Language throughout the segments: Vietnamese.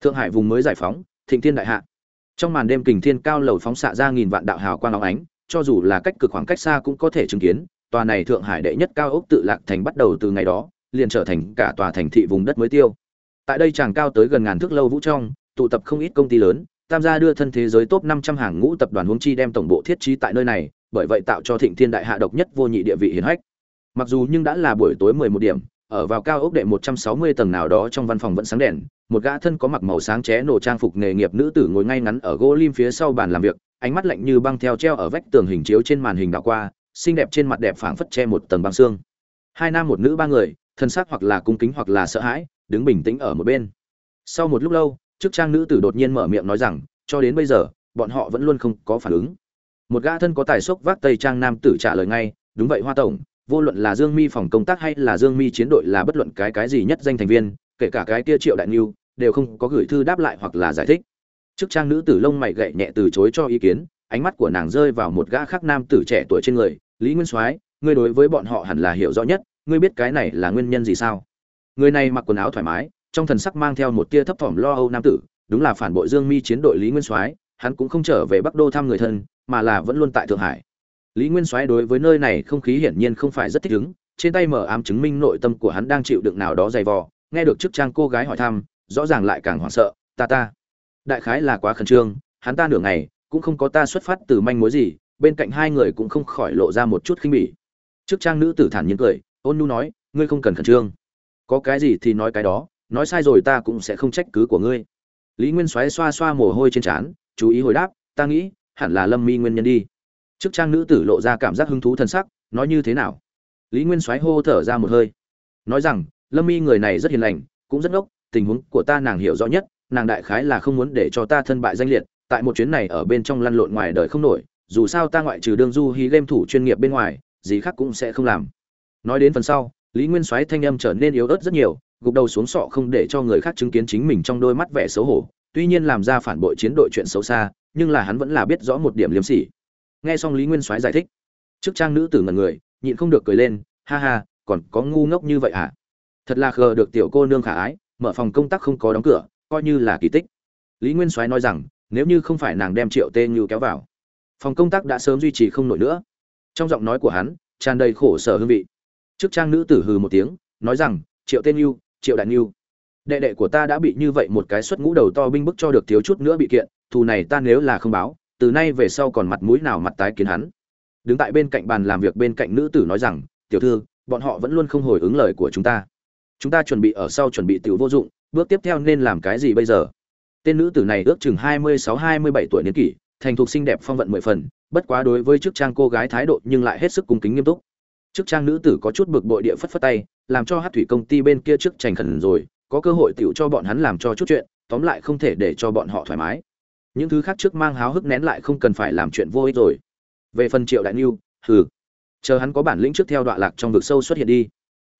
thượng hải vùng mới giải phóng, thịnh thiên đại hạ. Trong màn đêm kình thiên cao lầu phóng xạ ra nghìn vạn đạo hào quang óng ánh, cho dù là cách cực khoảng cách xa cũng có thể chứng kiến, tòa này thượng hải đệ nhất cao ốc tự lạc thành bắt đầu từ ngày đó, liền trở thành cả tòa thành thị vùng đất mới tiêu. Tại đây tràng cao tới gần ngàn thước lâu vũ trong, tụ tập không ít công ty lớn, tham gia đưa thân thế giới top 500 hàng ngũ tập đoàn huống chi đem tổng bộ thiết trí tại nơi này, bởi vậy tạo cho thịnh thiên đại hạ độc nhất vô nhị địa vị hiển hách. Mặc dù nhưng đã là buổi tối 11 điểm, ở vào cao ốc đệ 160 tầng nào đó trong văn phòng vẫn sáng đèn một gã thân có mặc màu sáng ché nổ trang phục nghề nghiệp nữ tử ngồi ngay ngắn ở gỗ lim phía sau bàn làm việc, ánh mắt lạnh như băng theo treo ở vách tường hình chiếu trên màn hình đảo qua, xinh đẹp trên mặt đẹp phảng phất che một tầng băng xương. Hai nam một nữ ba người, thân xác hoặc là cung kính hoặc là sợ hãi, đứng bình tĩnh ở một bên. Sau một lúc lâu chức trang nữ tử đột nhiên mở miệng nói rằng, cho đến bây giờ, bọn họ vẫn luôn không có phản ứng. Một gã thân có tài xốc vác tây trang nam tử trả lời ngay, đúng vậy hoa tổng, vô luận là dương mi phòng công tác hay là dương mi chiến đội là bất luận cái cái gì nhất danh thành viên, kể cả cái kia triệu đại niu đều không có gửi thư đáp lại hoặc là giải thích. Chức trang nữ tử lông mày gậy nhẹ từ chối cho ý kiến, ánh mắt của nàng rơi vào một gã khác nam tử trẻ tuổi trên người, lý nguyên soái, ngươi đối với bọn họ hẳn là hiểu rõ nhất, ngươi biết cái này là nguyên nhân gì sao? Người này mặc quần áo thoải mái, trong thần sắc mang theo một tia thấp thỏm lo âu nam tử, đúng là phản bội dương mi chiến đội lý nguyên soái, hắn cũng không trở về bắc đô thăm người thân, mà là vẫn luôn tại thượng hải. Lý nguyên soái đối với nơi này không khí hiển nhiên không phải rất thích ứng, trên tay mở ám chứng minh nội tâm của hắn đang chịu đựng nào đó dày vò, nghe được chức trang cô gái hỏi thăm rõ ràng lại càng hoảng sợ, ta ta, đại khái là quá khẩn trương, hắn ta nửa ngày cũng không có ta xuất phát từ manh mối gì, bên cạnh hai người cũng không khỏi lộ ra một chút khinh bỉ. Trước trang nữ tử thản nhiên cười, ôn nhu nói, ngươi không cần khẩn trương. Có cái gì thì nói cái đó, nói sai rồi ta cũng sẽ không trách cứ của ngươi. Lý nguyên xoáy xoa xoa mồ hôi trên trán, chú ý hồi đáp, ta nghĩ, hẳn là lâm mi nguyên nhân đi. Trước trang nữ tử lộ ra cảm giác hứng thú thân sắc, nói như thế nào? Lý nguyên soái hô thở ra một hơi, nói rằng, lâm mi người này rất hiền lành, cũng rất ngốc tình huống của ta nàng hiểu rõ nhất, nàng đại khái là không muốn để cho ta thân bại danh liệt, tại một chuyến này ở bên trong lăn lộn ngoài đời không nổi, dù sao ta ngoại trừ đương du hí game thủ chuyên nghiệp bên ngoài, gì khác cũng sẽ không làm. Nói đến phần sau, lý nguyên soái thanh âm trở nên yếu ớt rất nhiều, gục đầu xuống sọ không để cho người khác chứng kiến chính mình trong đôi mắt vẻ xấu hổ, tuy nhiên làm ra phản bội chiến đội chuyện xấu xa, nhưng là hắn vẫn là biết rõ một điểm liếm sỉ. Nghe xong lý nguyên soái giải thích chức trang nữ tử ngần người, nhịn không được cười lên, ha ha, còn có ngu ngốc như vậy à thật là khờ được tiểu cô nương khả ái mở phòng công tác không có đóng cửa, coi như là kỳ tích. Lý nguyên soái nói rằng, nếu như không phải nàng đem triệu tê như kéo vào, phòng công tác đã sớm duy trì không nổi nữa. Trong giọng nói của hắn, tràn đầy khổ sở hương vị. Chức trang nữ tử hừ một tiếng, nói rằng, triệu tên như, triệu đại như, đệ đệ của ta đã bị như vậy một cái xuất ngũ đầu to binh bức cho được thiếu chút nữa bị kiện, thù này ta nếu là không báo, từ nay về sau còn mặt mũi nào mặt tái kiến hắn? Đứng tại bên cạnh bàn làm việc bên cạnh nữ tử nói rằng, tiểu thư, bọn họ vẫn luôn không hồi ứng lời của chúng ta chúng ta chuẩn bị ở sau chuẩn bị tiểu vô dụng, bước tiếp theo nên làm cái gì bây giờ? Tên nữ tử này ước chừng hai mươi sáu, hai mươi bảy tuổi niên kỷ, thành thục xinh đẹp phong vận mười phần, bất quá đối với chức trang cô gái thái độ nhưng lại hết sức cung kính nghiêm túc. Chức trang nữ tử có chút bực bội địa phất phất tay, làm cho hát thủy công ty bên kia trước trành khẩn rồi, có cơ hội tiểu cho bọn hắn làm cho chút chuyện, tóm lại không thể để cho bọn họ thoải mái. Những thứ khác trước mang háo hức nén lại không cần phải làm chuyện vô ích rồi. Về phần triệu đại niu hừ, chờ hắn có bản lĩnh trước theo đoạn lạc trong vực sâu xuất hiện đi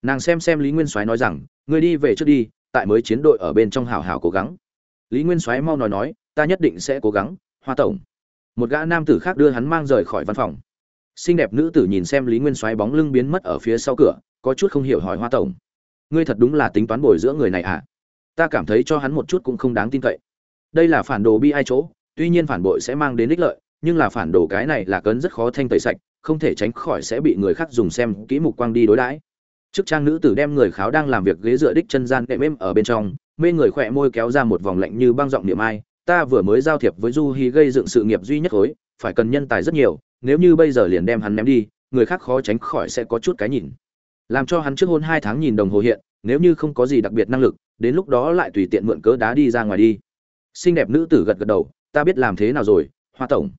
nàng xem xem lý nguyên soái nói rằng, ngươi đi về trước đi, tại mới chiến đội ở bên trong hào hào cố gắng. Lý nguyên soái mau nói nói, ta nhất định sẽ cố gắng, hoa tổng. Một gã nam tử khác đưa hắn mang rời khỏi văn phòng. Xinh đẹp nữ tử nhìn xem lý nguyên soái bóng lưng biến mất ở phía sau cửa, có chút không hiểu hỏi hoa tổng, ngươi thật đúng là tính toán bồi giữa người này à? Ta cảm thấy cho hắn một chút cũng không đáng tin cậy. Đây là phản đồ bi ai chỗ, tuy nhiên phản bội sẽ mang đến ích lợi, nhưng là phản đồ cái này là cấn rất khó thanh tẩy sạch, không thể tránh khỏi sẽ bị người khác dùng xem kỹ mục quang đi đối đãi chức trang nữ tử đem người kháo đang làm việc ghế dựa đích chân gian đệm êm ở bên trong, mê người khỏe môi kéo ra một vòng lạnh như băng giọng niệm ai, ta vừa mới giao thiệp với du hi gây dựng sự nghiệp duy nhất khối phải cần nhân tài rất nhiều, nếu như bây giờ liền đem hắn ném đi, người khác khó tránh khỏi sẽ có chút cái nhìn. Làm cho hắn trước hôn hai tháng nhìn đồng hồ hiện, nếu như không có gì đặc biệt năng lực, đến lúc đó lại tùy tiện mượn cớ đá đi ra ngoài đi. Xinh đẹp nữ tử gật gật đầu, ta biết làm thế nào rồi, hoa tổng.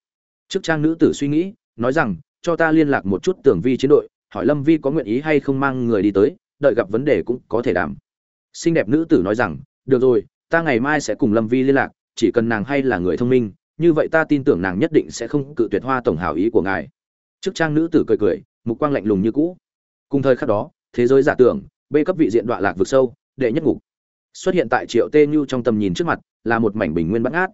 Chức trang nữ tử suy nghĩ, nói rằng, cho ta liên lạc một chút tưởng vi chiến đội hỏi lâm vi có nguyện ý hay không mang người đi tới, đợi gặp vấn đề cũng có thể đảm xinh đẹp nữ tử nói rằng, được rồi, ta ngày mai sẽ cùng lâm vi liên lạc, chỉ cần nàng hay là người thông minh, như vậy ta tin tưởng nàng nhất định sẽ không cự tuyệt hoa tổng hảo ý của ngài. Chức trang nữ tử cười cười, mục quang lạnh lùng như cũ. Cùng thời khắc đó, thế giới giả tưởng, bê cấp vị diện đoạn lạc vực sâu, đệ nhất ngục. Xuất hiện tại triệu tê nhu trong tầm nhìn trước mặt, là một mảnh bình nguyên bắt ngát.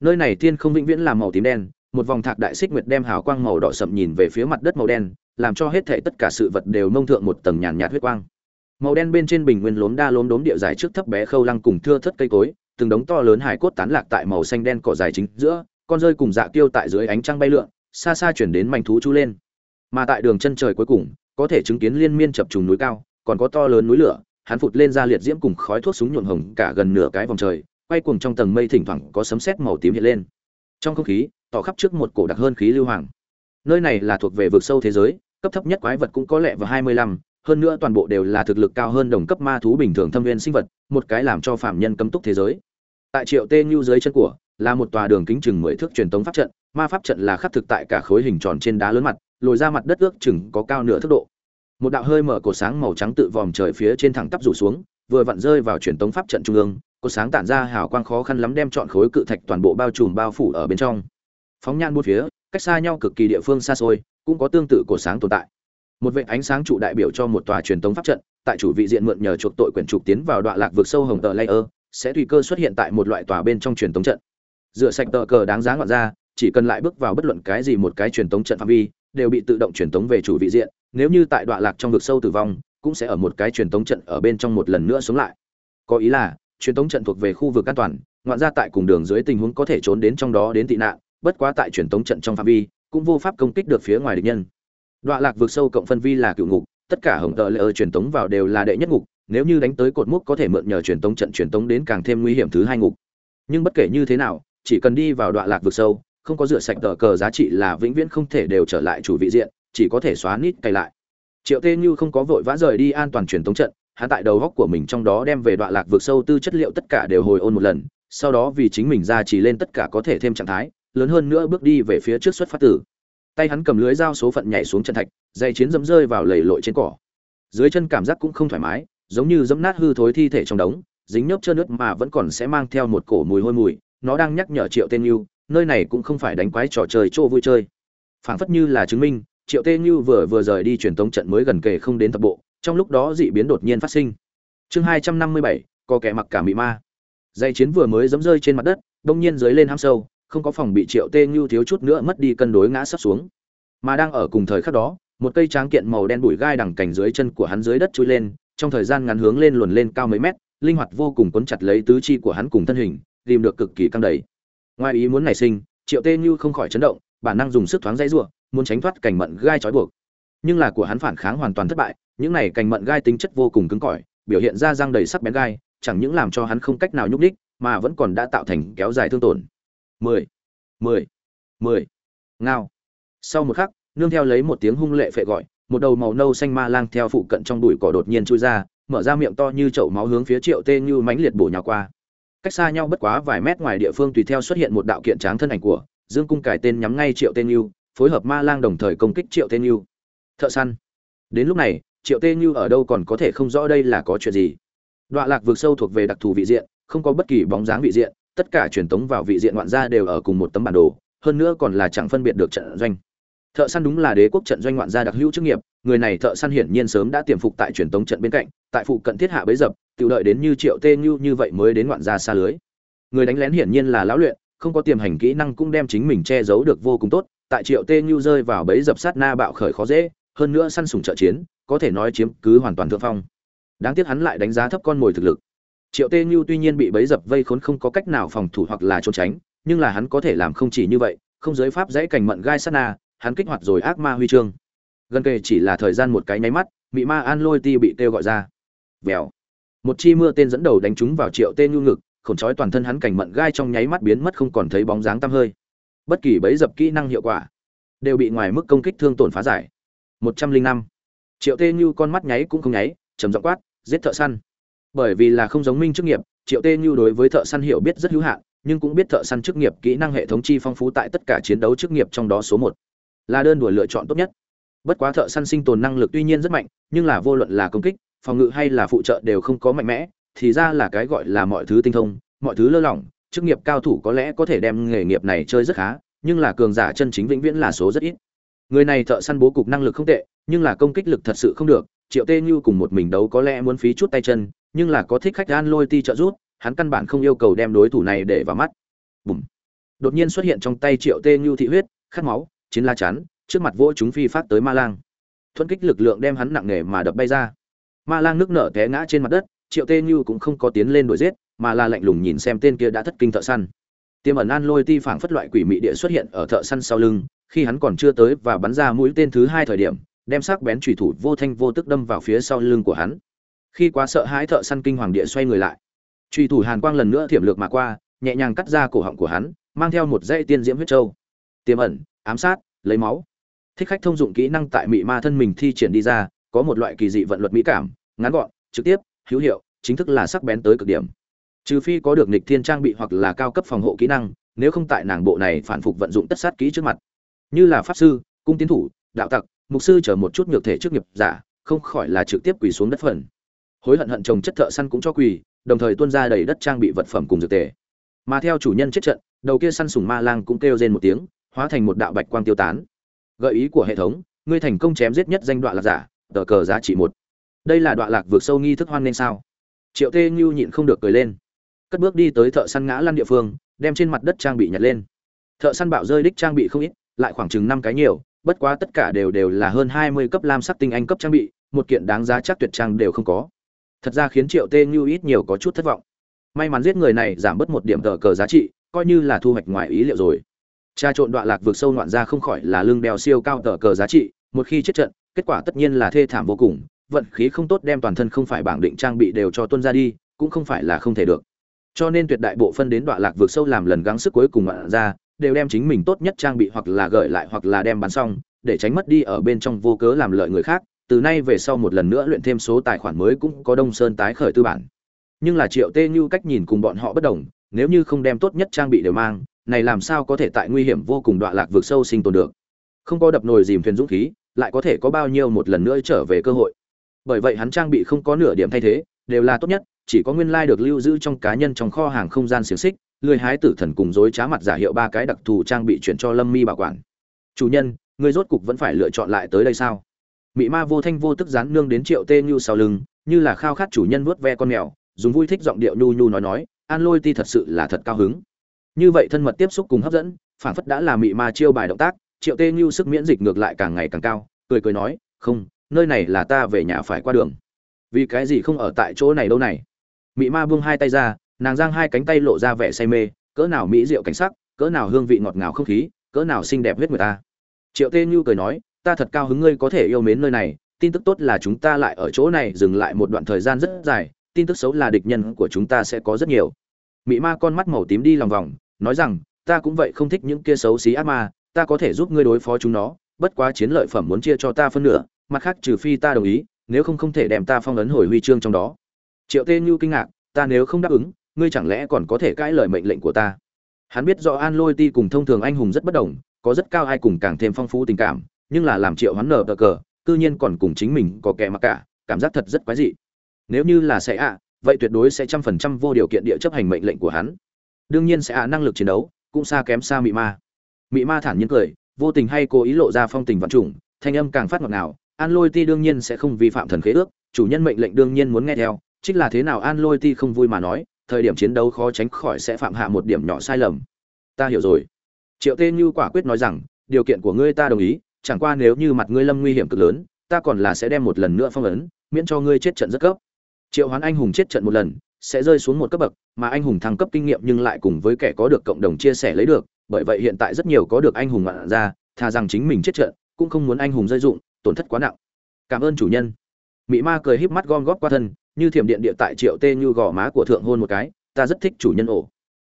Nơi này thiên không vĩnh viễn là màu tím đen một vòng thạc đại xích nguyệt đem hào quang màu đỏ sậm nhìn về phía mặt đất màu đen, làm cho hết thảy tất cả sự vật đều nông thượng một tầng nhàn nhạt huyết quang. Màu đen bên trên bình nguyên lốm đa lốm đốm địa dài trước thấp bé khâu lăng cùng thưa thất cây cối, từng đống to lớn hải cốt tán lạc tại màu xanh đen cỏ dài chính giữa, con rơi cùng dạ tiêu tại dưới ánh trăng bay lượn, xa xa chuyển đến manh thú chú lên. Mà tại đường chân trời cuối cùng, có thể chứng kiến liên miên chập trùng núi cao, còn có to lớn núi lửa, hắn phụt lên ra liệt diễm cùng khói thuốc súng nhuộm hồng cả gần nửa cái vòng trời, quay cuồng trong tầng mây thỉnh thoảng có sấm sét màu tím hiện lên. Trong không khí tỏ khắp trước một cổ đặc hơn khí lưu hoàng. Nơi này là thuộc về vực sâu thế giới, cấp thấp nhất quái vật cũng có lẽ vào hai mươi lăm, hơn nữa toàn bộ đều là thực lực cao hơn đồng cấp ma thú bình thường thâm viên sinh vật, một cái làm cho phạm nhân cấm túc thế giới. Tại triệu tê như dưới chân của, là một tòa đường kính chừng mười thước truyền tống pháp trận, ma pháp trận là khắc thực tại cả khối hình tròn trên đá lớn mặt, lồi ra mặt đất ước chừng có cao nửa thước độ. Một đạo hơi mở cổ sáng màu trắng tự vòm trời phía trên thẳng tắp rủ xuống, vừa vặn rơi vào truyền tống pháp trận trung ương cổ sáng tản ra hào quang khó khăn lắm đem chọn khối cự thạch toàn bộ bao trùm bao phủ ở bên trong phóng nhan bốn phía, cách xa nhau cực kỳ địa phương xa xôi, cũng có tương tự cổ sáng tồn tại. Một vệt ánh sáng trụ đại biểu cho một tòa truyền tống pháp trận, tại chủ vị diện mượn nhờ chuột tội quyển trục tiến vào đoạn lạc vực sâu hồng tờ layer, sẽ tùy cơ xuất hiện tại một loại tòa bên trong truyền tống trận. Dựa sạch tờ cờ đáng giá ngoạn ra, chỉ cần lại bước vào bất luận cái gì một cái truyền tống trận phạm vi, đều bị tự động truyền tống về chủ vị diện, nếu như tại đoạn lạc trong vực sâu tử vong, cũng sẽ ở một cái truyền tống trận ở bên trong một lần nữa sống lại. Có ý là, truyền tống trận thuộc về khu vực an toàn ngoạn ra tại cùng đường dưới tình huống có thể trốn đến trong đó đến tị nạn bất quá tại truyền tống trận trong phạm vi, cũng vô pháp công kích được phía ngoài địch nhân. Đoạn lạc vượt sâu cộng phân vi là cựu ngục, tất cả hồng tợ lệ ơ truyền tống vào đều là đệ nhất ngục, nếu như đánh tới cột mốc có thể mượn nhờ truyền tống trận truyền tống đến càng thêm nguy hiểm thứ hai ngục. Nhưng bất kể như thế nào, chỉ cần đi vào đoạn lạc vượt sâu, không có rửa sạch tờ cờ giá trị là vĩnh viễn không thể đều trở lại chủ vị diện, chỉ có thể xóa nít cày lại. Triệu tê như không có vội vã rời đi an toàn truyền tống trận, hắn tại đầu góc của mình trong đó đem về đoạn lạc vượt sâu tư chất liệu tất cả đều hồi ôn một lần, sau đó vì chính mình ra chỉ lên tất cả có thể thêm trạng thái lớn hơn nữa bước đi về phía trước xuất phát tử tay hắn cầm lưới dao số phận nhảy xuống chân thạch, dây chiến dẫm rơi vào lầy lội trên cỏ. Dưới chân cảm giác cũng không thoải mái, giống như dẫm nát hư thối thi thể trong đống, dính nhớp trơn nước mà vẫn còn sẽ mang theo một cổ mùi hôi mùi, nó đang nhắc nhở triệu tên yêu nơi này cũng không phải đánh quái trò chơi chỗ vui chơi. Phảng phất như là chứng minh, triệu tên như vừa vừa rời đi truyền tống trận mới gần kề không đến thập bộ, trong lúc đó dị biến đột nhiên phát sinh. Chương hai trăm năm mươi bảy, có kẻ mặc cả mị ma. Dây chiến vừa mới dẫm rơi trên mặt đất đông nhiên dưới lên ham sâu không có phòng bị triệu tê như thiếu chút nữa mất đi cân đối ngã sắp xuống. Mà đang ở cùng thời khắc đó, một cây tráng kiện màu đen bụi gai đằng cành dưới chân của hắn dưới đất chui lên, trong thời gian ngắn hướng lên luồn lên cao mấy mét, linh hoạt vô cùng quấn chặt lấy tứ chi của hắn cùng thân hình, tìm được cực kỳ căng đầy. Ngoài ý muốn nảy sinh, triệu tê như không khỏi chấn động, bản năng dùng sức thoáng dãy ruộng muốn tránh thoát cành mận gai trói buộc. Nhưng là của hắn phản kháng hoàn toàn thất bại, những này cành mận gai tính chất vô cùng cứng cỏi, biểu hiện ra răng đầy sắc bén gai, chẳng những làm cho hắn không cách nào nhúc đích mà vẫn còn đã tạo thành kéo dài thương tổn mười mười mười. Ngao. Sau một khắc, nương theo lấy một tiếng hung lệ phệ gọi, một đầu màu nâu xanh ma lang theo phụ cận trong bụi cỏ đột nhiên chui ra, mở ra miệng to như chậu máu hướng phía triệu tê như mãnh liệt bổ nhào qua. Cách xa nhau bất quá vài mét ngoài địa phương tùy theo xuất hiện một đạo kiện tráng thân ảnh của dương cung cải tên nhắm ngay triệu tên như, phối hợp ma lang đồng thời công kích triệu tên như. Thợ săn. Đến lúc này, triệu tên như ở đâu còn có thể không rõ đây là có chuyện gì. Đoạn lạc vượt sâu thuộc về đặc thù vị diện, không có bất kỳ bóng dáng vị diện tất cả truyền tống vào vị diện ngoạn gia đều ở cùng một tấm bản đồ, hơn nữa còn là chẳng phân biệt được trận doanh. Thợ săn đúng là đế quốc trận doanh ngoạn gia đặc hữu chức nghiệp, người này thợ săn hiển nhiên sớm đã tiềm phục tại truyền tống trận bên cạnh, tại phụ cận thiết hạ bấy dập, tiểu đợi đến như triệu tê nhu như vậy mới đến ngoạn gia xa lưới. Người đánh lén hiển nhiên là lão luyện, không có tiềm hành kỹ năng cũng đem chính mình che giấu được vô cùng tốt, tại triệu tê nhu rơi vào bẫy dập sát na bạo khởi khó dễ, hơn nữa săn sùng trợ chiến, có thể nói chiếm cứ hoàn toàn thượng phong. Đáng tiếc hắn lại đánh giá thấp con mồi thực lực triệu tê như tuy nhiên bị bẫy dập vây khốn không có cách nào phòng thủ hoặc là trốn tránh, nhưng là hắn có thể làm không chỉ như vậy, không giới pháp dãy cảnh mận gai sát na, hắn kích hoạt rồi ác ma huy chương. Gần kề chỉ là thời gian một cái nháy mắt bị ma an lôi ti bị kêu gọi ra. Vèo. Một chi mưa tên dẫn đầu đánh trúng vào triệu tên nhu ngực, khổn trói toàn thân hắn cảnh mận gai trong nháy mắt biến mất không còn thấy bóng dáng tăm hơi. Bất kỳ bấy dập kỹ năng hiệu quả đều bị ngoài mức công kích thương tổn phá giải. Một trăm linh năm. Triệu tê như con mắt nháy cũng không nháy, trầm giọng quát, giết thợ săn bởi vì là không giống minh chức nghiệp, triệu tê như đối với thợ săn hiểu biết rất hữu hạn, nhưng cũng biết thợ săn chức nghiệp kỹ năng hệ thống chi phong phú tại tất cả chiến đấu chức nghiệp trong đó số một, là đơn đuổi lựa chọn tốt nhất. Bất quá thợ săn sinh tồn năng lực tuy nhiên rất mạnh, nhưng là vô luận là công kích, phòng ngự hay là phụ trợ đều không có mạnh mẽ, thì ra là cái gọi là mọi thứ tinh thông, mọi thứ lơ lỏng, chức nghiệp cao thủ có lẽ có thể đem nghề nghiệp này chơi rất khá, nhưng là cường giả chân chính vĩnh viễn là số rất ít. Người này thợ săn bố cục năng lực không tệ, nhưng là công kích lực thật sự không được triệu tê như cùng một mình đấu có lẽ muốn phí chút tay chân, nhưng là có thích khách an lôi ti trợ rút hắn căn bản không yêu cầu đem đối thủ này để vào mắt. Bùm. đột nhiên xuất hiện trong tay triệu tê như thị huyết, khát máu, chiến la chắn, trước mặt vỗ chúng phi phát tới ma lang. Thuẫn kích lực lượng đem hắn nặng nề mà đập bay ra. Ma lang nước nở té ngã trên mặt đất, triệu tê như cũng không có tiến lên đuổi giết, mà là lạnh lùng nhìn xem tên kia đã thất kinh thợ săn. Tiêm ẩn an lôi ti phảng phất loại quỷ mị địa xuất hiện ở thợ săn sau lưng, khi hắn còn chưa tới và bắn ra mũi tên thứ hai thời điểm đem sắc bén chủy thủ vô thanh vô tức đâm vào phía sau lưng của hắn. Khi quá sợ hãi thợ săn kinh hoàng địa xoay người lại, chủy thủ hàn quang lần nữa thiểm lược mà qua, nhẹ nhàng cắt ra cổ họng của hắn, mang theo một dãy tiên diễm huyết châu. tiềm ẩn, ám sát, lấy máu. Thích khách thông dụng kỹ năng tại mị ma thân mình thi triển đi ra, có một loại kỳ dị vận luật mỹ cảm, ngắn gọn, trực tiếp, hữu hiệu, chính thức là sắc bén tới cực điểm. Trừ phi có được nghịch thiên trang bị hoặc là cao cấp phòng hộ kỹ năng, nếu không tại nàng bộ này phản phục vận dụng tất sát kỹ trước mặt. Như là pháp sư, cung tiến thủ, đạo tặc mục sư chờ một chút nhược thể trước nghiệp giả, không khỏi là trực tiếp quỳ xuống đất phần. Hối hận hận chồng chất thợ săn cũng cho quỳ, đồng thời tuôn ra đầy đất trang bị vật phẩm cùng dược tề. Mà theo chủ nhân chết trận, đầu kia săn sùng ma lang cũng kêu rên một tiếng, hóa thành một đạo bạch quang tiêu tán. Gợi ý của hệ thống, ngươi thành công chém giết nhất danh đoạn lạc giả, tờ cờ giá trị một. Đây là đoạn lạc vượt sâu nghi thức hoan nên sao? Triệu tê ngưu nhịn không được cười lên. Cất bước đi tới thợ săn ngã lăn địa phương, đem trên mặt đất trang bị nhặt lên. Thợ săn bạo rơi đích trang bị không ít, lại khoảng chừng năm cái nhiều bất quá tất cả đều đều là hơn hai mươi cấp lam sắc tinh anh cấp trang bị một kiện đáng giá chắc tuyệt trang đều không có. Thật ra khiến triệu tê như ít nhiều có chút thất vọng. May mắn giết người này giảm bớt một điểm tờ cờ giá trị coi như là thu hoạch ngoài ý liệu rồi. Tra trộn đoạn lạc vượt sâu loạn ra không khỏi là lương đeo siêu cao tờ cờ giá trị, một khi chết trận, kết quả tất nhiên là thê thảm vô cùng, vận khí không tốt đem toàn thân không phải bảng định trang bị đều cho tuân ra đi, cũng không phải là không thể được. Cho nên tuyệt đại bộ phân đến đoạn lạc vượt sâu làm lần gắng sức cuối cùng ngoạn ra, đều đem chính mình tốt nhất trang bị hoặc là gửi lại hoặc là đem bán xong, để tránh mất đi ở bên trong vô cớ làm lợi người khác, từ nay về sau một lần nữa luyện thêm số tài khoản mới cũng có Đông Sơn tái khởi tư bản. Nhưng là Triệu Tê Như cách nhìn cùng bọn họ bất đồng, nếu như không đem tốt nhất trang bị đều mang, này làm sao có thể tại nguy hiểm vô cùng đoạn lạc vượt sâu sinh tồn được? Không có đập nồi dìm thuyền dũng khí lại có thể có bao nhiêu một lần nữa trở về cơ hội? Bởi vậy hắn trang bị không có nửa điểm thay thế đều là tốt nhất chỉ có nguyên lai được lưu giữ trong cá nhân trong kho hàng không gian xiềng xích lười hái tử thần cùng dối trá mặt giả hiệu ba cái đặc thù trang bị chuyển cho lâm mi bảo quản. Chủ nhân người rốt cục vẫn phải lựa chọn lại tới đây sao? Mị ma vô thanh vô tức dán nương đến triệu tê như sau lưng, như là khao khát chủ nhân vuốt ve con mèo, dùng vui thích giọng điệu nhu nhu nói nói, an lôi ti thật sự là thật cao hứng. Như vậy thân mật tiếp xúc cùng hấp dẫn, phản phất đã là mị ma chiêu bài động tác, triệu tê như sức miễn dịch ngược lại càng ngày càng cao, cười cười nói, không, nơi này là ta về nhà phải qua đường. Vì cái gì không ở tại chỗ này đâu này? Mị ma buông hai tay ra nàng giang hai cánh tay lộ ra vẻ say mê, cỡ nào mỹ rượu cảnh sắc, cỡ nào hương vị ngọt ngào không khí, cỡ nào xinh đẹp huyết người ta. Triệu tê như cười nói, ta thật cao hứng ngươi có thể yêu mến nơi này, tin tức tốt là chúng ta lại ở chỗ này dừng lại một đoạn thời gian rất dài, tin tức xấu là địch nhân của chúng ta sẽ có rất nhiều. Mị ma con mắt màu tím đi lòng vòng, nói rằng, ta cũng vậy không thích những kia xấu xí ác ma, ta có thể giúp ngươi đối phó chúng nó, bất quá chiến lợi phẩm muốn chia cho ta phân nửa, mặt khác trừ phi ta đồng ý, nếu không không thể đem ta phong ấn hồi huy chương trong đó. Triệu tê như kinh ngạc, ta nếu không đáp ứng ngươi chẳng lẽ còn có thể cãi lời mệnh lệnh của ta? Hắn biết rõ an lôi ti cùng thông thường anh hùng rất bất đồng, có rất cao ai cùng càng thêm phong phú tình cảm, nhưng là làm triệu hắn nở cờ cờ, cư nhiên còn cùng chính mình có kẻ mặc cả, cảm giác thật rất quái dị. Nếu như là sẽ ạ, vậy tuyệt đối sẽ trăm phần trăm vô điều kiện địa chấp hành mệnh lệnh của hắn. Đương nhiên sẽ ạ năng lực chiến đấu, cũng xa kém xa mị ma. Mị ma thản nhiên cười, vô tình hay cố ý lộ ra phong tình vạn trùng, thanh âm càng phát ngọt ngào, an lôi ti đương nhiên sẽ không vi phạm thần khế ước, chủ nhân mệnh lệnh đương nhiên muốn nghe theo, trích là thế nào an lôi ti không vui mà nói thời điểm chiến đấu khó tránh khỏi sẽ phạm hạ một điểm nhỏ sai lầm. Ta hiểu rồi. Triệu tê như quả quyết nói rằng, điều kiện của ngươi ta đồng ý, chẳng qua nếu như mặt ngươi lâm nguy hiểm cực lớn, ta còn là sẽ đem một lần nữa phong ấn, miễn cho ngươi chết trận rất cấp. Triệu hoán anh hùng chết trận một lần, sẽ rơi xuống một cấp bậc, mà anh hùng thăng cấp kinh nghiệm nhưng lại cùng với kẻ có được cộng đồng chia sẻ lấy được, bởi vậy hiện tại rất nhiều có được anh hùng ngoạn ra thà rằng chính mình chết trận, cũng không muốn anh hùng rơi dụng, tổn thất quá nặng. Cảm ơn chủ nhân. Mị ma cười híp mắt gom góp qua thân như thiểm điện địa tại triệu tê như gò má của thượng hôn một cái, ta rất thích chủ nhân ổ.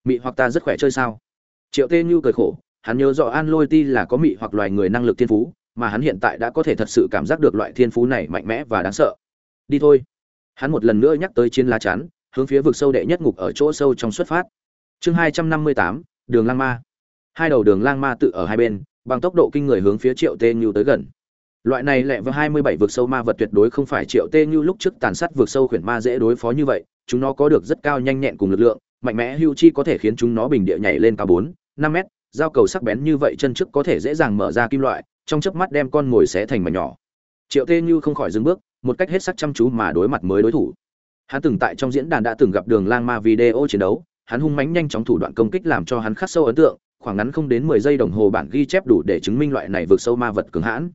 Mị hoặc ta rất khỏe chơi sao? Triệu tê như cười khổ, hắn nhớ rõ an lôi ti là có mị hoặc loài người năng lực thiên phú, mà hắn hiện tại đã có thể thật sự cảm giác được loại thiên phú này mạnh mẽ và đáng sợ. Đi thôi. Hắn một lần nữa nhắc tới chiến lá chắn, hướng phía vực sâu đệ nhất ngục ở chỗ sâu trong xuất phát. Chương hai trăm năm mươi tám, đường lang ma. Hai đầu đường lang ma tự ở hai bên, bằng tốc độ kinh người hướng phía triệu tê như tới gần loại này lẹ vào hai mươi bảy vực sâu ma vật tuyệt đối không phải triệu tê như lúc trước tàn sát vực sâu khuyển ma dễ đối phó như vậy, chúng nó có được rất cao nhanh nhẹn cùng lực lượng, mạnh mẽ hưu chi có thể khiến chúng nó bình địa nhảy lên cao bốn, năm mét dao cầu sắc bén như vậy chân trước có thể dễ dàng mở ra kim loại, trong chớp mắt đem con mồi xé thành mảnh nhỏ. Triệu tê như không khỏi dừng bước, một cách hết sắc chăm chú mà đối mặt mới đối thủ. Hắn từng tại trong diễn đàn đã từng gặp đường lang ma video chiến đấu, hắn hung mãnh nhanh chóng thủ đoạn công kích làm cho hắn khắc sâu ấn tượng, khoảng ngắn không đến mười giây đồng hồ bản ghi chép đủ để chứng minh loại này vượt sâu ma vật cường hãn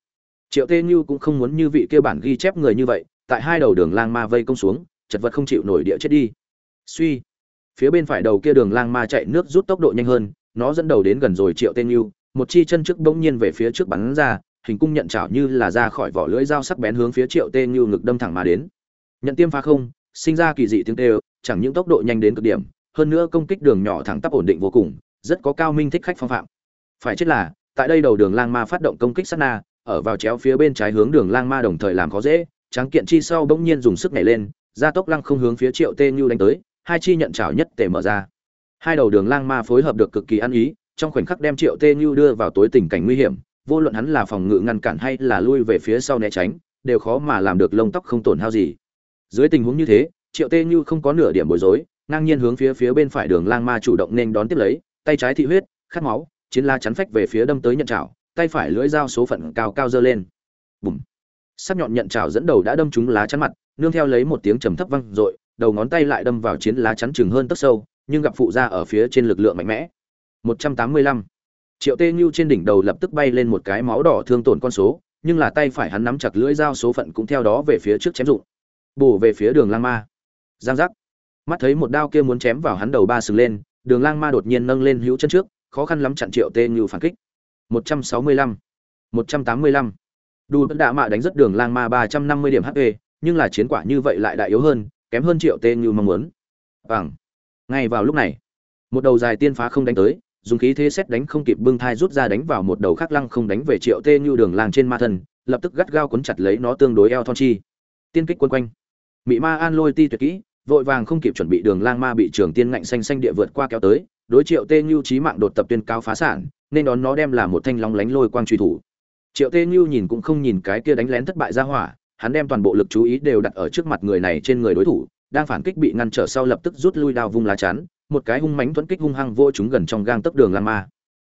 triệu tê như cũng không muốn như vị kia bản ghi chép người như vậy, tại hai đầu đường lang ma vây công xuống, chật vật không chịu nổi địa chết đi. Suy, phía bên phải đầu kia đường lang ma chạy nước rút tốc độ nhanh hơn, nó dẫn đầu đến gần rồi triệu tên yêu một chi chân trước bỗng nhiên về phía trước bắn ra, hình cung nhận chảo như là ra khỏi vỏ lưỡi dao sắc bén hướng phía triệu tên yêu ngực đâm thẳng mà đến. Nhận tiêm phá không, sinh ra kỳ dị tiếng tê chẳng những tốc độ nhanh đến cực điểm, hơn nữa công kích đường nhỏ thẳng tắp ổn định vô cùng, rất có cao minh thích khách phong phạm. Phải chết là, tại đây đầu đường lang ma phát động công kích sát na ở vào chéo phía bên trái hướng đường lang ma đồng thời làm khó dễ, tráng kiện chi sau bỗng nhiên dùng sức nhảy lên, gia tốc lăng không hướng phía triệu tê như đánh tới, hai chi nhận chảo nhất tề mở ra. Hai đầu đường lang ma phối hợp được cực kỳ ăn ý, trong khoảnh khắc đem triệu tê như đưa vào tối tình cảnh nguy hiểm, vô luận hắn là phòng ngự ngăn cản hay là lui về phía sau né tránh, đều khó mà làm được lông tóc không tổn hao gì. Dưới tình huống như thế, triệu tê như không có nửa điểm bối rối, ngang nhiên hướng phía phía bên phải đường lang ma chủ động nên đón tiếp lấy, tay trái thị huyết, khát máu, chiến la chắn phách về phía đâm tới nhận chảo tay phải lưỡi dao số phận cao cao dơ lên. Bùm. Sắc nhọn nhận chảo dẫn đầu đã đâm trúng lá chắn mặt, nương theo lấy một tiếng trầm thấp vang dội, đầu ngón tay lại đâm vào chiến lá chắn chừng hơn tấc sâu, nhưng gặp phụ ra ở phía trên lực lượng mạnh mẽ. 185. triệu tê như trên đỉnh đầu lập tức bay lên một cái máu đỏ thương tổn con số, nhưng là tay phải hắn nắm chặt lưỡi dao số phận cũng theo đó về phía trước chém dụng. Bổ về phía đường lang ma. Giang giác. Mắt thấy một đao kia muốn chém vào hắn đầu ba sừng lên, đường lang ma đột nhiên nâng lên hữu chân trước, khó khăn lắm chặn triệu tê như phản kích. 165. 185. Đu đã mạ đánh rất đường lang ma 350 điểm HP, nhưng là chiến quả như vậy lại đại yếu hơn, kém hơn triệu tên như mong muốn. Bằng. Ngay vào lúc này, một đầu dài tiên phá không đánh tới, dùng khí thế xét đánh không kịp bưng thai rút ra đánh vào một đầu khác lăng không đánh về triệu tê như đường lang trên ma thần, lập tức gắt gao cuốn chặt lấy nó tương đối eo thon chi. Tiên kích quân quanh. Mị ma an lôi ti tuyệt kỹ, vội vàng không kịp chuẩn bị đường lang ma bị trường tiên ngạnh xanh xanh địa vượt qua kéo tới, đối triệu tê như chí mạng đột tập tuyên cao phá sản, nên đón nó đem là một thanh long lánh lôi quang truy thủ. Triệu tê như nhìn cũng không nhìn cái kia đánh lén thất bại ra hỏa, hắn đem toàn bộ lực chú ý đều đặt ở trước mặt người này trên người đối thủ, đang phản kích bị ngăn trở sau lập tức rút lui đao vung lá chắn, một cái hung mánh thuẫn kích hung hăng vô chúng gần trong gang tấc đường lang ma.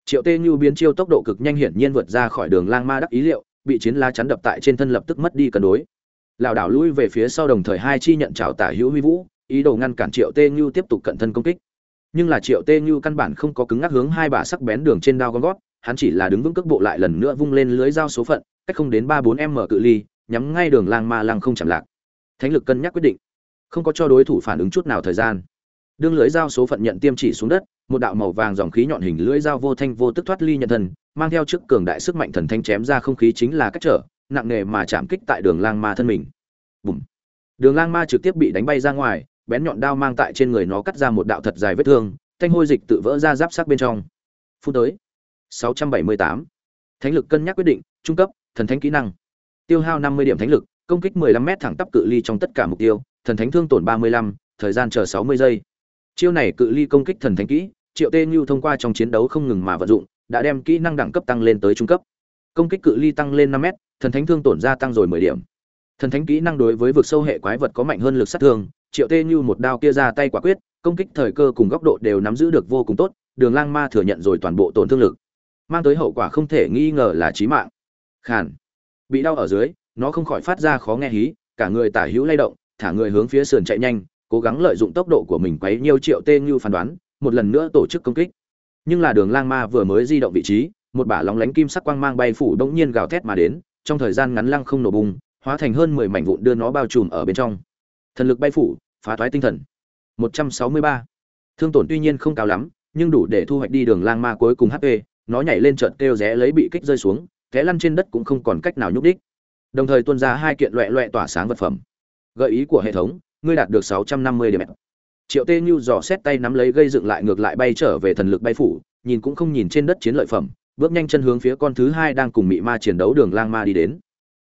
Triệu tê như biến chiêu tốc độ cực nhanh hiển nhiên vượt ra khỏi đường lang ma đắc ý liệu, bị chiến lá chắn đập tại trên thân lập tức mất đi cân đối. Lảo đảo lui về phía sau đồng thời hai chi nhận trào tả hữu huy vũ, ý đồ ngăn cản triệu tê như tiếp tục cận thân công kích nhưng là triệu tê như căn bản không có cứng ngắc hướng hai bà sắc bén đường trên đao con gót, hắn chỉ là đứng vững cước bộ lại lần nữa vung lên lưới dao số phận, cách không đến ba bốn m cự ly, nhắm ngay đường lang ma lang không chạm lạc. Thánh lực cân nhắc quyết định. Không có cho đối thủ phản ứng chút nào thời gian. Đương lưới dao số phận nhận tiêm chỉ xuống đất, một đạo màu vàng dòng khí nhọn hình lưỡi dao vô thanh vô tức thoát ly nhận thần, mang theo trước cường đại sức mạnh thần thanh chém ra không khí chính là cách trở, nặng nề mà chạm kích tại đường lang ma thân mình. Bùm. đường lang ma trực tiếp bị đánh bay ra ngoài bén nhọn đao mang tại trên người nó cắt ra một đạo thật dài vết thương thanh hôi dịch tự vỡ ra giáp sắc bên trong. Phút tới. 678. thánh lực cân nhắc quyết định trung cấp thần thánh kỹ năng. Tiêu hao 50 điểm thánh lực công kích 15 m thẳng tắp cự ly trong tất cả mục tiêu thần thánh thương tổn 35, thời gian chờ 60 giây. Chiêu này cự ly công kích thần thánh kỹ triệu tê như thông qua trong chiến đấu không ngừng mà vận dụng đã đem kỹ năng đẳng cấp tăng lên tới trung cấp. Công kích cự ly tăng lên 5 m thần thánh thương tổn gia tăng rồi 10 điểm. Thần thánh kỹ năng đối với vực sâu hệ quái vật có mạnh hơn lực sát thương triệu tê như một đao kia ra tay quả quyết, công kích thời cơ cùng góc độ đều nắm giữ được vô cùng tốt, đường lang ma thừa nhận rồi toàn bộ tổn thương lực. Mang tới hậu quả không thể nghi ngờ là chí mạng. Khàn. Bị đau ở dưới, nó không khỏi phát ra khó nghe hí, cả người tả hữu lay động, thả người hướng phía sườn chạy nhanh, cố gắng lợi dụng tốc độ của mình quấy nhiều triệu tê như phán đoán, một lần nữa tổ chức công kích. Nhưng là đường lang ma vừa mới di động vị trí, một bả lóng lánh kim sắc quang mang bay phủ đống nhiên gào thét mà đến, trong thời gian ngắn lăng không nổ bùng, hóa thành hơn mười mảnh vụn đưa nó bao trùm ở bên trong thần lực bay phủ, phá thoái tinh thần. 163. thương tổn tuy nhiên không cao lắm, nhưng đủ để thu hoạch đi đường lang ma cuối cùng hp nó nhảy lên trận kêu rẽ lấy bị kích rơi xuống, té lăn trên đất cũng không còn cách nào nhúc đích đồng thời tuôn ra hai kiện loẹ loẹ tỏa sáng vật phẩm. Gợi ý của hệ thống, ngươi đạt được 650 điểm. Triệu tê như dò xét tay nắm lấy gây dựng lại ngược lại bay trở về thần lực bay phủ, nhìn cũng không nhìn trên đất chiến lợi phẩm, bước nhanh chân hướng phía con thứ hai đang cùng mị ma chiến đấu đường lang ma đi đến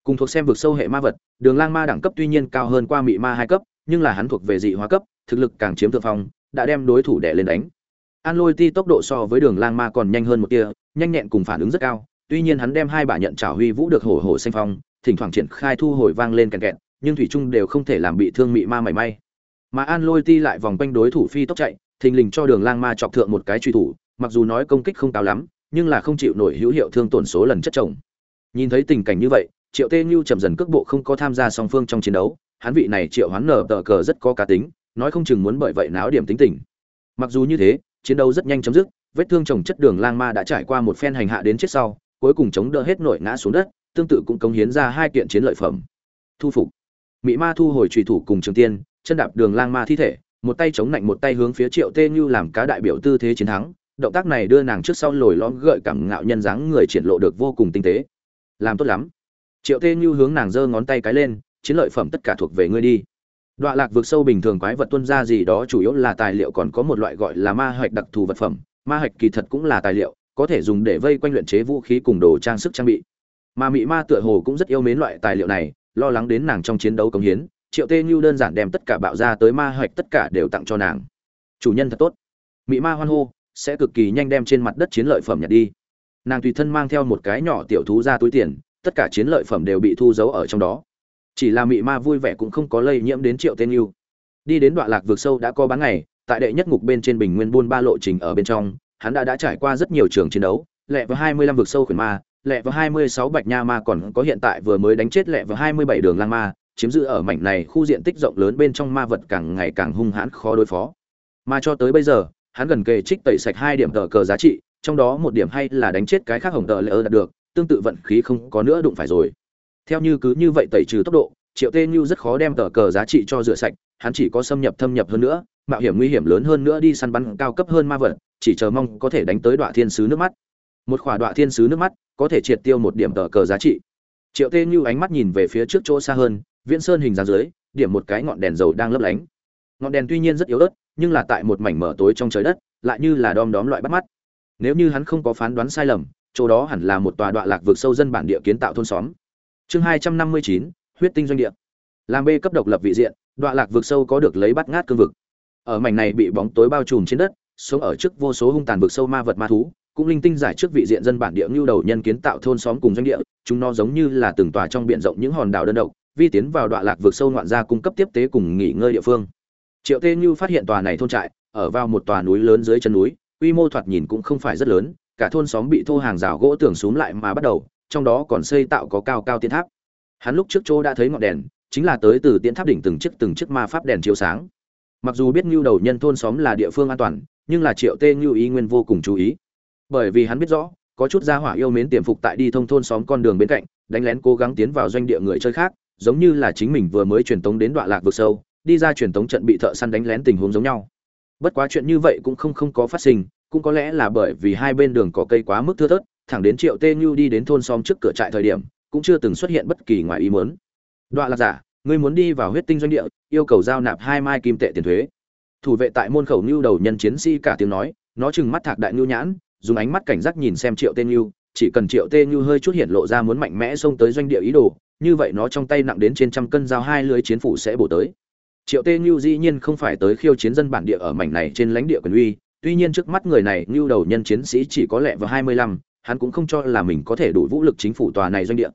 cùng thuộc xem vực sâu hệ ma vật đường lang ma đẳng cấp tuy nhiên cao hơn qua mị ma hai cấp nhưng là hắn thuộc về dị hóa cấp thực lực càng chiếm thượng phong đã đem đối thủ đè lên đánh. An lôi ti tốc độ so với đường lang ma còn nhanh hơn một tia nhanh nhẹn cùng phản ứng rất cao tuy nhiên hắn đem hai bả nhận trảo huy vũ được hổ hổ xanh phong thỉnh thoảng triển khai thu hồi vang lên kẹt kẹn, nhưng thủy trung đều không thể làm bị thương mị ma mảy may. Mà an lôi ti lại vòng quanh đối thủ phi tốc chạy thình lình cho đường lang ma chọc thượng một cái truy thủ mặc dù nói công kích không cao lắm nhưng là không chịu nổi hữu hiệu thương tổn số lần chất chồng. Nhìn thấy tình cảnh như vậy triệu tê như chậm dần cước bộ không có tham gia song phương trong chiến đấu, hắn vị này triệu hoán nở tờ cờ rất có cá tính, nói không chừng muốn bởi vậy náo điểm tính tình. Mặc dù như thế, chiến đấu rất nhanh chấm dứt, vết thương trồng chất đường lang ma đã trải qua một phen hành hạ đến chết sau, cuối cùng chống đỡ hết nội ngã xuống đất, tương tự cũng cống hiến ra hai kiện chiến lợi phẩm. Thu phục. Mỹ ma thu hồi trùy thủ cùng trường tiên, chân đạp đường lang ma thi thể, một tay chống lạnh một tay hướng phía triệu tê như làm cá đại biểu tư thế chiến thắng, động tác này đưa nàng trước sau lồi lõm gợi cảm ngạo nhân dáng người triển lộ được vô cùng tinh tế. Làm tốt lắm triệu tê như hướng nàng giơ ngón tay cái lên chiến lợi phẩm tất cả thuộc về ngươi đi Đoạ lạc vượt sâu bình thường quái vật tuân ra gì đó chủ yếu là tài liệu còn có một loại gọi là ma hạch đặc thù vật phẩm, ma hạch kỳ thật cũng là tài liệu, có thể dùng để vây quanh luyện chế vũ khí cùng đồ trang sức trang bị. Mà Mị Ma tựa hồ cũng rất yêu mến loại tài liệu này, lo lắng đến nàng trong chiến đấu cống hiến, Triệu Tê Nhu đơn giản đem tất cả bạo ra tới ma hạch tất cả đều tặng cho nàng. Chủ nhân thật tốt. Mị Ma hoan hô, sẽ cực kỳ nhanh đem trên mặt đất chiến lợi phẩm nhặt đi. Nàng tùy thân mang theo một cái nhỏ tiểu thú ra túi tiền, tất cả chiến lợi phẩm đều bị thu giấu ở trong đó. Chỉ là mị ma vui vẻ cũng không có lây nhiễm đến triệu tên yêu. Đi đến đoạn lạc vực sâu đã có bán ngày, tại đệ nhất ngục bên trên bình nguyên buôn ba lộ trình ở bên trong, hắn đã đã trải qua rất nhiều trường chiến đấu, lẹ vào hai mươi lăm vực sâu khuyển ma, lẹ vào hai mươi sáu bạch nha ma còn có hiện tại vừa mới đánh chết lẹ vào hai mươi bảy đường lang ma, chiếm giữ ở mảnh này khu diện tích rộng lớn bên trong ma vật càng ngày càng hung hãn khó đối phó. Mà cho tới bây giờ, hắn gần kề trích tẩy sạch hai điểm tờ cờ giá trị, trong đó một điểm hay là đánh chết cái khác hồng tờ lỡ đạt được tương tự vận khí không có nữa đụng phải rồi. Theo như cứ như vậy tẩy trừ tốc độ, triệu tê như rất khó đem tờ cờ giá trị cho rửa sạch, hắn chỉ có xâm nhập thâm nhập hơn nữa, mạo hiểm nguy hiểm lớn hơn nữa đi săn bắn cao cấp hơn ma vật, chỉ chờ mong có thể đánh tới đoạn thiên sứ nước mắt. Một khỏa đoạn thiên sứ nước mắt có thể triệt tiêu một điểm tờ cờ giá trị. Triệu tê như ánh mắt nhìn về phía trước chỗ xa hơn, viễn sơn hình dáng dưới, điểm một cái ngọn đèn dầu đang lấp lánh. Ngọn đèn tuy nhiên rất yếu ớt, nhưng là tại một mảnh mở tối trong trời đất, lại như là đom đóm loại bắt mắt. Nếu như hắn không có phán đoán sai lầm chỗ đó hẳn là một tòa đoạn lạc vực sâu dân bản địa kiến tạo thôn xóm. Chương hai trăm năm mươi chín, huyết tinh doanh địa. Làm b cấp độc lập vị diện đoạn lạc vực sâu có được lấy bắt ngát cương vực. Ở mảnh này bị bóng tối bao trùm trên đất, sống ở trước vô số hung tàn vực sâu ma vật ma thú, cũng linh tinh giải trước vị diện dân bản địa ngưu đầu nhân kiến tạo thôn xóm cùng doanh địa, chúng nó giống như là từng tòa trong biển rộng những hòn đảo đơn độc, vi tiến vào đoạn lạc vực sâu ngoạn gia cung cấp tiếp tế cùng nghỉ ngơi địa phương. Triệu tê như phát hiện tòa này thôn trại, ở vào một tòa núi lớn dưới chân núi, quy mô thoạt nhìn cũng không phải rất lớn cả thôn xóm bị thô hàng rào gỗ tường xúm lại mà bắt đầu, trong đó còn xây tạo có cao cao tiến tháp. Hắn lúc trước chỗ đã thấy ngọn đèn, chính là tới từ tiến tháp đỉnh từng chiếc từng chiếc ma pháp đèn chiếu sáng. Mặc dù biết ngưu đầu nhân thôn xóm là địa phương an toàn, nhưng là triệu tê ngưu ý nguyên vô cùng chú ý. Bởi vì hắn biết rõ, có chút gia hỏa yêu mến tiềm phục tại đi thông thôn xóm con đường bên cạnh, đánh lén cố gắng tiến vào doanh địa người chơi khác, giống như là chính mình vừa mới truyền tống đến đoạn lạc vực sâu, đi ra truyền tống trận bị thợ săn đánh lén tình huống giống nhau. Bất quá chuyện như vậy cũng không không có phát sinh cũng có lẽ là bởi vì hai bên đường có cây quá mức thưa thớt thẳng đến triệu tê nhu đi đến thôn xóm trước cửa trại thời điểm cũng chưa từng xuất hiện bất kỳ ngoài ý muốn. Đoạn lạc giả, ngươi muốn đi vào huyết tinh doanh địa, yêu cầu giao nạp hai mai kim tệ tiền thuế. Thủ vệ tại môn khẩu nhu đầu nhân chiến sĩ cả tiếng nói, nó trừng mắt thạc đại nhu nhãn, dùng ánh mắt cảnh giác nhìn xem Triệu tê nhu, chỉ cần Triệu tê nhu hơi chút hiện lộ ra muốn mạnh mẽ xông tới doanh địa ý đồ, như vậy nó trong tay nặng đến trên trăm cân dao hai lưới chiến phủ sẽ bổ tới. Triệu tê nhu dĩ nhiên không phải tới khiêu chiến dân bản địa ở mảnh này trên lãnh địa quyền uy, tuy nhiên trước mắt người này như đầu nhân chiến sĩ chỉ có lẹ vào 25, hắn cũng không cho là mình có thể đủ vũ lực chính phủ tòa này doanh địa.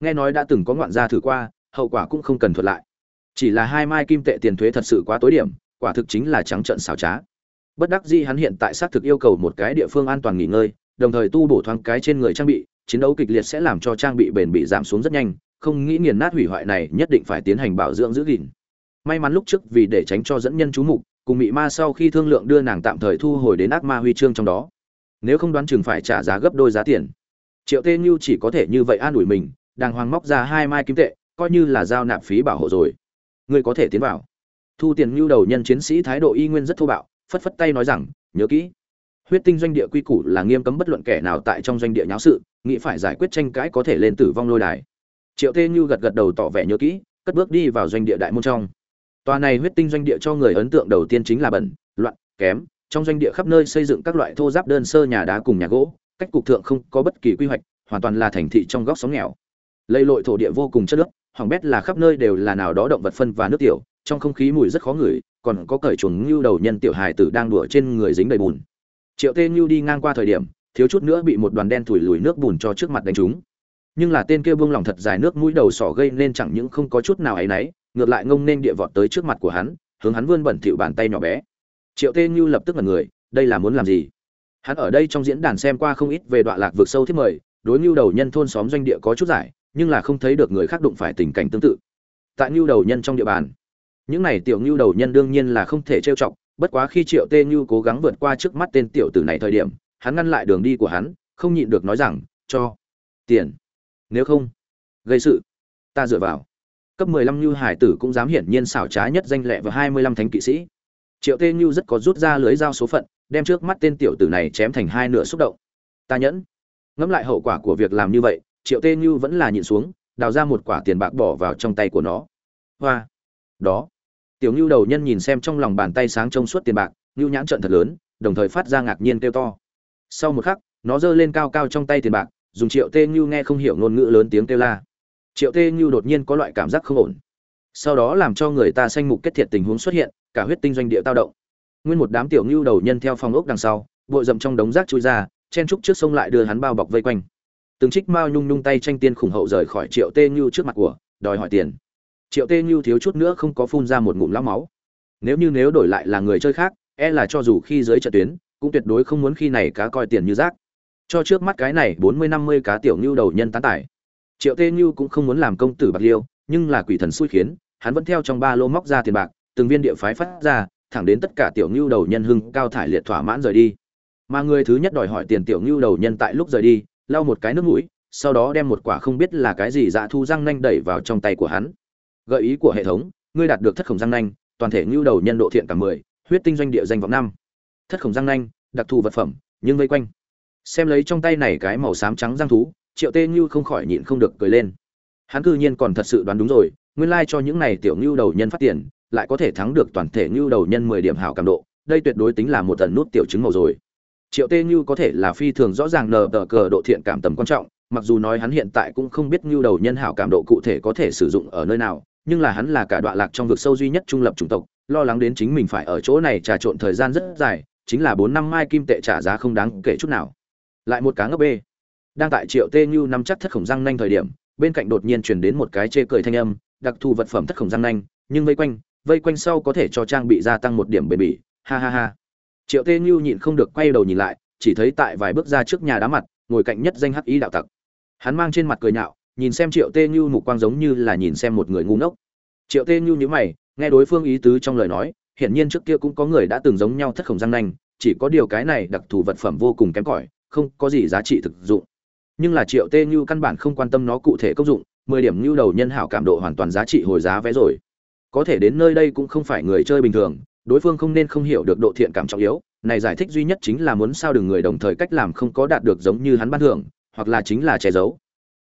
Nghe nói đã từng có ngoạn gia thử qua hậu quả cũng không cần thuật lại. Chỉ là hai mai kim tệ tiền thuế thật sự quá tối điểm quả thực chính là trắng trận xảo trá. Bất đắc dĩ hắn hiện tại xác thực yêu cầu một cái địa phương an toàn nghỉ ngơi đồng thời tu bổ thoáng cái trên người trang bị chiến đấu kịch liệt sẽ làm cho trang bị bền bị giảm xuống rất nhanh không nghĩ nghiền nát hủy hoại này nhất định phải tiến hành bảo dưỡng giữ gìn. May mắn lúc trước vì để tránh cho dẫn nhân chú mục cùng mị ma sau khi thương lượng đưa nàng tạm thời thu hồi đến ác ma huy chương trong đó. Nếu không đoán chừng phải trả giá gấp đôi giá tiền. Triệu tê như chỉ có thể như vậy an ủi mình, đàng hoàng móc ra hai mai kim tệ, coi như là giao nạp phí bảo hộ rồi. Ngươi có thể tiến vào. Thu tiền nhu đầu nhân chiến sĩ thái độ y nguyên rất thô bạo, phất phất tay nói rằng, nhớ kỹ, huyết tinh doanh địa quy củ là nghiêm cấm bất luận kẻ nào tại trong doanh địa nháo sự, nghĩ phải giải quyết tranh cãi có thể lên tử vong lôi đài. Triệu tê như gật gật đầu tỏ vẻ nhớ kỹ, cất bước đi vào doanh địa đại môn trong tòa này huyết tinh doanh địa cho người ấn tượng đầu tiên chính là bẩn, loạn, kém. Trong doanh địa khắp nơi xây dựng các loại thô giáp đơn sơ nhà đá cùng nhà gỗ, cách cục thượng không có bất kỳ quy hoạch, hoàn toàn là thành thị trong góc sóng nghèo. Lây lội thổ địa vô cùng chất nước hoàng bét là khắp nơi đều là nào đó động vật phân và nước tiểu, trong không khí mùi rất khó ngửi, còn có cởi chuồng như đầu nhân tiểu hài tử đang đùa trên người dính đầy bùn. Triệu tê ngưu đi ngang qua thời điểm, thiếu chút nữa bị một đoàn đen thủi lùi nước bùn cho trước mặt đánh trúng. Nhưng là tên kia buông lòng thật dài nước mũi đầu sỏ gây nên chẳng những không có chút nào ấy nấy ngược lại ngông nên địa vọt tới trước mặt của hắn, hướng hắn vươn bẩn thỉu bàn tay nhỏ bé. Triệu tê như lập tức là người, đây là muốn làm gì? Hắn ở đây trong diễn đàn xem qua không ít về đoạn lạc vượt sâu thiết mời, đối ngưu đầu nhân thôn xóm doanh địa có chút giải, nhưng là không thấy được người khác đụng phải tình cảnh tương tự. Tại ngưu đầu nhân trong địa bàn, những này tiểu ngưu đầu nhân đương nhiên là không thể trêu chọc, bất quá khi triệu tê ngưu cố gắng vượt qua trước mắt tên tiểu tử này thời điểm, hắn ngăn lại đường đi của hắn, không nhịn được nói rằng, cho tiền. Nếu không, gây sự. Ta dựa vào cấp 15 Nưu Hải tử cũng dám hiển nhiên xảo trá nhất danh lệ và 25 thánh kỵ sĩ. Triệu Tê Nưu rất có rút ra lưới dao số phận, đem trước mắt tên tiểu tử này chém thành hai nửa xúc động. Ta nhẫn. Ngẫm lại hậu quả của việc làm như vậy, Triệu Tê Nưu vẫn là nhịn xuống, đào ra một quả tiền bạc bỏ vào trong tay của nó. Hoa. Đó. Tiểu Nưu đầu nhân nhìn xem trong lòng bàn tay sáng trông suốt tiền bạc, Nưu nhãn trợn thật lớn, đồng thời phát ra ngạc nhiên kêu to. Sau một khắc, nó giơ lên cao cao trong tay tiền bạc, dùng Triệu Tê Nưu nghe không hiểu ngôn ngữ lớn tiếng kêu la triệu tê như đột nhiên có loại cảm giác không ổn. Sau đó làm cho người ta sanh mục kết thiệt tình huống xuất hiện, cả huyết tinh doanh địa tao động. Nguyên một đám tiểu ngưu đầu nhân theo phòng ốc đằng sau bội dậm trong đống rác chui ra, chen trúc trước sông lại đưa hắn bao bọc vây quanh. Từng trích mao nhung nhung tay tranh tiên khủng hậu rời khỏi triệu tê như trước mặt của, đòi hỏi tiền. Triệu tê như thiếu chút nữa không có phun ra một ngụm lão máu. Nếu như nếu đổi lại là người chơi khác e là cho dù khi dưới trận tuyến, cũng tuyệt đối không muốn khi này cá coi tiền như rác. Cho trước mắt cái này bốn mươi năm mươi cá tiểu ngưu đầu nhân tán tải triệu tê như cũng không muốn làm công tử bạc liêu, nhưng là quỷ thần xui khiến, hắn vẫn theo trong ba lô móc ra tiền bạc, từng viên địa phái phát ra, thẳng đến tất cả tiểu ngưu đầu nhân hưng cao thải liệt thỏa mãn rời đi. Mà người thứ nhất đòi hỏi tiền tiểu ngưu đầu nhân tại lúc rời đi, lau một cái nước mũi, sau đó đem một quả không biết là cái gì dạ thu răng nanh đẩy vào trong tay của hắn. Gợi ý của hệ thống, ngươi đạt được thất khổng răng nanh, toàn thể ngưu đầu nhân độ thiện cả mười, huyết tinh doanh địa danh vọng năm. Thất khổng răng nanh, đặc thù vật phẩm, nhưng vây quanh. Xem lấy trong tay này cái màu xám trắng răng thú triệu tê như không khỏi nhịn không được cười lên. Hắn cư nhiên còn thật sự đoán đúng rồi, nguyên lai cho những này tiểu ngưu đầu nhân phát tiền, lại có thể thắng được toàn thể ngưu đầu nhân mười điểm hảo cảm độ, đây tuyệt đối tính là một tần nút tiểu chứng màu rồi. Triệu tê như có thể là phi thường rõ ràng nờ tờ cờ độ thiện cảm tầm quan trọng, mặc dù nói hắn hiện tại cũng không biết ngưu đầu nhân hảo cảm độ cụ thể có thể sử dụng ở nơi nào, nhưng là hắn là cả đoạn lạc trong vực sâu duy nhất trung lập chủng tộc, lo lắng đến chính mình phải ở chỗ này trà trộn thời gian rất dài, chính là bốn năm mai kim tệ trả giá không đáng kể chút nào. Lại một cá ngấp bê đang tại triệu tê như nắm chắc thất khổng răng nanh thời điểm, bên cạnh đột nhiên chuyển đến một cái chê cười thanh âm, đặc thù vật phẩm thất khổng răng nanh, nhưng vây quanh vây quanh sau có thể cho trang bị gia tăng một điểm bền bỉ. Ha ha ha. Triệu tê như nhịn không được quay đầu nhìn lại, chỉ thấy tại vài bước ra trước nhà đá mặt, ngồi cạnh nhất danh hắc ý đạo tặc. Hắn mang trên mặt cười nhạo, nhìn xem triệu tê như mục quang giống như là nhìn xem một người ngu ngốc. Triệu tê như nhữ mày, nghe đối phương ý tứ trong lời nói, hiển nhiên trước kia cũng có người đã từng giống nhau thất khổng răng nanh, chỉ có điều cái này đặc thù vật phẩm vô cùng kém cỏi, không có gì giá trị thực dụng nhưng là triệu tê như căn bản không quan tâm nó cụ thể công dụng, mười điểm như đầu nhân hảo cảm độ hoàn toàn giá trị hồi giá vé rồi. Có thể đến nơi đây cũng không phải người chơi bình thường, đối phương không nên không hiểu được độ thiện cảm trọng yếu, này giải thích duy nhất chính là muốn sao đừng người đồng thời cách làm không có đạt được giống như hắn ban thưởng, hoặc là chính là che giấu.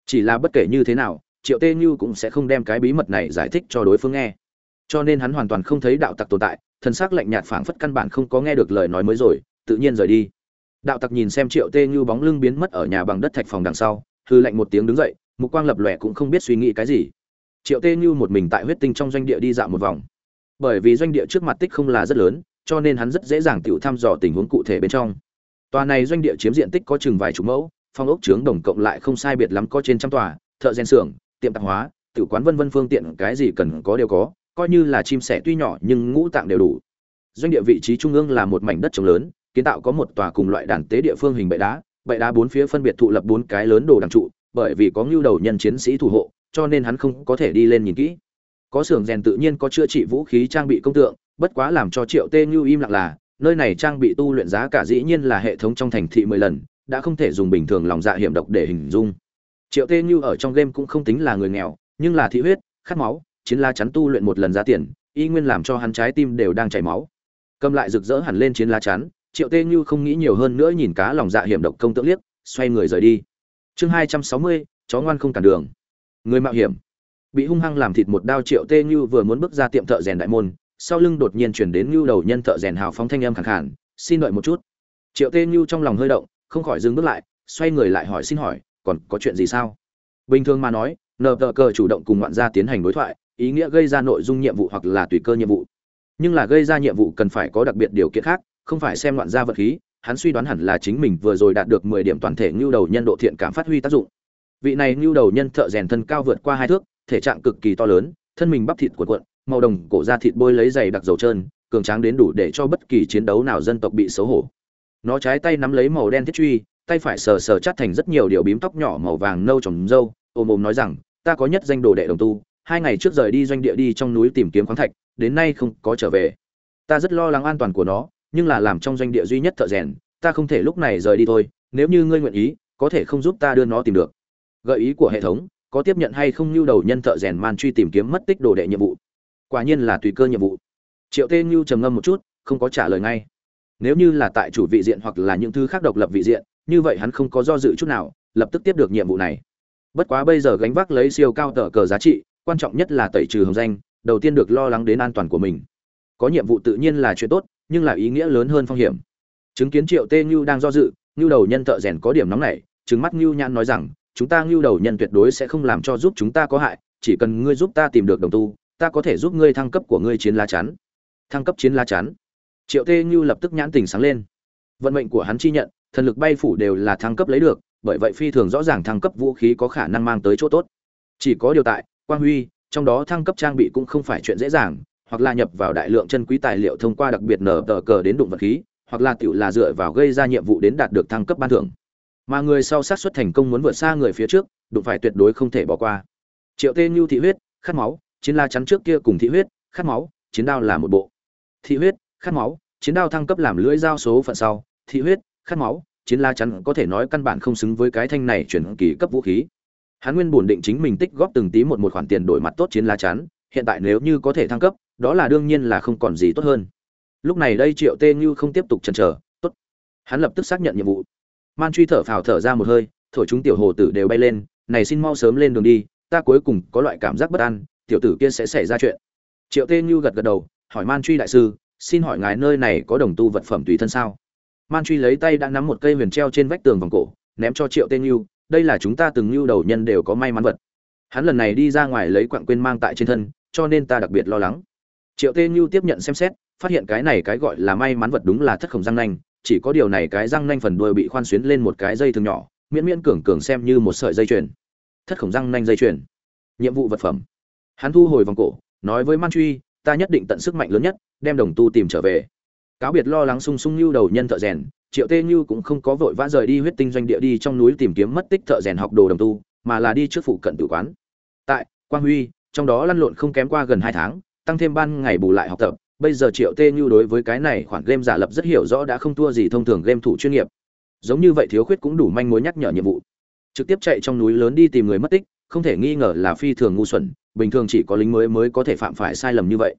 Chỉ là bất kể như thế nào, triệu tê như cũng sẽ không đem cái bí mật này giải thích cho đối phương nghe. Cho nên hắn hoàn toàn không thấy đạo tặc tồn tại, thân xác lạnh nhạt phảng phất căn bản không có nghe được lời nói mới rồi, tự nhiên rời đi đạo tặc nhìn xem triệu tê như bóng lưng biến mất ở nhà bằng đất thạch phòng đằng sau, hư lạnh một tiếng đứng dậy, mục quang lập lòe cũng không biết suy nghĩ cái gì. Triệu tê như một mình tại huyết tinh trong doanh địa đi dạo một vòng. Bởi vì doanh địa trước mặt tích không là rất lớn, cho nên hắn rất dễ dàng tự thăm dò tình huống cụ thể bên trong. Tòa này doanh địa chiếm diện tích có chừng vài chục mẫu, phong ốc trướng đồng cộng lại không sai biệt lắm có trên trăm tòa, thợ rèn xưởng, tiệm tạp hóa tự quán vân vân phương tiện cái gì cần có đều có, coi như là chim sẻ tuy nhỏ nhưng ngũ tạng đều đủ. Doanh địa vị trí trung ương là một mảnh đất trồng lớn kiến tạo có một tòa cùng loại đàn tế địa phương hình bệ đá bệ đá bốn phía phân biệt thụ lập bốn cái lớn đồ đằng trụ, bởi vì có ngưu đầu nhân chiến sĩ thủ hộ, cho nên hắn không có thể đi lên nhìn kỹ. Có xưởng rèn tự nhiên có chữa trị vũ khí trang bị công tượng, bất quá làm cho triệu tê ngưu im lặng là, nơi này trang bị tu luyện giá cả dĩ nhiên là hệ thống trong thành thị mười lần, đã không thể dùng bình thường lòng dạ hiểm độc để hình dung. Triệu tê ngưu ở trong game cũng không tính là người nghèo, nhưng là thị huyết, khát máu, chiến la chắn tu luyện một lần giá tiền, y nguyên làm cho hắn trái tim đều đang chảy máu. Cầm lại rực rỡ hẳn lên chiến la chắn triệu tê như không nghĩ nhiều hơn nữa nhìn cá lòng dạ hiểm độc công tượng liếc, xoay người rời đi. Chương hai trăm sáu mươi, chó ngoan không cản đường. Người mạo hiểm. Bị hung hăng làm thịt một đao triệu tê như vừa muốn bước ra tiệm thợ rèn đại môn, sau lưng đột nhiên chuyển đến như đầu nhân thợ rèn hào phóng thanh âm khẳng khản xin đợi một chút. Triệu tê như trong lòng hơi động, không khỏi dừng bước lại, xoay người lại hỏi xin hỏi, còn có chuyện gì sao? Bình thường mà nói, nờ tờ cờ chủ động cùng ngoạn gia tiến hành đối thoại, ý nghĩa gây ra nội dung nhiệm vụ hoặc là tùy cơ nhiệm vụ. Nhưng là gây ra nhiệm vụ cần phải có đặc biệt điều kiện khác không phải xem loạn ra vật khí, hắn suy đoán hẳn là chính mình vừa rồi đạt được 10 điểm toàn thể nhu đầu nhân độ thiện cảm phát huy tác dụng. Vị này nhu đầu nhân thợ rèn thân cao vượt qua hai thước, thể trạng cực kỳ to lớn, thân mình bắp thịt cuộn cuộn, màu đồng cổ da thịt bôi lấy dày đặc dầu trơn, cường tráng đến đủ để cho bất kỳ chiến đấu nào dân tộc bị xấu hổ. Nó trái tay nắm lấy màu đen thiết truy, tay phải sờ sờ chắt thành rất nhiều điều bím tóc nhỏ màu vàng nâu trồng râu, ôm ôm nói rằng, ta có nhất danh đồ đệ đồng tu, hai ngày trước rời đi doanh địa đi trong núi tìm kiếm khoáng thạch, đến nay không có trở về. Ta rất lo lắng an toàn của nó, nhưng là làm trong doanh địa duy nhất thợ rèn, ta không thể lúc này rời đi thôi, nếu như ngươi nguyện ý, có thể không giúp ta đưa nó tìm được. Gợi ý của hệ thống, có tiếp nhận hay không lưu đầu nhân thợ rèn man truy tìm kiếm mất tích đồ đệ nhiệm vụ. Quả nhiên là tùy cơ nhiệm vụ. Triệu tê nhu trầm ngâm một chút, không có trả lời ngay. Nếu như là tại chủ vị diện hoặc là những thứ khác độc lập vị diện, như vậy hắn không có do dự chút nào, lập tức tiếp được nhiệm vụ này. Bất quá bây giờ gánh vác lấy siêu cao tờ cờ giá trị, quan trọng nhất là tẩy trừ hồng danh, đầu tiên được lo lắng đến an toàn của mình. Có nhiệm vụ tự nhiên là chuyện tốt nhưng là ý nghĩa lớn hơn phong hiểm. Chứng kiến triệu tê như đang do dự như đầu nhân thợ rèn có điểm nóng này trừng mắt như nhãn nói rằng, chúng ta như đầu nhân tuyệt đối sẽ không làm cho giúp chúng ta có hại, chỉ cần ngươi giúp ta tìm được đồng tu, ta có thể giúp ngươi thăng cấp của ngươi chiến lá chắn. Thăng cấp chiến lá chắn? Triệu tê như lập tức nhãn tình sáng lên. Vận mệnh của hắn chi nhận, thần lực bay phủ đều là thăng cấp lấy được, bởi vậy phi thường rõ ràng thăng cấp vũ khí có khả năng mang tới chỗ tốt. Chỉ có điều tại, quang huy, trong đó thăng cấp trang bị cũng không phải chuyện dễ dàng hoặc là nhập vào đại lượng chân quý tài liệu thông qua đặc biệt nở tờ cờ đến đụng vật khí, hoặc là tiểu là dựa vào gây ra nhiệm vụ đến đạt được thăng cấp ban thưởng. Mà người sau sát xuất thành công muốn vượt xa người phía trước, đụng phải tuyệt đối không thể bỏ qua. Triệu tê như thị huyết, khát máu, chiến la chắn trước kia cùng thị huyết, khát máu, chiến đao là một bộ. Thị huyết, khát máu, chiến đao thăng cấp làm lưỡi dao số phận sau, thị huyết, khát máu, chiến la chắn có thể nói căn bản không xứng với cái thanh này chuyển kỳ cấp vũ khí. Hắn nguyên bổn định chính mình tích góp từng tí một một khoản tiền đổi mặt tốt chiến la chắn, hiện tại nếu như có thể thăng cấp đó là đương nhiên là không còn gì tốt hơn. Lúc này đây triệu tê như không tiếp tục chần chờ, tốt. Hắn lập tức xác nhận nhiệm vụ. Man truy thở phào thở ra một hơi, thổi chúng tiểu hồ tử đều bay lên, này xin mau sớm lên đường đi, ta cuối cùng có loại cảm giác bất an, tiểu tử kia sẽ xảy ra chuyện. Triệu tê như gật gật đầu, hỏi man truy đại sư, xin hỏi ngài nơi này có đồng tu vật phẩm tùy thân sao? Man truy lấy tay đã nắm một cây huyền treo trên vách tường vòng cổ, ném cho triệu tê như, đây là chúng ta từng lưu đầu nhân đều có may mắn vật. Hắn lần này đi ra ngoài lấy quặng quên mang tại trên thân, cho nên ta đặc biệt lo lắng triệu tê như tiếp nhận xem xét, phát hiện cái này cái gọi là may mắn vật đúng là thất khổng răng nanh, chỉ có điều này cái răng nanh phần đuôi bị khoan xuyến lên một cái dây thường nhỏ, miễn miễn cường cường xem như một sợi dây chuyền. Thất khổng răng nanh dây chuyền. Nhiệm vụ vật phẩm. Hắn thu hồi vòng cổ, nói với man truy, ta nhất định tận sức mạnh lớn nhất, đem đồng tu tìm trở về. Cáo biệt lo lắng sung sung như đầu nhân thợ rèn, triệu tê như cũng không có vội vã rời đi huyết tinh doanh địa đi trong núi tìm kiếm mất tích thợ rèn học đồ đồng tu, mà là đi trước phụ cận tử quán. Tại quang huy, trong đó lăn lộn không kém qua gần hai tháng tăng thêm ban ngày bù lại học tập. Bây giờ triệu tê như đối với cái này khoản game giả lập rất hiểu rõ đã không thua gì thông thường game thủ chuyên nghiệp. Giống như vậy thiếu khuyết cũng đủ manh mối nhắc nhở nhiệm vụ. Trực tiếp chạy trong núi lớn đi tìm người mất tích, không thể nghi ngờ là phi thường ngu xuẩn, bình thường chỉ có lính mới mới có thể phạm phải sai lầm như vậy.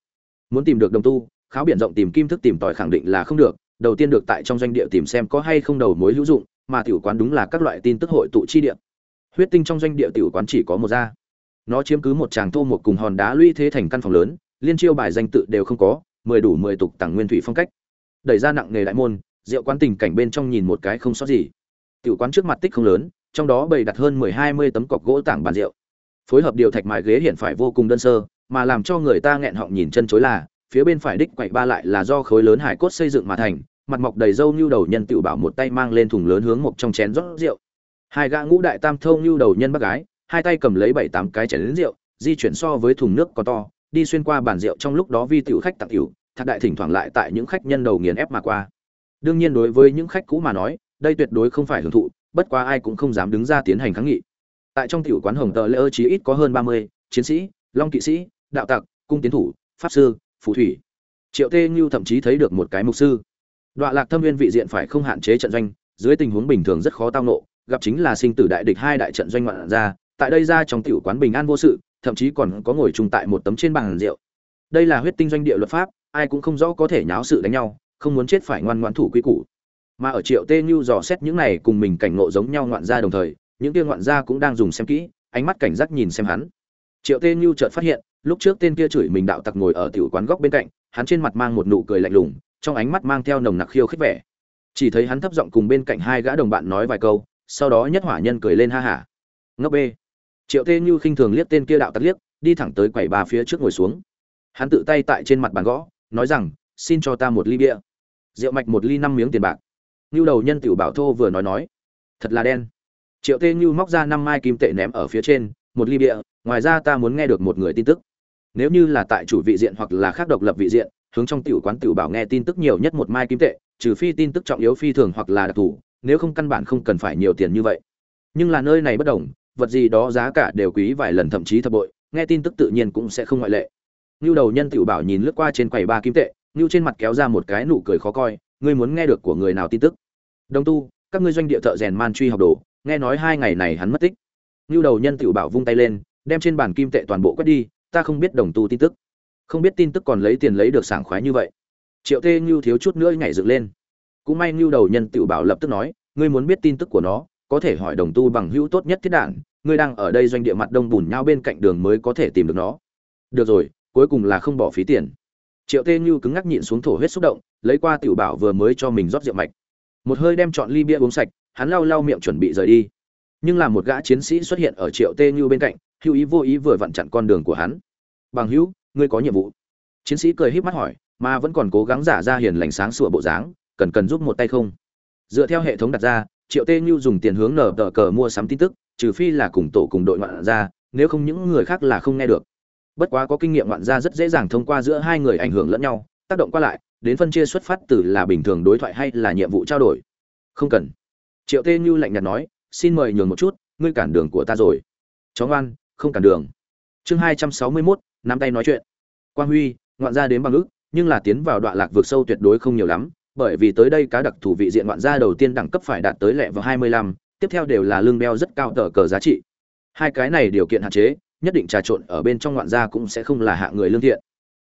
Muốn tìm được đồng tu, kháo biển rộng tìm kim thức tìm tòi khẳng định là không được, đầu tiên được tại trong doanh địa tìm xem có hay không đầu mối hữu dụng, mà tiểu quán đúng là các loại tin tức hội tụ chi địa. Huyết tinh trong doanh địa tiểu quán chỉ có một da nó chiếm cứ một tràng thô một cùng hòn đá lũy thế thành căn phòng lớn liên chiêu bài danh tự đều không có, mười đủ mười tục tặng nguyên thủy phong cách. Đẩy ra nặng nghề đại môn, rượu quán tình cảnh bên trong nhìn một cái không sót gì. Tiểu quán trước mặt tích không lớn, trong đó bày đặt hơn mười hai mươi tấm cọc gỗ tảng bàn rượu. Phối hợp điều thạch mài ghế hiện phải vô cùng đơn sơ, mà làm cho người ta nghẹn họng nhìn chân chối là, phía bên phải đích quậy ba lại là do khối lớn hải cốt xây dựng mà thành, mặt mọc đầy râu như đầu nhân tự bảo một tay mang lên thùng lớn hướng một trong chén rót rượu. Hai gã ngũ đại tam thâu như đầu nhân bác gái, hai tay cầm lấy bảy tám cái chén lớn rượu, di chuyển so với thùng nước có to đi xuyên qua bàn rượu trong lúc đó vi tiểu khách tặng tiểu, thạc đại thỉnh thoảng lại tại những khách nhân đầu nghiền ép mà qua. Đương nhiên đối với những khách cũ mà nói, đây tuyệt đối không phải hưởng thụ, bất quá ai cũng không dám đứng ra tiến hành kháng nghị. Tại trong tiểu quán hồng tờ lễ chí ít có hơn ba mươi chiến sĩ, long kỵ sĩ, đạo tặc, cung tiến thủ, pháp sư, phù thủy. Triệu tê như thậm chí thấy được một cái mục sư. Đoạn lạc thâm viên vị diện phải không hạn chế trận doanh, dưới tình huống bình thường rất khó tao nộ gặp chính là sinh tử đại địch hai đại trận doanh ngoạn ra, tại đây ra trong tiểu quán bình an vô sự thậm chí còn có ngồi chung tại một tấm trên bàn rượu. Đây là huyết tinh doanh địa luật pháp, ai cũng không rõ có thể nháo sự đánh nhau, không muốn chết phải ngoan ngoãn thủ quy củ. Mà ở triệu tê như dò xét những này cùng mình cảnh ngộ giống nhau ngoạn gia đồng thời, những kia ngoạn gia cũng đang dùng xem kỹ, ánh mắt cảnh giác nhìn xem hắn. Triệu tê như chợt phát hiện, lúc trước tên kia chửi mình đạo tặc ngồi ở tiểu quán góc bên cạnh, hắn trên mặt mang một nụ cười lạnh lùng, trong ánh mắt mang theo nồng nặc khiêu khích vẻ. Chỉ thấy hắn thấp giọng cùng bên cạnh hai gã đồng bạn nói vài câu, sau đó nhất hỏa nhân cười lên ha hả. Ngốc bê triệu tê như khinh thường liếc tên kia đạo tắt liếc, đi thẳng tới quầy ba phía trước ngồi xuống. Hắn tự tay tại trên mặt bàn gõ, nói rằng, xin cho ta một ly bia. Rượu mạch một ly năm miếng tiền bạc. Như đầu nhân tiểu bảo thô vừa nói nói, thật là đen. Triệu tê Như móc ra năm mai kim tệ ném ở phía trên, một ly bia, ngoài ra ta muốn nghe được một người tin tức. Nếu như là tại chủ vị diện hoặc là khác độc lập vị diện, hướng trong tiểu quán tiểu bảo nghe tin tức nhiều nhất một mai kim tệ, trừ phi tin tức trọng yếu phi thường hoặc là đặc thù, nếu không căn bản không cần phải nhiều tiền như vậy. Nhưng là nơi này bất đồng vật gì đó giá cả đều quý vài lần thậm chí thập bội nghe tin tức tự nhiên cũng sẽ không ngoại lệ Nưu đầu nhân tiểu bảo nhìn lướt qua trên quầy ba kim tệ, Nưu trên mặt kéo ra một cái nụ cười khó coi, ngươi muốn nghe được của người nào tin tức? Đồng tu, các ngươi doanh địa thợ rèn man truy học đồ, nghe nói hai ngày này hắn mất tích. Nưu đầu nhân tiểu bảo vung tay lên đem trên bàn kim tệ toàn bộ quét đi ta không biết đồng tu tin tức không biết tin tức còn lấy tiền lấy được sảng khoái như vậy triệu tê Nưu thiếu chút nữa nhảy dựng lên cũng may Nưu đầu nhân tiểu bảo lập tức nói ngươi muốn biết tin tức của nó có thể hỏi đồng tu bằng hữu tốt nhất thiết đạn, ngươi đang ở đây doanh địa mặt đông bùn nhau bên cạnh đường mới có thể tìm được nó. Được rồi, cuối cùng là không bỏ phí tiền. Triệu tê như cứng ngắc nhịn xuống thổ huyết xúc động, lấy qua tiểu bảo vừa mới cho mình rót rượu mạch. Một hơi đem chọn ly bia uống sạch, hắn lau lau miệng chuẩn bị rời đi. Nhưng là một gã chiến sĩ xuất hiện ở triệu tê như bên cạnh, hữu ý vô ý vừa vặn chặn con đường của hắn. Bằng hữu, ngươi có nhiệm vụ. Chiến sĩ cười híp mắt hỏi, mà vẫn còn cố gắng giả ra hiền lành sáng sủa bộ dáng, cần cần giúp một tay không? Dựa theo hệ thống đặt ra triệu tê như dùng tiền hướng nở tờ cờ mua sắm tin tức, trừ phi là cùng tổ cùng đội ngoạn ra nếu không những người khác là không nghe được. Bất quá có kinh nghiệm ngoạn ra rất dễ dàng thông qua giữa hai người ảnh hưởng lẫn nhau, tác động qua lại, đến phân chia xuất phát từ là bình thường đối thoại hay là nhiệm vụ trao đổi. Không cần. Triệu tê như lạnh nhạt nói, xin mời nhường một chút, ngươi cản đường của ta rồi. Chó ngoan, không cản đường. Chương hai trăm sáu mươi mốt, nắm tay nói chuyện. Quang huy, ngoạn ra đến bằng ức nhưng là tiến vào đoạn lạc vượt sâu tuyệt đối không nhiều lắm bởi vì tới đây cá đặc thù vị diện ngoạn gia đầu tiên đẳng cấp phải đạt tới lẹ vào hai mươi lăm, tiếp theo đều là lương đeo rất cao tờ cờ giá trị. Hai cái này điều kiện hạn chế, nhất định trà trộn ở bên trong ngoạn gia cũng sẽ không là hạ người lương thiện.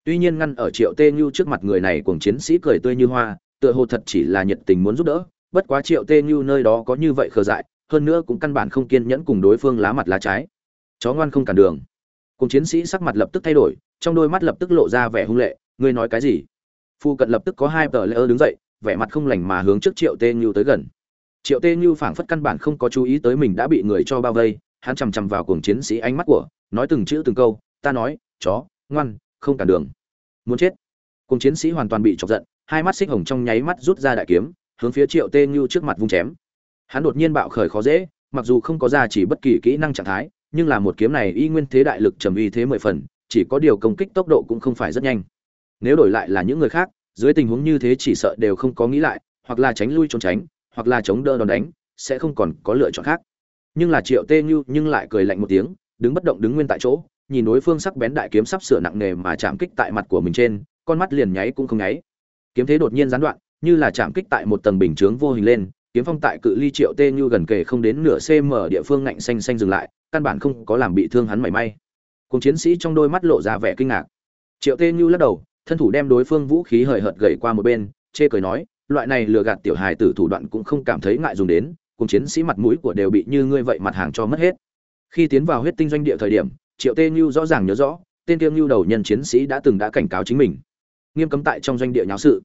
Tuy nhiên ngăn ở triệu tê như trước mặt người này cùng chiến sĩ cười tươi như hoa, tựa hồ thật chỉ là nhiệt tình muốn giúp đỡ, bất quá triệu tê như nơi đó có như vậy khờ dại, hơn nữa cũng căn bản không kiên nhẫn cùng đối phương lá mặt lá trái. Chó ngoan không cản đường. Cùng chiến sĩ sắc mặt lập tức thay đổi, trong đôi mắt lập tức lộ ra vẻ hung lệ, ngươi nói cái gì? Phu cận lập tức có hai tờ lễ ơ đứng dậy, vẻ mặt không lành mà hướng trước triệu tê như tới gần. Triệu tê như phảng phất căn bản không có chú ý tới mình đã bị người cho bao vây, hắn chằm chằm vào cuồng chiến sĩ ánh mắt của, nói từng chữ từng câu, ta nói, chó, ngoan, không cản đường. Muốn chết. Cuồng chiến sĩ hoàn toàn bị chọc giận, hai mắt xích hồng trong nháy mắt rút ra đại kiếm, hướng phía triệu tê như trước mặt vung chém. Hắn đột nhiên bạo khởi khó dễ, mặc dù không có ra chỉ bất kỳ kỹ năng trạng thái, nhưng là một kiếm này y nguyên thế đại lực trầm uy thế mười phần, chỉ có điều công kích tốc độ cũng không phải rất nhanh nếu đổi lại là những người khác, dưới tình huống như thế chỉ sợ đều không có nghĩ lại, hoặc là tránh lui trốn tránh, hoặc là chống đỡ đòn đánh, sẽ không còn có lựa chọn khác. Nhưng là triệu tê như nhưng lại cười lạnh một tiếng, đứng bất động đứng nguyên tại chỗ, nhìn đối phương sắc bén đại kiếm sắp sửa nặng nề mà chạm kích tại mặt của mình trên, con mắt liền nháy cũng không nháy. Kiếm thế đột nhiên gián đoạn, như là chạm kích tại một tầng bình chướng vô hình lên, kiếm phong tại cự ly triệu tê như gần kề không đến nửa cm địa phương ngạnh xanh xanh dừng lại, căn bản không có làm bị thương hắn mảy may. Cùng chiến sĩ trong đôi mắt lộ ra vẻ kinh ngạc. Triệu tê như lắc đầu thân thủ đem đối phương vũ khí hời hợt gậy qua một bên, chê cười nói, loại này lừa gạt tiểu hài tử thủ đoạn cũng không cảm thấy ngại dùng đến, cùng chiến sĩ mặt mũi của đều bị như ngươi vậy mặt hàng cho mất hết. Khi tiến vào huyết tinh doanh địa thời điểm, triệu tê như rõ ràng nhớ rõ, tên tiêu như đầu nhân chiến sĩ đã từng đã cảnh cáo chính mình. Nghiêm cấm tại trong doanh địa nháo sự.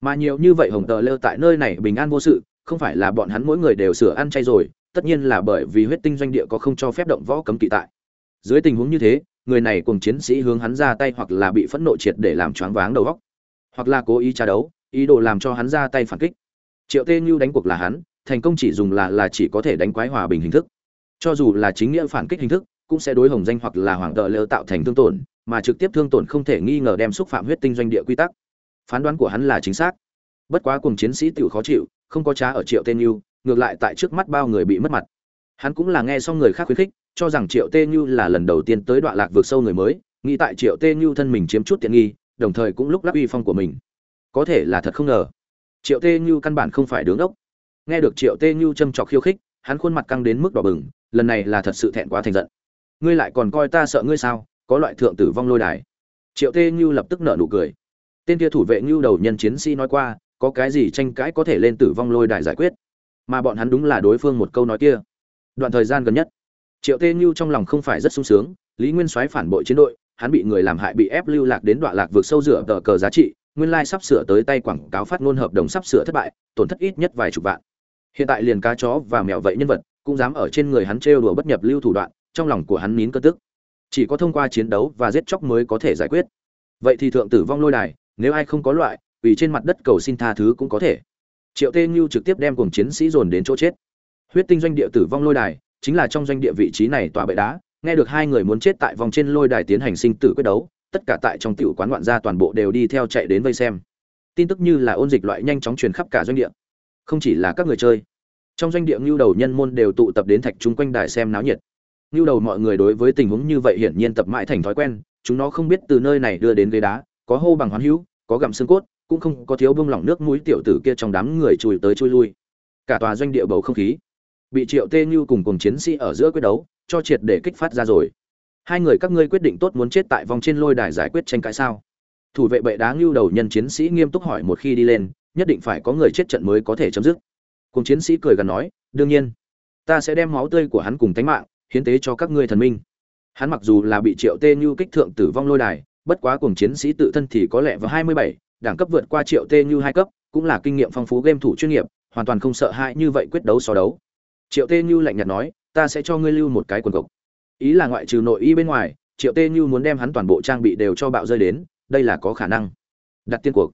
Mà nhiều như vậy hồng tờ lơ tại nơi này bình an vô sự, không phải là bọn hắn mỗi người đều sửa ăn chay rồi, tất nhiên là bởi vì huyết tinh doanh địa có không cho phép động võ cấm kỵ tại. Dưới tình huống như thế người này cùng chiến sĩ hướng hắn ra tay hoặc là bị phẫn nộ triệt để làm choáng váng đầu óc, hoặc là cố ý tra đấu, ý đồ làm cho hắn ra tay phản kích. Triệu tê như đánh cuộc là hắn, thành công chỉ dùng là là chỉ có thể đánh quái hòa bình hình thức. Cho dù là chính nghĩa phản kích hình thức, cũng sẽ đối hồng danh hoặc là hoàng tợ lỡ tạo thành thương tổn, mà trực tiếp thương tổn không thể nghi ngờ đem xúc phạm huyết tinh doanh địa quy tắc. Phán đoán của hắn là chính xác. Bất quá cùng chiến sĩ tiểu khó chịu, không có trá ở triệu tên như, ngược lại tại trước mắt bao người bị mất mặt. Hắn cũng là nghe xong người khác khuyến khích cho rằng triệu tê như là lần đầu tiên tới đoạn lạc vượt sâu người mới, nghĩ tại triệu tê như thân mình chiếm chút tiện nghi, đồng thời cũng lúc lắc uy phong của mình. Có thể là thật không ngờ, triệu tê như căn bản không phải đứng ốc nghe được triệu tê như châm chọc khiêu khích, hắn khuôn mặt căng đến mức đỏ bừng, lần này là thật sự thẹn quá thành giận. Ngươi lại còn coi ta sợ ngươi sao? Có loại thượng tử vong lôi đài. Triệu tê như lập tức nở nụ cười. Tên kia thủ vệ như đầu nhân chiến sĩ nói qua, có cái gì tranh cãi có thể lên tử vong lôi đài giải quyết? Mà bọn hắn đúng là đối phương một câu nói kia. Đoạn thời gian gần nhất triệu tê như trong lòng không phải rất sung sướng, lý nguyên soái phản bội chiến đội, hắn bị người làm hại bị ép lưu lạc đến đoạn lạc vượt sâu rửa tờ cờ giá trị, nguyên lai sắp sửa tới tay quảng cáo phát ngôn hợp đồng sắp sửa thất bại, tổn thất ít nhất vài chục vạn. Hiện tại liền cá chó và mèo vậy nhân vật, cũng dám ở trên người hắn trêu đùa bất nhập lưu thủ đoạn, trong lòng của hắn nín cơn tức. Chỉ có thông qua chiến đấu và giết chóc mới có thể giải quyết. Vậy thì thượng tử vong lôi đài, nếu ai không có loại, vì trên mặt đất cầu xin tha thứ cũng có thể. Triệu tê như trực tiếp đem cùng chiến sĩ dồn đến chỗ chết. Huyết tinh doanh địa tử vong lôi đài chính là trong doanh địa vị trí này tòa bệ đá, nghe được hai người muốn chết tại vòng trên lôi đài tiến hành sinh tử quyết đấu, tất cả tại trong tiểu quán ngoạn gia toàn bộ đều đi theo chạy đến vây xem. Tin tức như là ôn dịch loại nhanh chóng truyền khắp cả doanh địa. Không chỉ là các người chơi, trong doanh địa ngưu đầu nhân môn đều tụ tập đến thạch chung quanh đài xem náo nhiệt. Ngưu đầu mọi người đối với tình huống như vậy hiển nhiên tập mãi thành thói quen, chúng nó không biết từ nơi này đưa đến ghế đá, có hô bằng hoán hữu, có gặm xương cốt, cũng không có thiếu bông lỏng nước mũi tiểu tử kia trong đám người chùi tới chui lui. Cả tòa doanh địa bầu không khí bị triệu tê như cùng cùng chiến sĩ ở giữa quyết đấu cho triệt để kích phát ra rồi. Hai người các ngươi quyết định tốt muốn chết tại vòng trên lôi đài giải quyết tranh cãi sao? Thủ vệ bệ đá ngưu đầu nhân chiến sĩ nghiêm túc hỏi một khi đi lên nhất định phải có người chết trận mới có thể chấm dứt. Cùng chiến sĩ cười gần nói đương nhiên ta sẽ đem máu tươi của hắn cùng tánh mạng hiến tế cho các ngươi thần minh. Hắn mặc dù là bị triệu tê như kích thượng tử vong lôi đài bất quá cùng chiến sĩ tự thân thì có lẽ vào 27, đẳng cấp vượt qua triệu tê như hai cấp cũng là kinh nghiệm phong phú game thủ chuyên nghiệp hoàn toàn không sợ hãi như vậy quyết đấu so đấu triệu tê như lạnh nhạt nói ta sẽ cho ngươi lưu một cái quần cộc. Ý là ngoại trừ nội y bên ngoài triệu tê như muốn đem hắn toàn bộ trang bị đều cho bạo rơi đến đây là có khả năng. Đặt tiên cuộc.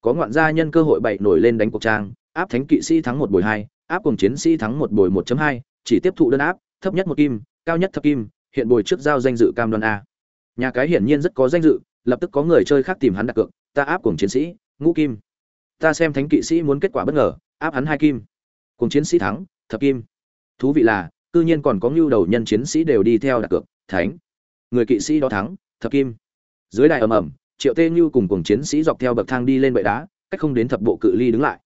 Có ngoạn gia nhân cơ hội bậy nổi lên đánh cuộc trang áp thánh kỵ sĩ thắng một bồi hai áp cùng chiến sĩ thắng một bồi 1.2, chỉ tiếp thụ đơn áp thấp nhất một kim cao nhất thập kim hiện bồi trước giao danh dự cam đoan a. Nhà cái hiển nhiên rất có danh dự lập tức có người chơi khác tìm hắn đặt cược ta áp cùng chiến sĩ ngũ kim. Ta xem thánh kỵ sĩ muốn kết quả bất ngờ áp hắn hai kim. Cùng chiến sĩ thắng thập kim thú vị là cư nhiên còn có ngưu đầu nhân chiến sĩ đều đi theo đặt cược thánh. Người kỵ sĩ đó thắng thập kim. Dưới đài ầm ầm triệu tê ngưu cùng cùng chiến sĩ dọc theo bậc thang đi lên bệ đá cách không đến thập bộ cự ly đứng lại.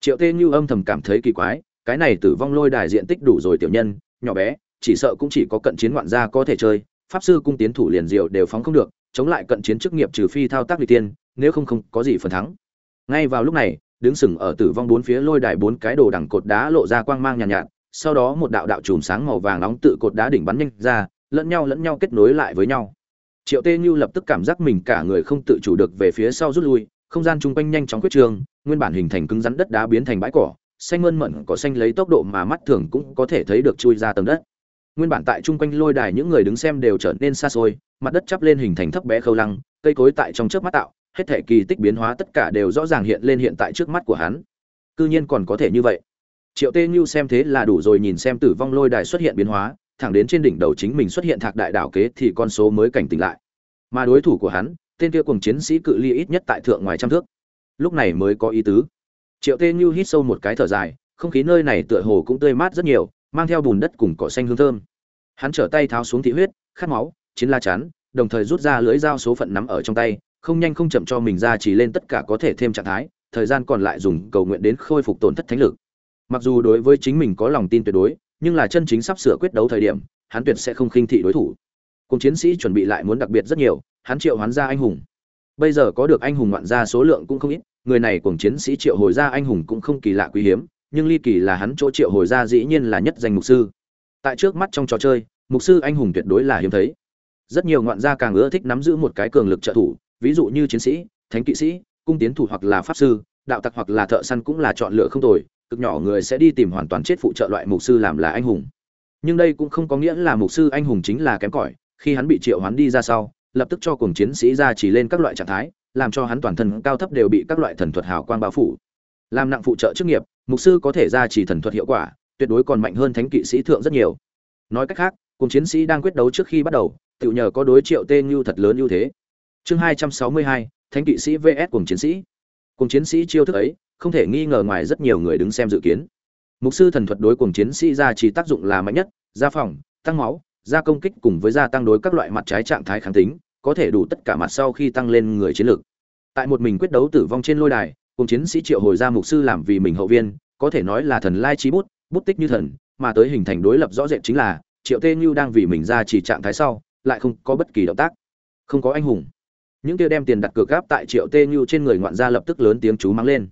Triệu tê ngưu âm thầm cảm thấy kỳ quái cái này tử vong lôi đài diện tích đủ rồi tiểu nhân nhỏ bé chỉ sợ cũng chỉ có cận chiến ngoạn gia có thể chơi pháp sư cung tiến thủ liền diệu đều phóng không được chống lại cận chiến chức nghiệp trừ phi thao tác vị tiên nếu không không có gì phần thắng. Ngay vào lúc này đứng sừng ở tử vong bốn phía lôi đài bốn cái đồ đẳng cột đá lộ ra quang mang nhàn nhạt, nhạt sau đó một đạo đạo chùm sáng màu vàng nóng tự cột đá đỉnh bắn nhanh ra, lẫn nhau lẫn nhau kết nối lại với nhau. Triệu tê như lập tức cảm giác mình cả người không tự chủ được về phía sau rút lui, không gian chung quanh nhanh chóng quyết trường, nguyên bản hình thành cứng rắn đất đá biến thành bãi cỏ, xanh mơn mận có xanh lấy tốc độ mà mắt thường cũng có thể thấy được chui ra tầng đất. Nguyên bản tại chung quanh lôi đài những người đứng xem đều trở nên xa xôi, mặt đất chắp lên hình thành thấp bé khâu lăng, cây cối tại trong trước mắt tạo, hết thể kỳ tích biến hóa tất cả đều rõ ràng hiện lên hiện tại trước mắt của hắn. Cư nhiên còn có thể như vậy triệu tê như xem thế là đủ rồi, nhìn xem tử vong lôi đài xuất hiện biến hóa, thẳng đến trên đỉnh đầu chính mình xuất hiện thạc đại đảo kế thì con số mới cảnh tỉnh lại. Mà đối thủ của hắn, tên kia cùng chiến sĩ cự ly ít nhất tại thượng ngoài trăm thước. Lúc này mới có ý tứ. Triệu tê như hít sâu một cái thở dài, không khí nơi này tựa hồ cũng tươi mát rất nhiều, mang theo bùn đất cùng cỏ xanh hương thơm. Hắn trở tay tháo xuống thị huyết, khát máu, chiến la chắn, đồng thời rút ra lưỡi dao số phận nắm ở trong tay, không nhanh không chậm cho mình ra chỉ lên tất cả có thể thêm trạng thái, thời gian còn lại dùng cầu nguyện đến khôi phục tổn thất thánh lực mặc dù đối với chính mình có lòng tin tuyệt đối, nhưng là chân chính sắp sửa quyết đấu thời điểm, hắn tuyệt sẽ không khinh thị đối thủ. Cùng chiến sĩ chuẩn bị lại muốn đặc biệt rất nhiều, hắn triệu hoán ra anh hùng. Bây giờ có được anh hùng ngoạn ra số lượng cũng không ít, người này cùng chiến sĩ triệu hồi ra anh hùng cũng không kỳ lạ quý hiếm, nhưng ly kỳ là hắn chỗ triệu hồi ra dĩ nhiên là nhất danh mục sư. Tại trước mắt trong trò chơi, mục sư anh hùng tuyệt đối là hiếm thấy. Rất nhiều ngoạn gia càng ưa thích nắm giữ một cái cường lực trợ thủ, ví dụ như chiến sĩ, thánh kỵ sĩ, cung tiến thủ hoặc là pháp sư, đạo tặc hoặc là thợ săn cũng là chọn lựa không tồi cực nhỏ người sẽ đi tìm hoàn toàn chết phụ trợ loại mục sư làm là anh hùng. Nhưng đây cũng không có nghĩa là mục sư anh hùng chính là kém cỏi, khi hắn bị triệu hoán đi ra sau, lập tức cho cùng chiến sĩ ra chỉ lên các loại trạng thái, làm cho hắn toàn thân cao thấp đều bị các loại thần thuật hào quang bao phủ. Làm nặng phụ trợ chức nghiệp, mục sư có thể ra chỉ thần thuật hiệu quả, tuyệt đối còn mạnh hơn thánh kỵ sĩ thượng rất nhiều. Nói cách khác cùng chiến sĩ đang quyết đấu trước khi bắt đầu, tự nhờ có đối triệu tên như thật lớn ưu thế. Chương hai trăm sáu mươi hai, thánh kỵ sĩ vs cùng chiến sĩ. Cùng chiến sĩ chiêu thức ấy không thể nghi ngờ ngoài rất nhiều người đứng xem dự kiến. Mục sư thần thuật đối cùng chiến sĩ ra chỉ tác dụng là mạnh nhất, gia phòng, tăng máu, gia công kích cùng với gia tăng đối các loại mặt trái trạng thái kháng tính, có thể đủ tất cả mặt sau khi tăng lên người chiến lược. Tại một mình quyết đấu tử vong trên lôi đài cùng chiến sĩ triệu hồi ra mục sư làm vì mình hậu viên, có thể nói là thần lai trí bút bút tích như thần, mà tới hình thành đối lập rõ rệt chính là, triệu tê như đang vì mình ra chỉ trạng thái sau, lại không có bất kỳ động tác, không có anh hùng. Những kia đem tiền đặt cược gáp tại triệu tê như trên người ngoạn gia lập tức lớn tiếng chú mắng lên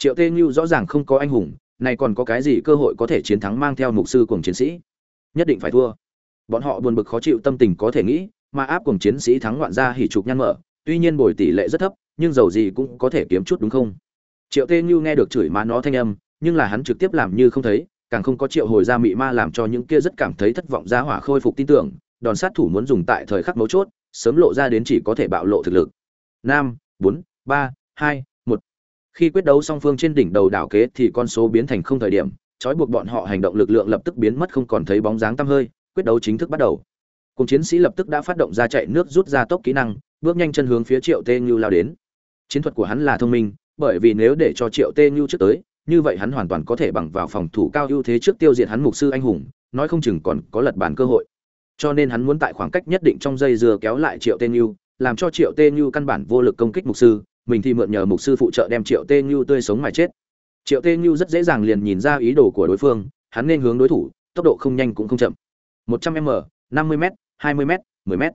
triệu tê như rõ ràng không có anh hùng, này còn có cái gì cơ hội có thể chiến thắng mang theo mục sư cùng chiến sĩ? Nhất định phải thua. Bọn họ buồn bực khó chịu tâm tình có thể nghĩ, mà áp cùng chiến sĩ thắng ngoạn ra hỉ trục nhăn mở, tuy nhiên bồi tỷ lệ rất thấp, nhưng dầu gì cũng có thể kiếm chút đúng không? Triệu tê như nghe được chửi má nó thanh âm, nhưng là hắn trực tiếp làm như không thấy, càng không có triệu hồi ra mị ma làm cho những kia rất cảm thấy thất vọng ra hỏa khôi phục tin tưởng, đòn sát thủ muốn dùng tại thời khắc mấu chốt, sớm lộ ra đến chỉ có thể bạo lộ thực lực. Năm, bốn, ba, hai khi quyết đấu song phương trên đỉnh đầu đảo kế thì con số biến thành không thời điểm, trói buộc bọn họ hành động lực lượng lập tức biến mất không còn thấy bóng dáng tăm hơi, quyết đấu chính thức bắt đầu. Cùng chiến sĩ lập tức đã phát động ra chạy nước rút ra tốc kỹ năng, bước nhanh chân hướng phía triệu tê như lao đến. Chiến thuật của hắn là thông minh, bởi vì nếu để cho triệu tê như trước tới, như vậy hắn hoàn toàn có thể bằng vào phòng thủ cao ưu thế trước tiêu diệt hắn mục sư anh hùng, nói không chừng còn có lật bàn cơ hội. Cho nên hắn muốn tại khoảng cách nhất định trong dây dưa kéo lại triệu Tê như, làm cho triệu Tê như căn bản vô lực công kích mục sư mình thì mượn nhờ mục sư phụ trợ đem triệu Tê như tươi sống mà chết. Triệu Tê như rất dễ dàng liền nhìn ra ý đồ của đối phương, hắn nên hướng đối thủ, tốc độ không nhanh cũng không chậm. 100m 50m 20m 10m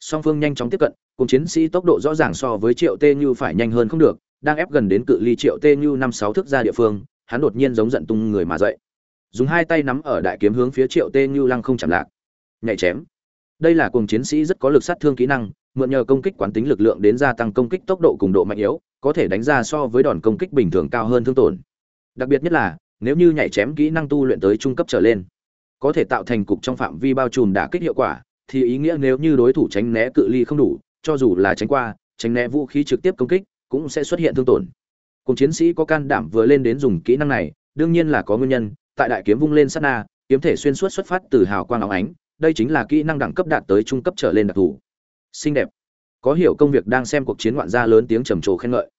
song phương nhanh chóng tiếp cận, cùng chiến sĩ tốc độ rõ ràng so với triệu tê như phải nhanh hơn không được, đang ép gần đến cự ly triệu tê như năm sáu thước ra địa phương, hắn đột nhiên giống giận tung người mà dậy. Dùng hai tay nắm ở đại kiếm hướng phía triệu tê như lăng không chạm lạc. Nhảy chém. Đây là cùng chiến sĩ rất có lực sát thương kỹ năng mượn nhờ công kích quán tính lực lượng đến gia tăng công kích tốc độ cùng độ mạnh yếu, có thể đánh ra so với đòn công kích bình thường cao hơn thương tổn. Đặc biệt nhất là, nếu như nhảy chém kỹ năng tu luyện tới trung cấp trở lên, có thể tạo thành cục trong phạm vi bao trùm đả kích hiệu quả, thì ý nghĩa nếu như đối thủ tránh né cự ly không đủ, cho dù là tránh qua, tránh né vũ khí trực tiếp công kích, cũng sẽ xuất hiện thương tổn. Cùng chiến sĩ có can đảm vừa lên đến dùng kỹ năng này, đương nhiên là có nguyên nhân, tại đại kiếm vung lên sát na, kiếm thể xuyên suốt xuất phát từ hào quang óng ánh, đây chính là kỹ năng đẳng cấp đạt tới trung cấp trở lên đặc thù xinh đẹp. Có hiểu công việc đang xem cuộc chiến ngoạn gia lớn tiếng trầm trồ khen ngợi.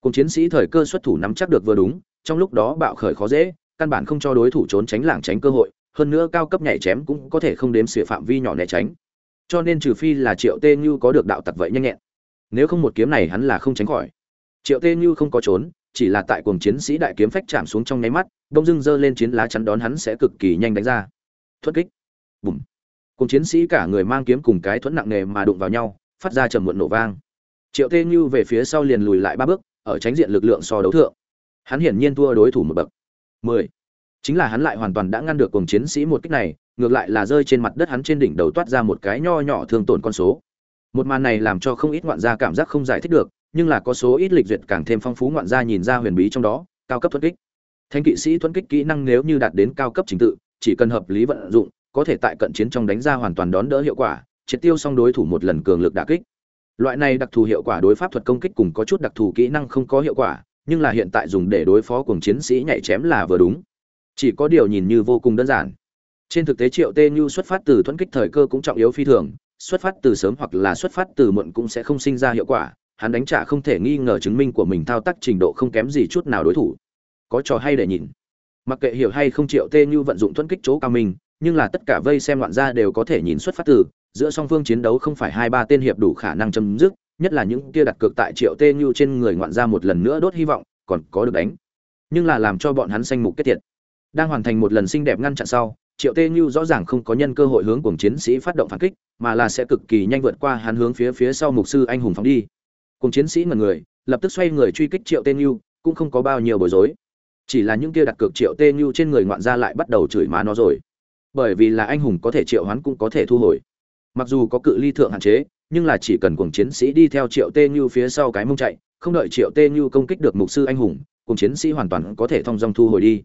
Cùng chiến sĩ thời cơ xuất thủ nắm chắc được vừa đúng, trong lúc đó bạo khởi khó dễ, căn bản không cho đối thủ trốn tránh lảng tránh cơ hội, hơn nữa cao cấp nhảy chém cũng có thể không đếm xỉa phạm vi nhỏ né tránh. Cho nên trừ phi là triệu tê như có được đạo tặc vậy nhanh nhẹn. Nếu không một kiếm này hắn là không tránh khỏi. Triệu tê như không có trốn, chỉ là tại cuồng chiến sĩ đại kiếm phách chạm xuống trong nháy mắt bông dưng giơ lên chiến lá chắn đón hắn sẽ cực kỳ nhanh đánh ra. Thuất kích. Bùm cùng chiến sĩ cả người mang kiếm cùng cái thuẫn nặng nề mà đụng vào nhau, phát ra trầm muộn nổ vang. Triệu tê như về phía sau liền lùi lại ba bước, ở tránh diện lực lượng so đấu thượng. Hắn hiển nhiên thua đối thủ một bậc. Mười. Chính là hắn lại hoàn toàn đã ngăn được cùng chiến sĩ một kích này, ngược lại là rơi trên mặt đất hắn trên đỉnh đầu toát ra một cái nho nhỏ thương tổn con số. Một màn này làm cho không ít ngoạn gia cảm giác không giải thích được, nhưng là có số ít lịch duyệt càng thêm phong phú ngoạn gia nhìn ra huyền bí trong đó, cao cấp thuẫn kích. Thanh kỵ sĩ thuẫn kích kỹ năng nếu như đạt đến cao cấp trình tự, chỉ cần hợp lý vận dụng có thể tại cận chiến trong đánh ra hoàn toàn đón đỡ hiệu quả, triệt tiêu xong đối thủ một lần cường lực đả kích. Loại này đặc thù hiệu quả đối pháp thuật công kích cùng có chút đặc thù kỹ năng không có hiệu quả, nhưng là hiện tại dùng để đối phó cùng chiến sĩ nhảy chém là vừa đúng. Chỉ có điều nhìn như vô cùng đơn giản. Trên thực tế triệu tê như xuất phát từ thuẫn kích thời cơ cũng trọng yếu phi thường, xuất phát từ sớm hoặc là xuất phát từ muộn cũng sẽ không sinh ra hiệu quả, hắn đánh trả không thể nghi ngờ chứng minh của mình thao tác trình độ không kém gì chút nào đối thủ. Có trò hay để nhìn. Mặc kệ hiểu hay không triệu tê như vận dụng thuẫn kích chỗ cao mình nhưng là tất cả vây xem loạn ra đều có thể nhìn xuất phát từ, giữa song phương chiến đấu không phải hai ba tên hiệp đủ khả năng chấm dứt, nhất là những kia đặt cược tại triệu tê như trên người ngoạn ra một lần nữa đốt hy vọng, còn có được đánh. Nhưng là làm cho bọn hắn sanh mục kết thiệt đang hoàn thành một lần xinh đẹp ngăn chặn sau, triệu tê như rõ ràng không có nhân cơ hội hướng cùng chiến sĩ phát động phản kích, mà là sẽ cực kỳ nhanh vượt qua hắn hướng phía phía sau mục sư anh hùng phóng đi. Cùng chiến sĩ ngần người, lập tức xoay người truy kích triệu tê như, cũng không có bao nhiêu bối rối. Chỉ là những kia đặt cược triệu tê như trên người ngoạn ra lại bắt đầu chửi má nó rồi bởi vì là anh hùng có thể triệu hoán cũng có thể thu hồi. Mặc dù có cự ly thượng hạn chế, nhưng là chỉ cần cùng chiến sĩ đi theo triệu tê như phía sau cái mông chạy, không đợi triệu tê như công kích được mục sư anh hùng cùng chiến sĩ hoàn toàn có thể thông dong thu hồi đi.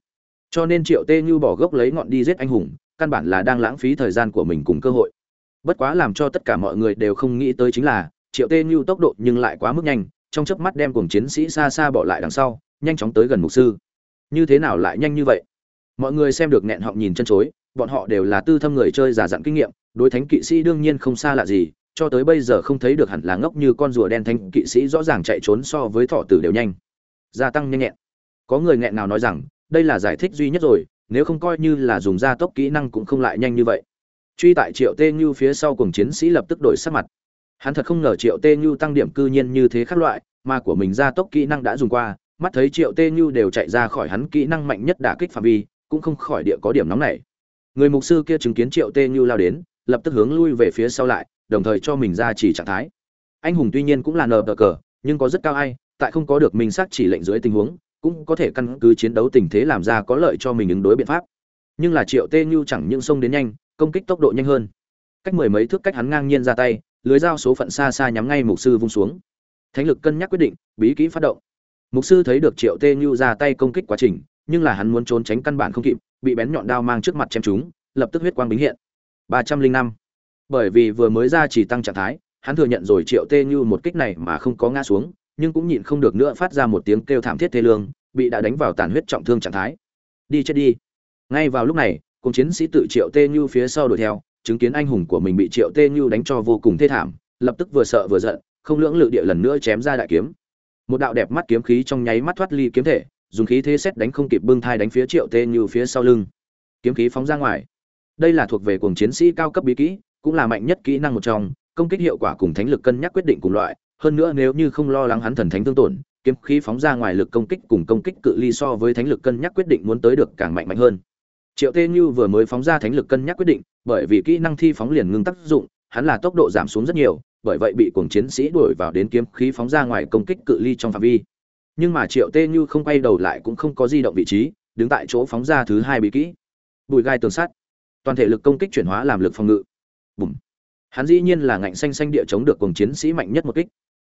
Cho nên triệu tê như bỏ gốc lấy ngọn đi giết anh hùng, căn bản là đang lãng phí thời gian của mình cùng cơ hội. Bất quá làm cho tất cả mọi người đều không nghĩ tới chính là, triệu tê như tốc độ nhưng lại quá mức nhanh, trong chớp mắt đem cùng chiến sĩ xa xa bỏ lại đằng sau, nhanh chóng tới gần mục sư. Như thế nào lại nhanh như vậy? Mọi người xem được nghẹn họng nhìn chân chối bọn họ đều là tư thâm người chơi giả dặn kinh nghiệm, đối thánh kỵ sĩ đương nhiên không xa lạ gì, cho tới bây giờ không thấy được hẳn là ngốc như con rùa đen thánh kỵ sĩ rõ ràng chạy trốn so với thọ tử đều nhanh. Gia tăng nhanh nhẹn. Có người nghẹn nào nói rằng, đây là giải thích duy nhất rồi, nếu không coi như là dùng gia tốc kỹ năng cũng không lại nhanh như vậy. Truy tại triệu tê như phía sau cùng chiến sĩ lập tức đổi sắc mặt. Hắn thật không ngờ triệu tê như tăng điểm cư nhiên như thế khác loại, mà của mình gia tốc kỹ năng đã dùng qua, mắt thấy triệu tê như đều chạy ra khỏi hắn kỹ năng mạnh nhất đả kích phạm vi, cũng không khỏi địa có điểm nóng này người mục sư kia chứng kiến triệu tê như lao đến, lập tức hướng lui về phía sau lại, đồng thời cho mình ra chỉ trạng thái. Anh hùng tuy nhiên cũng là nờ cờ, nhưng có rất cao ai, tại không có được minh xác chỉ lệnh dưới tình huống, cũng có thể căn cứ chiến đấu tình thế làm ra có lợi cho mình ứng đối biện pháp. Nhưng là triệu tê như chẳng những sông đến nhanh, công kích tốc độ nhanh hơn. Cách mười mấy thước cách hắn ngang nhiên ra tay, lưới dao số phận xa xa nhắm ngay mục sư vung xuống. Thánh lực cân nhắc quyết định, bí kỹ phát động. Mục sư thấy được triệu tê như ra tay công kích quá trình, nhưng là hắn muốn trốn tránh căn bản không kịp bị bén nhọn đao mang trước mặt chém chúng, lập tức huyết quang bính hiện. Ba trăm linh năm. Bởi vì vừa mới ra chỉ tăng trạng thái, hắn thừa nhận rồi triệu tê như một kích này mà không có ngã xuống, nhưng cũng nhịn không được nữa phát ra một tiếng kêu thảm thiết thê lương, bị đã đánh vào tàn huyết trọng thương trạng thái. Đi chết đi. Ngay vào lúc này, cùng chiến sĩ tự triệu tê như phía sau đuổi theo, chứng kiến anh hùng của mình bị triệu tê như đánh cho vô cùng thê thảm, lập tức vừa sợ vừa giận, không lưỡng lự địa lần nữa chém ra đại kiếm. Một đạo đẹp mắt kiếm khí trong nháy mắt thoát ly kiếm thể dùng khí thế xét đánh không kịp bưng thai đánh phía triệu tê như phía sau lưng. Kiếm khí phóng ra ngoài. Đây là thuộc về cuồng chiến sĩ cao cấp bí kỹ, cũng là mạnh nhất kỹ năng một trong, công kích hiệu quả cùng thánh lực cân nhắc quyết định cùng loại. Hơn nữa nếu như không lo lắng hắn thần thánh tương tổn, kiếm khí phóng ra ngoài lực công kích cùng công kích cự ly so với thánh lực cân nhắc quyết định muốn tới được càng mạnh mạnh hơn. Triệu tê như vừa mới phóng ra thánh lực cân nhắc quyết định, bởi vì kỹ năng thi phóng liền ngưng tác dụng, hắn là tốc độ giảm xuống rất nhiều, bởi vậy bị cuồng chiến sĩ đuổi vào đến kiếm khí phóng ra ngoài công kích cự ly trong phạm vi nhưng mà triệu tê như không quay đầu lại cũng không có di động vị trí, đứng tại chỗ phóng ra thứ hai bị kỹ. Bùi gai tường sắt. Toàn thể lực công kích chuyển hóa làm lực phòng ngự. Bùm. Hắn dĩ nhiên là ngạnh xanh xanh địa chống được cuồng chiến sĩ mạnh nhất một kích.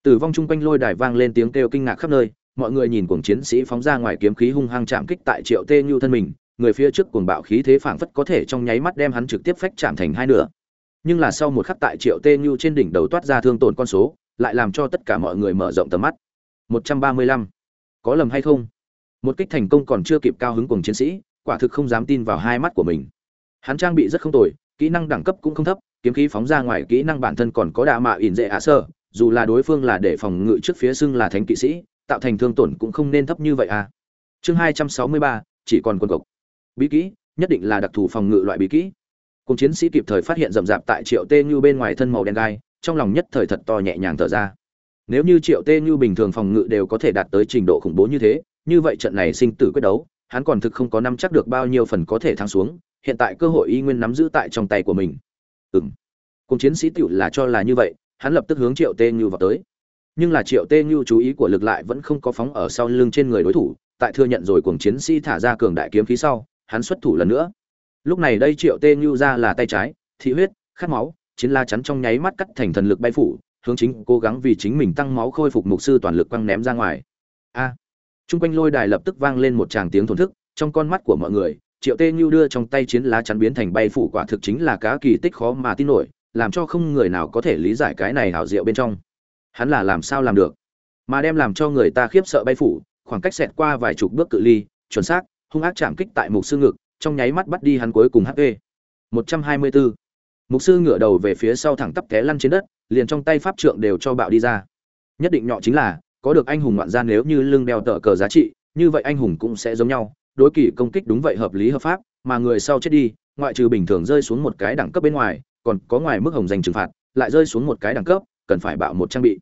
Tử vong chung quanh lôi đài vang lên tiếng kêu kinh ngạc khắp nơi, mọi người nhìn cuồng chiến sĩ phóng ra ngoài kiếm khí hung hăng chạm kích tại triệu tê như thân mình, người phía trước cuồng bạo khí thế phảng phất có thể trong nháy mắt đem hắn trực tiếp phách chạm thành hai nửa. Nhưng là sau một khắc tại triệu tê như trên đỉnh đầu toát ra thương tổn con số, lại làm cho tất cả mọi người mở rộng tầm mắt. 135. có lầm hay không? Một kích thành công còn chưa kịp cao hứng cùng chiến sĩ quả thực không dám tin vào hai mắt của mình. Hắn trang bị rất không tồi kỹ năng đẳng cấp cũng không thấp kiếm khí phóng ra ngoài kỹ năng bản thân còn có đạ mạ ỉn dễ hạ sơ dù là đối phương là để phòng ngự trước phía xưng là thánh kỵ sĩ tạo thành thương tổn cũng không nên thấp như vậy à. Chương 263, chỉ còn quân cộc bí kỹ nhất định là đặc thù phòng ngự loại bí kỹ. Cùng chiến sĩ kịp thời phát hiện rậm rạp tại triệu tê như bên ngoài thân màu đen gai trong lòng nhất thời thật to nhẹ nhàng thở ra nếu như triệu tê như bình thường phòng ngự đều có thể đạt tới trình độ khủng bố như thế, như vậy trận này sinh tử quyết đấu, hắn còn thực không có năm chắc được bao nhiêu phần có thể thắng xuống, hiện tại cơ hội y nguyên nắm giữ tại trong tay của mình. Ừ m cùng chiến sĩ tựu là cho là như vậy, hắn lập tức hướng triệu tê như vào tới. Nhưng là triệu tê như chú ý của lực lại vẫn không có phóng ở sau lưng trên người đối thủ, tại thừa nhận rồi cùng chiến sĩ thả ra cường đại kiếm khí sau, hắn xuất thủ lần nữa. Lúc này đây triệu tê như ra là tay trái, thị huyết, khát máu, chiến la chắn trong nháy mắt cắt thành thần lực bay phủ hướng chính cố gắng vì chính mình tăng máu khôi phục mục sư toàn lực quăng ném ra ngoài. A. À, chung quanh lôi đài lập tức vang lên một tràng tiếng thổn thức trong con mắt của mọi người triệu tê như đưa trong tay chiến lá chắn biến thành bay phủ quả thực chính là cá kỳ tích khó mà tin nổi làm cho không người nào có thể lý giải cái này hảo diệu bên trong. Hắn là làm sao làm được? Mà đem làm cho người ta khiếp sợ bay phủ khoảng cách xẹt qua vài chục bước cự ly chuẩn xác hung ác chạm kích tại mục sư ngực trong nháy mắt bắt đi hắn cuối cùng hp 124 mục sư ngửa đầu về phía sau thẳng tắp té lăn trên đất, liền trong tay pháp trượng đều cho bạo đi ra. Nhất định nhọ chính là, có được anh hùng ngoạn gia nếu như lưng đeo tờ cờ giá trị, như vậy anh hùng cũng sẽ giống nhau. Đối kỳ công kích đúng vậy hợp lý hợp pháp, mà người sau chết đi, ngoại trừ bình thường rơi xuống một cái đẳng cấp bên ngoài, còn có ngoài mức hồng dành trừng phạt, lại rơi xuống một cái đẳng cấp, cần phải bạo một trang bị.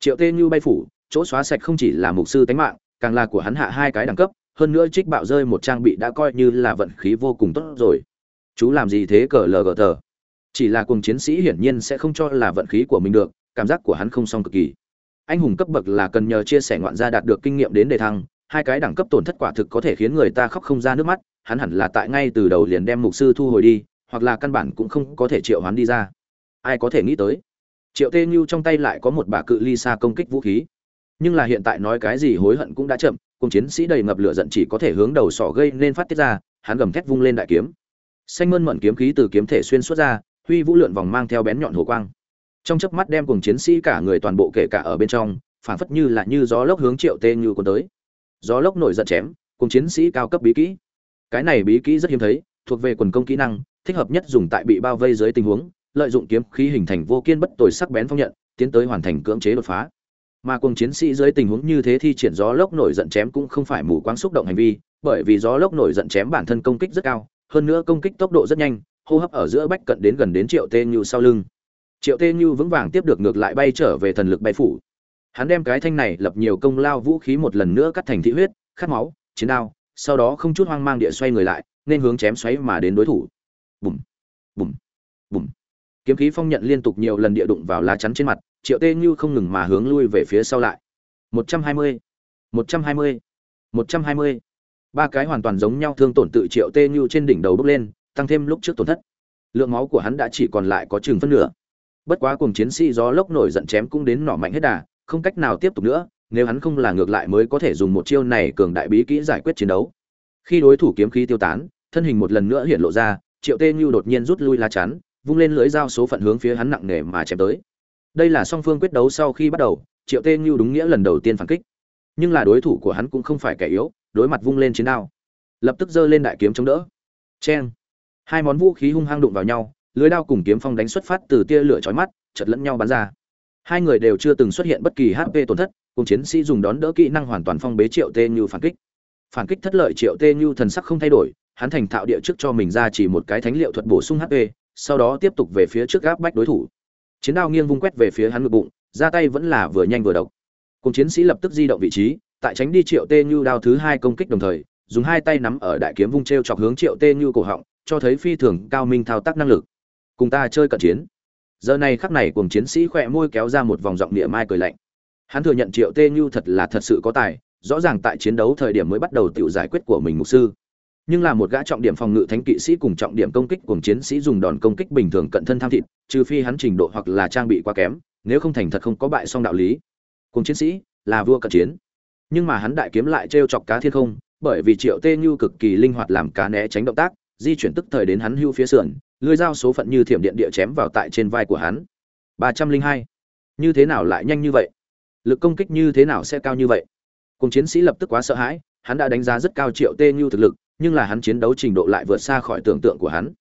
Triệu tê như bay phủ, chỗ xóa sạch không chỉ là mục sư tánh mạng, càng là của hắn hạ hai cái đẳng cấp, hơn nữa trích bạo rơi một trang bị đã coi như là vận khí vô cùng tốt rồi. Chú làm gì thế cờ lờ gờ tờ? Chỉ là cùng chiến sĩ hiển nhiên sẽ không cho là vận khí của mình được, cảm giác của hắn không xong cực kỳ. Anh hùng cấp bậc là cần nhờ chia sẻ ngoạn gia đạt được kinh nghiệm đến đề thăng, hai cái đẳng cấp tổn thất quả thực có thể khiến người ta khóc không ra nước mắt, hắn hẳn là tại ngay từ đầu liền đem mục sư thu hồi đi, hoặc là căn bản cũng không có thể triệu hắn đi ra. Ai có thể nghĩ tới? Triệu tê như trong tay lại có một bà cự ly xa công kích vũ khí. Nhưng là hiện tại nói cái gì hối hận cũng đã chậm cùng chiến sĩ đầy ngập lửa giận chỉ có thể hướng đầu sỏ gây nên phát tiết ra, hắn gầm thét vung lên đại kiếm. Xanh mơn mận kiếm khí từ kiếm thể xuyên xuất ra huy vũ lượn vòng mang theo bén nhọn hồ quang. Trong chớp mắt đem cùng chiến sĩ cả người toàn bộ kể cả ở bên trong phản phất như là như gió lốc hướng triệu tê như cuốn tới. Gió lốc nổi giận chém cùng chiến sĩ cao cấp bí kỹ. Cái này bí kỹ rất hiếm thấy, thuộc về quần công kỹ năng, thích hợp nhất dùng tại bị bao vây dưới tình huống, lợi dụng kiếm khí hình thành vô kiên bất tồi sắc bén phong nhận, tiến tới hoàn thành cưỡng chế đột phá. Mà cùng chiến sĩ dưới tình huống như thế thì triển gió lốc nổi giận chém cũng không phải mù quáng xúc động hành vi, bởi vì gió lốc nổi giận chém bản thân công kích rất cao, hơn nữa công kích tốc độ rất nhanh hô hấp ở giữa bách cận đến gần đến triệu tê như sau lưng. Triệu tê như vững vàng tiếp được ngược lại bay trở về thần lực bay phủ. Hắn đem cái thanh này lập nhiều công lao vũ khí một lần nữa cắt thành thị huyết, khát máu, chiến đao, sau đó không chút hoang mang địa xoay người lại, nên hướng chém xoáy mà đến đối thủ. Bùm bùm bùm. Kiếm khí phong nhận liên tục nhiều lần địa đụng vào lá chắn trên mặt, triệu tê như không ngừng mà hướng lui về phía sau lại. Một trăm hai mươi, một trăm hai mươi, một trăm hai mươi. Ba cái hoàn toàn giống nhau thương tổn tự triệu tê như trên đỉnh đầu bốc lên tăng thêm lúc trước tổn thất. Lượng máu của hắn đã chỉ còn lại có chừng phân nửa. Bất quá cùng chiến sĩ gió lốc nổi giận chém cũng đến nỏ mạnh hết đà, không cách nào tiếp tục nữa, nếu hắn không là ngược lại mới có thể dùng một chiêu này cường đại bí kỹ giải quyết chiến đấu. Khi đối thủ kiếm khí tiêu tán, thân hình một lần nữa hiện lộ ra, triệu tê như đột nhiên rút lui la chắn, vung lên lưỡi dao số phận hướng phía hắn nặng nề mà chém tới. Đây là song phương quyết đấu sau khi bắt đầu, triệu tê như đúng nghĩa lần đầu tiên phản kích. Nhưng là đối thủ của hắn cũng không phải kẻ yếu, đối mặt vung lên chiến đao, lập tức giơ lên đại kiếm chống đỡ. Cheng! Hai món vũ khí hung hăng đụng vào nhau, lưới đao cùng kiếm phong đánh xuất phát từ tia lửa chói mắt chật lẫn nhau bắn ra. Hai người đều chưa từng xuất hiện bất kỳ hp tổn thất, cùng chiến sĩ dùng đón đỡ kỹ năng hoàn toàn phong bế triệu tê như phản kích. Phản kích thất lợi triệu tê như thần sắc không thay đổi, hắn thành thạo địa trước cho mình ra chỉ một cái thánh liệu thuật bổ sung hp sau đó tiếp tục về phía trước gáp bách đối thủ. Chiến đao nghiêng vung quét về phía hắn ngực bụng, ra tay vẫn là vừa nhanh vừa độc. Cùng chiến sĩ lập tức di động vị trí, tại tránh đi triệu tê như đao thứ hai công kích đồng thời, dùng hai tay nắm ở đại kiếm vung t r e o chọc hướng triệu tê như cổ họng cho thấy phi thường cao minh thao tác năng lực. Cùng ta chơi cận chiến. Giờ này khắc này cùng chiến sĩ khỏe môi kéo ra một vòng giọng địa mai cười lạnh. Hắn thừa nhận triệu tê như thật là thật sự có tài, rõ ràng tại chiến đấu thời điểm mới bắt đầu tự giải quyết của mình mục sư. Nhưng là một gã trọng điểm phòng ngự thánh kỵ sĩ cùng trọng điểm công kích cùng chiến sĩ dùng đòn công kích bình thường cận thân tham thịt, trừ phi hắn trình độ hoặc là trang bị quá kém, nếu không thành thật không có bại song đạo lý. Cùng chiến sĩ là vua cận chiến. Nhưng mà hắn đại kiếm lại trêu chọc cá thiên không, bởi vì triệu tê như cực kỳ linh hoạt làm cá né tránh động tác di chuyển tức thời đến hắn hưu phía sườn lưới dao số phận như thiểm điện địa chém vào tại trên vai của hắn. Ba trăm linh hai. Như thế nào lại nhanh như vậy? Lực công kích như thế nào sẽ cao như vậy? Cùng chiến sĩ lập tức quá sợ hãi, hắn đã đánh giá rất cao triệu tê như thực lực, nhưng là hắn chiến đấu trình độ lại vượt xa khỏi tưởng tượng của hắn.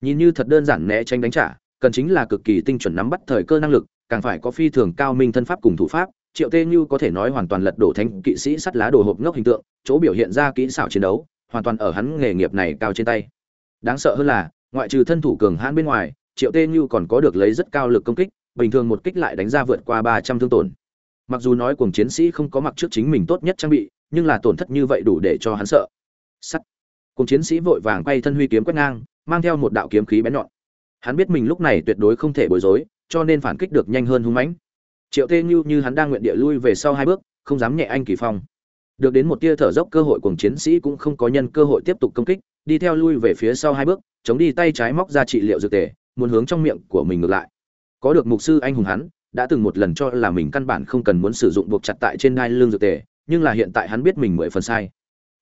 Nhìn như thật đơn giản né tránh đánh trả, cần chính là cực kỳ tinh chuẩn nắm bắt thời cơ năng lực, càng phải có phi thường cao minh thân pháp cùng thủ pháp, triệu tê như có thể nói hoàn toàn lật đổ thánh kỵ sĩ sắt lá đồ hộp ngốc hình tượng, chỗ biểu hiện ra kỹ xảo chiến đấu, hoàn toàn ở hắn nghề nghiệp này cao trên tay đáng sợ hơn là, ngoại trừ thân thủ cường hãn bên ngoài, triệu tê như còn có được lấy rất cao lực công kích, bình thường một kích lại đánh ra vượt qua ba trăm thương tổn. Mặc dù nói cùng chiến sĩ không có mặc trước chính mình tốt nhất trang bị, nhưng là tổn thất như vậy đủ để cho hắn sợ. Sắt. Cùng chiến sĩ vội vàng quay thân huy kiếm quét ngang, mang theo một đạo kiếm khí bén nhọn. Hắn biết mình lúc này tuyệt đối không thể bối rối, cho nên phản kích được nhanh hơn hung mãnh. Triệu tê như như hắn đang nguyện địa lui về sau hai bước, không dám nhẹ anh kỳ phong. Được đến một tia thở dốc, cơ hội cùng chiến sĩ cũng không có nhân cơ hội tiếp tục công kích đi theo lui về phía sau hai bước, chống đi tay trái móc ra trị liệu dược tề, muốn hướng trong miệng của mình ngược lại. Có được mục sư anh hùng hắn, đã từng một lần cho là mình căn bản không cần muốn sử dụng buộc chặt tại trên đai lưng dược tề, nhưng là hiện tại hắn biết mình mười phần sai.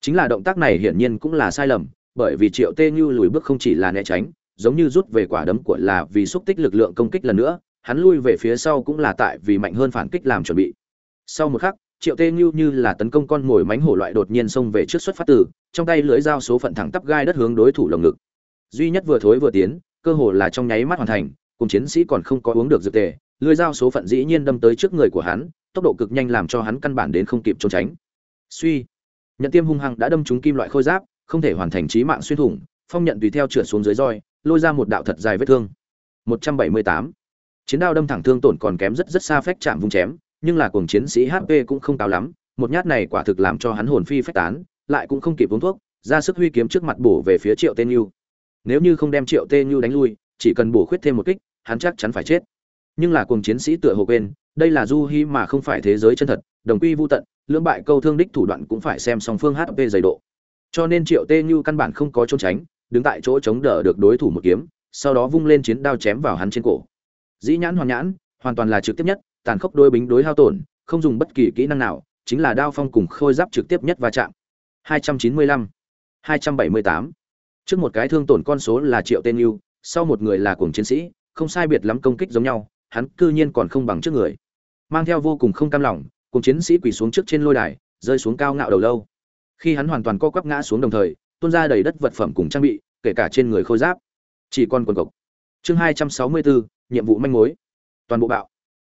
Chính là động tác này hiển nhiên cũng là sai lầm, bởi vì triệu tê như lùi bước không chỉ là né tránh, giống như rút về quả đấm của là vì xúc tích lực lượng công kích lần nữa, hắn lui về phía sau cũng là tại vì mạnh hơn phản kích làm chuẩn bị. Sau một khắc triệu tê như như là tấn công con mồi mánh hổ loại đột nhiên xông về trước xuất phát từ, trong tay lưỡi dao số phận thẳng tắp gai đất hướng đối thủ lồng ngực. Duy nhất vừa thối vừa tiến, cơ hồ là trong nháy mắt hoàn thành, cùng chiến sĩ còn không có uống được dược tề lưỡi dao số phận dĩ nhiên đâm tới trước người của hắn, tốc độ cực nhanh làm cho hắn căn bản đến không kịp trốn tránh. Suy, nhận tiêm hung hăng đã đâm trúng kim loại khôi giáp, không thể hoàn thành trí mạng xuyên thủng, phong nhận tùy theo trượt xuống dưới roi, lôi ra một đạo thật dài vết thương. 178. chiến đao đâm thẳng thương tổn còn kém rất rất xa phách chạm vung chém nhưng là cuồng chiến sĩ hp cũng không cao lắm, một nhát này quả thực làm cho hắn hồn phi phách tán, lại cũng không kịp uống thuốc, ra sức huy kiếm trước mặt bổ về phía triệu tên nhu. Nếu như không đem triệu tên nhu đánh lui, chỉ cần bổ khuyết thêm một kích, hắn chắc chắn phải chết. Nhưng là cuồng chiến sĩ tựa hồ quên, đây là du hi mà không phải thế giới chân thật, đồng quy vô tận, lưỡng bại câu thương đích thủ đoạn cũng phải xem song phương hp dày độ. Cho nên triệu tê như căn bản không có trốn tránh, đứng tại chỗ chống đỡ được đối thủ một kiếm, sau đó vung lên chiến đao chém vào hắn trên cổ. Dĩ nhãn hoàn nhãn, hoàn toàn là trực tiếp nhất tàn khốc đôi bính đối hao tổn, không dùng bất kỳ kỹ năng nào, chính là đao phong cùng khôi giáp trực tiếp nhất va chạm. 295 278 trước một cái thương tổn con số là triệu tên yêu, sau một người là cuồng chiến sĩ, không sai biệt lắm công kích giống nhau, hắn cư nhiên còn không bằng trước người. Mang theo vô cùng không cam lòng cùng chiến sĩ quỳ xuống trước trên lôi đài, rơi xuống cao ngạo đầu lâu. Khi hắn hoàn toàn co quắp ngã xuống đồng thời, tuôn ra đầy đất vật phẩm cùng trang bị, kể cả trên người khôi giáp, chỉ còn quần cộc. Chương hai trăm sáu mươi bốn nhiệm vụ manh mối. Toàn bộ bạo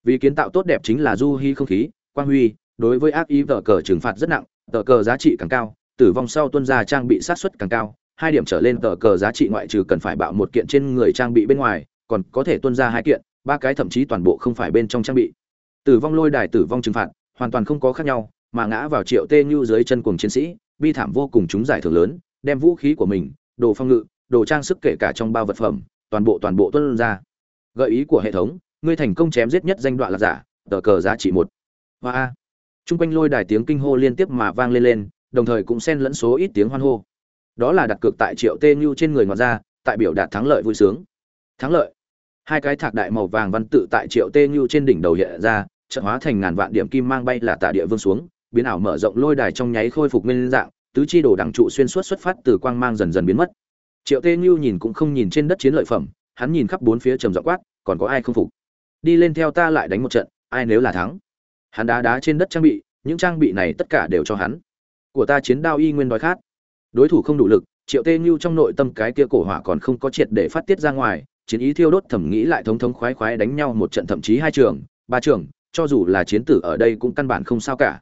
vì kiến tạo tốt đẹp chính là du hy không khí, quang huy, đối với ác ý tờ cờ trừng phạt rất nặng, tờ cờ giá trị càng cao, tử vong sau tuân ra trang bị sát xuất càng cao, hai điểm trở lên tờ cờ giá trị ngoại trừ cần phải bạo một kiện trên người trang bị bên ngoài, còn có thể tuân ra hai kiện, ba cái thậm chí toàn bộ không phải bên trong trang bị. Tử vong lôi đài tử vong trừng phạt, hoàn toàn không có khác nhau, mà ngã vào triệu tê như dưới chân cùng chiến sĩ, bi thảm vô cùng chúng giải thưởng lớn, đem vũ khí của mình, đồ phong ngự, đồ trang sức kể cả trong bao vật phẩm, toàn bộ toàn bộ tuân ra gợi ý của hệ thống ngươi thành công chém giết nhất danh đoạn là giả, tờ cờ giá trị một. Hoa a. Chung quanh lôi đài tiếng kinh hô liên tiếp mà vang lên lên, đồng thời cũng xen lẫn số ít tiếng hoan hô. Đó là đặt cược tại triệu tê như trên người ngọt ra tại biểu đạt thắng lợi vui sướng. Thắng lợi. Hai cái thạc đại màu vàng văn tự tại triệu tê như trên đỉnh đầu hiện ra trận hóa thành ngàn vạn điểm kim mang bay là tạ địa vương xuống, biến ảo mở rộng lôi đài trong nháy khôi phục nguyên dạng, tứ chi đồ đẳng trụ xuyên suốt xuất phát từ quang mang dần dần biến mất. Triệu tê như nhìn cũng không nhìn trên đất chiến lợi phẩm, hắn nhìn khắp bốn phía trầm dọ quát, còn có ai không phục? Đi lên theo ta lại đánh một trận, ai nếu là thắng? Hắn đá đá trên đất trang bị, những trang bị này tất cả đều cho hắn. Của ta chiến đao y nguyên đói khát. Đối thủ không đủ lực, triệu tê như trong nội tâm cái kia cổ hỏa còn không có triệt để phát tiết ra ngoài, chiến ý thiêu đốt thẩm nghĩ lại thống thống khoái khoái đánh nhau một trận thậm chí hai trường, ba trường, cho dù là chiến tử ở đây cũng căn bản không sao cả.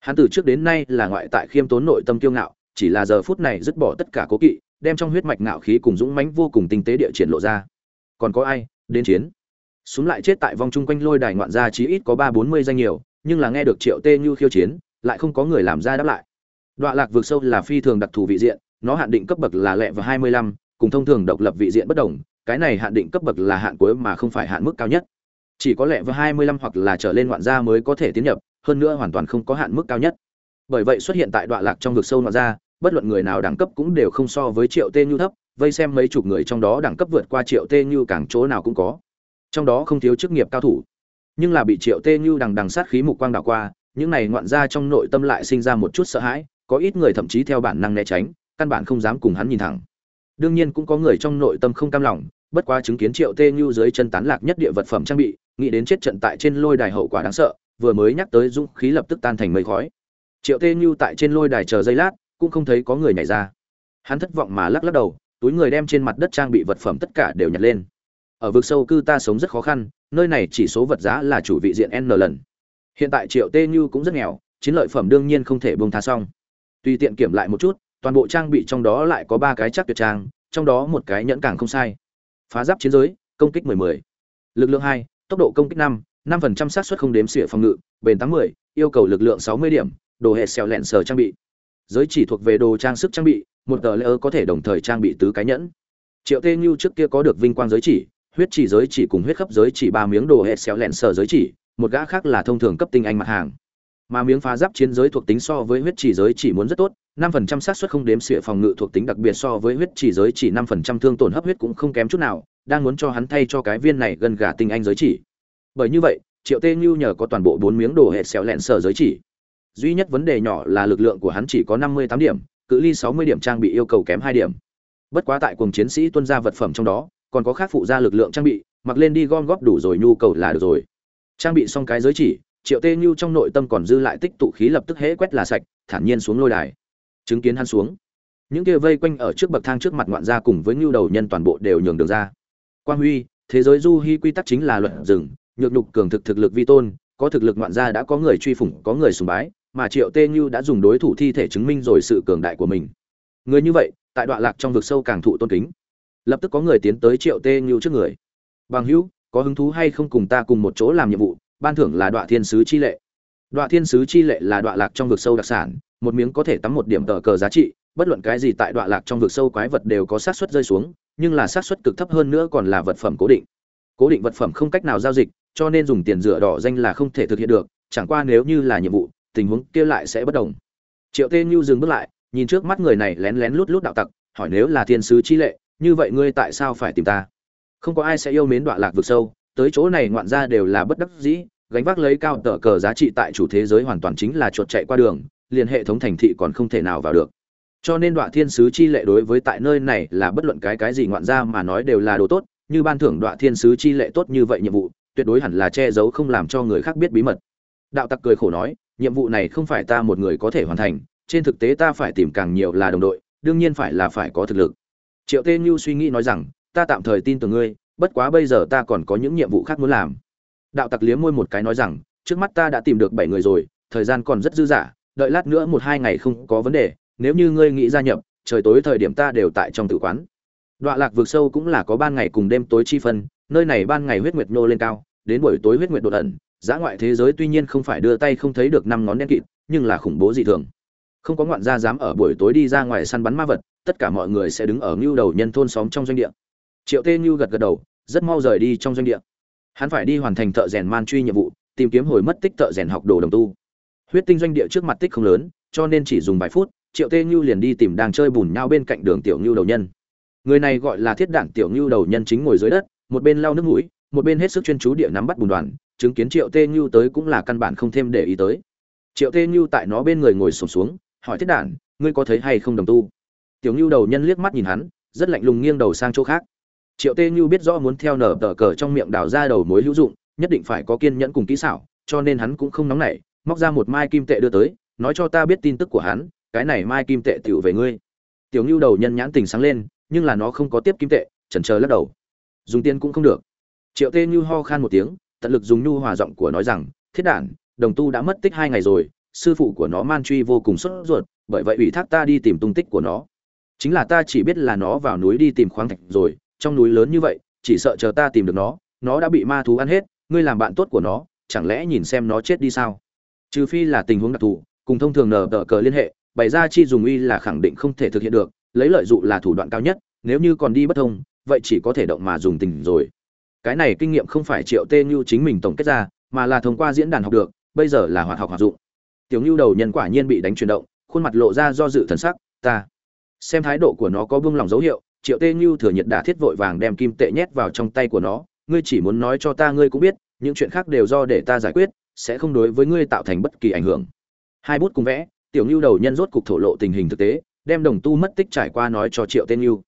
Hắn từ trước đến nay là ngoại tại khiêm tốn nội tâm kiêu ngạo, chỉ là giờ phút này dứt bỏ tất cả cố kỵ, đem trong huyết mạch ngạo khí cùng dũng mãnh vô cùng tinh tế địa triển lộ ra. Còn có ai, đến chiến? Súng lại chết tại vòng chung quanh lôi đài ngoạn gia chí ít có ba bốn mươi danh nhiều nhưng là nghe được triệu tê như khiêu chiến lại không có người làm ra đáp lại Đoạ lạc vực sâu là phi thường đặc thù vị diện, nó hạn định cấp bậc là lẹ và 25, cùng thông thường độc lập vị diện bất đồng, cái này hạn định cấp bậc là hạn cuối mà không phải hạn mức cao nhất. Chỉ có lẹ và 25 hoặc là trở lên ngoạn gia mới có thể tiến nhập, hơn nữa hoàn toàn không có hạn mức cao nhất. Bởi vậy xuất hiện tại đoạ lạc trong vực sâu ngoạn gia, bất luận người nào đẳng cấp cũng đều không so với Triệu Tên như thấp, vây xem mấy chục người trong đó đẳng cấp vượt qua Triệu Tên như càng chỗ nào cũng có. Trong đó không thiếu chức nghiệp cao thủ. Nhưng là bị Triệu tê Nhu đằng đằng sát khí mục quang đảo qua, những này ngoạn ra trong nội tâm lại sinh ra một chút sợ hãi, có ít người thậm chí theo bản năng né tránh căn bản không dám cùng hắn nhìn thẳng. Đương nhiên cũng có người trong nội tâm không cam lòng bất quá chứng kiến triệu tê như dưới chân tán lạc nhất địa vật phẩm trang bị nghĩ đến chết trận tại trên lôi đài hậu quả đáng sợ vừa mới nhắc tới dũng khí lập tức tan thành mây khói. Triệu tê như tại trên lôi đài chờ giây lát cũng không thấy có người nhảy ra. Hắn thất vọng mà lắc lắc đầu túi người đem trên mặt đất trang bị vật phẩm tất cả đều nhặt lên ở vực sâu cư ta sống rất khó khăn nơi này chỉ số vật giá là chủ vị diện n lần. Hiện tại triệu tê như cũng rất nghèo chiến lợi phẩm đương nhiên không thể buông tha xong. Tùy tiện kiểm lại một chút toàn bộ trang bị trong đó lại có ba cái chắc tuyệt trang trong đó một cái nhẫn càng không sai. Phá giáp chiến giới công kích 10-10. lực lượng 2, tốc độ công kích 5, 5% xác suất không đếm xỉa phòng ngự bền 80, yêu cầu lực lượng 60 điểm đồ hệ xèo lẹn sờ trang bị. Giới chỉ thuộc về đồ trang sức trang bị một tờ lễ có thể đồng thời trang bị tứ cái nhẫn. Triệu tê như trước kia có được vinh quang giới chỉ huyết chỉ giới chỉ cùng huyết khắp giới chỉ ba miếng đồ hệ xéo lẹn sở giới chỉ, một gã khác là thông thường cấp tinh anh mặt hàng. Mà miếng phá giáp chiến giới thuộc tính so với huyết chỉ giới chỉ muốn rất tốt, năm phần trăm xác suất không đếm xỉa phòng ngự thuộc tính đặc biệt so với huyết chỉ giới chỉ, năm phần trăm thương tổn hấp huyết cũng không kém chút nào, đang muốn cho hắn thay cho cái viên này gần gà tinh anh giới chỉ. Bởi như vậy, triệu tê ngưu nhờ có toàn bộ bốn miếng đồ hệ xéo lẹn sở giới chỉ. Duy nhất vấn đề nhỏ là lực lượng của hắn chỉ có năm mươi tám điểm, cự ly sáu mươi điểm trang bị yêu cầu kém hai điểm. Bất quá tại cùng chiến sĩ tuân ra vật phẩm trong đó còn có khác phụ gia lực lượng trang bị, mặc lên đi gom góp đủ rồi nhu cầu là được rồi. Trang bị xong cái giới chỉ, triệu tê như trong nội tâm còn dư lại tích tụ khí lập tức hễ quét là sạch, thản nhiên xuống lôi đài. Chứng kiến hắn xuống, những kia vây quanh ở trước bậc thang trước mặt ngoạn gia cùng với ngưu đầu nhân toàn bộ đều nhường đường ra. Quang huy, thế giới du hy quy tắc chính là luận rừng, nhược nhục cường thực thực lực vi tôn, có thực lực ngoạn gia đã có người truy phủng, có người sùng bái, mà triệu tê như đã dùng đối thủ thi thể chứng minh rồi sự cường đại của mình. Người như vậy, tại đoạn lạc trong vực sâu càng thụ tôn kính lập tức có người tiến tới triệu tê như trước người. Bằng hữu, có hứng thú hay không cùng ta cùng một chỗ làm nhiệm vụ? Ban thưởng là đoạn thiên sứ chi lệ. Đoạn thiên sứ chi lệ là đoạn lạc trong vực sâu đặc sản, một miếng có thể tắm một điểm tờ cờ giá trị, bất luận cái gì tại đoạn lạc trong vực sâu quái vật đều có xác suất rơi xuống, nhưng là xác suất cực thấp hơn nữa còn là vật phẩm cố định. Cố định vật phẩm không cách nào giao dịch, cho nên dùng tiền rửa đỏ danh là không thể thực hiện được, chẳng qua nếu như là nhiệm vụ, tình huống kia lại sẽ bất đồng. Triệu tê như dừng bước lại, nhìn trước mắt người này lén lén lút lút đạo tặc, hỏi nếu là thiên sứ chi lệ như vậy ngươi tại sao phải tìm ta? Không có ai sẽ yêu mến đoạn lạc vực sâu, tới chỗ này ngoạn ra đều là bất đắc dĩ, gánh vác lấy cao tờ cờ giá trị tại chủ thế giới hoàn toàn chính là chuột chạy qua đường, liền hệ thống thành thị còn không thể nào vào được. Cho nên đoạn thiên sứ chi lệ đối với tại nơi này là bất luận cái cái gì ngoạn ra mà nói đều là đồ tốt, như ban thưởng đoạn thiên sứ chi lệ tốt như vậy nhiệm vụ, tuyệt đối hẳn là che giấu không làm cho người khác biết bí mật. Đạo tặc cười khổ nói, nhiệm vụ này không phải ta một người có thể hoàn thành, trên thực tế ta phải tìm càng nhiều là đồng đội, đương nhiên phải là phải có thực lực triệu tê như suy nghĩ nói rằng, ta tạm thời tin tưởng ngươi, bất quá bây giờ ta còn có những nhiệm vụ khác muốn làm. Đạo tặc liếm môi một cái nói rằng, trước mắt ta đã tìm được bảy người rồi, thời gian còn rất dư dả, đợi lát nữa một hai ngày không có vấn đề, nếu như ngươi nghĩ gia nhập, trời tối thời điểm ta đều tại trong tử quán. Đoạn lạc vượt sâu cũng là có ban ngày cùng đêm tối chi phân, nơi này ban ngày huyết nguyệt nô lên cao, đến buổi tối huyết nguyệt đột ẩn giã ngoại thế giới tuy nhiên không phải đưa tay không thấy được năm ngón đen kịt, nhưng là khủng bố dị thường không có ngoạn gia dám ở buổi tối đi ra ngoài săn bắn ma vật tất cả mọi người sẽ đứng ở ngưu đầu nhân thôn xóm trong doanh địa. Triệu tê ngưu gật gật đầu rất mau rời đi trong doanh địa. Hắn phải đi hoàn thành thợ rèn man truy nhiệm vụ tìm kiếm hồi mất tích thợ rèn học đồ đồng tu. Huyết tinh doanh địa trước mặt tích không lớn cho nên chỉ dùng vài phút triệu tê ngưu liền đi tìm đang chơi bùn nhau bên cạnh đường tiểu ngưu đầu nhân. Người này gọi là thiết đảng tiểu ngưu đầu nhân chính ngồi dưới đất một bên lau nước mũi một bên hết sức chuyên chú địa nắm bắt bùn đoàn chứng kiến triệu tê ngưu tới cũng là căn bản không thêm để ý tới. Triệu tê ngưu tại nó bên người ngồi sổm xuống, xuống hỏi thiết đản, ngươi có thấy hay không đồng tu? Tiểu ngưu đầu nhân liếc mắt nhìn hắn, rất lạnh lùng nghiêng đầu sang chỗ khác. Triệu tê như biết rõ muốn theo nở tờ cờ trong miệng đào ra đầu mối hữu dụng, nhất định phải có kiên nhẫn cùng kỹ xảo, cho nên hắn cũng không nóng nảy, móc ra một mai kim tệ đưa tới, nói cho ta biết tin tức của hắn, cái này mai kim tệ tựu về ngươi. Tiểu ngưu đầu nhân nhãn tình sáng lên, nhưng là nó không có tiếp kim tệ, chần chờ lắc đầu. Dùng tiền cũng không được. Triệu tê như ho khan một tiếng, tận lực dùng nhu hòa giọng của nói rằng, thiết đản, đồng tu đã mất tích hai ngày rồi sư phụ của nó man truy vô cùng sốt ruột, bởi vậy ủy thác ta đi tìm tung tích của nó. Chính là ta chỉ biết là nó vào núi đi tìm khoáng thạch rồi, trong núi lớn như vậy, chỉ sợ chờ ta tìm được nó nó đã bị ma thú ăn hết, ngươi làm bạn tốt của nó, chẳng lẽ nhìn xem nó chết đi sao? Trừ phi là tình huống đặc thù, cùng thông thường nở tờ cờ liên hệ, bày ra chi dùng uy là khẳng định không thể thực hiện được, lấy lợi dụng là thủ đoạn cao nhất, nếu như còn đi bất thông, vậy chỉ có thể động mà dùng tình rồi. Cái này kinh nghiệm không phải triệu tê như chính mình tổng kết ra, mà là thông qua diễn đàn học được, bây giờ là hoạt học hoạt dụng tiểu ngưu đầu nhân quả nhiên bị đánh chuyển động, khuôn mặt lộ ra do dự thần sắc, ta, xem thái độ của nó có buông lòng dấu hiệu. Triệu tê ngưu thừa nhiệt đả thiết vội vàng đem kim tệ nhét vào trong tay của nó, ngươi chỉ muốn nói cho ta ngươi cũng biết, những chuyện khác đều do để ta giải quyết, sẽ không đối với ngươi tạo thành bất kỳ ảnh hưởng. Hai bút cùng vẽ, tiểu ngưu đầu nhân rốt cục thổ lộ tình hình thực tế, đem đồng tu mất tích trải qua nói cho triệu tên ngưu.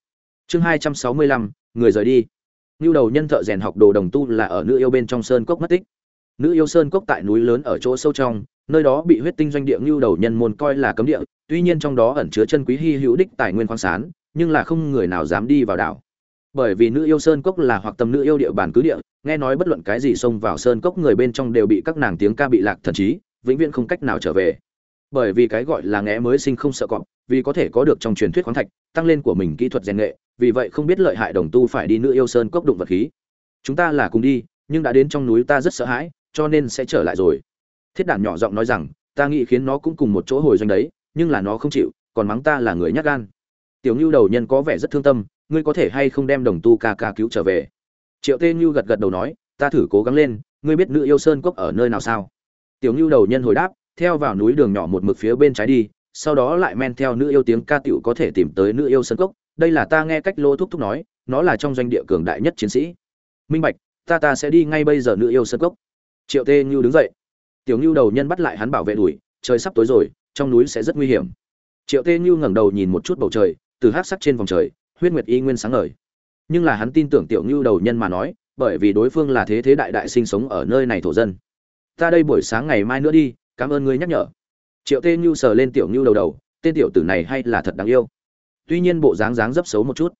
Chương hai trăm sáu mươi lăm, người rời đi. Ngưu đầu nhân thợ rèn học đồ đồng tu là ở nữ yêu bên trong sơn cốc mất tích. Nữ yêu sơn cốc tại núi lớn ở chỗ sâu trong nơi đó bị huyết tinh doanh địa ngưu đầu nhân môn coi là cấm địa, tuy nhiên trong đó ẩn chứa chân quý hy hữu đích tài nguyên khoáng sản, nhưng là không người nào dám đi vào đảo. Bởi vì nữ yêu sơn cốc là hoặc tầm nữ yêu địa bàn cứ địa, nghe nói bất luận cái gì xông vào sơn cốc người bên trong đều bị các nàng tiếng ca bị lạc thần trí, vĩnh viễn không cách nào trở về. Bởi vì cái gọi là ngẽ mới sinh không sợ cọp, vì có thể có được trong truyền thuyết khoáng thạch, tăng lên của mình kỹ thuật rèn nghệ, vì vậy không biết lợi hại đồng tu phải đi nữ yêu sơn cốc đụng vật khí. Chúng ta là cùng đi, nhưng đã đến trong núi ta rất sợ hãi, cho nên sẽ trở lại rồi thiết đản nhỏ giọng nói rằng, ta nghĩ khiến nó cũng cùng một chỗ hồi doanh đấy, nhưng là nó không chịu, còn mắng ta là người nhát gan. Tiểu ngưu đầu nhân có vẻ rất thương tâm, ngươi có thể hay không đem đồng tu ca ca cứu trở về? Triệu tê ngưu gật gật đầu nói, ta thử cố gắng lên, ngươi biết nữ yêu sơn cốc ở nơi nào sao? Tiểu ngưu đầu nhân hồi đáp, theo vào núi đường nhỏ một mực phía bên trái đi, sau đó lại men theo nữ yêu tiếng ca tiểu có thể tìm tới nữ yêu sơn cốc đây là ta nghe cách lô thúc thúc nói, nó là trong doanh địa cường đại nhất chiến sĩ. Minh bạch, ta ta sẽ đi ngay bây giờ nữ yêu sơn cốc triệu tê ngưu đứng dậy tiểu ngưu đầu nhân bắt lại hắn bảo vệ đuổi, trời sắp tối rồi, trong núi sẽ rất nguy hiểm. Triệu tê ngưu ngẩng đầu nhìn một chút bầu trời, từ hát sắc trên vòng trời, huyết nguyệt y nguyên sáng ngời. Nhưng là hắn tin tưởng tiểu ngưu đầu nhân mà nói, bởi vì đối phương là thế thế đại đại sinh sống ở nơi này thổ dân. Ta đây buổi sáng ngày mai nữa đi, cảm ơn ngươi nhắc nhở. Triệu tê ngưu sờ lên tiểu ngưu đầu đầu, tên tiểu tử này hay là thật đáng yêu. Tuy nhiên bộ dáng dáng dấp xấu một chút,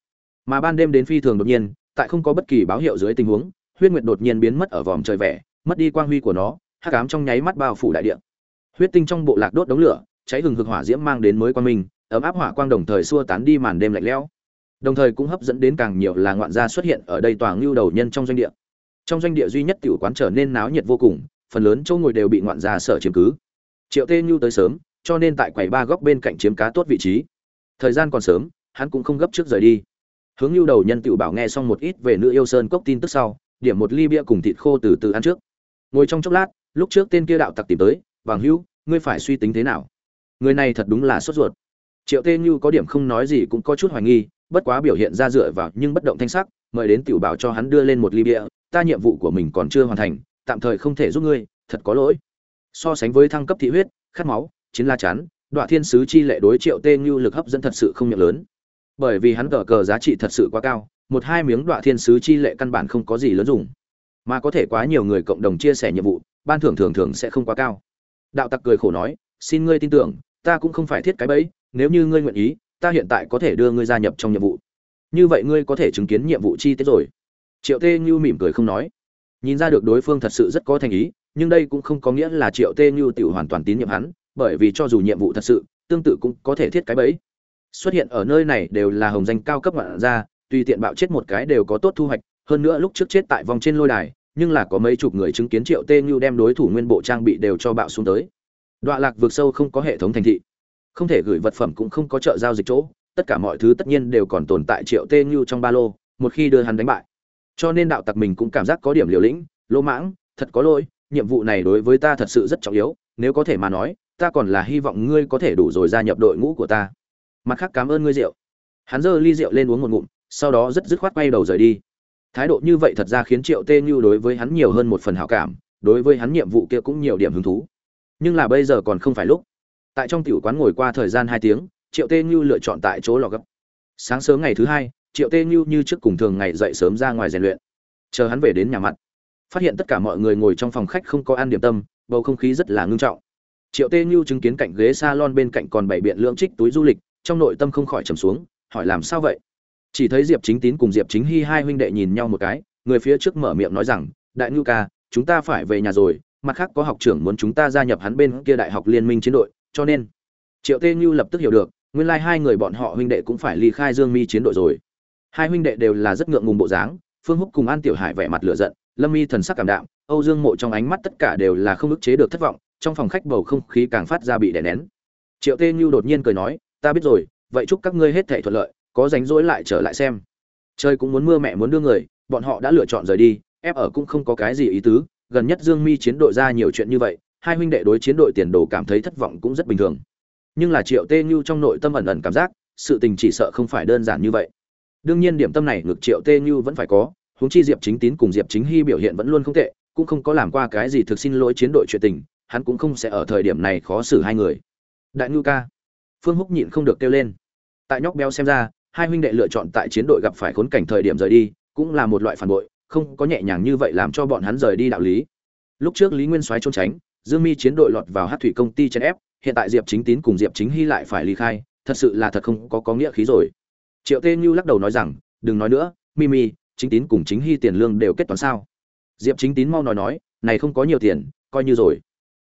mà ban đêm đến phi thường đột nhiên, tại không có bất kỳ báo hiệu dưới tình huống, huyết nguyệt đột nhiên biến mất ở vòm trời vẻ, mất đi quang huy của nó hắc ám trong nháy mắt bao phủ đại địa. Huyết tinh trong bộ lạc đốt đống lửa, cháy hừng hực hỏa diễm mang đến mới quan minh, ấm áp hỏa quang đồng thời xua tán đi màn đêm lạnh lẽo. Đồng thời cũng hấp dẫn đến càng nhiều là ngoạn gia xuất hiện ở đây toàn lưu đầu nhân trong doanh địa. Trong doanh địa duy nhất tiểu quán trở nên náo nhiệt vô cùng, phần lớn chỗ ngồi đều bị ngoạn gia sở chiếm cứ. Triệu tê nhu tới sớm, cho nên tại quầy ba góc bên cạnh chiếm cá tốt vị trí. Thời gian còn sớm, hắn cũng không gấp trước rời đi. Hướng lưu đầu nhân tiểu bảo nghe xong một ít về nữ yêu sơn cốc tin tức sau, điểm một ly bia cùng thịt khô từ từ ăn trước. Ngồi trong chốc lát lúc trước tên kia đạo tặc tìm tới vàng hữu, ngươi phải suy tính thế nào? Người này thật đúng là sốt ruột. Triệu tê như có điểm không nói gì cũng có chút hoài nghi, bất quá biểu hiện ra dựa vào nhưng bất động thanh sắc, mời đến tiểu bảo cho hắn đưa lên một ly bia, ta nhiệm vụ của mình còn chưa hoàn thành, tạm thời không thể giúp ngươi, thật có lỗi. So sánh với thăng cấp thị huyết, khát máu, chiến la chán đoạn thiên sứ chi lệ đối triệu tê như lực hấp dẫn thật sự không miệng lớn. Bởi vì hắn cờ cờ giá trị thật sự quá cao, một hai miếng đoạn thiên sứ chi lệ căn bản không có gì lớn dùng. Mà có thể quá nhiều người cộng đồng chia sẻ nhiệm vụ ban thưởng thường thường sẽ không quá cao. Đạo tặc cười khổ nói xin ngươi tin tưởng ta cũng không phải thiết cái bẫy nếu như ngươi nguyện ý ta hiện tại có thể đưa ngươi gia nhập trong nhiệm vụ. Như vậy ngươi có thể chứng kiến nhiệm vụ chi tiết rồi. Triệu tê như mỉm cười không nói. Nhìn ra được đối phương thật sự rất có thành ý nhưng đây cũng không có nghĩa là triệu tê như tự hoàn toàn tín nhiệm hắn bởi vì cho dù nhiệm vụ thật sự tương tự cũng có thể thiết cái bẫy. Xuất hiện ở nơi này đều là hồng danh cao cấp ngoạn ra, tùy tiện bạo chết một cái đều có tốt thu hoạch hơn nữa lúc trước chết tại vòng trên lôi đài nhưng là có mấy chục người chứng kiến triệu tê như đem đối thủ nguyên bộ trang bị đều cho bạo xuống tới. Đoạn lạc vượt sâu không có hệ thống thành thị. Không thể gửi vật phẩm cũng không có chợ giao dịch chỗ, tất cả mọi thứ tất nhiên đều còn tồn tại triệu tê như trong ba lô, một khi đưa hắn đánh bại. Cho nên đạo tặc mình cũng cảm giác có điểm liều lĩnh, lỗ mãng, thật có lỗi, nhiệm vụ này đối với ta thật sự rất trọng yếu, nếu có thể mà nói, ta còn là hy vọng ngươi có thể đủ rồi gia nhập đội ngũ của ta. Mặt khác cảm ơn ngươi rượu. Hắn giơ ly rượu lên uống một ngụm, sau đó rất dứt khoát quay đầu rời đi thái độ như vậy thật ra khiến triệu tê như đối với hắn nhiều hơn một phần hảo cảm, đối với hắn nhiệm vụ kia cũng nhiều điểm hứng thú. Nhưng là bây giờ còn không phải lúc. Tại trong tiểu quán ngồi qua thời gian hai tiếng, triệu tê như lựa chọn tại chỗ lò gấp. Sáng sớm ngày thứ hai, triệu tê như như trước cùng thường ngày dậy sớm ra ngoài rèn luyện. Chờ hắn về đến nhà mặt, phát hiện tất cả mọi người ngồi trong phòng khách không có ăn điểm tâm, bầu không khí rất là ngưng trọng. Triệu tê như chứng kiến cạnh ghế s a lon bên cạnh còn bảy biện lưỡng trích túi du lịch, trong nội tâm không khỏi trầm xuống, hỏi làm sao vậy? Chỉ thấy diệp chính tín cùng diệp chính hy hai huynh đệ nhìn nhau một cái, người phía trước mở miệng nói rằng, đại ngưu ca, chúng ta phải về nhà rồi, mặt khác có học trưởng muốn chúng ta gia nhập hắn bên kia đại học liên minh chiến đội, cho nên triệu tê ngưu lập tức hiểu được, nguyên lai、like、hai người bọn họ huynh đệ cũng phải ly khai dương mi chiến đội rồi. Hai huynh đệ đều là rất ngượng ngùng bộ dáng, phương húc cùng an tiểu hải vẻ mặt lửa giận, lâm Y thần sắc cảm đạm, âu dương mộ trong ánh mắt tất cả đều là không ức chế được thất vọng, trong phòng khách bầu không khí càng phát ra bị đè nén. Triệu tê như đột nhiên cười nói, ta biết rồi, vậy chúc các ngươi hết thể thuận lợi có rảnh rỗi lại trở lại xem. Trời cũng muốn mưa mẹ muốn đưa người, bọn họ đã lựa chọn rời đi, ép ở cũng không có cái gì ý tứ, gần nhất dương mi chiến đội ra nhiều chuyện như vậy, hai huynh đệ đối chiến đội tiền đồ cảm thấy thất vọng cũng rất bình thường. Nhưng là triệu tê như trong nội tâm ẩn ẩn cảm giác, sự tình chỉ sợ không phải đơn giản như vậy. Đương nhiên điểm tâm này ngược triệu tê như vẫn phải có, huống chi diệp chính tín cùng diệp chính hy biểu hiện vẫn luôn không tệ, cũng không có làm qua cái gì thực xin lỗi chiến đội chuyện tình, hắn cũng không sẽ ở thời điểm này khó xử hai người. Đại ngưu ca. Phương húc nhịn không được kêu lên. Tại nhóc béo xem ra hai huynh đệ lựa chọn tại chiến đội gặp phải khốn cảnh thời điểm rời đi, cũng là một loại phản bội, không có nhẹ nhàng như vậy làm cho bọn hắn rời đi đạo lý. Lúc trước lý nguyên soái trốn tránh, dương mi chiến đội lọt vào hát thủy công ty trấn ép, hiện tại diệp chính tín cùng diệp chính hy lại phải ly khai, thật sự là thật không có có nghĩa khí rồi. Triệu tê như lắc đầu nói rằng, đừng nói nữa mimi chính tín cùng chính hy tiền lương đều kết toán sao? Diệp chính tín mau nói nói, này không có nhiều tiền, coi như rồi.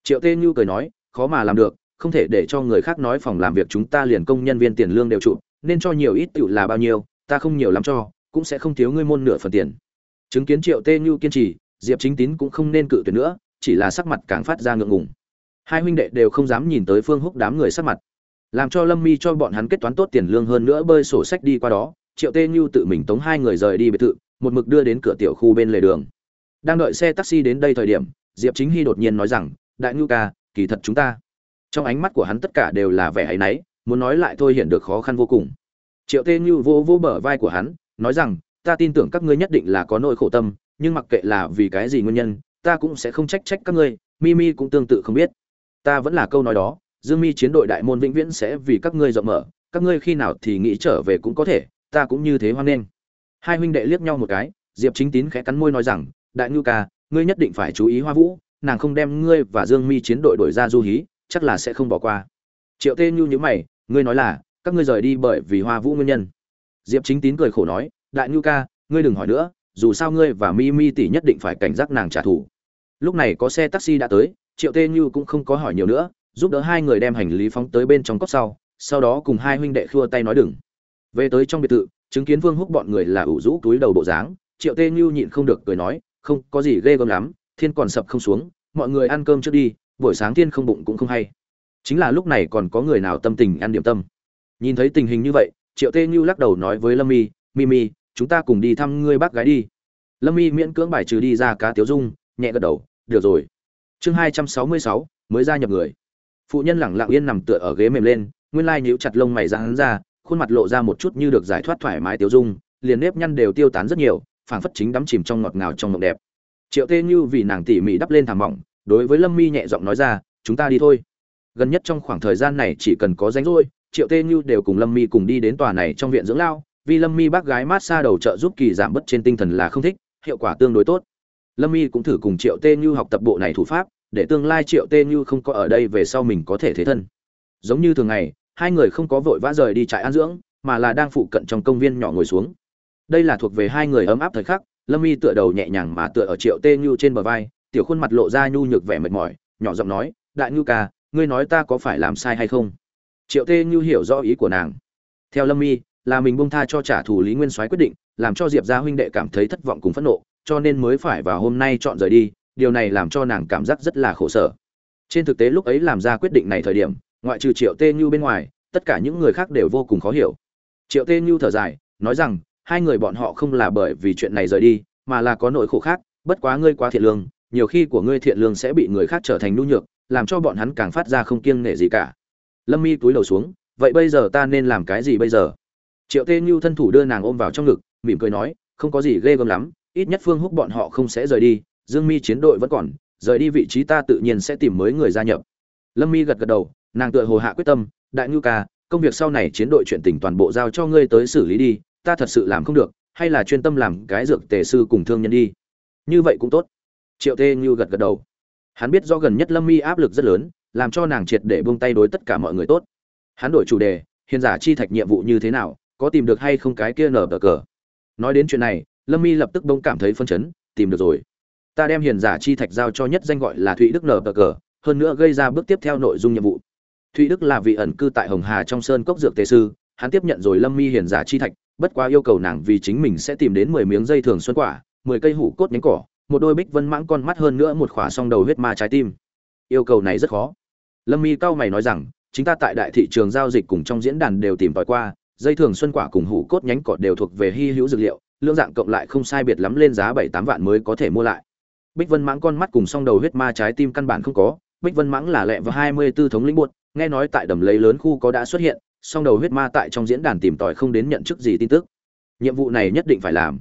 Triệu tê như cười nói, khó mà làm được, không thể để cho người khác nói phòng làm việc chúng ta liền công nhân viên tiền lương đều trụ nên cho nhiều ít tựu là bao nhiêu, ta không nhiều lắm cho, cũng sẽ không thiếu ngươi môn nửa phần tiền. Chứng kiến triệu tê nhu kiên trì, diệp chính tín cũng không nên cự tuyệt nữa, chỉ là sắc mặt càng phát ra ngượng ngùng. Hai huynh đệ đều không dám nhìn tới phương húc đám người sắc mặt. Làm cho lâm mi cho bọn hắn kết toán tốt tiền lương hơn nữa bơi sổ sách đi qua đó, triệu tê nhu tự mình tống hai người rời đi biệt thự, một mực đưa đến cửa tiểu khu bên lề đường. Đang đợi xe taxi đến đây thời điểm, diệp chính hy đột nhiên nói rằng, đại nhu ca, kỳ thật chúng ta. Trong ánh mắt của hắn tất cả đều là vẻ áy náy muốn nói lại thôi hiện được khó khăn vô cùng. Triệu tê như vô vô bờ vai của hắn, nói rằng, ta tin tưởng các ngươi nhất định là có nỗi khổ tâm, nhưng mặc kệ là vì cái gì nguyên nhân, ta cũng sẽ không trách trách các ngươi mimi cũng tương tự không biết. Ta vẫn là câu nói đó, dương mi chiến đội đại môn vĩnh viễn sẽ vì các ngươi rộng mở, các ngươi khi nào thì nghĩ trở về cũng có thể, ta cũng như thế hoan nghênh. Hai huynh đệ liếc nhau một cái, diệp chính tín khẽ cắn môi nói rằng, đại ngưu ca, ngươi nhất định phải chú ý hoa vũ, nàng không đem ngươi và dương mi chiến đội đổi ra du hí, chắc là sẽ không bỏ qua. Triệu tê nhu nhữ mày ngươi nói là, các ngươi rời đi bởi vì hoa vũ nguyên nhân. Diệp chính tín cười khổ nói, đại ngưu ca, ngươi đừng hỏi nữa, dù sao ngươi và mi mi tỷ nhất định phải cảnh giác nàng trả thù. Lúc này có xe taxi đã tới, triệu tê như cũng không có hỏi nhiều nữa, giúp đỡ hai người đem hành lý phóng tới bên trong cốc sau sau đó cùng hai huynh đệ khua tay nói đừng. Về tới trong biệt thự, chứng kiến vương húc bọn người là ủ rũ túi đầu bộ dáng, triệu tê như nhịn không được cười nói, không, có gì ghê gớm lắm, thiên còn sập không xuống, mọi người ăn cơm trước đi, buổi sáng thiên không bụng cũng không hay chính là lúc này còn có người nào tâm tình ăn điểm tâm? Nhìn thấy tình hình như vậy, triệu tê như lắc đầu nói với lâm mi mimi chúng ta cùng đi thăm ngươi bác gái đi. Lâm mi miễn cưỡng bài trừ đi ra cá tiếu dung, nhẹ gật đầu, được rồi. Chương hai trăm sáu mươi sáu, mới ra nhập người. Phụ nhân lẳng lặng yên nằm tựa ở ghế mềm lên, nguyên lai nhíu chặt lông mày ra hắn ra, khuôn mặt lộ ra một chút như được giải thoát thoải mái tiếu dung, liền nếp nhăn đều tiêu tán rất nhiều, phảng phất chính đắm chìm trong ngọt ngào trong mộng đẹp. Triệu tê như vì nàng tỉ mỉ đắp lên thảm mỏng, đối với lâm mi nhẹ giọng nói ra, chúng ta đi thôi gần nhất trong khoảng thời gian này chỉ cần có rảnh rỗi, triệu tê như đều cùng lâm mi cùng đi đến tòa này trong viện dưỡng lao, vì lâm mi bác gái mát xa đầu trợ giúp kỳ giảm bớt trên tinh thần là không thích, hiệu quả tương đối tốt. Lâm mi cũng thử cùng triệu tê như học tập bộ này thủ pháp, để tương lai triệu tê như không có ở đây về sau mình có thể thế thân. Giống như thường ngày, hai người không có vội vã rời đi trại an dưỡng, mà là đang phụ cận trong công viên nhỏ ngồi xuống. Đây là thuộc về hai người ấm áp thời khắc, lâm mi tựa đầu nhẹ nhàng mà tựa ở triệu tê như trên bờ vai, tiểu khuôn mặt lộ ra nhu nhược vẻ mệt mỏi, nhỏ giọng nói, đại nhu ca ngươi nói ta có phải làm sai hay không? Triệu tê như hiểu rõ ý của nàng. Theo lâm y là mình bông tha cho trả thù lý nguyên soái quyết định, làm cho diệp gia huynh đệ cảm thấy thất vọng cùng phẫn nộ, cho nên mới phải vào hôm nay chọn rời đi, điều này làm cho nàng cảm giác rất là khổ sở. Trên thực tế lúc ấy làm ra quyết định này thời điểm, ngoại trừ triệu tê như bên ngoài, tất cả những người khác đều vô cùng khó hiểu. Triệu tê như thở dài, nói rằng, hai người bọn họ không là bởi vì chuyện này rời đi, mà là có nỗi khổ khác, bất quá ngươi quá thiện lương, nhiều khi của ngươi thiện lương sẽ bị người khác trở thành nhu nhược làm cho bọn hắn càng phát ra không kiêng nể gì cả. Lâm mi túi đầu xuống, vậy bây giờ ta nên làm cái gì bây giờ? Triệu tê như thân thủ đưa nàng ôm vào trong ngực, mỉm cười nói, không có gì ghê gớm lắm, ít nhất phương húc bọn họ không sẽ rời đi, dương mi chiến đội vẫn còn, rời đi vị trí ta tự nhiên sẽ tìm mới người gia nhập. Lâm mi gật gật đầu, nàng tựa hồ hạ quyết tâm, đại ngưu ca, công việc sau này chiến đội chuyện tình toàn bộ giao cho ngươi tới xử lý đi, ta thật sự làm không được, hay là chuyên tâm làm cái dược tề sư cùng thương nhân đi. Như vậy cũng tốt. Triệu tê như gật gật đầu hắn biết do gần nhất lâm mi áp lực rất lớn, làm cho nàng triệt để buông tay đối tất cả mọi người tốt. Hắn đổi chủ đề, hiền giả chi thạch nhiệm vụ như thế nào, có tìm được hay không cái kia nở bờ cờ. Nói đến chuyện này, lâm mi lập tức bỗng cảm thấy phân chấn, tìm được rồi. Ta đem hiền giả chi thạch giao cho nhất danh gọi là thụy đức nở bờ cờ, hơn nữa gây ra bước tiếp theo nội dung nhiệm vụ. Thụy đức là vị ẩn cư tại hồng hà trong sơn cốc dược tề sư, hắn tiếp nhận rồi lâm mi hiền giả chi thạch, bất quá yêu cầu nàng vì chính mình sẽ tìm đến mười miếng dây thường xuân quả, mười cây hủ cốt nhánh cỏ một đôi bích vân mãng con mắt hơn nữa một khỏa song đầu huyết ma trái tim. Yêu cầu này rất khó. Lâm mi cao mày nói rằng chúng ta tại đại thị trường giao dịch cùng trong diễn đàn đều tìm tòi qua, dây thường xuân quả cùng hủ cốt nhánh cọt đều thuộc về hy hữu dược liệu lương dạng cộng lại không sai biệt lắm lên giá bảy tám vạn mới có thể mua lại. Bích vân mãng con mắt cùng song đầu huyết ma trái tim căn bản không có, bích vân mãng là lẹ và hai mươi tư thống lĩnh buột nghe nói tại đầm lấy lớn khu có đã xuất hiện, song đầu huyết ma tại trong diễn đàn tìm tòi không đến nhận chức gì tin tức. Nhiệm vụ này nhất định phải làm.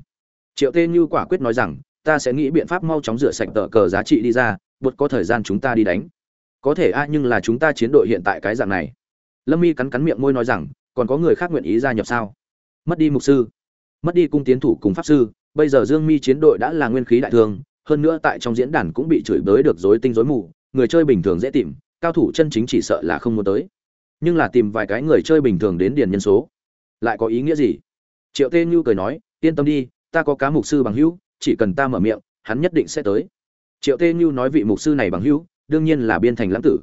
Triệu tê như quả quyết nói rằng ta sẽ nghĩ biện pháp mau chóng rửa sạch tờ cờ giá trị đi ra, buộc có thời gian chúng ta đi đánh. Có thể a, nhưng là chúng ta chiến đội hiện tại cái dạng này. Lâm y cắn cắn miệng môi nói rằng, còn có người khác nguyện ý gia nhập sao? Mất đi mục sư. Mất đi cung tiến thủ cùng pháp sư, bây giờ dương mi chiến đội đã là nguyên khí đại thương hơn nữa tại trong diễn đàn cũng bị chửi bới được rối tinh rối mù, người chơi bình thường dễ tìm, cao thủ chân chính chỉ sợ là không muốn tới. Nhưng là tìm vài cái người chơi bình thường đến điền nhân số. Lại có ý nghĩa gì? Triệu tê như cười nói, yên tâm đi, ta có cá mục sư bằng hữu chỉ cần ta mở miệng, hắn nhất định sẽ tới. Triệu tê như nói vị mục sư này bằng hữu, đương nhiên là biên thành lãng tử.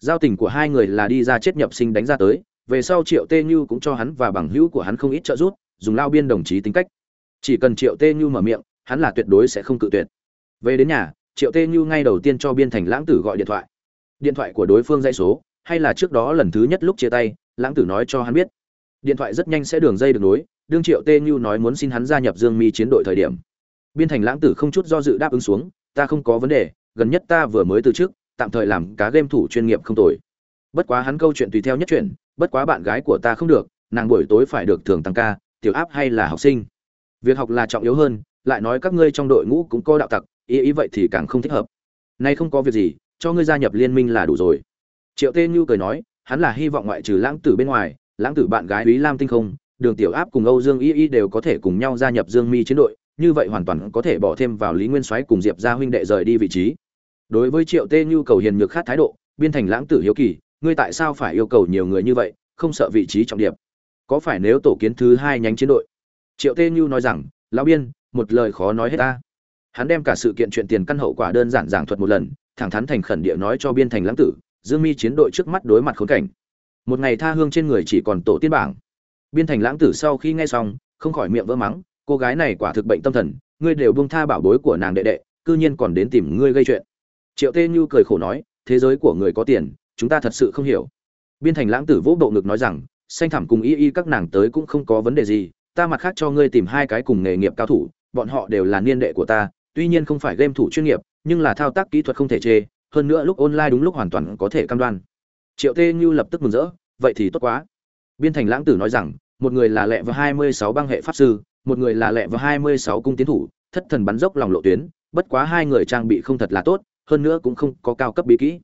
Giao tình của hai người là đi ra chết nhập sinh đánh ra tới, về sau triệu tê như cũng cho hắn và bằng hữu của hắn không ít trợ giúp, dùng lao biên đồng chí tính cách. Chỉ cần triệu tê như mở miệng, hắn là tuyệt đối sẽ không cự tuyệt. Về đến nhà, triệu tê như ngay đầu tiên cho biên thành lãng tử gọi điện thoại. Điện thoại của đối phương dây số, hay là trước đó lần thứ nhất lúc chia tay, lãng tử nói cho hắn biết. Điện thoại rất nhanh sẽ đường dây được nối, đương triệu tê như nói muốn xin hắn gia nhập dương mi chiến đội thời điểm biên thành lãng tử không chút do dự đáp ứng xuống, ta không có vấn đề, gần nhất ta vừa mới từ trước tạm thời làm cá game thủ chuyên nghiệp không tồi. Bất quá hắn câu chuyện tùy theo nhất chuyện, bất quá bạn gái của ta không được, nàng buổi tối phải được thường tăng ca, tiểu áp hay là học sinh? Việc học là trọng yếu hơn, lại nói các ngươi trong đội ngũ cũng có đạo tặc, ý ý vậy thì càng không thích hợp. Nay không có việc gì, cho ngươi gia nhập liên minh là đủ rồi. Triệu tê như cười nói, hắn là hy vọng ngoại trừ lãng tử bên ngoài, lãng tử bạn gái ý lam tinh không, đường tiểu áp cùng âu dương y y đều có thể cùng nhau gia nhập dương mi chiến đội như vậy hoàn toàn có thể bỏ thêm vào lý nguyên soái cùng diệp gia huynh đệ rời đi vị trí. Đối với triệu tê nhu cầu hiền nhược khát thái độ, biên thành lãng tử hiếu kỳ, ngươi tại sao phải yêu cầu nhiều người như vậy, không sợ vị trí trọng điểm? Có phải nếu tổ kiến thứ hai nhánh chiến đội? Triệu tê nhu nói rằng, lão biên, một lời khó nói hết ta. Hắn đem cả sự kiện chuyện tiền căn hậu quả đơn giản giảng thuật một lần, thẳng thắn thành khẩn địa nói cho biên thành lãng tử, dương mi chiến đội trước mắt đối mặt khốn cảnh. Một ngày tha hương trên người chỉ còn tổ tiên bảng. Biên thành lãng tử sau khi nghe xong, không khỏi miệng vỡ mắng cô gái này quả thực bệnh tâm thần, ngươi đều buông tha bảo bối của nàng đệ đệ, cư nhiên còn đến tìm ngươi gây chuyện. Triệu tê như cười khổ nói, thế giới của người có tiền, chúng ta thật sự không hiểu. Biên thành lãng tử vỗ bộ ngực nói rằng, xanh thảm cùng y y các nàng tới cũng không có vấn đề gì, ta mặt khác cho ngươi tìm hai cái cùng nghề nghiệp cao thủ, bọn họ đều là niên đệ của ta, tuy nhiên không phải game thủ chuyên nghiệp, nhưng là thao tác kỹ thuật không thể chê, hơn nữa lúc online đúng lúc hoàn toàn có thể cam đoan. Triệu tê như lập tức mừng rỡ, vậy thì tốt quá. Biên thành lãng tử nói rằng, một người là lẹ và hai mươi sáu băng hệ pháp sư một người là lẹ và hai mươi sáu cung tiến thủ, thất thần bắn dốc lòng lộ tuyến, bất quá hai người trang bị không thật là tốt, hơn nữa cũng không có cao cấp bí kỹ.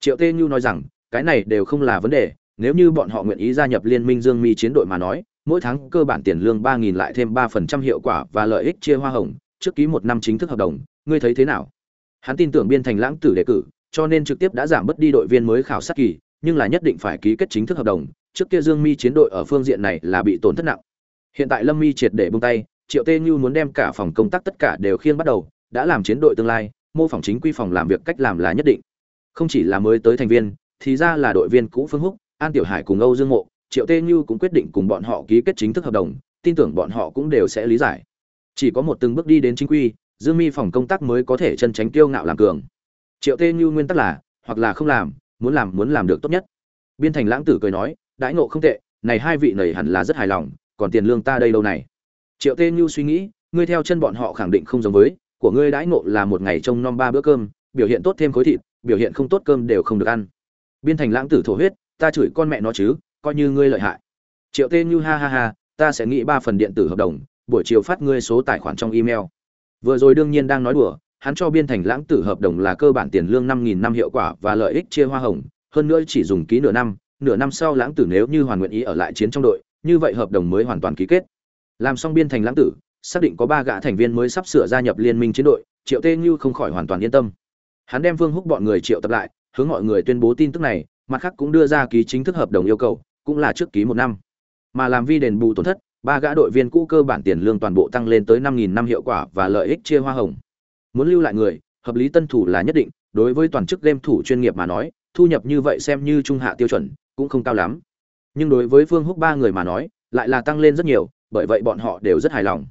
Triệu tê như nói rằng, cái này đều không là vấn đề, nếu như bọn họ nguyện ý gia nhập liên minh dương mi chiến đội mà nói, mỗi tháng cơ bản tiền lương ba nghìn lại thêm ba phần trăm hiệu quả và lợi ích chia hoa hồng, trước ký một năm chính thức hợp đồng, ngươi thấy thế nào? Hắn tin tưởng biên thành lãng tử đề cử, cho nên trực tiếp đã giảm bớt đi đội viên mới khảo sát kỳ, nhưng là nhất định phải ký kết chính thức hợp đồng, trước kia dương mi chiến đội ở phương diện này là bị tổn thất nặng hiện tại lâm mi triệt để buông tay, triệu tê như muốn đem cả phòng công tác tất cả đều khiên bắt đầu, đã làm chiến đội tương lai, mô phỏng chính quy phòng làm việc cách làm là nhất định. Không chỉ là mới tới thành viên, thì ra là đội viên cũ phương húc, an tiểu hải cùng âu dương mộ, triệu tê như cũng quyết định cùng bọn họ ký kết chính thức hợp đồng, tin tưởng bọn họ cũng đều sẽ lý giải. Chỉ có một từng bước đi đến chính quy, dương mi phòng công tác mới có thể chân tránh kiêu ngạo làm cường. Triệu tê như nguyên tắc là, hoặc là không làm, muốn làm muốn làm được tốt nhất. Biên thành lãng tử cười nói, đãi ngộ không tệ, này hai vị này hẳn là rất hài lòng còn tiền lương ta đây lâu này. Triệu tê như suy nghĩ, ngươi theo chân bọn họ khẳng định không giống với, của ngươi đãi ngộ là một ngày trông nom ba bữa cơm, biểu hiện tốt thêm khối thịt, biểu hiện không tốt cơm đều không được ăn. Biên thành lãng tử thổ huyết, ta chửi con mẹ nó chứ, coi như ngươi lợi hại. Triệu tê như ha ha ha, ta sẽ nghĩ ba phần điện tử hợp đồng, buổi chiều phát ngươi số tài khoản trong email. Vừa rồi đương nhiên đang nói đùa, hắn cho biên thành lãng tử hợp đồng là cơ bản tiền lương năm nghìn năm hiệu quả và lợi ích chia hoa hồng, hơn nữa chỉ dùng ký nửa năm nửa năm sau lãng tử nếu như hoàn nguyện ý ở lại chiến trong đội như vậy hợp đồng mới hoàn toàn ký kết. Làm xong biên thành lãng tử, xác định có ba gã thành viên mới sắp sửa gia nhập liên minh chiến đội, triệu tê như không khỏi hoàn toàn yên tâm. Hắn đem vương húc bọn người triệu tập lại, hướng mọi người tuyên bố tin tức này, mặt khác cũng đưa ra ký chính thức hợp đồng yêu cầu, cũng là trước ký một năm. Mà làm vi đền bù tổn thất, ba gã đội viên cũ cơ bản tiền lương toàn bộ tăng lên tới năm nghìn năm hiệu quả và lợi ích chia hoa hồng. Muốn lưu lại người, hợp lý tân thủ là nhất định, đối với toàn chức game thủ chuyên nghiệp mà nói, thu nhập như vậy xem như trung hạ tiêu chuẩn, cũng không cao lắm nhưng đối với phương húc ba người mà nói, lại là tăng lên rất nhiều, bởi vậy bọn họ đều rất hài lòng.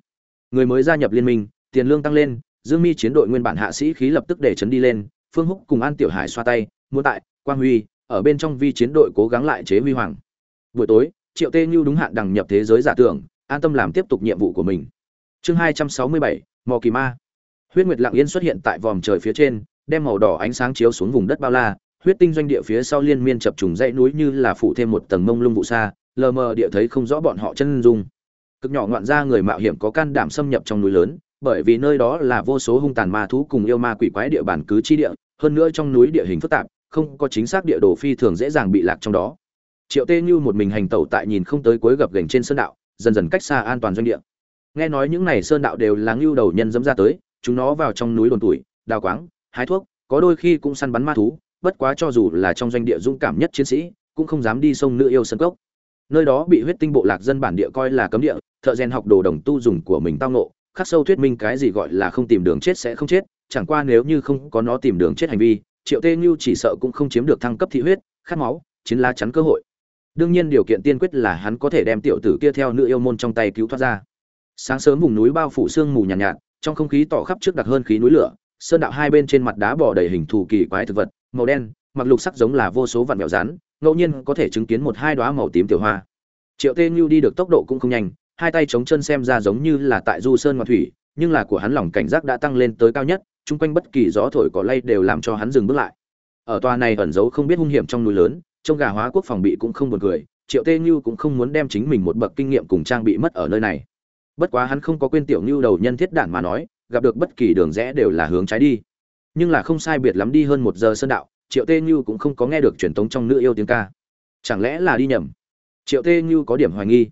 Người mới gia nhập liên minh, tiền lương tăng lên, dương mi chiến đội nguyên bản hạ sĩ khí lập tức để chấn đi lên, phương húc cùng an tiểu hải xoa tay mua tại, quang huy, ở bên trong vi chiến đội cố gắng lại chế huy hoàng. Buổi tối, triệu tê như đúng hạn đằng nhập thế giới giả tưởng, an tâm làm tiếp tục nhiệm vụ của mình. Chương hai trăm sáu mươi bảy, mò kỳ ma. Huyết nguyệt lặng yên xuất hiện tại vòm trời phía trên, đem màu đỏ ánh sáng chiếu xuống vùng đất bao la huyết tinh doanh địa phía sau liên miên chập trùng dãy núi như là phủ thêm một tầng mông lung vụ xa, lờ mờ địa thấy không rõ bọn họ chân dung. Cực nhỏ ngoạn ra người mạo hiểm có can đảm xâm nhập trong núi lớn, bởi vì nơi đó là vô số hung tàn ma thú cùng yêu ma quỷ quái địa bàn cứ chi địa, hơn nữa trong núi địa hình phức tạp, không có chính xác địa đồ phi thường dễ dàng bị lạc trong đó. Triệu tê như một mình hành tẩu tại nhìn không tới cuối gập gành trên sơn đạo, dần dần cách xa an toàn doanh địa. Nghe nói những này sơn đạo đều là ngưu đầu nhân dẫm ra tới, chúng nó vào trong núi đồn tuổi đào quáng, hái thuốc, có đôi khi cũng săn bắn ma thú bất quá cho dù là trong doanh địa dũng cảm nhất chiến sĩ cũng không dám đi sông nữ yêu sân cốc. Nơi đó bị huyết tinh bộ lạc dân bản địa coi là cấm địa thợ rèn học đồ đồng tu dùng của mình tao nộ khắc sâu thuyết minh cái gì gọi là không tìm đường chết sẽ không chết chẳng qua nếu như không có nó tìm đường chết hành vi triệu tê Nhu chỉ sợ cũng không chiếm được thăng cấp thị huyết khát máu chiến lá chắn cơ hội. Đương nhiên điều kiện tiên quyết là hắn có thể đem tiểu tử kia theo nữ yêu môn trong tay cứu thoát ra. Sáng sớm vùng núi bao phủ sương mù nhàn nhạt, nhạt trong không khí tỏ khắp trước đặc hơn khí núi lửa sơn đạo hai bên trên mặt đá bò đầy hình thù kỳ quái thực vật màu đen, mặc lục sắc giống là vô số vạn mèo rán ngẫu nhiên có thể chứng kiến một hai đoá màu tím tiểu hoa. Triệu tê như đi được tốc độ cũng không nhanh, hai tay chống chân xem ra giống như là tại du sơn ngoạn thủy, nhưng là của hắn lòng cảnh giác đã tăng lên tới cao nhất, chung quanh bất kỳ gió thổi cỏ lay đều làm cho hắn dừng bước lại. Ở tòa này ẩn giấu không biết hung hiểm trong núi lớn trong gà hóa quốc phòng bị cũng không buồn cười, triệu tê như cũng không muốn đem chính mình một bậc kinh nghiệm cùng trang bị mất ở nơi này. Bất quá hắn không có quên tiểu như đầu nhân thiết đản mà nói, gặp được bất kỳ đường rẽ đều là hướng trái đi nhưng là không sai biệt lắm đi hơn một giờ sơn đạo, triệu tê như cũng không có nghe được truyền tống trong nữ yêu tiếng ca. Chẳng lẽ là đi nhầm? Triệu tê như có điểm hoài nghi.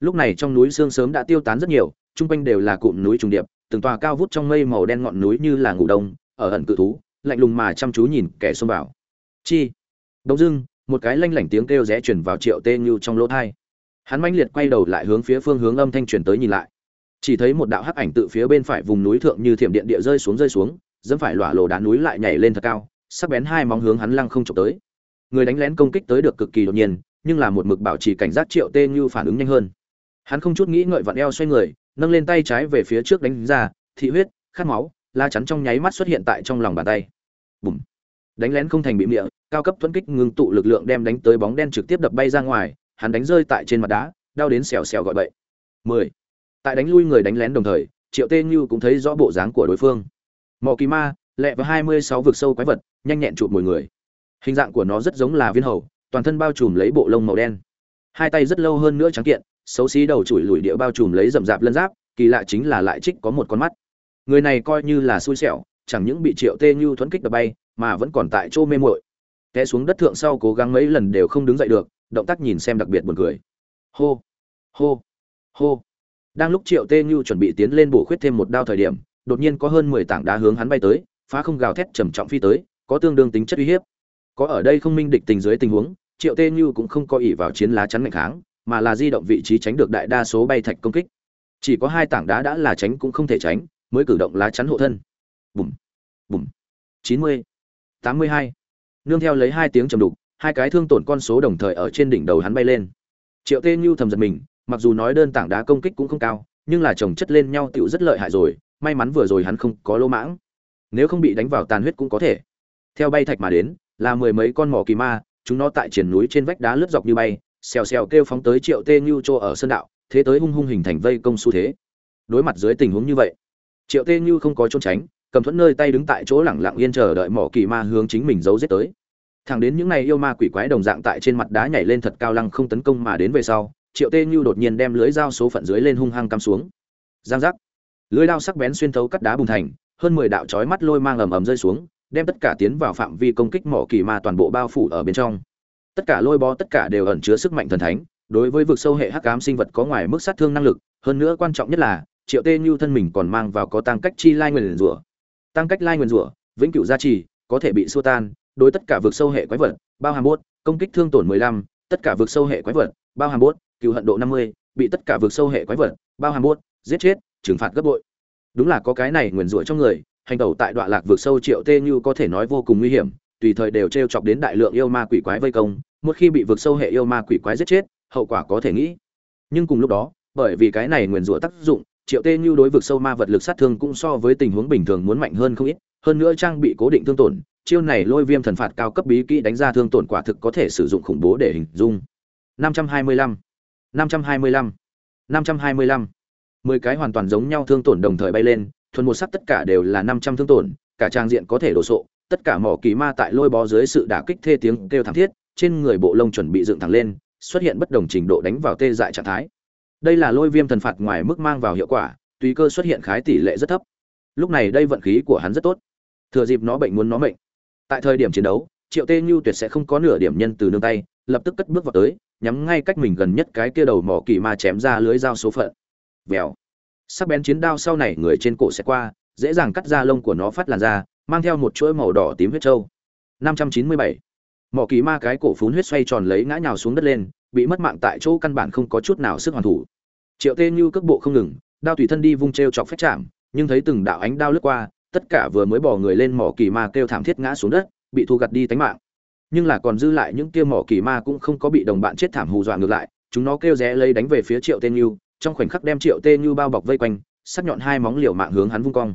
Lúc này trong núi sương sớm đã tiêu tán rất nhiều, chung quanh đều là cụm núi trùng điệp, từng tòa cao vút trong mây màu đen ngọn núi như là ngủ đông, ở ẩn cự thú, lạnh lùng mà chăm chú nhìn kẻ xông vào. Chi? Đông dưng một cái lanh lảnh tiếng kêu rẽ chuyển vào triệu tê như trong lỗ thai. Hắn mãnh liệt quay đầu lại hướng phía phương hướng âm thanh truyền tới nhìn lại. Chỉ thấy một đạo hắc ảnh tự phía bên phải vùng núi thượng như thiểm điện địa rơi xuống rơi xuống dẫm phải lỏa lồ đá núi lại nhảy lên thật cao, sắc bén hai móng hướng hắn lăng không chụp tới. Người đánh lén công kích tới được cực kỳ đột nhiên, nhưng là một mực bảo trì cảnh giác triệu tê như phản ứng nhanh hơn. Hắn không chút nghĩ ngợi vặn eo xoay người, nâng lên tay trái về phía trước đánh ra, thị huyết, khát máu, la chắn trong nháy mắt xuất hiện tại trong lòng bàn tay. Bùm! Đánh lén không thành bị miệng cao cấp thuẫn kích ngưng tụ lực lượng đem đánh tới bóng đen trực tiếp đập bay ra ngoài, hắn đánh rơi tại trên mặt đá, đau đến xèo xèo gọi bậy. Mười! Tại đánh lui người đánh lén đồng thời, triệu tê như cũng thấy rõ bộ dáng của đối phương mò kỳ ma, lẹ và hai mươi sáu vực sâu quái vật, nhanh nhẹn chụp mồi người. Hình dạng của nó rất giống là viên hầu, toàn thân bao trùm lấy bộ lông màu đen. Hai tay rất lâu hơn nữa trắng kiện, xấu xí đầu chùi lùi địa bao trùm lấy rậm rạp lân giáp, kỳ lạ chính là lại trích có một con mắt. Người này coi như là xui xẻo, chẳng những bị triệu tê như thuẫn kích đập bay, mà vẫn còn tại chỗ mê muội. Té xuống đất thượng sau cố gắng mấy lần đều không đứng dậy được, động tác nhìn xem đặc biệt buồn cười. Hô hô hô. Đang lúc triệu tê như chuẩn bị tiến lên bổ khuyết thêm một đao thời điểm đột nhiên có hơn mười tảng đá hướng hắn bay tới, phá không gào thét trầm trọng phi tới, có tương đương tính chất uy hiếp. Có ở đây không minh địch tình dưới tình huống, triệu tê như cũng không có ỷ vào chiến lá chắn mạnh kháng, mà là di động vị trí tránh được đại đa số bay thạch công kích. Chỉ có hai tảng đá đã là tránh cũng không thể tránh, mới cử động lá chắn hộ thân. Bùm bùm. Chín mươi, tám mươi hai. Nương theo lấy hai tiếng trầm đục, hai cái thương tổn con số đồng thời ở trên đỉnh đầu hắn bay lên. Triệu tê như thầm giật mình, mặc dù nói đơn tảng đá công kích cũng không cao, nhưng là chồng chất lên nhau tựu rất lợi hại rồi may mắn vừa rồi hắn không có lỗ mãng. Nếu không bị đánh vào tàn huyết cũng có thể. Theo bay thạch mà đến, là mười mấy con mỏ kỳ ma, chúng nó tại triển núi trên vách đá lướt dọc như bay, xèo xèo kêu phóng tới triệu tê như chỗ ở sơn đạo, thế tới hung hung hình thành vây công xu thế. Đối mặt dưới tình huống như vậy, triệu tê như không có trốn tránh, cầm thuẫn nơi tay đứng tại chỗ lẳng lặng yên chờ đợi mỏ kỳ ma hướng chính mình giấu giết tới. Thẳng đến những ngày yêu ma quỷ quái đồng dạng tại trên mặt đá nhảy lên thật cao lăng không tấn công mà đến về sau, triệu tê như đột nhiên đem lưới dao số phận dưới lên hung hăng cắm xuống. Giang giác lưới dao sắc bén xuyên thấu cắt đá bùng thành hơn mười đạo chói mắt lôi mang ầm ầm rơi xuống đem tất cả tiến vào phạm vi công kích mỏ kỳ ma toàn bộ bao phủ ở bên trong. Tất cả lôi bó tất cả đều ẩn chứa sức mạnh thần thánh đối với vực sâu hệ hắc ám sinh vật có ngoài mức sát thương năng lực hơn nữa quan trọng nhất là triệu tê như thân mình còn mang vào có tăng cách chi lai nguyền rủa. Tăng cách lai nguyền rủa vĩnh cửu gia trì có thể bị xua tan đối tất cả vực sâu hệ quái vật bao hàm bốt công kích thương tổn 15, tất cả vực sâu hệ quái vật bao hàm bốt cựu hận độ 50, bị tất cả vực sâu hệ quái vật bao hàm bốt giết chết trừng phạt gấp bội. Đúng là có cái này nguyền rủa trong người, hành tẩu tại đoạn lạc vực sâu triệu tê như có thể nói vô cùng nguy hiểm, tùy thời đều t chọc đến đại lượng yêu ma quỷ quái vây công, một khi bị vực sâu hệ yêu ma quỷ quái giết chết, hậu quả có thể nghĩ. Nhưng cùng lúc đó, bởi vì cái này nguyền rủa tác dụng, triệu tê như đối vực sâu ma vật lực sát thương cũng so với tình huống bình thường muốn mạnh hơn không ít, hơn nữa trang bị cố định thương tổn, chiêu này lôi viêm thần phạt cao cấp bí kỹ đánh ra thương tổn quả thực có thể sử dụng khủng bố để hình dung. 525 525 525 mười cái hoàn toàn giống nhau thương tổn đồng thời bay lên, thuần một sắc tất cả đều là 500 thương tổn, cả trang diện có thể đổ sộ, tất cả mỏ kỳ ma tại lôi bó dưới sự đả kích thê tiếng kêu thảm thiết, trên người bộ lông chuẩn bị dựng thẳng lên, xuất hiện bất đồng trình độ đánh vào tê dại trạng thái. Đây là lôi viêm thần phạt ngoài mức mang vào hiệu quả, tùy cơ xuất hiện khái tỷ lệ rất thấp. Lúc này đây vận khí của hắn rất tốt. Thừa dịp nó bệnh muốn nó mệnh. Tại thời điểm chiến đấu, triệu tê như tuyệt sẽ không có nửa điểm nhân từ nương tay, lập tức cất bước vào tới, nhắm ngay cách mình gần nhất cái kia đầu mỏ kỳ ma chém ra lưới dao số phận vèo. Sắc bén chiến đao sau này người trên cổ sẽ qua, dễ dàng cắt ra lông của nó phát làn ra mang theo một chuỗi màu đỏ tím huyết trâu. 597. mỏ kỳ ma cái cổ phún huyết xoay tròn lấy ngã nhào xuống đất lên, bị mất mạng tại chỗ căn bản không có chút nào sức hoàn thủ. Triệu tê như cước bộ không ngừng, đao tùy thân đi vung t chọc phách chạm, nhưng thấy từng đạo ánh đao lướt qua, tất cả vừa mới bỏ người lên mỏ kỳ ma kêu thảm thiết ngã xuống đất, bị thu gặt đi tánh mạng. Nhưng là còn dư lại những kia mỏ kỳ ma cũng không có bị đồng bạn chết thảm hù dọa ngược lại, chúng nó kêu rẽ lấy đánh về phía triệu tên như trong khoảnh khắc đem triệu tê như bao bọc vây quanh, sắc nhọn hai móng liều mạng hướng hắn vung cong.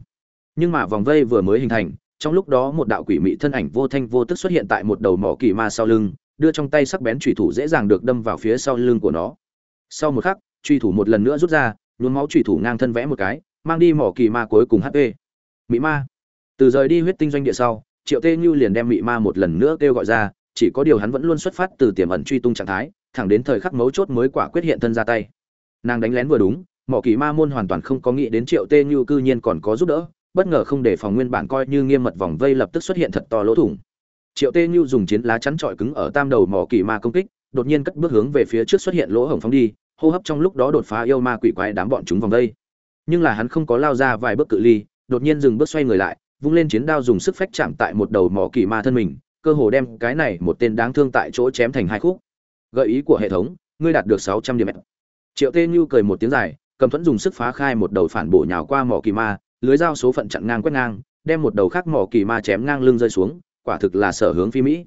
Nhưng mà vòng vây vừa mới hình thành, trong lúc đó một đạo quỷ mị thân ảnh vô thanh vô tức xuất hiện tại một đầu mỏ kỳ ma sau lưng, đưa trong tay sắc bén trùy thủ dễ dàng được đâm vào phía sau lưng của nó. Sau một khắc truy thủ một lần nữa rút ra, nhuốm máu truy thủ ngang thân vẽ một cái, mang đi mỏ kỳ ma cuối cùng hp mỹ ma. Từ rời đi huyết tinh doanh địa sau, triệu tê như liền đem mỹ ma một lần nữa kêu gọi ra, chỉ có điều hắn vẫn luôn xuất phát từ tiềm ẩn truy tung trạng thái, thẳng đến thời khắc mấu chốt mới quả quyết hiện thân ra tay nàng đánh lén vừa đúng, mỏ kỳ ma môn hoàn toàn không có nghĩ đến triệu tê như cư nhiên còn có giúp đỡ, bất ngờ không để phòng nguyên bản coi như nghiêm mật vòng vây lập tức xuất hiện thật to lỗ thủng. Triệu tê như dùng chiến lá chắn trọi cứng ở tam đầu mỏ kỳ ma công kích, đột nhiên cất bước hướng về phía trước xuất hiện lỗ hổng phóng đi, hô hấp trong lúc đó đột phá yêu ma quỷ quái đám bọn chúng vòng vây. Nhưng là hắn không có lao ra vài bước cự ly, đột nhiên dừng bước xoay người lại, vung lên chiến đao dùng sức phách chạm tại một đầu mỏ kỳ ma thân mình, cơ hồ đem cái này một tên đáng thương tại chỗ chém thành hai khúc. Gợi ý của hệ thống, ngươi đạt được sáu trăm điểm triệu tê như cười một tiếng dài, cầm thuẫn dùng sức phá khai một đầu phản bổ nhào qua mỏ kỳ ma, lưới dao số phận chặn ngang quét ngang, đem một đầu khác mỏ kỳ ma chém ngang lưng rơi xuống, quả thực là sở hướng phi mỹ.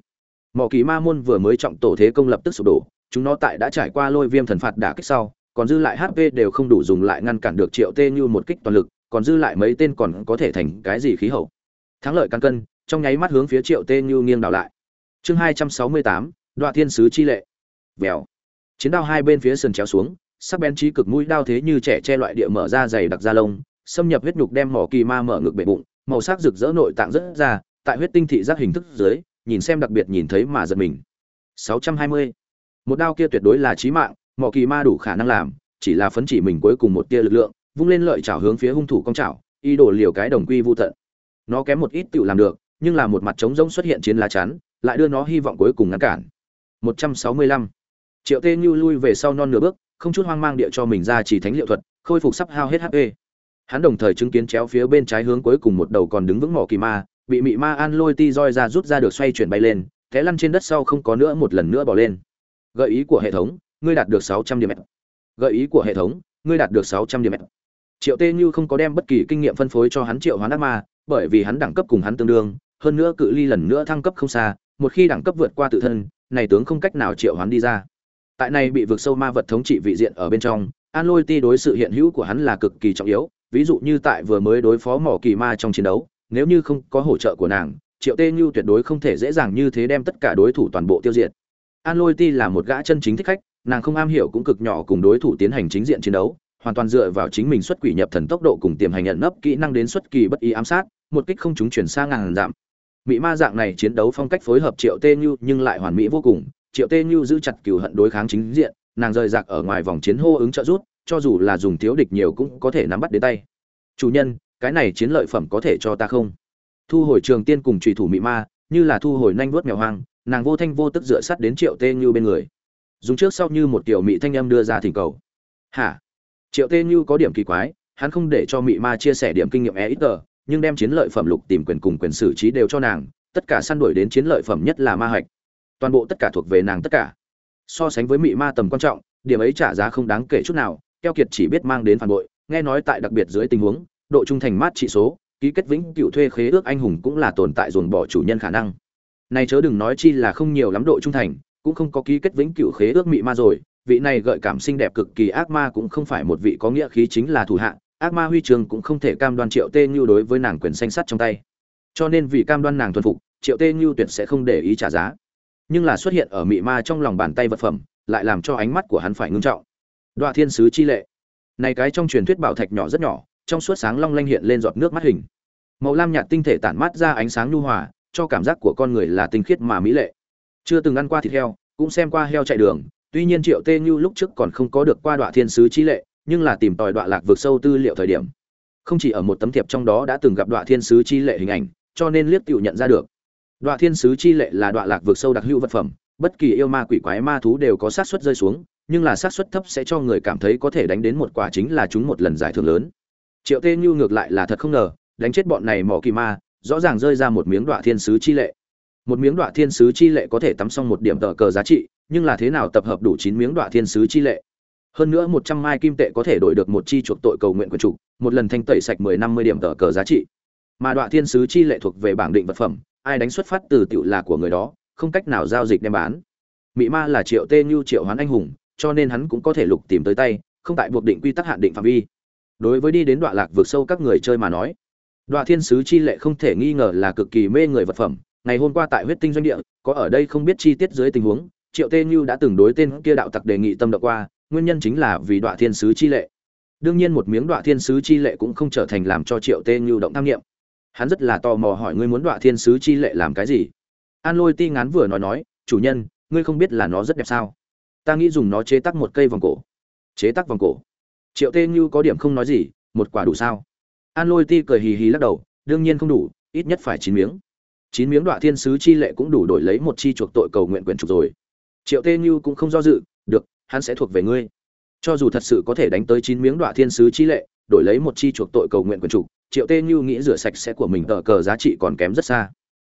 Mỏ kỳ ma môn vừa mới trọng tổ thế công lập tức sụp đổ, chúng nó tại đã trải qua lôi viêm thần phạt đả kích sau, còn dư lại hp đều không đủ dùng lại ngăn cản được triệu tê như một kích toàn lực, còn dư lại mấy tên còn có thể thành cái gì khí hậu. Thắng lợi căn cân, trong nháy mắt hướng phía triệu tê như nghiêng đảo lại. Chương hai trăm sáu mươi tám đoạn thiên sứ chi lệ. Vèo. Chiến đao hai bên phía sườn chéo xuống sắc bén trí cực mũi đao thế như trẻ che loại địa mở ra dày đặc da lông, xâm nhập huyết nhục đem mỏ kỳ ma mở ngực bể bụng, màu sắc rực rỡ nội tạng rất ra, tại huyết tinh thị giác hình thức dưới, nhìn xem đặc biệt nhìn thấy mà giật mình 620. một đao kia tuyệt đối là chí mạng, mỏ kỳ ma đủ khả năng làm, chỉ là phấn chỉ mình cuối cùng một tia lực lượng, vung lên lợi chảo hướng phía hung thủ công chảo y đổ liều cái đồng quy vu tận nó kém một ít tựu làm được, nhưng là một mặt trống rỗng xuất hiện chiến lá chắn, lại đưa nó hy vọng cuối cùng ngăn cản 165. triệu tê như lui về sau non nửa bước không chút hoang mang địa cho mình ra chỉ thánh liệu thuật, khôi phục sắp hao hết hp hắn đồng thời chứng kiến chéo phía bên trái hướng cuối cùng một đầu còn đứng vững mỏ kỳ ma, bị mị ma an lôi ti roi ra rút ra được xoay chuyển bay lên, té lăn trên đất sau không có nữa một lần nữa bỏ lên. Gợi ý của hệ thống, ngươi đạt được 600 điểm gợi ý của hệ thống, ngươi đạt được 600 điểm triệu tê như không có đem bất kỳ kinh nghiệm phân phối cho hắn triệu hoán ác ma, bởi vì hắn đẳng cấp cùng hắn tương đương, hơn nữa cự ly lần nữa thăng cấp không xa, một khi đẳng cấp vượt qua tự thân, này tướng không cách nào triệu hoán đi ra tại này bị vượt sâu ma vật thống trị vị diện ở bên trong, an lôi ti đối sự hiện hữu của hắn là cực kỳ trọng yếu, ví dụ như tại vừa mới đối phó mỏ kỳ ma trong chiến đấu, nếu như không có hỗ trợ của nàng, triệu tê như tuyệt đối không thể dễ dàng như thế đem tất cả đối thủ toàn bộ tiêu diệt. An lôi ti là một gã chân chính thích khách, nàng không am hiểu cũng cực nhỏ cùng đối thủ tiến hành chính diện chiến đấu, hoàn toàn dựa vào chính mình xuất quỷ nhập thần tốc độ cùng tiềm hành nhận nấp kỹ năng đến xuất kỳ bất ý ám sát, một kích không chúng chuyển sang ngàn giảm mỹ ma dạng này chiến đấu phong cách phối hợp triệu tê như nhưng lại hoàn mỹ vô cùng triệu tê như giữ chặt cừu hận đối kháng chính diện, nàng rời rạc ở ngoài vòng chiến hô ứng trợ rút cho dù là dùng thiếu địch nhiều cũng có thể nắm bắt đến tay. Chủ nhân, cái này chiến lợi phẩm có thể cho ta không? Thu hồi trường tiên cùng trùy thủ Mị ma, như là thu hồi nanh vuốt mèo hoang, nàng vô thanh vô tức dựa sắt đến triệu tê như bên người. Dùng trước sau như một tiểu mỹ thanh âm đưa ra thỉnh cầu. Hả? Triệu tê như có điểm kỳ quái, hắn không để cho Mị ma chia sẻ điểm kinh nghiệm e ít tờ, nhưng đem chiến lợi phẩm lục tìm quyền cùng quyền xử trí đều cho nàng, tất cả săn đuổi đến chiến lợi phẩm nhất là ma hạch toàn bộ tất cả thuộc về nàng tất cả. So sánh với Mị ma tầm quan trọng, điểm ấy trả giá không đáng kể chút nào, keo kiệt chỉ biết mang đến phản bội, nghe nói tại đặc biệt dưới tình huống, độ trung thành mát trị số, ký kết vĩnh cựu thuê khế ước anh hùng cũng là tồn tại dồn bỏ chủ nhân khả năng. Này chớ đừng nói chi là không nhiều lắm độ trung thành, cũng không có ký kết vĩnh cựu khế ước mị ma rồi, vị này gợi cảm xinh đẹp cực kỳ ác ma cũng không phải một vị có nghĩa khí chính là thủ hạ, ác ma huy trường cũng không thể cam đoan triệu tê như đối với nàng quyền xanh sắt trong tay. Cho nên vì cam đoan nàng thuần phục, triệu tê như tuyệt sẽ không để ý trả giá nhưng là xuất hiện ở mị ma trong lòng bàn tay vật phẩm, lại làm cho ánh mắt của hắn phải ngưng trọng. Đoạ thiên sứ chi lệ. Này cái trong truyền thuyết bảo thạch nhỏ rất nhỏ, trong suốt sáng long lanh hiện lên giọt nước mắt hình. Màu lam nhạt tinh thể tản mát ra ánh sáng nhu hòa, cho cảm giác của con người là tinh khiết mà mỹ lệ. Chưa từng ăn qua thịt heo, cũng xem qua heo chạy đường, tuy nhiên triệu tê như lúc trước còn không có được qua đoạ thiên sứ chi lệ, nhưng là tìm tòi đoạ lạc vượt sâu tư liệu thời điểm. Không chỉ ở một tấm thiệp trong đó đã từng gặp đoạ thiên sứ chi lệ hình ảnh, cho nên liếc tựu nhận ra được đoạ thiên sứ chi lệ là đoạ lạc vượt sâu đặc hữu vật phẩm, bất kỳ yêu ma quỷ quái ma thú đều có xác suất rơi xuống, nhưng là xác suất thấp sẽ cho người cảm thấy có thể đánh đến một quả chính là chúng một lần giải thưởng lớn. Triệu tê Nhu ngược lại là thật không ngờ, đánh chết bọn này mỏ kỳ ma, rõ ràng rơi ra một miếng đoạ thiên sứ chi lệ. Một miếng đoạ thiên sứ chi lệ có thể tắm xong một điểm tờ cờ giá trị, nhưng là thế nào tập hợp đủ chín miếng đoạ thiên sứ chi lệ? Hơn nữa một trăm mai kim tệ có thể đổi được một chi chuộc tội cầu nguyện của chủ, một lần thanh tẩy sạch mười năm mươi điểm tờ cờ giá trị. Mà đoạ thiên sứ chi lệ thuộc về bảng định vật phẩm ai đánh xuất phát từ tiểu là của người đó không cách nào giao dịch đem bán Mị Ma là Triệu Tê Như Triệu Hoán anh hùng, cho nên hắn cũng có thể lục tìm tới tay, không tại buộc định quy tắc hạn định phạm vi. Đối với đi đến đoạn lạc vượt sâu các người chơi mà nói, đoạn Thiên sứ chi lệ không thể nghi ngờ là cực kỳ mê người vật phẩm, ngày hôm qua tại huyết tinh doanh địa, có ở đây không biết chi tiết dưới tình huống, Triệu Tê Như đã từng đối tên kia đạo tặc đề nghị tâm động qua, nguyên nhân chính là vì đoạn Thiên sứ chi lệ. Đương nhiên một miếng đoạn Thiên sứ chi lệ cũng không trở thành làm cho Triệu Tê Như động tham nghiệm. Hắn rất là tò mò hỏi ngươi muốn đọa Thiên sứ chi lệ làm cái gì? An Lôi Ti ngán vừa nói nói, chủ nhân, ngươi không biết là nó rất đẹp sao? Ta nghĩ dùng nó chế tác một cây vòng cổ. Chế tác vòng cổ? Triệu tê như có điểm không nói gì một quả đủ sao? An lôi ti cười hì hì lắc đầu đương nhiên không đủ ít nhất phải chín miếng. Chín miếng đọa thiên sứ chi lệ cũng đủ đổi lấy một chi chuộc tội cầu nguyện quyền trục rồi. Triệu tê như cũng không do dự được hắn sẽ thuộc về ngươi. Cho dù thật sự có thể đánh tới chín miếng đọa thiên sứ chi lệ đổi lấy một chi chuộc tội cầu nguyện quyền trục triệu tê như nghĩ rửa sạch sẽ của mình tờ cờ giá trị còn kém rất xa.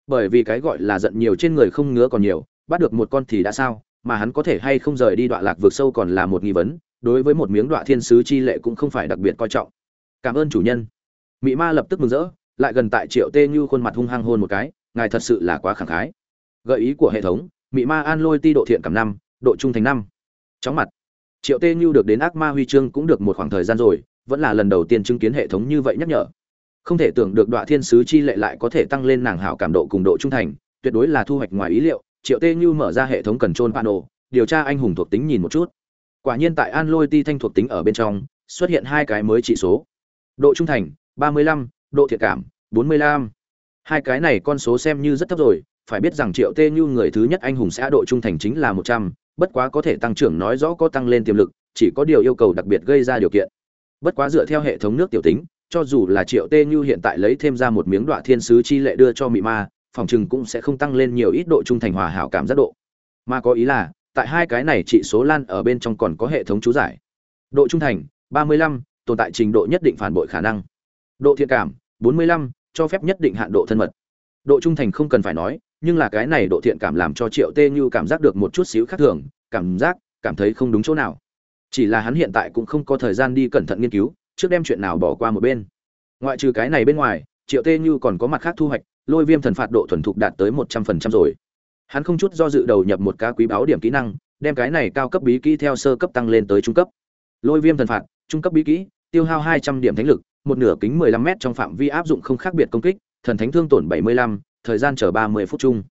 Bởi vì cái gọi là giận nhiều trên người không ngứa còn nhiều, bắt được một con thì đã sao, mà hắn có thể hay không rời đi đoạn lạc vượt sâu còn là một nghi vấn, đối với một miếng đoạn thiên sứ chi lệ cũng không phải đặc biệt coi trọng. Cảm ơn chủ nhân. Mị ma lập tức mừng rỡ, lại gần tại triệu tê như khuôn mặt hung hăng hôn một cái, ngài thật sự là quá khẳng khái. Gợi ý của hệ thống, mị ma an lôi ti độ thiện cảm năm, độ trung thành năm. Chóng mặt. Triệu tê như được đến ác ma huy chương cũng được một khoảng thời gian rồi, vẫn là lần đầu tiên chứng kiến hệ thống như vậy nhắc nhở không thể tưởng được đoạn thiên sứ chi lệ lại có thể tăng lên nàng hảo cảm độ cùng độ trung thành tuyệt đối là thu hoạch ngoài ý liệu. Triệu tê như mở ra hệ thống cần trôn panel điều tra anh hùng thuộc tính nhìn một chút. Quả nhiên tại an lôi ti thanh thuộc tính ở bên trong xuất hiện hai cái mới trị số. Độ trung thành 35, độ thiện cảm 45. hai cái này con số xem như rất thấp rồi phải biết rằng triệu tê như người thứ nhất anh hùng sẽ độ trung thành chính là 100, bất quá có thể tăng trưởng nói rõ có tăng lên tiềm lực chỉ có điều yêu cầu đặc biệt gây ra điều kiện. Bất quá dựa theo hệ thống nước tiểu tính cho dù là triệu tê như hiện tại lấy thêm ra một miếng đoạn thiên sứ chi lệ đưa cho mị ma phòng chừng cũng sẽ không tăng lên nhiều ít độ trung thành hòa hảo cảm giác độ. Mà có ý là tại hai cái này trị số lan ở bên trong còn có hệ thống chú giải. Độ trung thành 35, tồn tại trình độ nhất định phản bội khả năng. Độ thiện cảm 45, cho phép nhất định hạn độ thân mật. Độ trung thành không cần phải nói nhưng là cái này độ thiện cảm làm cho triệu tê như cảm giác được một chút xíu khác thường cảm giác cảm thấy không đúng chỗ nào. Chỉ là hắn hiện tại cũng không có thời gian đi cẩn thận nghiên cứu trước đem chuyện nào bỏ qua một bên. Ngoại trừ cái này bên ngoài, triệu tê như còn có mặt khác thu hoạch, lôi viêm thần phạt độ thuần thục đạt tới một trăm phần trăm rồi. Hắn không chút do dự đầu nhập một cá quý báo điểm kỹ năng, đem cái này cao cấp bí kỹ theo sơ cấp tăng lên tới trung cấp. Lôi viêm thần phạt, trung cấp bí kỹ, tiêu hao hai trăm điểm thánh lực, một nửa kính mười lăm m trong phạm vi áp dụng không khác biệt công kích, thần thánh thương tổn bảy mươi lăm, thời gian chờ ba mươi phút chung.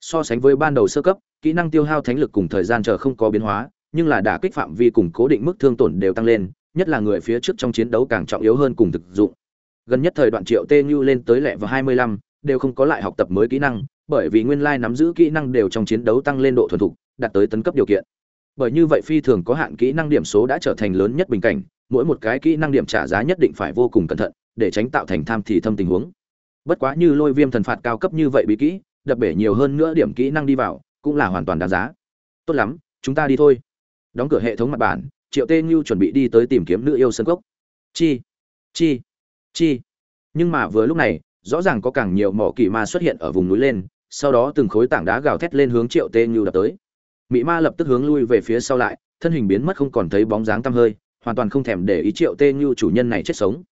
So sánh với ban đầu sơ cấp, kỹ năng tiêu hao thánh lực cùng thời gian chờ không có biến hóa, nhưng là đả kích phạm vi cùng cố định mức thương tổn đều tăng lên nhất là người phía trước trong chiến đấu càng trọng yếu hơn cùng thực dụng. Gần nhất thời đoạn triệu tê như lên tới lẹ vào hai mươi lăm, đều không có lại học tập mới kỹ năng, bởi vì nguyên lai nắm giữ kỹ năng đều trong chiến đấu tăng lên độ thuần thục, đạt tới tấn cấp điều kiện. Bởi như vậy phi thường có hạn kỹ năng điểm số đã trở thành lớn nhất bình cảnh, mỗi một cái kỹ năng điểm trả giá nhất định phải vô cùng cẩn thận, để tránh tạo thành tham thì thâm tình huống. Bất quá như lôi viêm thần phạt cao cấp như vậy bí kỹ, đập bể nhiều hơn nữa điểm kỹ năng đi vào, cũng là hoàn toàn đáng giá. Tốt lắm, chúng ta đi thôi. Đóng cửa hệ thống mặt bản triệu tê như chuẩn bị đi tới tìm kiếm nữ yêu sân cốc. Chi chi chi. Nhưng mà vừa lúc này, rõ ràng có càng nhiều mỏ kỳ ma xuất hiện ở vùng núi lên, sau đó từng khối tảng đá gào thét lên hướng triệu tê như đập tới. Mị ma lập tức hướng lui về phía sau lại, thân hình biến mất không còn thấy bóng dáng tăm hơi, hoàn toàn không thèm để ý triệu tê như chủ nhân này chết sống.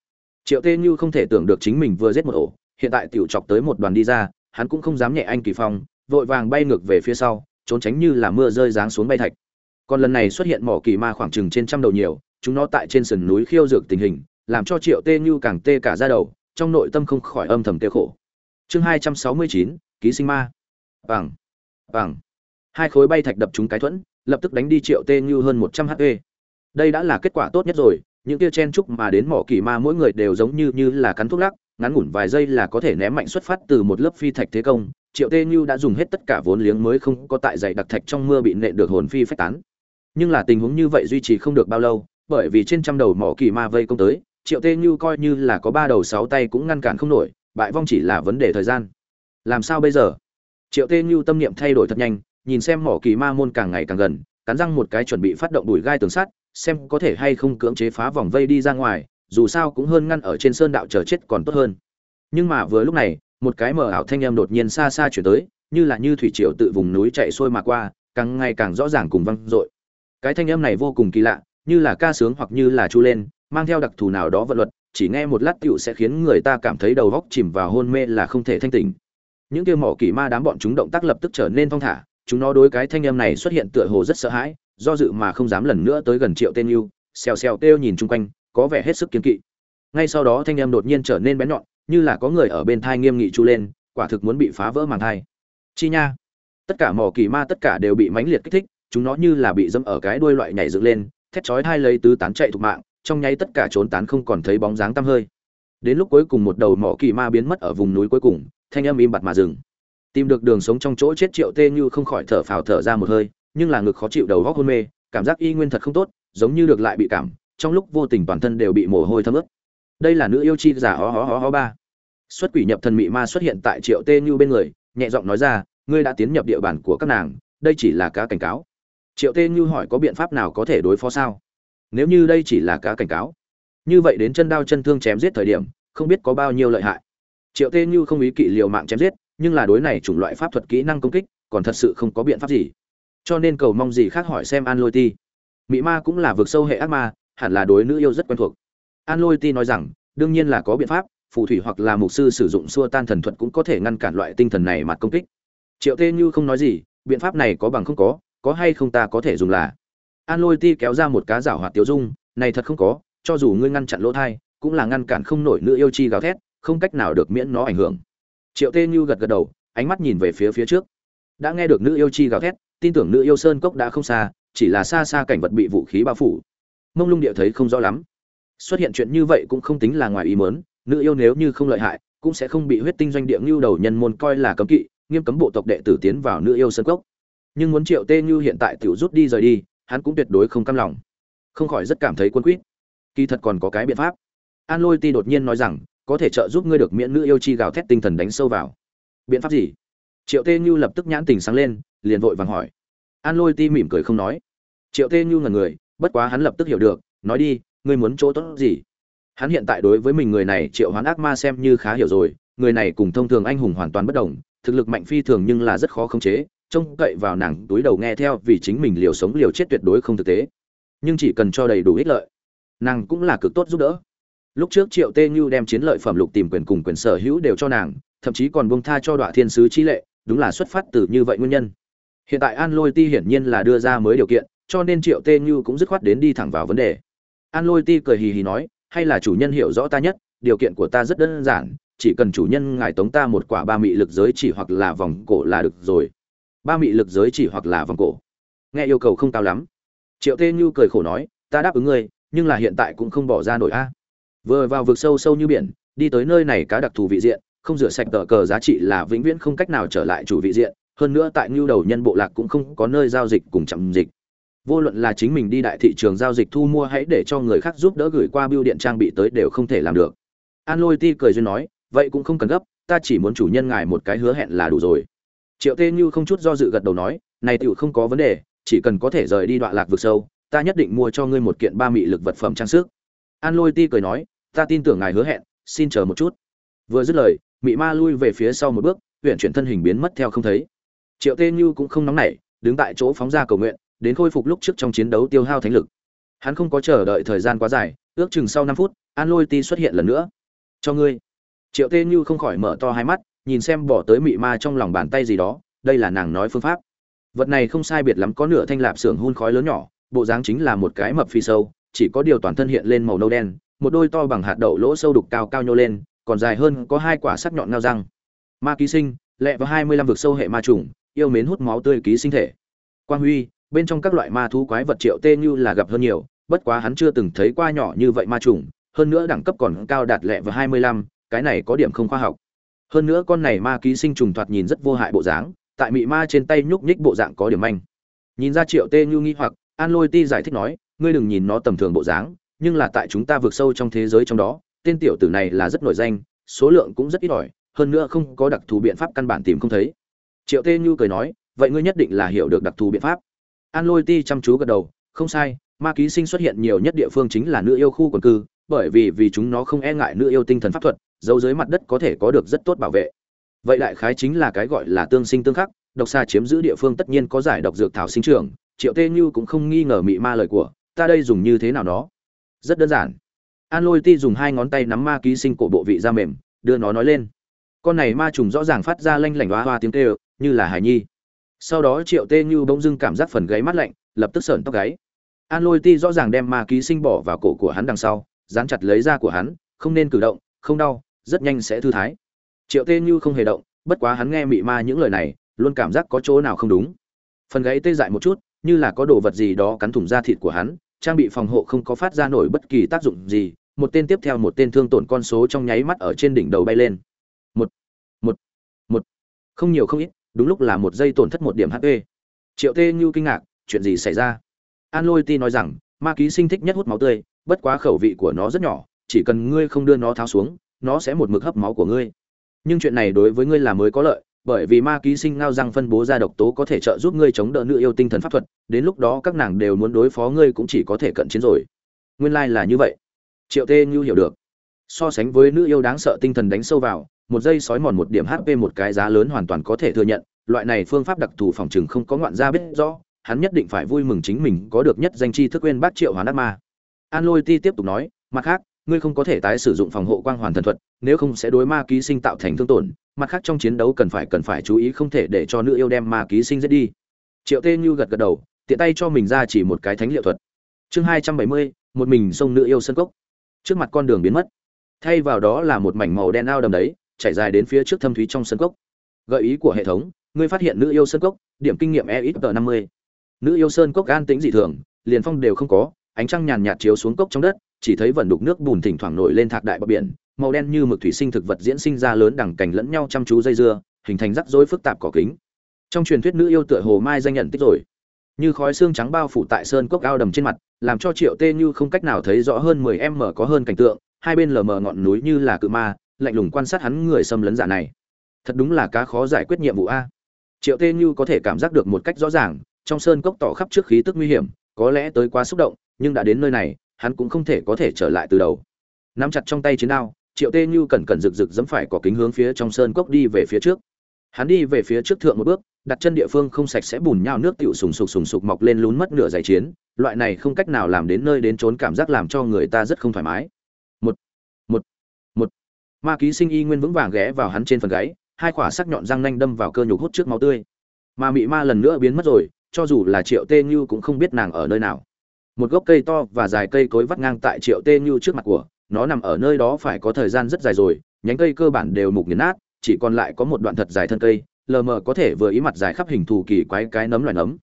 Triệu tê như không thể tưởng được chính mình vừa giết một ổ, hiện tại tiểu chọc tới một đoàn đi ra, hắn cũng không dám nhẹ anh kỳ phong, vội vàng bay ngược về phía sau, trốn tránh như là mưa rơi giáng xuống bay thạch còn lần này xuất hiện mỏ kỳ ma khoảng chừng trên trăm đầu nhiều, chúng nó tại trên sườn núi khiêu dược tình hình, làm cho triệu tê như càng tê cả ra đầu, trong nội tâm không khỏi âm thầm tê khổ. Chương hai trăm sáu mươi chín, ký sinh ma. Vàng vàng hai khối bay thạch đập trúng cái thuẫn, lập tức đánh đi triệu tê như hơn một trăm hp đây đã là kết quả tốt nhất rồi, những kia chen trúc mà đến mỏ kỳ ma mỗi người đều giống như như là cắn thuốc lắc, ngắn ngủn vài giây là có thể ném mạnh xuất phát từ một lớp phi thạch thế công. Triệu tê như đã dùng hết tất cả vốn liếng mới không có tại dày đặc thạch trong mưa bị nện được hồn phi phách tán nhưng là tình huống như vậy duy trì không được bao lâu, bởi vì trên trăm đầu mỏ kỳ ma vây công tới, triệu tê như coi như là có ba đầu sáu tay cũng ngăn cản không nổi, bại vong chỉ là vấn đề thời gian. Làm sao bây giờ? Triệu tê như tâm niệm thay đổi thật nhanh, nhìn xem mỏ kỳ ma môn càng ngày càng gần, cắn răng một cái chuẩn bị phát động đùi gai tường sắt, xem có thể hay không cưỡng chế phá vòng vây đi ra ngoài, dù sao cũng hơn ngăn ở trên sơn đạo chờ chết còn tốt hơn. Nhưng mà vừa lúc này, một cái mờ ảo thanh em đột nhiên xa xa chuyển tới, như là như thủy triều tự vùng núi chạy xuôi mà qua, càng ngày càng rõ ràng cùng văng dội cái thanh âm này vô cùng kỳ lạ, như là ca sướng hoặc như là chu lên, mang theo đặc thù nào đó vận luật, chỉ nghe một lát tựu sẽ khiến người ta cảm thấy đầu góc chìm vào hôn mê là không thể thanh tỉnh. Những kia mỏ kỳ ma đám bọn chúng động tác lập tức trở nên thong thả, chúng nó đối cái thanh âm này xuất hiện tựa hồ rất sợ hãi, do dự mà không dám lần nữa tới gần triệu tên yêu, xèo xèo kêu nhìn chung quanh, có vẻ hết sức kiên kỵ. Ngay sau đó thanh âm đột nhiên trở nên bén nhọn, như là có người ở bên thai nghiêm nghị chu lên, quả thực muốn bị phá vỡ màng thai. Chi nha! Tất cả mỏ kỳ ma tất cả đều bị mãnh liệt kích thích chúng nó như là bị dẫm ở cái đuôi loại nhảy dựng lên, thét chói hai lấy tứ tán chạy thục mạng, trong nháy tất cả trốn tán không còn thấy bóng dáng tăm hơi. Đến lúc cuối cùng một đầu mỏ kỳ ma biến mất ở vùng núi cuối cùng, thanh âm im bặt mà dừng. Tìm được đường sống trong chỗ chết triệu tê như không khỏi thở phào thở ra một hơi, nhưng là ngực khó chịu đầu góc hôn mê, cảm giác y nguyên thật không tốt, giống như được lại bị cảm, trong lúc vô tình toàn thân đều bị mồ hôi thấm ướt. Đây là nữ yêu chi giả hó hó hó hó ba. Xuất quỷ nhập thần mị ma xuất hiện tại triệu tê như bên người, nhẹ giọng nói ra, ngươi đã tiến nhập địa bàn của các nàng, đây chỉ là cá cảnh cáo triệu tê như hỏi có biện pháp nào có thể đối phó sao? Nếu như đây chỉ là cá cảnh cáo, như vậy đến chân đao chân thương chém giết thời điểm, không biết có bao nhiêu lợi hại. Triệu tê như không ý kỵ liều mạng chém giết, nhưng là đối này chủng loại pháp thuật kỹ năng công kích, còn thật sự không có biện pháp gì. Cho nên cầu mong gì khác hỏi xem an lôi ti. Mị ma cũng là vực sâu hệ ác ma, hẳn là đối nữ yêu rất quen thuộc. An lôi ti nói rằng, đương nhiên là có biện pháp, phù thủy hoặc là mục sư sử dụng xua tan thần thuật cũng có thể ngăn cản loại tinh thần này mặt công kích. Triệu tê như không nói gì, biện pháp này có bằng không có có hay không ta có thể dùng là. An lôi ti kéo ra một cá rảo hoạt tiểu dung, này thật không có, cho dù ngươi ngăn chặn lỗ thai, cũng là ngăn cản không nổi nữ yêu chi gào thét, không cách nào được miễn nó ảnh hưởng. Triệu tê như gật gật đầu, ánh mắt nhìn về phía phía trước. Đã nghe được nữ yêu chi gào thét, tin tưởng nữ yêu sơn cốc đã không xa, chỉ là xa xa cảnh vật bị vũ khí bao phủ. Mông lung địa thấy không rõ lắm. Xuất hiện chuyện như vậy cũng không tính là ngoài ý mớn nữ yêu nếu như không lợi hại, cũng sẽ không bị huyết tinh doanh địa ngưu đầu nhân môn coi là cấm kỵ, nghiêm cấm bộ tộc đệ tử tiến vào nữ yêu sơn cốc nhưng muốn triệu tê như hiện tại tiểu rút đi rời đi, hắn cũng tuyệt đối không cam lòng. Không khỏi rất cảm thấy quân quýt. Kỳ thật còn có cái biện pháp. An lôi ti đột nhiên nói rằng, có thể trợ giúp ngươi được miễn nữ yêu chi gào thét tinh thần đánh sâu vào. Biện pháp gì? Triệu tê như lập tức nhãn tình sáng lên, liền vội vàng hỏi. An lôi ti mỉm cười không nói. Triệu tê như ngần người, bất quá hắn lập tức hiểu được, nói đi, ngươi muốn chỗ tốt gì? Hắn hiện tại đối với mình người này, triệu hoán ác ma xem như khá hiểu rồi, người này cùng thông thường anh hùng hoàn toàn bất đồng, thực lực mạnh phi thường nhưng là rất khó khống chế trông cậy vào nàng túi đầu nghe theo vì chính mình liều sống liều chết tuyệt đối không thực tế. Nhưng chỉ cần cho đầy đủ ích lợi, nàng cũng là cực tốt giúp đỡ. Lúc trước triệu tê như đem chiến lợi phẩm lục tìm quyền cùng quyền sở hữu đều cho nàng, thậm chí còn bông tha cho đoạn thiên sứ chi lệ, đúng là xuất phát từ như vậy nguyên nhân. Hiện tại an lôi ti hiển nhiên là đưa ra mới điều kiện, cho nên triệu tê như cũng dứt khoát đến đi thẳng vào vấn đề. An lôi ti cười hì hì nói, hay là chủ nhân hiểu rõ ta nhất, điều kiện của ta rất đơn giản, chỉ cần chủ nhân ngài tống ta một quả ba mị lực giới chỉ hoặc là vòng cổ là được rồi ba mị lực giới chỉ hoặc là vòng cổ. Nghe yêu cầu không cao lắm. Triệu tê như cười khổ nói, ta đáp ứng ngươi, nhưng là hiện tại cũng không bỏ ra nổi a. Vừa vào vực sâu sâu như biển, đi tới nơi này cá đặc thù vị diện, không rửa sạch tờ cờ giá trị là vĩnh viễn không cách nào trở lại chủ vị diện. Hơn nữa tại ngưu đầu nhân bộ lạc cũng không có nơi giao dịch cùng chậm dịch. Vô luận là chính mình đi đại thị trường giao dịch thu mua hãy để cho người khác giúp đỡ gửi qua bưu điện trang bị tới đều không thể làm được. An lôi ti cười duyên nói, vậy cũng không cần gấp, ta chỉ muốn chủ nhân ngài một cái hứa hẹn là đủ rồi triệu tê như không chút do dự gật đầu nói, này tựu không có vấn đề, chỉ cần có thể rời đi đoạn lạc vực sâu, ta nhất định mua cho ngươi một kiện ba mị lực vật phẩm trang sức. An lôi ti cười nói, ta tin tưởng ngài hứa hẹn, xin chờ một chút. Vừa dứt lời, mị ma lui về phía sau một bước huyện chuyển thân hình biến mất theo không thấy. Triệu tê như cũng không nóng nảy, đứng tại chỗ phóng ra cầu nguyện, đến khôi phục lúc trước trong chiến đấu tiêu hao thánh lực. Hắn không có chờ đợi thời gian quá dài, ước chừng sau năm phút, an lôi ti xuất hiện lần nữa. Cho ngươi. Triệu tê như không khỏi mở to hai mắt nhìn xem bỏ tới mị ma trong lòng bàn tay gì đó, đây là nàng nói phương pháp. Vật này không sai biệt lắm có nửa thanh lạp xưởng hun khói lớn nhỏ, bộ dáng chính là một cái mập phi sâu, chỉ có điều toàn thân hiện lên màu nâu đen, một đôi to bằng hạt đậu lỗ sâu đục cao cao nhô lên, còn dài hơn có hai quả sắc nhọn ngao răng. Ma ký sinh, lẹ vào hai mươi lăm vực sâu hệ ma trùng, yêu mến hút máu tươi ký sinh thể. Quang huy, bên trong các loại ma thú quái vật triệu tê như là gặp hơn nhiều, bất quá hắn chưa từng thấy qua nhỏ như vậy ma trùng, hơn nữa đẳng cấp còn cao đạt lẹ vào hai mươi lăm, cái này có điểm không khoa học hơn nữa con này ma ký sinh trùng thoạt nhìn rất vô hại bộ dáng, tại mị ma trên tay nhúc nhích bộ dạng có điểm manh. Nhìn ra triệu tê như nghi hoặc, an lôi ti giải thích nói, ngươi đừng nhìn nó tầm thường bộ dáng, nhưng là tại chúng ta vượt sâu trong thế giới trong đó, tên tiểu tử này là rất nổi danh, số lượng cũng rất ít ỏi, hơn nữa không có đặc thù biện pháp căn bản tìm không thấy. Triệu tê như cười nói, vậy ngươi nhất định là hiểu được đặc thù biện pháp. An lôi ti chăm chú gật đầu, không sai, ma ký sinh xuất hiện nhiều nhất địa phương chính là nữ yêu khu quần cư, bởi vì vì chúng nó không e ngại nữ yêu tinh thần pháp thuật dấu dưới mặt đất có thể có được rất tốt bảo vệ. Vậy đại khái chính là cái gọi là tương sinh tương khắc, độc xa chiếm giữ địa phương tất nhiên có giải độc dược thảo sinh trưởng, triệu tê như cũng không nghi ngờ mị ma lời của, ta đây dùng như thế nào nó? Rất đơn giản. An lôi ti dùng hai ngón tay nắm ma ký sinh cổ bộ vị da mềm, đưa nó nói lên. Con này ma trùng rõ ràng phát ra lanh lảnh hoa hoa tiếng kêu, như là hải nhi. Sau đó triệu tê như bỗng dưng cảm giác phần gáy mắt lạnh, lập tức sởn tóc gáy. An lôi ti rõ ràng đem ma ký sinh bỏ vào cổ của hắn đằng sau, dán chặt lấy da của hắn, không nên cử động, không đau rất nhanh sẽ thư thái. Triệu tê như không hề động, bất quá hắn nghe mị ma những lời này, luôn cảm giác có chỗ nào không đúng. Phần gáy tê dại một chút, như là có đồ vật gì đó cắn thủng da thịt của hắn, trang bị phòng hộ không có phát ra nổi bất kỳ tác dụng gì, một tên tiếp theo một tên thương tổn con số trong nháy mắt ở trên đỉnh đầu bay lên. Một một một. Không nhiều không ít, đúng lúc là một giây tổn thất một điểm hp triệu tê như kinh ngạc, chuyện gì xảy ra? An lôi ti nói rằng, ma ký sinh thích nhất hút máu tươi, bất quá khẩu vị của nó rất nhỏ, chỉ cần ngươi không đưa nó tháo xuống nó sẽ một mực hấp máu của ngươi. Nhưng chuyện này đối với ngươi là mới có lợi, bởi vì ma ký sinh ngao răng phân bố ra độc tố có thể trợ giúp ngươi chống đỡ nữ yêu tinh thần pháp thuật, đến lúc đó các nàng đều muốn đối phó ngươi cũng chỉ có thể cận chiến rồi. Nguyên lai、like、là như vậy. Triệu tê như hiểu được. So sánh với nữ yêu đáng sợ tinh thần đánh sâu vào, một giây sói mòn một điểm hp một cái giá lớn hoàn toàn có thể thừa nhận, loại này phương pháp đặc thù phòng chừng không có ngoạn gia biết rõ, hắn nhất định phải vui mừng chính mình có được nhất danh chi thức quên bác triệu hoán ác ma. An lôi ti tiếp tục nói, mặt khác ngươi không có thể tái sử dụng phòng hộ quang hoàn thần thuật, nếu không sẽ đối ma ký sinh tạo thành thương tổn, mặt khác trong chiến đấu cần phải cần phải chú ý không thể để cho nữ yêu đem ma ký sinh giết đi. Triệu tê như gật gật đầu, tiện tay cho mình ra chỉ một cái thánh liệu thuật. Chương hai trăm bảy mươi, một mình sông nữ yêu sân cốc. Trước mặt con đường biến mất. Thay vào đó là một mảnh màu đen ao đầm đấy chảy dài đến phía trước thâm thúy trong sân cốc. Gợi ý của hệ thống, ngươi phát hiện nữ yêu sơn cốc, điểm kinh nghiệm EXP50. nữ yêu sơn cốc an tĩnh dị thường, liền phong đều không có, ánh trăng nhàn nhạt chiếu xuống cốc trong đất chỉ thấy vẩn đục nước bùn thỉnh thoảng nổi lên thạc đại bờ biển, màu đen như mực thủy sinh thực vật diễn sinh ra lớn đẳng cảnh lẫn nhau chăm chú dây dưa, hình thành rắc rối phức tạp cỏ kính. Trong truyền thuyết nữ yêu tựa hồ mai danh nhận tích rồi. Như khói xương trắng bao phủ tại sơn cốc ao đầm trên mặt, làm cho triệu tê như không cách nào thấy rõ hơn mười em mở có hơn cảnh tượng, hai bên lờ mờ ngọn núi như là cự ma, lạnh lùng quan sát hắn người xâm lấn giả này. Thật đúng là cá khó giải quyết nhiệm vụ a. Triệu tê như có thể cảm giác được một cách rõ ràng, trong sơn cốc tỏ khắp trước khí tức nguy hiểm, có lẽ tới quá xúc động, nhưng đã đến nơi này hắn cũng không thể có thể trở lại từ đầu. Nắm chặt trong tay chiến đao, triệu tê như cẩn cẩn rực rực dẫm phải có kính hướng phía trong sơn cốc đi về phía trước. Hắn đi về phía trước thượng một bước, đặt chân địa phương không sạch sẽ bùn nhau nước tựu sùng sục sùng sục mọc lên lún mất nửa giải chiến. Loại này không cách nào làm đến nơi đến trốn cảm giác làm cho người ta rất không thoải mái. Một một một. Ma ký sinh y nguyên vững vàng ghé vào hắn trên phần gáy, hai quả sắc nhọn răng nanh đâm vào cơ nhục hút trước máu tươi. Mà mị ma lần nữa biến mất rồi, cho dù là triệu tê như cũng không biết nàng ở nơi nào một gốc cây to và dài cây cối vắt ngang tại triệu tê như trước mặt của, nó nằm ở nơi đó phải có thời gian rất dài rồi, nhánh cây cơ bản đều mục nghiền nát, chỉ còn lại có một đoạn thật dài thân cây, lờ mờ có thể vừa ý mặt dài khắp hình thù kỳ quái cái nấm loài nấm.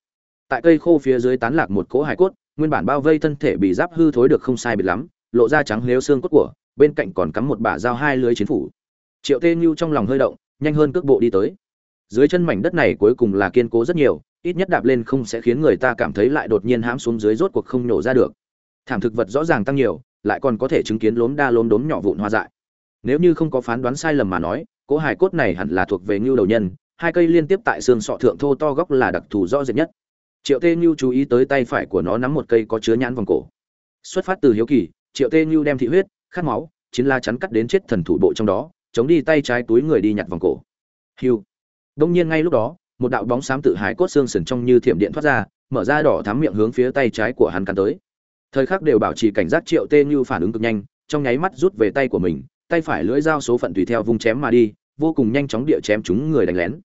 Tại cây khô phía dưới tán lạc một cỗ hải cốt, nguyên bản bao vây thân thể bị giáp hư thối được không sai biệt lắm, lộ ra trắng lếu xương cốt của, bên cạnh còn cắm một bả dao hai lưới chiến phủ. Triệu tê như trong lòng hơi động, nhanh hơn cước bộ đi tới. Dưới chân mảnh đất này cuối cùng là kiên cố rất nhiều ít nhất đạp lên không sẽ khiến người ta cảm thấy lại đột nhiên hãm xuống dưới rốt cuộc không nổ ra được. Thảm thực vật rõ ràng tăng nhiều, lại còn có thể chứng kiến lốm đa lốm đốm nhỏ vụn hoa dại. Nếu như không có phán đoán sai lầm mà nói, cỗ hài cốt này hẳn là thuộc về ngưu đầu nhân, hai cây liên tiếp tại xương sọ thượng thô to góc là đặc thù rõ rệt nhất. Triệu tê ngưu chú ý tới tay phải của nó nắm một cây có chứa nhãn vòng cổ. Xuất phát từ hiếu kỳ, triệu tê ngưu đem thị huyết, khát máu, chiến la chắn cắt đến chết thần thủ bộ trong đó, chống đi tay trái túi người đi nhặt vòng cổ. Hiu đông nhiên ngay lúc đó một đạo bóng xám tự hái cốt xương sườn trong như thiểm điện thoát ra, mở ra đỏ thắm miệng hướng phía tay trái của hắn cắn tới. Thời khắc đều bảo trì cảnh giác triệu tê như phản ứng cực nhanh, trong nháy mắt rút về tay của mình, tay phải lưỡi dao số phận tùy theo vung chém mà đi, vô cùng nhanh chóng địa chém chúng người đánh lén.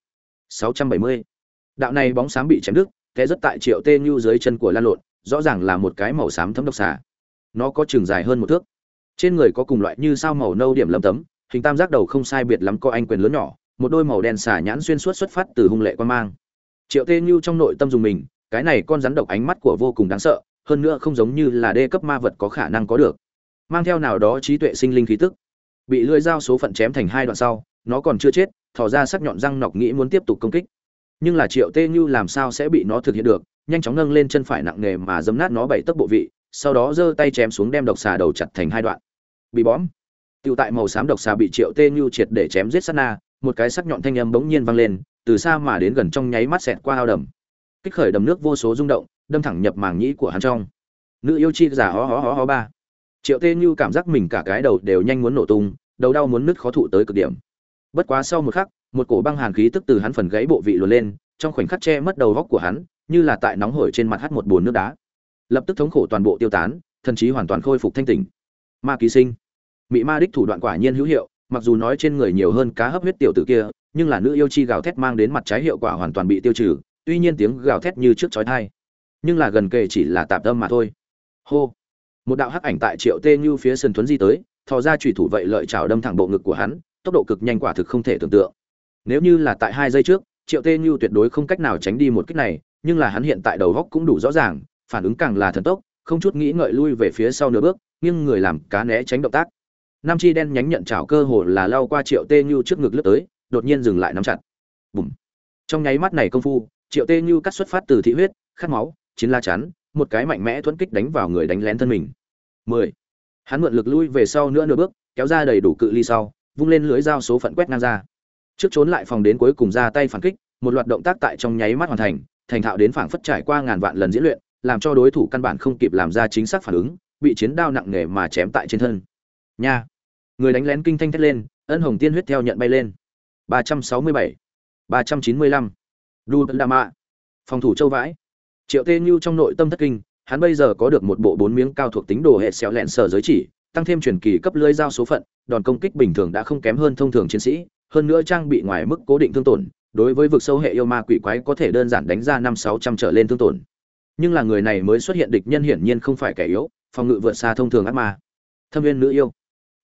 670. đạo này bóng xám bị chém đứt, té rất tại triệu tê như dưới chân của lan lộn, rõ ràng là một cái màu xám thấm độc xà. Nó có trường dài hơn một thước. Trên người có cùng loại như sao màu nâu điểm lấm tấm, hình tam giác đầu không sai biệt lắm có anh quyền lớn nhỏ một đôi màu đen xả nhãn xuyên suốt xuất phát từ hung lệ quan mang. Triệu tê như trong nội tâm dùng mình, cái này con rắn độc ánh mắt của vô cùng đáng sợ, hơn nữa không giống như là đê cấp ma vật có khả năng có được. Mang theo nào đó trí tuệ sinh linh khí tức, bị lưỡi dao số phận chém thành hai đoạn sau, nó còn chưa chết, thò ra sắc nhọn răng nọc nghĩ muốn tiếp tục công kích. Nhưng là triệu tê như làm sao sẽ bị nó thực hiện được, nhanh chóng nâng lên chân phải nặng nề mà dấm nát nó bảy tấc bộ vị, sau đó giơ tay chém xuống đem độc xà đầu chặt thành hai đoạn. Bị bóm tiêu tại màu xám độc xà bị triệu tê nhu triệt để chém giết sát na một cái sắc nhọn thanh âm bỗng nhiên vang lên, từ xa mà đến gần trong nháy mắt xẹt qua ao đầm. Kích khởi đầm nước vô số rung động, đâm thẳng nhập màng nhĩ của hắn trong. Nữ yêu chi giả hó hó hó hó ba. Triệu tê như cảm giác mình cả cái đầu đều nhanh muốn nổ tung, đầu đau muốn nứt khó thụ tới cực điểm. Bất quá sau một khắc, một cổ băng hàn khí tức từ hắn phần gãy bộ vị luồn lên, trong khoảnh khắc che mất đầu góc của hắn, như là tại nóng hổi trên mặt hắt một bồn nước đá. Lập tức thống khổ toàn bộ tiêu tán, thần trí hoàn toàn khôi phục thanh tỉnh. Ma ký sinh. Mị ma đích thủ đoạn quả nhiên hữu hiệu mặc dù nói trên người nhiều hơn cá hấp huyết tiểu tử kia, nhưng là nữ yêu chi gào thét mang đến mặt trái hiệu quả hoàn toàn bị tiêu trừ, tuy nhiên tiếng gào thét như trước chói tai, nhưng là gần kề chỉ là tạm tâm mà thôi. Hô! Một đạo hắc ảnh tại triệu tê như phía sân thuấn di tới, thò ra chủy thủ vậy lợi chảo đâm thẳng bộ ngực của hắn, tốc độ cực nhanh quả thực không thể tưởng tượng. Nếu như là tại hai giây trước, triệu tê như tuyệt đối không cách nào tránh đi một kích này, nhưng là hắn hiện tại đầu góc cũng đủ rõ ràng, phản ứng càng là thần tốc, không chút nghĩ ngợi lui về phía sau nửa bước nhưng người làm cá né tránh động tác nam chi đen nhánh nhận chảo cơ hồ là lao qua triệu tê như trước ngực lướt tới, đột nhiên dừng lại nắm chặt. Bùm. Trong nháy mắt này công phu, triệu tê như cắt xuất phát từ thị huyết, khát máu, chiến la chắn, một cái mạnh mẽ thuẫn kích đánh vào người đánh lén thân mình. Mười. Hắn mượn lực lui về sau nữa nửa bước, kéo ra đầy đủ cự ly sau, vung lên lưới dao số phận quét ngang ra. Trước trốn lại phòng đến cuối cùng ra tay phản kích, một loạt động tác tại trong nháy mắt hoàn thành thành thạo đến phảng phất trải qua ngàn vạn lần diễn luyện, làm cho đối thủ căn bản không kịp làm ra chính xác phản ứng, bị chiến đao nặng nề mà chém tại trên thân. Nha người đánh lén kinh thanh thét lên, ân hồng tiên huyết theo nhận bay lên. ba trăm sáu mươi bảy, ba trăm chín mươi lăm. Đu đa mạ. Phòng thủ châu vãi. Triệu tê như trong nội tâm thất kinh, hắn bây giờ có được một bộ bốn miếng cao thuộc tính đồ hệ xéo lẹn sở giới chỉ, tăng thêm truyền kỳ cấp lưới giao số phận, đòn công kích bình thường đã không kém hơn thông thường chiến sĩ, hơn nữa trang bị ngoài mức cố định thương tổn, đối với vực sâu hệ yêu ma quỷ quái có thể đơn giản đánh ra năm sáu trăm trở lên thương tổn. Nhưng là người này mới xuất hiện địch nhân hiển nhiên không phải kẻ yếu, phòng ngự vượt xa thông thường ác ma. Thâm viên nữ yêu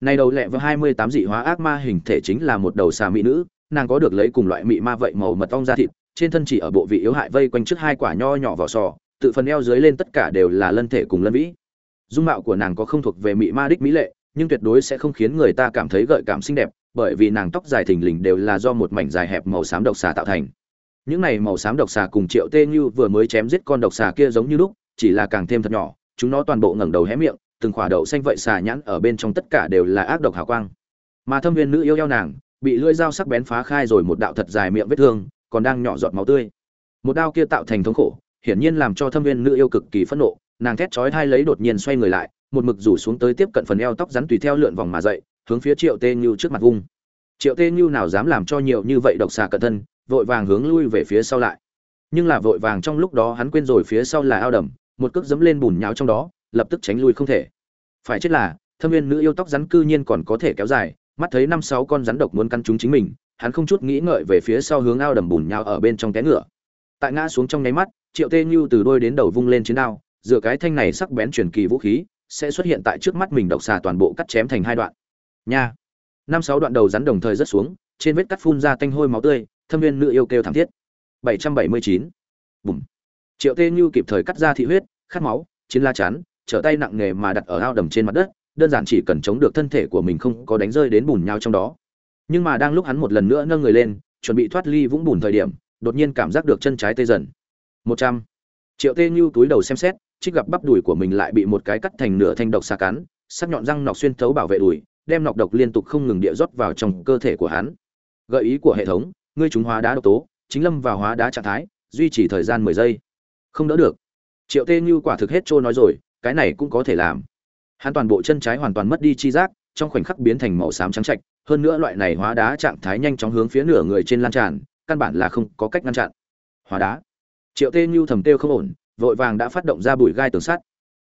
này đầu lẹ với hai mươi tám dị hóa ác ma hình thể chính là một đầu xà mỹ nữ, nàng có được lấy cùng loại mị ma vậy màu mật ong da thịt, trên thân chỉ ở bộ vị yếu hại vây quanh trước hai quả nho nhỏ vỏ sò, tự phần eo dưới lên tất cả đều là lân thể cùng lân vĩ. Dung mạo của nàng có không thuộc về mị ma đích mỹ lệ, nhưng tuyệt đối sẽ không khiến người ta cảm thấy gợi cảm xinh đẹp, bởi vì nàng tóc dài thình lình đều là do một mảnh dài hẹp màu xám độc xà tạo thành. Những này màu xám độc xà cùng triệu tê như vừa mới chém giết con độc xà kia giống như lúc, chỉ là càng thêm thật nhỏ, chúng nó toàn bộ ngẩng đầu hé miệng từng khỏa đậu xanh vậy xà nhãn ở bên trong tất cả đều là ác độc hào quang. Mà thâm viên nữ yêu eo nàng, bị lưỡi dao sắc bén phá khai rồi một đạo thật dài miệng vết thương, còn đang nhỏ giọt máu tươi. Một đao kia tạo thành thống khổ, hiển nhiên làm cho thâm viên nữ yêu cực kỳ phẫn nộ, nàng thét chói thai lấy đột nhiên xoay người lại, một mực rủ xuống tới tiếp cận phần eo tóc rắn tùy theo lượn vòng mà dậy, hướng phía triệu tê như trước mặt vung. Triệu tê như nào dám làm cho nhiều như vậy độc xà cận thân, vội vàng hướng lui về phía sau lại. Nhưng là vội vàng trong lúc đó hắn quên rồi phía sau là ao đầm, một cước dẫm lên bùn nháo trong đó lập tức tránh lui không thể. Phải chết là, thâm viên nữ yêu tóc rắn cư nhiên còn có thể kéo dài, mắt thấy năm sáu con rắn độc muốn căn chúng chính mình, hắn không chút nghĩ ngợi về phía sau hướng ao đầm bùn nhau ở bên trong té ngựa. Tại ngã xuống trong nháy mắt, triệu tê như từ đôi đến đầu vung lên chiến đao, dựa cái thanh này sắc bén truyền kỳ vũ khí, sẽ xuất hiện tại trước mắt mình độc xà toàn bộ cắt chém thành hai đoạn. Nha! Năm sáu đoạn đầu rắn đồng thời rớt xuống, trên vết cắt phun ra tanh hôi máu tươi, thâm viên nữ yêu kêu thảm thiết. 779. bùm! Triệu tê như kịp thời cắt ra thị huyết, khát máu, chiến la chán trở tay nặng nề mà đặt ở ao đầm trên mặt đất, đơn giản chỉ cần chống được thân thể của mình không có đánh rơi đến bùn nhau trong đó. Nhưng mà đang lúc hắn một lần nữa nâng người lên, chuẩn bị thoát ly vũng bùn thời điểm, đột nhiên cảm giác được chân trái tê dần. Một trăm. Triệu tê như túi đầu xem xét, trích gặp bắp đùi của mình lại bị một cái cắt thành nửa thanh độc xa cắn, sắc nhọn răng nọc xuyên thấu bảo vệ đùi, đem nọc độc liên tục không ngừng địa rót vào trong cơ thể của hắn. Gợi ý của hệ thống, ngươi chúng hóa đá độc tố, chính lâm vào hóa đá trạng thái, duy trì thời gian mười giây. Không đỡ được. Triệu tê như quả thực hết trôi nói rồi cái này cũng có thể làm. Hắn toàn bộ chân trái hoàn toàn mất đi chi giác, trong khoảnh khắc biến thành màu xám trắng trạch, hơn nữa loại này hóa đá trạng thái nhanh chóng hướng phía nửa người trên lan tràn, căn bản là không có cách ngăn chặn. Hóa đá. Triệu tê như thầm têu không ổn, vội vàng đã phát động ra bụi gai tường sắt.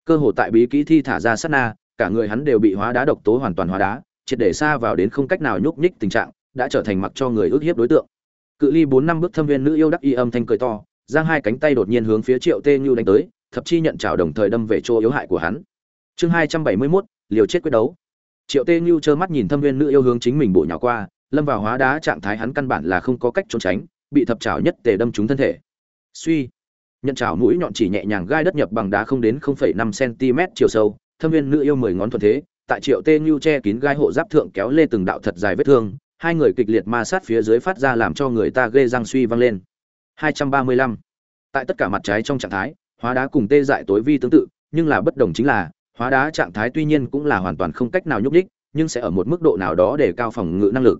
Cơ hồ tại bí kỹ thi thả ra sát na, cả người hắn đều bị hóa đá độc tố hoàn toàn hóa đá, triệt để xa vào đến không cách nào nhúc nhích tình trạng, đã trở thành mặc cho người ước hiếp đối tượng. Cự ly bốn năm bước thâm viên nữ yêu đắc y âm thanh cười to, giang hai cánh tay đột nhiên hướng phía triệu tê như đánh tới Thập chi nhận trào đồng thời đâm về chỗ yếu hại của hắn. Chương hai trăm bảy mươi mốt liều chết quyết đấu. Triệu tê như trơ mắt nhìn thâm viên nữ yêu hướng chính mình bộ nhỏ qua lâm vào hóa đá trạng thái hắn căn bản là không có cách trốn tránh bị thập trào nhất tề đâm trúng thân thể. Suy. Nhận trào mũi nhọn chỉ nhẹ nhàng gai đất nhập bằng đá không đến 0,5 cm chiều sâu thâm viên nữ yêu mười ngón thuận thế tại triệu tê như che kín gai hộ giáp thượng kéo lê từng đạo thật dài vết thương hai người kịch liệt ma sát phía dưới phát ra làm cho người ta ghê răng suy văng lên. 235. tại tất cả mặt trái trong trạng thái hóa đá cùng tê dại tối vi tương tự, nhưng là bất đồng chính là, hóa đá trạng thái tuy nhiên cũng là hoàn toàn không cách nào nhúc đích nhưng sẽ ở một mức độ nào đó để cao phòng ngự năng lực.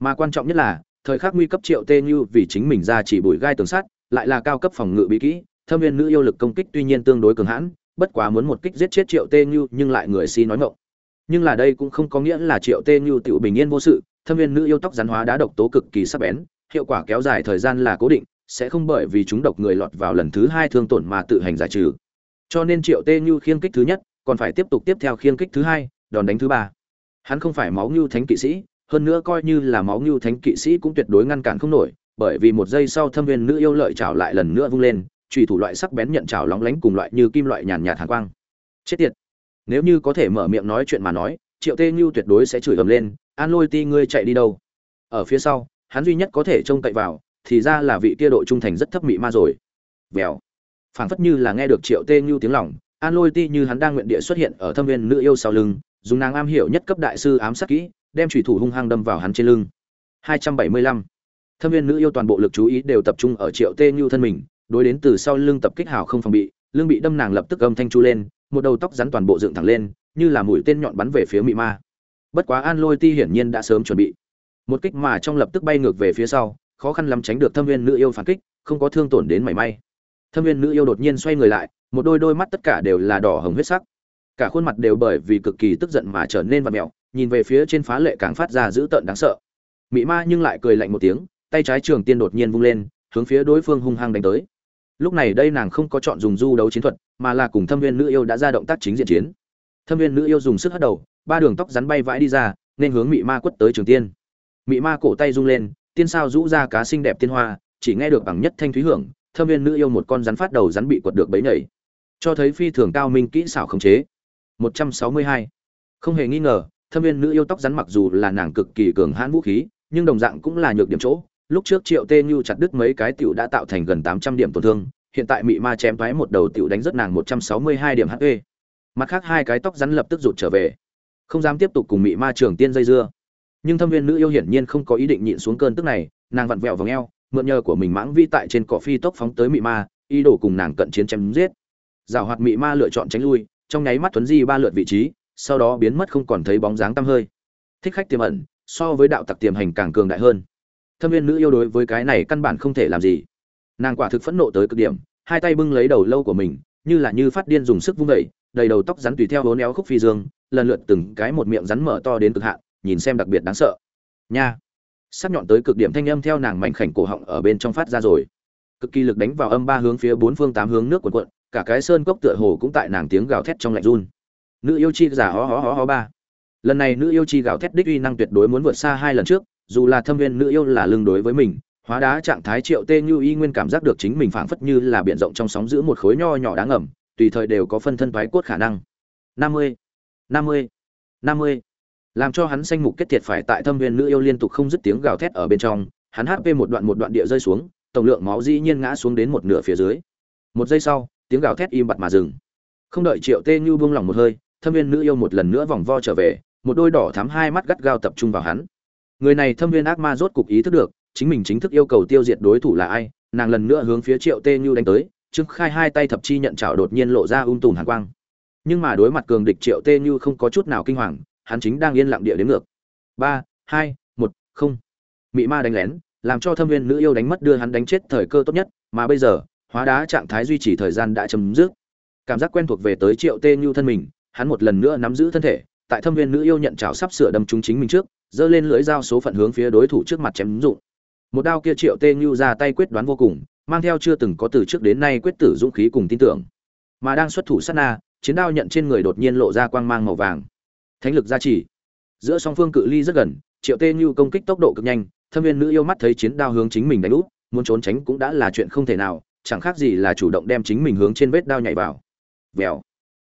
Mà quan trọng nhất là, thời khắc nguy cấp triệu tê như vì chính mình ra chỉ bụi gai tường sắt, lại là cao cấp phòng ngự bí kỹ, thâm viên nữ yêu lực công kích tuy nhiên tương đối cường hãn, bất quá muốn một kích giết chết triệu tê như nhưng lại người si nói ngộng nhưng là đây cũng không có nghĩa là triệu tê như tự bình yên vô sự, thâm viên nữ yêu tóc rắn hóa đá độc tố cực kỳ sắc bén, hiệu quả kéo dài thời gian là cố định sẽ không bởi vì chúng độc người lọt vào lần thứ hai thương tổn mà tự hành giải trừ. Cho nên triệu tê như khiên kích thứ nhất, còn phải tiếp tục tiếp theo khiên kích thứ hai, đòn đánh thứ ba. Hắn không phải máu như thánh kỵ sĩ, hơn nữa coi như là máu như thánh kỵ sĩ cũng tuyệt đối ngăn cản không nổi, bởi vì một giây sau thâm viên nữ yêu lợi chảo lại lần nữa vung lên trùy thủ loại sắc bén nhận chảo lóng lánh cùng loại như kim loại nhàn nhạt hàn quang. Chết tiệt. Nếu như có thể mở miệng nói chuyện mà nói, triệu tê như tuyệt đối sẽ chửi ầm lên, an lôi ti, ngươi chạy đi đâu? Ở phía sau, hắn duy nhất có thể trông cậy vào thì ra là vị kia độ trung thành rất thấp mị ma rồi. Vèo. Phảng phất như là nghe được triệu tê như tiếng lòng, an lôi ti như hắn đang nguyện địa xuất hiện ở thâm viên nữ yêu sau lưng, dùng nàng am hiểu nhất cấp đại sư ám sát kỹ, đem thủy thủ hung hăng đâm vào hắn trên lưng. 275. thâm viên nữ yêu toàn bộ lực chú ý đều tập trung ở triệu tê như thân mình, đối đến từ sau lưng tập kích hào không phòng bị, lưng bị đâm nàng lập tức âm thanh chu lên, một đầu tóc rắn toàn bộ dựng thẳng lên, như là mũi tên nhọn bắn về phía mị ma. Bất quá an lôi ti hiển nhiên đã sớm chuẩn bị. Một kích mà trong lập tức bay ngược về phía sau khó khăn lắm tránh được thâm viên nữ yêu phản kích, không có thương tổn đến mảy may. Thâm viên nữ yêu đột nhiên xoay người lại, một đôi đôi mắt tất cả đều là đỏ hồng huyết sắc. Cả khuôn mặt đều bởi vì cực kỳ tức giận mà trở nên vặt mẹo nhìn về phía trên phá lệ càng phát ra dữ tợn đáng sợ. Mị ma nhưng lại cười lạnh một tiếng, tay trái trường tiên đột nhiên vung lên, hướng phía đối phương hung hăng đánh tới. Lúc này đây nàng không có chọn dùng du đấu chiến thuật, mà là cùng thâm viên nữ yêu đã ra động tác chính diện chiến. Thâm viên nữ yêu dùng sức hất đầu, ba đường tóc rắn bay vãi đi ra, nên hướng mị ma quất tới trường tiên. Mị ma cổ tay rung lên tiên sao rũ ra cá xinh đẹp tiên hoa, chỉ nghe được bằng nhất thanh thúy hưởng, thâm viên nữ yêu một con rắn phát đầu rắn bị quật được bấy nhảy. Cho thấy phi thường cao minh kỹ xảo khống chế. 162. không hề nghi ngờ, thâm viên nữ yêu tóc rắn mặc dù là nàng cực kỳ cường hãn vũ khí, nhưng đồng dạng cũng là nhược điểm chỗ. Lúc trước triệu tê như chặt đứt mấy cái tiểu đã tạo thành gần 800 điểm tổn thương, hiện tại mị ma chém thoái một đầu tiểu đánh rất nàng 162 điểm hp mặt khác hai cái tóc rắn lập tức rụt trở về. Không dám tiếp tục cùng mị ma trường tiên dây dưa nhưng thâm viên nữ yêu hiển nhiên không có ý định nhịn xuống cơn tức này, nàng vặn vẹo vào ngheo mượn nhờ của mình mãng vi tại trên cỏ phi tốc phóng tới mị ma, ý đồ cùng nàng cận chiến chém giết. Giảo hoạt mị ma lựa chọn tránh lui, trong nháy mắt tuấn di ba lượt vị trí, sau đó biến mất không còn thấy bóng dáng tăm hơi. Thích khách tiềm ẩn, so với đạo tặc tiềm hành càng cường đại hơn. Thâm viên nữ yêu đối với cái này căn bản không thể làm gì. Nàng quả thực phẫn nộ tới cực điểm, hai tay bưng lấy đầu lâu của mình, như là như phát điên dùng sức vung vẩy đầy đầu tóc rắn tùy theo hố néo khúc phi dương, lần lượt từng cái một miệng rắn mở to đến cực hạn nhìn xem đặc biệt đáng sợ. Nha. Sắc nhọn tới cực điểm thanh âm theo nàng mảnh khảnh cổ họng ở bên trong phát ra rồi. Cực kỳ lực đánh vào âm ba hướng phía bốn phương tám hướng nước quần quận cả cái sơn cốc tựa hồ cũng tại nàng tiếng gào thét trong lạnh run. Nữ yêu chi giả ho ho ho ho ba. Lần này nữ yêu chi gào thét đích uy năng tuyệt đối muốn vượt xa hai lần trước, dù là thâm viên nữ yêu là lương đối với mình, hóa đá trạng thái triệu tê như y nguyên cảm giác được chính mình phảng phất như là biển rộng trong sóng giữ một khối nho nhỏ đáng ẩm tùy thời đều có phân thân thoái cốt khả năng. Năm mươi năm mươi năm mươi làm cho hắn xanh mục kết thiệt phải tại thâm viên nữ yêu liên tục không dứt tiếng gào thét ở bên trong, hắn hp một đoạn một đoạn địa rơi xuống, tổng lượng máu dĩ nhiên ngã xuống đến một nửa phía dưới. Một giây sau, tiếng gào thét im bặt mà dừng. Không đợi triệu tê như buông lỏng một hơi, thâm viên nữ yêu một lần nữa vòng vo trở về, một đôi đỏ thắm hai mắt gắt gao tập trung vào hắn. Người này thâm viên ác ma rốt cục ý thức được, chính mình chính thức yêu cầu tiêu diệt đối thủ là ai, nàng lần nữa hướng phía triệu tê như đánh tới, trương khai hai tay thập chi nhận chảo đột nhiên lộ ra ung tùm hàn quang. Nhưng mà đối mặt cường địch triệu tê như không có chút nào kinh hoàng hắn chính đang yên lặng địa đến ngược. Ba, hai, một, không. Mị ma đánh lén, làm cho thâm viên nữ yêu đánh mất đưa hắn đánh chết thời cơ tốt nhất, mà bây giờ, hóa đá trạng thái duy trì thời gian đã chấm dứt. Cảm giác quen thuộc về tới triệu tê như thân mình, hắn một lần nữa nắm giữ thân thể, tại thâm viên nữ yêu nhận chảo sắp sửa đâm trúng chính mình trước, giơ lên lưỡi dao số phận hướng phía đối thủ trước mặt chém dụng. Một đao kia triệu tê như ra tay quyết đoán vô cùng, mang theo chưa từng có từ trước đến nay quyết tử dũng khí cùng tin tưởng. Mà đang xuất thủ sát na, chiến đao nhận trên người đột nhiên lộ ra quang mang màu vàng thánh lực gia trì. Giữa song phương cự ly rất gần, triệu tê như công kích tốc độ cực nhanh, thâm viên nữ yêu mắt thấy chiến đao hướng chính mình đánh úp, muốn trốn tránh cũng đã là chuyện không thể nào, chẳng khác gì là chủ động đem chính mình hướng trên vết đao nhảy vào. Vèo.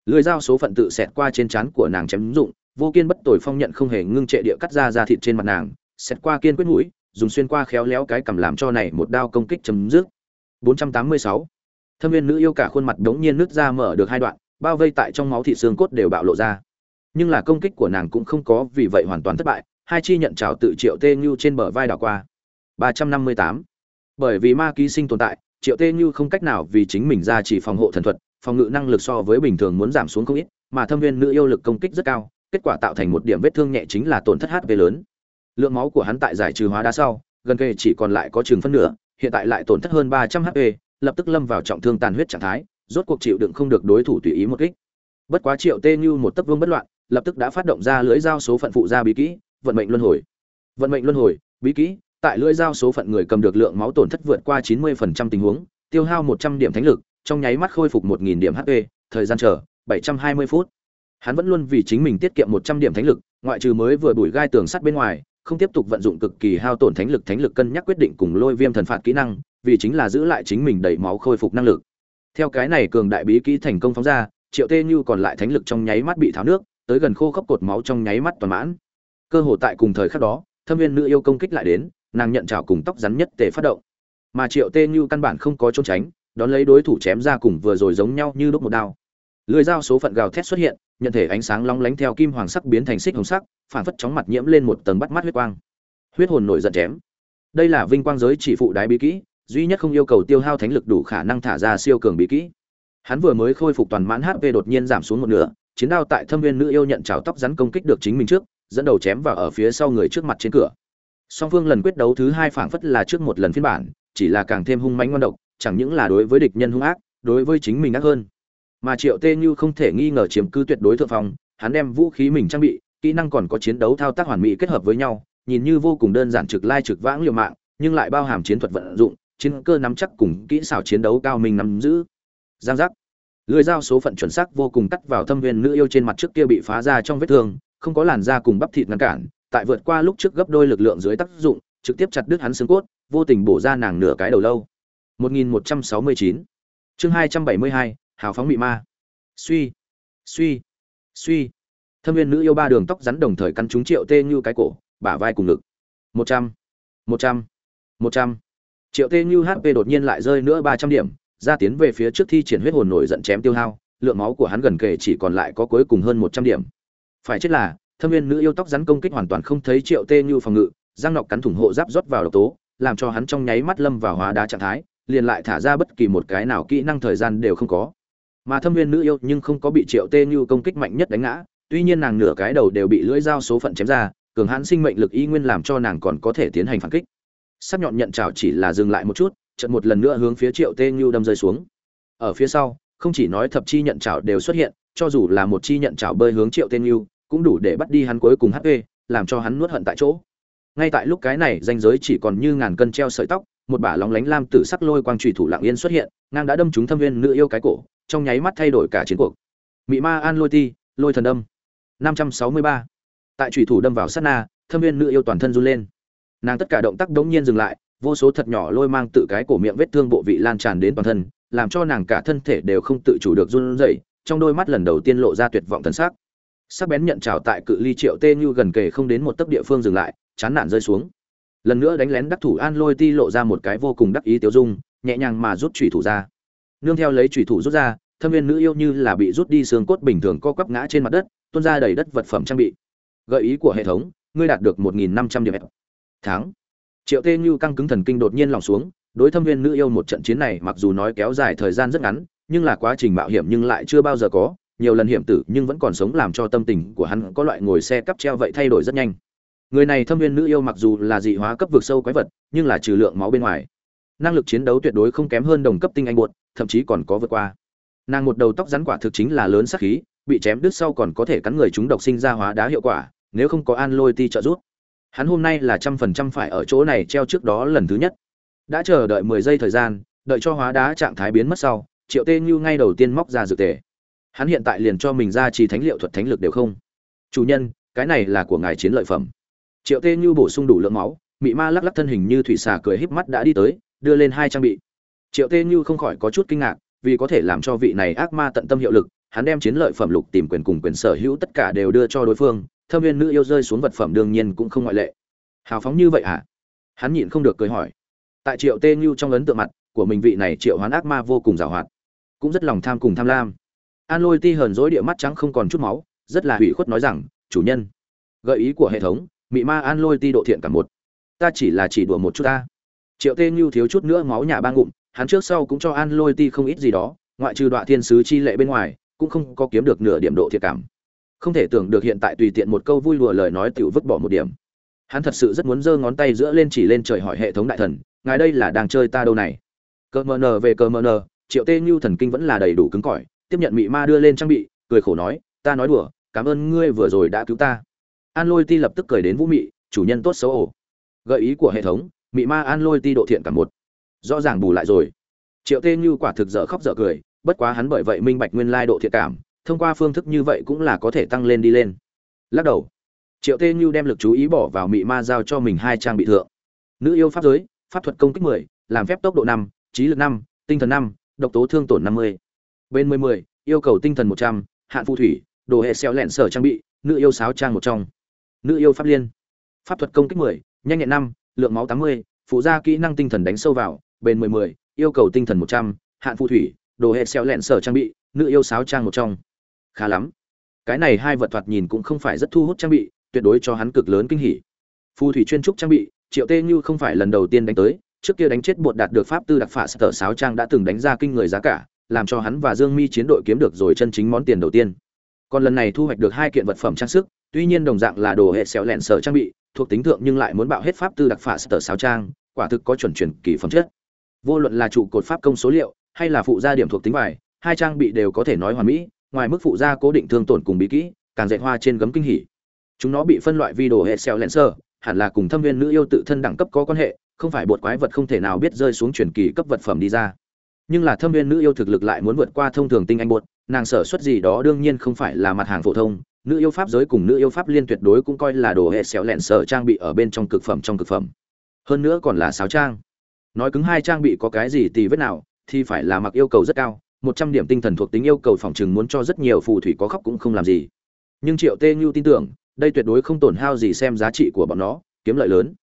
Lưỡi dao số phận tự xẹt qua trên trán của nàng chém dụng, vô kiên bất tồi phong nhận không hề ngưng trệ địa cắt ra ra thịt trên mặt nàng, xẹt qua kiên quyết mũi, dùng xuyên qua khéo léo cái cầm làm cho này một đao công kích chấm dứt. 486. thâm viên nữ yêu cả khuôn mặt đống nhiên nứt ra mở được hai đoạn, bao vây tại trong máu thị xương cốt đều bạo lộ ra nhưng là công kích của nàng cũng không có vì vậy hoàn toàn thất bại, hai chi nhận trào tự triệu tê như trên bờ vai đảo qua. 358. bởi vì ma ký sinh tồn tại, triệu tê như không cách nào vì chính mình ra chỉ phòng hộ thần thuật, phòng ngự năng lực so với bình thường muốn giảm xuống không ít, mà thâm viên nữ yêu lực công kích rất cao, kết quả tạo thành một điểm vết thương nhẹ chính là tổn thất hp lớn. Lượng máu của hắn tại giải trừ hóa đá sau, gần kề chỉ còn lại có chừng phân nửa, hiện tại lại tổn thất hơn 300 hp lập tức lâm vào trọng thương tàn huyết trạng thái, rốt cuộc chịu đựng không được đối thủ tùy ý một kích. Bất quá triệu tê như một tấc vương bất loạn lập tức đã phát động ra lưỡi dao số phận phụ ra bí kỹ, vận mệnh luân hồi. Vận mệnh luân hồi, bí kỹ, tại lưỡi dao số phận người cầm được lượng máu tổn thất vượt qua 90% tình huống, tiêu hao 100 điểm thánh lực, trong nháy mắt khôi phục 1000 điểm hp thời gian chờ 720 phút. Hắn vẫn luôn vì chính mình tiết kiệm 100 điểm thánh lực, ngoại trừ mới vừa đuổi gai tường sắt bên ngoài, không tiếp tục vận dụng cực kỳ hao tổn thánh lực thánh lực cân nhắc quyết định cùng lôi viêm thần phạt kỹ năng, vì chính là giữ lại chính mình đầy máu khôi phục năng lực. Theo cái này cường đại bí kỹ thành công phóng ra, triệu tê như còn lại thánh lực trong nháy mắt bị tháo nước tới gần khô khốc cột máu trong nháy mắt toàn mãn. Cơ hội tại cùng thời khắc đó, thâm viên nữ yêu công kích lại đến, nàng nhận trào cùng tóc rắn nhất tề phát động. Mà triệu tê như căn bản không có trốn tránh, đón lấy đối thủ chém ra cùng vừa rồi giống nhau như đúc một đao. Lưỡi dao số phận gào thét xuất hiện, nhận thể ánh sáng long lánh theo kim hoàng sắc biến thành xích hồng sắc, phản phất chóng mặt nhiễm lên một tầng bắt mắt huyết quang. Huyết hồn nổi giận chém. Đây là vinh quang giới chỉ phụ đái bí kỹ, duy nhất không yêu cầu tiêu hao thánh lực đủ khả năng thả ra siêu cường bí kỹ. Hắn vừa mới khôi phục toàn mãn hp đột nhiên giảm xuống một nửa chiến đao tại thâm viên nữ yêu nhận trào tóc rắn công kích được chính mình trước, dẫn đầu chém vào ở phía sau người trước mặt trên cửa. Song phương lần quyết đấu thứ hai phảng phất là trước một lần phiên bản, chỉ là càng thêm hung mãnh ngon độc, chẳng những là đối với địch nhân hung ác, đối với chính mình ác hơn. Mà triệu tê như không thể nghi ngờ chiếm cứ tuyệt đối thượng phong, hắn đem vũ khí mình trang bị, kỹ năng còn có chiến đấu thao tác hoàn mỹ kết hợp với nhau, nhìn như vô cùng đơn giản trực lai trực vãng liều mạng, nhưng lại bao hàm chiến thuật vận dụng, chiến cơ nắm chắc cùng kỹ xảo chiến đấu cao mình nắm giữ. Giang giác lưỡi dao số phận chuẩn xác vô cùng cắt vào thâm viên nữ yêu trên mặt trước kia bị phá ra trong vết thương, không có làn da cùng bắp thịt ngăn cản, tại vượt qua lúc trước gấp đôi lực lượng dưới tác dụng, trực tiếp chặt đứt hắn xương cốt, vô tình bổ ra nàng nửa cái đầu lâu. 1169 chương 272 hào phóng bị ma. Suy suy suy. Thâm viên nữ yêu ba đường tóc rắn đồng thời căn trúng triệu tê như cái cổ, bả vai cùng ngực. Một trăm một trăm một trăm. Triệu tê như hp đột nhiên lại rơi nữa ba trăm điểm ra tiến về phía trước thi triển huyết hồn nổi giận chém tiêu hao, lượng máu của hắn gần kề chỉ còn lại có cuối cùng hơn một trăm điểm. Phải chết là, thâm viên nữ yêu tóc rắn công kích hoàn toàn không thấy triệu tê như phòng ngự giang nọc cắn thủng hộ giáp rót vào độc tố, làm cho hắn trong nháy mắt lâm vào hóa đá trạng thái, liền lại thả ra bất kỳ một cái nào kỹ năng thời gian đều không có. Mà thâm viên nữ yêu nhưng không có bị triệu tê như công kích mạnh nhất đánh ngã, tuy nhiên nàng nửa cái đầu đều bị lưỡi dao số phận chém ra, cường hãn sinh mệnh lực y nguyên làm cho nàng còn có thể tiến hành phản kích. Sắc nhọn nhận trào chỉ là dừng lại một chút trận một lần nữa hướng phía triệu tê như đâm rơi xuống. Ở phía sau, không chỉ nói thập chi nhận chảo đều xuất hiện, cho dù là một chi nhận chảo bơi hướng triệu tê như, cũng đủ để bắt đi hắn cuối cùng hp làm cho hắn nuốt hận tại chỗ. Ngay tại lúc cái này danh giới chỉ còn như ngàn cân treo sợi tóc, một bả lóng lánh lam tử sắc lôi quang trùy thủ lạng yên xuất hiện, ngang đã đâm trúng thâm viên nữ yêu cái cổ, trong nháy mắt thay đổi cả chiến cuộc. Mị ma an lôi ti, lôi thần đâm. 563. tại trùy thủ đâm vào sát na, thâm viên nữ yêu toàn thân run lên. Nàng tất cả động tác đống nhiên dừng lại vô số thật nhỏ lôi mang tự cái cổ miệng vết thương bộ vị lan tràn đến toàn thân, làm cho nàng cả thân thể đều không tự chủ được run rẩy, trong đôi mắt lần đầu tiên lộ ra tuyệt vọng thần sắc. Sắc bén nhận trào tại cự ly triệu tê như gần kề không đến một tấc địa phương dừng lại, chán nản rơi xuống. Lần nữa đánh lén đắc thủ an lôi ti lộ ra một cái vô cùng đắc ý tiêu dung, nhẹ nhàng mà rút chủy thủ ra. Nương theo lấy chủy thủ rút ra, thâm viên nữ yêu như là bị rút đi xương cốt bình thường co quắp ngã trên mặt đất, tuôn ra đầy đất vật phẩm trang bị. Gợi ý của hệ thống, ngươi đạt được một nghìn năm trăm điểm. Tháng triệu tê như căng cứng thần kinh đột nhiên lòng xuống, đối thâm viên nữ yêu một trận chiến này mặc dù nói kéo dài thời gian rất ngắn, nhưng là quá trình mạo hiểm nhưng lại chưa bao giờ có, nhiều lần hiểm tử nhưng vẫn còn sống làm cho tâm tình của hắn có loại ngồi xe cắp treo vậy thay đổi rất nhanh. Người này thâm viên nữ yêu mặc dù là dị hóa cấp vực sâu quái vật, nhưng là trừ lượng máu bên ngoài. Năng lực chiến đấu tuyệt đối không kém hơn đồng cấp tinh anh buột thậm chí còn có vượt qua. Nàng một đầu tóc rắn quả thực chính là lớn sắc khí, bị chém đứt sau còn có thể cắn người chúng độc sinh ra hóa đá hiệu quả, nếu không có an lôi ti trợ giúp hắn hôm nay là trăm phần trăm phải ở chỗ này treo trước đó lần thứ nhất. Đã chờ đợi mười giây thời gian, đợi cho hóa đá trạng thái biến mất sau, triệu tê như ngay đầu tiên móc ra dược tề. Hắn hiện tại liền cho mình ra trì thánh liệu thuật thánh lực đều không. Chủ nhân, cái này là của ngài chiến lợi phẩm. Triệu tê như bổ sung đủ lượng máu, mị ma lắc lắc thân hình như thủy xà cười híp mắt đã đi tới, đưa lên hai trang bị. Triệu tê như không khỏi có chút kinh ngạc, vì có thể làm cho vị này ác ma tận tâm hiệu lực, hắn đem chiến lợi phẩm lục tìm quyền cùng quyền sở hữu tất cả đều đưa cho đối phương thâm viên nữ yêu rơi xuống vật phẩm đương nhiên cũng không ngoại lệ. Hào phóng như vậy hả? Hắn nhịn không được cười hỏi. Tại triệu tê ngưu trong ấn tượng mặt của mình vị này triệu hoán ác ma vô cùng giàu hoạt. Cũng rất lòng tham cùng tham lam. An lôi ti hờn dối địa mắt trắng không còn chút máu, rất là hủy khuất nói rằng, chủ nhân, gợi ý của hệ thống, mị ma an lôi ti độ thiện cả một. Ta chỉ là chỉ đùa một chút ta. Triệu tê ngưu thiếu chút nữa máu nhà ba ngụm, hắn trước sau cũng cho an lôi ti không ít gì đó, ngoại trừ đoạn thiên sứ chi lệ bên ngoài, cũng không có kiếm được nửa điểm độ thiệt cảm không thể tưởng được hiện tại tùy tiện một câu vui lùa lời nói tiểu vứt bỏ một điểm. Hắn thật sự rất muốn giơ ngón tay giữa lên chỉ lên trời hỏi hệ thống đại thần, ngài đây là đang chơi ta đâu này? Cờ mờ nờ về cờ mờ nờ triệu tê như thần kinh vẫn là đầy đủ cứng cỏi, tiếp nhận mị ma đưa lên trang bị, cười khổ nói, ta nói đùa, cảm ơn ngươi vừa rồi đã cứu ta. An lôi ti lập tức cười đến vũ mị, chủ nhân tốt xấu ổ gợi ý của hệ thống, mị ma an lôi ti độ thiện cả một. Rõ ràng bù lại rồi. Triệu tê như quả thực dở khóc dở cười, bất quá hắn bởi vậy minh bạch nguyên lai độ thiện cảm thông qua phương thức như vậy cũng là có thể tăng lên đi lên. Lắc đầu. Triệu tê như đem lực chú ý bỏ vào mị ma giao cho mình hai trang bị thượng. Nữ yêu pháp giới, pháp thuật công kích mười, làm phép tốc độ năm, trí lực năm, tinh thần năm, độc tố thương tổn năm mươi. Bên mười mười, yêu cầu tinh thần một trăm, hạn phù thủy, đồ hệ xeo lẹn sở trang bị, nữ yêu sáo trang một trong. Nữ yêu pháp liên. Pháp thuật công kích mười, nhanh nhẹn năm, lượng máu tám mươi, phụ gia kỹ năng tinh thần đánh sâu vào. Bên mười mười, yêu cầu tinh thần một trăm, hạn phù thủy, đồ hệ xeo lẹn sở trang bị, nữ yêu sáo trang một trong khá lắm. Cái này hai vật thoạt nhìn cũng không phải rất thu hút trang bị, tuyệt đối cho hắn cực lớn kinh hỉ. Phù thủy chuyên trúc trang bị, triệu tê như không phải lần đầu tiên đánh tới, trước kia đánh chết bột đạt được pháp tư đặc phả sở sáo trang đã từng đánh ra kinh người giá cả, làm cho hắn và dương mi chiến đội kiếm được rồi chân chính món tiền đầu tiên. Còn lần này thu hoạch được hai kiện vật phẩm trang sức, tuy nhiên đồng dạng là đồ hệ xéo lẹn sở trang bị, thuộc tính thượng nhưng lại muốn bạo hết pháp tư đặc phả sở sáo trang, quả thực có chuẩn chuyển kỳ phẩm chất. Vô luận là trụ cột pháp công số liệu, hay là phụ gia điểm thuộc tính bài, hai trang bị đều có thể nói hoàn mỹ ngoài mức phụ gia cố định thương tổn cùng bí kỹ, càng dạy hoa trên gấm kinh hỉ. Chúng nó bị phân loại vi đồ hệ xeo lẹn sơ, hẳn là cùng thâm viên nữ yêu tự thân đẳng cấp có quan hệ, không phải bột quái vật không thể nào biết rơi xuống truyền kỳ cấp vật phẩm đi ra. Nhưng là thâm viên nữ yêu thực lực lại muốn vượt qua thông thường tinh anh bột, nàng sở xuất gì đó đương nhiên không phải là mặt hàng phổ thông, nữ yêu pháp giới cùng nữ yêu pháp liên tuyệt đối cũng coi là đồ hệ xéo lẹn sở trang bị ở bên trong cực phẩm trong cực phẩm. Hơn nữa còn là sáo trang. Nói cứng hai trang bị có cái gì tì vết nào, thì phải là mặc yêu cầu rất cao một trăm điểm tinh thần thuộc tính yêu cầu phòng chừng muốn cho rất nhiều phù thủy có khóc cũng không làm gì. Nhưng triệu tê nhu tin tưởng, đây tuyệt đối không tổn hao gì xem giá trị của bọn nó, kiếm lợi lớn.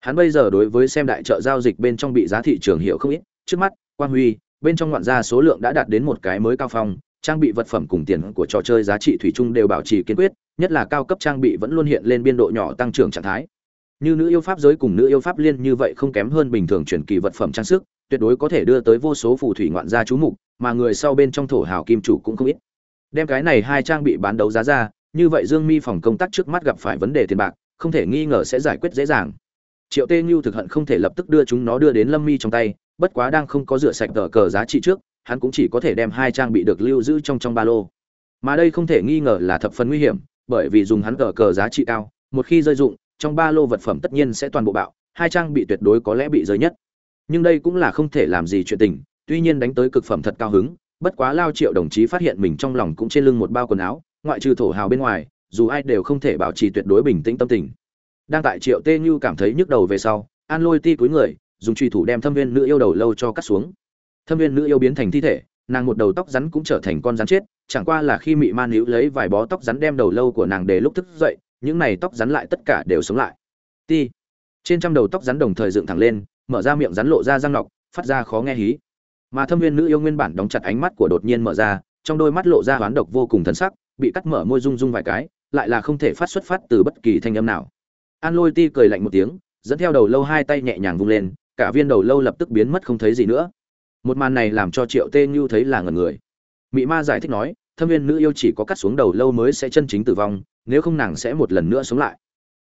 Hắn bây giờ đối với xem đại trợ giao dịch bên trong bị giá thị trường hiệu không ít. Trước mắt, quang huy, bên trong ngoạn gia số lượng đã đạt đến một cái mới cao phong, trang bị vật phẩm cùng tiền của trò chơi giá trị thủy chung đều bảo trì kiên quyết, nhất là cao cấp trang bị vẫn luôn hiện lên biên độ nhỏ tăng trưởng trạng thái. Như nữ yêu pháp giới cùng nữ yêu pháp liên như vậy không kém hơn bình thường chuyển kỳ vật phẩm trang sức, tuyệt đối có thể đưa tới vô số phù thủy ngoạn gia chú mục mà người sau bên trong thổ hào kim chủ cũng không ít. Đem cái này hai trang bị bán đấu giá ra, như vậy dương mi phòng công tác trước mắt gặp phải vấn đề tiền bạc, không thể nghi ngờ sẽ giải quyết dễ dàng. Triệu tê như thực hận không thể lập tức đưa chúng nó đưa đến lâm mi trong tay, bất quá đang không có rửa sạch tờ cờ giá trị trước, hắn cũng chỉ có thể đem hai trang bị được lưu giữ trong trong ba lô. Mà đây không thể nghi ngờ là thập phần nguy hiểm, bởi vì dùng hắn tờ cờ giá trị cao, một khi rơi dụng, trong ba lô vật phẩm tất nhiên sẽ toàn bộ bạo, hai trang bị tuyệt đối có lẽ bị rơi nhất. Nhưng đây cũng là không thể làm gì chuyện tình tuy nhiên đánh tới cực phẩm thật cao hứng, bất quá lao triệu đồng chí phát hiện mình trong lòng cũng trên lưng một bao quần áo, ngoại trừ thổ hào bên ngoài, dù ai đều không thể bảo trì tuyệt đối bình tĩnh tâm tình. Đang tại triệu tê như cảm thấy nhức đầu về sau, an lôi ti cúi người, dùng truy thủ đem thâm viên nữ yêu đầu lâu cho cắt xuống. Thâm viên nữ yêu biến thành thi thể, nàng một đầu tóc rắn cũng trở thành con rắn chết, chẳng qua là khi mị man hữu lấy vài bó tóc rắn đem đầu lâu của nàng để lúc thức dậy, những này tóc rắn lại tất cả đều sống lại. Ti. Trên trăm đầu tóc rắn đồng thời dựng thẳng lên, mở ra miệng rắn lộ ra răng nọc, phát ra khó nghe hí mà thâm viên nữ yêu nguyên bản đóng chặt ánh mắt của đột nhiên mở ra, trong đôi mắt lộ ra hoán độc vô cùng thân sắc, bị cắt mở môi rung rung vài cái, lại là không thể phát xuất phát từ bất kỳ thanh âm nào. An lôi ti cười lạnh một tiếng, dẫn theo đầu lâu hai tay nhẹ nhàng vung lên, cả viên đầu lâu lập tức biến mất không thấy gì nữa. Một màn này làm cho triệu tê như thấy là ngần người. Mị ma giải thích nói, thâm viên nữ yêu chỉ có cắt xuống đầu lâu mới sẽ chân chính tử vong, nếu không nàng sẽ một lần nữa sống lại.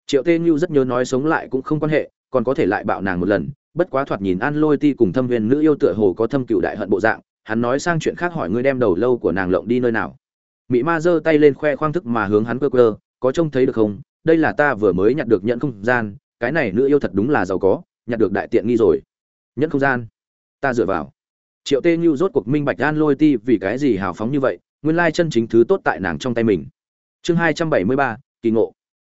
Triệu tê như rất nhớ nói sống lại cũng không quan hệ, còn có thể lại bạo nàng một lần bất quá thoạt nhìn an lôi ti cùng thâm viên nữ yêu tựa hồ có thâm cựu đại hận bộ dạng, hắn nói sang chuyện khác hỏi ngươi đem đầu lâu của nàng lộng đi nơi nào. Mị ma giơ tay lên khoe khoang thức mà hướng hắn cơ cơ có trông thấy được không? Đây là ta vừa mới nhặt được nhận không gian, cái này nữ yêu thật đúng là giàu có, nhặt được đại tiện nghi rồi. Nhẫn không gian? Ta dựa vào. Triệu tê như rốt cuộc minh bạch an lôi ti vì cái gì hào phóng như vậy, nguyên lai chân chính thứ tốt tại nàng trong tay mình. Chương hai trăm bảy mươi ba, kỳ ngộ.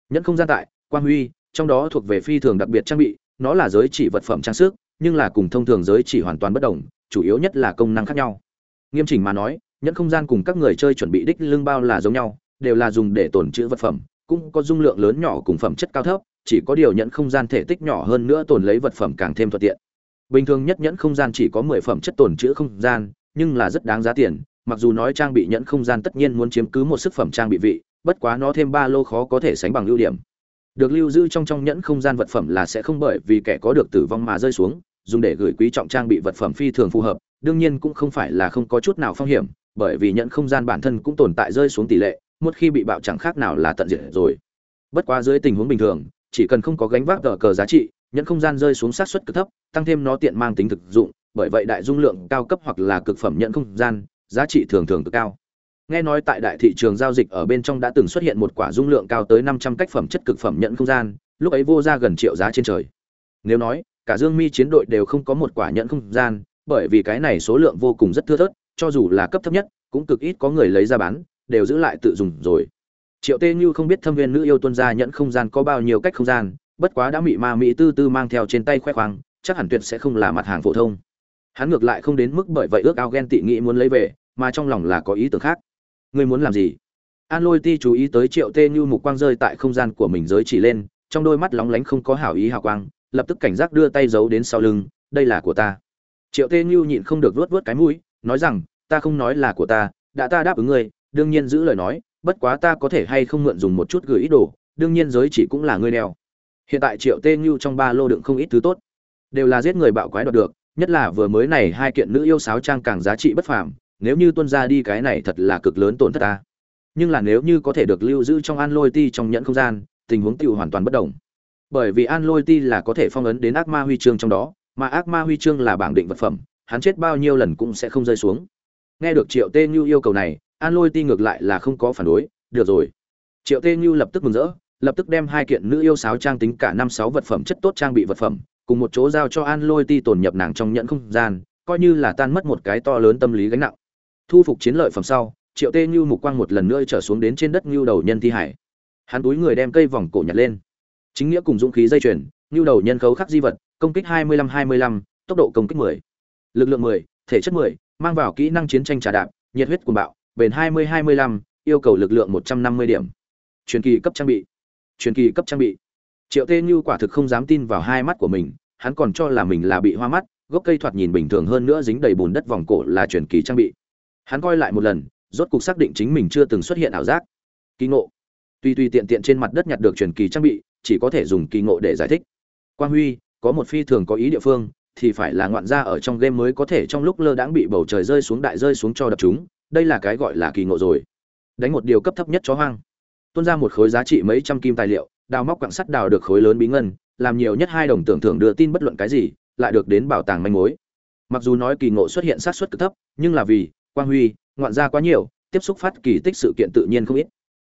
Nhẫn không gian tại, quang huy, trong đó thuộc về phi thường đặc biệt trang bị nó là giới chỉ vật phẩm trang sức, nhưng là cùng thông thường giới chỉ hoàn toàn bất đồng, chủ yếu nhất là công năng khác nhau. Nghiêm chỉnh mà nói, nhẫn không gian cùng các người chơi chuẩn bị đích lưng bao là giống nhau, đều là dùng để tồn trữ vật phẩm, cũng có dung lượng lớn nhỏ cùng phẩm chất cao thấp, chỉ có điều nhẫn không gian thể tích nhỏ hơn nữa tồn lấy vật phẩm càng thêm thuận tiện. Bình thường nhất nhẫn không gian chỉ có mười phẩm chất tồn trữ không gian, nhưng là rất đáng giá tiền, mặc dù nói trang bị nhẫn không gian tất nhiên muốn chiếm cứ một sức phẩm trang bị vị, bất quá nó thêm ba lô khó có thể sánh bằng ưu điểm được lưu giữ trong trong nhẫn không gian vật phẩm là sẽ không bởi vì kẻ có được tử vong mà rơi xuống, dùng để gửi quý trọng trang bị vật phẩm phi thường phù hợp, đương nhiên cũng không phải là không có chút nào phong hiểm, bởi vì nhẫn không gian bản thân cũng tồn tại rơi xuống tỷ lệ, một khi bị bạo chẳng khác nào là tận diệt rồi. Bất quá dưới tình huống bình thường, chỉ cần không có gánh vác tờ cờ giá trị, nhẫn không gian rơi xuống sát suất cực thấp, tăng thêm nó tiện mang tính thực dụng, bởi vậy đại dung lượng cao cấp hoặc là cực phẩm nhẫn không gian, giá trị thường thường cực cao nghe nói tại đại thị trường giao dịch ở bên trong đã từng xuất hiện một quả dung lượng cao tới năm trăm cách phẩm chất cực phẩm nhận không gian, lúc ấy vô ra gần triệu giá trên trời. Nếu nói, cả dương mi chiến đội đều không có một quả nhận không gian, bởi vì cái này số lượng vô cùng rất thưa thớt, cho dù là cấp thấp nhất, cũng cực ít có người lấy ra bán, đều giữ lại tự dùng rồi. Triệu tê như không biết thâm viên nữ yêu tuân gia nhận không gian có bao nhiêu cách không gian, bất quá đã mị ma mỹ tư tư mang theo trên tay khoe khoang, chắc hẳn tuyệt sẽ không là mặt hàng phổ thông. Hắn ngược lại không đến mức bởi vậy ước ao ghen tị nghĩ muốn lấy về, mà trong lòng là có ý tưởng khác ngươi muốn làm gì? An lôi ti chú ý tới triệu tê như mục quang rơi tại không gian của mình giới chỉ lên, trong đôi mắt lóng lánh không có hảo ý hào quang, lập tức cảnh giác đưa tay giấu đến sau lưng, đây là của ta. Triệu tê như nhịn không được vuốt vuốt cái mũi, nói rằng, ta không nói là của ta, đã ta đáp ứng ngươi, đương nhiên giữ lời nói, bất quá ta có thể hay không mượn dùng một chút gửi ít đồ, đương nhiên giới chỉ cũng là ngươi đeo hiện tại triệu tê như trong ba lô đựng không ít thứ tốt, đều là giết người bạo quái đoạt được, nhất là vừa mới này hai kiện nữ yêu sáo trang càng giá trị bất phàm nếu như tuân ra đi cái này thật là cực lớn tổn thất ta. Nhưng là nếu như có thể được lưu giữ trong an lôi ti trong nhẫn không gian, tình huống tiêu hoàn toàn bất đồng. Bởi vì an lôi ti là có thể phong ấn đến ác ma huy chương trong đó, mà ác ma huy chương là bảng định vật phẩm, hắn chết bao nhiêu lần cũng sẽ không rơi xuống. Nghe được triệu tê như yêu cầu này, an lôi ti ngược lại là không có phản đối, được rồi. Triệu tê như lập tức mừng rỡ, lập tức đem hai kiện nữ yêu sáo trang tính cả năm sáu vật phẩm chất tốt trang bị vật phẩm, cùng một chỗ giao cho an lôi ti tồn nhập nàng trong nhận không gian, coi như là tan mất một cái to lớn tâm lý gánh nặng thu phục chiến lợi phẩm sau triệu tê như mục quang một lần nữa trở xuống đến trên đất như đầu nhân thi hải. Hắn túi người đem cây vòng cổ nhặt lên. Chính nghĩa cùng dũng khí dây chuyển như đầu nhân khấu khắc di vật công kích 25-25, tốc độ công kích 10. lực lượng 10, thể chất 10, mang vào kỹ năng chiến tranh trà đạp nhiệt huyết cuồng bạo bền 20-25, yêu cầu lực lượng 150 điểm. Truyền kỳ cấp trang bị. Truyền kỳ cấp trang bị. Triệu tê như quả thực không dám tin vào hai mắt của mình hắn còn cho là mình là bị hoa mắt gốc cây thoạt nhìn bình thường hơn nữa dính đầy bùn đất vòng cổ là truyền kỳ trang bị hắn coi lại một lần, rốt cục xác định chính mình chưa từng xuất hiện ảo giác. Kỳ ngộ. Tuy tuy tiện tiện trên mặt đất nhặt được truyền kỳ trang bị, chỉ có thể dùng kỳ ngộ để giải thích. Quang huy, có một phi thường có ý địa phương, thì phải là ngoạn gia ở trong game mới có thể trong lúc lơ đãng bị bầu trời rơi xuống đại rơi xuống cho đập chúng, đây là cái gọi là kỳ ngộ rồi. Đánh một điều cấp thấp nhất chó hoang. Tuôn ra một khối giá trị mấy trăm kim tài liệu, đào móc quặng sắt đào được khối lớn bí ngân, làm nhiều nhất hai đồng tưởng thưởng đưa tin bất luận cái gì, lại được đến bảo tàng manh mối. Mặc dù nói kỳ ngộ xuất hiện sát suất cực thấp, nhưng là vì quang huy, ngoạn gia quá nhiều, tiếp xúc phát kỳ tích sự kiện tự nhiên không ít.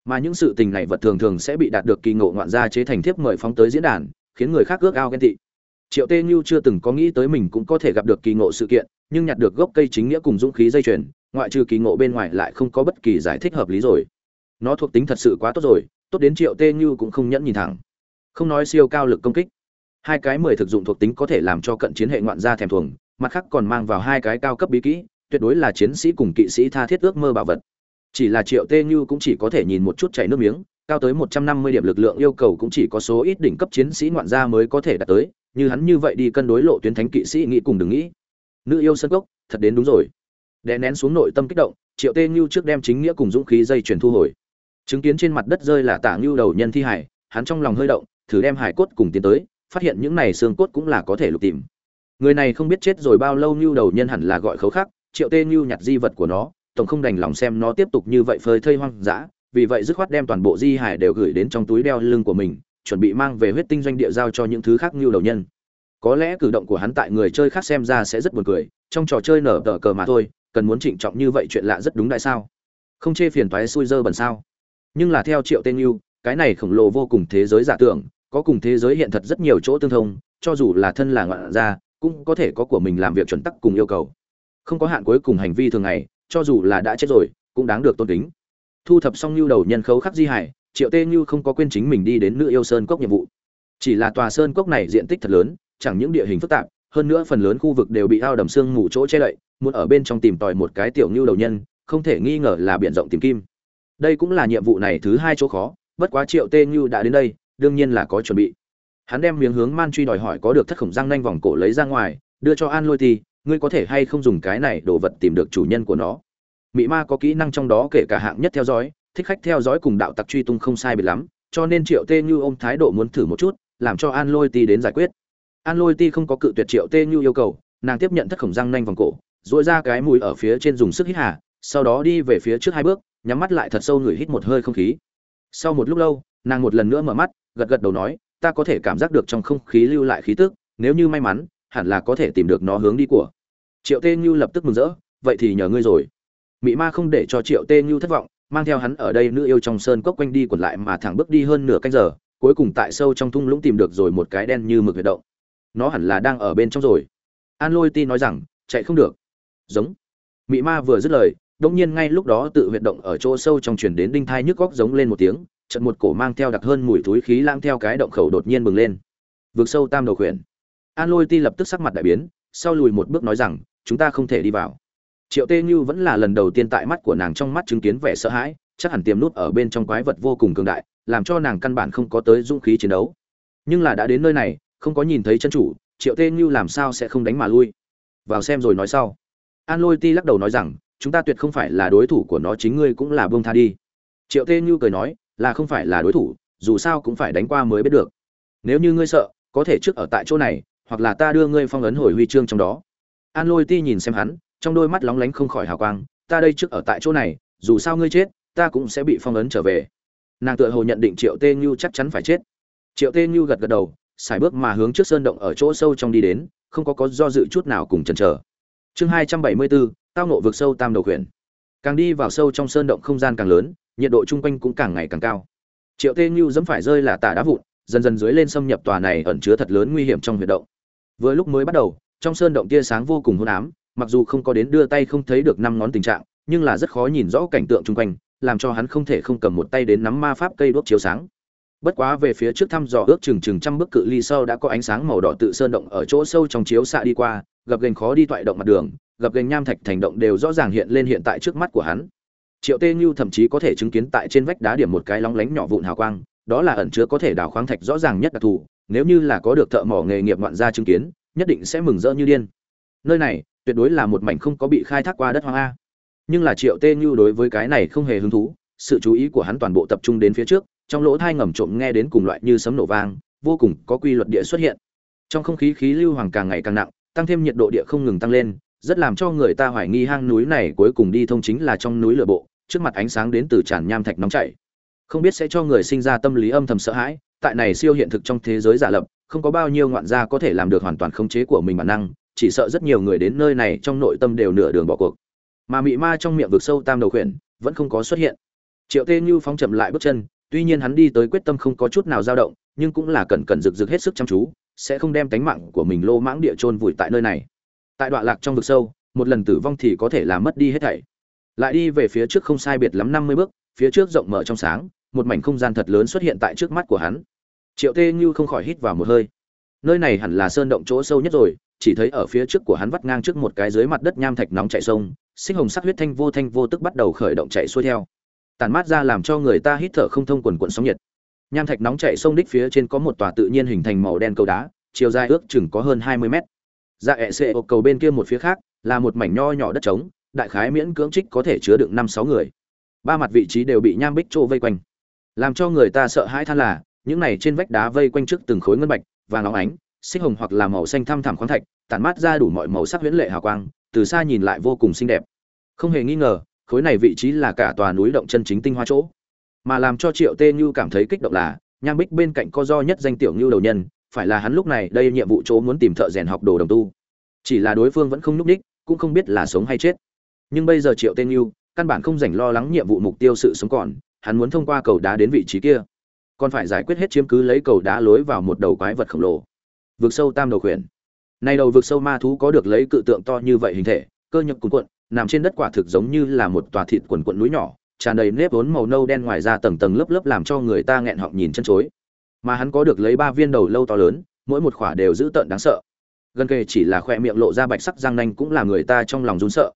Mà những sự tình này vật thường thường sẽ bị đạt được kỳ ngộ ngoạn gia chế thành thiếp mời phóng tới diễn đàn, khiến người khác ước ao ghen tị. Triệu tê như chưa từng có nghĩ tới mình cũng có thể gặp được kỳ ngộ sự kiện, nhưng nhặt được gốc cây chính nghĩa cùng dũng khí dây chuyền, ngoại trừ kỳ ngộ bên ngoài lại không có bất kỳ giải thích hợp lý rồi. Nó thuộc tính thật sự quá tốt rồi, tốt đến triệu tê như cũng không nhẫn nhìn thẳng. Không nói siêu cao lực công kích. Hai cái mười thực dụng thuộc tính có thể làm cho cận chiến hệ ngoạn gia thèm thuồng, mặt khác còn mang vào hai cái cao cấp bí kỹ tuyệt đối là chiến sĩ cùng kỵ sĩ tha thiết ước mơ bảo vật. Chỉ là triệu tê như cũng chỉ có thể nhìn một chút chảy nước miếng, cao tới một trăm năm mươi điểm lực lượng yêu cầu cũng chỉ có số ít đỉnh cấp chiến sĩ ngoạn gia mới có thể đạt tới, như hắn như vậy đi cân đối lộ tuyến thánh kỵ sĩ nghĩ cùng đừng nghĩ. Nữ yêu sân gốc thật đến đúng rồi. Đè nén xuống nội tâm kích động, triệu tê như trước đem chính nghĩa cùng dũng khí dây chuyển thu hồi. Chứng kiến trên mặt đất rơi là tả ngưu đầu nhân thi hải, hắn trong lòng hơi động, thử đem hải cốt cùng tiến tới, phát hiện những này xương cốt cũng là có thể lục tìm. Người này không biết chết rồi bao lâu ngưu đầu nhân hẳn là gọi khấu khắc triệu tê như nhặt di vật của nó, tổng không đành lòng xem nó tiếp tục như vậy phơi thây hoang dã, vì vậy dứt khoát đem toàn bộ di hải đều gửi đến trong túi đeo lưng của mình, chuẩn bị mang về huyết tinh doanh địa giao cho những thứ khác như đầu nhân. Có lẽ cử động của hắn tại người chơi khác xem ra sẽ rất buồn cười, trong trò chơi nở tờ cờ mà thôi, cần muốn trịnh trọng như vậy chuyện lạ rất đúng đại sao? Không chê phiền toái xui dơ bẩn sao? Nhưng là theo triệu tên yêu cái này khổng lồ vô cùng thế giới giả tưởng, có cùng thế giới hiện thật rất nhiều chỗ tương thông, cho dù là thân là ngoạn gia, cũng có thể có của mình làm việc chuẩn tắc cùng yêu cầu không có hạn cuối cùng hành vi thường ngày, cho dù là đã chết rồi, cũng đáng được tôn kính. Thu thập xong lưu đầu nhân khấu khắc di hải, triệu tê như không có quên chính mình đi đến nữ yêu sơn cốc nhiệm vụ. Chỉ là tòa sơn cốc này diện tích thật lớn, chẳng những địa hình phức tạp, hơn nữa phần lớn khu vực đều bị ao đầm sương mù chỗ che đậy, muốn ở bên trong tìm tòi một cái tiểu nhu đầu nhân, không thể nghi ngờ là biển rộng tìm kim. Đây cũng là nhiệm vụ này thứ hai chỗ khó, bất quá triệu tê như đã đến đây, đương nhiên là có chuẩn bị. Hắn đem miếng hướng man truy đòi hỏi có được thất khổng răng nanh vòng cổ lấy ra ngoài, đưa cho an lôi ti ngươi có thể hay không dùng cái này đồ vật tìm được chủ nhân của nó? Mị ma có kỹ năng trong đó kể cả hạng nhất theo dõi, thích khách theo dõi cùng đạo tặc truy tung không sai biệt lắm, cho nên triệu tê như ôm thái độ muốn thử một chút, làm cho an lôi ti đến giải quyết. An lôi ti không có cự tuyệt triệu tê như yêu cầu, nàng tiếp nhận thất khổng răng nanh vòng cổ dội ra cái mùi ở phía trên dùng sức hít hà, sau đó đi về phía trước hai bước, nhắm mắt lại thật sâu ngửi hít một hơi không khí. Sau một lúc lâu, nàng một lần nữa mở mắt, gật gật đầu nói, ta có thể cảm giác được trong không khí lưu lại khí tức, nếu như may mắn hẳn là có thể tìm được nó hướng đi của. Triệu tê như lập tức mừng rỡ, vậy thì nhờ ngươi rồi. Mị ma không để cho triệu tê như thất vọng, mang theo hắn ở đây nữ yêu trong sơn cốc quanh đi quẩn lại mà thẳng bước đi hơn nửa canh giờ, cuối cùng tại sâu trong thung lũng tìm được rồi một cái đen như mực huyệt động. Nó hẳn là đang ở bên trong rồi. An lôi ti nói rằng, chạy không được. Giống. Mị ma vừa dứt lời đông nhiên ngay lúc đó tự huyệt động ở chỗ sâu trong chuyển đến đinh thai nhức góc giống lên một tiếng trận một cổ mang theo đặc hơn mùi túi khí lãng theo cái động khẩu đột nhiên bừng lên. Vượt sâu tam đầu khuyển an lôi ti lập tức sắc mặt đại biến, sau lùi một bước nói rằng, chúng ta không thể đi vào. Triệu tê như vẫn là lần đầu tiên tại mắt của nàng trong mắt chứng kiến vẻ sợ hãi, chắc hẳn tiềm nút ở bên trong quái vật vô cùng cường đại, làm cho nàng căn bản không có tới dũng khí chiến đấu. Nhưng là đã đến nơi này, không có nhìn thấy chân chủ, triệu tê như làm sao sẽ không đánh mà lui? Vào xem rồi nói sau. An lôi ti lắc đầu nói rằng, chúng ta tuyệt không phải là đối thủ của nó, chính ngươi cũng là buông tha đi. Triệu tê như cười nói, là không phải là đối thủ, dù sao cũng phải đánh qua mới biết được. Nếu như ngươi sợ, có thể trước ở tại chỗ này hoặc là ta đưa ngươi phong ấn hồi huy chương trong đó. An lôi ti nhìn xem hắn, trong đôi mắt lóng lánh không khỏi hào quang, ta đây trước ở tại chỗ này, dù sao ngươi chết, ta cũng sẽ bị phong ấn trở về. Nàng tựa hồ nhận định triệu tê như chắc chắn phải chết. Triệu tê như gật gật đầu xài bước mà hướng trước sơn động ở chỗ sâu trong đi đến, không có có do dự chút nào cùng chần chờ. Chương hai trăm bảy mươi bốn, tao nộ vực sâu tam đầu khuyển. Càng đi vào sâu trong sơn động không gian càng lớn, nhiệt độ chung quanh cũng càng ngày càng cao. Triệu tê như dẫm phải rơi là tả đá vụn, dần dần dưới lên xâm nhập tòa này ẩn chứa thật lớn nguy hiểm trong huyệt động vừa lúc mới bắt đầu, trong sơn động tia sáng vô cùng hôn ám, mặc dù không có đến đưa tay không thấy được năm ngón tình trạng, nhưng là rất khó nhìn rõ cảnh tượng chung quanh, làm cho hắn không thể không cầm một tay đến nắm ma pháp cây đuốc chiếu sáng. Bất quá về phía trước thăm dò ước chừng chừng trăm bước cự ly sâu đã có ánh sáng màu đỏ tự sơn động ở chỗ sâu trong chiếu xạ đi qua, gặp gành khó đi toại động mặt đường, gặp gành nham thạch thành động đều rõ ràng hiện lên hiện tại trước mắt của hắn. Triệu tê Nhu thậm chí có thể chứng kiến tại trên vách đá điểm một cái lóng lánh nhỏ vụn hào quang, đó là ẩn chứa có thể đào khoáng thạch rõ ràng nhất đặc thù nếu như là có được thợ mỏ nghề nghiệp ngoạn gia chứng kiến, nhất định sẽ mừng rỡ như điên. Nơi này, tuyệt đối là một mảnh không có bị khai thác qua đất hoang a. Nhưng là triệu tê như đối với cái này không hề hứng thú, sự chú ý của hắn toàn bộ tập trung đến phía trước, trong lỗ thai ngầm trộm nghe đến cùng loại như sấm nổ vang, vô cùng có quy luật địa xuất hiện. Trong không khí khí lưu hoàng càng ngày càng nặng, tăng thêm nhiệt độ địa không ngừng tăng lên, rất làm cho người ta hoài nghi hang núi này cuối cùng đi thông chính là trong núi lửa bộ, trước mặt ánh sáng đến từ tràn nham thạch nóng chảy. Không biết sẽ cho người sinh ra tâm lý âm thầm sợ hãi tại này siêu hiện thực trong thế giới giả lập, không có bao nhiêu ngoạn gia có thể làm được hoàn toàn khống chế của mình bản năng, chỉ sợ rất nhiều người đến nơi này trong nội tâm đều nửa đường bỏ cuộc. Mà mị ma trong miệng vực sâu tam đầu khuyển vẫn không có xuất hiện. Triệu tê như phóng chậm lại bước chân, tuy nhiên hắn đi tới quyết tâm không có chút nào dao động, nhưng cũng là cẩn cẩn rực rực hết sức chăm chú, sẽ không đem tánh mạng của mình lô mãng địa chôn vùi tại nơi này. Tại đoạn lạc trong vực sâu, một lần tử vong thì có thể làm mất đi hết thảy. Lại đi về phía trước không sai biệt lắm năm mươi bước, phía trước rộng mở trong sáng một mảnh không gian thật lớn xuất hiện tại trước mắt của hắn. Triệu tê như không khỏi hít vào một hơi. Nơi này hẳn là sơn động chỗ sâu nhất rồi, chỉ thấy ở phía trước của hắn vắt ngang trước một cái dưới mặt đất nham thạch nóng chảy sông sinh hồng sắc huyết thanh vô thanh vô tức bắt đầu khởi động chạy xuôi theo. Tàn mát ra làm cho người ta hít thở không thông quần quận sóng nhiệt. Nham thạch nóng chảy sông đích phía trên có một tòa tự nhiên hình thành màu đen cầu đá, chiều dài ước chừng có hơn hai mươi mét. Dạ ẹ xệ ộp cầu bên kia một phía khác, là một mảnh nho nhỏ đất trống, đại khái miễn cưỡng trích có thể chứa đựng năm sáu người. Ba mặt vị trí đều bị nham bích trô vây quanh làm cho người ta sợ hãi than là, những này trên vách đá vây quanh trước từng khối ngân bạch và nóng ánh, xích hồng hoặc là màu xanh thăm thẳm khoáng thạch, tản mát ra đủ mọi màu sắc huyễn lệ hào quang, từ xa nhìn lại vô cùng xinh đẹp. Không hề nghi ngờ, khối này vị trí là cả tòa núi động chân chính tinh hoa chỗ. Mà làm cho triệu tê như cảm thấy kích động là, nham bích bên cạnh co do nhất danh tiểu như đầu nhân, phải là hắn lúc này đây nhiệm vụ chỗ muốn tìm thợ rèn học đồ đồng tu. Chỉ là đối phương vẫn không núp đích, cũng không biết là sống hay chết. Nhưng bây giờ triệu tên như, căn bản không dành lo lắng nhiệm vụ mục tiêu sự sống còn hắn muốn thông qua cầu đá đến vị trí kia. Còn phải giải quyết hết chiếm cứ lấy cầu đá lối vào một đầu quái vật khổng lồ. Vực sâu tam đầu khuyển. Nay đầu vực sâu ma thú có được lấy cự tượng to như vậy hình thể, cơ nhục cuồn cuộn, nằm trên đất quả thực giống như là một tòa thịt quần quận núi nhỏ, tràn đầy nếp vốn màu nâu đen ngoài ra tầng tầng lớp lớp làm cho người ta nghẹn họng nhìn chân chối. Mà hắn có được lấy ba viên đầu lâu to lớn, mỗi một khỏa đều dữ tợn đáng sợ. Gần kề chỉ là khoe miệng lộ ra bạch sắc răng nanh cũng là người ta trong lòng run sợ.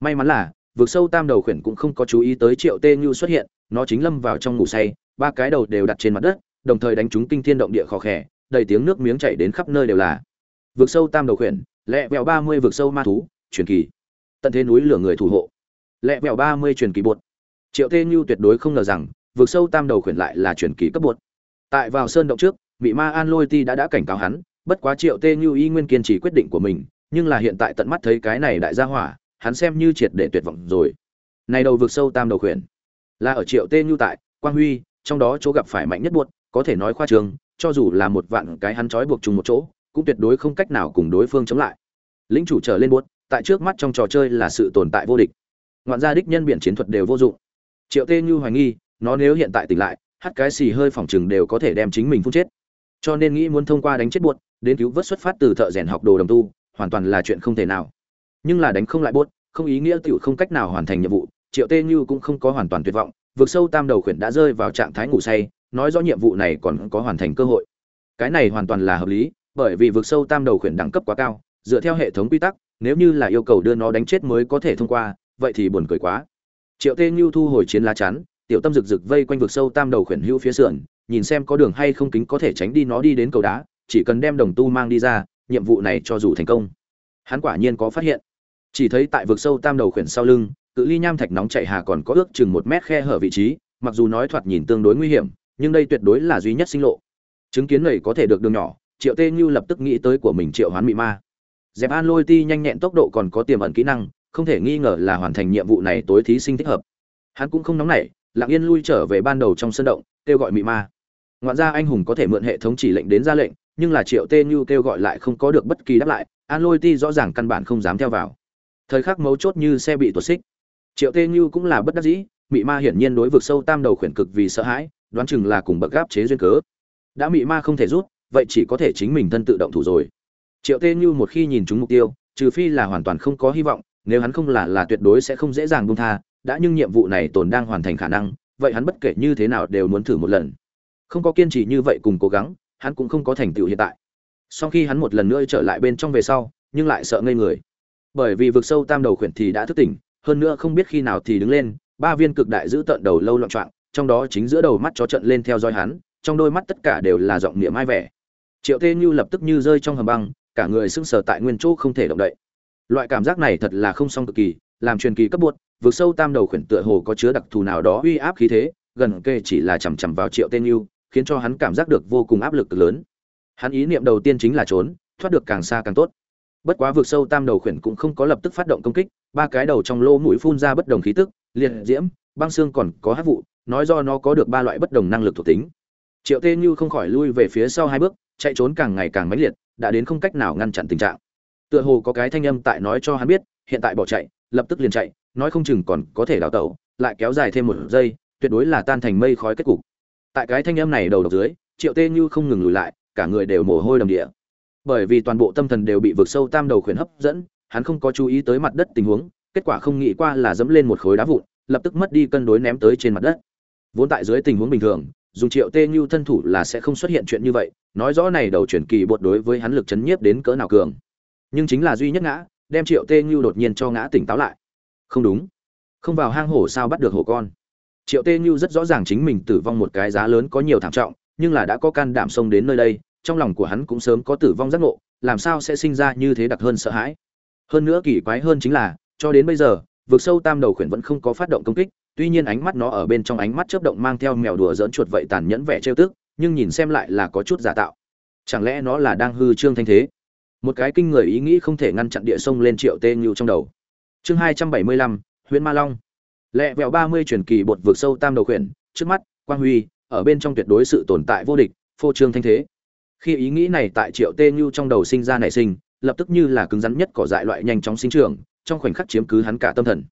May mắn là vực sâu tam đầu khuyển cũng không có chú ý tới triệu tê như xuất hiện, nó chính lâm vào trong ngủ say, ba cái đầu đều đặt trên mặt đất, đồng thời đánh trúng kinh thiên động địa khó khẻ, đầy tiếng nước miếng chảy đến khắp nơi đều là. Vực sâu tam đầu khuyển, lẹ vẹo ba mươi vực sâu ma thú, truyền kỳ. Tận thế núi lửa người thủ hộ. Lẹ vẹo ba mươi truyền kỳ bột. Triệu tê như tuyệt đối không ngờ rằng, vực sâu tam đầu khuyển lại là truyền kỳ cấp bột. Tại vào sơn động trước vị ma an lôi ti đã đã cảnh cáo hắn, bất quá triệu tê như y nguyên kiên trì quyết định của mình, nhưng là hiện tại tận mắt thấy cái này đại gia hỏa hắn xem như triệt để tuyệt vọng rồi. Này đầu vực sâu tam đầu khuyển. Là ở triệu tê nhu tại quang huy trong đó chỗ gặp phải mạnh nhất buộc, có thể nói khoa trường cho dù là một vạn cái hắn trói buộc chung một chỗ cũng tuyệt đối không cách nào cùng đối phương chống lại. Lĩnh chủ trở lên buộc, tại trước mắt trong trò chơi là sự tồn tại vô địch. Ngoạn gia đích nhân biển chiến thuật đều vô dụng. Triệu tê nhu hoài nghi nó nếu hiện tại tỉnh lại hắt cái xì hơi phòng chừng đều có thể đem chính mình phun chết. Cho nên nghĩ muốn thông qua đánh chết buộc, đến cứu vớt xuất phát từ thợ rèn học đồ đồng tu hoàn toàn là chuyện không thể nào nhưng là đánh không lại buốt, không ý nghĩa tiểu không cách nào hoàn thành nhiệm vụ, triệu tê như cũng không có hoàn toàn tuyệt vọng vượt sâu tam đầu khuyển đã rơi vào trạng thái ngủ say, nói rõ nhiệm vụ này còn có hoàn thành cơ hội. Cái này hoàn toàn là hợp lý, bởi vì vượt sâu tam đầu khuyển đẳng cấp quá cao, dựa theo hệ thống quy tắc, nếu như là yêu cầu đưa nó đánh chết mới có thể thông qua, vậy thì buồn cười quá. Triệu tê như thu hồi chiến lá chắn, tiểu tâm rực rực vây quanh vực sâu tam đầu khuyển hữu phía sườn, nhìn xem có đường hay không kính có thể tránh đi nó đi đến cầu đá, chỉ cần đem đồng tu mang đi ra, nhiệm vụ này cho dù thành công. Hắn quả nhiên có phát hiện chỉ thấy tại vực sâu tam đầu khuyển sau lưng, cự ly nham thạch nóng chạy hà còn có ước chừng một mét khe hở vị trí, mặc dù nói thoạt nhìn tương đối nguy hiểm, nhưng đây tuyệt đối là duy nhất sinh lộ. Chứng kiến này có thể được đường nhỏ, triệu tê như lập tức nghĩ tới của mình triệu hoán mị ma. Dẹp an lôi ti nhanh nhẹn tốc độ còn có tiềm ẩn kỹ năng, không thể nghi ngờ là hoàn thành nhiệm vụ này tối thí sinh thích hợp. Hắn cũng không nóng nảy, lặng yên lui trở về ban đầu trong sân động, kêu gọi mị ma. Ngoạn ra anh hùng có thể mượn hệ thống chỉ lệnh đến ra lệnh, nhưng là triệu tê như kêu gọi lại không có được bất kỳ đáp lại, an lôi ti rõ ràng căn bản không dám theo vào thời khắc mấu chốt như xe bị tuột xích. Triệu tê như cũng là bất đắc dĩ, mị ma hiển nhiên đối vực sâu tam đầu khuyển cực vì sợ hãi, đoán chừng là cùng bậc gáp chế duyên cớ. Đã mị ma không thể rút, vậy chỉ có thể chính mình thân tự động thủ rồi. Triệu tê như một khi nhìn trúng mục tiêu, trừ phi là hoàn toàn không có hy vọng, nếu hắn không là là tuyệt đối sẽ không dễ dàng buông tha, đã nhưng nhiệm vụ này tồn đang hoàn thành khả năng, vậy hắn bất kể như thế nào đều muốn thử một lần. Không có kiên trì như vậy cùng cố gắng, hắn cũng không có thành tựu hiện tại. Sau khi hắn một lần nữa trở lại bên trong về sau, nhưng lại sợ ngây người bởi vì vực sâu tam đầu khuyển thì đã thức tỉnh, hơn nữa không biết khi nào thì đứng lên, ba viên cực đại giữ tận đầu lâu loạn trọng, trong đó chính giữa đầu mắt chó trận lên theo dõi hắn, trong đôi mắt tất cả đều là giọng niệm ai vẻ. Triệu tê như lập tức như rơi trong hầm băng, cả người sững sờ tại nguyên chỗ không thể động đậy. Loại cảm giác này thật là không song cực kỳ, làm truyền kỳ cấp buốt vượt sâu tam đầu khuyển tựa hồ có chứa đặc thù nào đó uy áp khí thế, gần kề chỉ là chằm chằm vào triệu tên yêu khiến cho hắn cảm giác được vô cùng áp lực lớn. Hắn ý niệm đầu tiên chính là trốn, thoát được càng xa càng tốt bất quá vượt sâu tam đầu khuyển cũng không có lập tức phát động công kích, ba cái đầu trong lô mũi phun ra bất đồng khí tức, liệt diễm, băng xương còn có hát vụ, nói do nó có được ba loại bất đồng năng lực thuộc tính. Triệu tê như không khỏi lui về phía sau hai bước, chạy trốn càng ngày càng mãnh liệt, đã đến không cách nào ngăn chặn tình trạng. Tựa hồ có cái thanh âm tại nói cho hắn biết, hiện tại bỏ chạy, lập tức liền chạy, nói không chừng còn có thể đào tẩu, lại kéo dài thêm một giây, tuyệt đối là tan thành mây khói kết cục. Tại cái thanh âm này đầu độc dưới, triệu tê như không ngừng lùi lại, cả người đều mồ hôi đầm địa bởi vì toàn bộ tâm thần đều bị vực sâu tam đầu khuyển hấp dẫn, hắn không có chú ý tới mặt đất tình huống, kết quả không nghĩ qua là dẫm lên một khối đá vụn, lập tức mất đi cân đối ném tới trên mặt đất. Vốn tại dưới tình huống bình thường, dùng triệu tê như thân thủ là sẽ không xuất hiện chuyện như vậy, nói rõ này đầu chuyển kỳ bột đối với hắn lực chấn nhiếp đến cỡ nào cường. Nhưng chính là duy nhất ngã, đem triệu tê như đột nhiên cho ngã tỉnh táo lại. Không đúng. Không vào hang hổ sao bắt được hổ con. Triệu tê như rất rõ ràng chính mình tử vong một cái giá lớn có nhiều thảm trọng, nhưng là đã có can đảm xông đến nơi đây trong lòng của hắn cũng sớm có tử vong giác ngộ, làm sao sẽ sinh ra như thế đặc hơn sợ hãi. Hơn nữa kỳ quái hơn chính là, cho đến bây giờ, vực sâu tam đầu khuyển vẫn không có phát động công kích, tuy nhiên ánh mắt nó ở bên trong ánh mắt chớp động mang theo mèo đùa giỡn chuột vậy tàn nhẫn vẻ trêu tức, nhưng nhìn xem lại là có chút giả tạo. Chẳng lẽ nó là đang hư trương thanh thế? Một cái kinh người ý nghĩ không thể ngăn chặn địa sông lên triệu tê như trong đầu. Chương hai trăm bảy mươi lăm huyện ma long. Lẹ vẹo ba mươi truyền kỳ bột vượt sâu tam đầu khuyển, trước mắt, quang huy, ở bên trong tuyệt đối sự tồn tại vô địch, phô trương thanh thế khi ý nghĩ này tại triệu tê nhu trong đầu sinh ra nảy sinh, lập tức như là cứng rắn nhất cỏ dại loại nhanh chóng sinh trưởng, trong khoảnh khắc chiếm cứ hắn cả tâm thần.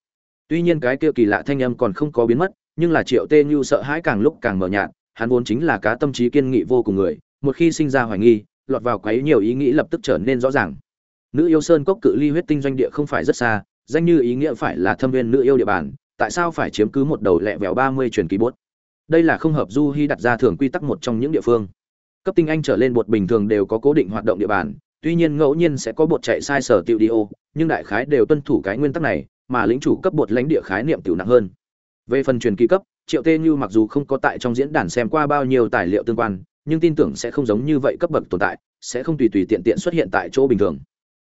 Tuy nhiên cái kia kỳ lạ thanh âm còn không có biến mất, nhưng là triệu tê nhu sợ hãi càng lúc càng mờ nhạt, hắn vốn chính là cá tâm trí kiên nghị vô cùng người, một khi sinh ra hoài nghi, lọt vào quấy nhiều ý nghĩ lập tức trở nên rõ ràng. Nữ yêu sơn cốc cự ly huyết tinh doanh địa không phải rất xa, danh như ý nghĩa phải là thâm viên nữ yêu địa bàn, tại sao phải chiếm cứ một đầu lẹ vẹo ba mươi truyền kỳ bốt? Đây là không hợp du hy đặt ra thường quy tắc một trong những địa phương cấp tinh anh trở lên bột bình thường đều có cố định hoạt động địa bàn, tuy nhiên ngẫu nhiên sẽ có bột chạy sai sở tiểu đi ô, nhưng đại khái đều tuân thủ cái nguyên tắc này, mà lĩnh chủ cấp bột lãnh địa khái niệm tiểu nặng hơn. Về phần truyền kỳ cấp, triệu tê như mặc dù không có tại trong diễn đàn xem qua bao nhiêu tài liệu tương quan, nhưng tin tưởng sẽ không giống như vậy cấp bậc tồn tại, sẽ không tùy tùy tiện tiện xuất hiện tại chỗ bình thường.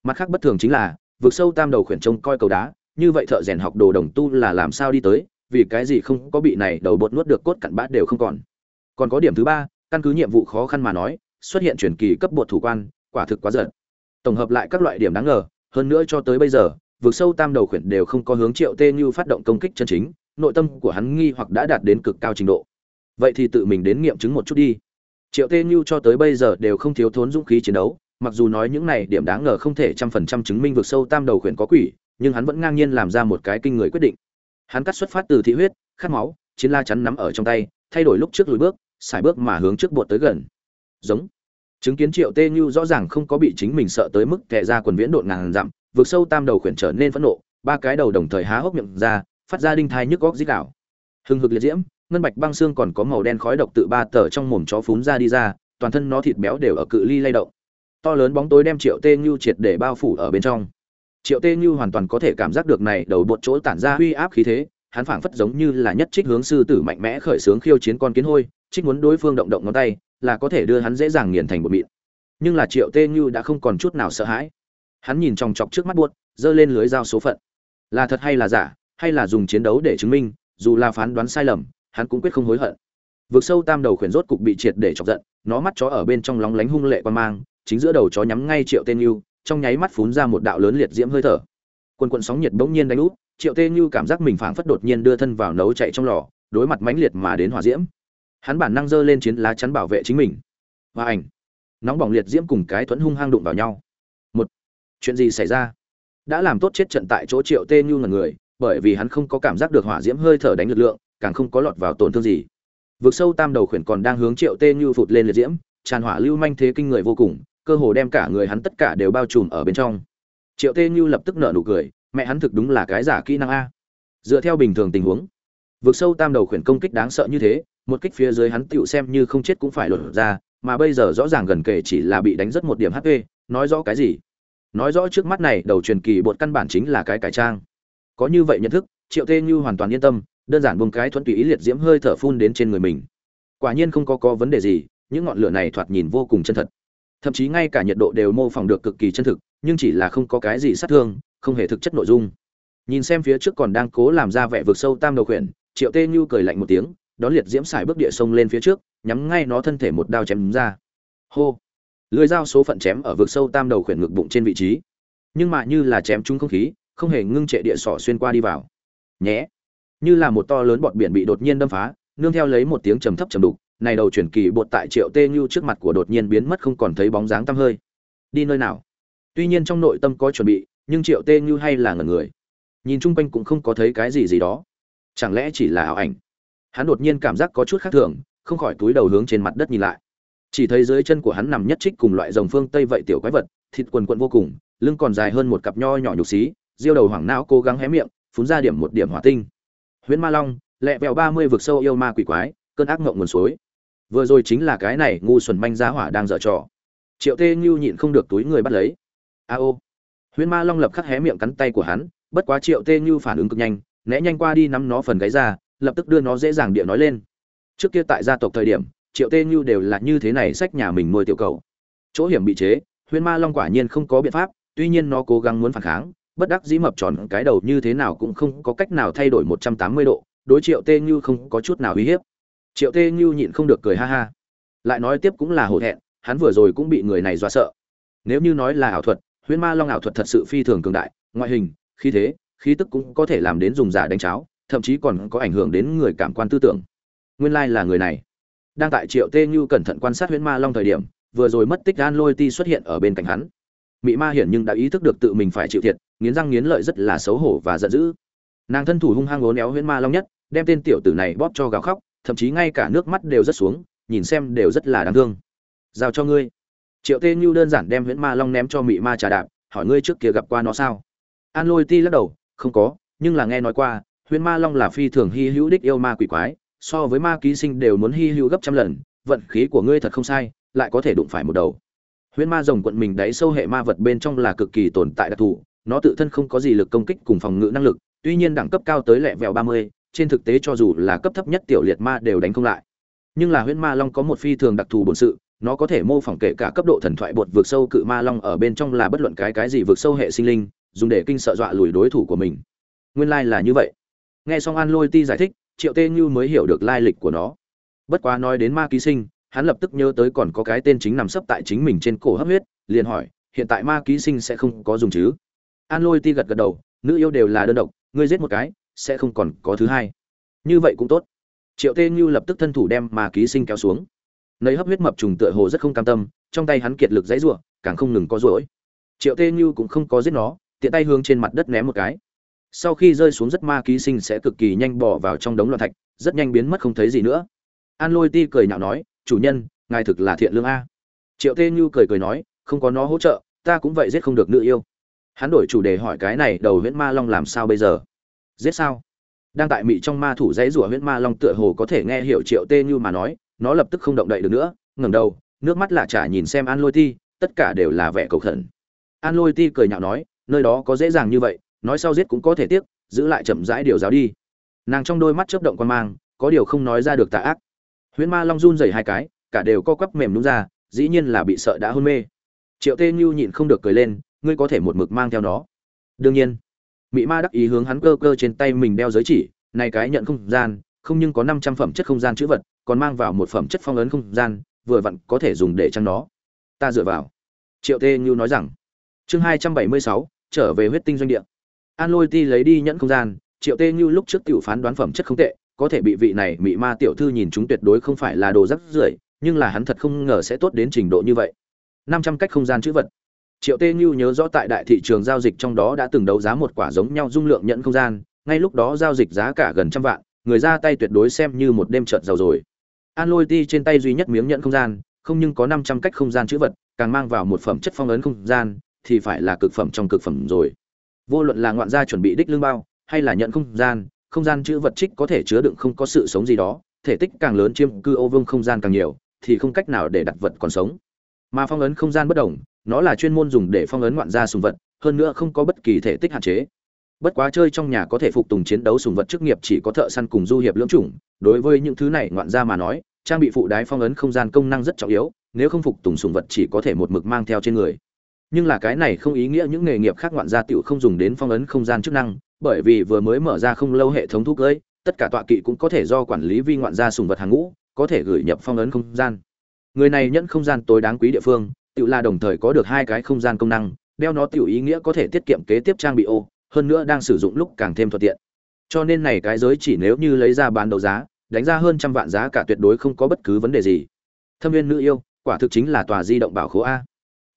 Mặt khác bất thường chính là, vượt sâu tam đầu khuyển trông coi cầu đá, như vậy thợ rèn học đồ đồng tu là làm sao đi tới, vì cái gì không có bị này đầu bột nuốt được cốt cặn bã đều không còn. Còn có điểm thứ ba căn cứ nhiệm vụ khó khăn mà nói, xuất hiện truyền kỳ cấp bột thủ quan, quả thực quá giận tổng hợp lại các loại điểm đáng ngờ, hơn nữa cho tới bây giờ vượt sâu tam đầu khuyển đều không có hướng triệu tê như phát động công kích chân chính, nội tâm của hắn nghi hoặc đã đạt đến cực cao trình độ. Vậy thì tự mình đến nghiệm chứng một chút đi. Triệu tê như cho tới bây giờ đều không thiếu thốn dũng khí chiến đấu, mặc dù nói những này điểm đáng ngờ không thể trăm phần trăm chứng minh vượt sâu tam đầu khuyển có quỷ, nhưng hắn vẫn ngang nhiên làm ra một cái kinh người quyết định. Hắn cắt xuất phát từ thị huyết, khát máu, chiến la chắn nắm ở trong tay, thay đổi lúc trước lùi bước xài bước mà hướng trước bột tới gần. Giống. Chứng kiến triệu tê như rõ ràng không có bị chính mình sợ tới mức kẻ ra quần viễn độn ngàn dặm, vượt sâu tam đầu khuyển trở nên phẫn nộ, ba cái đầu đồng thời há hốc miệng ra, phát ra đinh thai nhức góc dít đảo hừng hực liệt diễm, ngân bạch băng xương còn có màu đen khói độc tự ba tờ trong mồm chó phún ra đi ra, toàn thân nó thịt béo đều ở cự ly lay động. To lớn bóng tối đem triệu tê như triệt để bao phủ ở bên trong. Triệu tê như hoàn toàn có thể cảm giác được này đầu bột chỗ tản ra uy áp khí thế, hắn phảng phất giống như là nhất trích hướng sư tử mạnh mẽ khởi sướng khiêu chiến con kiến hôi trích muốn đối phương động động ngón tay, là có thể đưa hắn dễ dàng nghiền thành bột mịn. Nhưng là triệu tê như đã không còn chút nào sợ hãi. Hắn nhìn chòng chọc trước mắt buốt, giơ lên lưới dao số phận. Là thật hay là giả, hay là dùng chiến đấu để chứng minh, dù là phán đoán sai lầm, hắn cũng quyết không hối hận. Vực sâu tam đầu khuyển rốt cục bị triệt để chọc giận, nó mắt chó ở bên trong lóng lánh hung lệ quan mang, chính giữa đầu chó nhắm ngay triệu tên như, trong nháy mắt phún ra một đạo lớn liệt diễm hơi thở. Quần quần sóng nhiệt bỗng nhiên đánh úp, triệu tê như cảm giác mình phảng phất đột nhiên đưa thân vào nấu chạy trong lò, đối mặt mãnh liệt mà đến hỏa diễm hắn bản năng giơ lên chiến lá chắn bảo vệ chính mình. Và ảnh. Nóng bỏng liệt diễm cùng cái thuẫn hung hăng đụng vào nhau. Một. Chuyện gì xảy ra? Đã làm tốt chết trận tại chỗ triệu tê như ngần người, bởi vì hắn không có cảm giác được hỏa diễm hơi thở đánh lực lượng, càng không có lọt vào tổn thương gì. Vực sâu tam đầu khuyển còn đang hướng triệu tê như phụt lên liệt diễm, tràn hỏa lưu manh thế kinh người vô cùng, cơ hồ đem cả người hắn tất cả đều bao trùm ở bên trong. Triệu tê như lập tức nở nụ cười, mẹ hắn thực đúng là cái giả kỹ năng a. Dựa theo bình thường tình huống vực sâu tam đầu khuyển công kích đáng sợ như thế, một kích phía dưới hắn tựu xem như không chết cũng phải lột ra, mà bây giờ rõ ràng gần kể chỉ là bị đánh rất một điểm hp nói rõ cái gì? Nói rõ trước mắt này, đầu truyền kỳ bột căn bản chính là cái cải trang. Có như vậy nhận thức, triệu tê như hoàn toàn yên tâm, đơn giản buông cái thuần tùy ý liệt diễm hơi thở phun đến trên người mình. Quả nhiên không có có vấn đề gì, những ngọn lửa này thoạt nhìn vô cùng chân thật. Thậm chí ngay cả nhiệt độ đều mô phỏng được cực kỳ chân thực, nhưng chỉ là không có cái gì sát thương, không hề thực chất nội dung. Nhìn xem phía trước còn đang cố làm ra vẻ vực sâu tam đầu khuyển triệu tê như cười lạnh một tiếng, đón liệt diễm xài bước địa sông lên phía trước, nhắm ngay nó thân thể một đao chém ra. Hô! Lưới dao số phận chém ở vực sâu tam đầu khuyển ngực bụng trên vị trí. Nhưng mà như là chém trúng không khí, không hề ngưng trệ địa sỏ xuyên qua đi vào. Nhé! Như là một to lớn bọt biển bị đột nhiên đâm phá, nương theo lấy một tiếng trầm thấp trầm đục, này đầu chuyển kỳ bột tại triệu tê như trước mặt của đột nhiên biến mất không còn thấy bóng dáng tăm hơi. Đi nơi nào? Tuy nhiên trong nội tâm có chuẩn bị, nhưng triệu tê như hay là ngẩn người. Nhìn chung quanh cũng không có thấy cái gì gì đó chẳng lẽ chỉ là ảo ảnh? Hắn đột nhiên cảm giác có chút khác thường, không khỏi túi đầu hướng trên mặt đất nhìn lại. Chỉ thấy dưới chân của hắn nằm nhất trích cùng loại rồng phương tây vậy tiểu quái vật, thịt quần quận vô cùng, lưng còn dài hơn một cặp nho nhỏ nhục xí diêu đầu hoảng não cố gắng hé miệng, phun ra điểm một điểm hỏa tinh. Huyễn ma long, lẹ vẹo ba mươi vực sâu yêu ma quỷ quái, cơn ác ngộng nguồn suối. Vừa rồi chính là cái này ngu xuẩn manh giá hỏa đang dở trò. Triệu tê như nhịn không được túi người bắt lấy. A ô. Huyễn ma long lập khắc hé miệng cắn tay của hắn, bất quá triệu tê như phản ứng cực nhanh né nhanh qua đi nắm nó phần gáy ra, lập tức đưa nó dễ dàng địa nói lên. Trước kia tại gia tộc thời điểm, triệu tê như đều là như thế này sách nhà mình nuôi tiểu cầu. Chỗ hiểm bị chế, huyên ma long quả nhiên không có biện pháp, tuy nhiên nó cố gắng muốn phản kháng, bất đắc dĩ mập tròn cái đầu như thế nào cũng không có cách nào thay đổi một trăm tám mươi độ, đối triệu tê như không có chút nào uy hiếp. Triệu tê như nhịn không được cười ha ha. Lại nói tiếp cũng là hổ thẹn, hắn vừa rồi cũng bị người này dọa sợ. Nếu như nói là ảo thuật huyễn ma long ảo thuật thật sự phi thường cường đại, ngoại hình, khí thế khí tức cũng có thể làm đến dùng giả đánh cháo, thậm chí còn có ảnh hưởng đến người cảm quan tư tưởng. Nguyên lai là người này. Đang tại triệu tê như cẩn thận quan sát huyễn ma long thời điểm, vừa rồi mất tích gan lôi ti xuất hiện ở bên cạnh hắn. Mị ma hiển nhưng đã ý thức được tự mình phải chịu thiệt, nghiến răng nghiến lợi rất là xấu hổ và giận dữ. Nàng thân thủ hung hăng ố néo huyễn ma long nhất, đem tên tiểu tử này bóp cho gào khóc, thậm chí ngay cả nước mắt đều rất xuống, nhìn xem đều rất là đáng thương. Giao cho ngươi. Triệu tê như đơn giản đem huyễn ma long ném cho mị ma trà đạp, hỏi ngươi trước kia gặp qua nó sao? An lôi ti lắc đầu không có, nhưng là nghe nói qua, huyễn ma long là phi thường hy hữu đích yêu ma quỷ quái, so với ma ký sinh đều muốn hy hữu gấp trăm lần, vận khí của ngươi thật không sai, lại có thể đụng phải một đầu. Huyễn ma rồng quận mình đáy sâu hệ ma vật bên trong là cực kỳ tồn tại đặc thù, nó tự thân không có gì lực công kích cùng phòng ngự năng lực, tuy nhiên đẳng cấp cao tới lẹ vẹo ba mươi, trên thực tế cho dù là cấp thấp nhất tiểu liệt ma đều đánh không lại. Nhưng là huyễn ma long có một phi thường đặc thù bổn sự, nó có thể mô phỏng kể cả cấp độ thần thoại bột vượt sâu cự ma long ở bên trong là bất luận cái cái gì vượt sâu hệ sinh linh dùng để kinh sợ dọa lùi đối thủ của mình. Nguyên lai là như vậy. Nghe xong an lôi ti giải thích, triệu tê như mới hiểu được lai lịch của nó. Bất quá nói đến ma ký sinh, hắn lập tức nhớ tới còn có cái tên chính nằm sấp tại chính mình trên cổ hấp huyết, liền hỏi, hiện tại ma ký sinh sẽ không có dùng chứ? An lôi ti gật gật đầu, nữ yêu đều là đơn độc, ngươi giết một cái, sẽ không còn có thứ hai. Như vậy cũng tốt. Triệu tê như lập tức thân thủ đem ma ký sinh kéo xuống. Nấy hấp huyết mập trùng tựa hồ rất không cam tâm, trong tay hắn kiệt lực dãy rủa, càng không ngừng có rỗi. Triệu tê như cũng không có giết nó tiện tay hướng trên mặt đất ném một cái. Sau khi rơi xuống rất ma ký sinh sẽ cực kỳ nhanh bỏ vào trong đống loạn thạch, rất nhanh biến mất không thấy gì nữa. An lôi ti cười nhạo nói, chủ nhân, ngài thực là thiện lương a. Triệu tê như cười cười nói, không có nó hỗ trợ, ta cũng vậy giết không được nữ yêu. Hắn đổi chủ đề hỏi cái này, đầu huyễn ma long làm sao bây giờ? Giết sao? Đang tại mị trong ma thủ dãy rủa huyễn ma long tựa hồ có thể nghe hiểu triệu tê như mà nói, nó lập tức không động đậy được nữa, ngẩng đầu, nước mắt lạ chả nhìn xem an lôi ti, tất cả đều là vẻ cầu khẩn. An lôi ti cười nhạo nói nơi đó có dễ dàng như vậy, nói sau giết cũng có thể tiếc, giữ lại chậm rãi điều giáo đi. Nàng trong đôi mắt chớp động quan mang, có điều không nói ra được tà ác. Huyễn ma long run rẩy hai cái, cả đều co quắp mềm đúng ra, dĩ nhiên là bị sợ đã hôn mê. Triệu tê như nhịn không được cười lên, ngươi có thể một mực mang theo nó. Đương nhiên, mị ma đắc ý hướng hắn cơ cơ trên tay mình đeo giới chỉ, này cái nhận không gian, không nhưng có năm trăm phẩm chất không gian chữ vật, còn mang vào một phẩm chất phong ấn không gian, vừa vặn có thể dùng để chăn nó. Ta dựa vào. Triệu tê như nói rằng. Chương hai trăm bảy mươi sáu trở về huyết tinh doanh địa. An lôi ti lấy đi nhẫn không gian, triệu tê như lúc trước tiểu phán đoán phẩm chất không tệ, có thể bị vị này mị ma tiểu thư nhìn chúng tuyệt đối không phải là đồ rắc rưởi, nhưng là hắn thật không ngờ sẽ tốt đến trình độ như vậy. Năm trăm cách không gian chữ vật. Triệu tê như nhớ rõ tại đại thị trường giao dịch trong đó đã từng đấu giá một quả giống nhau dung lượng nhận không gian, ngay lúc đó giao dịch giá cả gần trăm vạn, người ra tay tuyệt đối xem như một đêm trợt giàu rồi. An lôi ti trên tay duy nhất miếng nhận không gian, không nhưng có năm trăm cách không gian chữ vật, càng mang vào một phẩm chất phong ấn không gian thì phải là cực phẩm trong cực phẩm rồi. Vô luận là ngoạn gia chuẩn bị đích lương bao, hay là nhận không gian không gian chữ vật trích có thể chứa đựng không có sự sống gì đó, thể tích càng lớn chiêm cư ô vương không gian càng nhiều, thì không cách nào để đặt vật còn sống. Mà phong ấn không gian bất đồng, nó là chuyên môn dùng để phong ấn ngoạn gia sùng vật, hơn nữa không có bất kỳ thể tích hạn chế. Bất quá chơi trong nhà có thể phục tùng chiến đấu sùng vật chức nghiệp chỉ có thợ săn cùng du hiệp lưỡng chủng, đối với những thứ này ngoạn gia mà nói, trang bị phụ đái phong ấn không gian công năng rất trọng yếu, nếu không phục tùng sùng vật chỉ có thể một mực mang theo trên người nhưng là cái này không ý nghĩa những nghề nghiệp khác ngoạn gia tiểu không dùng đến phong ấn không gian chức năng, bởi vì vừa mới mở ra không lâu hệ thống thuốc cưỡi tất cả tọa kỵ cũng có thể do quản lý vi ngoạn gia sùng vật hàng ngũ, có thể gửi nhập phong ấn không gian. Người này nhận không gian tối đáng quý địa phương tự là đồng thời có được hai cái không gian công năng, đeo nó tiểu ý nghĩa có thể tiết kiệm kế tiếp trang bị ô, hơn nữa đang sử dụng lúc càng thêm thuận tiện. Cho nên này cái giới chỉ nếu như lấy ra bán đấu giá, đánh ra hơn trăm vạn giá cả tuyệt đối không có bất cứ vấn đề gì. Thâm viên nữ yêu, quả thực chính là tòa di động bảo khố a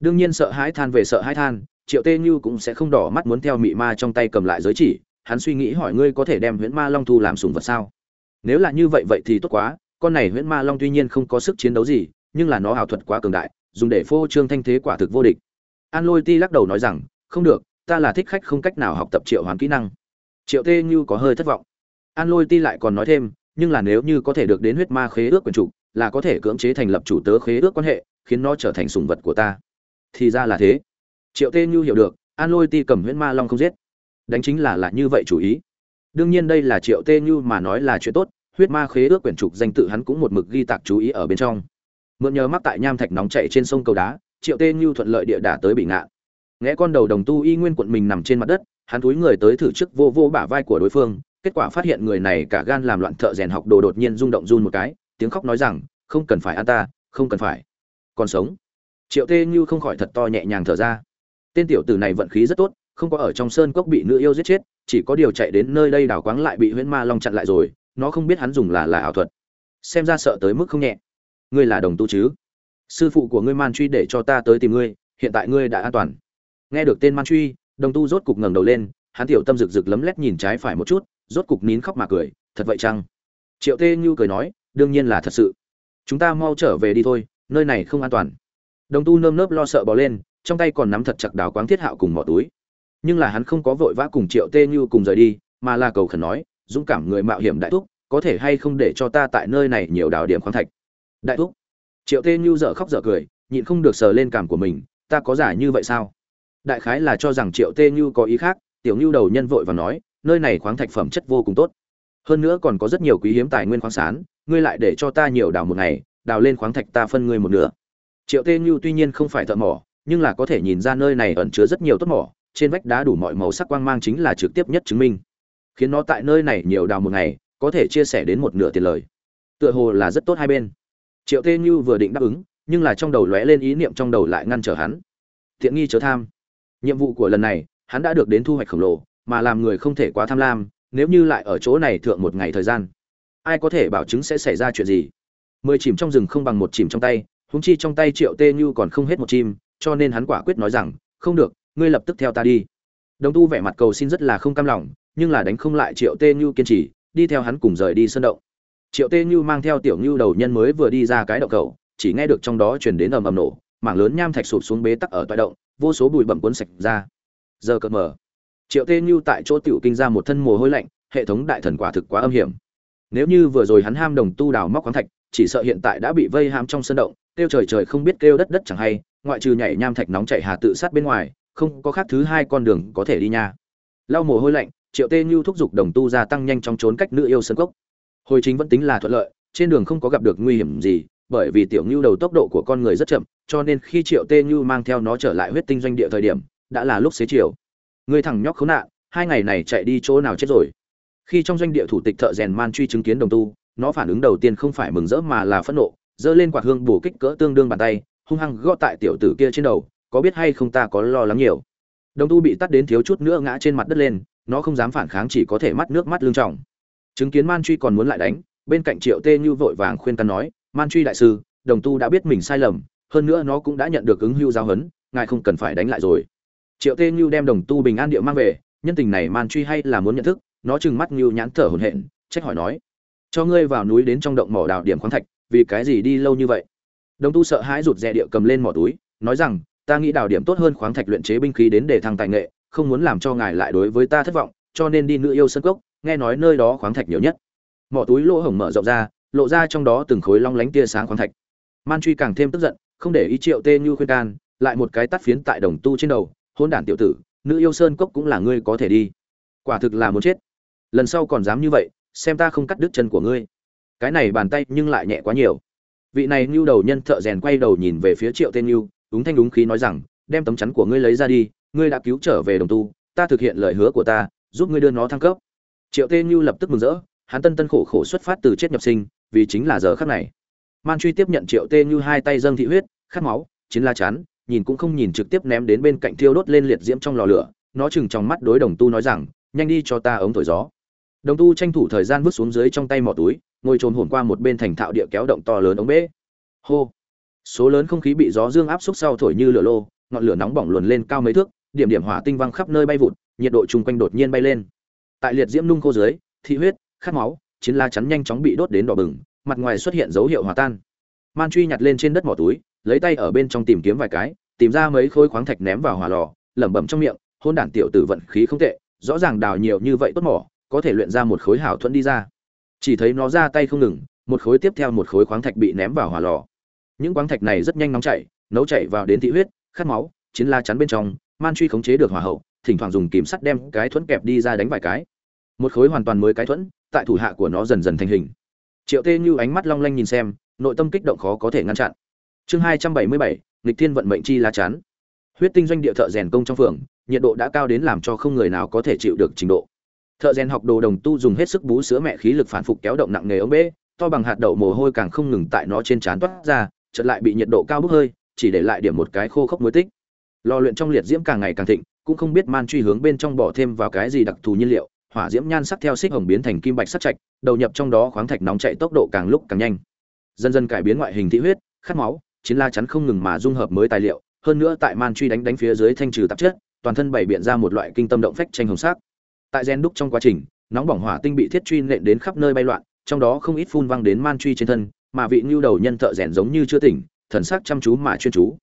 đương nhiên sợ hãi than về sợ hãi than, triệu tê như cũng sẽ không đỏ mắt muốn theo mị ma trong tay cầm lại giới chỉ, hắn suy nghĩ hỏi ngươi có thể đem huyễn ma long thu làm sùng vật sao? Nếu là như vậy vậy thì tốt quá, con này huyễn ma long tuy nhiên không có sức chiến đấu gì, nhưng là nó ảo thuật quá cường đại, dùng để phô trương thanh thế quả thực vô địch. An lôi ti lắc đầu nói rằng, không được, ta là thích khách không cách nào học tập triệu hoán kỹ năng. Triệu tê như có hơi thất vọng. An lôi ti lại còn nói thêm, nhưng là nếu như có thể được đến huyết ma khế ước quyền chủ, là có thể cưỡng chế thành lập chủ tớ khế ước quan hệ, khiến nó trở thành sùng vật của ta thì ra là thế. Triệu tê như hiểu được, an lôi ti cầm huyễn ma long không giết. Đánh chính là là như vậy chủ ý. Đương nhiên đây là triệu tê như mà nói là chuyện tốt, huyết ma khế ước quyển trục danh tự hắn cũng một mực ghi tạc chú ý ở bên trong. Mượn nhờ mắc tại nham thạch nóng chạy trên sông cầu đá, triệu tê như thuận lợi địa đả tới bị ngạn nghe con đầu đồng tu y nguyên quận mình nằm trên mặt đất, hắn túi người tới thử trước vô vô bả vai của đối phương, kết quả phát hiện người này cả gan làm loạn thợ rèn học đồ đột nhiên rung động run một cái, tiếng khóc nói rằng, không cần phải ăn ta, không cần phải. Còn sống triệu tê như không khỏi thật to nhẹ nhàng thở ra. Tên tiểu tử này vận khí rất tốt, không có ở trong sơn cốc bị nữ yêu giết chết, chỉ có điều chạy đến nơi đây đào quáng lại bị huyễn ma long chặn lại rồi, nó không biết hắn dùng là là ảo thuật. Xem ra sợ tới mức không nhẹ. Ngươi là đồng tu chứ? Sư phụ của ngươi man truy để cho ta tới tìm ngươi, hiện tại ngươi đã an toàn. Nghe được tên man truy, đồng tu rốt cục ngẩng đầu lên, hắn tiểu tâm rực rực lấm lét nhìn trái phải một chút, rốt cục nín khóc mà cười, thật vậy chăng? Triệu tê như cười nói, đương nhiên là thật sự. Chúng ta mau trở về đi thôi, nơi này không an toàn đồng tu nơm nớp lo sợ bỏ lên, trong tay còn nắm thật chặt đào quáng thiết hạo cùng mỏ túi. Nhưng là hắn không có vội vã cùng triệu tê như cùng rời đi, mà là cầu khẩn nói, dũng cảm người mạo hiểm đại thúc, có thể hay không để cho ta tại nơi này nhiều đào điểm khoáng thạch? Đại thúc? Triệu tê như dở khóc dở cười, nhịn không được sờ lên cảm của mình, ta có giả như vậy sao? Đại khái là cho rằng triệu tê như có ý khác, tiểu như đầu nhân vội và nói, nơi này khoáng thạch phẩm chất vô cùng tốt. Hơn nữa còn có rất nhiều quý hiếm tài nguyên khoáng sản, ngươi lại để cho ta nhiều đào một ngày, đào lên khoáng thạch ta phân ngươi một nửa triệu tê như tuy nhiên không phải thợ mỏ, nhưng là có thể nhìn ra nơi này ẩn chứa rất nhiều tốt mỏ, trên vách đá đủ mọi màu sắc quang mang chính là trực tiếp nhất chứng minh. Khiến nó tại nơi này nhiều đào một ngày, có thể chia sẻ đến một nửa tiền lời. Tựa hồ là rất tốt hai bên. Triệu tê như vừa định đáp ứng, nhưng là trong đầu lóe lên ý niệm trong đầu lại ngăn trở hắn. Thiện nghi chớ tham. Nhiệm vụ của lần này, hắn đã được đến thu hoạch khổng lồ, mà làm người không thể quá tham lam, nếu như lại ở chỗ này thượng một ngày thời gian, ai có thể bảo chứng sẽ xảy ra chuyện gì? Mười chìm trong rừng không bằng một chìm trong tay húng chi trong tay triệu tê như còn không hết một chim, cho nên hắn quả quyết nói rằng, không được, ngươi lập tức theo ta đi. Đồng tu vẻ mặt cầu xin rất là không cam lòng, nhưng là đánh không lại triệu tê như kiên trì, đi theo hắn cùng rời đi sân động. Triệu tê như mang theo tiểu như đầu nhân mới vừa đi ra cái động cầu, chỉ nghe được trong đó chuyển đến ầm ầm nổ, mảng lớn nham thạch sụp xuống bế tắc ở toại động, vô số bụi bẩm cuốn sạch ra. Giờ cợt mở triệu tê như tại chỗ tiểu kinh ra một thân mồ hôi lạnh, hệ thống đại thần quả thực quá âm hiểm. Nếu như vừa rồi hắn ham đồng tu đào móc khoáng thạch, chỉ sợ hiện tại đã bị vây ham trong sân động kêu trời trời không biết kêu đất đất chẳng hay, ngoại trừ nhảy nham thạch nóng chạy hà tự sát bên ngoài, không có khác thứ hai con đường có thể đi nha. Lau mồ hôi lạnh, triệu tê như thúc giục đồng tu gia tăng nhanh trong trốn cách nữ yêu sân cốc. Hồi chính vẫn tính là thuận lợi, trên đường không có gặp được nguy hiểm gì, bởi vì tiểu ngưu đầu tốc độ của con người rất chậm, cho nên khi triệu tê như mang theo nó trở lại huyết tinh doanh địa thời điểm, đã là lúc xế chiều. Người thằng nhóc khốn nạn, hai ngày này chạy đi chỗ nào chết rồi? Khi trong doanh địa thủ tịch thợ rèn man truy chứng kiến đồng tu, nó phản ứng đầu tiên không phải mừng rỡ mà là phẫn nộ giơ lên quạt hương bổ kích cỡ tương đương bàn tay, hung hăng gõ tại tiểu tử kia trên đầu, có biết hay không ta có lo lắng nhiều. Đồng tu bị tắt đến thiếu chút nữa ngã trên mặt đất lên, nó không dám phản kháng chỉ có thể mắt nước mắt lưng trọng chứng kiến man truy còn muốn lại đánh, bên cạnh triệu tê như vội vàng khuyên can nói, man truy đại sư, đồng tu đã biết mình sai lầm, hơn nữa nó cũng đã nhận được ứng hưu giáo huấn, ngài không cần phải đánh lại rồi. Triệu tê như đem đồng tu bình an điệu mang về, nhân tình này man truy hay là muốn nhận thức, nó trừng mắt như nhãn thở hổn hển, trách hỏi nói, cho ngươi vào núi đến trong động mỏ đào điểm khoáng thạch vì cái gì đi lâu như vậy? Đồng tu sợ hãi rụt rè địa cầm lên mỏ túi, nói rằng, ta nghĩ đào điểm tốt hơn khoáng thạch luyện chế binh khí đến để thăng tài nghệ, không muốn làm cho ngài lại đối với ta thất vọng, cho nên đi nữ yêu sân cốc, nghe nói nơi đó khoáng thạch nhiều nhất. Mỏ túi lỗ hổng mở rộng ra, lộ ra trong đó từng khối long lánh tia sáng khoáng thạch. Man truy càng thêm tức giận, không để ý triệu tê như khuyên can, lại một cái tắt phiến tại đồng tu trên đầu hôn đản tiểu tử, nữ yêu sơn cốc cũng là ngươi có thể đi. Quả thực là muốn chết. Lần sau còn dám như vậy, xem ta không cắt đứt chân của ngươi cái này bàn tay nhưng lại nhẹ quá nhiều. Vị này ngưu đầu nhân thợ rèn quay đầu nhìn về phía triệu tên ngưu đúng thanh đúng khí nói rằng, đem tấm chắn của ngươi lấy ra đi, ngươi đã cứu trở về đồng tu, ta thực hiện lời hứa của ta, giúp ngươi đưa nó thăng cấp. Triệu tên ngưu lập tức mừng rỡ, hắn tân tân khổ khổ xuất phát từ chết nhập sinh, vì chính là giờ khắc này. Man truy tiếp nhận triệu tê ngưu hai tay dâng thị huyết, khát máu, chiến la chán nhìn cũng không nhìn trực tiếp ném đến bên cạnh thiêu đốt lên liệt diễm trong lò lửa, nó chừng trong mắt đối đồng tu nói rằng, nhanh đi cho ta ống thổi gió. Đồng tu tranh thủ thời gian vứt xuống dưới trong tay mỏ túi ngồi trồn hồn qua một bên thành thạo địa kéo động to lớn ống bể hô. Số lớn không khí bị gió dương áp xúc sau thổi như lửa lô, ngọn lửa nóng bỏng luồn lên cao mấy thước, điểm điểm hỏa tinh văng khắp nơi bay vụt, nhiệt độ chung quanh đột nhiên bay lên. Tại liệt diễm nung khô dưới, thị huyết, khát máu, chiến la chắn nhanh chóng bị đốt đến đỏ bừng, mặt ngoài xuất hiện dấu hiệu hòa tan. Man truy nhặt lên trên đất mỏ túi, lấy tay ở bên trong tìm kiếm vài cái, tìm ra mấy khối khoáng thạch ném vào hỏa lò, lẩm bẩm trong miệng, hôn đản tiểu tử vận khí không tệ, rõ ràng đào nhiều như vậy tốt mỏ, có thể luyện ra một khối hảo thuẫn đi ra chỉ thấy nó ra tay không ngừng, một khối tiếp theo một khối khoáng thạch bị ném vào hỏa lò. Những khoáng thạch này rất nhanh nóng chảy, nấu chảy vào đến thị huyết, khát máu, chiến la chắn bên trong, man truy khống chế được hỏa hậu, thỉnh thoảng dùng kìm sắt đem cái thuẫn kẹp đi ra đánh vài cái. Một khối hoàn toàn mới cái thuẫn, tại thủ hạ của nó dần dần thành hình. Triệu tê như ánh mắt long lanh nhìn xem, nội tâm kích động khó có thể ngăn chặn. Chương hai trăm bảy mươi bảy, nghịch thiên vận mệnh chi lá chắn. Huyết tinh doanh địa thợ rèn công trong phường, nhiệt độ đã cao đến làm cho không người nào có thể chịu được trình độ thợ rèn học đồ đồng tu dùng hết sức bú sữa mẹ khí lực phản phục kéo động nặng nề ống bê to bằng hạt đậu mồ hôi càng không ngừng tại nó trên trán toát ra, chợt lại bị nhiệt độ cao bốc hơi, chỉ để lại điểm một cái khô khốc muối tích. Lò luyện trong liệt diễm càng ngày càng thịnh, cũng không biết man truy hướng bên trong bỏ thêm vào cái gì đặc thù nhiên liệu, hỏa diễm nhan sắc theo xích hồng biến thành kim bạch sắc chạch đầu nhập trong đó khoáng thạch nóng chạy tốc độ càng lúc càng nhanh. Dần dần cải biến ngoại hình thị huyết, khát máu, chiến la chắn không ngừng mà dung hợp mới tài liệu, hơn nữa tại man truy đánh đánh phía dưới thanh trừ tạp chất, toàn thân bày biện ra một loại kinh tâm động phách tranh hồng sắc tại gen đúc trong quá trình, nóng bỏng hỏa tinh bị thiết truy nện đến khắp nơi bay loạn, trong đó không ít phun văng đến man truy trên thân, mà vị ngưu đầu nhân thợ rèn giống như chưa tỉnh, thần sắc chăm chú mà chuyên chú.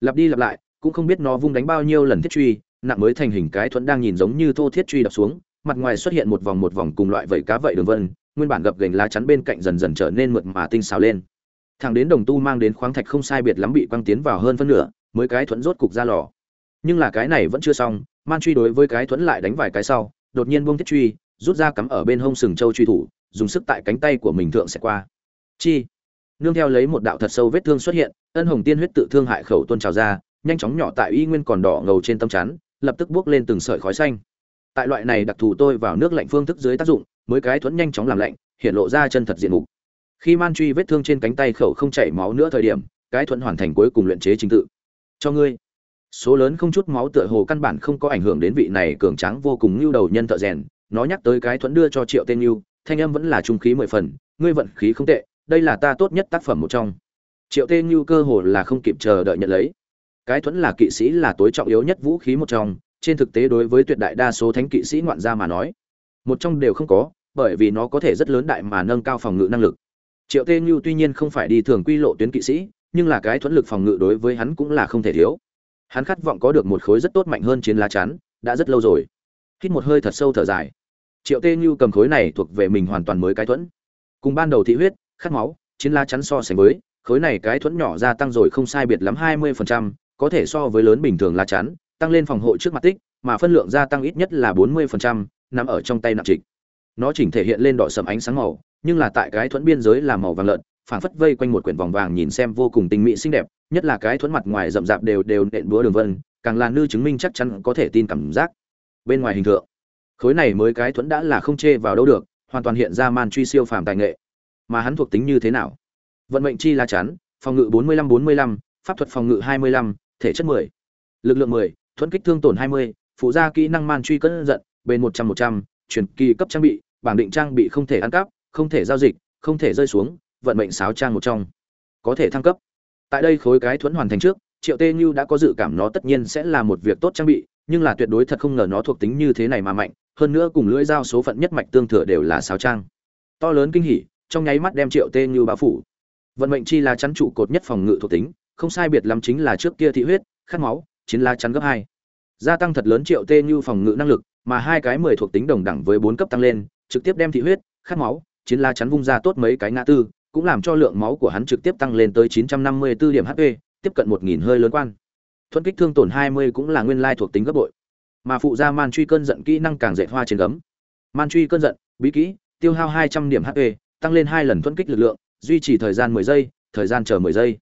Lặp đi lặp lại, cũng không biết nó vung đánh bao nhiêu lần thiết truy, nặng mới thành hình cái thuẫn đang nhìn giống như thô thiết truy đập xuống, mặt ngoài xuất hiện một vòng một vòng cùng loại vẩy cá vẩy đường vân, nguyên bản gập gành lá chắn bên cạnh dần dần trở nên mượt mà tinh xào lên. Thằng đến đồng tu mang đến khoáng thạch không sai biệt lắm bị quăng tiến vào hơn phân nửa, mới cái thuẫn rốt cục ra lò. Nhưng là cái này vẫn chưa xong, man truy đối với cái thuẫn lại đánh vài cái sau đột nhiên buông thiết truy, rút ra cắm ở bên hông sừng châu truy thủ, dùng sức tại cánh tay của mình thượng sẽ qua. Chi! Nương theo lấy một đạo thật sâu vết thương xuất hiện, ân hồng tiên huyết tự thương hại khẩu tuôn trào ra, nhanh chóng nhỏ tại y nguyên còn đỏ ngầu trên tâm chắn, lập tức bước lên từng sợi khói xanh. Tại loại này đặc thù tôi vào nước lạnh phương thức dưới tác dụng, mới cái thuẫn nhanh chóng làm lạnh, hiện lộ ra chân thật diện mục. Khi man truy vết thương trên cánh tay khẩu không chảy máu nữa thời điểm, cái thuẫn hoàn thành cuối cùng luyện chế trình tự. Cho ngươi số lớn không chút máu tựa hồ căn bản không có ảnh hưởng đến vị này cường tráng vô cùng lưu đầu nhân thợ rèn. Nó nhắc tới cái thuẫn đưa cho triệu tên lưu thanh âm vẫn là trung khí mười phần, ngươi vận khí không tệ, đây là ta tốt nhất tác phẩm một trong. Triệu tên lưu cơ hồ là không kịp chờ đợi nhận lấy. Cái thuẫn là kỵ sĩ là tối trọng yếu nhất vũ khí một trong, trên thực tế đối với tuyệt đại đa số thánh kỵ sĩ ngoạn gia mà nói, một trong đều không có, bởi vì nó có thể rất lớn đại mà nâng cao phòng ngự năng lực. Triệu tê như tuy nhiên không phải đi thường quy lộ tuyến kỵ sĩ, nhưng là cái thuẫn lực phòng ngự đối với hắn cũng là không thể thiếu hắn khát vọng có được một khối rất tốt mạnh hơn chiến lá chắn đã rất lâu rồi. Hít một hơi thật sâu thở dài. Triệu tê như cầm khối này thuộc về mình hoàn toàn mới cái thuẫn. Cùng ban đầu thị huyết khát máu chiến lá chắn so sánh với khối này cái thuẫn nhỏ gia tăng rồi không sai biệt lắm hai mươi phần trăm, có thể so với lớn bình thường lá chắn tăng lên phòng hộ trước mặt tích mà phân lượng gia tăng ít nhất là bốn mươi phần trăm, nằm ở trong tay nặng trịch. Nó chỉnh thể hiện lên đỏ sầm ánh sáng màu nhưng là tại cái thuẫn biên giới là màu vàng lợn phảng phất vây quanh một quyển vòng vàng nhìn xem vô cùng tinh mỹ xinh đẹp nhất là cái thuẫn mặt ngoài rậm rạp đều đều nện búa đường vân càng là nư chứng minh chắc chắn có thể tin cảm giác bên ngoài hình tượng khối này mới cái thuẫn đã là không chê vào đâu được hoàn toàn hiện ra man truy siêu phàm tài nghệ mà hắn thuộc tính như thế nào vận mệnh chi la chắn phòng ngự 45-45, pháp thuật phòng ngự 25, thể chất 10. lực lượng 10, thuẫn kích thương tổn 20, phụ gia kỹ năng man truy cân giận bên 100-100, truyền kỳ cấp trang bị bảng định trang bị không thể ăn cắp không thể giao dịch không thể rơi xuống vận mệnh sáo trang một trong. Có thể thăng cấp. Tại đây khối cái thuẫn hoàn thành trước, triệu tê như đã có dự cảm nó tất nhiên sẽ là một việc tốt trang bị, nhưng là tuyệt đối thật không ngờ nó thuộc tính như thế này mà mạnh, hơn nữa cùng lưỡi dao số phận nhất mạch tương thừa đều là sáo trang. To lớn kinh hỉ, trong nháy mắt đem triệu tê như bao phủ. Vận mệnh chi là chắn trụ cột nhất phòng ngự thuộc tính, không sai biệt lắm chính là trước kia thị huyết, khát máu, chiến la chắn gấp hai. Gia tăng thật lớn triệu tê như phòng ngự năng lực, mà hai cái mười thuộc tính đồng đẳng với bốn cấp tăng lên, trực tiếp đem thị huyết, khát máu, chiến la chắn vung ra tốt mấy cái ngã tư cũng làm cho lượng máu của hắn trực tiếp tăng lên tới 954 điểm HP, tiếp cận 1000 hơi lớn quan. Thuẫn kích thương tổn 20 cũng là nguyên lai thuộc tính gấp bội. Mà phụ gia man truy cơn giận kỹ năng càng dệt hoa trên gấm. Man truy cơn giận, bí kỹ, tiêu hao 200 điểm HP, tăng lên 2 lần thuẫn kích lực lượng, duy trì thời gian 10 giây, thời gian chờ 10 giây.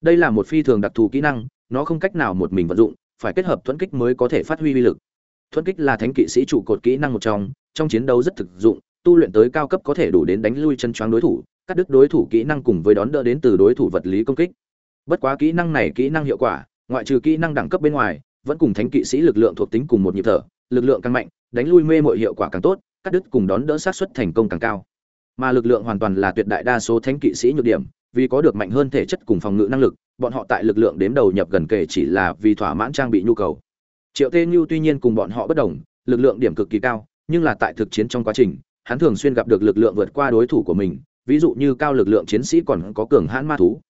Đây là một phi thường đặc thù kỹ năng, nó không cách nào một mình vận dụng, phải kết hợp thuẫn kích mới có thể phát huy uy lực. Thuẫn kích là thánh kỵ sĩ trụ cột kỹ năng một trong, trong chiến đấu rất thực dụng, tu luyện tới cao cấp có thể đủ đến đánh lui chân choáng đối thủ, cắt đứt đối thủ kỹ năng cùng với đón đỡ đến từ đối thủ vật lý công kích. Bất quá kỹ năng này kỹ năng hiệu quả, ngoại trừ kỹ năng đẳng cấp bên ngoài, vẫn cùng thánh kỵ sĩ lực lượng thuộc tính cùng một nhịp thở, lực lượng càng mạnh, đánh lui mê mọi hiệu quả càng tốt, cắt đứt cùng đón đỡ sát suất thành công càng cao. Mà lực lượng hoàn toàn là tuyệt đại đa số thánh kỵ sĩ nhược điểm, vì có được mạnh hơn thể chất cùng phòng ngự năng lực, bọn họ tại lực lượng đếm đầu nhập gần kể chỉ là vì thỏa mãn trang bị nhu cầu. Triệu Tê Nhu tuy nhiên cùng bọn họ bất đồng, lực lượng điểm cực kỳ cao, nhưng là tại thực chiến trong quá trình, hắn thường xuyên gặp được lực lượng vượt qua đối thủ của mình, ví dụ như cao lực lượng chiến sĩ còn có cường hãn ma thú.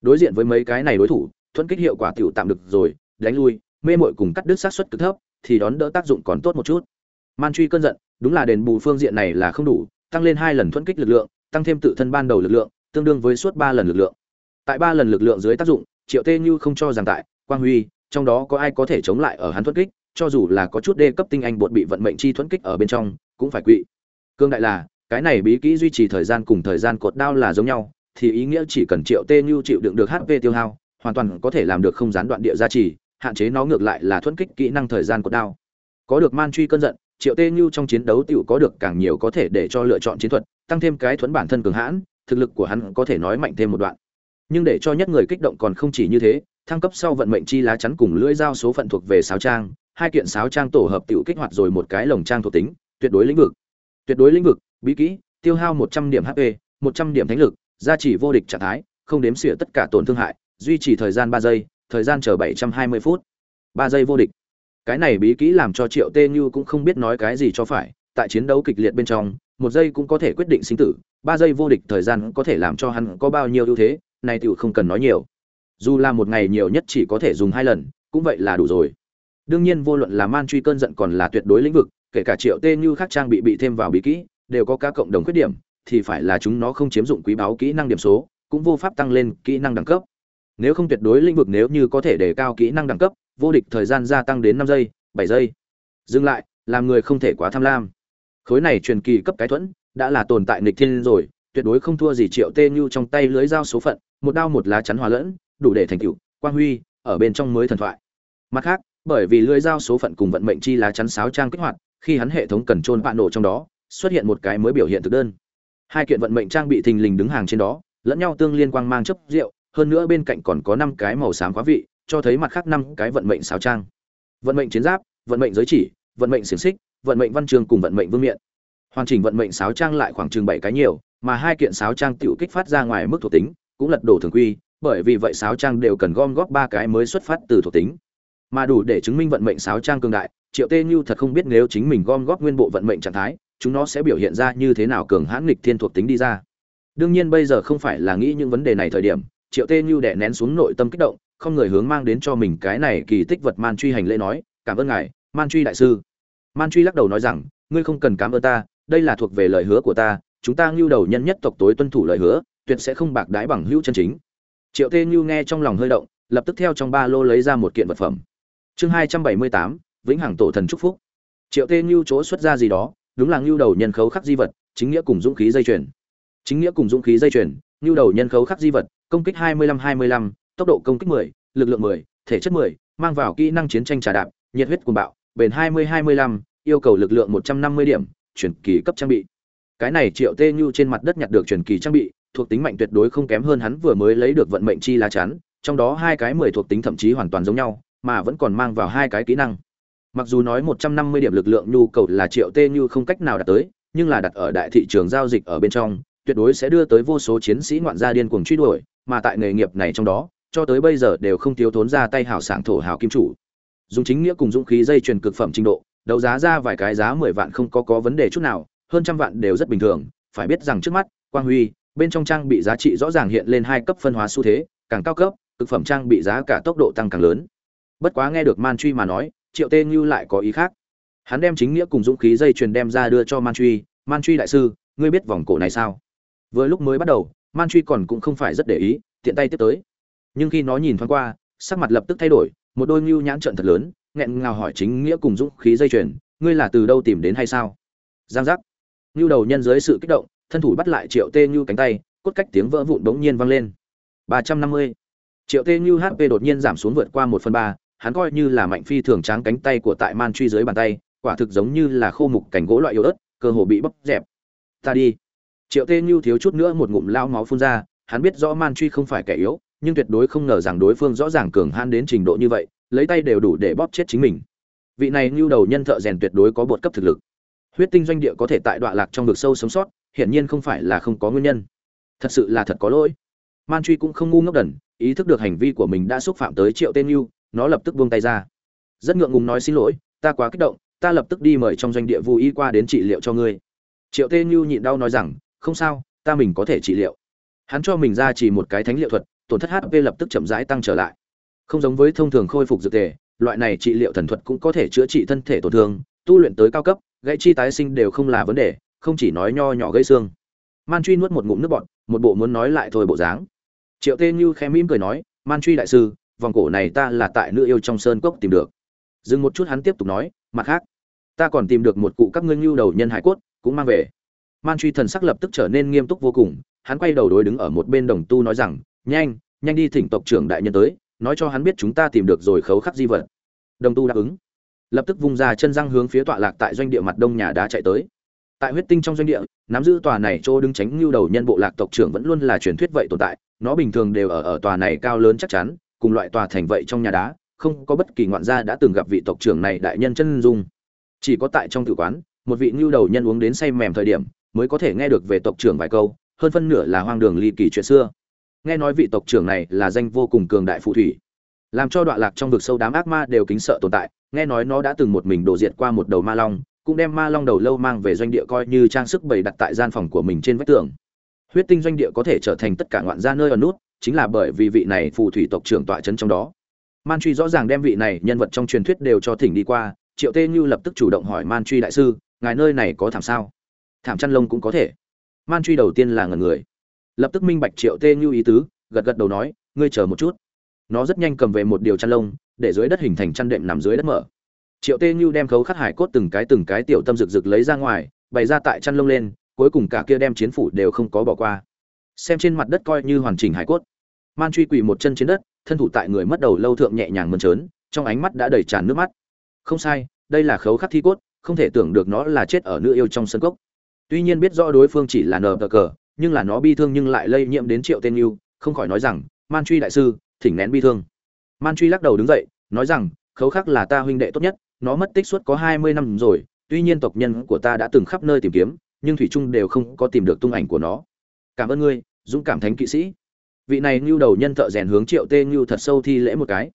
Đối diện với mấy cái này đối thủ, thuẫn kích hiệu quả tiểu tạm được rồi, đánh lui, mê muội cùng cắt đứt sát suất cực thấp, thì đón đỡ tác dụng còn tốt một chút. Man truy cơn giận, đúng là đền bù phương diện này là không đủ, tăng lên hai lần thuẫn kích lực lượng, tăng thêm tự thân ban đầu lực lượng, tương đương với suốt ba lần lực lượng. Tại ba lần lực lượng dưới tác dụng, Triệu Tê Như không cho rằng tại Quang Huy, trong đó có ai có thể chống lại ở hắn thuẫn kích, cho dù là có chút đê cấp tinh anh bột bị vận mệnh chi thuẫn kích ở bên trong, cũng phải quỵ. Cương đại là, cái này bí kỹ duy trì thời gian cùng thời gian cột đao là giống nhau, thì ý nghĩa chỉ cần triệu tê như chịu đựng được hp tiêu hao, hoàn toàn có thể làm được không gián đoạn địa gia trì, hạn chế nó ngược lại là thuẫn kích kỹ năng thời gian cột đao. Có được man truy cơn giận, triệu tê như trong chiến đấu tựu có được càng nhiều có thể để cho lựa chọn chiến thuật, tăng thêm cái thuẫn bản thân cường hãn, thực lực của hắn có thể nói mạnh thêm một đoạn. Nhưng để cho nhất người kích động còn không chỉ như thế, thăng cấp sau vận mệnh chi lá chắn cùng lưỡi dao số phận thuộc về sáo trang, hai kiện sáo trang tổ hợp tiểu kích hoạt rồi một cái lồng trang thuộc tính, tuyệt đối lĩnh vực. Tuyệt đối lĩnh vực bí kỹ, tiêu hao một trăm điểm hp một trăm điểm thánh lực, gia trì vô địch trạng thái, không đếm xỉa tất cả tổn thương hại, duy trì thời gian ba giây, thời gian chờ bảy trăm hai mươi phút. Ba giây vô địch. Cái này bí kỹ làm cho triệu tê như cũng không biết nói cái gì cho phải, tại chiến đấu kịch liệt bên trong, một giây cũng có thể quyết định sinh tử, ba giây vô địch thời gian có thể làm cho hắn có bao nhiêu ưu thế, này tựu không cần nói nhiều. Dù là một ngày nhiều nhất chỉ có thể dùng hai lần, cũng vậy là đủ rồi. Đương nhiên vô luận là man truy cơn giận còn là tuyệt đối lĩnh vực, kể cả triệu tê như khác trang bị bị thêm vào bí kỹ đều có các cộng đồng khuyết điểm, thì phải là chúng nó không chiếm dụng quý báu kỹ năng điểm số, cũng vô pháp tăng lên kỹ năng đẳng cấp. Nếu không tuyệt đối lĩnh vực nếu như có thể đề cao kỹ năng đẳng cấp, vô địch thời gian gia tăng đến năm giây, bảy giây. Dừng lại, làm người không thể quá tham lam. Khối này truyền kỳ cấp cái thuẫn, đã là tồn tại nghịch thiên rồi, tuyệt đối không thua gì triệu tê như trong tay lưới dao số phận, một đao một lá chắn hòa lẫn, đủ để thành cựu quang huy, ở bên trong mới thần thoại. Mặt khác, bởi vì lưới dao số phận cùng vận mệnh chi lá chắn sáo trang kích hoạt, khi hắn hệ thống cần trôn bạn nổ trong đó xuất hiện một cái mới biểu hiện thực đơn. Hai kiện vận mệnh trang bị thình lình đứng hàng trên đó, lẫn nhau tương liên quang mang chấp rượu, hơn nữa bên cạnh còn có năm cái màu xám quá vị, cho thấy mặt khác năm cái vận mệnh sáo trang. Vận mệnh chiến giáp, vận mệnh giới chỉ, vận mệnh xiềng xích, vận mệnh văn trường cùng vận mệnh vương miện. Hoàn chỉnh vận mệnh sáo trang lại khoảng chừng bảy cái nhiều, mà hai kiện sáo trang tiểu kích phát ra ngoài mức thuộc tính, cũng lật đổ thường quy, bởi vì vậy sáo trang đều cần gom góp ba cái mới xuất phát từ thuộc tính. Mà đủ để chứng minh vận mệnh sáo trang cường đại, triệu tê như thật không biết nếu chính mình gom góp nguyên bộ vận mệnh trạng thái chúng nó sẽ biểu hiện ra như thế nào cường hãn nghịch thiên thuộc tính đi ra. Đương nhiên bây giờ không phải là nghĩ những vấn đề này thời điểm, triệu tê như đẻ nén xuống nội tâm kích động, không người hướng mang đến cho mình cái này kỳ tích vật man truy hành lễ nói, cảm ơn ngài, man truy đại sư. Man truy lắc đầu nói rằng, ngươi không cần cảm ơn ta, đây là thuộc về lời hứa của ta, chúng ta ngưu đầu nhân nhất tộc tối tuân thủ lời hứa, tuyệt sẽ không bạc đái bằng hữu chân chính. Triệu tê ngưu nghe trong lòng hơi động, lập tức theo trong ba lô lấy ra một kiện vật phẩm. Chương hai trăm bảy mươi tám, vĩnh hằng tổ thần chúc phúc. Triệu tê ngưu chỗ xuất ra gì đó đúng là ngưu đầu nhân khấu khắc di vật, chính nghĩa cùng dũng khí dây chuyền. Chính nghĩa cùng dũng khí dây chuyền, ngưu đầu nhân khấu khắc di vật, công kích hai mươi lăm hai mươi lăm, tốc độ công kích mười, lực lượng mười, thể chất mười, mang vào kỹ năng chiến tranh trà đạp, nhiệt huyết cuồng bạo, bền hai mươi hai mươi lăm, yêu cầu lực lượng một trăm năm mươi điểm, chuyển kỳ cấp trang bị. Cái này triệu tê như trên mặt đất nhặt được truyền kỳ trang bị, thuộc tính mạnh tuyệt đối không kém hơn hắn vừa mới lấy được vận mệnh chi lá chắn, trong đó hai cái mười thuộc tính thậm chí hoàn toàn giống nhau, mà vẫn còn mang vào hai cái kỹ năng mặc dù nói một trăm năm mươi điểm lực lượng nhu cầu là triệu tê như không cách nào đạt tới, nhưng là đặt ở đại thị trường giao dịch ở bên trong, tuyệt đối sẽ đưa tới vô số chiến sĩ ngoạn gia điên cuồng truy đuổi, mà tại nghề nghiệp này trong đó, cho tới bây giờ đều không thiếu thốn ra tay hảo sảng thổ hảo kim chủ. Dùng chính nghĩa cùng dũng khí dây chuyền cực phẩm trình độ, đấu giá ra vài cái giá mười vạn không có có vấn đề chút nào, hơn trăm vạn đều rất bình thường. Phải biết rằng trước mắt, quang huy, bên trong trang bị giá trị rõ ràng hiện lên hai cấp phân hóa xu thế, càng cao cấp, cực phẩm trang bị giá cả tốc độ tăng càng lớn. Bất quá nghe được man truy mà nói triệu tê như lại có ý khác. Hắn đem chính nghĩa cùng dũng khí dây chuyền đem ra đưa cho man truy. Man truy đại sư, ngươi biết vòng cổ này sao? Vừa lúc mới bắt đầu, man truy còn cũng không phải rất để ý, tiện tay tiếp tới. Nhưng khi nó nhìn thoáng qua, sắc mặt lập tức thay đổi, một đôi ngưu nhãn trận thật lớn, nghẹn ngào hỏi chính nghĩa cùng dũng khí dây chuyền, ngươi là từ đâu tìm đến hay sao? Giang giác. Ngưu đầu nhân dưới sự kích động, thân thủ bắt lại triệu tê ngưu cánh tay, cốt cách tiếng vỡ vụn bỗng nhiên vang lên. Ba trăm năm mươi. Triệu tê ngưu hp đột nhiên giảm xuống vượt qua một phần ba hắn coi như là mạnh phi thường tráng cánh tay của tại man truy dưới bàn tay, quả thực giống như là khô mục cảnh gỗ loại yếu ớt, cơ hồ bị bóc dẹp. Ta đi. Triệu tê như thiếu chút nữa một ngụm lao máu phun ra, hắn biết rõ man truy không phải kẻ yếu, nhưng tuyệt đối không ngờ rằng đối phương rõ ràng cường han đến trình độ như vậy, lấy tay đều đủ để bóp chết chính mình. Vị này như đầu nhân thợ rèn tuyệt đối có bột cấp thực lực. Huyết tinh doanh địa có thể tại đoạn lạc trong vực sâu sống sót, hiển nhiên không phải là không có nguyên nhân. Thật sự là thật có lỗi. Man truy cũng không ngu ngốc đần, ý thức được hành vi của mình đã xúc phạm tới triệu tên ngưu nó lập tức buông tay ra. Rất ngượng ngùng nói xin lỗi, ta quá kích động, ta lập tức đi mời trong doanh địa vô y qua đến trị liệu cho ngươi. Triệu tên như nhịn đau nói rằng, không sao, ta mình có thể trị liệu. Hắn cho mình ra chỉ một cái thánh liệu thuật, tổn thất hp lập tức chậm rãi tăng trở lại. Không giống với thông thường khôi phục dược tề, loại này trị liệu thần thuật cũng có thể chữa trị thân thể tổn thương, tu luyện tới cao cấp, gãy chi tái sinh đều không là vấn đề, không chỉ nói nho nhỏ gây xương. Man truy nuốt một ngụm nước bọt, một bộ muốn nói lại thôi bộ dáng. Triệu tê như khẽ mỉm cười nói, man truy đại sư vòng cổ này ta là tại nữ yêu trong sơn cốc tìm được. Dừng một chút hắn tiếp tục nói, mặt khác, ta còn tìm được một cụ các ngươi nhu đầu nhân hải cốt, cũng mang về. Man truy thần sắc lập tức trở nên nghiêm túc vô cùng, hắn quay đầu đối đứng ở một bên đồng tu nói rằng, nhanh nhanh đi thỉnh tộc trưởng đại nhân tới, nói cho hắn biết chúng ta tìm được rồi khấu khắc di vật. Đồng tu đáp ứng. Lập tức vung ra chân răng hướng phía tọa lạc tại doanh địa mặt đông nhà đá chạy tới. Tại huyết tinh trong doanh địa, nắm giữ tòa này chỗ đứng tránh lưu đầu nhân bộ lạc tộc trưởng vẫn luôn là truyền thuyết vậy tồn tại, nó bình thường đều ở ở tòa này cao lớn chắc chắn cùng loại tòa thành vậy trong nhà đá, không có bất kỳ ngoạn gia đã từng gặp vị tộc trưởng này đại nhân chân dung. Chỉ có tại trong tử quán, một vị lưu đầu nhân uống đến say mềm thời điểm, mới có thể nghe được về tộc trưởng vài câu, hơn phân nửa là hoang đường ly kỳ chuyện xưa. Nghe nói vị tộc trưởng này là danh vô cùng cường đại phù thủy, làm cho đoạn lạc trong vực sâu đám ác ma đều kính sợ tồn tại, nghe nói nó đã từng một mình đổ diệt qua một đầu ma long, cũng đem ma long đầu lâu mang về doanh địa coi như trang sức bày đặt tại gian phòng của mình trên vách tường huyết tinh doanh địa có thể trở thành tất cả ngoạn gia nơi ở nút, chính là bởi vì vị này phù thủy tộc trưởng tọa trấn trong đó. Man truy rõ ràng đem vị này nhân vật trong truyền thuyết đều cho thỉnh đi qua, triệu tê như lập tức chủ động hỏi man truy đại sư, ngài nơi này có thảm sao? Thảm chăn lông cũng có thể. Man truy đầu tiên là ngần người. Lập tức minh bạch triệu tê như ý tứ, gật gật đầu nói, ngươi chờ một chút. Nó rất nhanh cầm về một điều chăn lông, để dưới đất hình thành chăn đệm nằm dưới đất mở. Triệu tê như đem khấu khắc hải cốt từng cái từng cái tiểu tâm rực rực lấy ra ngoài, bày ra tại chăn lông lên cuối cùng cả kia đem chiến phủ đều không có bỏ qua. Xem trên mặt đất coi như hoàn chỉnh hải cốt. Man truy quỳ một chân trên đất, thân thủ tại người mất đầu lâu thượng nhẹ nhàng mơn trớn, trong ánh mắt đã đầy tràn nước mắt. Không sai, đây là khấu khắc thi cốt, không thể tưởng được nó là chết ở nữ yêu trong sân cốc. Tuy nhiên biết rõ đối phương chỉ là nờ cờ, nhưng là nó bi thương nhưng lại lây nhiễm đến triệu tên yêu, không khỏi nói rằng, man truy đại sư, thỉnh nén bi thương. Man truy lắc đầu đứng dậy, nói rằng, khấu khắc là ta huynh đệ tốt nhất, nó mất tích suốt có hai mươi năm rồi, tuy nhiên tộc nhân của ta đã từng khắp nơi tìm kiếm nhưng thủy trung đều không có tìm được tung ảnh của nó. Cảm ơn ngươi, dũng cảm thánh kỵ sĩ. Vị này ngưu đầu nhân thợ rèn hướng triệu tê ngưu thật sâu thi lễ một cái.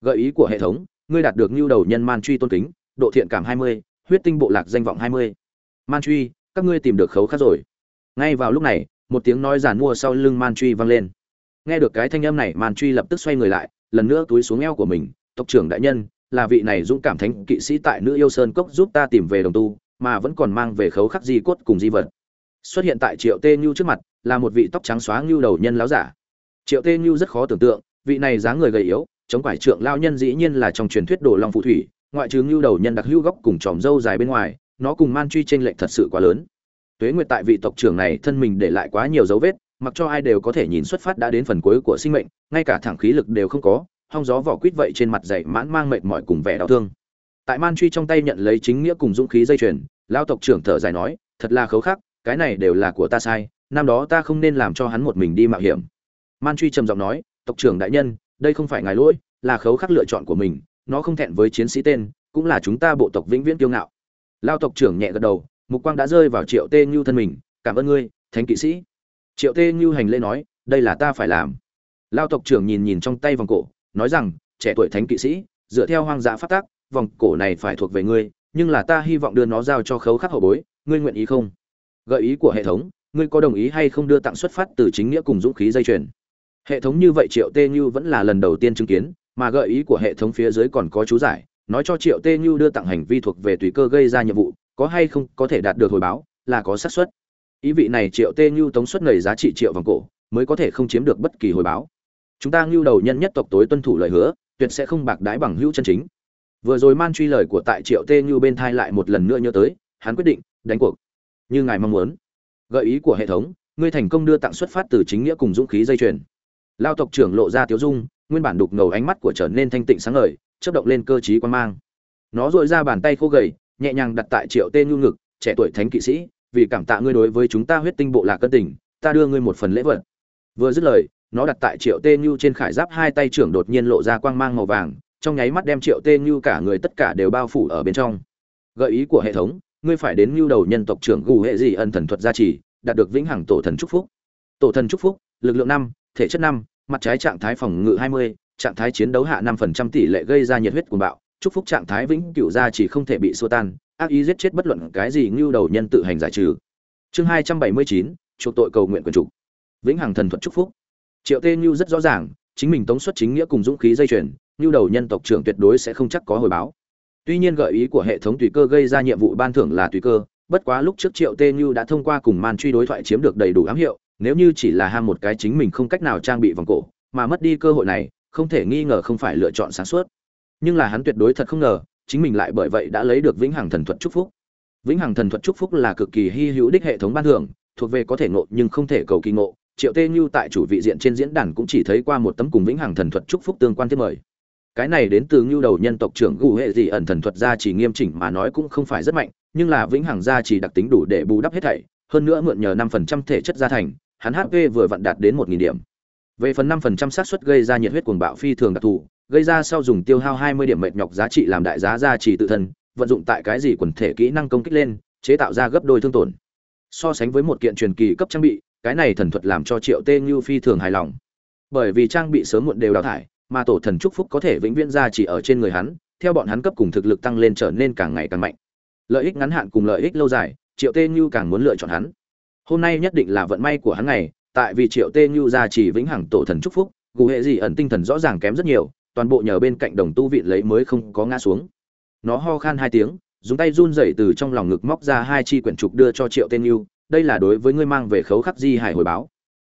Gợi ý của hệ thống, ngươi đạt được ngưu đầu nhân man truy tôn kính, độ thiện cảm hai mươi, huyết tinh bộ lạc danh vọng hai mươi. Man truy, các ngươi tìm được khấu khắc rồi. Ngay vào lúc này, một tiếng nói giàn mua sau lưng man truy vang lên. Nghe được cái thanh âm này, man truy lập tức xoay người lại, lần nữa túi xuống eo của mình. Tộc trưởng đại nhân, là vị này dũng cảm thánh kỵ sĩ tại nữ yêu sơn cốc giúp ta tìm về đồng tu mà vẫn còn mang về khấu khắc di cốt cùng di vật. Xuất hiện tại triệu tê nhu trước mặt, là một vị tóc trắng xóa ngưu đầu nhân láo giả. Triệu tê nhu rất khó tưởng tượng, vị này dáng người gầy yếu, chống quải trượng lao nhân dĩ nhiên là trong truyền thuyết đồ long phù thủy, ngoại trừ ngưu đầu nhân đặc hữu góc cùng tròm râu dài bên ngoài, nó cùng man truy tranh lệch thật sự quá lớn. Tuế nguyệt tại vị tộc trưởng này thân mình để lại quá nhiều dấu vết, mặc cho ai đều có thể nhìn xuất phát đã đến phần cuối của sinh mệnh, ngay cả thẳng khí lực đều không có, hong gió vỏ quýt vậy trên mặt dày mãn mang mệt mỏi cùng vẻ đau thương tại man truy trong tay nhận lấy chính nghĩa cùng dũng khí dây chuyền lao tộc trưởng thở dài nói, thật là khấu khắc, cái này đều là của ta sai, năm đó ta không nên làm cho hắn một mình đi mạo hiểm. Man truy trầm giọng nói, tộc trưởng đại nhân, đây không phải ngài lỗi, là khấu khắc lựa chọn của mình, nó không thẹn với chiến sĩ tên, cũng là chúng ta bộ tộc vĩnh viễn kiêu ngạo. Lao tộc trưởng nhẹ gật đầu, mục quang đã rơi vào triệu tê như thân mình, cảm ơn ngươi, thánh kỵ sĩ. Triệu tê như hành lễ nói, đây là ta phải làm. Lao tộc trưởng nhìn nhìn trong tay vòng cổ, nói rằng, trẻ tuổi thánh kỵ sĩ, dựa theo hoang dã phát tác vòng cổ này phải thuộc về ngươi, nhưng là ta hy vọng đưa nó giao cho khấu khắc hậu bối, ngươi nguyện ý không? Gợi ý của hệ thống, ngươi có đồng ý hay không đưa tặng xuất phát từ chính nghĩa cùng dũng khí dây chuyền? Hệ thống như vậy triệu tê như vẫn là lần đầu tiên chứng kiến, mà gợi ý của hệ thống phía dưới còn có chú giải, nói cho triệu tê như đưa tặng hành vi thuộc về tùy cơ gây ra nhiệm vụ, có hay không có thể đạt được hồi báo, là có xác suất. Ý vị này triệu tê như tống suất nầy giá trị triệu vòng cổ, mới có thể không chiếm được bất kỳ hồi báo. Chúng ta ngưu đầu nhân nhất tộc tối tuân thủ lời hứa, tuyệt sẽ không bạc đái bằng hữu chân chính vừa rồi man truy lời của tại triệu tê như bên thai lại một lần nữa nhớ tới, hắn quyết định, đánh cuộc. Như ngài mong muốn. Gợi ý của hệ thống, ngươi thành công đưa tặng xuất phát từ chính nghĩa cùng dũng khí dây chuyền. Lao tộc trưởng lộ ra tiếu dung, nguyên bản đục ngầu ánh mắt của trở nên thanh tịnh sáng ngời, chớp động lên cơ trí quan mang. Nó dội ra bàn tay khô gầy, nhẹ nhàng đặt tại triệu tê nhu ngực, trẻ tuổi thánh kỵ sĩ, vì cảm tạ ngươi đối với chúng ta huyết tinh bộ lạc cân tình, ta đưa ngươi một phần lễ vật. Vừa dứt lời, nó đặt tại triệu tê nhu trên khải giáp hai tay trưởng đột nhiên lộ ra quang mang màu vàng trong nháy mắt đem triệu tê như cả người tất cả đều bao phủ ở bên trong. Gợi ý của hệ thống, ngươi phải đến nhu đầu nhân tộc trưởng gù hệ gì ân thần thuật gia trì, đạt được vĩnh hằng tổ thần chúc phúc. Tổ thần chúc phúc, lực lượng năm, thể chất năm, mặt trái trạng thái phòng ngự hai mươi, trạng thái chiến đấu hạ năm phần trăm tỷ lệ gây ra nhiệt huyết cuồng bạo. Chúc phúc trạng thái vĩnh cửu gia chỉ không thể bị xua tan, ác ý giết chết bất luận cái gì ngưu đầu nhân tự hành giải trừ. Chương hai trăm bảy mươi chín, chuộc tội cầu nguyện quyền trục. Vĩnh hằng thần thuật chúc phúc. Triệu tê ngưu rất rõ ràng, chính mình tống xuất chính nghĩa cùng dũng khí dây chuyền nhu đầu nhân tộc trưởng tuyệt đối sẽ không chắc có hồi báo. Tuy nhiên gợi ý của hệ thống tùy cơ gây ra nhiệm vụ ban thưởng là tùy cơ, bất quá lúc trước triệu tê ngưu đã thông qua cùng man truy đối thoại chiếm được đầy đủ ám hiệu, nếu như chỉ là ham một cái chính mình không cách nào trang bị vòng cổ, mà mất đi cơ hội này, không thể nghi ngờ không phải lựa chọn sáng suốt. Nhưng là hắn tuyệt đối thật không ngờ, chính mình lại bởi vậy đã lấy được vĩnh hằng thần thuật chúc phúc. Vĩnh hằng thần thuật chúc phúc là cực kỳ hy hữu đích hệ thống ban thưởng, thuộc về có thể ngộ nhưng không thể cầu kỳ ngộ. Triệu tê như tại chủ vị diện trên diễn đàn cũng chỉ thấy qua một tấm cùng vĩnh hằng thần thuật chúc phúc tương quan thiết mời cái này đến từ ngưu đầu nhân tộc trưởng gù hệ dị ẩn thần thuật gia chỉ nghiêm chỉnh mà nói cũng không phải rất mạnh, nhưng là vĩnh hằng gia chỉ đặc tính đủ để bù đắp hết thảy, hơn nữa mượn nhờ năm phần trăm thể chất gia thành, hắn hp vừa vặn đạt đến một nghìn điểm. Về phần năm phần trăm xác suất gây ra nhiệt huyết cuồng bạo phi thường đặc thù, gây ra sau dùng tiêu hao hai mươi điểm mệt nhọc giá trị làm đại giá gia trì tự thân, vận dụng tại cái gì quần thể kỹ năng công kích lên, chế tạo ra gấp đôi thương tổn. So sánh với một kiện truyền kỳ cấp trang bị, cái này thần thuật làm cho triệu tê như phi thường hài lòng. Bởi vì trang bị sớm muộn đều đào thải mà tổ thần chúc phúc có thể vĩnh viễn ra chỉ ở trên người hắn theo bọn hắn cấp cùng thực lực tăng lên trở nên càng ngày càng mạnh. Lợi ích ngắn hạn cùng lợi ích lâu dài triệu tê nhu càng muốn lựa chọn hắn. Hôm nay nhất định là vận may của hắn ngày tại vì triệu tê nhu ra chỉ vĩnh hằng tổ thần chúc phúc gù hệ gì ẩn tinh thần rõ ràng kém rất nhiều toàn bộ nhờ bên cạnh đồng tu vị lấy mới không có ngã xuống. Nó ho khan hai tiếng dùng tay run rẩy từ trong lòng ngực móc ra hai chi quyển trục đưa cho triệu tên nhu, đây là đối với ngươi mang về khấu khắc di hải hồi báo.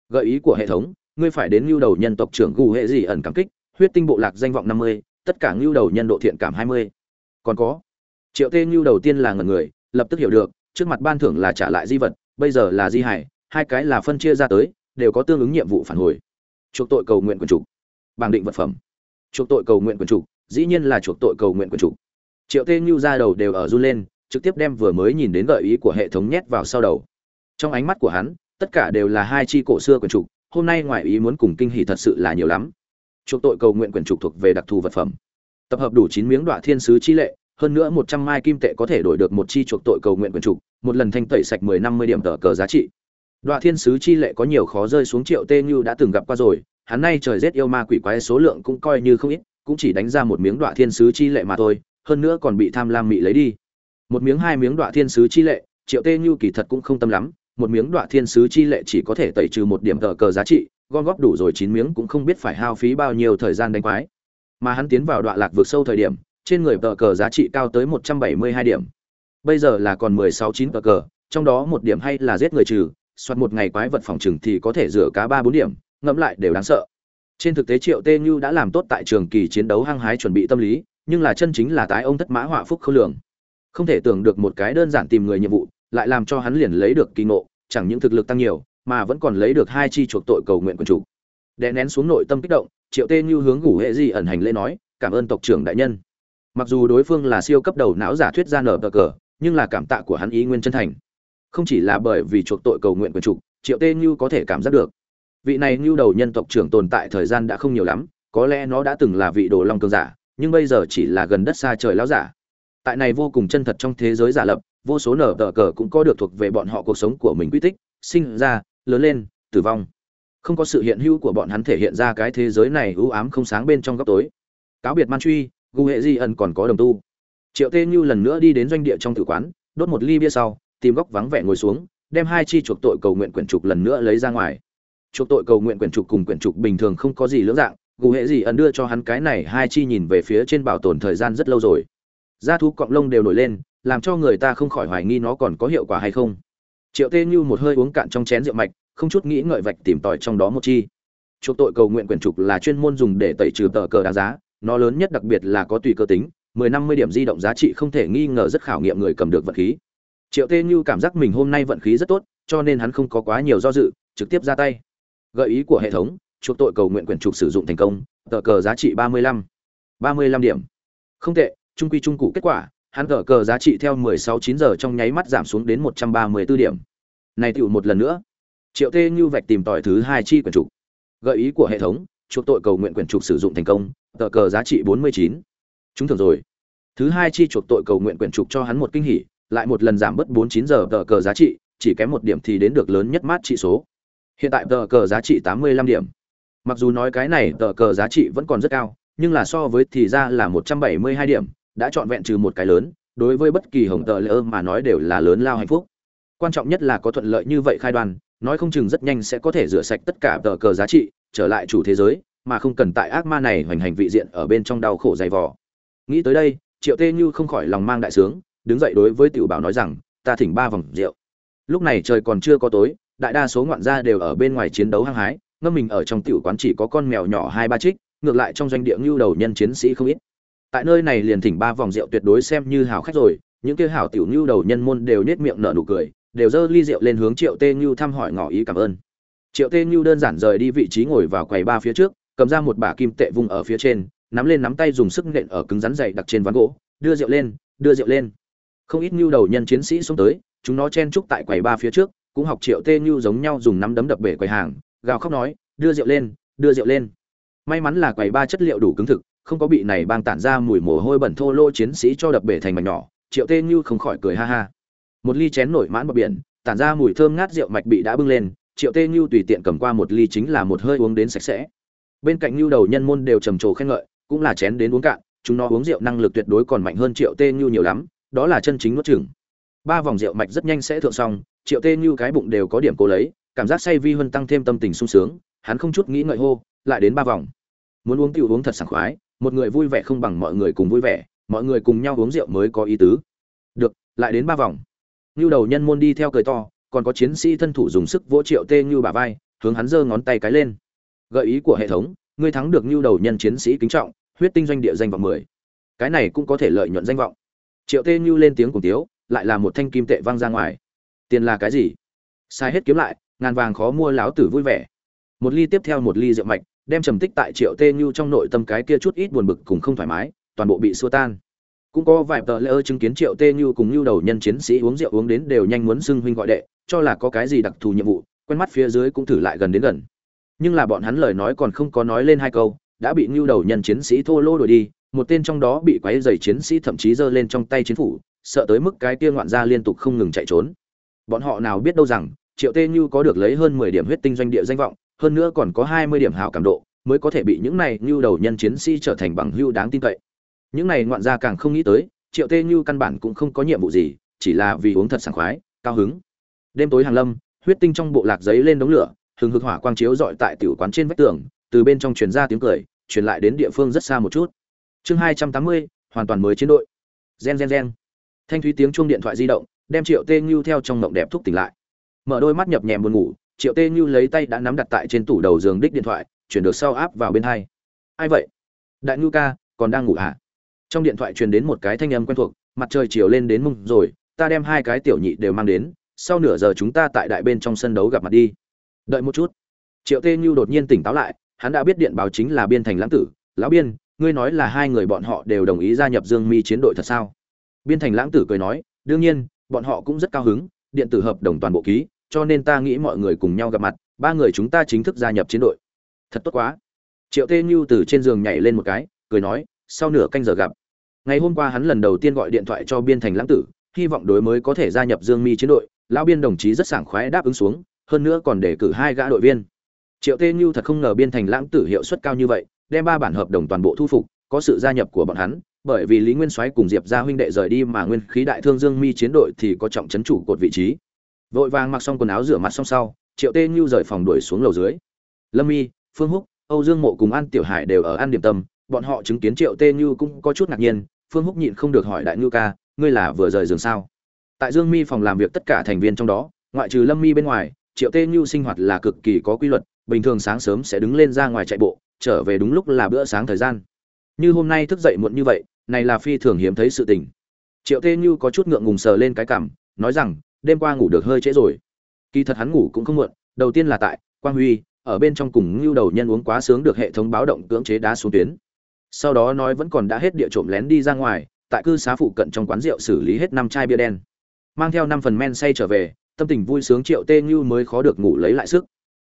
Gợi ý của hệ thống ngươi phải đến lưu đầu nhân tộc trưởng gù hệ gì ẩn cảm kích huyết tinh bộ lạc danh vọng năm mươi, tất cả lưu đầu nhân độ thiện cảm hai mươi. Còn có, triệu tê lưu đầu tiên là ngần người, lập tức hiểu được, trước mặt ban thưởng là trả lại di vật, bây giờ là di hải, hai cái là phân chia ra tới, đều có tương ứng nhiệm vụ phản hồi. Chuộc tội cầu nguyện quần chủ bảng định vật phẩm. Chuộc tội cầu nguyện quần chủ, dĩ nhiên là chuộc tội cầu nguyện quần chủ. Triệu tê ngưu ra đầu đều ở run lên, trực tiếp đem vừa mới nhìn đến gợi ý của hệ thống nhét vào sau đầu. Trong ánh mắt của hắn, tất cả đều là hai chi cổ xưa quần chủ, hôm nay ngoài ý muốn cùng kinh hỉ thật sự là nhiều lắm chuộc tội cầu nguyện quyển trục thuộc về đặc thù vật phẩm. Tập hợp đủ chín miếng đoạn thiên sứ chi lệ, hơn nữa một trăm mai kim tệ có thể đổi được một chi chuộc tội cầu nguyện quyển trục, một lần thanh tẩy sạch mười năm mươi điểm tờ cờ giá trị. Đoạn thiên sứ chi lệ có nhiều khó rơi xuống triệu tê như đã từng gặp qua rồi, hắn nay trời rét yêu ma quỷ quái số lượng cũng coi như không ít, cũng chỉ đánh ra một miếng đoạn thiên sứ chi lệ mà thôi, hơn nữa còn bị tham lam mị lấy đi. Một miếng hai miếng đoạn thiên sứ chi lệ, triệu tê như kỳ thật cũng không tâm lắm, một miếng đoạn thiên sứ chi lệ chỉ có thể tẩy trừ một điểm tờ cờ giá trị gom góp đủ rồi chín miếng cũng không biết phải hao phí bao nhiêu thời gian đánh quái. Mà hắn tiến vào đoạn lạc vượt sâu thời điểm, trên người tờ cờ giá trị cao tới một trăm bảy mươi hai điểm. Bây giờ là còn mười sáu chín tờ cờ, trong đó một điểm hay là giết người trừ, soạt một ngày quái vật phòng trừng thì có thể rửa cá ba bốn điểm, ngẫm lại đều đáng sợ. Trên thực tế triệu tê như đã làm tốt tại trường kỳ chiến đấu hăng hái chuẩn bị tâm lý, nhưng là chân chính là tái ông thất mã họa phúc khâu lường. Không thể tưởng được một cái đơn giản tìm người nhiệm vụ, lại làm cho hắn liền lấy được kỳ ngộ, chẳng những thực lực tăng nhiều mà vẫn còn lấy được hai chi chuộc tội cầu nguyện quần chủ. Đè nén xuống nội tâm kích động, triệu tê như hướng ngủ hệ di ẩn hành lễ nói, cảm ơn tộc trưởng đại nhân. Mặc dù đối phương là siêu cấp đầu não giả thuyết ra nở cờ cờ, nhưng là cảm tạ của hắn ý nguyên chân thành. Không chỉ là bởi vì chuộc tội cầu nguyện quần chủ, triệu tê như có thể cảm giác được. Vị này như đầu nhân tộc trưởng tồn tại thời gian đã không nhiều lắm, có lẽ nó đã từng là vị đồ long cường giả, nhưng bây giờ chỉ là gần đất xa trời lão giả. Tại này vô cùng chân thật trong thế giới giả lập, vô số nở tờ cờ cũng có được thuộc về bọn họ cuộc sống của mình quy tích, sinh ra lớn lên, tử vong. Không có sự hiện hữu của bọn hắn thể hiện ra cái thế giới này ưu ám không sáng bên trong góc tối. Cáo biệt man truy, gu hệ di ẩn còn có đồng tu. Triệu tê như lần nữa đi đến doanh địa trong tử quán, đốt một ly bia sau, tìm góc vắng vẻ ngồi xuống, đem hai chi chuộc tội cầu nguyện quyển trục lần nữa lấy ra ngoài. Chuộc tội cầu nguyện quyển trục cùng quyển trục bình thường không có gì lưỡng dạng, gu hệ di ẩn đưa cho hắn cái này hai chi nhìn về phía trên bảo tồn thời gian rất lâu rồi. Da thú cọng lông đều nổi lên, làm cho người ta không khỏi hoài nghi nó còn có hiệu quả hay không triệu tê như một hơi uống cạn trong chén rượu mạch, không chút nghĩ ngợi vạch tìm tòi trong đó một chi. Chuộc tội cầu nguyện quyển trục là chuyên môn dùng để tẩy trừ tờ cờ đáng giá, nó lớn nhất đặc biệt là có tùy cơ tính, mười năm mươi điểm di động giá trị không thể nghi ngờ rất khảo nghiệm người cầm được vận khí. Triệu tê như cảm giác mình hôm nay vận khí rất tốt, cho nên hắn không có quá nhiều do dự, trực tiếp ra tay. Gợi ý của hệ thống, chuộc tội cầu nguyện quyển trục sử dụng thành công, tờ cờ giá trị ba mươi lăm. Ba mươi lăm điểm. Không tệ, trung quy trung cụ kết quả hắn cờ cờ giá trị theo 16-9 giờ trong nháy mắt giảm xuống đến 134 điểm. Này tiểu một lần nữa. Triệu Tê Như vạch tìm tòi thứ hai chi quyển trục. Gợi ý của hệ thống, chuộc tội cầu nguyện quyển trục sử dụng thành công, tờ cờ giá trị 49. Chúng thường rồi. Thứ hai chi chuộc tội cầu nguyện quyển trục cho hắn một kinh hỉ, lại một lần giảm bớt 49 giờ tờ cờ giá trị, chỉ kém một điểm thì đến được lớn nhất mát trị số. Hiện tại tờ cờ giá trị 85 điểm. Mặc dù nói cái này tờ cờ giá trị vẫn còn rất cao, nhưng là so với thì ra là 172 điểm, đã chọn vẹn trừ một cái lớn, đối với bất kỳ hồng tờ lỡ mà nói đều là lớn lao hạnh phúc. Quan trọng nhất là có thuận lợi như vậy khai đoàn nói không chừng rất nhanh sẽ có thể rửa sạch tất cả tờ cờ giá trị, trở lại chủ thế giới, mà không cần tại ác ma này hoành hành vị diện ở bên trong đau khổ dày vò. Nghĩ tới đây, triệu tê như không khỏi lòng mang đại sướng, đứng dậy đối với tiểu bảo nói rằng, ta thỉnh ba vòng rượu. Lúc này trời còn chưa có tối, đại đa số ngoạn gia đều ở bên ngoài chiến đấu hăng hái, ngâm mình ở trong tiểu quán chỉ có con mèo nhỏ hai ba trích, ngược lại trong doanh địa ngưu đầu nhân chiến sĩ không ít tại nơi này liền thỉnh ba vòng rượu tuyệt đối xem như hảo khách rồi, những kia hảo tiểu nhu đầu nhân môn đều nết miệng nở nụ cười, đều dơ ly rượu lên hướng triệu tê nhu thăm hỏi ngỏ ý cảm ơn. Triệu tê nhu đơn giản rời đi vị trí ngồi vào quầy ba phía trước, cầm ra một bả kim tệ vung ở phía trên, nắm lên nắm tay dùng sức nện ở cứng rắn dày đặc trên ván gỗ, đưa rượu lên, đưa rượu lên. Không ít nhu đầu nhân chiến sĩ xuống tới, chúng nó chen trúc tại quầy ba phía trước, cũng học triệu tê nhu giống nhau dùng nắm đấm đập bể quầy hàng, gào khóc nói, đưa rượu lên, đưa rượu lên. May mắn là quầy ba chất liệu đủ cứng thực không có bị này bang tản ra mùi mồ hôi bẩn thô lô chiến sĩ cho đập bể thành mảnh nhỏ, triệu tê như không khỏi cười ha ha. Một ly chén nổi mãn bọc biển, tản ra mùi thơm ngát rượu mạch bị đã bưng lên, triệu tê như tùy tiện cầm qua một ly chính là một hơi uống đến sạch sẽ. Bên cạnh như đầu nhân môn đều trầm trồ khen ngợi, cũng là chén đến uống cạn, chúng nó uống rượu năng lực tuyệt đối còn mạnh hơn triệu tê như nhiều lắm, đó là chân chính nuốt chừng ba vòng rượu mạch rất nhanh sẽ thượng xong, triệu tê như cái bụng đều có điểm cố lấy, cảm giác say vi hơn tăng thêm tâm tình sung sướng, hắn không chút nghĩ ngợi hô, lại đến ba vòng. Muốn uống tiểu uống thật sảng khoái một người vui vẻ không bằng mọi người cùng vui vẻ, mọi người cùng nhau uống rượu mới có ý tứ. Được, lại đến ba vòng. Như đầu nhân môn đi theo cười to, còn có chiến sĩ thân thủ dùng sức vỗ triệu tê như bà vai, hướng hắn giơ ngón tay cái lên. Gợi ý của hệ thống, ngươi thắng được như đầu nhân chiến sĩ kính trọng, huyết tinh doanh địa danh vọng mười. Cái này cũng có thể lợi nhuận danh vọng. Triệu tê như lên tiếng cùng tiếu, lại là một thanh kim tệ vang ra ngoài. Tiền là cái gì? Sai hết kiếm lại, ngàn vàng khó mua láo tử vui vẻ. Một ly tiếp theo một ly rượu mạch đem trầm tích tại triệu tê như trong nội tâm cái kia chút ít buồn bực cùng không thoải mái, toàn bộ bị xua tan. Cũng có vài tờ lễ ơ chứng kiến triệu tê như cùng như đầu nhân chiến sĩ uống rượu uống đến đều nhanh muốn xưng huynh gọi đệ, cho là có cái gì đặc thù nhiệm vụ, quen mắt phía dưới cũng thử lại gần đến gần. Nhưng là bọn hắn lời nói còn không có nói lên hai câu, đã bị như đầu nhân chiến sĩ thô lô đuổi đi, một tên trong đó bị quái dày chiến sĩ thậm chí giơ lên trong tay chiến phủ, sợ tới mức cái kia ngoạn gia liên tục không ngừng chạy trốn. Bọn họ nào biết đâu rằng, triệu tê như có được lấy hơn mười điểm huyết tinh doanh địa danh vọng hơn nữa còn có hai mươi điểm hảo cảm độ, mới có thể bị những này như đầu nhân chiến sĩ trở thành bằng hưu đáng tin cậy. Những này ngoạn gia càng không nghĩ tới, triệu tê như căn bản cũng không có nhiệm vụ gì, chỉ là vì uống thật sảng khoái, cao hứng. Đêm tối hàng lâm, huyết tinh trong bộ lạc giấy lên đống lửa, hừng hực hỏa quang chiếu rọi tại tiểu quán trên vách tường, từ bên trong truyền ra tiếng cười, truyền lại đến địa phương rất xa một chút. Chương hai trăm tám mươi, hoàn toàn mới chiến đội. Gen gen gen. Thanh thúy tiếng chuông điện thoại di động, đem triệu tê như theo trong mộng đẹp thúc tỉnh lại. Mở đôi mắt nhập nhèm buồn ngủ triệu tê như lấy tay đã nắm đặt tại trên tủ đầu giường đích điện thoại, chuyển được sau áp vào bên hai. Ai vậy? Đại ngưu ca, còn đang ngủ hả trong điện thoại truyền đến một cái thanh âm quen thuộc, mặt trời chiều lên đến mông rồi, ta đem hai cái tiểu nhị đều mang đến, sau nửa giờ chúng ta tại đại bên trong sân đấu gặp mặt đi. Đợi một chút. Triệu tê như đột nhiên tỉnh táo lại, hắn đã biết điện báo chính là biên thành lãng tử. Lão biên, ngươi nói là hai người bọn họ đều đồng ý gia nhập dương mi chiến đội thật sao? Biên thành lãng tử cười nói, đương nhiên, bọn họ cũng rất cao hứng, điện tử hợp đồng toàn bộ ký cho nên ta nghĩ mọi người cùng nhau gặp mặt, ba người chúng ta chính thức gia nhập chiến đội. Thật tốt quá. Triệu tê như từ trên giường nhảy lên một cái, cười nói, sau nửa canh giờ gặp. Ngày hôm qua hắn lần đầu tiên gọi điện thoại cho biên thành lãng tử, hy vọng đối mới có thể gia nhập dương mi chiến đội. Lão biên đồng chí rất sảng khoái đáp ứng xuống, hơn nữa còn để cử hai gã đội viên. Triệu tê như thật không ngờ biên thành lãng tử hiệu suất cao như vậy, đem ba bản hợp đồng toàn bộ thu phục, có sự gia nhập của bọn hắn, bởi vì lý nguyên soái cùng diệp gia huynh đệ rời đi mà nguyên khí đại thương dương mi chiến đội thì có trọng trấn chủ cột vị trí vội vàng mặc xong quần áo rửa mặt xong sau, triệu tê như rời phòng đuổi xuống lầu dưới. Lâm y, phương húc, âu dương mộ cùng an tiểu hải đều ở an điểm tâm, bọn họ chứng kiến triệu tê như cũng có chút ngạc nhiên, phương húc nhịn không được hỏi đại ngưu ca, ngươi là vừa rời giường sao? Tại dương mi phòng làm việc tất cả thành viên trong đó, ngoại trừ lâm mi bên ngoài, triệu tê như sinh hoạt là cực kỳ có quy luật, bình thường sáng sớm sẽ đứng lên ra ngoài chạy bộ, trở về đúng lúc là bữa sáng thời gian. Như hôm nay thức dậy muộn như vậy, này là phi thường hiếm thấy sự tình. Triệu tê như có chút ngượng ngùng sờ lên cái cảm nói rằng đêm qua ngủ được hơi trễ rồi. Kỳ thật hắn ngủ cũng không muộn, đầu tiên là tại quang huy, ở bên trong cùng ngưu đầu nhân uống quá sướng được hệ thống báo động cưỡng chế đá xuống tuyến. Sau đó nói vẫn còn đã hết địa trộm lén đi ra ngoài, tại cư xá phụ cận trong quán rượu xử lý hết năm chai bia đen. Mang theo năm phần men say trở về, tâm tình vui sướng triệu tê ngưu mới khó được ngủ lấy lại sức.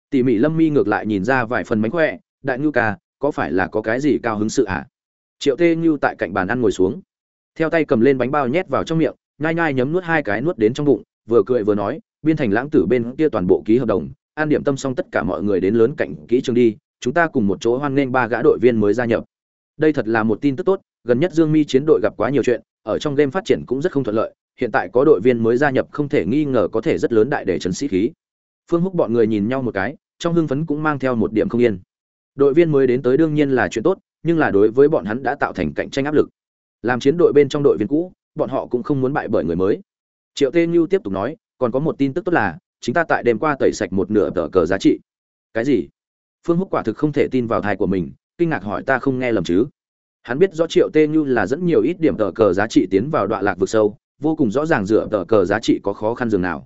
Tỉ mỉ lâm mi ngược lại nhìn ra vài phần mánh khỏe, đại ngưu ca, có phải là có cái gì cao hứng sự ạ à? triệu tê ngưu tại cạnh bàn ăn ngồi xuống, theo tay cầm lên bánh bao nhét vào trong miệng, nhai nhai nhấm nuốt hai cái nuốt đến trong bụng vừa cười vừa nói, biên thành lãng tử bên kia toàn bộ ký hợp đồng, an điểm tâm xong tất cả mọi người đến lớn cạnh kỹ trường đi, chúng ta cùng một chỗ hoan nghênh ba gã đội viên mới gia nhập. Đây thật là một tin tức tốt, gần nhất dương mi chiến đội gặp quá nhiều chuyện, ở trong game phát triển cũng rất không thuận lợi, hiện tại có đội viên mới gia nhập không thể nghi ngờ có thể rất lớn đại để trấn sĩ khí. Phương húc bọn người nhìn nhau một cái, trong hưng phấn cũng mang theo một điểm không yên. Đội viên mới đến tới đương nhiên là chuyện tốt, nhưng là đối với bọn hắn đã tạo thành cạnh tranh áp lực. Làm chiến đội bên trong đội viên cũ, bọn họ cũng không muốn bại bởi người mới triệu tê như tiếp tục nói, còn có một tin tức tốt là chúng ta tại đêm qua tẩy sạch một nửa tờ cờ giá trị. Cái gì? Phương húc quả thực không thể tin vào thai của mình, kinh ngạc hỏi ta không nghe lầm chứ? Hắn biết rõ triệu tê như là dẫn nhiều ít điểm tờ cờ giá trị tiến vào đoạn lạc vực sâu, vô cùng rõ ràng dựa tờ cờ giá trị có khó khăn dường nào.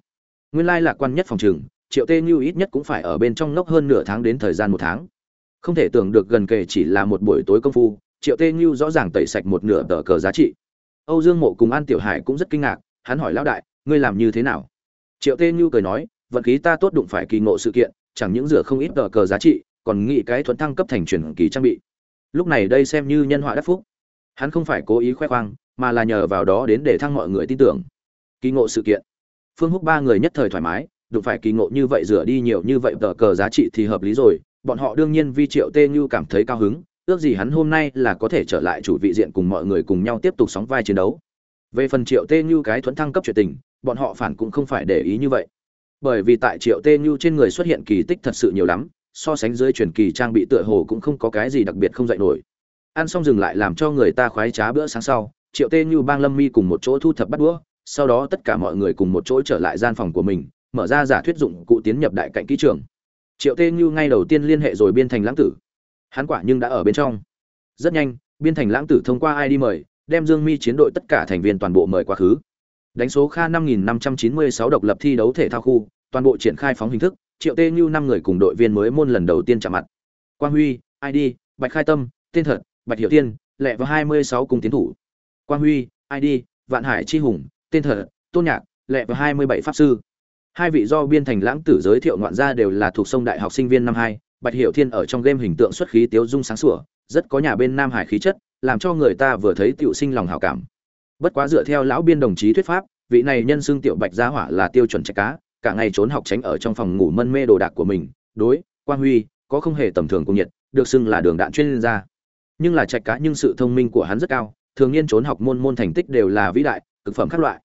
Nguyên lai lạc quan nhất phòng trường, triệu tê như ít nhất cũng phải ở bên trong ngốc hơn nửa tháng đến thời gian một tháng. Không thể tưởng được gần kề chỉ là một buổi tối công phu, triệu tê như rõ ràng tẩy sạch một nửa tờ cờ giá trị. Âu dương mộ cùng an tiểu hải cũng rất kinh ngạc hắn hỏi lão đại, ngươi làm như thế nào? Triệu tê như cười nói, vận khí ta tốt đụng phải kỳ ngộ sự kiện, chẳng những rửa không ít tờ cờ giá trị, còn nghĩ cái thuận thăng cấp thành truyền kỳ trang bị. Lúc này đây xem như nhân họa đắc phúc. Hắn không phải cố ý khoe khoang, mà là nhờ vào đó đến để thăng mọi người tin tưởng. Kỳ ngộ sự kiện. Phương húc ba người nhất thời thoải mái, đụng phải kỳ ngộ như vậy rửa đi nhiều như vậy tờ cờ giá trị thì hợp lý rồi. Bọn họ đương nhiên vi triệu tê như cảm thấy cao hứng, ước gì hắn hôm nay là có thể trở lại chủ vị diện cùng mọi người cùng nhau tiếp tục sóng vai chiến đấu về phần triệu tê như cái thuẫn thăng cấp chuyện tình, bọn họ phản cũng không phải để ý như vậy. Bởi vì tại triệu tê như trên người xuất hiện kỳ tích thật sự nhiều lắm, so sánh dưới truyền kỳ trang bị tựa hồ cũng không có cái gì đặc biệt không dạy nổi. Ăn xong dừng lại làm cho người ta khoái trá bữa sáng sau, triệu tê như bang lâm mi cùng một chỗ thu thập bắt đũa, sau đó tất cả mọi người cùng một chỗ trở lại gian phòng của mình, mở ra giả thuyết dụng cụ tiến nhập đại cạnh kỹ trường. Triệu tê như ngay đầu tiên liên hệ rồi biên thành lãng tử. Hắn quả nhưng đã ở bên trong. Rất nhanh, biên thành lãng tử thông qua ai đi mời đem dương mi chiến đội tất cả thành viên toàn bộ mời quá khứ. Đánh số kha 5596 độc lập thi đấu thể thao khu, toàn bộ triển khai phóng hình thức, triệu tê như năm người cùng đội viên mới môn lần đầu tiên chạm mặt. Quang huy id bạch khai tâm, tên thật, bạch Hiểu tiên lẹ vào 26 cùng tiến thủ. Quang huy id vạn hải chi hùng, tên thật, tôn nhạc lẹ vào 27 pháp sư. Hai vị do biên thành lãng tử giới thiệu ngoạn gia đều là thuộc sông đại học sinh viên năm hai, bạch Hiểu thiên ở trong game hình tượng xuất khí tiếu dung sáng sủa, rất có nhà bên nam hải khí chất làm cho người ta vừa thấy tiểu sinh lòng hảo cảm. Bất quá dựa theo lão biên đồng chí thuyết pháp, vị này nhân xương tiểu bạch gia hỏa là tiêu chuẩn trạch cá, cả ngày trốn học tránh ở trong phòng ngủ mân mê đồ đạc của mình, đối, quang huy, có không hề tầm thường cùng nhiệt, được xưng là đường đạn chuyên gia. Nhưng là trạch cá nhưng sự thông minh của hắn rất cao, thường niên trốn học môn môn thành tích đều là vĩ đại, cực phẩm các loại.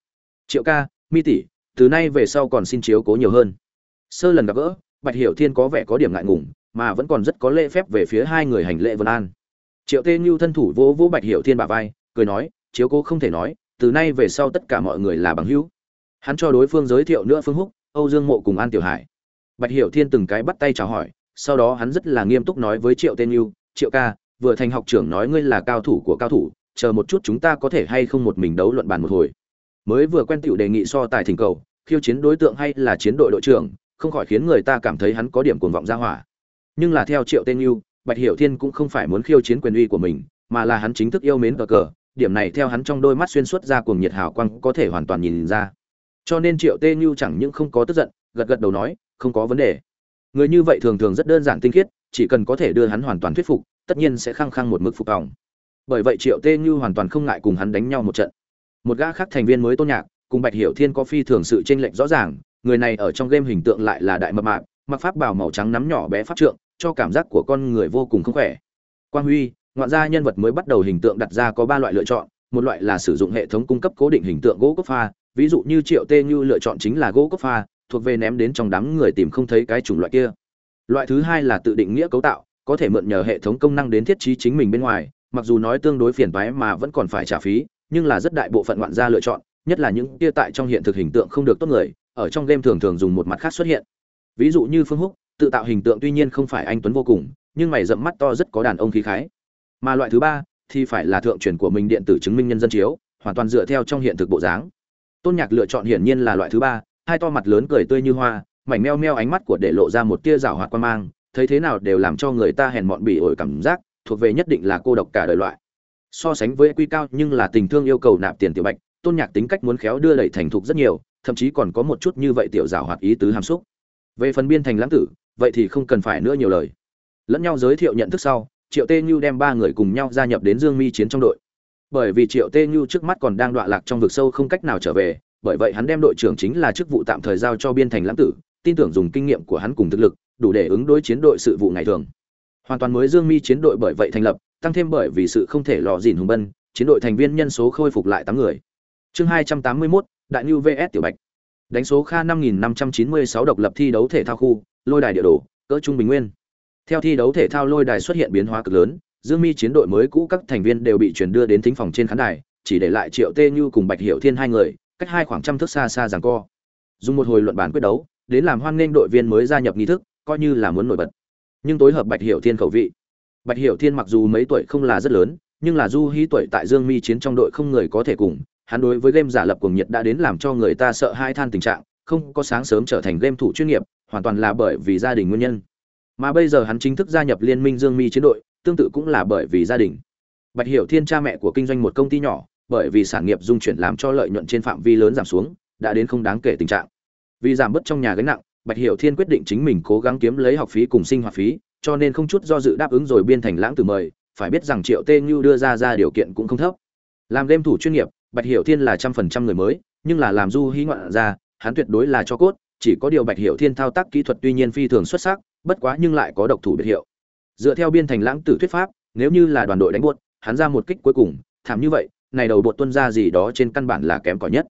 Triệu ca, mi tỷ, từ nay về sau còn xin chiếu cố nhiều hơn. Sơ lần gặp gỡ, bạch hiểu thiên có vẻ có điểm ngại ngùng, mà vẫn còn rất có lễ phép về phía hai người hành lễ vân an triệu tê như thân thủ vỗ vỗ bạch hiểu thiên Bà vai, cười nói, chiếu cố không thể nói, từ nay về sau tất cả mọi người là bằng hữu. Hắn cho đối phương giới thiệu nữa phương húc, âu dương mộ cùng an tiểu hải. Bạch hiểu thiên từng cái bắt tay chào hỏi, sau đó hắn rất là nghiêm túc nói với triệu tên như triệu ca, vừa thành học trưởng nói ngươi là cao thủ của cao thủ, chờ một chút chúng ta có thể hay không một mình đấu luận bàn một hồi. Mới vừa quen tiểu đề nghị so tài thỉnh cầu, khiêu chiến đối tượng hay là chiến đội đội trưởng, không khỏi khiến người ta cảm thấy hắn có điểm cuồng vọng ra hỏa. Nhưng là theo triệu tên như bạch hiểu thiên cũng không phải muốn khiêu chiến quyền uy của mình, mà là hắn chính thức yêu mến cờ cờ, điểm này theo hắn trong đôi mắt xuyên suốt ra cuồng nhiệt hào quang có thể hoàn toàn nhìn ra. Cho nên triệu tê như chẳng những không có tức giận, gật gật đầu nói, không có vấn đề. Người như vậy thường thường rất đơn giản tinh khiết, chỉ cần có thể đưa hắn hoàn toàn thuyết phục, tất nhiên sẽ khăng khăng một mực phục lòng. bởi vậy triệu tê như hoàn toàn không ngại cùng hắn đánh nhau một trận. Một gã khác thành viên mới tôn nhạc, cùng bạch hiểu thiên có phi thường sự tranh lệch rõ ràng, người này ở trong game hình tượng lại là đại mập mạp, mặc pháp bào màu trắng nắm nhỏ bé pháp trượng cho cảm giác của con người vô cùng không khỏe. Quang huy, ngoạn gia nhân vật mới bắt đầu hình tượng đặt ra có ba loại lựa chọn, một loại là sử dụng hệ thống cung cấp cố định hình tượng gỗ cốc pha, ví dụ như triệu tê như lựa chọn chính là gỗ cốc pha, thuộc về ném đến trong đám người tìm không thấy cái chủng loại kia. Loại thứ hai là tự định nghĩa cấu tạo, có thể mượn nhờ hệ thống công năng đến thiết trí chính mình bên ngoài, mặc dù nói tương đối phiền toái mà vẫn còn phải trả phí, nhưng là rất đại bộ phận ngoạn gia lựa chọn, nhất là những kia tại trong hiện thực hình tượng không được tốt người, ở trong game thường thường dùng một mặt khác xuất hiện. Ví dụ như phương húc tự tạo hình tượng tuy nhiên không phải anh tuấn vô cùng, nhưng mày rậm mắt to rất có đàn ông khí khái. Mà loại thứ ba thì phải là thượng truyền của mình điện tử chứng minh nhân dân chiếu, hoàn toàn dựa theo trong hiện thực bộ dáng. Tôn nhạc lựa chọn hiển nhiên là loại thứ ba, hai to mặt lớn cười tươi như hoa, mảnh meo meo ánh mắt của để lộ ra một tia rào hoạt quan mang, thấy thế nào đều làm cho người ta hèn mọn bỉ ổi cảm giác, thuộc về nhất định là cô độc cả đời loại. So sánh với quy cao nhưng là tình thương yêu cầu nạp tiền tiểu bạch, tôn nhạc tính cách muốn khéo đưa đẩy thành thục rất nhiều, thậm chí còn có một chút như vậy tiểu rào hoạt ý tứ hàm xúc. Về phần biên thành lãng tử vậy thì không cần phải nữa nhiều lời. Lẫn nhau giới thiệu nhận thức sau triệu tê như đem ba người cùng nhau gia nhập đến dương mi chiến trong đội. Bởi vì triệu tê như trước mắt còn đang đọa lạc trong vực sâu không cách nào trở về bởi vậy hắn đem đội trưởng chính là chức vụ tạm thời giao cho biên thành lãng tử tin tưởng dùng kinh nghiệm của hắn cùng thực lực đủ để ứng đối chiến đội sự vụ ngày thường. Hoàn toàn mới dương mi chiến đội bởi vậy thành lập tăng thêm bởi vì sự không thể lò dìn hùng bân chiến đội thành viên nhân số khôi phục lại tám người. Chương hai trăm tám mươi 281, đại new vs tiểu bạch. Đánh số kha năm nghìn năm trăm chín mươi sáu độc lập thi đấu thể thao khu lôi đài địa đồ, cỡ trung bình nguyên. Theo thi đấu thể thao lôi đài xuất hiện biến hóa cực lớn, dương mi chiến đội mới cũ các thành viên đều bị chuyển đưa đến thính phòng trên khán đài, chỉ để lại triệu tê như cùng bạch hiệu thiên hai người, cách hai khoảng trăm thước xa xa rằng co. Dùng một hồi luận bàn quyết đấu, đến làm hoan nghênh đội viên mới gia nhập nghi thức, coi như là muốn nổi bật. Nhưng tối hợp bạch hiệu thiên khẩu vị. Bạch hiệu thiên mặc dù mấy tuổi không là rất lớn, nhưng là du hí tuổi tại dương mi chiến trong đội không người có thể cùng, hắn đối với game giả lập cuồng nhiệt đã đến làm cho người ta sợ hai than tình trạng, không có sáng sớm trở thành game thủ chuyên nghiệp hoàn toàn là bởi vì gia đình nguyên nhân. Mà bây giờ hắn chính thức gia nhập liên minh dương mi chiến đội, tương tự cũng là bởi vì gia đình. Bạch hiểu thiên cha mẹ của kinh doanh một công ty nhỏ, bởi vì sản nghiệp dung chuyển làm cho lợi nhuận trên phạm vi lớn giảm xuống, đã đến không đáng kể tình trạng. Vì giảm bớt trong nhà gánh nặng, bạch hiểu thiên quyết định chính mình cố gắng kiếm lấy học phí cùng sinh hoạt phí, cho nên không chút do dự đáp ứng rồi biên thành lãng từ mời, phải biết rằng triệu tê như đưa ra ra điều kiện cũng không thấp. Làm game thủ chuyên nghiệp, bạch hiểu thiên là trăm phần trăm người mới, nhưng là làm du hí ngoạn ra hắn tuyệt đối là cho cốt chỉ có điều bạch hiểu thiên thao tác kỹ thuật tuy nhiên phi thường xuất sắc, bất quá nhưng lại có độc thủ biệt hiệu. Dựa theo biên thành lãng tử thuyết pháp, nếu như là đoàn đội đánh buốt, hắn ra một kích cuối cùng, thảm như vậy, này đầu buột tuân ra gì đó trên căn bản là kém cỏi nhất.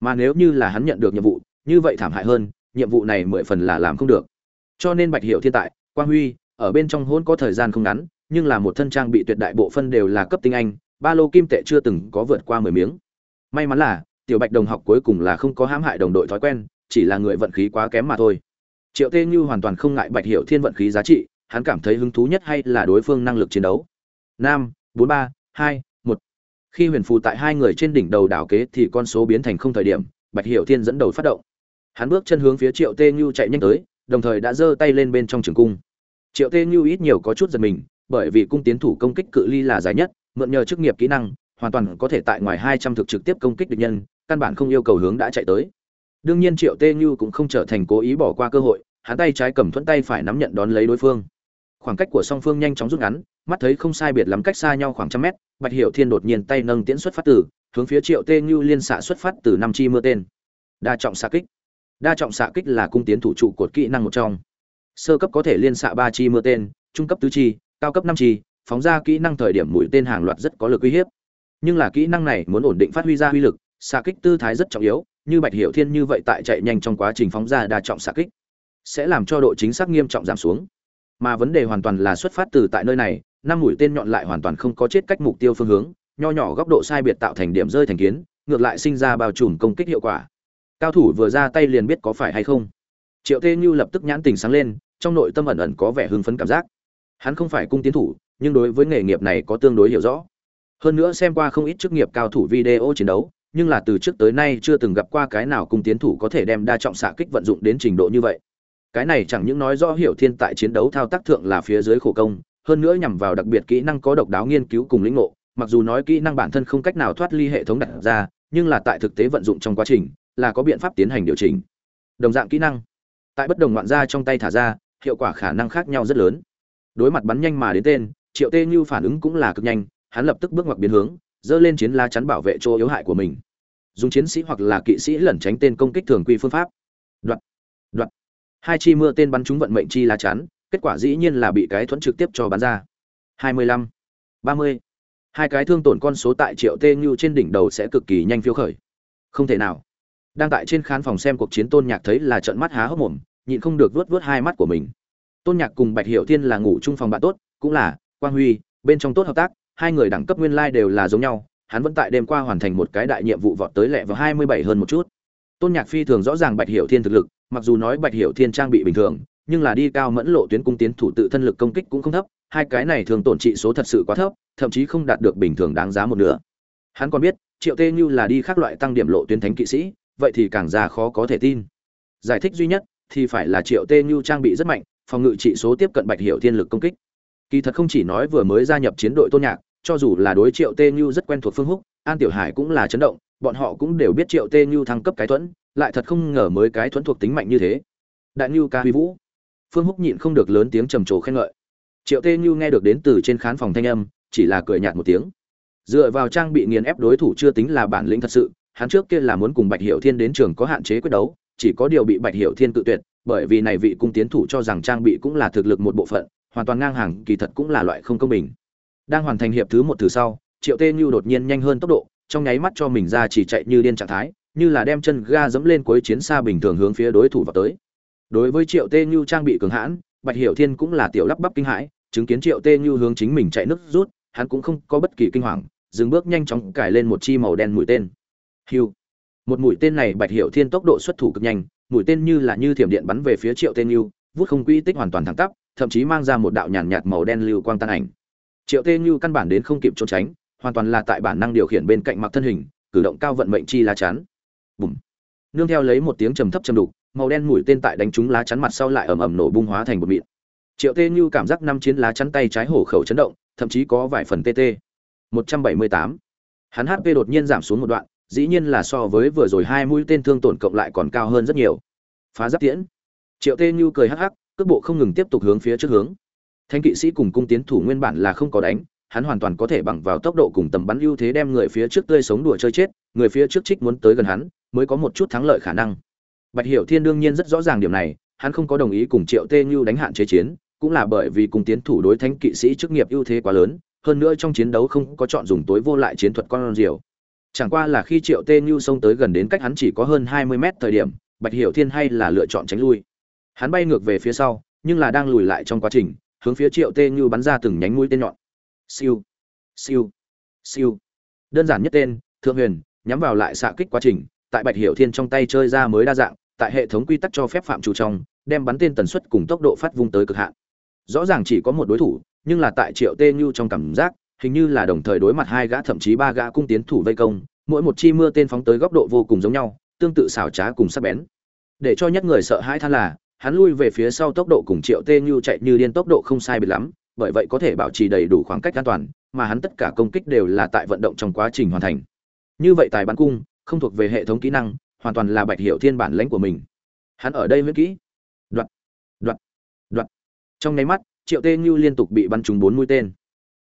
Mà nếu như là hắn nhận được nhiệm vụ, như vậy thảm hại hơn, nhiệm vụ này mười phần là làm không được. Cho nên bạch hiệu thiên tại, quang huy, ở bên trong hôn có thời gian không ngắn, nhưng là một thân trang bị tuyệt đại bộ phân đều là cấp tinh anh, ba lô kim tệ chưa từng có vượt qua mười miếng. May mắn là, tiểu bạch đồng học cuối cùng là không có hãm hại đồng đội thói quen chỉ là người vận khí quá kém mà thôi. Triệu tê như hoàn toàn không ngại bạch hiệu thiên vận khí giá trị, hắn cảm thấy hứng thú nhất hay là đối phương năng lực chiến đấu. Năm bốn, ba, hai, một. Khi huyền phù tại hai người trên đỉnh đầu đảo kế thì con số biến thành không thời điểm, bạch hiểu thiên dẫn đầu phát động. Hắn bước chân hướng phía triệu tê như chạy nhanh tới, đồng thời đã giơ tay lên bên trong trường cung. Triệu tê như ít nhiều có chút giật mình, bởi vì cung tiến thủ công kích cự ly là dài nhất, mượn nhờ chức nghiệp kỹ năng, hoàn toàn có thể tại ngoài hai trăm thực trực tiếp công kích địch nhân, căn bản không yêu cầu hướng đã chạy tới đương nhiên triệu tê như cũng không trở thành cố ý bỏ qua cơ hội, hắn tay trái cầm thuẫn tay phải nắm nhận đón lấy đối phương. Khoảng cách của song phương nhanh chóng rút ngắn, mắt thấy không sai biệt lắm cách xa nhau khoảng trăm mét, bạch hiệu thiên đột nhiên tay nâng tiễn xuất phát từ, hướng phía triệu tê như liên xạ xuất phát từ năm chi mưa tên. Đa trọng xạ kích. Đa trọng xạ kích là cung tiến thủ trụ cột kỹ năng một trong. Sơ cấp có thể liên xạ ba chi mưa tên, trung cấp tứ chi, cao cấp năm chi, phóng ra kỹ năng thời điểm mũi tên hàng loạt rất có lực uy hiếp. Nhưng là kỹ năng này muốn ổn định phát huy ra uy lực, xạ kích tư thái rất trọng yếu như bạch hiệu thiên như vậy tại chạy nhanh trong quá trình phóng ra đa trọng xạ kích, sẽ làm cho độ chính xác nghiêm trọng giảm xuống. Mà vấn đề hoàn toàn là xuất phát từ tại nơi này, năm mũi tên nhọn lại hoàn toàn không có chết cách mục tiêu phương hướng, nho nhỏ góc độ sai biệt tạo thành điểm rơi thành kiến, ngược lại sinh ra bao trùm công kích hiệu quả. Cao thủ vừa ra tay liền biết có phải hay không. Triệu tê như lập tức nhãn tình sáng lên, trong nội tâm ẩn ẩn có vẻ hưng phấn cảm giác. Hắn không phải cung tiến thủ, nhưng đối với nghề nghiệp này có tương đối hiểu rõ. Hơn nữa xem qua không ít chức nghiệp cao thủ video chiến đấu nhưng là từ trước tới nay chưa từng gặp qua cái nào cung tiến thủ có thể đem đa trọng xạ kích vận dụng đến trình độ như vậy. Cái này chẳng những nói rõ hiểu thiên tại chiến đấu thao tác thượng là phía dưới khổ công, hơn nữa nhằm vào đặc biệt kỹ năng có độc đáo nghiên cứu cùng lĩnh ngộ, mặc dù nói kỹ năng bản thân không cách nào thoát ly hệ thống đặt ra, nhưng là tại thực tế vận dụng trong quá trình, là có biện pháp tiến hành điều chỉnh. Đồng dạng kỹ năng, tại bất đồng ngoạn gia trong tay thả ra, hiệu quả khả năng khác nhau rất lớn. Đối mặt bắn nhanh mà đến tên, triệu tê như phản ứng cũng là cực nhanh, hắn lập tức bước ngoặt biến hướng dơ lên chiến la chắn bảo vệ chỗ yếu hại của mình dùng chiến sĩ hoặc là kỵ sĩ lẩn tránh tên công kích thường quy phương pháp. Đoạn đoạn hai chi mưa tên bắn trúng vận mệnh chi lá chắn, kết quả dĩ nhiên là bị cái thuẫn trực tiếp cho bắn ra. Hai mươi lăm, ba mươi. Hai cái thương tổn con số tại triệu tê như trên đỉnh đầu sẽ cực kỳ nhanh phiêu khởi. Không thể nào. Đang tại trên khán phòng xem cuộc chiến tôn nhạc thấy là trận mắt há hốc mồm, nhịn không được vớt vớt hai mắt của mình. Tôn nhạc cùng bạch hiệu thiên là ngủ chung phòng bạn tốt, cũng là quang huy, bên trong tốt hợp tác, hai người đẳng cấp nguyên lai đều là giống nhau hắn vẫn tại đêm qua hoàn thành một cái đại nhiệm vụ vọt tới lẹ vào hai mươi bảy hơn một chút. Tôn nhạc phi thường rõ ràng bạch hiểu thiên thực lực, mặc dù nói bạch hiểu thiên trang bị bình thường, nhưng là đi cao mẫn lộ tuyến cung tiến thủ tự thân lực công kích cũng không thấp, hai cái này thường tổn trị số thật sự quá thấp, thậm chí không đạt được bình thường đáng giá một nửa. Hắn còn biết, triệu tê như là đi khác loại tăng điểm lộ tuyến thánh kỵ sĩ, vậy thì càng già khó có thể tin. Giải thích duy nhất, thì phải là triệu tê như trang bị rất mạnh, phòng ngự trị số tiếp cận bạch hiểu thiên lực công kích. Kỳ thật không chỉ nói vừa mới gia nhập chiến đội tôn nhạc cho dù là đối triệu tê như rất quen thuộc phương húc, an tiểu hải cũng là chấn động, bọn họ cũng đều biết triệu tê như thăng cấp cái thuẫn, lại thật không ngờ mới cái thuẫn thuộc tính mạnh như thế. Đại như ca huy vũ. Phương húc nhịn không được lớn tiếng trầm trồ khen ngợi. Triệu tê như nghe được đến từ trên khán phòng thanh âm, chỉ là cười nhạt một tiếng. Dựa vào trang bị nghiền ép đối thủ chưa tính là bản lĩnh thật sự, hắn trước kia là muốn cùng bạch hiệu thiên đến trường có hạn chế quyết đấu, chỉ có điều bị bạch hiệu thiên tự tuyệt, bởi vì này vị cung tiến thủ cho rằng trang bị cũng là thực lực một bộ phận, hoàn toàn ngang hàng, kỳ thật cũng là loại không công bình đang hoàn thành hiệp thứ một từ sau, triệu tê như đột nhiên nhanh hơn tốc độ, trong nháy mắt cho mình ra chỉ chạy như điên trạng thái, như là đem chân ga dẫm lên cuối chiến xa bình thường hướng phía đối thủ vào tới. Đối với triệu tê như trang bị cường hãn, bạch hiểu thiên cũng là tiểu lắp bắp kinh hãi, chứng kiến triệu tê như hướng chính mình chạy nước rút, hắn cũng không có bất kỳ kinh hoàng, dừng bước nhanh chóng cải lên một chi màu đen mũi tên. Hiu. Một mũi tên này bạch hiểu thiên tốc độ xuất thủ cực nhanh, mũi tên như là như thiểm điện bắn về phía triệu tên như, vút không quy tích hoàn toàn thẳng tắp, thậm chí mang ra một đạo nhàn nhạt màu đen lưu quang tan ảnh triệu tên như căn bản đến không kịp trốn tránh, hoàn toàn là tại bản năng điều khiển bên cạnh mặc thân hình, cử động cao vận mệnh chi lá chắn. Bùm. Nương theo lấy một tiếng trầm thấp trầm đục, màu đen mũi tên tại đánh trúng lá chắn mặt sau lại ầm ầm nổ bung hóa thành một mịn. Triệu tên như cảm giác năm chiến lá chắn tay trái hổ khẩu chấn động, thậm chí có vài phần tt 178. hắn hp đột nhiên giảm xuống một đoạn, dĩ nhiên là so với vừa rồi hai mũi tên thương tổn cộng lại còn cao hơn rất nhiều. Phá giáp tiễn. Triệu tê như cười hắc hắc, cước bộ không ngừng tiếp tục hướng phía trước hướng thanh kỵ sĩ cùng cung tiến thủ nguyên bản là không có đánh hắn hoàn toàn có thể bằng vào tốc độ cùng tầm bắn ưu thế đem người phía trước tươi sống đùa chơi chết người phía trước trích muốn tới gần hắn mới có một chút thắng lợi khả năng bạch hiểu thiên đương nhiên rất rõ ràng điểm này hắn không có đồng ý cùng triệu tê như đánh hạn chế chiến cũng là bởi vì cùng tiến thủ đối thánh kỵ sĩ chức nghiệp ưu thế quá lớn hơn nữa trong chiến đấu không có chọn dùng tối vô lại chiến thuật con diều Chẳng qua là khi Triệu Tê Nhu xông tới gần đến cách hắn chỉ có hơn 20 mét thời điểm, Bạch Hiểu Thiên hay là lựa chọn tránh lui. Hắn bay ngược về phía sau, nhưng là đang lùi lại trong quá trình, hướng phía Triệu Tê như bắn ra từng nhánh mũi tên nhọn. Siêu, siêu, siêu. Đơn giản nhất tên, Thượng Huyền, nhắm vào lại xạ kích quá trình, tại Bạch Hiểu Thiên trong tay chơi ra mới đa dạng, tại hệ thống quy tắc cho phép phạm chủ trong, đem bắn tên tần suất cùng tốc độ phát vung tới cực hạn. Rõ ràng chỉ có một đối thủ, nhưng là tại Triệu Tê như trong cảm giác, hình như là đồng thời đối mặt hai gã thậm chí ba gã cung tiến thủ vây công mỗi một chi mưa tên phóng tới góc độ vô cùng giống nhau tương tự xảo trá cùng sắc bén để cho nhất người sợ hãi than là hắn lui về phía sau tốc độ cùng triệu tê như chạy như điên tốc độ không sai biệt lắm, bởi vậy có thể bảo trì đầy đủ khoảng cách an toàn, mà hắn tất cả công kích đều là tại vận động trong quá trình hoàn thành. Như vậy tài bắn cung, không thuộc về hệ thống kỹ năng, hoàn toàn là bạch hiệu thiên bản lãnh của mình. Hắn ở đây mới kỹ. Đoạn đoạn đoạn trong nháy mắt, triệu tê như liên tục bị bắn trúng bốn mũi tên.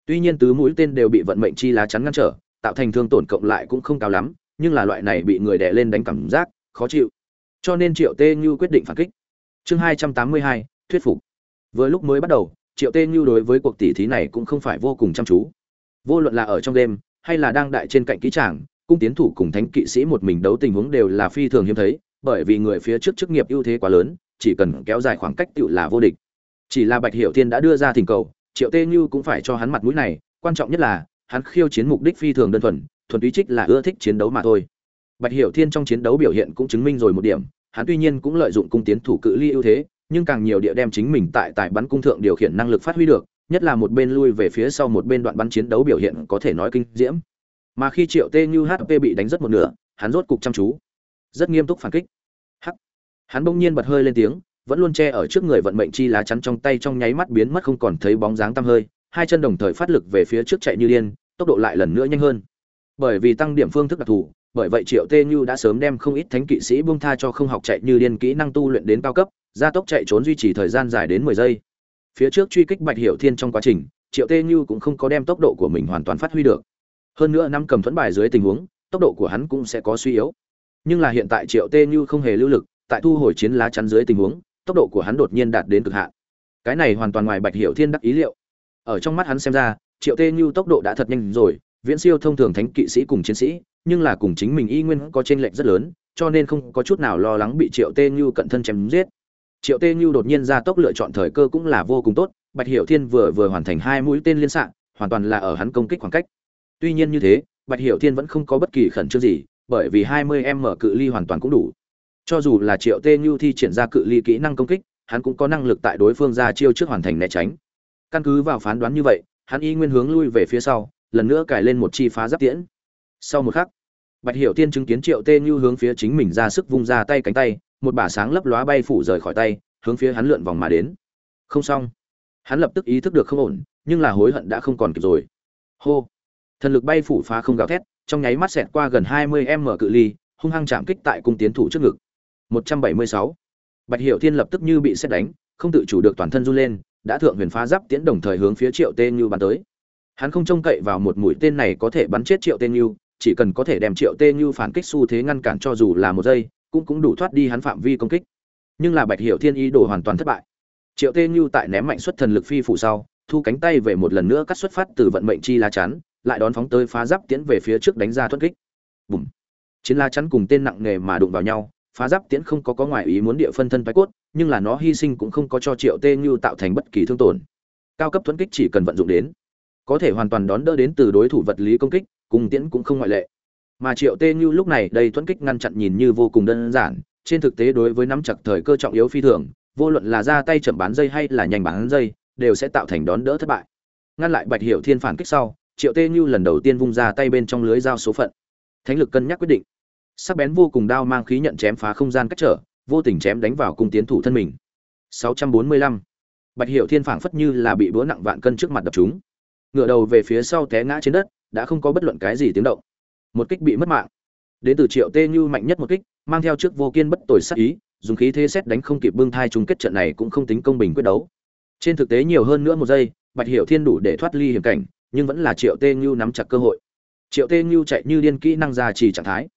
Tuy nhiên tứ mũi tên đều bị vận mệnh chi lá chắn ngăn trở, tạo thành thương tổn cộng lại cũng không cao lắm, nhưng là loại này bị người đè lên đánh cảm giác, khó chịu. Cho nên triệu tê như quyết định phản kích chương hai trăm tám mươi hai, thuyết phục. Vừa lúc mới bắt đầu, triệu tê như đối với cuộc tỷ thí này cũng không phải vô cùng chăm chú. Vô luận là ở trong đêm, hay là đang đại trên cạnh kỹ tràng, cung tiến thủ cùng thánh kỵ sĩ một mình đấu tình huống đều là phi thường hiếm thấy, bởi vì người phía trước chức nghiệp ưu thế quá lớn, chỉ cần kéo dài khoảng cách tựu là vô địch. Chỉ là bạch hiểu thiên đã đưa ra thỉnh cầu, triệu tê như cũng phải cho hắn mặt mũi này, quan trọng nhất là, hắn khiêu chiến mục đích phi thường đơn thuần thuần túy trích là ưa thích chiến đấu mà thôi. Bạch hiểu thiên trong chiến đấu biểu hiện cũng chứng minh rồi một điểm hắn tuy nhiên cũng lợi dụng cung tiến thủ cự ly ưu thế, nhưng càng nhiều địa đem chính mình tại tại bắn cung thượng điều khiển năng lực phát huy được, nhất là một bên lui về phía sau một bên đoạn bắn chiến đấu biểu hiện có thể nói kinh diễm. Mà khi triệu tê như hp bị đánh rất một nửa, hắn rốt cục chăm chú. Rất nghiêm túc phản kích. Hắc. Hắn bỗng nhiên bật hơi lên tiếng, vẫn luôn che ở trước người vận mệnh chi lá chắn trong tay trong nháy mắt biến mất không còn thấy bóng dáng tăm hơi, hai chân đồng thời phát lực về phía trước chạy như điên, tốc độ lại lần nữa nhanh hơn. Bởi vì tăng điểm phương thức đặc thù bởi vậy triệu tê như đã sớm đem không ít thánh kỵ sĩ buông tha cho không học chạy như điên kỹ năng tu luyện đến cao cấp, gia tốc chạy trốn duy trì thời gian dài đến mười giây. Phía trước truy kích bạch hiểu thiên trong quá trình, triệu tê như cũng không có đem tốc độ của mình hoàn toàn phát huy được. Hơn nữa năm cầm thuẫn bài dưới tình huống, tốc độ của hắn cũng sẽ có suy yếu. Nhưng là hiện tại triệu tê như không hề lưu lực, tại thu hồi chiến lá chắn dưới tình huống, tốc độ của hắn đột nhiên đạt đến cực hạn. Cái này hoàn toàn ngoài bạch hiểu thiên đắc ý liệu. Ở trong mắt hắn xem ra, triệu tê như tốc độ đã thật nhanh rồi, viễn siêu thông thường thánh kỵ sĩ cùng chiến sĩ nhưng là cùng chính mình y nguyên có chênh lệch rất lớn, cho nên không có chút nào lo lắng bị triệu tê như cận thân chém giết. Triệu tê như đột nhiên ra tốc lựa chọn thời cơ cũng là vô cùng tốt, bạch hiểu thiên vừa vừa hoàn thành hai mũi tên liên xạ, hoàn toàn là ở hắn công kích khoảng cách. Tuy nhiên như thế, bạch hiểu thiên vẫn không có bất kỳ khẩn trương gì, bởi vì 20 m cự ly hoàn toàn cũng đủ. Cho dù là triệu tê như thi triển ra cự ly kỹ năng công kích, hắn cũng có năng lực tại đối phương ra chiêu trước hoàn thành né tránh. Căn cứ vào phán đoán như vậy, hắn y nguyên hướng lui về phía sau, lần nữa cài lên một chi phá giáp tiễn. Sau một khắc bạch hiểu tiên chứng kiến triệu tê như hướng phía chính mình ra sức vung ra tay cánh tay, một bả sáng lấp lóa bay phủ rời khỏi tay, hướng phía hắn lượn vòng mà đến. Không xong. Hắn lập tức ý thức được không ổn, nhưng là hối hận đã không còn kịp rồi. Hô. Thần lực bay phủ phá không gào thét, trong nháy mắt xẹt qua gần hai mươi m cự ly, hung hăng chạm kích tại cung tiến thủ trước ngực. một trăm bảy mươi sáu. Bạch hiểu thiên lập tức như bị xét đánh, không tự chủ được toàn thân run lên, đã thượng huyền phá giáp tiễn đồng thời hướng phía triệu tên như bắn tới. Hắn không trông cậy vào một mũi tên này có thể bắn chết triệu tên như chỉ cần có thể đem triệu tê như phản kích xu thế ngăn cản cho dù là một giây, cũng cũng đủ thoát đi hắn phạm vi công kích. Nhưng là bạch hiểu thiên ý đồ hoàn toàn thất bại. Triệu tê như tại ném mạnh xuất thần lực phi phủ sau, thu cánh tay về một lần nữa cắt xuất phát từ vận mệnh chi lá chắn, lại đón phóng tới phá giáp tiễn về phía trước đánh ra thuất kích. Bùm! Chiến lá chắn cùng tên nặng nghề mà đụng vào nhau, phá giáp tiễn không có có ngoại ý muốn địa phân thân bay cốt, nhưng là nó hy sinh cũng không có cho triệu tê như tạo thành bất kỳ thương tổn. Cao cấp thuẫn kích chỉ cần vận dụng đến, có thể hoàn toàn đón đỡ đến từ đối thủ vật lý công kích cùng tiễn cũng không ngoại lệ. Mà triệu tê như lúc này đây thuẫn kích ngăn chặn nhìn như vô cùng đơn giản, trên thực tế đối với nắm chặt thời cơ trọng yếu phi thường, vô luận là ra tay chậm bán dây hay là nhanh bán dây, đều sẽ tạo thành đón đỡ thất bại. Ngăn lại bạch hiệu thiên phản kích sau, triệu tê như lần đầu tiên vung ra tay bên trong lưới giao số phận. Thánh lực cân nhắc quyết định. Sắc bén vô cùng đao mang khí nhận chém phá không gian cách trở, vô tình chém đánh vào cung tiến thủ thân mình. 645. bạch hiệu thiên phảng phất như là bị búa nặng vạn cân trước mặt đập chúng ngựa đầu về phía sau té ngã trên đất, đã không có bất luận cái gì tiếng động. Một kích bị mất mạng. Đến từ triệu tê như mạnh nhất một kích, mang theo trước vô kiên bất tồi sát ý, dùng khí thế xét đánh không kịp bưng thai chung kết trận này cũng không tính công bình quyết đấu. Trên thực tế nhiều hơn nữa một giây, bạch hiểu thiên đủ để thoát ly hiểm cảnh, nhưng vẫn là triệu tê như nắm chặt cơ hội. Triệu tê như chạy như điên kỹ năng ra chỉ trạng thái.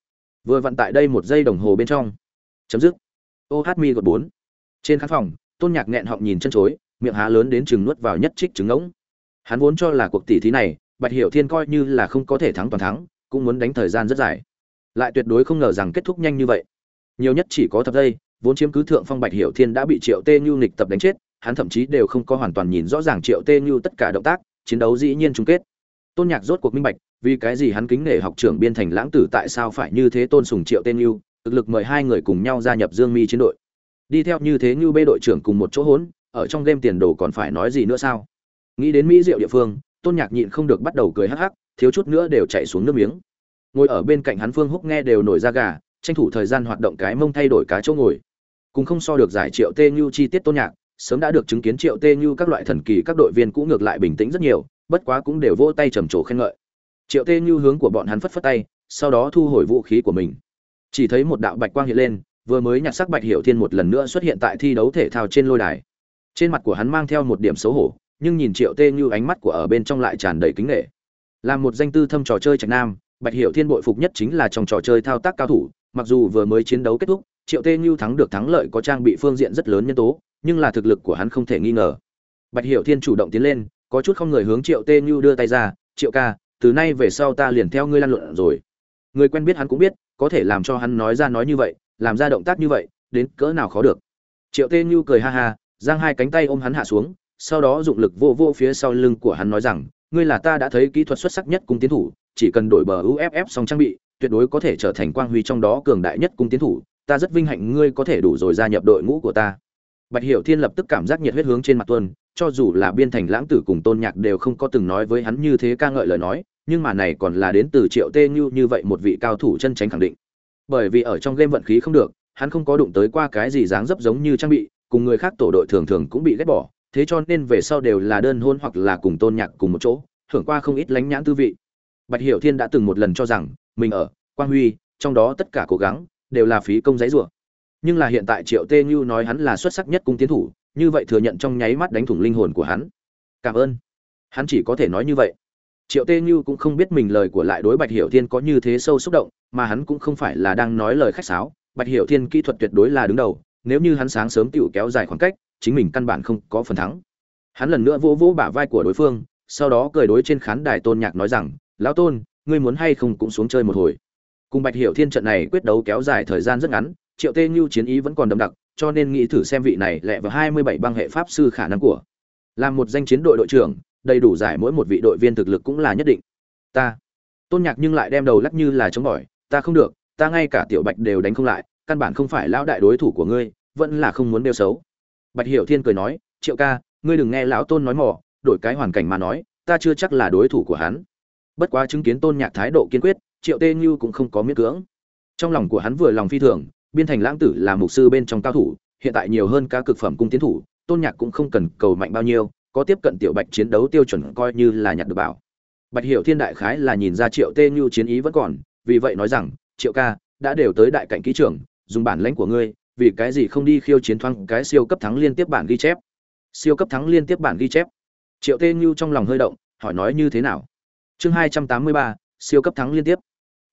Vừa vận tại đây một giây đồng hồ bên trong. Chấm dứt. Ô hát mi gột bốn. Trên khán phòng, tôn nhạc nghẹn họng nhìn chân chối, miệng há lớn đến chừng nuốt vào nhất trích trứng ngỗng hắn vốn cho là cuộc tỷ thí này bạch hiểu thiên coi như là không có thể thắng toàn thắng cũng muốn đánh thời gian rất dài. Lại tuyệt đối không ngờ rằng kết thúc nhanh như vậy. Nhiều nhất chỉ có thập giây vốn chiếm cứ thượng phong bạch hiểu thiên đã bị triệu tê Nhu nghịch tập đánh chết hắn thậm chí đều không có hoàn toàn nhìn rõ ràng triệu tê Nhu tất cả động tác chiến đấu dĩ nhiên chung kết. Tôn nhạc rốt cuộc minh bạch vì cái gì hắn kính nể học trưởng biên thành lãng tử tại sao phải như thế tôn sùng triệu Tê Nhu, thực lực mời hai người cùng nhau gia nhập dương mi chiến đội. Đi theo như thế như bê đội trưởng cùng một chỗ hỗn ở trong game tiền đồ còn phải nói gì nữa sao? Nghĩ đến mỹ diệu địa phương, tôn nhạc nhịn không được bắt đầu cười hắc hắc, thiếu chút nữa đều chạy xuống nước miếng. Ngồi ở bên cạnh hắn phương húc nghe đều nổi da gà, tranh thủ thời gian hoạt động cái mông thay đổi cá chỗ ngồi. Cùng không so được giải triệu tê như chi tiết tôn nhạc, sớm đã được chứng kiến triệu tê như các loại thần kỳ các đội viên cũng ngược lại bình tĩnh rất nhiều, bất quá cũng đều vỗ tay trầm trồ khen ngợi. Triệu tê như hướng của bọn hắn phất phất tay, sau đó thu hồi vũ khí của mình. Chỉ thấy một đạo bạch quang hiện lên, vừa mới nhặt sắc bạch hiểu thiên một lần nữa xuất hiện tại thi đấu thể thao trên lôi đài. Trên mặt của hắn mang theo một điểm xấu hổ nhưng nhìn triệu tê như ánh mắt của ở bên trong lại tràn đầy kính nghệ làm một danh tư thâm trò chơi trạch nam, bạch hiểu thiên bội phục nhất chính là trong trò chơi thao tác cao thủ, mặc dù vừa mới chiến đấu kết thúc, triệu tê như thắng được thắng lợi có trang bị phương diện rất lớn nhân tố, nhưng là thực lực của hắn không thể nghi ngờ. Bạch hiểu thiên chủ động tiến lên, có chút không người hướng triệu tê như đưa tay ra, triệu ca, từ nay về sau ta liền theo ngươi lan luận rồi. Người quen biết hắn cũng biết, có thể làm cho hắn nói ra nói như vậy, làm ra động tác như vậy, đến cỡ nào khó được. Triệu tê như cười ha ha, giang hai cánh tay ôm hắn hạ xuống sau đó dụng lực vô vô phía sau lưng của hắn nói rằng, ngươi là ta đã thấy kỹ thuật xuất sắc nhất cung tiến thủ, chỉ cần đổi bờ uff xong trang bị, tuyệt đối có thể trở thành quang huy trong đó cường đại nhất cung tiến thủ, ta rất vinh hạnh ngươi có thể đủ rồi gia nhập đội ngũ của ta. Bạch hiểu thiên lập tức cảm giác nhiệt huyết hướng trên mặt tuân cho dù là biên thành lãng tử cùng tôn nhạc đều không có từng nói với hắn như thế ca ngợi lời nói, nhưng mà này còn là đến từ triệu tê như như vậy một vị cao thủ chân tránh khẳng định. Bởi vì ở trong game vận khí không được, hắn không có đụng tới qua cái gì dáng dấp giống như trang bị, cùng người khác tổ đội thường thường cũng bị ghét bỏ thế cho nên về sau đều là đơn hôn hoặc là cùng tôn nhạc cùng một chỗ, thưởng qua không ít lánh nhãn tư vị. Bạch hiểu thiên đã từng một lần cho rằng, mình ở, quang huy, trong đó tất cả cố gắng, đều là phí công giấy rủa nhưng là hiện tại triệu tê như nói hắn là xuất sắc nhất cung tiến thủ, như vậy thừa nhận trong nháy mắt đánh thủng linh hồn của hắn. Cảm ơn. Hắn chỉ có thể nói như vậy. Triệu tê như cũng không biết mình lời của lại đối bạch hiểu thiên có như thế sâu xúc động, mà hắn cũng không phải là đang nói lời khách sáo. Bạch hiểu thiên kỹ thuật tuyệt đối là đứng đầu, nếu như hắn sáng sớm tựu kéo dài khoảng cách chính mình căn bản không có phần thắng. Hắn lần nữa vỗ vỗ bả vai của đối phương, sau đó cười đối trên khán đài tôn nhạc nói rằng, lão tôn, ngươi muốn hay không cũng xuống chơi một hồi. Cùng bạch hiểu thiên trận này quyết đấu kéo dài thời gian rất ngắn, triệu tê như chiến ý vẫn còn đậm đặc, cho nên nghĩ thử xem vị này lẹ vào hai mươi bảy băng hệ pháp sư khả năng của. Làm một danh chiến đội đội trưởng, đầy đủ giải mỗi một vị đội viên thực lực cũng là nhất định. Ta. Tôn nhạc nhưng lại đem đầu lắc như là chống bỏi, ta không được, ta ngay cả tiểu bạch đều đánh không lại, căn bản không phải lão đại đối thủ của ngươi, vẫn là không muốn đeo xấu bạch hiểu thiên cười nói, triệu ca, ngươi đừng nghe lão tôn nói mỏ đổi cái hoàn cảnh mà nói, ta chưa chắc là đối thủ của hắn. Bất quá chứng kiến tôn nhạc thái độ kiên quyết, triệu tê như cũng không có miễn cưỡng. Trong lòng của hắn vừa lòng phi thường, biên thành lãng tử là mục sư bên trong cao thủ, hiện tại nhiều hơn ca cực phẩm cung tiến thủ, tôn nhạc cũng không cần cầu mạnh bao nhiêu, có tiếp cận tiểu bạch chiến đấu tiêu chuẩn coi như là nhặt được bảo. Bạch hiểu thiên đại khái là nhìn ra triệu tê như chiến ý vẫn còn, vì vậy nói rằng, triệu ca, đã đều tới đại cảnh kỹ trưởng, dùng bản lãnh của ngươi vì cái gì không đi khiêu chiến thoáng cái siêu cấp thắng liên tiếp bản ghi chép? Siêu cấp thắng liên tiếp bản ghi chép. Triệu tê như trong lòng hơi động, hỏi nói như thế nào? Chương hai trăm tám mươi ba, siêu cấp thắng liên tiếp.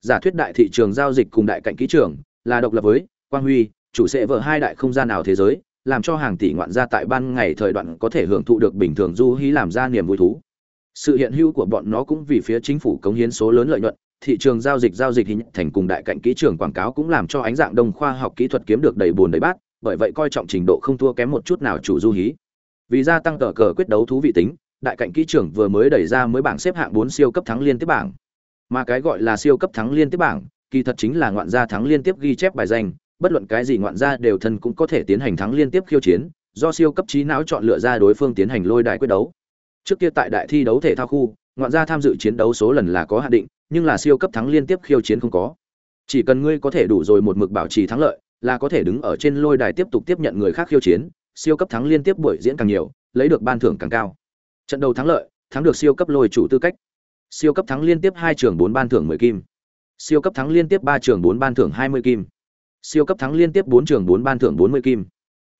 Giả thuyết đại thị trường giao dịch cùng đại cạnh kỹ trưởng là độc lập với quang huy, chủ sẽ vợ hai đại không gian nào thế giới, làm cho hàng tỷ ngoạn gia tại ban ngày thời đoạn có thể hưởng thụ được bình thường du hí làm ra niềm vui thú. Sự hiện hữu của bọn nó cũng vì phía chính phủ cống hiến số lớn lợi nhuận thị trường giao dịch giao dịch hình thành cùng đại cạnh kỹ trường quảng cáo cũng làm cho ánh dạng đông khoa học kỹ thuật kiếm được đầy bùn đầy bát, bởi vậy coi trọng trình độ không thua kém một chút nào chủ du hí. Vì gia tăng cờ cờ quyết đấu thú vị tính, đại cạnh kỹ trưởng vừa mới đẩy ra mới bảng xếp hạng bốn siêu cấp thắng liên tiếp bảng. Mà cái gọi là siêu cấp thắng liên tiếp bảng, kỳ thật chính là ngoạn gia thắng liên tiếp ghi chép bài danh, bất luận cái gì ngoạn gia đều thân cũng có thể tiến hành thắng liên tiếp khiêu chiến, do siêu cấp trí não chọn lựa ra đối phương tiến hành lôi đài quyết đấu. Trước kia tại đại thi đấu thể thao khu, ngoạn gia tham dự chiến đấu số lần là có hạn định nhưng là siêu cấp thắng liên tiếp khiêu chiến không có. Chỉ cần ngươi có thể đủ rồi một mực bảo trì thắng lợi, là có thể đứng ở trên lôi đài tiếp tục tiếp nhận người khác khiêu chiến, siêu cấp thắng liên tiếp buổi diễn càng nhiều, lấy được ban thưởng càng cao. Trận đầu thắng lợi, thắng được siêu cấp lôi chủ tư cách. Siêu cấp thắng liên tiếp hai trường bốn ban thưởng mười kim. Siêu cấp thắng liên tiếp ba trường bốn ban thưởng hai mươi kim. Siêu cấp thắng liên tiếp bốn trường bốn ban thưởng bốn mươi kim.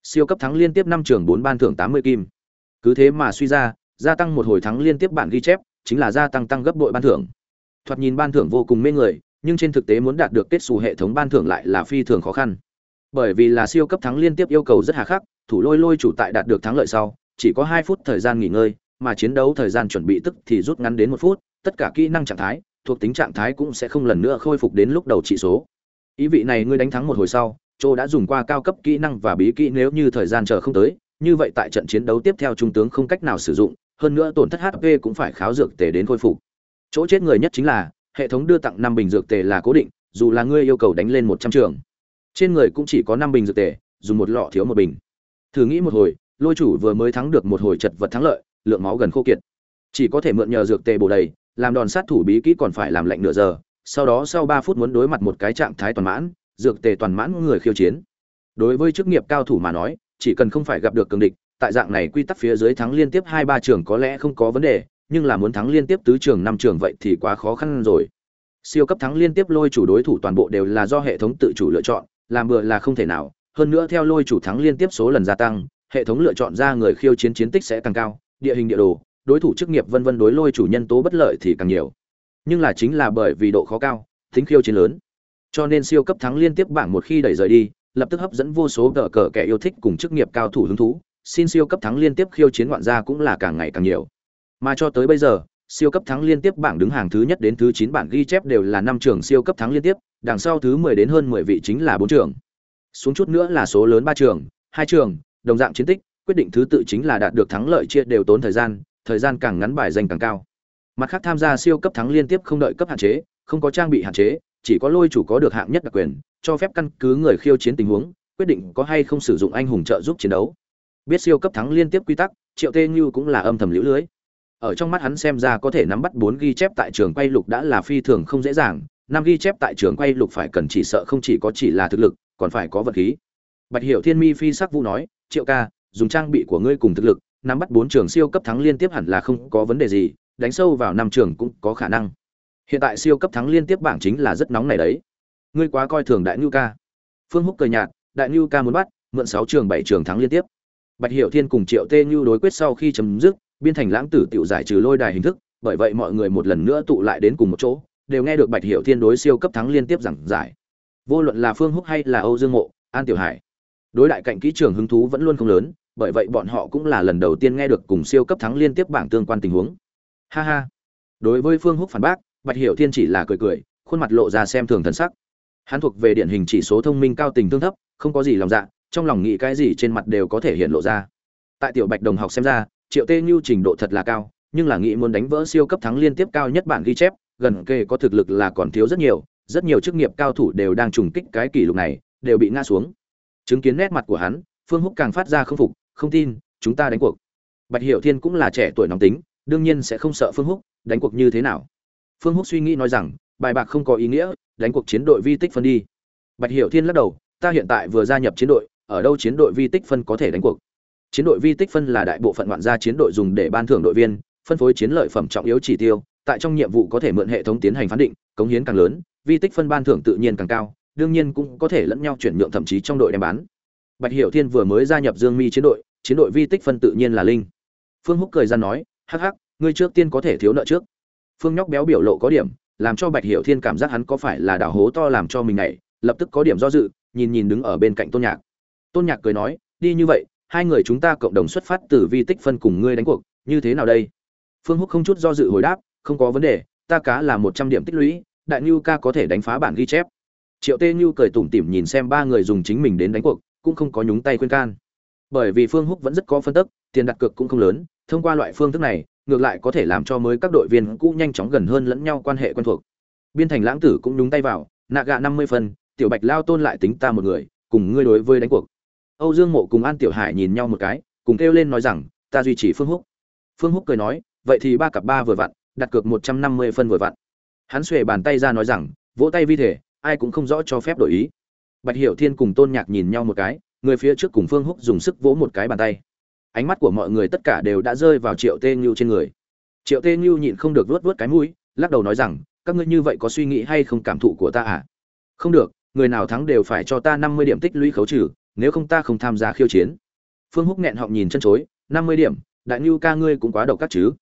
Siêu cấp thắng liên tiếp năm trường bốn ban thưởng tám mươi kim. Cứ thế mà suy ra, gia tăng một hồi thắng liên tiếp bản ghi chép, chính là gia tăng tăng gấp bội ban thưởng thoạt nhìn ban thưởng vô cùng mê người, nhưng trên thực tế muốn đạt được kết xù hệ thống ban thưởng lại là phi thường khó khăn. Bởi vì là siêu cấp thắng liên tiếp yêu cầu rất hà khắc, thủ lôi lôi chủ tại đạt được thắng lợi sau, chỉ có hai phút thời gian nghỉ ngơi, mà chiến đấu thời gian chuẩn bị tức thì rút ngắn đến một phút, tất cả kỹ năng trạng thái, thuộc tính trạng thái cũng sẽ không lần nữa khôi phục đến lúc đầu trị số. Ý vị này ngươi đánh thắng một hồi sau, châu đã dùng qua cao cấp kỹ năng và bí kỹ nếu như thời gian chờ không tới, như vậy tại trận chiến đấu tiếp theo trung tướng không cách nào sử dụng, hơn nữa tổn thất hp cũng phải kháo dược tể đến khôi phục chỗ chết người nhất chính là, hệ thống đưa tặng năm bình dược tề là cố định, dù là ngươi yêu cầu đánh lên một trăm trường. Trên người cũng chỉ có năm bình dược tề dùng một lọ thiếu một bình. Thử nghĩ một hồi, lôi chủ vừa mới thắng được một hồi chật vật thắng lợi, lượng máu gần khô kiệt. Chỉ có thể mượn nhờ dược tề bổ đầy, làm đòn sát thủ bí kỹ còn phải làm lạnh nửa giờ, sau đó sau ba phút muốn đối mặt một cái trạng thái toàn mãn, dược tề toàn mãn người khiêu chiến. Đối với chức nghiệp cao thủ mà nói, chỉ cần không phải gặp được cường địch, tại dạng này quy tắc phía dưới thắng liên tiếp hai ba trường có lẽ không có vấn đề nhưng là muốn thắng liên tiếp tứ trường năm trường vậy thì quá khó khăn rồi. Siêu cấp thắng liên tiếp lôi chủ đối thủ toàn bộ đều là do hệ thống tự chủ lựa chọn, làm bừa là không thể nào. Hơn nữa theo lôi chủ thắng liên tiếp số lần gia tăng, hệ thống lựa chọn ra người khiêu chiến chiến tích sẽ càng cao, địa hình địa đồ, đối thủ chức nghiệp vân vân đối lôi chủ nhân tố bất lợi thì càng nhiều. Nhưng là chính là bởi vì độ khó cao, tính khiêu chiến lớn. Cho nên siêu cấp thắng liên tiếp bảng một khi đẩy rời đi, lập tức hấp dẫn vô số cờ cờ kẻ yêu thích cùng chức nghiệp cao thủ hứng thú. Xin siêu cấp thắng liên tiếp khiêu chiến ngoạn gia cũng là càng ngày càng nhiều mà cho tới bây giờ, siêu cấp thắng liên tiếp bảng đứng hàng thứ nhất đến thứ chín bảng ghi chép đều là năm trường siêu cấp thắng liên tiếp, đằng sau thứ mười đến hơn mười vị chính là bốn trường. Xuống chút nữa là số lớn ba trường, hai trường, đồng dạng chiến tích, quyết định thứ tự chính là đạt được thắng lợi chia đều tốn thời gian thời gian càng ngắn bài danh càng cao. Mặt khác tham gia siêu cấp thắng liên tiếp không đợi cấp hạn chế, không có trang bị hạn chế, chỉ có lôi chủ có được hạng nhất đặc quyền, cho phép căn cứ người khiêu chiến tình huống, quyết định có hay không sử dụng anh hùng trợ giúp chiến đấu. Biết siêu cấp thắng liên tiếp quy tắc, triệu tê như cũng là âm thầm liễu lưới ở trong mắt hắn xem ra có thể nắm bắt bốn ghi chép tại trường quay lục đã là phi thường không dễ dàng, năm ghi chép tại trường quay lục phải cần chỉ sợ không chỉ có chỉ là thực lực, còn phải có vật khí. Bạch hiểu thiên mi phi sắc vũ nói, triệu ca, dùng trang bị của ngươi cùng thực lực, nắm bắt bốn trường siêu cấp thắng liên tiếp hẳn là không có vấn đề gì, đánh sâu vào năm trường cũng có khả năng. Hiện tại siêu cấp thắng liên tiếp bảng chính là rất nóng này đấy. Ngươi quá coi thường đại Nưu ca. Phương húc cười nhạt, đại Nưu ca muốn bắt, mượn sáu trường bảy trường thắng liên tiếp. Bạch hiểu thiên cùng triệu tê Nưu đối quyết sau khi chấm dứt biên thành lãng tử tiểu giải trừ lôi đài hình thức, bởi vậy mọi người một lần nữa tụ lại đến cùng một chỗ, đều nghe được bạch hiểu thiên đối siêu cấp thắng liên tiếp giảng giải. Vô luận là phương húc hay là âu dương mộ, an tiểu hải, đối đại cạnh kỹ trường hứng thú vẫn luôn không lớn, bởi vậy bọn họ cũng là lần đầu tiên nghe được cùng siêu cấp thắng liên tiếp bảng tương quan tình huống. Ha ha. Đối với phương húc phản bác, bạch hiểu thiên chỉ là cười cười, khuôn mặt lộ ra xem thường thần sắc. Hắn thuộc về điển hình chỉ số thông minh cao tình tương thấp, không có gì lòng dạ trong lòng nghĩ cái gì trên mặt đều có thể hiện lộ ra. Tại tiểu bạch đồng học xem ra triệu tê như trình độ thật là cao, nhưng là nghĩ muốn đánh vỡ siêu cấp thắng liên tiếp cao nhất bản ghi chép, gần kề có thực lực là còn thiếu rất nhiều rất nhiều chức nghiệp cao thủ đều đang trùng kích cái kỷ lục này, đều bị ngã xuống. Chứng kiến nét mặt của hắn, phương húc càng phát ra không phục, không tin, chúng ta đánh cuộc. Bạch Hiệu thiên cũng là trẻ tuổi nóng tính, đương nhiên sẽ không sợ phương húc, đánh cuộc như thế nào? Phương húc suy nghĩ nói rằng, bài bạc không có ý nghĩa, đánh cuộc chiến đội vi tích phân đi. Bạch Hiệu thiên lắc đầu, ta hiện tại vừa gia nhập chiến đội, ở đâu chiến đội vi tích phân có thể đánh cuộc? Chiến đội vi tích phân là đại bộ phận ngoạn gia chiến đội dùng để ban thưởng đội viên, phân phối chiến lợi phẩm trọng yếu chỉ tiêu, tại trong nhiệm vụ có thể mượn hệ thống tiến hành phán định, cống hiến càng lớn, vi tích phân ban thưởng tự nhiên càng cao, đương nhiên cũng có thể lẫn nhau chuyển nhượng thậm chí trong đội đem bán. Bạch hiểu thiên vừa mới gia nhập dương mi chiến đội chiến đội vi tích phân tự nhiên là linh. Phương húc cười ra nói, hắc hắc, ngươi trước tiên có thể thiếu nợ trước. Phương nhóc béo biểu lộ có điểm, làm cho bạch hiểu thiên cảm giác hắn có phải là đảo hố to làm cho mình này lập tức có điểm do dự, nhìn nhìn đứng ở bên cạnh tôn nhạc. Tôn nhạc cười nói, đi như vậy hai người chúng ta cộng đồng xuất phát từ vi tích phân cùng ngươi đánh cuộc như thế nào đây? Phương húc không chút do dự hồi đáp không có vấn đề ta cá là một trăm điểm tích lũy đại Nưu ca có thể đánh phá bản ghi chép. Triệu tê Nưu cười tủm tỉm nhìn xem ba người dùng chính mình đến đánh cuộc cũng không có nhúng tay khuyên can. Bởi vì phương húc vẫn rất có phân tích, tiền đặt cược cũng không lớn thông qua loại phương thức này ngược lại có thể làm cho mới các đội viên cũ nhanh chóng gần hơn lẫn nhau quan hệ quen thuộc. Biên thành lãng tử cũng nhúng tay vào nạ gạ năm mươi phần, tiểu bạch lao tôn lại tính ta một người cùng ngươi đối với đánh cuộc âu dương mộ cùng an tiểu hải nhìn nhau một cái, cùng kêu lên nói rằng, ta duy trì phương húc. Phương húc cười nói, vậy thì ba cặp ba vừa vặn, đặt cược một trăm năm mươi phân vừa vặn. Hắn xuề bàn tay ra nói rằng, vỗ tay vi thể, ai cũng không rõ cho phép đổi ý. Bạch hiểu thiên cùng tôn nhạc nhìn nhau một cái, người phía trước cùng phương húc dùng sức vỗ một cái bàn tay. Ánh mắt của mọi người tất cả đều đã rơi vào triệu tê Nhu trên người. Triệu tê Nhu nhịn không được vuốt vuốt cái mũi, lắc đầu nói rằng, các ngươi như vậy có suy nghĩ hay không cảm thụ của ta à? Không được, người nào thắng đều phải cho ta năm mươi điểm tích lũy khấu trừ nếu không ta không tham gia khiêu chiến phương húc nghẹn họng nhìn chân chối năm mươi điểm đại ngưu ca ngươi cũng quá độc các chứ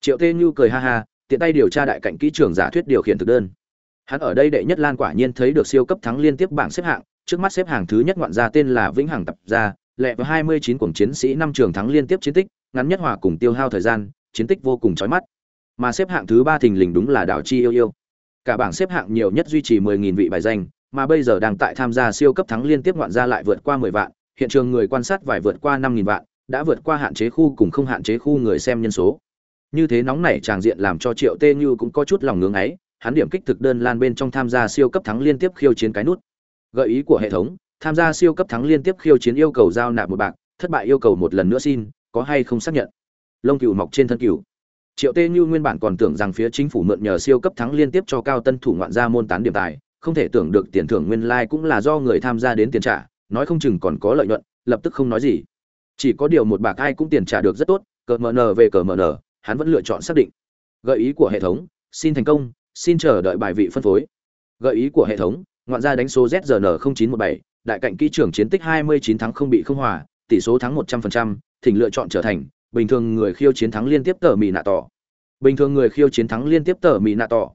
triệu tê ngưu cười ha ha tiện tay điều tra đại cảnh kỹ trường giả thuyết điều khiển thực đơn hắn ở đây đệ nhất lan quả nhiên thấy được siêu cấp thắng liên tiếp bảng xếp hạng trước mắt xếp hàng thứ nhất ngoạn gia tên là vĩnh hằng tập gia lẹ với 29 cuồng chiến sĩ năm trường thắng liên tiếp chiến tích, ngắn nhất hòa cùng tiêu hao thời gian, chiến tích vô cùng chói mắt. Mà xếp hạng thứ 3 thình lình đúng là đảo chi yêu yêu. Cả bảng xếp hạng nhiều nhất duy trì 10000 vị bài danh, mà bây giờ đang tại tham gia siêu cấp thắng liên tiếp ngoạn gia lại vượt qua 10 vạn, hiện trường người quan sát vài vượt qua 5000 vạn, đã vượt qua hạn chế khu cùng không hạn chế khu người xem nhân số. Như thế nóng nảy tràng diện làm cho Triệu Tê Như cũng có chút lòng ngưỡng ấy, hắn điểm kích thực đơn lan bên trong tham gia siêu cấp thắng liên tiếp khiêu chiến cái nút. Gợi ý của hệ thống, tham gia siêu cấp thắng liên tiếp khiêu chiến yêu cầu giao nạp một bạc thất bại yêu cầu một lần nữa xin có hay không xác nhận lông cừu mọc trên thân cừu triệu tê như nguyên bản còn tưởng rằng phía chính phủ mượn nhờ siêu cấp thắng liên tiếp cho cao tân thủ ngoạn gia môn tán điểm tài không thể tưởng được tiền thưởng nguyên lai cũng là do người tham gia đến tiền trả nói không chừng còn có lợi nhuận lập tức không nói gì. Chỉ có điều một bạc ai cũng tiền trả được rất tốt cờ mở nở về cờ mở nở, hắn vẫn lựa chọn xác định. Gợi ý của hệ thống xin thành công xin chờ đợi bài vị phân phối. Gợi ý của hệ thống ngoạn gia đánh số ZRN0917, đại cạnh kỹ trưởng chiến tích 29 thắng không bị không hòa tỷ số thắng 100%, thỉnh lựa chọn trở thành bình thường người khiêu chiến thắng liên tiếp tờ mì nạ tỏ. Bình thường người khiêu chiến thắng liên tiếp tờ mì nạ tỏ.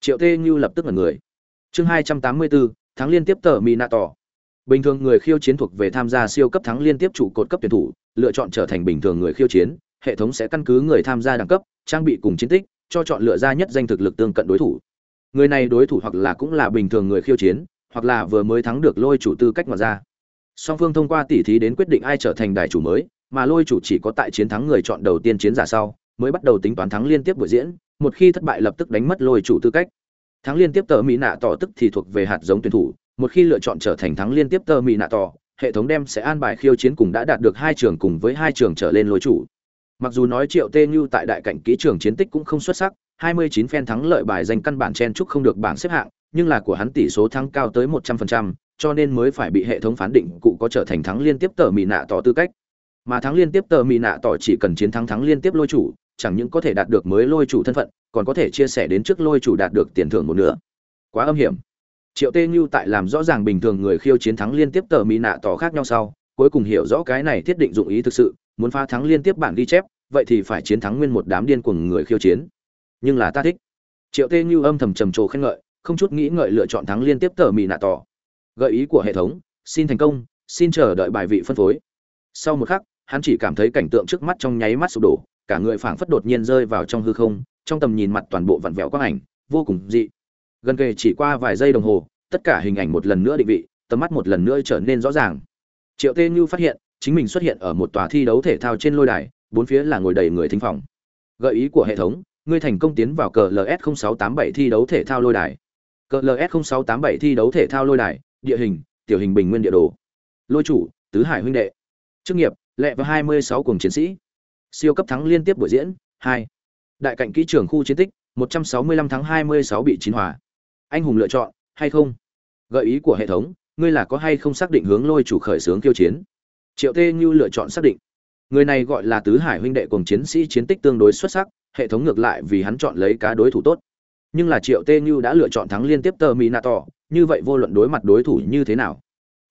Triệu tê như lập tức là người chương 284, thắng liên tiếp tờ minato. Bình thường người khiêu chiến thuộc về tham gia siêu cấp thắng liên tiếp trụ cột cấp tuyển thủ lựa chọn trở thành bình thường người khiêu chiến hệ thống sẽ căn cứ người tham gia đẳng cấp trang bị cùng chiến tích cho chọn lựa ra nhất danh thực lực tương cận đối thủ. Người này đối thủ hoặc là cũng là bình thường người khiêu chiến hoặc là vừa mới thắng được lôi chủ tư cách mà ra. Song phương thông qua tỉ thí đến quyết định ai trở thành đại chủ mới mà lôi chủ chỉ có tại chiến thắng người chọn đầu tiên chiến giả sau mới bắt đầu tính toán thắng liên tiếp buổi diễn một khi thất bại lập tức đánh mất lôi chủ tư cách thắng liên tiếp tờ mỹ nạ tỏ tức thì thuộc về hạt giống tuyển thủ. Một khi lựa chọn trở thành thắng liên tiếp tờ mỹ nạ tỏ hệ thống đem sẽ an bài khiêu chiến cùng đã đạt được hai trường cùng với hai trường trở lên lôi chủ. Mặc dù nói triệu tê như tại đại cảnh kỹ trường chiến tích cũng không xuất sắc 29 phen thắng lợi bài danh căn bản chen chúc không được bảng xếp hạng nhưng là của hắn tỷ số thắng cao tới 100%, cho nên mới phải bị hệ thống phán định cụ có trở thành thắng liên tiếp tờ mỹ nạ tỏ tư cách. Mà thắng liên tiếp tờ mỹ nạ tỏ chỉ cần chiến thắng thắng liên tiếp lôi chủ chẳng những có thể đạt được mới lôi chủ thân phận, còn có thể chia sẻ đến trước lôi chủ đạt được tiền thưởng một nửa. Quá âm hiểm. Triệu tê như tại làm rõ ràng bình thường người khiêu chiến thắng liên tiếp tờ mỹ nạ tỏ khác nhau sau, cuối cùng hiểu rõ cái này thiết định dụng ý thực sự, muốn phá thắng liên tiếp bản ghi chép, vậy thì phải chiến thắng nguyên một đám điên cuồng người khiêu chiến. Nhưng là ta thích. Triệu tê như âm thầm trầm trồ khen ngợi, không chút nghĩ ngợi lựa chọn thắng liên tiếp tờ mỹ nạ tỏ. Gợi ý của hệ thống, xin thành công, xin chờ đợi bài vị phân phối. Sau một khắc, hắn chỉ cảm thấy cảnh tượng trước mắt trong nháy mắt sụp đổ cả người phảng phất đột nhiên rơi vào trong hư không, trong tầm nhìn mặt toàn bộ vặn vẹo quang ảnh, vô cùng dị. Gần kề chỉ qua vài giây đồng hồ, tất cả hình ảnh một lần nữa định vị, tầm mắt một lần nữa trở nên rõ ràng. Triệu tê như phát hiện, chính mình xuất hiện ở một tòa thi đấu thể thao trên lôi đài, bốn phía là ngồi đầy người thính phòng. Gợi ý của hệ thống, ngươi thành công tiến vào cờ ls 0687 thi đấu thể thao lôi đài. Cờ ls 0687 thi đấu thể thao lôi đài, địa hình, tiểu hình bình nguyên địa đồ. Lôi chủ, tứ hải huynh đệ. Chức nghiệp lệ và 26 cùng chiến sĩ siêu cấp thắng liên tiếp buổi diễn, hai. Đại cạnh kỹ trưởng khu chiến tích 165 tháng 26 bị chín hòa. Anh hùng lựa chọn, hay không? Gợi ý của hệ thống, ngươi là có hay không xác định hướng lôi chủ khởi sướng kiêu chiến? Triệu tê như lựa chọn xác định. Người này gọi là tứ hải huynh đệ cùng chiến sĩ chiến tích tương đối xuất sắc, hệ thống ngược lại vì hắn chọn lấy cá đối thủ tốt. Nhưng là triệu tê như đã lựa chọn thắng liên tiếp tờ mỹ như vậy vô luận đối mặt đối thủ như thế nào,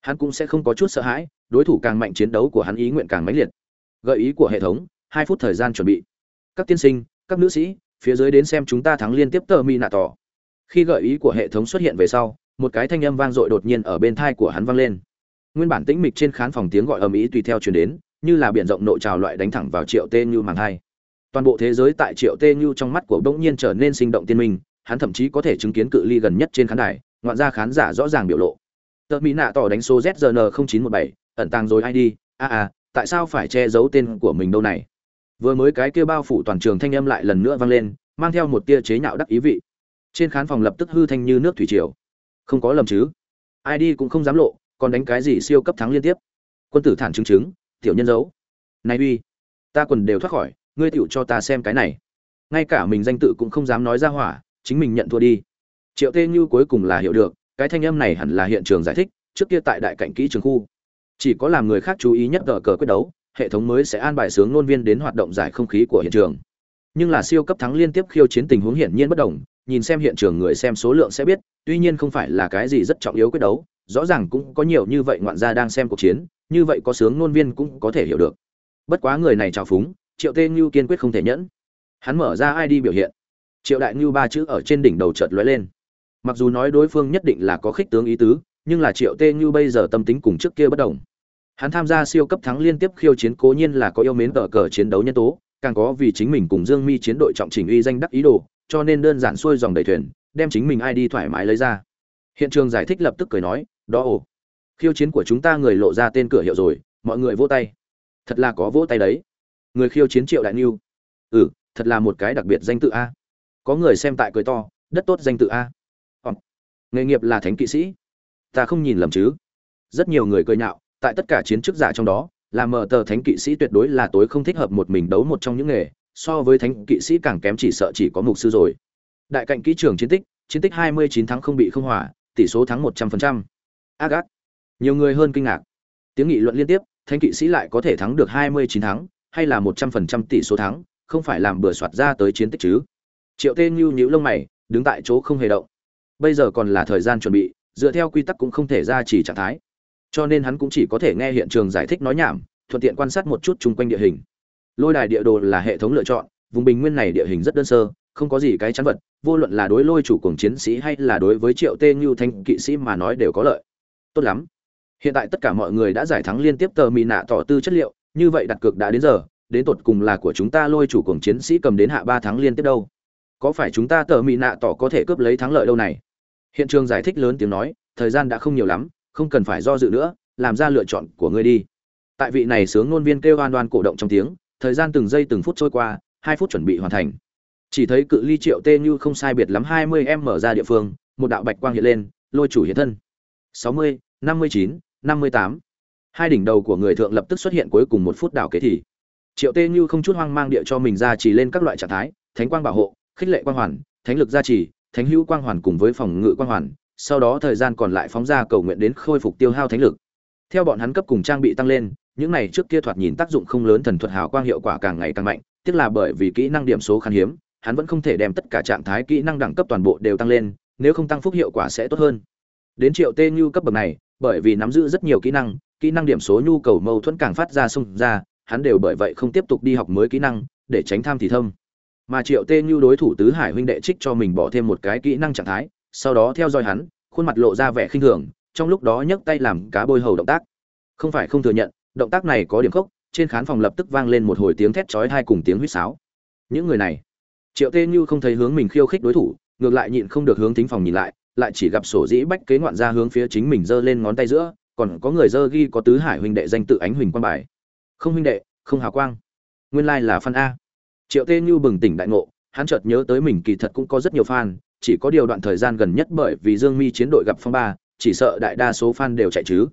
hắn cũng sẽ không có chút sợ hãi, đối thủ càng mạnh chiến đấu của hắn ý nguyện càng mãnh liệt. Gợi ý của hệ thống hai phút thời gian chuẩn bị. Các tiên sinh các nữ sĩ phía dưới đến xem chúng ta thắng liên tiếp tờ Mi nạ tỏ. Khi gợi ý của hệ thống xuất hiện về sau một cái thanh âm vang dội đột nhiên ở bên thai của hắn vang lên. Nguyên bản tĩnh mịch trên khán phòng tiếng gọi ầm ĩ tùy theo truyền đến như là biển rộng nội trào loại đánh thẳng vào triệu tê như màng hai. Toàn bộ thế giới tại triệu tê như trong mắt của bỗng nhiên trở nên sinh động tiên minh hắn thậm chí có thể chứng kiến cự ly gần nhất trên khán đài ngoạn ra khán giả rõ ràng biểu lộ. Tờ mỹ nạ tỏ đánh số zn 0917, ẩn tàng rồi id a a tại sao phải che giấu tên của mình đâu này? Vừa mới cái kia bao phủ toàn trường thanh âm lại lần nữa vang lên, mang theo một tia chế nhạo đắc ý vị. Trên khán phòng lập tức hư thanh như nước thủy triều. Không có lầm chứ? Ai đi cũng không dám lộ, còn đánh cái gì siêu cấp thắng liên tiếp? Quân tử thản chứng chứng, tiểu nhân giấu. Nay uy, ta quần đều thoát khỏi, ngươi tựu cho ta xem cái này. Ngay cả mình danh tự cũng không dám nói ra hỏa, chính mình nhận thua đi. Triệu tê như cuối cùng là hiểu được, cái thanh âm này hẳn là hiện trường giải thích, trước kia tại đại cảnh kỹ trường khu. Chỉ có làm người khác chú ý nhất cờ cờ quyết đấu hệ thống mới sẽ an bài sướng ngôn viên đến hoạt động giải không khí của hiện trường. Nhưng là siêu cấp thắng liên tiếp khiêu chiến tình huống hiển nhiên bất đồng, nhìn xem hiện trường người xem số lượng sẽ biết, tuy nhiên không phải là cái gì rất trọng yếu quyết đấu, rõ ràng cũng có nhiều như vậy ngoạn gia đang xem cuộc chiến, như vậy có sướng ngôn viên cũng có thể hiểu được. Bất quá người này trào phúng, triệu tê ngưu kiên quyết không thể nhẫn. Hắn mở ra id biểu hiện. Triệu đại ngưu ba chữ ở trên đỉnh đầu chợt lóe lên. Mặc dù nói đối phương nhất định là có khích tướng ý tứ, nhưng là triệu tê như bây giờ tâm tính cùng trước kia bất đồng hắn tham gia siêu cấp thắng liên tiếp khiêu chiến cố nhiên là có yêu mến tờ cờ chiến đấu nhân tố càng có vì chính mình cùng dương mi chiến đội trọng trình uy danh đắc ý đồ cho nên đơn giản xuôi dòng đầy thuyền đem chính mình ai đi thoải mái lấy ra. Hiện trường giải thích lập tức cười nói đó ồ khiêu chiến của chúng ta người lộ ra tên cửa hiệu rồi mọi người vỗ tay. Thật là có vỗ tay đấy. Người khiêu chiến triệu đại niu. Ừ thật là một cái đặc biệt danh tự a. Có người xem tại cười to đất tốt danh tự a. Còn, nghề nghiệp là thánh kỵ sĩ. Ta không nhìn lầm chứ. Rất nhiều người cười nhạo tại tất cả chiến chức giả trong đó là mở tờ thánh kỵ sĩ tuyệt đối là tối không thích hợp một mình đấu một trong những nghề so với thánh kỵ sĩ càng kém chỉ sợ chỉ có mục sư rồi. Đại cạnh kỹ trường chiến tích chiến tích 29 thắng không bị không hòa tỷ số thắng 100%. trăm. Agat, nhiều người hơn kinh ngạc. Tiếng nghị luận liên tiếp thánh kỵ sĩ lại có thể thắng được 29 thắng hay là 100% tỷ số thắng không phải làm bừa soạt ra tới chiến tích chứ. Triệu tê nhưu nhíu lông mày đứng tại chỗ không hề động. Bây giờ còn là thời gian chuẩn bị dựa theo quy tắc cũng không thể ra chỉ trạng thái cho nên hắn cũng chỉ có thể nghe hiện trường giải thích nói nhảm, thuận tiện quan sát một chút chung quanh địa hình. Lôi đài địa đồ là hệ thống lựa chọn, vùng bình nguyên này địa hình rất đơn sơ, không có gì cái chắn vật, vô luận là đối lôi chủ cùng chiến sĩ hay là đối với triệu tê như thanh kỵ sĩ mà nói đều có lợi. Tốt lắm. Hiện tại tất cả mọi người đã giải thắng liên tiếp tờ mì nạ tỏ tư chất liệu, như vậy đặt cược đã đến giờ, đến tột cùng là của chúng ta lôi chủ cùng chiến sĩ cầm đến hạ ba tháng liên tiếp đâu? Có phải chúng ta tờ mì nạ tỏ có thể cướp lấy thắng lợi đâu này? Hiện trường giải thích lớn tiếng nói, thời gian đã không nhiều lắm không cần phải do dự nữa, làm ra lựa chọn của ngươi đi. Tại vị này sướng ngôn viên kêu oan oan cổ động trong tiếng, thời gian từng giây từng phút trôi qua, hai phút chuẩn bị hoàn thành. Chỉ thấy cự ly triệu tê như không sai biệt lắm hai mươi em mở ra địa phương, một đạo bạch quang hiện lên, lôi chủ hiện thân. sáu mươi, năm mươi chín, năm mươi tám. Hai đỉnh đầu của người thượng lập tức xuất hiện cuối cùng một phút đảo kế thì. Triệu tê như không chút hoang mang địa cho mình ra chỉ lên các loại trạng thái, thánh quang bảo hộ, khích lệ quang hoàn, thánh lực gia trì, thánh hữu quang hoàn cùng với phòng ngự quang hoàn sau đó thời gian còn lại phóng ra cầu nguyện đến khôi phục tiêu hao thánh lực. Theo bọn hắn cấp cùng trang bị tăng lên, những này trước kia thoạt nhìn tác dụng không lớn thần thuật hào quang hiệu quả càng ngày càng mạnh Tức là bởi vì kỹ năng điểm số khan hiếm, hắn vẫn không thể đem tất cả trạng thái kỹ năng đẳng cấp toàn bộ đều tăng lên, nếu không tăng phúc hiệu quả sẽ tốt hơn. Đến triệu tê như cấp bậc này, bởi vì nắm giữ rất nhiều kỹ năng kỹ năng điểm số nhu cầu mâu thuẫn càng phát ra xung ra, hắn đều bởi vậy không tiếp tục đi học mới kỹ năng, để tránh tham thì thâm. Mà triệu tê như đối thủ tứ hải huynh đệ trích cho mình bỏ thêm một cái kỹ năng trạng thái sau đó theo dõi hắn, khuôn mặt lộ ra vẻ khinh thường, trong lúc đó nhấc tay làm cá bôi hầu động tác. Không phải không thừa nhận, động tác này có điểm khốc, trên khán phòng lập tức vang lên một hồi tiếng thét chói tai cùng tiếng huýt sáo. Những người này, triệu tê như không thấy hướng mình khiêu khích đối thủ, ngược lại nhịn không được hướng thính phòng nhìn lại lại chỉ gặp sổ dĩ bách kế ngoạn ra hướng phía chính mình giơ lên ngón tay giữa, còn có người dơ ghi có tứ hải huynh đệ danh tự ánh huỳnh quang bài. Không huynh đệ, không hào quang. Nguyên lai là fan a. Triệu tê như bừng tỉnh đại ngộ, hắn chợt nhớ tới mình kỳ thật cũng có rất nhiều fan chỉ có điều đoạn thời gian gần nhất bởi vì dương mi chiến đội gặp phong ba, chỉ sợ đại đa số fan đều chạy chứ.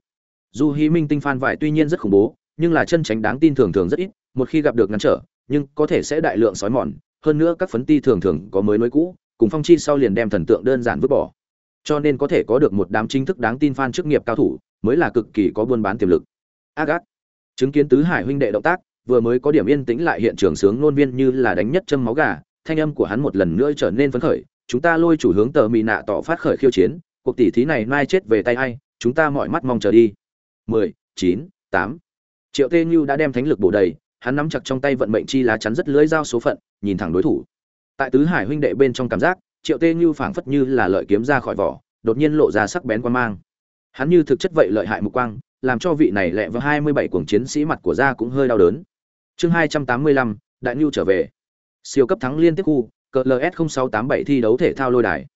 Dù hí minh tinh fan vải tuy nhiên rất khủng bố, nhưng là chân tránh đáng tin thường thường rất ít, một khi gặp được ngăn trở, nhưng có thể sẽ đại lượng sói mòn, hơn nữa các phấn ti thường thường có mới nối cũ, cùng phong chi sau liền đem thần tượng đơn giản vứt bỏ. Cho nên có thể có được một đám chính thức đáng tin fan chức nghiệp cao thủ, mới là cực kỳ có buôn bán tiềm lực. Agat chứng kiến tứ hải huynh đệ động tác, vừa mới có điểm yên tĩnh lại hiện trường sướng nôn viên như là đánh nhất châm máu gà, thanh âm của hắn một lần nữa trở nên phấn khởi chúng ta lôi chủ hướng tờ mỹ nạ tỏ phát khởi khiêu chiến, cuộc tỷ thí này mai chết về tay ai, chúng ta mọi mắt mong chờ đi. Mười, chín, tám. Triệu tê như đã đem thánh lực bổ đầy, hắn nắm chặt trong tay vận mệnh chi lá chắn rất lưỡi dao số phận, nhìn thẳng đối thủ. Tại tứ hải huynh đệ bên trong cảm giác, triệu tê như phảng phất như là lợi kiếm ra khỏi vỏ, đột nhiên lộ ra sắc bén quan mang. Hắn như thực chất vậy lợi hại mục quang, làm cho vị này lẹ vào hai mươi bảy cuồng chiến sĩ mặt của da cũng hơi đau đớn. Chương hai trăm tám mươi lăm, đại nhu trở về. Siêu cấp thắng liên tiếp khu cờ ls sáu tám bảy thi đấu thể thao lôi đài.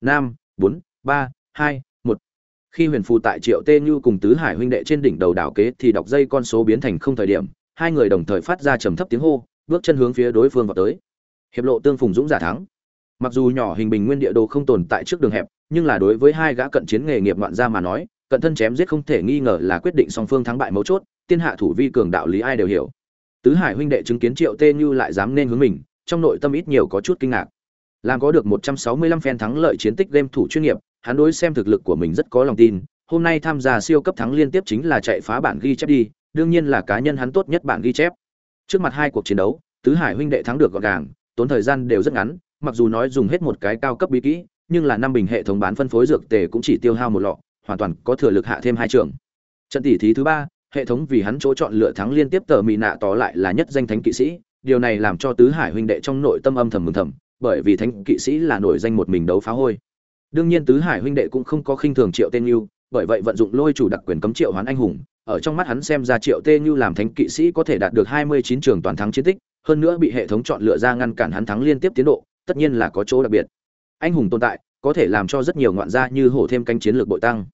Năm bốn, ba, hai, một. Khi huyền phù tại triệu tê như cùng tứ hải huynh đệ trên đỉnh đầu đảo kế thì đọc dây con số biến thành không thời điểm, hai người đồng thời phát ra trầm thấp tiếng hô, bước chân hướng phía đối phương vào tới. Hiệp lộ tương phùng dũng giả thắng. Mặc dù nhỏ hình bình nguyên địa đồ không tồn tại trước đường hẹp, nhưng là đối với hai gã cận chiến nghề nghiệp ngoạn gia mà nói, cận thân chém giết không thể nghi ngờ là quyết định song phương thắng bại mấu chốt, tiên hạ thủ vi cường đạo lý ai đều hiểu. Tứ hải huynh đệ chứng kiến triệu tê như lại dám nên hướng mình trong nội tâm ít nhiều có chút kinh ngạc. Làm có được 165 phen thắng lợi chiến tích game thủ chuyên nghiệp, hắn đối xem thực lực của mình rất có lòng tin, hôm nay tham gia siêu cấp thắng liên tiếp chính là chạy phá bản ghi chép đi, đương nhiên là cá nhân hắn tốt nhất bản ghi chép. Trước mặt hai cuộc chiến đấu, tứ hải huynh đệ thắng được gọn gàng, tốn thời gian đều rất ngắn, mặc dù nói dùng hết một cái cao cấp bí kỹ, nhưng là năm bình hệ thống bán phân phối dược tề cũng chỉ tiêu hao một lọ, hoàn toàn có thừa lực hạ thêm hai trường. Trận tỷ thí thứ ba, hệ thống vì hắn chỗ chọn lựa thắng liên tiếp tờ mì nạ tỏ lại là nhất danh thánh kỵ sĩ điều này làm cho tứ hải huynh đệ trong nội tâm âm thầm mừng thầm, bởi vì thánh kỵ sĩ là nổi danh một mình đấu phá hôi. Đương nhiên tứ hải huynh đệ cũng không có khinh thường triệu tên như bởi vậy vận dụng lôi chủ đặc quyền cấm triệu hoán anh hùng, ở trong mắt hắn xem ra triệu tê như làm thánh kỵ sĩ có thể đạt được hai mươi chín trường toàn thắng chiến tích, hơn nữa bị hệ thống chọn lựa ra ngăn cản hắn thắng liên tiếp tiến độ, tất nhiên là có chỗ đặc biệt. Anh hùng tồn tại, có thể làm cho rất nhiều ngoạn gia như hổ thêm canh chiến lược bội tăng.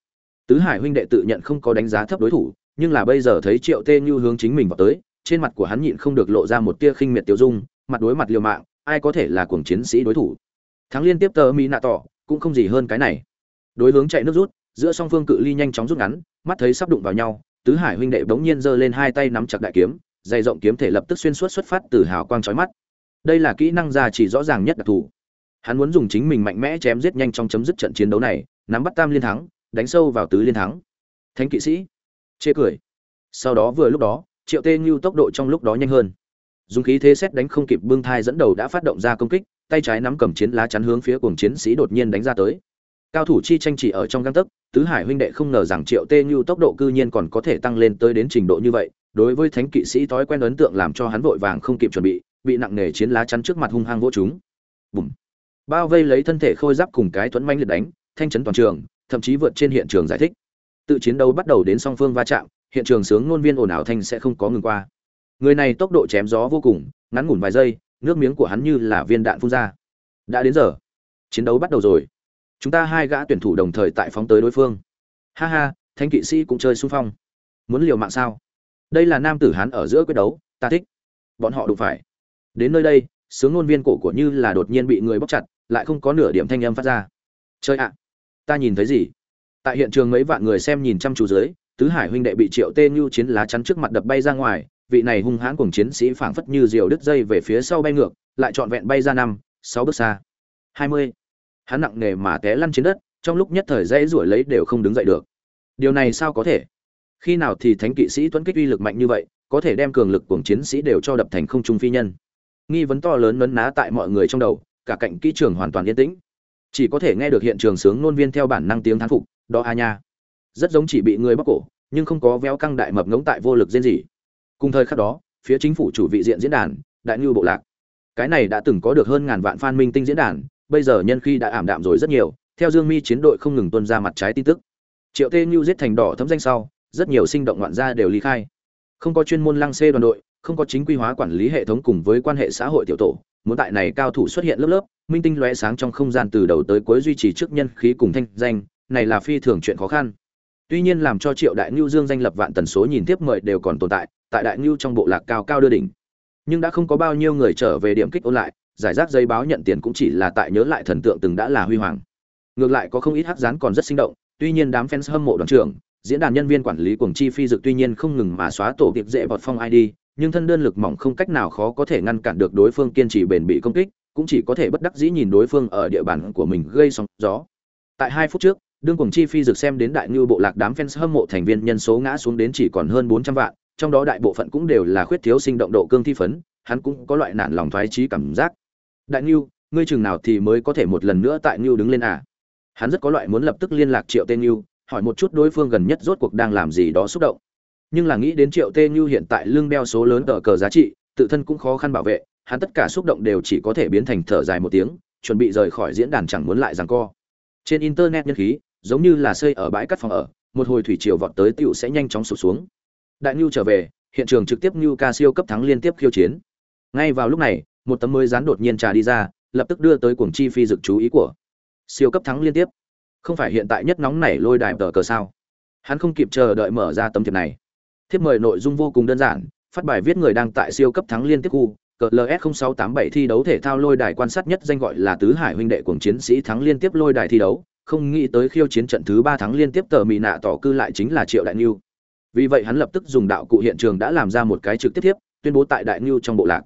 Tứ hải huynh đệ tự nhận không có đánh giá thấp đối thủ, nhưng là bây giờ thấy triệu tê như hướng chính mình vào tới trên mặt của hắn nhịn không được lộ ra một tia khinh miệt tiêu dung, mặt đối mặt liều mạng, ai có thể là cuồng chiến sĩ đối thủ? Thắng liên tiếp tờ mỹ nạ tỏ, cũng không gì hơn cái này. Đối hướng chạy nước rút, giữa song phương cự ly nhanh chóng rút ngắn, mắt thấy sắp đụng vào nhau, tứ hải huynh đệ bỗng nhiên giơ lên hai tay nắm chặt đại kiếm, dày rộng kiếm thể lập tức xuyên suốt xuất phát từ hào quang chói mắt. Đây là kỹ năng gia chỉ rõ ràng nhất đặc thù. Hắn muốn dùng chính mình mạnh mẽ chém giết nhanh trong chấm dứt trận chiến đấu này, nắm bắt tam liên thắng, đánh sâu vào tứ liên thắng. Thánh kỵ sĩ, chê cười. Sau đó vừa lúc đó triệu tê như tốc độ trong lúc đó nhanh hơn. Dùng khí thế xét đánh không kịp, bưng thai dẫn đầu đã phát động ra công kích, tay trái nắm cầm chiến lá chắn hướng phía cuồng chiến sĩ đột nhiên đánh ra tới. Cao thủ chi tranh chỉ ở trong găng tấc, tứ hải huynh đệ không ngờ rằng triệu tê như tốc độ cư nhiên còn có thể tăng lên tới đến trình độ như vậy, đối với thánh kỵ sĩ thói quen ấn tượng làm cho hắn vội vàng không kịp chuẩn bị bị nặng nề chiến lá chắn trước mặt hung hăng vỗ chúng bùm. Bao vây lấy thân thể khôi giáp cùng cái thuẫn manh liệt đánh, thanh chấn toàn trường, thậm chí vượt trên hiện trường giải thích. Tự chiến đấu bắt đầu đến song phương va chạm hiện trường sướng ngôn viên ồn ào thanh sẽ không có ngừng qua. Người này tốc độ chém gió vô cùng, ngắn ngủn vài giây, nước miếng của hắn như là viên đạn phun ra. Đã đến giờ. Chiến đấu bắt đầu rồi. Chúng ta hai gã tuyển thủ đồng thời tại phóng tới đối phương. Ha ha thanh kỵ sĩ cũng chơi xung phong. Muốn liều mạng sao? Đây là nam tử hán ở giữa quyết đấu, ta thích. Bọn họ đụng phải. Đến nơi đây, sướng ngôn viên cổ của như là đột nhiên bị người bóc chặt, lại không có nửa điểm thanh âm phát ra. Chơi ạ. Ta nhìn thấy gì? Tại hiện trường mấy vạn người xem nhìn chăm chú dưới tứ hải huynh đệ bị triệu tê như chiến lá chắn trước mặt đập bay ra ngoài, vị này hung hãn cùng chiến sĩ phảng phất như diều đứt dây về phía sau bay ngược, lại trọn vẹn bay ra năm, sáu bước xa. Hai mươi. Hắn nặng nề mà té lăn trên đất, trong lúc nhất thời dãy ruổi lấy đều không đứng dậy được. Điều này sao có thể? Khi nào thì thánh kỵ sĩ tuấn kích uy lực mạnh như vậy, có thể đem cường lực cùng chiến sĩ đều cho đập thành không trung phi nhân? Nghi vấn to lớn nấn ná tại mọi người trong đầu, cả cạnh kỹ trường hoàn toàn yên tĩnh. Chỉ có thể nghe được hiện trường sướng nôn viên theo bản năng tiếng thán phục, đó a nha rất giống chỉ bị người bóc cổ, nhưng không có véo căng đại mập ngống tại vô lực diễn gì cùng thời khắc đó, phía chính phủ chủ vị diện diễn đàn, đại ngưu bộ lạc. Cái này đã từng có được hơn ngàn vạn fan minh tinh diễn đàn, bây giờ nhân khi đã ảm đạm rồi rất nhiều, theo dương mi chiến đội không ngừng tuân ra mặt trái tin tức. Triệu tê ngưu giết thành đỏ thấm danh sau, rất nhiều sinh động ngoạn gia đều ly khai. Không có chuyên môn lăng xê đoàn đội, không có chính quy hóa quản lý hệ thống cùng với quan hệ xã hội tiểu tổ, muốn tại này cao thủ xuất hiện lớp lớp, minh tinh lóe sáng trong không gian từ đầu tới cuối duy trì trước nhân khí cùng thanh danh, này là phi thường chuyện khó khăn tuy nhiên làm cho triệu đại ngưu dương danh lập vạn tần số nhìn tiếp mời đều còn tồn tại tại đại ngưu trong bộ lạc cao cao đưa đỉnh. Nhưng đã không có bao nhiêu người trở về điểm kích ôn lại, giải rác giấy báo nhận tiền cũng chỉ là tại nhớ lại thần tượng từng đã là huy hoàng. Ngược lại có không ít hắc rán còn rất sinh động, tuy nhiên đám fans hâm mộ đoàn trưởng, diễn đàn nhân viên quản lý cùng chi phi dực tuy nhiên không ngừng mà xóa tổ kịp dễ bọt phong id nhưng thân đơn lực mỏng không cách nào khó có thể ngăn cản được đối phương kiên trì bền bị công kích, cũng chỉ có thể bất đắc dĩ nhìn đối phương ở địa bàn của mình gây sóng gió. Tại hai phút trước đương cùng chi phi dược xem đến đại ngư bộ lạc đám fans hâm mộ thành viên nhân số ngã xuống đến chỉ còn hơn bốn trăm vạn trong đó đại bộ phận cũng đều là khuyết thiếu sinh động độ cương thi phấn hắn cũng có loại nản lòng thoái trí cảm giác. Đại ngư, ngươi chừng nào thì mới có thể một lần nữa tại ngư đứng lên à? Hắn rất có loại muốn lập tức liên lạc triệu tên Ngư, hỏi một chút đối phương gần nhất rốt cuộc đang làm gì đó xúc động. Nhưng là nghĩ đến triệu tê Ngư hiện tại lương đeo số lớn tờ cờ giá trị tự thân cũng khó khăn bảo vệ hắn tất cả xúc động đều chỉ có thể biến thành thở dài một tiếng chuẩn bị rời khỏi diễn đàn chẳng muốn lại giằng co. Trên internet nhân khí giống như là xây ở bãi cắt phòng ở, một hồi thủy triều vọt tới tựu sẽ nhanh chóng sụt xuống. Đại ngưu trở về, hiện trường trực tiếp ngưu ca siêu cấp thắng liên tiếp khiêu chiến. Ngay vào lúc này, một tấm mới dán đột nhiên trà đi ra, lập tức đưa tới cuồng chi phi dực chú ý của siêu cấp thắng liên tiếp. Không phải hiện tại nhất nóng nảy lôi đài tờ cờ sao? Hắn không kịp chờ đợi mở ra tấm thiệp này. Thiếp mời nội dung vô cùng đơn giản, phát bài viết người đang tại siêu cấp thắng liên tiếp khu, cờ ls 0687 thi đấu thể thao lôi đài quan sát nhất danh gọi là tứ hải huynh đệ cuồng chiến sĩ thắng liên tiếp lôi đài thi đấu không nghĩ tới khiêu chiến trận thứ ba thắng liên tiếp tờ mỹ nạ tỏ cư lại chính là triệu đại niu vì vậy hắn lập tức dùng đạo cụ hiện trường đã làm ra một cái trực tiếp tiếp tuyên bố tại đại niu trong bộ lạc.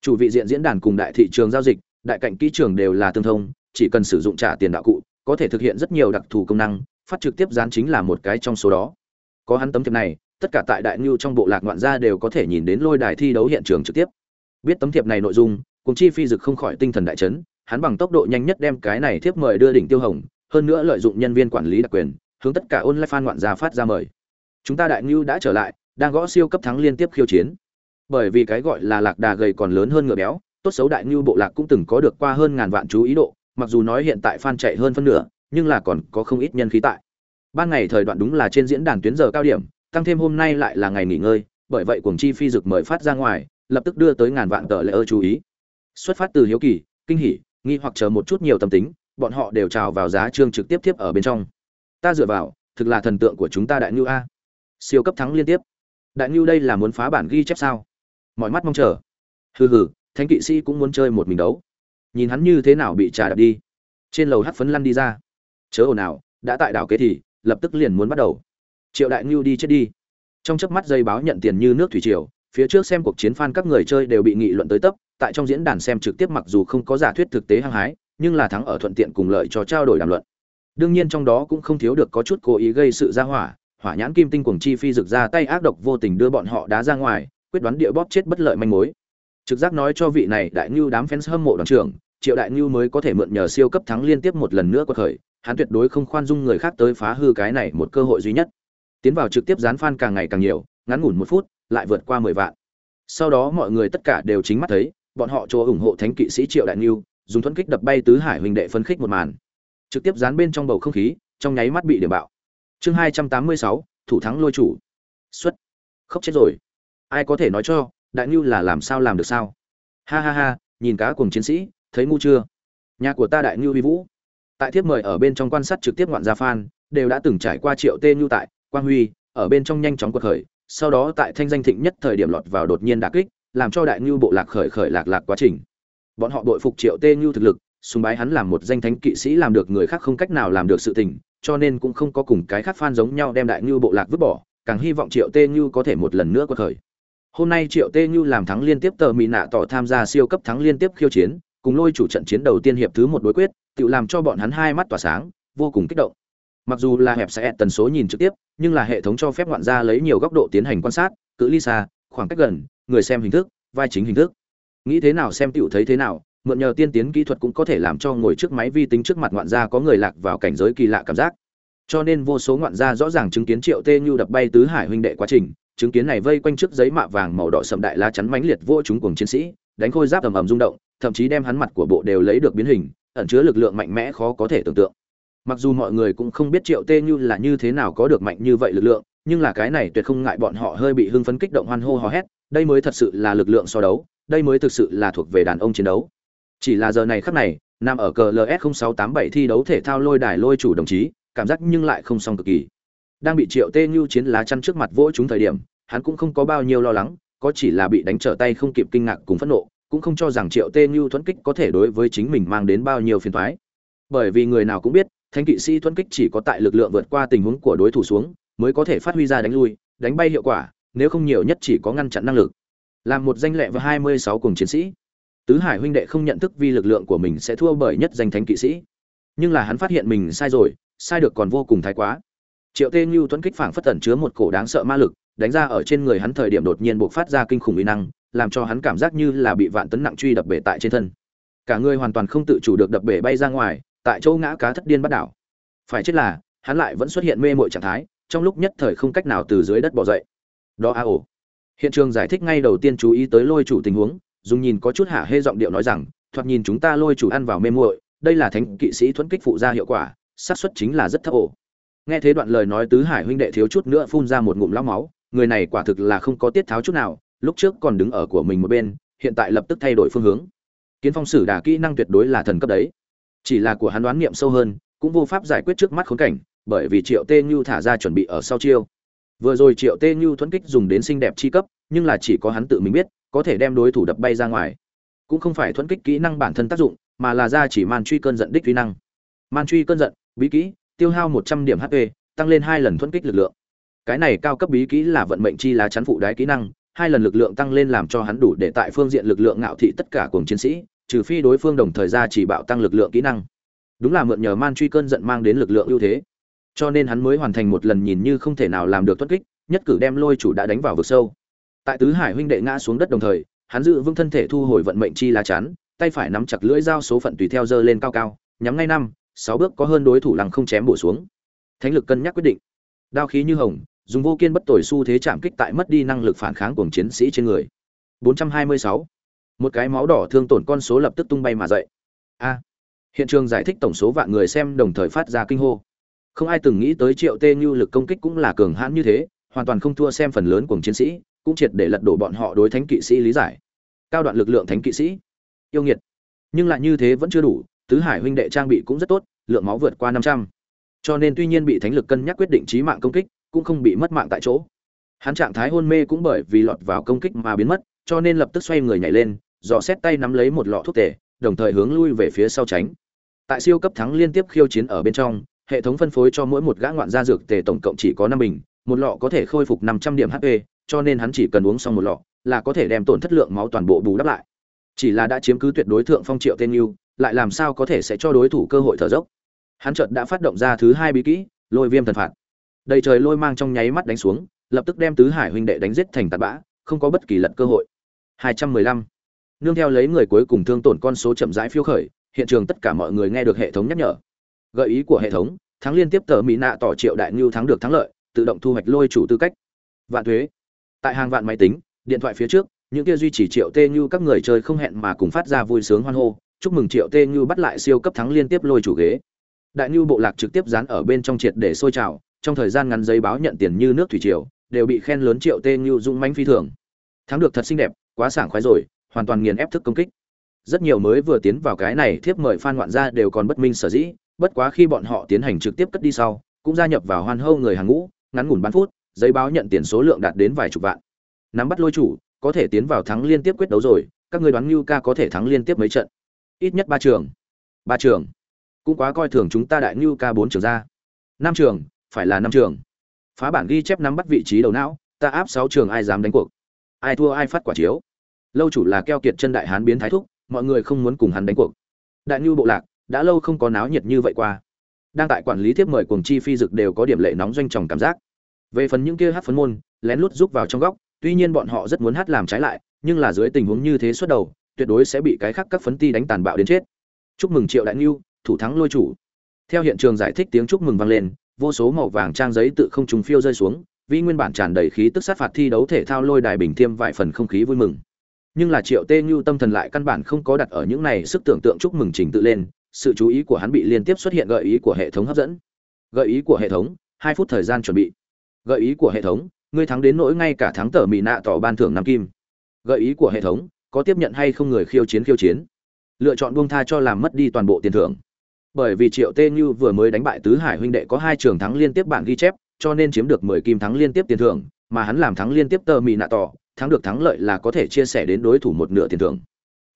Chủ vị diện diễn đàn cùng đại thị trường giao dịch, đại cạnh kỹ trường đều là tương thông, chỉ cần sử dụng trả tiền đạo cụ, có thể thực hiện rất nhiều đặc thù công năng, phát trực tiếp dán chính là một cái trong số đó. Có hắn tấm thiệp này, tất cả tại đại niu trong bộ lạc ngoạn gia đều có thể nhìn đến lôi đài thi đấu hiện trường trực tiếp. Biết tấm thiệp này nội dung, cùng chi phi dực không khỏi tinh thần đại chấn, hắn bằng tốc độ nhanh nhất đem cái này thiếp mời đưa đỉnh tiêu hồng hơn nữa lợi dụng nhân viên quản lý đặc quyền, hướng tất cả online fan ngoạn gia phát ra mời. Chúng ta đại ngưu đã trở lại, đang gõ siêu cấp thắng liên tiếp khiêu chiến. Bởi vì cái gọi là lạc đà gầy còn lớn hơn ngựa béo, tốt xấu đại ngưu bộ lạc cũng từng có được qua hơn ngàn vạn chú ý độ, mặc dù nói hiện tại fan chạy hơn phân nửa, nhưng là còn có không ít nhân khí tại. Ban ngày thời đoạn đúng là trên diễn đàn tuyến giờ cao điểm, tăng thêm hôm nay lại là ngày nghỉ ngơi, bởi vậy cuồng chi phi dực mời phát ra ngoài, lập tức đưa tới ngàn vạn tờ lễ ơ chú ý. Xuất phát từ hiếu kỳ, kinh hỉ, nghi hoặc chờ một chút nhiều tâm tính bọn họ đều trào vào giá trương trực tiếp tiếp ở bên trong. Ta dựa vào, thực là thần tượng của chúng ta đại ngưu a. Siêu cấp thắng liên tiếp. Đại ngưu đây là muốn phá bản ghi chép sao? Mọi mắt mong chờ. Hừ hừ, thánh kỵ sĩ cũng muốn chơi một mình đấu. Nhìn hắn như thế nào bị trà đập đi. Trên lầu hắt phấn lăn đi ra. Chớ ồn ào, đã tại đảo kế thì, lập tức liền muốn bắt đầu. Triệu đại ngưu đi chết đi. Trong chớp mắt dây báo nhận tiền như nước thủy triều, phía trước xem cuộc chiến phan các người chơi đều bị nghị luận tới tấp, tại trong diễn đàn xem trực tiếp mặc dù không có giả thuyết thực tế hăng hái nhưng là thắng ở thuận tiện cùng lợi cho trao đổi đàm luận. Đương nhiên trong đó cũng không thiếu được có chút cố ý gây sự ra hỏa hỏa nhãn kim tinh cuồng chi phi rực ra tay ác độc vô tình đưa bọn họ đá ra ngoài, quyết đoán địa bóp chết bất lợi manh mối. Trực giác nói cho vị này đại ngưu đám fans hâm mộ đoàn trưởng, triệu đại ngưu mới có thể mượn nhờ siêu cấp thắng liên tiếp một lần nữa quật khởi, hắn tuyệt đối không khoan dung người khác tới phá hư cái này một cơ hội duy nhất. Tiến vào trực tiếp dán fan càng ngày càng nhiều, ngắn ngủn một phút, lại vượt qua mười vạn. Sau đó mọi người tất cả đều chính mắt thấy, bọn họ cho ủng hộ thánh kỵ sĩ triệu đại ngưu dùng thuẫn kích đập bay tứ hải huynh đệ phân khích một màn. Trực tiếp dán bên trong bầu không khí, trong nháy mắt bị điểm bạo. Chương hai trăm tám mươi sáu, thủ thắng lôi chủ. Xuất. Khóc chết rồi. Ai có thể nói cho, đại ngưu là làm sao làm được sao? Ha ha ha, nhìn cá cùng chiến sĩ, thấy ngu chưa? Nhà của ta đại ngưu vi vũ. Tại thiếp mời ở bên trong quan sát trực tiếp ngoạn gia phan đều đã từng trải qua triệu tê ngưu tại, quang huy, ở bên trong nhanh chóng cuộc khởi, sau đó tại thanh danh thịnh nhất thời điểm lọt vào đột nhiên đà kích, làm cho đại ngưu bộ lạc khởi khởi lạc lạc quá trình bọn họ đội phục triệu tê như thực lực sùng bái hắn làm một danh thánh kỵ sĩ làm được người khác không cách nào làm được sự tình, cho nên cũng không có cùng cái khác phan giống nhau đem đại như bộ lạc vứt bỏ, càng hy vọng triệu tê như có thể một lần nữa quật khởi. Hôm nay triệu tê như làm thắng liên tiếp tờ mỹ nạ tỏ tham gia siêu cấp thắng liên tiếp khiêu chiến, cùng lôi chủ trận chiến đầu tiên hiệp thứ một đối quyết, tự làm cho bọn hắn hai mắt tỏa sáng, vô cùng kích động. Mặc dù là hẹp sẽ tần số nhìn trực tiếp, nhưng là hệ thống cho phép ngoạn gia lấy nhiều góc độ tiến hành quan sát, cự ly xa, khoảng cách gần, người xem hình thức, vai chính hình thức nghĩ thế nào xem tiểu thấy thế nào, mượn nhờ tiên tiến kỹ thuật cũng có thể làm cho ngồi trước máy vi tính trước mặt ngoạn gia có người lạc vào cảnh giới kỳ lạ cảm giác. Cho nên vô số ngoạn gia rõ ràng chứng kiến triệu tê như đập bay tứ hải huynh đệ quá trình, chứng kiến này vây quanh trước giấy mạ vàng màu đỏ sậm đại lá chắn mãnh liệt vô chúng cùng chiến sĩ, đánh khôi giáp ầm ầm rung động, thậm chí đem hắn mặt của bộ đều lấy được biến hình, ẩn chứa lực lượng mạnh mẽ khó có thể tưởng tượng. Mặc dù mọi người cũng không biết triệu tê như là như thế nào có được mạnh như vậy lực lượng, nhưng là cái này tuyệt không ngại bọn họ hơi bị hưng phấn kích động hoan hô hò hét, đây mới thật sự là lực lượng so đấu đây mới thực sự là thuộc về đàn ông chiến đấu. Chỉ là giờ này khắc này nằm ở cờ ls 0687 thi đấu thể thao lôi đài lôi chủ đồng chí, cảm giác nhưng lại không xong cực kỳ. Đang bị triệu tê như chiến lá chắn trước mặt vỗ chúng thời điểm, hắn cũng không có bao nhiêu lo lắng, có chỉ là bị đánh trở tay không kịp kinh ngạc cùng phẫn nộ, cũng không cho rằng triệu tê như thuẫn kích có thể đối với chính mình mang đến bao nhiêu phiền thoái bởi vì người nào cũng biết thanh kỵ sĩ thuẫn kích chỉ có tại lực lượng vượt qua tình huống của đối thủ xuống, mới có thể phát huy ra đánh lui, đánh bay hiệu quả, nếu không nhiều nhất chỉ có ngăn chặn năng lực làm một danh lệ và hai mươi sáu cùng chiến sĩ. Tứ hải huynh đệ không nhận thức vì lực lượng của mình sẽ thua bởi nhất danh thánh kỵ sĩ. Nhưng là hắn phát hiện mình sai rồi, sai được còn vô cùng thái quá. Triệu tê như tuấn kích phảng phất tẩn chứa một cổ đáng sợ ma lực, đánh ra ở trên người hắn thời điểm đột nhiên buộc phát ra kinh khủng uy năng, làm cho hắn cảm giác như là bị vạn tấn nặng truy đập bể tại trên thân. Cả người hoàn toàn không tự chủ được đập bể bay ra ngoài, tại chỗ ngã cá thất điên bắt đảo. Phải chết là, hắn lại vẫn xuất hiện mê mội trạng thái, trong lúc nhất thời không cách nào từ dưới đất bỏ dậy. Đó a ổ hiện trường giải thích ngay đầu tiên chú ý tới lôi chủ tình huống, dùng nhìn có chút hạ hê giọng điệu nói rằng, thoạt nhìn chúng ta lôi chủ ăn vào mê muội, đây là thánh kỵ sĩ thuẫn kích phụ ra hiệu quả, xác suất chính là rất thấp ổ. Nghe thế đoạn lời nói tứ hải huynh đệ thiếu chút nữa phun ra một ngụm lão máu, người này quả thực là không có tiết tháo chút nào, lúc trước còn đứng ở của mình một bên, hiện tại lập tức thay đổi phương hướng. Kiến phong sử đả kỹ năng tuyệt đối là thần cấp đấy. Chỉ là của hắn đoán niệm sâu hơn, cũng vô pháp giải quyết trước mắt khốn cảnh, bởi vì triệu tê như thả ra chuẩn bị ở sau chiêu vừa rồi triệu tê như thuẫn kích dùng đến xinh đẹp chi cấp, nhưng là chỉ có hắn tự mình biết, có thể đem đối thủ đập bay ra ngoài. Cũng không phải thuẫn kích kỹ năng bản thân tác dụng, mà là ra chỉ man truy cơn giận đích kỹ năng. Man truy cơn giận, bí kỹ, tiêu hao một trăm điểm hp tăng lên hai lần thuẫn kích lực lượng. Cái này cao cấp bí kỹ là vận mệnh chi lá chắn phụ đái kỹ năng, hai lần lực lượng tăng lên làm cho hắn đủ để tại phương diện lực lượng ngạo thị tất cả cùng chiến sĩ, trừ phi đối phương đồng thời ra chỉ bạo tăng lực lượng kỹ năng. Đúng là mượn nhờ man truy cơn giận mang đến lực lượng ưu thế cho nên hắn mới hoàn thành một lần nhìn như không thể nào làm được tuất kích, nhất cử đem lôi chủ đã đánh vào vực sâu. Tại tứ hải huynh đệ ngã xuống đất đồng thời, hắn giữ vững thân thể thu hồi vận mệnh chi lá chắn, tay phải nắm chặt lưỡi dao số phận tùy theo dơ lên cao cao, nhắm ngay năm, sáu bước có hơn đối thủ lằng không chém bổ xuống. Thánh lực cân nhắc quyết định. Đao khí như hồng, dùng vô kiên bất tồi xu thế chạm kích tại mất đi năng lực phản kháng của chiến sĩ trên người. 426. một cái máu đỏ thương tổn con số lập tức tung bay mà dậy. A. Hiện trường giải thích tổng số vạn người xem đồng thời phát ra kinh hô không ai từng nghĩ tới triệu tê như lực công kích cũng là cường hãn như thế, hoàn toàn không thua xem phần lớn của chiến sĩ, cũng triệt để lật đổ bọn họ đối thánh kỵ sĩ lý giải. Cao đoạn lực lượng thánh kỵ sĩ. Yêu nghiệt. Nhưng lại như thế vẫn chưa đủ, tứ hải huynh đệ trang bị cũng rất tốt, lượng máu vượt qua năm trăm. Cho nên tuy nhiên bị thánh lực cân nhắc quyết định trí mạng công kích, cũng không bị mất mạng tại chỗ. Hắn trạng thái hôn mê cũng bởi vì lọt vào công kích mà biến mất, cho nên lập tức xoay người nhảy lên, dò xét tay nắm lấy một lọ thuốc tể đồng thời hướng lui về phía sau tránh. Tại siêu cấp thắng liên tiếp khiêu chiến ở bên trong hệ thống phân phối cho mỗi một gã ngoạn gia dược tề tổng cộng chỉ có năm bình, một lọ có thể khôi phục năm trăm điểm hp cho nên hắn chỉ cần uống xong một lọ là có thể đem tổn thất lượng máu toàn bộ bù đắp lại. Chỉ là đã chiếm cứ tuyệt đối thượng phong triệu tên yêu, lại làm sao có thể sẽ cho đối thủ cơ hội thở dốc? Hắn chợt đã phát động ra thứ hai bí kỹ, lôi viêm thần phạt. Đầy trời lôi mang trong nháy mắt đánh xuống, lập tức đem tứ hải huynh đệ đánh giết thành tạt bã, không có bất kỳ lật cơ hội. 215. nương theo lấy người cuối cùng thương tổn con số chậm rãi phiêu khởi, hiện trường tất cả mọi người nghe được hệ thống nhắc nhở gợi ý của hệ thống, thắng liên tiếp tờ mỹ nạ tỏ triệu đại ngưu thắng được thắng lợi, tự động thu hoạch lôi chủ tư cách. Vạn thuế. Tại hàng vạn máy tính, điện thoại phía trước, những kia duy trì triệu tê như các người chơi không hẹn mà cùng phát ra vui sướng hoan hô, chúc mừng triệu tê như bắt lại siêu cấp thắng liên tiếp lôi chủ ghế. Đại như bộ lạc trực tiếp dán ở bên trong triệt để sôi trào, trong thời gian ngắn giấy báo nhận tiền như nước thủy triều, đều bị khen lớn triệu tê như dung mánh phi thường. Thắng được thật xinh đẹp, quá sảng khoái rồi, hoàn toàn nghiền ép thức công kích. Rất nhiều mới vừa tiến vào cái này thiếp mời phan ngoạn ra đều còn bất minh sở dĩ bất quá khi bọn họ tiến hành trực tiếp cất đi sau, cũng gia nhập vào hoan hâu người hàng ngũ, ngắn ngủn bán phút, giấy báo nhận tiền số lượng đạt đến vài chục vạn. Nắm bắt lôi chủ, có thể tiến vào thắng liên tiếp quyết đấu rồi, các người đoán Nưu ca có thể thắng liên tiếp mấy trận? Ít nhất ba trường. Ba trường. Cũng quá coi thường chúng ta đại Nưu ca bốn trường ra. Năm trường, phải là năm trường. Phá bản ghi chép nắm bắt vị trí đầu não, ta áp sáu trường ai dám đánh cuộc? Ai thua ai phát quả chiếu? Lâu chủ là keo kiệt chân đại hán biến thái thúc, mọi người không muốn cùng hắn đánh cuộc. Đại Nưu bộ lạc đã lâu không có náo nhiệt như vậy qua. Đang tại quản lý tiếp mời cùng chi phi dực đều có điểm lệ nóng doanh tròng cảm giác. Về phần những kia hát phấn môn, lén lút rúc vào trong góc, tuy nhiên bọn họ rất muốn hát làm trái lại, nhưng là dưới tình huống như thế xuất đầu, tuyệt đối sẽ bị cái khác các phấn ti đánh tàn bạo đến chết. Chúc mừng triệu đại ngưu, thủ thắng lôi chủ. Theo hiện trường giải thích tiếng chúc mừng vang lên, vô số màu vàng trang giấy tự không trùng phiêu rơi xuống, vì nguyên bản tràn đầy khí tức sát phạt thi đấu thể thao lôi đài bình thiêm vài phần không khí vui mừng. Nhưng là triệu tê ngưu tâm thần lại căn bản không có đặt ở những này sức tưởng tượng chúc mừng trình tự lên sự chú ý của hắn bị liên tiếp xuất hiện gợi ý của hệ thống hấp dẫn. Gợi ý của hệ thống, hai phút thời gian chuẩn bị. Gợi ý của hệ thống, ngươi thắng đến nỗi ngay cả thắng tờ mỹ nạ tỏ ban thưởng năm kim. Gợi ý của hệ thống, có tiếp nhận hay không người khiêu chiến khiêu chiến. Lựa chọn buông tha cho làm mất đi toàn bộ tiền thưởng. Bởi vì triệu tê như vừa mới đánh bại tứ hải huynh đệ có hai trường thắng liên tiếp bản ghi chép, cho nên chiếm được mười kim thắng liên tiếp tiền thưởng, mà hắn làm thắng liên tiếp tờ mỹ nạ tỏ, thắng được thắng lợi là có thể chia sẻ đến đối thủ một nửa tiền thưởng.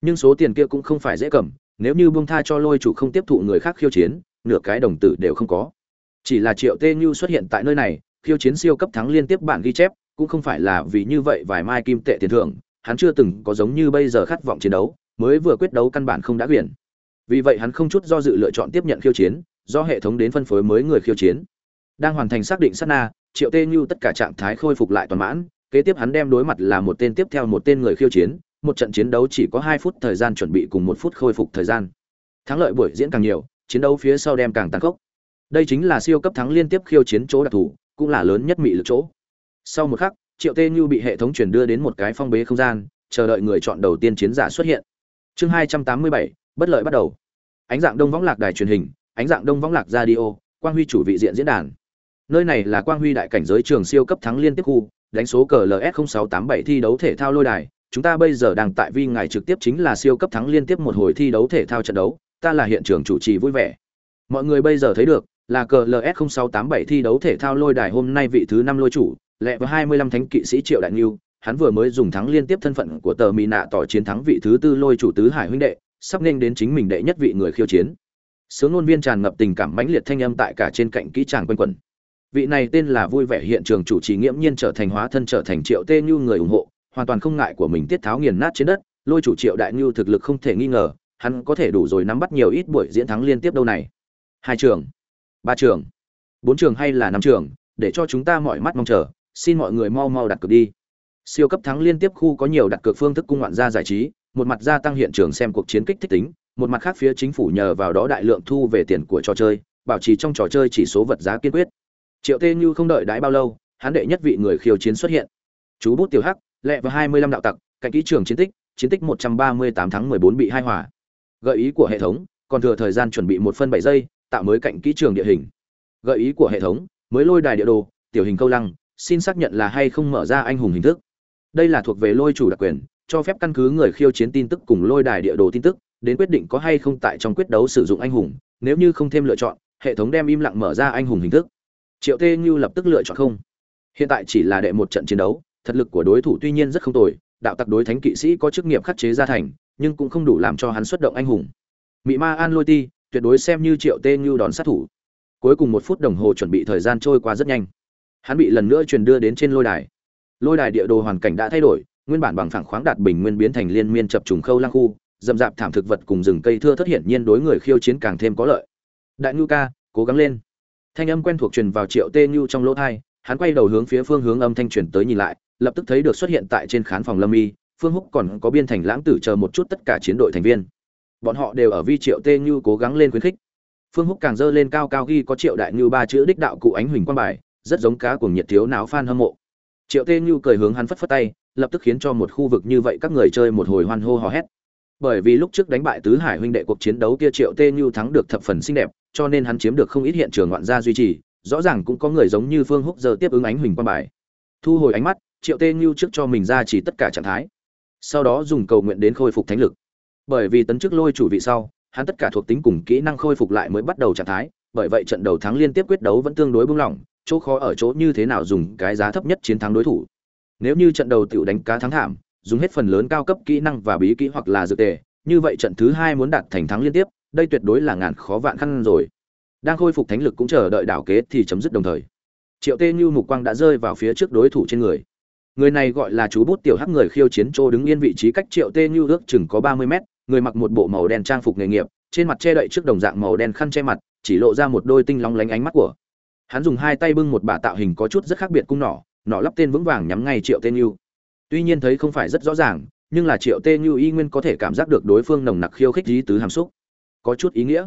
Nhưng số tiền kia cũng không phải dễ cầm nếu như buông tha cho lôi chủ không tiếp thụ người khác khiêu chiến, nửa cái đồng tử đều không có. Chỉ là triệu tê như xuất hiện tại nơi này, khiêu chiến siêu cấp thắng liên tiếp bản ghi chép, cũng không phải là vì như vậy vài mai kim tệ tiền thưởng, hắn chưa từng có giống như bây giờ khát vọng chiến đấu, mới vừa quyết đấu căn bản không đã quyển. Vì vậy hắn không chút do dự lựa chọn tiếp nhận khiêu chiến, do hệ thống đến phân phối mới người khiêu chiến. Đang hoàn thành xác định sát na, triệu tê như tất cả trạng thái khôi phục lại toàn mãn, kế tiếp hắn đem đối mặt là một tên tiếp theo một tên người khiêu chiến một trận chiến đấu chỉ có hai phút thời gian chuẩn bị cùng một phút khôi phục thời gian. Thắng lợi buổi diễn càng nhiều, chiến đấu phía sau đem càng tăng khốc. Đây chính là siêu cấp thắng liên tiếp khiêu chiến chỗ đặc thù, cũng là lớn nhất mị lực chỗ. Sau một khắc, triệu tê như bị hệ thống truyền đưa đến một cái phong bế không gian, chờ đợi người chọn đầu tiên chiến giả xuất hiện. Chương hai trăm tám mươi bảy, bất lợi bắt đầu. Ánh dạng đông võng lạc đài truyền hình, ánh dạng đông võng lạc radio, quang huy chủ vị diện diễn đàn. Nơi này là quang huy đại cảnh giới trường siêu cấp thắng liên tiếp khu, đánh số cờ ls sáu tám bảy thi đấu thể thao lôi đài chúng ta bây giờ đang tại vi ngài trực tiếp chính là siêu cấp thắng liên tiếp một hồi thi đấu thể thao trận đấu ta là hiện trường chủ trì vui vẻ. Mọi người bây giờ thấy được là cờ ls 0687 thi đấu thể thao lôi đài hôm nay vị thứ năm lôi chủ lẹ với 25 thánh kỵ sĩ triệu đại Nưu, hắn vừa mới dùng thắng liên tiếp thân phận của tờ mỹ nạ tỏ chiến thắng vị thứ tư lôi chủ tứ hải huynh đệ sắp nên đến chính mình đệ nhất vị người khiêu chiến. Sướng ngôn viên tràn ngập tình cảm mãnh liệt thanh âm tại cả trên cạnh kỹ tràng quanh quẩn. Vị này tên là vui vẻ hiện trường chủ trì nghiễm nhiên trở thành hóa thân trở thành triệu tê như người ủng hộ hoàn toàn không ngại của mình tiết tháo nghiền nát trên đất, lôi chủ triệu đại ngưu thực lực không thể nghi ngờ, hắn có thể đủ rồi nắm bắt nhiều ít buổi diễn thắng liên tiếp đâu này. Hai trường, ba trường, bốn trường hay là năm trường, để cho chúng ta mọi mắt mong chờ, xin mọi người mau mau đặt cược đi. Siêu cấp thắng liên tiếp khu có nhiều đặt cược phương thức cung ngoạn gia giải trí, một mặt gia tăng hiện trường xem cuộc chiến kích thích tính, một mặt khác phía chính phủ nhờ vào đó đại lượng thu về tiền của trò chơi, bảo trì trong trò chơi chỉ số vật giá kiên quyết. Triệu tê như không đợi đãi bao lâu, hắn đệ nhất vị người khiêu chiến xuất hiện. Chú bút tiểu hắc lẹ và hai mươi lăm đạo tặc, cạnh kỹ trường chiến tích chiến tích một trăm ba mươi tám tháng mười bốn bị hai hỏa gợi ý của hệ thống, còn thừa thời gian chuẩn bị một phân bảy giây, tạo mới cạnh kỹ trường địa hình. Gợi ý của hệ thống, mới lôi đài địa đồ, tiểu hình câu lăng, xin xác nhận là hay không mở ra anh hùng hình thức. Đây là thuộc về lôi chủ đặc quyền, cho phép căn cứ người khiêu chiến tin tức cùng lôi đài địa đồ tin tức, đến quyết định có hay không tại trong quyết đấu sử dụng anh hùng. Nếu như không thêm lựa chọn, hệ thống đem im lặng mở ra anh hùng hình thức. Triệu tê như lập tức lựa chọn không. Hiện tại chỉ là đệ một trận chiến đấu thật lực của đối thủ tuy nhiên rất không tồi, đạo tặc đối thánh kỵ sĩ có chức nghiệp khắc chế gia thành, nhưng cũng không đủ làm cho hắn xuất động anh hùng. Mị ma an lôi ti, tuyệt đối xem như triệu tê như đòn sát thủ. Cuối cùng một phút đồng hồ chuẩn bị thời gian trôi qua rất nhanh. Hắn bị lần nữa truyền đưa đến trên lôi đài. Lôi đài địa đồ hoàn cảnh đã thay đổi, nguyên bản bằng phẳng khoáng đạt bình nguyên biến thành liên miên chập trùng khâu lang khu dầm dạp thảm thực vật cùng rừng cây thưa thất hiển nhiên đối người khiêu chiến càng thêm có lợi. Đại ngưu ca, cố gắng lên. Thanh âm quen thuộc truyền vào triệu tê ngưu trong lỗ thai hắn quay đầu hướng phía phương hướng âm thanh truyền tới nhìn lại lập tức thấy được xuất hiện tại trên khán phòng lâm y, phương húc còn có biên thành lãng tử chờ một chút tất cả chiến đội thành viên. Bọn họ đều ở vi triệu tê như cố gắng lên khuyến khích. Phương húc càng dơ lên cao cao ghi có triệu đại như ba chữ đích đạo cụ ánh huỳnh quan bài, rất giống cá cuồng nhiệt thiếu náo fan hâm mộ. Triệu tê như cười hướng hắn phất phất tay, lập tức khiến cho một khu vực như vậy các người chơi một hồi hoan hô hò hét. Bởi vì lúc trước đánh bại tứ hải huynh đệ cuộc chiến đấu kia triệu tê như thắng được thập phần xinh đẹp, cho nên hắn chiếm được không ít hiện trường ngoạn gia duy trì, rõ ràng cũng có người giống như phương húc giờ tiếp ứng ánh huỳnh quan bài. Thu hồi ánh mắt triệu tê như trước cho mình ra chỉ tất cả trạng thái. Sau đó dùng cầu nguyện đến khôi phục thánh lực. Bởi vì tấn chức lôi chủ vị sau, hắn tất cả thuộc tính cùng kỹ năng khôi phục lại mới bắt đầu trạng thái, bởi vậy trận đầu thắng liên tiếp quyết đấu vẫn tương đối bung lỏng, chỗ khó ở chỗ như thế nào dùng cái giá thấp nhất chiến thắng đối thủ. Nếu như trận đầu tiểu đánh cá thắng thảm, dùng hết phần lớn cao cấp kỹ năng và bí kỹ hoặc là dự tề, như vậy trận thứ hai muốn đạt thành thắng liên tiếp, đây tuyệt đối là ngàn khó vạn khăn rồi. Đang khôi phục thánh lực cũng chờ đợi đảo kế thì chấm dứt đồng thời. Triệu tê như mục quang đã rơi vào phía trước đối thủ trên người người này gọi là chú bút tiểu hắc người khiêu chiến chỗ đứng yên vị trí cách triệu tê như ước chừng có ba mươi mét, người mặc một bộ màu đen trang phục nghề nghiệp, trên mặt che đậy trước đồng dạng màu đen khăn che mặt, chỉ lộ ra một đôi tinh long lánh ánh mắt của. Hắn dùng hai tay bưng một bả tạo hình có chút rất khác biệt cung nỏ nỏ lắp tên vững vàng nhắm ngay triệu tê như. Tuy nhiên thấy không phải rất rõ ràng, nhưng là triệu tê như y nguyên có thể cảm giác được đối phương nồng nặc khiêu khích lý tứ hàm xúc. Có chút ý nghĩa.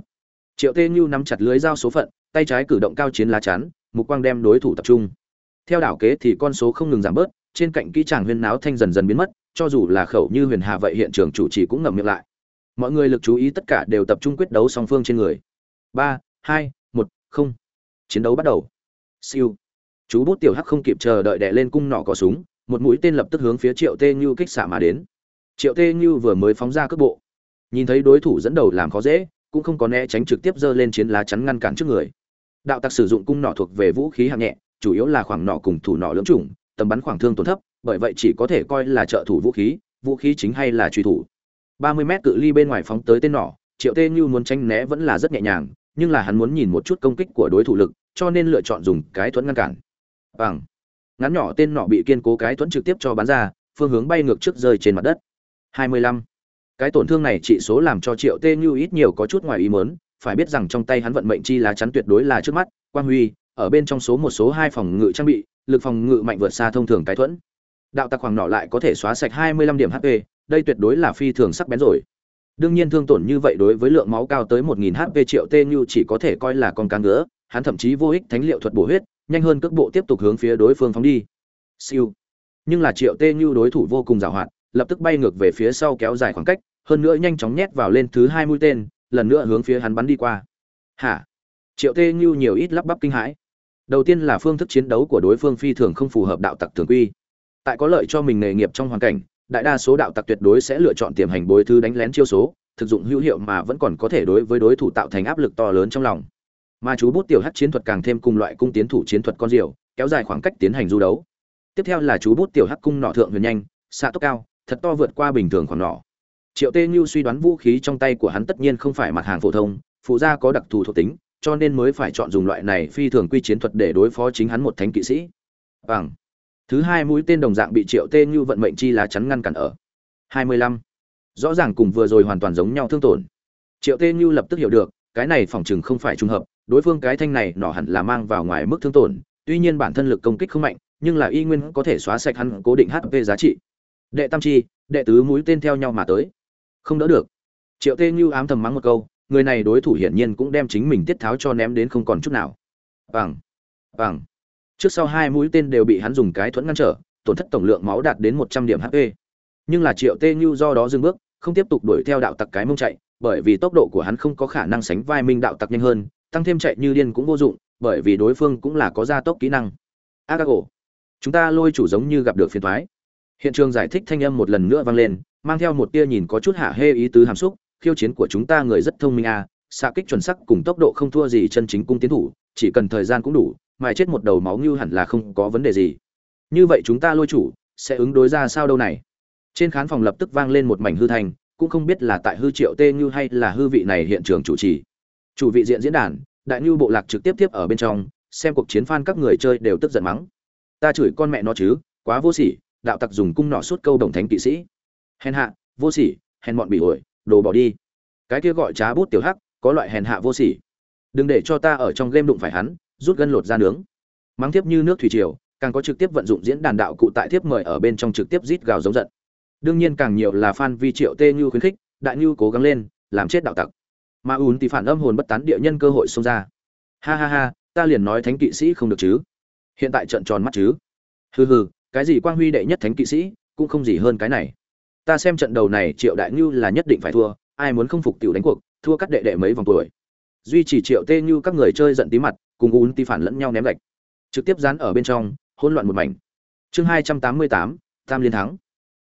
Triệu tê như nắm chặt lưới dao số phận, tay trái cử động cao chiến lá chắn, mục quang đem đối thủ tập trung. Theo đảo kế thì con số không ngừng giảm bớt trên cạnh kỹ tràng huyên náo thanh dần dần biến mất, cho dù là khẩu như huyền hà vậy hiện trường chủ trì cũng ngậm miệng lại. Mọi người lực chú ý tất cả đều tập trung quyết đấu song phương trên người. Ba, hai, một, không. Chiến đấu bắt đầu. Siêu. Chú bút tiểu hắc không kịp chờ đợi đè lên cung nỏ cò súng, một mũi tên lập tức hướng phía triệu tê như kích xạ mà đến. Triệu tê như vừa mới phóng ra cước bộ. Nhìn thấy đối thủ dẫn đầu làm khó dễ, cũng không có né tránh trực tiếp giơ lên chiến lá chắn ngăn cản trước người. Đạo tặc sử dụng cung nỏ thuộc về vũ khí hạng nhẹ, chủ yếu là khoảng nỏ cùng thủ nỏ lưỡng chủng tầm bắn khoảng thương tổn thấp bởi vậy chỉ có thể coi là trợ thủ vũ khí vũ khí chính hay là truy thủ. 30 mét cự ly bên ngoài phóng tới tên nỏ triệu tê như muốn tránh né vẫn là rất nhẹ nhàng nhưng là hắn muốn nhìn một chút công kích của đối thủ lực cho nên lựa chọn dùng cái thuẫn ngăn cản. Bằng. Ngắn nhỏ tên nọ bị kiên cố cái thuẫn trực tiếp cho bắn ra phương hướng bay ngược trước rơi trên mặt đất. 25. cái tổn thương này trị số làm cho triệu tê như ít nhiều có chút ngoài ý muốn, phải biết rằng trong tay hắn vận mệnh chi lá chắn tuyệt đối là trước mắt quang huy ở bên trong số một số hai phòng ngự trang bị lực phòng ngự mạnh vượt xa thông thường cái thuẫn. Đạo tặc hoàng nọ lại có thể xóa sạch 25 điểm hp đây tuyệt đối là phi thường sắc bén rồi. Đương nhiên thương tổn như vậy đối với lượng máu cao tới 1000 hp triệu tê như chỉ có thể coi là con cá ngứa, hắn thậm chí vô ích thánh liệu thuật bổ huyết, nhanh hơn cước bộ tiếp tục hướng phía đối phương phóng đi. Siêu. Nhưng là triệu tê như đối thủ vô cùng giàu hoạt lập tức bay ngược về phía sau kéo dài khoảng cách, hơn nữa nhanh chóng nhét vào lên thứ hai mũi tên, lần nữa hướng phía hắn bắn đi qua. Hả? Triệu tê như nhiều ít lắp bắp kinh hãi đầu tiên là phương thức chiến đấu của đối phương phi thường không phù hợp đạo tặc thường quy. Tại có lợi cho mình nghề nghiệp trong hoàn cảnh, đại đa số đạo tặc tuyệt đối sẽ lựa chọn tiềm hành bối thư đánh lén chiêu số, thực dụng hữu hiệu mà vẫn còn có thể đối với đối thủ tạo thành áp lực to lớn trong lòng. Mà chú bút tiểu hát chiến thuật càng thêm cùng loại cung tiến thủ chiến thuật con diều, kéo dài khoảng cách tiến hành du đấu. Tiếp theo là chú bút tiểu hát cung nọ thượng huyền nhanh, xạ tốc cao, thật to vượt qua bình thường khoảng nọ. Triệu tê như suy đoán vũ khí trong tay của hắn tất nhiên không phải mặt hàng phổ thông, phụ gia có đặc thù thuộc tính cho nên mới phải chọn dùng loại này phi thường quy chiến thuật để đối phó chính hắn một thánh kỵ sĩ. Bằng. Thứ hai mũi tên đồng dạng bị triệu tê như vận mệnh chi lá chắn ngăn cản ở. 25. rõ ràng cùng vừa rồi hoàn toàn giống nhau thương tổn. Triệu tê như lập tức hiểu được, cái này phỏng chừng không phải trùng hợp, đối phương cái thanh này nọ hẳn là mang vào ngoài mức thương tổn, tuy nhiên bản thân lực công kích không mạnh, nhưng là y nguyên có thể xóa sạch hắn cố định hp giá trị. Đệ tam chi, đệ tứ mũi tên theo nhau mà tới. Không đỡ được. Triệu tê như ám thầm mắng một câu người này đối thủ hiển nhiên cũng đem chính mình tiết tháo cho ném đến không còn chút nào. Bằng bằng. Trước sau hai mũi tên đều bị hắn dùng cái thuẫn ngăn trở, tổn thất tổng lượng máu đạt đến một trăm điểm hp nhưng là triệu tê như do đó dừng bước, không tiếp tục đuổi theo đạo tặc cái mông chạy, bởi vì tốc độ của hắn không có khả năng sánh vai minh đạo tặc nhanh hơn, tăng thêm chạy như điên cũng vô dụng, bởi vì đối phương cũng là có gia tốc kỹ năng. Agago. Chúng ta lôi chủ giống như gặp được phiền thoái. Hiện trường giải thích thanh âm một lần nữa vang lên, mang theo một tia nhìn có chút hạ hê ý tứ hàm xúc khiêu chiến của chúng ta người rất thông minh à xạ kích chuẩn sắc cùng tốc độ không thua gì chân chính cung tiến thủ, chỉ cần thời gian cũng đủ, mài chết một đầu máu như hẳn là không có vấn đề gì. Như vậy chúng ta lôi chủ, sẽ ứng đối ra sao đâu này? Trên khán phòng lập tức vang lên một mảnh hư thành, cũng không biết là tại hư triệu tê như hay là hư vị này hiện trường chủ trì. Chủ vị diện diễn đàn, đại như bộ lạc trực tiếp tiếp ở bên trong, xem cuộc chiến phan các người chơi đều tức giận mắng. Ta chửi con mẹ nó chứ, quá vô sỉ, đạo tặc dùng cung nỏ suốt câu đồng thánh kỵ sĩ. Hèn hạ, vô sỉ, hèn mọn bị ổi đồ bỏ đi. Cái kia gọi trá bút tiểu hắc, có loại hèn hạ vô sỉ. Đừng để cho ta ở trong game đụng phải hắn, rút gân lột ra nướng. Mắng tiếp như nước thủy triều, càng có trực tiếp vận dụng diễn đàn đạo cụ tại tiếp mời ở bên trong trực tiếp rít gào giống giận. Đương nhiên càng nhiều là fan vi triệu tê như khuyến khích, đại như cố gắng lên, làm chết đạo tặc. Mà ùn thì phản âm hồn bất tán địa nhân cơ hội xông ra. Ha ha ha, ta liền nói thánh kỵ sĩ không được chứ. Hiện tại trận tròn mắt chứ. Hừ hừ, cái gì quang huy đệ nhất thánh kỵ sĩ, cũng không gì hơn cái này ta xem trận đầu này triệu đại ngưu là nhất định phải thua, ai muốn không phục tiểu đánh cuộc, thua cắt đệ đệ mấy vòng tuổi. Duy chỉ triệu tê như các người chơi giận tí mặt, cùng ùn ti phản lẫn nhau ném gạch. Trực tiếp dán ở bên trong, hỗn loạn một mảnh. Chương hai trăm tám mươi tám, tam liên thắng.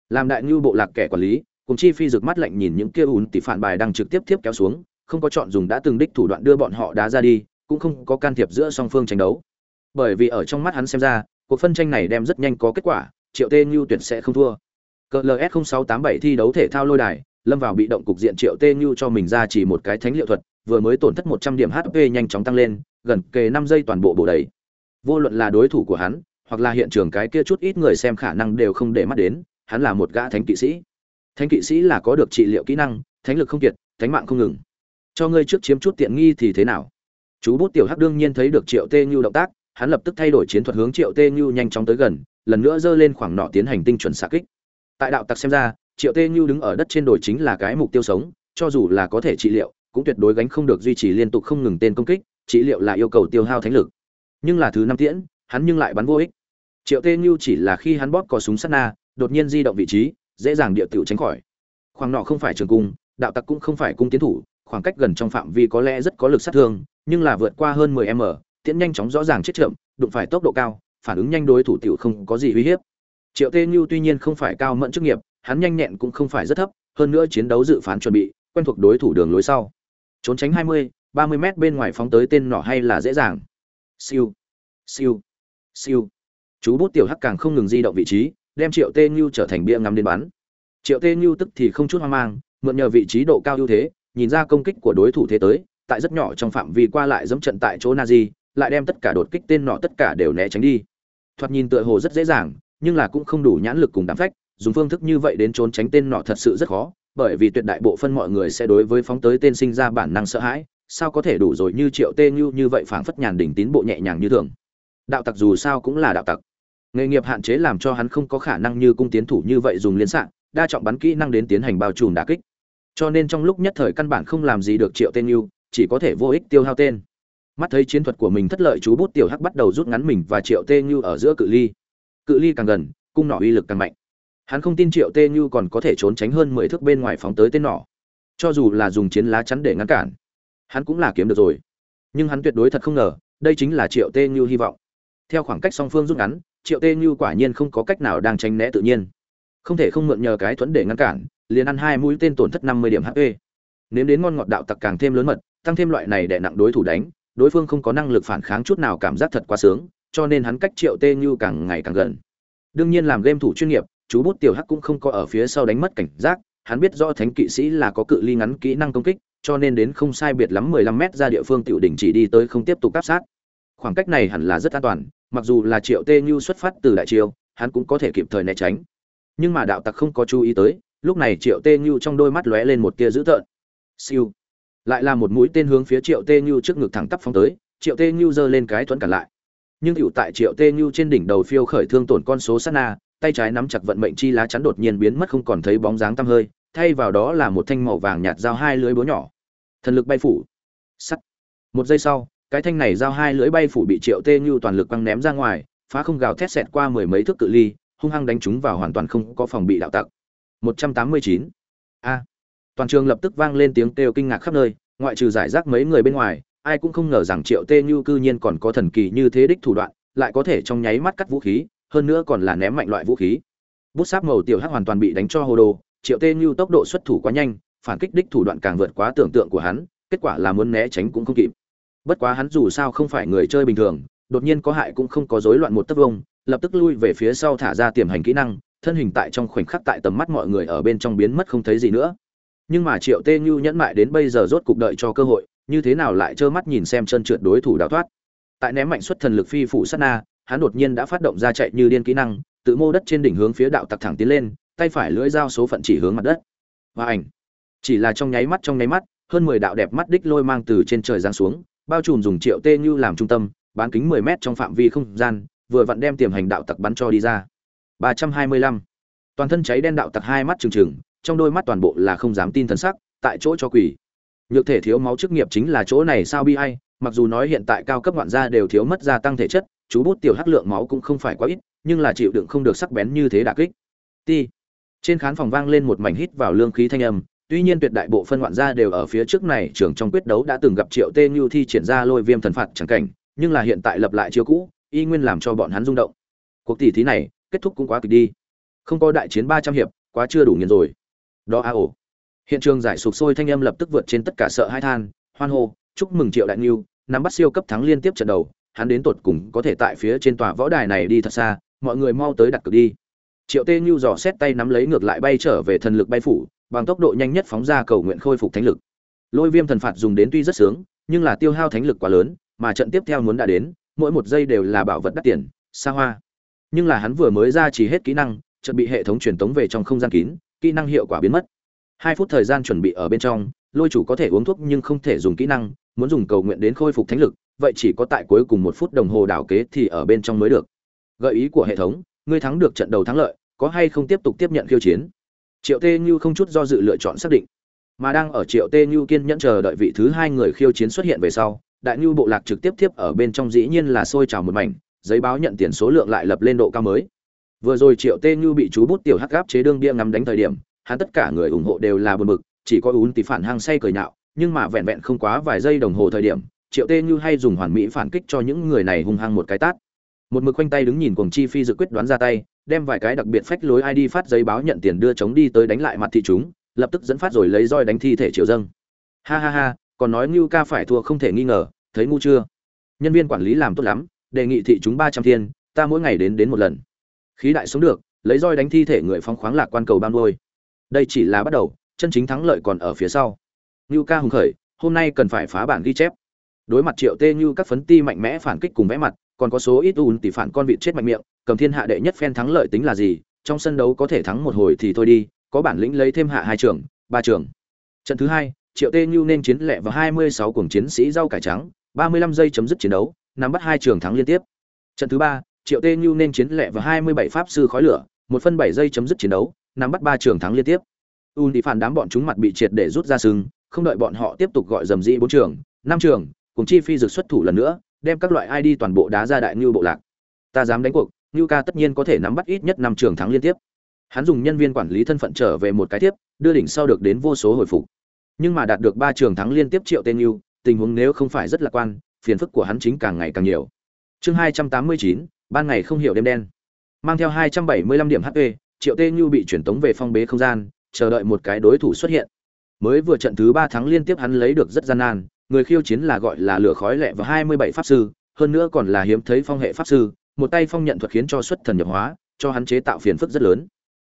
Làm đại ngưu bộ lạc kẻ quản lý, cùng chi phi rực mắt lạnh nhìn những kia ùn tỷ phản bài đang trực tiếp tiếp kéo xuống, không có chọn dùng đã từng đích thủ đoạn đưa bọn họ đá ra đi, cũng không có can thiệp giữa song phương tranh đấu. Bởi vì ở trong mắt hắn xem ra, cuộc phân tranh này đem rất nhanh có kết quả, triệu tê như tuyệt sẽ không thua cờ ls 0687 thi đấu thể thao lôi đài, lâm vào bị động cục diện triệu tê nhu cho mình ra chỉ một cái thánh liệu thuật, vừa mới tổn thất 100 điểm hp nhanh chóng tăng lên, gần kề 5 giây toàn bộ bổ đầy. Vô luận là đối thủ của hắn, hoặc là hiện trường cái kia chút ít người xem khả năng đều không để mắt đến, hắn là một gã thánh kỵ sĩ. Thánh kỵ sĩ là có được trị liệu kỹ năng, thánh lực không kiệt, thánh mạng không ngừng. Cho ngươi trước chiếm chút tiện nghi thì thế nào? Chú bút tiểu hắc đương nhiên thấy được triệu tê nhu động tác, hắn lập tức thay đổi chiến thuật hướng triệu tê nhu nhanh chóng tới gần, lần nữa giơ lên khoảng nọ tiến hành tinh chuẩn xạ kích tại đạo tặc xem ra, triệu tê như đứng ở đất trên đồi chính là cái mục tiêu sống, cho dù là có thể trị liệu, cũng tuyệt đối gánh không được duy trì liên tục không ngừng tên công kích, trị liệu là yêu cầu tiêu hao thánh lực. Nhưng là thứ năm tiễn, hắn nhưng lại bắn vô ích. Triệu tê như chỉ là khi hắn bóp có súng sắt na, đột nhiên di động vị trí, dễ dàng địa tiểu tránh khỏi. Khoảng nọ không phải trường cung, đạo tặc cũng không phải cung tiến thủ, khoảng cách gần trong phạm vi có lẽ rất có lực sát thương, nhưng là vượt qua hơn 10 m, tiễn nhanh chóng rõ ràng chết chậm, đụng phải tốc độ cao, phản ứng nhanh đối thủ tiểu không có gì uy hiếp triệu tê như tuy nhiên không phải cao mẫn chức nghiệp hắn nhanh nhẹn cũng không phải rất thấp hơn nữa chiến đấu dự phán chuẩn bị quen thuộc đối thủ đường lối sau. Trốn tránh 20, 30 m bên ngoài phóng tới tên nỏ hay là dễ dàng. Siêu siêu siêu. Chú bút tiểu hắc càng không ngừng di động vị trí đem triệu tê như trở thành bia ngắm đến bắn. Triệu tê như tức thì không chút hoang mang mượn nhờ vị trí độ cao ưu thế nhìn ra công kích của đối thủ thế tới tại rất nhỏ trong phạm vi qua lại dẫm trận tại chỗ nazi lại đem tất cả đột kích tên nọ tất cả đều né tránh đi. Thoạt nhìn tựa hồ rất dễ dàng nhưng là cũng không đủ nhãn lực cùng đảm phách, dùng phương thức như vậy đến trốn tránh tên nọ thật sự rất khó, bởi vì tuyệt đại bộ phân mọi người sẽ đối với phóng tới tên sinh ra bản năng sợ hãi, sao có thể đủ rồi như triệu tê như như vậy phảng phất nhàn đỉnh tín bộ nhẹ nhàng như thường. Đạo tặc dù sao cũng là đạo tặc. Nghề nghiệp hạn chế làm cho hắn không có khả năng như cung tiến thủ như vậy dùng liên xạ, đa trọng bắn kỹ năng đến tiến hành bao trùm đả kích. Cho nên trong lúc nhất thời căn bản không làm gì được triệu tên yêu chỉ có thể vô ích tiêu hao tên. Mắt thấy chiến thuật của mình thất lợi, chú bút tiểu hắc bắt đầu rút ngắn mình và triệu tê như ở giữa cự ly cự ly càng gần, cung nỏ uy lực càng mạnh. Hắn không tin triệu tê như còn có thể trốn tránh hơn mười thước bên ngoài phóng tới tên nỏ. Cho dù là dùng chiến lá chắn để ngăn cản, hắn cũng là kiếm được rồi. Nhưng hắn tuyệt đối thật không ngờ, đây chính là triệu tê như hy vọng. Theo khoảng cách song phương rút ngắn, triệu tê như quả nhiên không có cách nào đang tránh né tự nhiên. Không thể không mượn nhờ cái thuẫn để ngăn cản, liền ăn hai mũi tên tổn thất năm mươi điểm hp nếm đến ngon ngọt đạo tặc càng thêm lớn mật, tăng thêm loại này để nặng đối thủ đánh, đối phương không có năng lực phản kháng chút nào cảm giác thật quá sướng cho nên hắn cách triệu tê như càng ngày càng gần. Đương nhiên làm game thủ chuyên nghiệp chú bút tiểu hắc cũng không có ở phía sau đánh mất cảnh giác hắn biết rõ thánh kỵ sĩ là có cự ly ngắn kỹ năng công kích cho nên đến không sai biệt lắm mười lăm mét ra địa phương tiểu đỉnh chỉ đi tới không tiếp tục áp sát. Khoảng cách này hẳn là rất an toàn mặc dù là triệu tê như xuất phát từ đại chiều, hắn cũng có thể kịp thời né tránh. Nhưng mà đạo tặc không có chú ý tới lúc này triệu tê như trong đôi mắt lóe lên một tia dữ tợn. Siêu. Lại là một mũi tên hướng phía triệu tê như trước ngực thẳng tắp phóng tới triệu tê như giơ lên cái thuẫn cản lại nhưng hữu tại triệu tê như trên đỉnh đầu phiêu khởi thương tổn con số sát na, tay trái nắm chặt vận mệnh chi lá chắn đột nhiên biến mất không còn thấy bóng dáng tăm hơi, thay vào đó là một thanh màu vàng nhạt dao hai lưới búa nhỏ. Thần lực bay phủ. Sắt. Một giây sau, cái thanh này giao hai lưỡi bay phủ bị triệu tê như toàn lực quăng ném ra ngoài, phá không gào thét xẹt qua mười mấy thước cự ly, hung hăng đánh chúng vào hoàn toàn không có phòng bị đạo tặc. 189. a. Toàn trường lập tức vang lên tiếng kêu kinh ngạc khắp nơi, ngoại trừ giải rác mấy người bên ngoài ai cũng không ngờ rằng triệu tê như cư nhiên còn có thần kỳ như thế đích thủ đoạn, lại có thể trong nháy mắt cắt vũ khí, hơn nữa còn là ném mạnh loại vũ khí. Bút sáp màu tiểu hắc hoàn toàn bị đánh cho hồ đồ, triệu tê như tốc độ xuất thủ quá nhanh, phản kích đích thủ đoạn càng vượt quá tưởng tượng của hắn, kết quả là muốn né tránh cũng không kịp. Bất quá hắn dù sao không phải người chơi bình thường, đột nhiên có hại cũng không có rối loạn một tấc vông, lập tức lui về phía sau thả ra tiềm hành kỹ năng, thân hình tại trong khoảnh khắc tại tầm mắt mọi người ở bên trong biến mất không thấy gì nữa. Nhưng mà triệu tê như nhẫn mại đến bây giờ rốt cục đợi cho cơ hội như thế nào lại trơ mắt nhìn xem chân trượt đối thủ đào thoát. Tại ném mạnh xuất thần lực phi phủ sát na, hắn đột nhiên đã phát động ra chạy như điên kỹ năng, tự mô đất trên đỉnh hướng phía đạo tặc thẳng tiến lên, tay phải lưỡi dao số phận chỉ hướng mặt đất. Và ảnh. Chỉ là trong nháy mắt, trong nháy mắt, hơn mười đạo đẹp mắt đích lôi mang từ trên trời giáng xuống, bao trùm dùng triệu tê như làm trung tâm, bán kính mười mét trong phạm vi không gian, vừa vặn đem tiềm hành đạo tặc bắn cho đi ra. Ba trăm hai mươi lăm. Toàn thân cháy đen đạo tặc hai mắt trừng trừng, trong đôi mắt toàn bộ là không dám tin thần sắc, tại chỗ cho quỷ nhược thể thiếu máu chức nghiệp chính là chỗ này sao bi ai, mặc dù nói hiện tại cao cấp ngoạn gia đều thiếu mất gia tăng thể chất, chú bút tiểu hắc lượng máu cũng không phải quá ít, nhưng là chịu đựng không được sắc bén như thế đả kích. Ti. Trên khán phòng vang lên một mảnh hít vào lương khí thanh âm, tuy nhiên tuyệt đại bộ phân ngoạn gia đều ở phía trước này trưởng trong quyết đấu đã từng gặp triệu tê như thi triển ra lôi viêm thần phạt chẳng cảnh, nhưng là hiện tại lập lại chiêu cũ, y nguyên làm cho bọn hắn rung động. Cuộc tỷ thí này, kết thúc cũng quá kịch đi. Không có đại chiến ba trăm hiệp, quá chưa đủ nghiền rồi. Đó a ổ hiện trường giải sụp sôi thanh âm lập tức vượt trên tất cả sợ hai than, hoan hô, chúc mừng triệu đại nghiêu nắm bắt siêu cấp thắng liên tiếp trận đầu, hắn đến tột cùng có thể tại phía trên tòa võ đài này đi thật xa, mọi người mau tới đặt cược đi. Triệu tê nghiêu dò xét tay nắm lấy ngược lại bay trở về thần lực bay phủ, bằng tốc độ nhanh nhất phóng ra cầu nguyện khôi phục thánh lực. Lôi viêm thần phạt dùng đến tuy rất sướng, nhưng là tiêu hao thánh lực quá lớn, mà trận tiếp theo muốn đã đến, mỗi một giây đều là bảo vật đắt tiền, xa hoa. Nhưng là hắn vừa mới ra chỉ hết kỹ năng, chuẩn bị hệ thống truyền tống về trong không gian kín, kỹ năng hiệu quả biến mất hai phút thời gian chuẩn bị ở bên trong, lôi chủ có thể uống thuốc nhưng không thể dùng kỹ năng, muốn dùng cầu nguyện đến khôi phục thánh lực, vậy chỉ có tại cuối cùng một phút đồng hồ đảo kế thì ở bên trong mới được. Gợi ý của hệ thống, ngươi thắng được trận đầu thắng lợi, có hay không tiếp tục tiếp nhận khiêu chiến? Triệu tê như không chút do dự lựa chọn xác định. Mà đang ở triệu tê như kiên nhẫn chờ đợi vị thứ hai người khiêu chiến xuất hiện về sau, đại như bộ lạc trực tiếp tiếp ở bên trong dĩ nhiên là sôi trào một mảnh, giấy báo nhận tiền số lượng lại lập lên độ cao mới. Vừa rồi triệu tê như bị chú bút tiểu hắc gáp chế đương bia ngắm đánh thời điểm hắn tất cả người ủng hộ đều là buồn bực, chỉ có ún tỷ phản hăng say cười nhạo, nhưng mà vẹn vẹn không quá vài giây đồng hồ thời điểm, triệu tê như hay dùng hoàn mỹ phản kích cho những người này hung hăng một cái tát. Một mực quanh tay đứng nhìn cuồng chi phi dự quyết đoán ra tay, đem vài cái đặc biệt phách lối id phát giấy báo nhận tiền đưa chống đi tới đánh lại mặt thị chúng, lập tức dẫn phát rồi lấy roi đánh thi thể triệu dâng. Ha ha ha, còn nói ngưu ca phải thua không thể nghi ngờ, thấy ngu chưa? Nhân viên quản lý làm tốt lắm, đề nghị thị chúng ba trăm thiên, ta mỗi ngày đến đến một lần. Khí đại sống được, lấy roi đánh thi thể người phong khoáng lạc quan cầu ban đôi đây chỉ là bắt đầu, chân chính thắng lợi còn ở phía sau. Ngưu ca hùng khởi, hôm nay cần phải phá bản ghi chép. Đối mặt triệu tê như các phấn ti mạnh mẽ phản kích cùng vẽ mặt, còn có số ít ùn tỷ phản con vịt chết mạnh miệng, cầm thiên hạ đệ nhất phen thắng lợi tính là gì, trong sân đấu có thể thắng một hồi thì thôi đi, có bản lĩnh lấy thêm hạ hai trường, ba trường. Trận thứ hai, triệu tê như nên chiến lẹ vào hai mươi sáu cuồng chiến sĩ rau cải trắng, ba mươi lăm giây chấm dứt chiến đấu, nắm bắt hai trường thắng liên tiếp. Trận thứ ba, triệu tê như nên chiến lẹ vào hai mươi bảy pháp sư khói lửa, một phân bảy giây chấm dứt chiến đấu nắm bắt ba trường thắng liên tiếp un thì phản đám bọn chúng mặt bị triệt để rút ra sừng không đợi bọn họ tiếp tục gọi dầm dĩ bốn trường năm trường cùng chi phi dược xuất thủ lần nữa đem các loại ID toàn bộ đá ra đại ngưu bộ lạc. Ta dám đánh cuộc, Ngưu ca tất nhiên có thể nắm bắt ít nhất năm trường thắng liên tiếp. Hắn dùng nhân viên quản lý thân phận trở về một cái tiếp, đưa đỉnh sau được đến vô số hồi phục. Nhưng mà đạt được ba trường thắng liên tiếp triệu tên Ngưu, tình huống nếu không phải rất lạc quan, phiền phức của hắn chính càng ngày càng nhiều. Chương hai trăm tám mươi chín, ban ngày không hiểu đêm đen. Mang theo hai trăm bảy mươi lăm điểm HP, Triệu Tê Như bị chuyển tống về phong bế không gian, chờ đợi một cái đối thủ xuất hiện. Mới vừa trận thứ ba thắng liên tiếp hắn lấy được rất gian nan, người khiêu chiến là gọi là lửa khói lẹ và hai mươi bảy pháp sư, hơn nữa còn là hiếm thấy phong hệ pháp sư, một tay phong nhận thuật khiến cho xuất thần nhập hóa, cho hắn chế tạo phiền phức rất lớn.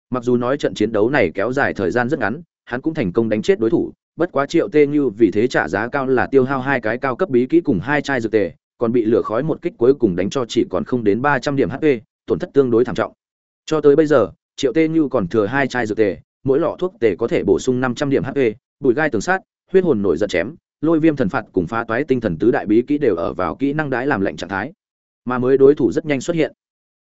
Mặc dù nói trận chiến đấu này kéo dài thời gian rất ngắn, hắn cũng thành công đánh chết đối thủ, bất quá Triệu Tê Như vì thế trả giá cao là tiêu hao hai cái cao cấp bí kỹ cùng hai chai dược tề, còn bị lửa khói một kích cuối cùng đánh cho chỉ còn không đến ba trăm điểm HP, tổn thất tương đối thảm trọng. Cho tới bây giờ, Triệu Tê Như còn thừa hai chai dược tề, mỗi lọ thuốc tề có thể bổ sung năm trăm điểm HP, Bụi gai tường sát, huyết hồn nổi giận chém, lôi viêm thần phạt cùng phá toái tinh thần tứ đại bí kỹ đều ở vào kỹ năng đái làm lệnh trạng thái. Mà mới đối thủ rất nhanh xuất hiện.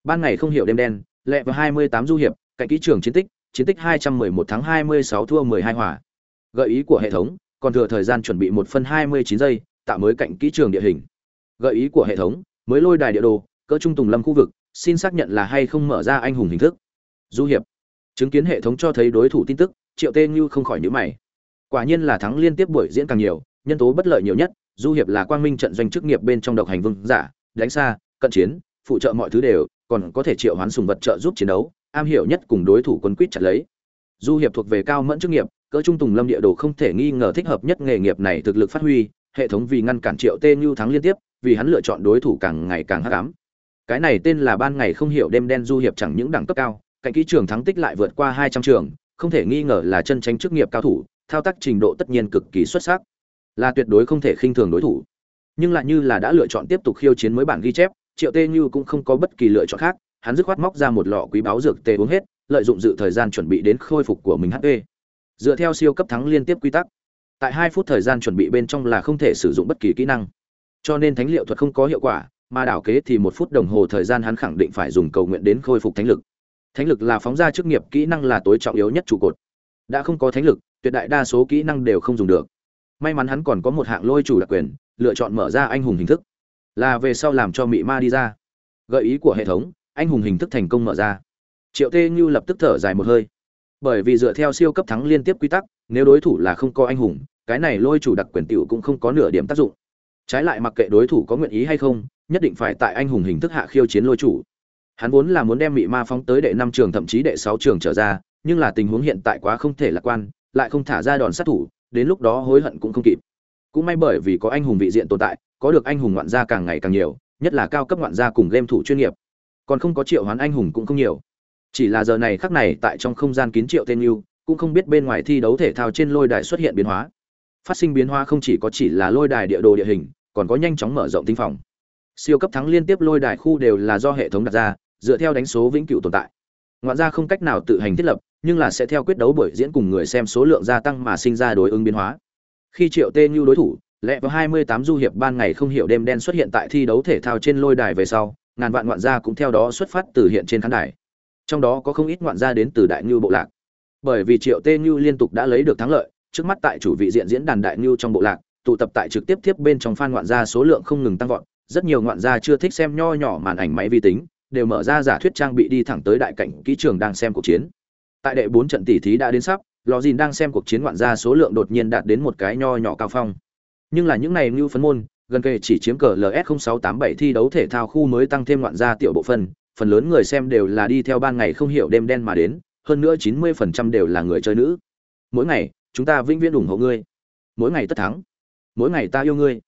Ban ngày không hiểu đêm đen lẹ vào hai mươi tám du hiệp cạnh kỹ trường chiến tích chiến tích hai trăm mười một tháng hai mươi sáu thua mười hai hòa. Gợi ý của hệ thống còn thừa thời gian chuẩn bị một phân hai mươi chín giây tạo mới cạnh kỹ trường địa hình. Gợi ý của hệ thống mới lôi đài địa đồ cỡ trung tùng lâm khu vực xin xác nhận là hay không mở ra anh hùng hình thức du hiệp. Chứng kiến hệ thống cho thấy đối thủ tin tức, triệu tê như không khỏi nhữ mày. Quả nhiên là thắng liên tiếp buổi diễn càng nhiều, nhân tố bất lợi nhiều nhất du hiệp là quang minh trận doanh chức nghiệp bên trong độc hành vương giả, đánh xa, cận chiến, phụ trợ mọi thứ đều, còn có thể triệu hoán sùng vật trợ giúp chiến đấu, am hiểu nhất cùng đối thủ quân quýt chặt lấy. Du hiệp thuộc về cao mẫn chức nghiệp, cỡ trung tùng lâm địa đồ không thể nghi ngờ thích hợp nhất nghề nghiệp này thực lực phát huy, hệ thống vì ngăn cản triệu tê như thắng liên tiếp, vì hắn lựa chọn đối thủ càng ngày càng hắc ám. Cái này tên là ban ngày không hiểu đêm đen du hiệp chẳng những đẳng cấp cao cạnh kỹ trường thắng tích lại vượt qua hai trăm trường, không thể nghi ngờ là chân tránh chức nghiệp cao thủ, thao tác trình độ tất nhiên cực kỳ xuất sắc. Là tuyệt đối không thể khinh thường đối thủ. Nhưng lại như là đã lựa chọn tiếp tục khiêu chiến mới bản ghi chép, triệu tê như cũng không có bất kỳ lựa chọn khác, hắn dứt khoát móc ra một lọ quý báo dược tê uống hết, lợi dụng dự thời gian chuẩn bị đến khôi phục của mình hp dựa theo siêu cấp thắng liên tiếp quy tắc, tại hai phút thời gian chuẩn bị bên trong là không thể sử dụng bất kỳ kỹ năng. Cho nên thánh liệu thuật không có hiệu quả, mà đảo kế thì một phút đồng hồ thời gian hắn khẳng định phải dùng cầu nguyện đến khôi phục thánh lực thánh lực là phóng ra chức nghiệp, kỹ năng là tối trọng yếu nhất trụ cột. Đã không có thánh lực, tuyệt đại đa số kỹ năng đều không dùng được. May mắn hắn còn có một hạng lôi chủ đặc quyền, lựa chọn mở ra anh hùng hình thức. Là về sau làm cho mị ma đi ra. Gợi ý của hệ thống, anh hùng hình thức thành công mở ra. Triệu tê như lập tức thở dài một hơi. Bởi vì dựa theo siêu cấp thắng liên tiếp quy tắc, nếu đối thủ là không có anh hùng, cái này lôi chủ đặc quyền tiểu cũng không có nửa điểm tác dụng. Trái lại mặc kệ đối thủ có nguyện ý hay không, nhất định phải tại anh hùng hình thức hạ khiêu chiến lôi chủ hắn vốn là muốn đem mị ma phóng tới đệ năm trường, thậm chí đệ sáu trường trở ra, nhưng là tình huống hiện tại quá không thể lạc quan, lại không thả ra đòn sát thủ, đến lúc đó hối hận cũng không kịp. Cũng may bởi vì có anh hùng vị diện tồn tại, có được anh hùng ngoạn gia càng ngày càng nhiều, nhất là cao cấp ngoạn gia cùng game thủ chuyên nghiệp. Còn không có triệu hoán anh hùng cũng không nhiều. Chỉ là giờ này khắc này, tại trong không gian kín triệu tên yêu, cũng không biết bên ngoài thi đấu thể thao trên lôi đài xuất hiện biến hóa. Phát sinh biến hóa không chỉ có chỉ là lôi đài địa đồ địa hình, còn có nhanh chóng mở rộng tinh phòng. Siêu cấp thắng liên tiếp lôi đài khu đều là do hệ thống đặt ra dựa theo đánh số vĩnh cửu tồn tại. Ngoạn ra không cách nào tự hành thiết lập, nhưng là sẽ theo quyết đấu buổi diễn cùng người xem số lượng gia tăng mà sinh ra đối ứng biến hóa. Khi triệu tê như đối thủ, lẽ vào 28 du hiệp ban ngày không hiểu đêm đen xuất hiện tại thi đấu thể thao trên lôi đài về sau, ngàn vạn ngoạn gia cũng theo đó xuất phát từ hiện trên khán đài. Trong đó có không ít ngoạn gia đến từ đại ngưu bộ lạc. Bởi vì triệu tê ngưu liên tục đã lấy được thắng lợi, trước mắt tại chủ vị diện diễn đàn đại ngưu trong bộ lạc, tụ tập tại trực tiếp tiếp bên trong fan ngoạn gia số lượng không ngừng tăng vọt, rất nhiều ngoạn gia chưa thích xem nho nhỏ màn ảnh máy vi tính đều mở ra giả thuyết trang bị đi thẳng tới đại cảnh kỹ trường đang xem cuộc chiến. Tại đệ bốn trận tỷ thí đã đến sắp, lò dìn đang xem cuộc chiến ngoạn ra số lượng đột nhiên đạt đến một cái nho nhỏ cao phong. Nhưng là những này như phấn môn, gần kề chỉ chiếm cờ ls 0687 thi đấu thể thao khu mới tăng thêm ngoạn gia tiểu bộ phần phần lớn người xem đều là đi theo ban ngày không hiểu đêm đen mà đến, hơn nữa 90% đều là người chơi nữ. Mỗi ngày, chúng ta vĩnh viễn ủng hộ ngươi. Mỗi ngày tất thắng. Mỗi ngày ta yêu ngươi.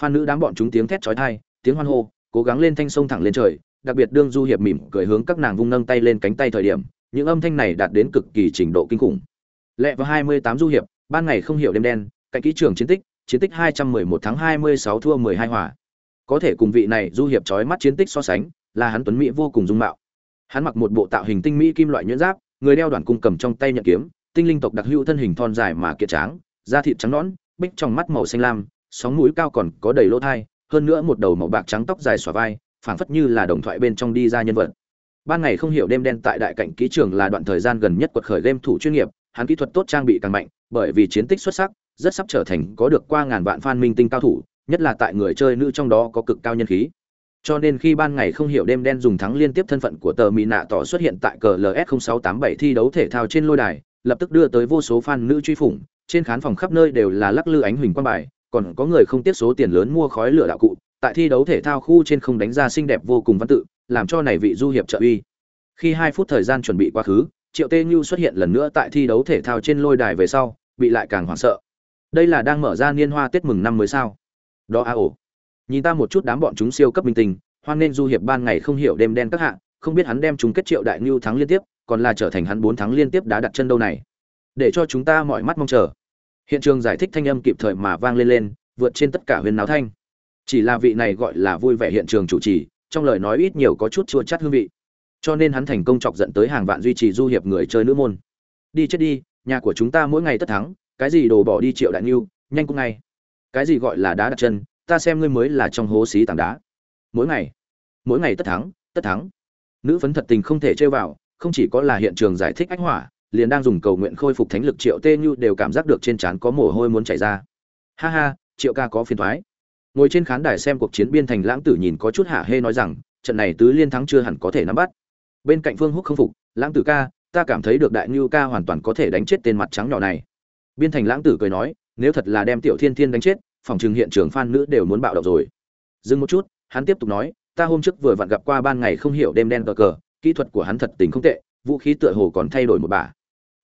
Phan nữ đám bọn chúng tiếng thét chói tai, tiếng hoan hô, cố gắng lên thanh sông thẳng lên trời đặc biệt đương du hiệp mỉm cười hướng các nàng vung nâng tay lên cánh tay thời điểm, những âm thanh này đạt đến cực kỳ trình độ kinh khủng. Lẹ vào 28 du hiệp, ban ngày không hiểu đêm đen, cạnh kỹ trường chiến tích chiến tích 211 tháng 26 thua 12 hòa. Có thể cùng vị này du hiệp chói mắt chiến tích so sánh, là hắn tuấn mỹ vô cùng dung mạo. Hắn mặc một bộ tạo hình tinh mỹ kim loại nhuyễn giáp, người đeo đoàn cung cầm trong tay nhận kiếm, tinh linh tộc đặc hữu thân hình thon dài mà kiệt tráng, da thịt trắng nõn, bích trong mắt màu xanh lam, sóng mũi cao còn có đầy lỗ thai, hơn nữa một đầu màu bạc trắng tóc dài xòa vai phảng phất như là đồng thoại bên trong đi ra nhân vật. Ban ngày không hiểu đêm đen tại đại cảnh kỹ trường là đoạn thời gian gần nhất quật khởi game thủ chuyên nghiệp, hắn kỹ thuật tốt trang bị càng mạnh, bởi vì chiến tích xuất sắc, rất sắp trở thành có được qua ngàn vạn fan minh tinh cao thủ, nhất là tại người chơi nữ trong đó có cực cao nhân khí. Cho nên khi ban ngày không hiểu đêm đen dùng thắng liên tiếp thân phận của tờ mỹ nạ tỏ xuất hiện tại cờ ls 0687 thi đấu thể thao trên lôi đài, lập tức đưa tới vô số fan nữ truy phủng, trên khán phòng khắp nơi đều là lắc lư ánh huỳnh quang bài, còn có người không tiếc số tiền lớn mua khói lửa đạo cụ tại thi đấu thể thao khu trên không đánh ra xinh đẹp vô cùng văn tự làm cho này vị du hiệp trợ uy. Khi hai phút thời gian chuẩn bị quá khứ triệu tê Nhu xuất hiện lần nữa tại thi đấu thể thao trên lôi đài về sau bị lại càng hoảng sợ. Đây là đang mở ra niên hoa tết mừng năm mới sao? Đó a ổ. Nhìn ta một chút đám bọn chúng siêu cấp minh tình, hoan nên du hiệp ban ngày không hiểu đêm đen các hạng, không biết hắn đem chúng kết triệu đại Nhu thắng liên tiếp còn là trở thành hắn bốn thắng liên tiếp đã đặt chân đâu này. Để cho chúng ta mọi mắt mong chờ. Hiện trường giải thích thanh âm kịp thời mà vang lên lên vượt trên tất cả huyền náo thanh chỉ là vị này gọi là vui vẻ hiện trường chủ trì, trong lời nói ít nhiều có chút chua chát hương vị. Cho nên hắn thành công chọc dẫn tới hàng vạn duy trì du hiệp người chơi nữ môn. Đi chết đi, nhà của chúng ta mỗi ngày tất thắng, cái gì đồ bỏ đi triệu đại ngưu, nhanh cũng ngay. Cái gì gọi là đá đặt chân, ta xem ngươi mới là trong hố xí tảng đá. Mỗi ngày mỗi ngày tất thắng tất thắng. Nữ phấn thật tình không thể chơi vào, không chỉ có là hiện trường giải thích ách hỏa liền đang dùng cầu nguyện khôi phục thánh lực triệu tê như đều cảm giác được trên trán có mồ hôi muốn chảy ra. Ha ha, triệu ca có phiền thoái ngồi trên khán đài xem cuộc chiến biên thành lãng tử nhìn có chút hạ hê nói rằng, trận này tứ liên thắng chưa hẳn có thể nắm bắt. Bên cạnh phương húc không phục, lãng tử ca, ta cảm thấy được đại ngưu ca hoàn toàn có thể đánh chết tên mặt trắng nhỏ này. Biên thành lãng tử cười nói, nếu thật là đem tiểu thiên thiên đánh chết, phòng trường hiện trường phan nữ đều muốn bạo động rồi. Dừng một chút, hắn tiếp tục nói, ta hôm trước vừa vặn gặp qua ban ngày không hiểu đêm đen cờ cờ, kỹ thuật của hắn thật tình không tệ, vũ khí tựa hồ còn thay đổi một bả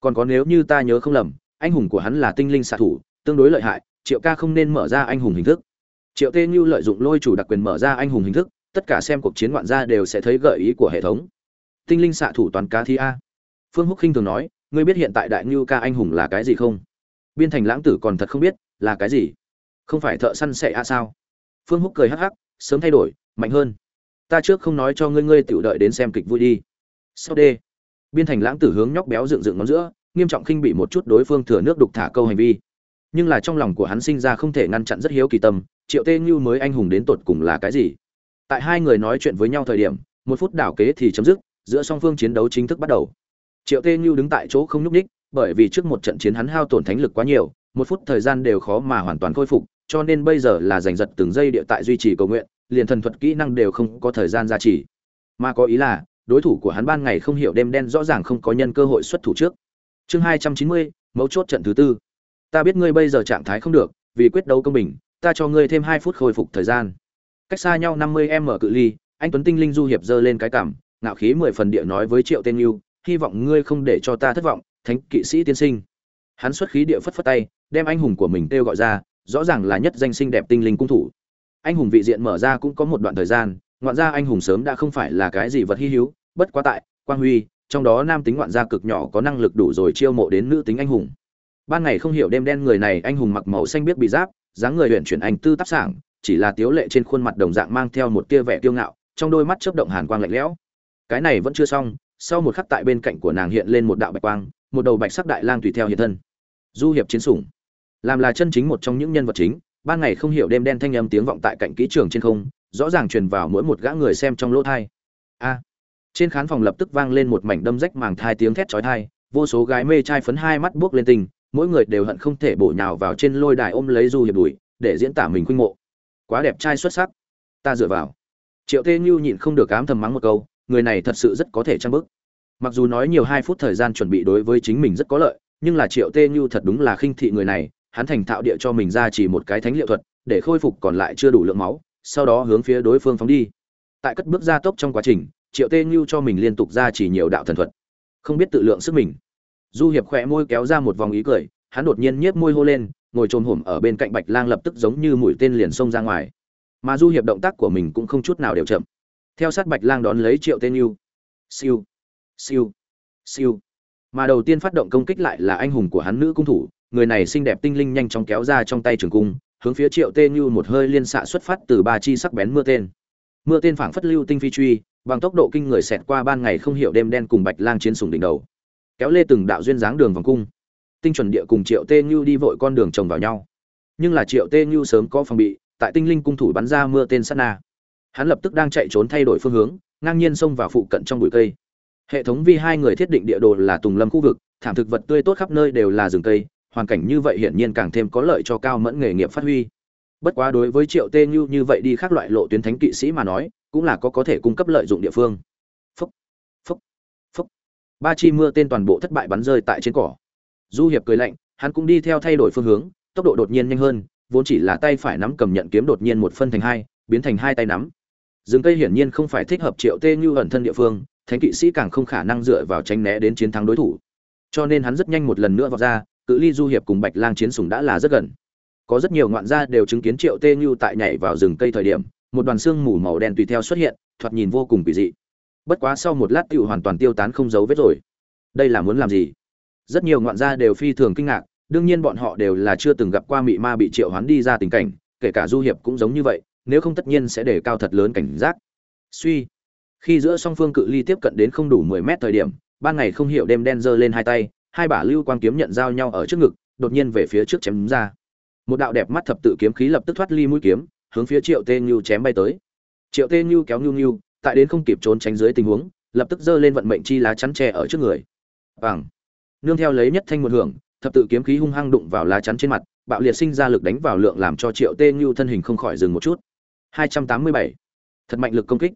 còn có nếu như ta nhớ không lầm, anh hùng của hắn là tinh linh xạ thủ, tương đối lợi hại, triệu ca không nên mở ra anh hùng hình thức triệu tê như lợi dụng lôi chủ đặc quyền mở ra anh hùng hình thức, tất cả xem cuộc chiến ngoạn gia đều sẽ thấy gợi ý của hệ thống. Tinh linh xạ thủ toàn cá thi a. Phương húc khinh thường nói, ngươi biết hiện tại đại ngưu ca anh hùng là cái gì không? Biên thành lãng tử còn thật không biết, là cái gì? Không phải thợ săn sẻ a sao? Phương húc cười hắc hắc, sớm thay đổi, mạnh hơn. Ta trước không nói cho ngươi ngươi tự đợi đến xem kịch vui đi. Sau d biên thành lãng tử hướng nhóc béo dựng dựng ngón giữa, nghiêm trọng khinh bị một chút đối phương thừa nước đục thả câu hành vi nhưng là trong lòng của hắn sinh ra không thể ngăn chặn rất hiếu kỳ tâm, triệu tê như mới anh hùng đến tột cùng là cái gì? Tại hai người nói chuyện với nhau thời điểm, một phút đảo kế thì chấm dứt, giữa song phương chiến đấu chính thức bắt đầu. Triệu tê như đứng tại chỗ không nhúc ních bởi vì trước một trận chiến hắn hao tổn thánh lực quá nhiều, một phút thời gian đều khó mà hoàn toàn khôi phục, cho nên bây giờ là giành giật từng giây địa tại duy trì cầu nguyện, liền thần thuật kỹ năng đều không có thời gian ra trì. Mà có ý là, đối thủ của hắn ban ngày không hiểu đêm đen rõ ràng không có nhân cơ hội xuất thủ trước. Chương hai trăm chín mươi, mấu chốt trận thứ tư ta biết ngươi bây giờ trạng thái không được, vì quyết đấu công bình, ta cho ngươi thêm hai phút khôi phục thời gian. Cách xa nhau năm mươi m cự ly, anh tuấn tinh linh du hiệp giơ lên cái cảm, ngạo khí mười phần địa nói với triệu tên yêu, hy vọng ngươi không để cho ta thất vọng, thánh kỵ sĩ tiên sinh. Hắn xuất khí địa phất phất tay, đem anh hùng của mình kêu gọi ra, rõ ràng là nhất danh sinh đẹp tinh linh cung thủ. Anh hùng vị diện mở ra cũng có một đoạn thời gian, ngoạn gia anh hùng sớm đã không phải là cái gì vật hy hữu, bất quá tại, quang huy, trong đó nam tính ngoạn gia cực nhỏ có năng lực đủ rồi chiêu mộ đến nữ tính anh hùng ban ngày không hiểu đêm đen người này anh hùng mặc màu xanh biết bị giáp, dáng người luyện chuyển anh tư tác sảng, chỉ là tiếu lệ trên khuôn mặt đồng dạng mang theo một tia vẻ kiêu ngạo, trong đôi mắt chớp động hàn quang lạnh lẽo. Cái này vẫn chưa xong, sau một khắc tại bên cạnh của nàng hiện lên một đạo bạch quang, một đầu bạch sắc đại lang tùy theo hiện thân. Du hiệp chiến sủng. Làm là chân chính một trong những nhân vật chính, ban ngày không hiểu đêm đen thanh âm tiếng vọng tại cạnh kỹ trường trên không, rõ ràng truyền vào mỗi một gã người xem trong lỗ thai. A. Trên khán phòng lập tức vang lên một mảnh đâm rách màng thai tiếng thét chói thai vô số gái mê trai phấn hai mắt buốc lên tình mỗi người đều hận không thể bổ nhào vào trên lôi đài ôm lấy du hiệp đùi, để diễn tả mình khuynh mộ. Quá đẹp trai xuất sắc. Ta dựa vào. Triệu tê như nhịn không được ám thầm mắng một câu, người này thật sự rất có thể trang bức mặc dù nói nhiều hai phút thời gian chuẩn bị đối với chính mình rất có lợi, nhưng là triệu tê như thật đúng là khinh thị người này, hắn thành thạo địa cho mình ra chỉ một cái thánh liệu thuật, để khôi phục còn lại chưa đủ lượng máu, sau đó hướng phía đối phương phóng đi. Tại cất bước gia tốc trong quá trình, triệu tê như cho mình liên tục ra chỉ nhiều đạo thần thuật. Không biết tự lượng sức mình du hiệp khỏe môi kéo ra một vòng ý cười, hắn đột nhiên nhiếp môi hô lên, ngồi trồm hổm ở bên cạnh bạch lang lập tức giống như mũi tên liền xông ra ngoài. Mà du hiệp động tác của mình cũng không chút nào đều chậm. Theo sát bạch lang đón lấy triệu tên yêu. Siêu. Siêu. Siêu. Mà đầu tiên phát động công kích lại là anh hùng của hắn nữ cung thủ, người này xinh đẹp tinh linh nhanh chóng kéo ra trong tay trường cung, hướng phía triệu tên như một hơi liên xạ xuất phát từ ba chi sắc bén mưa tên. Mưa tên phảng phất lưu tinh phi truy, bằng tốc độ kinh người xẹt qua ban ngày không hiểu đêm đen cùng bạch lang chiến sùng đỉnh đầu kéo lê từng đạo duyên dáng đường vòng cung. Tinh chuẩn địa cùng triệu tê như đi vội con đường chồng vào nhau. Nhưng là triệu tê như sớm có phòng bị, tại tinh linh cung thủ bắn ra mưa tên sát na. Hắn lập tức đang chạy trốn thay đổi phương hướng, ngang nhiên xông vào phụ cận trong bụi cây. Hệ thống vi hai người thiết định địa đồ là tùng lâm khu vực, thảm thực vật tươi tốt khắp nơi đều là rừng cây, hoàn cảnh như vậy hiển nhiên càng thêm có lợi cho cao mẫn nghề nghiệp phát huy. Bất quá đối với triệu tê như như vậy đi khác loại lộ tuyến thánh kỵ sĩ mà nói, cũng là có có thể cung cấp lợi dụng địa phương ba chi mưa tên toàn bộ thất bại bắn rơi tại trên cỏ. Du hiệp cười lạnh, hắn cũng đi theo thay đổi phương hướng, tốc độ đột nhiên nhanh hơn, vốn chỉ là tay phải nắm cầm nhận kiếm đột nhiên một phân thành hai, biến thành hai tay nắm. Rừng cây hiển nhiên không phải thích hợp triệu tê như ẩn thân địa phương, thánh kỵ sĩ càng không khả năng dựa vào tránh né đến chiến thắng đối thủ. Cho nên hắn rất nhanh một lần nữa vào ra, cự ly du hiệp cùng bạch lang chiến sùng đã là rất gần. Có rất nhiều ngoạn gia đều chứng kiến triệu tê như tại nhảy vào rừng cây thời điểm, một đoàn xương mù màu đen tùy theo xuất hiện, thoạt nhìn vô cùng kỳ dị bất quá sau một lát tựu hoàn toàn tiêu tán không dấu vết rồi. Đây là muốn làm gì? Rất nhiều ngoạn gia đều phi thường kinh ngạc, đương nhiên bọn họ đều là chưa từng gặp qua mị ma bị triệu hoán đi ra tình cảnh, kể cả du hiệp cũng giống như vậy, nếu không tất nhiên sẽ để cao thật lớn cảnh giác. Suy. Khi giữa song phương cự ly tiếp cận đến không đủ mười mét thời điểm, ban ngày không hiểu đêm đen giơ lên hai tay, hai bả lưu quang kiếm nhận giao nhau ở trước ngực, đột nhiên về phía trước chém ra. Một đạo đẹp mắt thập tự kiếm khí lập tức thoát ly mũi kiếm, hướng phía triệu tê như chém bay tới. Triệu tê như kéo nhu nhu tại đến không kịp trốn tránh dưới tình huống, lập tức giơ lên vận mệnh chi lá chắn tre ở trước người. Bằng nương theo lấy nhất thanh một hưởng, thập tự kiếm khí hung hăng đụng vào lá chắn trên mặt, bạo liệt sinh ra lực đánh vào lượng làm cho triệu tê như thân hình không khỏi dừng một chút. 287. thật mạnh lực công kích.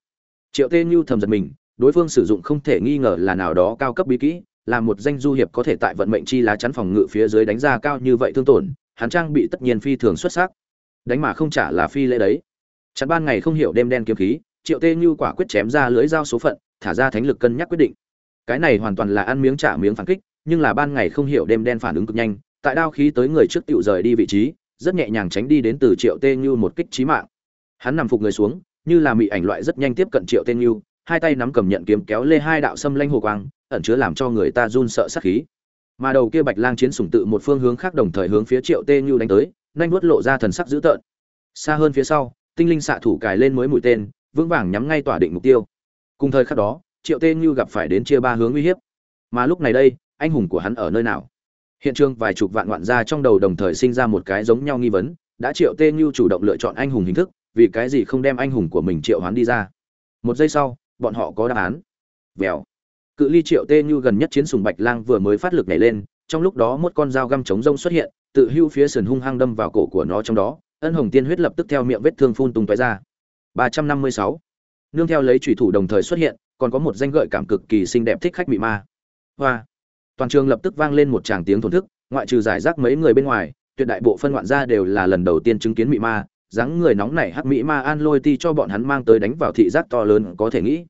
Triệu tê như thầm giật mình, đối phương sử dụng không thể nghi ngờ là nào đó cao cấp bí kỹ, là một danh du hiệp có thể tại vận mệnh chi lá chắn phòng ngự phía dưới đánh ra cao như vậy thương tổn, hắn trang bị tất nhiên phi thường xuất sắc. Đánh mà không trả là phi lễ đấy. Chắn ban ngày không hiểu đêm đen kiếm khí triệu tê như quả quyết chém ra lưới dao số phận, thả ra thánh lực cân nhắc quyết định. Cái này hoàn toàn là ăn miếng trả miếng phản kích, nhưng là ban ngày không hiểu đêm đen phản ứng cực nhanh, tại đao khí tới người trước tựu rời đi vị trí, rất nhẹ nhàng tránh đi đến từ triệu tê như một kích trí mạng. Hắn nằm phục người xuống, như là mị ảnh loại rất nhanh tiếp cận triệu tê như, hai tay nắm cầm nhận kiếm kéo lê hai đạo xâm lanh hồ quang, ẩn chứa làm cho người ta run sợ sát khí. Mà đầu kia bạch lang chiến sủng tự một phương hướng khác đồng thời hướng phía triệu tê như đánh tới, nhanh vuốt lộ ra thần sắc dữ tợn. Xa hơn phía sau, tinh linh xạ thủ cài lên mới mũi tên vững vàng nhắm ngay tỏa định mục tiêu. Cùng thời khắc đó, triệu tê như gặp phải đến chia ba hướng uy hiếp. Mà lúc này đây, anh hùng của hắn ở nơi nào? Hiện trường vài chục vạn ngoạn gia trong đầu đồng thời sinh ra một cái giống nhau nghi vấn, đã triệu tê như chủ động lựa chọn anh hùng hình thức, vì cái gì không đem anh hùng của mình triệu hoán đi ra? Một giây sau, bọn họ có đáp án. Vèo. Cự ly triệu tê như gần nhất chiến sùng bạch lang vừa mới phát lực nhảy lên, trong lúc đó một con dao găm chống rông xuất hiện, tự hưu phía sườn hung hăng đâm vào cổ của nó trong đó, ân hồng tiên huyết lập tức theo miệng vết thương phun tung tóe ra ba trăm năm mươi sáu. Nương theo lấy chủy thủ đồng thời xuất hiện, còn có một danh gợi cảm cực kỳ xinh đẹp thích khách mị ma. Hoa. Toàn trường lập tức vang lên một tràng tiếng thổn thức, ngoại trừ giải rác mấy người bên ngoài, tuyệt đại bộ phân ngoạn gia đều là lần đầu tiên chứng kiến mị ma, dáng người nóng nảy hắc mỹ ma an lôi ti cho bọn hắn mang tới đánh vào thị giác to lớn có thể nghĩ.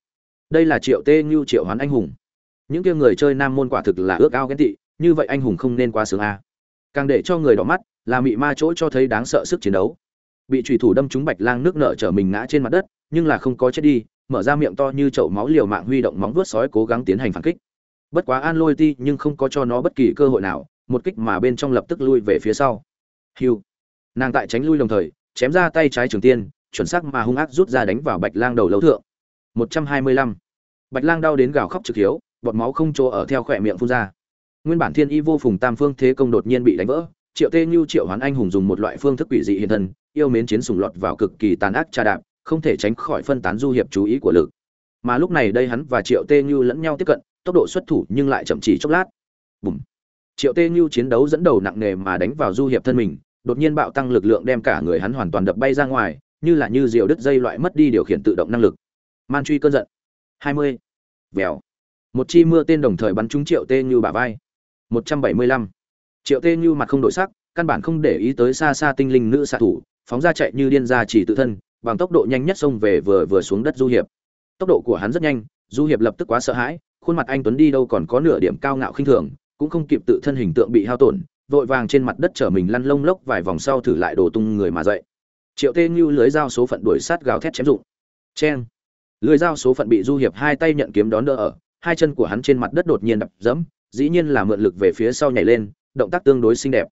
Đây là triệu tê Nưu triệu hoán anh hùng. Những kia người chơi nam môn quả thực là ước ao ghen tị, như vậy anh hùng không nên quá sướng a. Càng để cho người đỏ mắt, là mị ma chỗ cho thấy đáng sợ sức chiến đấu bị trùy thủ đâm trúng bạch lang nước nợ trở mình ngã trên mặt đất, nhưng là không có chết đi, mở ra miệng to như chậu máu liều mạng huy động móng vuốt sói cố gắng tiến hành phản kích. Bất quá an lôi ti nhưng không có cho nó bất kỳ cơ hội nào, một kích mà bên trong lập tức lui về phía sau. Hiu. Nàng tại tránh lui đồng thời, chém ra tay trái trường tiên, chuẩn xác mà hung ác rút ra đánh vào bạch lang đầu lâu thượng. Một trăm hai mươi lăm. Bạch lang đau đến gào khóc trực hiếu, bọt máu không chỗ ở theo khỏe miệng phun ra. Nguyên bản thiên y vô phùng tam phương thế công đột nhiên bị đánh vỡ, triệu tê như, triệu hoán anh hùng dùng một loại phương thức quỷ dị hiện thân yêu mến chiến sùng lọt vào cực kỳ tàn ác tra đạp, không thể tránh khỏi phân tán du hiệp chú ý của lực. Mà lúc này đây hắn và triệu tê như lẫn nhau tiếp cận, tốc độ xuất thủ nhưng lại chậm chỉ chốc lát. Bùm. Triệu tê như chiến đấu dẫn đầu nặng nề mà đánh vào du hiệp thân mình, đột nhiên bạo tăng lực lượng đem cả người hắn hoàn toàn đập bay ra ngoài, như là như diều đứt dây loại mất đi điều khiển tự động năng lực. Man truy cơn giận. Hai mươi. Vèo. Một chi mưa tên đồng thời bắn trúng triệu tê như bả vai. Một trăm bảy mươi lăm. Triệu tê như mặt không đổi sắc, căn bản không để ý tới xa xa tinh linh nữ xạ thủ phóng ra chạy như điên ra chỉ tự thân, bằng tốc độ nhanh nhất xông về vừa vừa xuống đất du hiệp. Tốc độ của hắn rất nhanh, du hiệp lập tức quá sợ hãi, khuôn mặt anh tuấn đi đâu còn có nửa điểm cao ngạo khinh thường, cũng không kịp tự thân hình tượng bị hao tổn, vội vàng trên mặt đất chở mình lăn lông lốc vài vòng sau thử lại đổ tung người mà dậy. Triệu tê như lưới dao số phận đuổi sát gào thét chém dụng. Cheng. Lưới dao số phận bị du hiệp hai tay nhận kiếm đón đỡ ở, hai chân của hắn trên mặt đất đột nhiên đập dẫm, dĩ nhiên là mượn lực về phía sau nhảy lên, động tác tương đối xinh đẹp.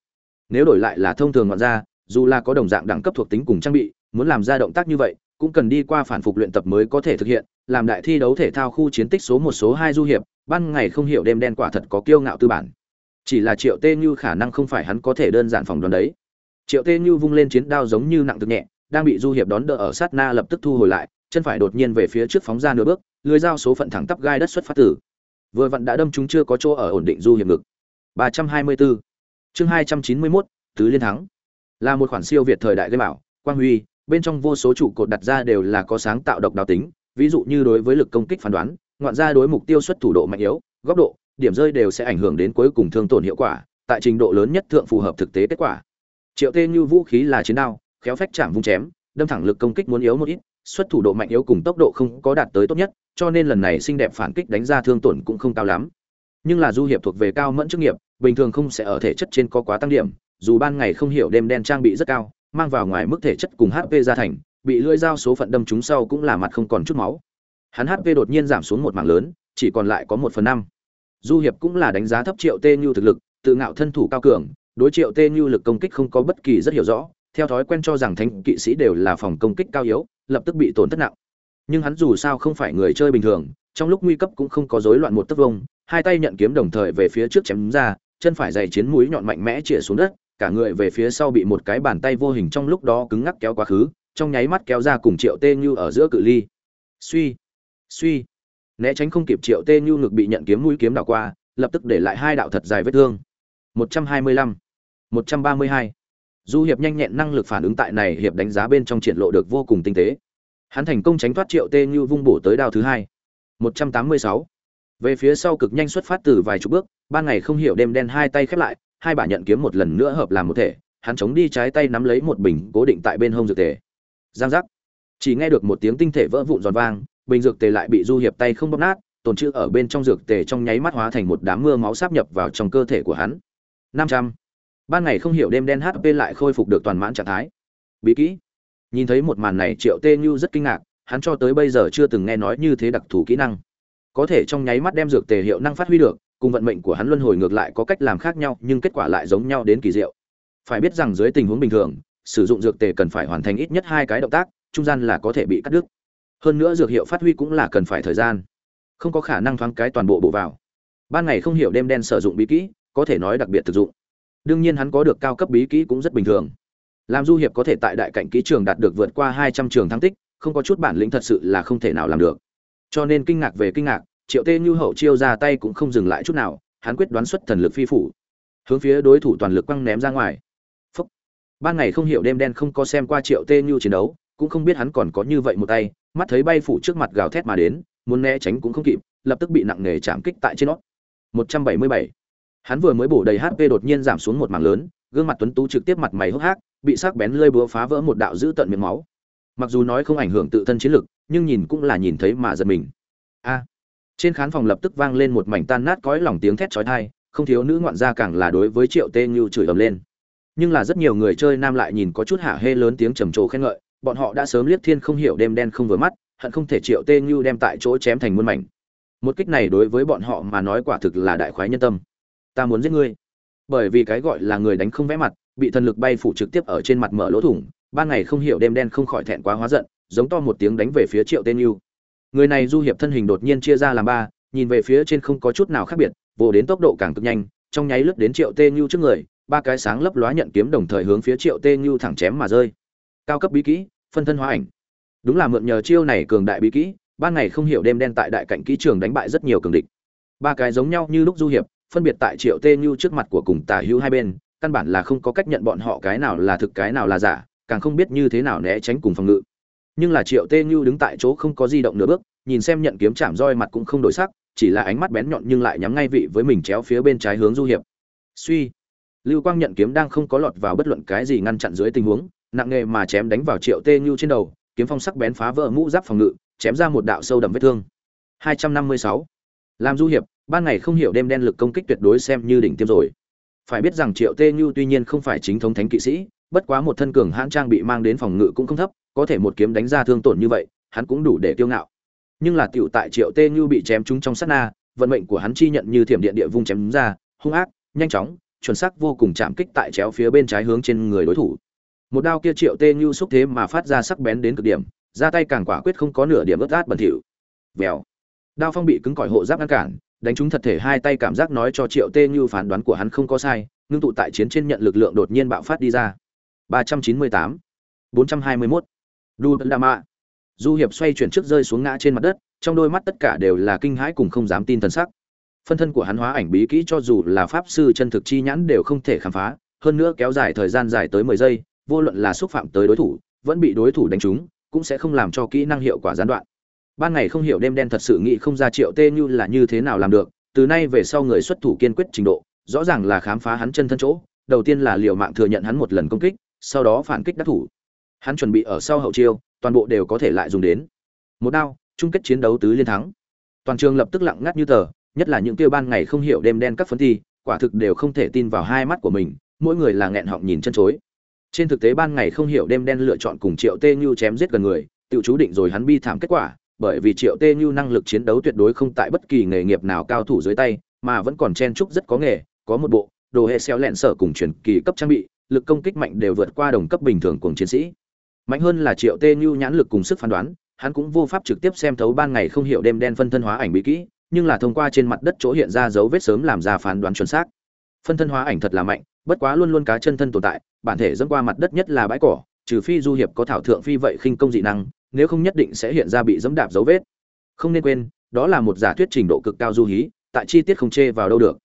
Nếu đổi lại là thông thường ngoạn ra dù là có đồng dạng đẳng cấp thuộc tính cùng trang bị, muốn làm ra động tác như vậy, cũng cần đi qua phản phục luyện tập mới có thể thực hiện, làm đại thi đấu thể thao khu chiến tích số một, số hai du hiệp, ban ngày không hiểu đêm đen quả thật có kiêu ngạo tư bản. Chỉ là triệu tê như khả năng không phải hắn có thể đơn giản phòng đoán đấy. Triệu tê như vung lên chiến đao giống như nặng thực nhẹ, đang bị du hiệp đón đỡ ở sát na lập tức thu hồi lại, chân phải đột nhiên về phía trước phóng ra nửa bước, lưới dao số phận thẳng tắp gai đất xuất phát tử vừa vặn đã đâm chúng chưa có chỗ ở ổn định du hiệp ngực. 324 chương 291 tứ liên thắng là một khoản siêu việt thời đại game ảo, quang huy, bên trong vô số trụ cột đặt ra đều là có sáng tạo độc đáo tính, ví dụ như đối với lực công kích phán đoán, ngoạn ra đối mục tiêu xuất thủ độ mạnh yếu, góc độ, điểm rơi đều sẽ ảnh hưởng đến cuối cùng thương tổn hiệu quả, tại trình độ lớn nhất thượng phù hợp thực tế kết quả. Triệu tê như vũ khí là chiến đao, khéo phách chạm vung chém, đâm thẳng lực công kích muốn yếu một ít, xuất thủ độ mạnh yếu cùng tốc độ không có đạt tới tốt nhất, cho nên lần này xinh đẹp phản kích đánh ra thương tổn cũng không cao lắm. Nhưng là du hiệp thuộc về cao mẫn chức nghiệp, bình thường không sẽ ở thể chất trên có quá tăng điểm dù ban ngày không hiểu đêm đen trang bị rất cao, mang vào ngoài mức thể chất cùng hp ra thành, bị lưỡi dao số phận đâm chúng sau cũng là mặt không còn chút máu. Hắn hp đột nhiên giảm xuống một mảng lớn, chỉ còn lại có một phần năm. Du hiệp cũng là đánh giá thấp triệu tê như thực lực, tự ngạo thân thủ cao cường, đối triệu tê như lực công kích không có bất kỳ rất hiểu rõ, theo thói quen cho rằng thánh kỵ sĩ đều là phòng công kích cao yếu, lập tức bị tổn thất nặng. Nhưng hắn dù sao không phải người chơi bình thường, trong lúc nguy cấp cũng không có rối loạn một tấc vông, hai tay nhận kiếm đồng thời về phía trước chém ra, chân phải dày chiến mũi nhọn mạnh mẽ chĩa xuống đất cả người về phía sau bị một cái bàn tay vô hình trong lúc đó cứng ngắc kéo quá khứ trong nháy mắt kéo ra cùng triệu tê như ở giữa cự ly. Suy suy. Né tránh không kịp triệu tê như ngực bị nhận kiếm mũi kiếm đảo qua lập tức để lại hai đạo thật dài vết thương. 125, 132. du hiệp nhanh nhẹn năng lực phản ứng tại này hiệp đánh giá bên trong triển lộ được vô cùng tinh tế. Hắn thành công tránh thoát triệu tê như vung bổ tới đao thứ hai. 186. về phía sau cực nhanh xuất phát từ vài chục bước ban ngày không hiểu đêm đen hai tay khép lại hai bà nhận kiếm một lần nữa hợp làm một thể, hắn chống đi trái tay nắm lấy một bình cố định tại bên hông dược tề. Giang giác. Chỉ nghe được một tiếng tinh thể vỡ vụn giòn vang, bình dược tề lại bị du hiệp tay không bóp nát, tồn trữ ở bên trong dược tề trong nháy mắt hóa thành một đám mưa máu sáp nhập vào trong cơ thể của hắn. Năm trăm. Ban ngày không hiểu đêm đen hp lại khôi phục được toàn mãn trạng thái. Bí kỹ. Nhìn thấy một màn này triệu tê như rất kinh ngạc, hắn cho tới bây giờ chưa từng nghe nói như thế đặc thù kỹ năng. Có thể trong nháy mắt đem dược tề hiệu năng phát huy được cùng vận mệnh của hắn luân hồi ngược lại có cách làm khác nhau, nhưng kết quả lại giống nhau đến kỳ diệu. Phải biết rằng dưới tình huống bình thường, sử dụng dược tề cần phải hoàn thành ít nhất hai cái động tác, trung gian là có thể bị cắt đứt. Hơn nữa dược hiệu phát huy cũng là cần phải thời gian. Không có khả năng thoáng cái toàn bộ bổ vào. Ban ngày không hiểu đêm đen sử dụng bí kỹ, có thể nói đặc biệt thực dụng. Đương nhiên hắn có được cao cấp bí kỹ cũng rất bình thường. Làm du hiệp có thể tại đại cạnh kỹ trường đạt được vượt qua hai trăm trường thắng tích, không có chút bản lĩnh thật sự là không thể nào làm được. Cho nên kinh ngạc về kinh ngạc triệu tê như hậu chiêu ra tay cũng không dừng lại chút nào, hắn quyết đoán xuất thần lực phi phủ, hướng phía đối thủ toàn lực quăng ném ra ngoài. Phúc. ban ngày không hiểu đêm đen không có xem qua triệu tê như chiến đấu, cũng không biết hắn còn có như vậy một tay, mắt thấy bay phủ trước mặt gào thét mà đến, muốn né tránh cũng không kịp, lập tức bị nặng nề chạm kích tại trên nót 177. hắn vừa mới bổ đầy hp đột nhiên giảm xuống một mảng lớn, gương mặt tuấn tú trực tiếp mặt mày hốc hác, bị sắc bén lơi búa phá vỡ một đạo dữ tận miệng máu. Mặc dù nói không ảnh hưởng tự thân chiến lực, nhưng nhìn cũng là nhìn thấy mà giật mình. A trên khán phòng lập tức vang lên một mảnh tan nát cõi lòng tiếng thét chói tai, không thiếu nữ ngoạn gia càng là đối với triệu tê như chửi ầm lên. Nhưng là rất nhiều người chơi nam lại nhìn có chút hạ hê lớn tiếng trầm trồ khen ngợi, bọn họ đã sớm liếc thiên không hiểu đêm đen không vừa mắt, hận không thể triệu tê như đem tại chỗ chém thành muôn mảnh. Một kích này đối với bọn họ mà nói quả thực là đại khoái nhân tâm. Ta muốn giết ngươi. Bởi vì cái gọi là người đánh không vẽ mặt, bị thần lực bay phủ trực tiếp ở trên mặt mở lỗ thủng, ban ngày không hiểu đêm đen không khỏi thẹn quá hóa giận, giống to một tiếng đánh về phía triệu tên yêu người này du hiệp thân hình đột nhiên chia ra làm ba, nhìn về phía trên không có chút nào khác biệt vồ đến tốc độ càng cực nhanh, trong nháy lướt đến triệu tê nhu trước người, ba cái sáng lấp lóa nhận kiếm đồng thời hướng phía triệu tê nhu thẳng chém mà rơi. Cao cấp bí kỹ, phân thân hóa ảnh. Đúng là mượn nhờ chiêu này cường đại bí kỹ, ban ngày không hiểu đêm đen tại đại cảnh kỹ trường đánh bại rất nhiều cường địch. Ba cái giống nhau như lúc du hiệp, phân biệt tại triệu tê như trước mặt của cùng tả hữu hai bên, căn bản là không có cách nhận bọn họ cái nào là thực cái nào là giả, càng không biết như thế nào né tránh cùng phòng ngự nhưng là triệu tê như đứng tại chỗ không có di động nửa bước, nhìn xem nhận kiếm chạm roi mặt cũng không đổi sắc, chỉ là ánh mắt bén nhọn nhưng lại nhắm ngay vị với mình chéo phía bên trái hướng du hiệp. Suy, lưu quang nhận kiếm đang không có lọt vào bất luận cái gì ngăn chặn dưới tình huống, nặng nghề mà chém đánh vào triệu tê như trên đầu, kiếm phong sắc bén phá vỡ mũ giáp phòng ngự, chém ra một đạo sâu đậm vết thương. 256. làm du hiệp, ban ngày không hiểu đêm đen lực công kích tuyệt đối xem như đỉnh tiêm rồi. Phải biết rằng triệu tê như tuy nhiên không phải chính thống thánh kỵ sĩ, bất quá một thân cường hãn trang bị mang đến phòng ngự cũng không thấp có thể một kiếm đánh ra thương tổn như vậy, hắn cũng đủ để tiêu ngạo. Nhưng là tiểu tại triệu tê như bị chém trúng trong sát na, vận mệnh của hắn chi nhận như thiểm điện địa vung chém ra, hung ác, nhanh chóng, chuẩn xác vô cùng chạm kích tại chéo phía bên trái hướng trên người đối thủ. Một đao kia triệu tê như xúc thế mà phát ra sắc bén đến cực điểm, ra tay càng quả quyết không có nửa điểm ướt át bẩn thỉu. Vèo. Đao phong bị cứng cỏi hộ giáp ngăn cản, đánh trúng thật thể hai tay cảm giác nói cho triệu tê như phán đoán của hắn không có sai, ngưng tụ tại chiến trên nhận lực lượng đột nhiên bạo phát đi ra. 398 421 đu đa mạ du hiệp xoay chuyển trước rơi xuống ngã trên mặt đất, trong đôi mắt tất cả đều là kinh hãi cùng không dám tin thần sắc. Phân thân của hắn hóa ảnh bí kỹ cho dù là pháp sư chân thực chi nhãn đều không thể khám phá, hơn nữa kéo dài thời gian dài tới mười giây, vô luận là xúc phạm tới đối thủ, vẫn bị đối thủ đánh trúng, cũng sẽ không làm cho kỹ năng hiệu quả gián đoạn. Ban ngày không hiểu đêm đen thật sự nghĩ không ra triệu tê như là như thế nào làm được, từ nay về sau người xuất thủ kiên quyết trình độ, rõ ràng là khám phá hắn chân thân chỗ, đầu tiên là liều mạng thừa nhận hắn một lần công kích, sau đó phản kích đắc thủ hắn chuẩn bị ở sau hậu chiêu, toàn bộ đều có thể lại dùng đến. Một đao, chung kết chiến đấu tứ liên thắng. Toàn trường lập tức lặng ngắt như tờ, nhất là những tiêu ban ngày không hiểu đêm đen các phấn thi, quả thực đều không thể tin vào hai mắt của mình, mỗi người là nghẹn họng nhìn chân chối. Trên thực tế ban ngày không hiểu đêm đen lựa chọn cùng triệu tê như chém giết gần người, tự chú định rồi hắn bi thảm kết quả, bởi vì triệu tê như năng lực chiến đấu tuyệt đối không tại bất kỳ nghề nghiệp nào cao thủ dưới tay, mà vẫn còn chen trúc rất có nghề, có một bộ đồ hệ xeo lẹn sở cùng truyền kỳ cấp trang bị, lực công kích mạnh đều vượt qua đồng cấp bình thường của chiến sĩ mạnh hơn là triệu tê như nhãn lực cùng sức phán đoán, hắn cũng vô pháp trực tiếp xem thấu ban ngày không hiểu đêm đen phân thân hóa ảnh bí kỹ, nhưng là thông qua trên mặt đất chỗ hiện ra dấu vết sớm làm ra phán đoán chuẩn xác. Phân thân hóa ảnh thật là mạnh, bất quá luôn luôn cá chân thân tồn tại, bản thể dẫn qua mặt đất nhất là bãi cỏ, trừ phi du hiệp có thảo thượng phi vậy khinh công dị năng, nếu không nhất định sẽ hiện ra bị dẫm đạp dấu vết. Không nên quên, đó là một giả thuyết trình độ cực cao du hí, tại chi tiết không chê vào đâu được.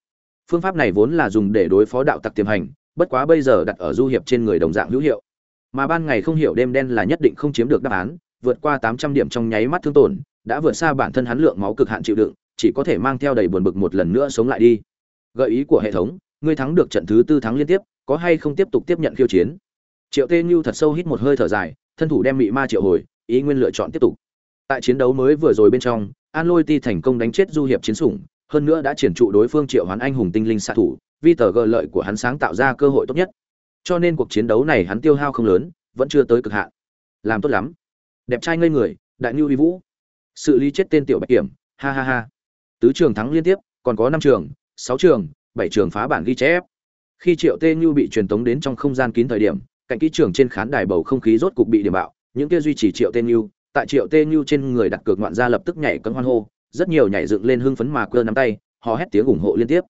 Phương pháp này vốn là dùng để đối phó đạo tặc tiềm hành, bất quá bây giờ đặt ở du hiệp trên người đồng dạng hữu hiệu mà ban ngày không hiểu đêm đen là nhất định không chiếm được đáp án, vượt qua tám trăm điểm trong nháy mắt thương tổn, đã vượt xa bản thân hắn lượng máu cực hạn chịu đựng, chỉ có thể mang theo đầy buồn bực một lần nữa sống lại đi. Gợi ý của hệ thống, ngươi thắng được trận thứ tư thắng liên tiếp, có hay không tiếp tục tiếp nhận khiêu chiến? Triệu tê như thật sâu hít một hơi thở dài, thân thủ đem mị ma triệu hồi, ý nguyên lựa chọn tiếp tục. Tại chiến đấu mới vừa rồi bên trong, an lôi ti thành công đánh chết du hiệp chiến sủng, hơn nữa đã triển trụ đối phương triệu hoán anh hùng tinh linh xạ thủ vi tờ gờ lợi của hắn sáng tạo ra cơ hội tốt nhất cho nên cuộc chiến đấu này hắn tiêu hao không lớn, vẫn chưa tới cực hạn. Làm tốt lắm. Đẹp trai ngây người, đại ngưu uy vũ. Sự lý chết tên tiểu bạch kiểm, ha ha ha. Tứ trường thắng liên tiếp, còn có năm trường, sáu trường, bảy trường phá bản ghi chép. Khi triệu tê như bị truyền tống đến trong không gian kín thời điểm, cạnh kỹ trường trên khán đài bầu không khí rốt cục bị điểm bạo, những kia duy trì triệu tê như tại triệu tê như trên người đặt cược ngoạn gia lập tức nhảy cân hoan hô, rất nhiều nhảy dựng lên hưng phấn mà quơ nắm tay họ hét tiếng ủng hộ liên tiếp.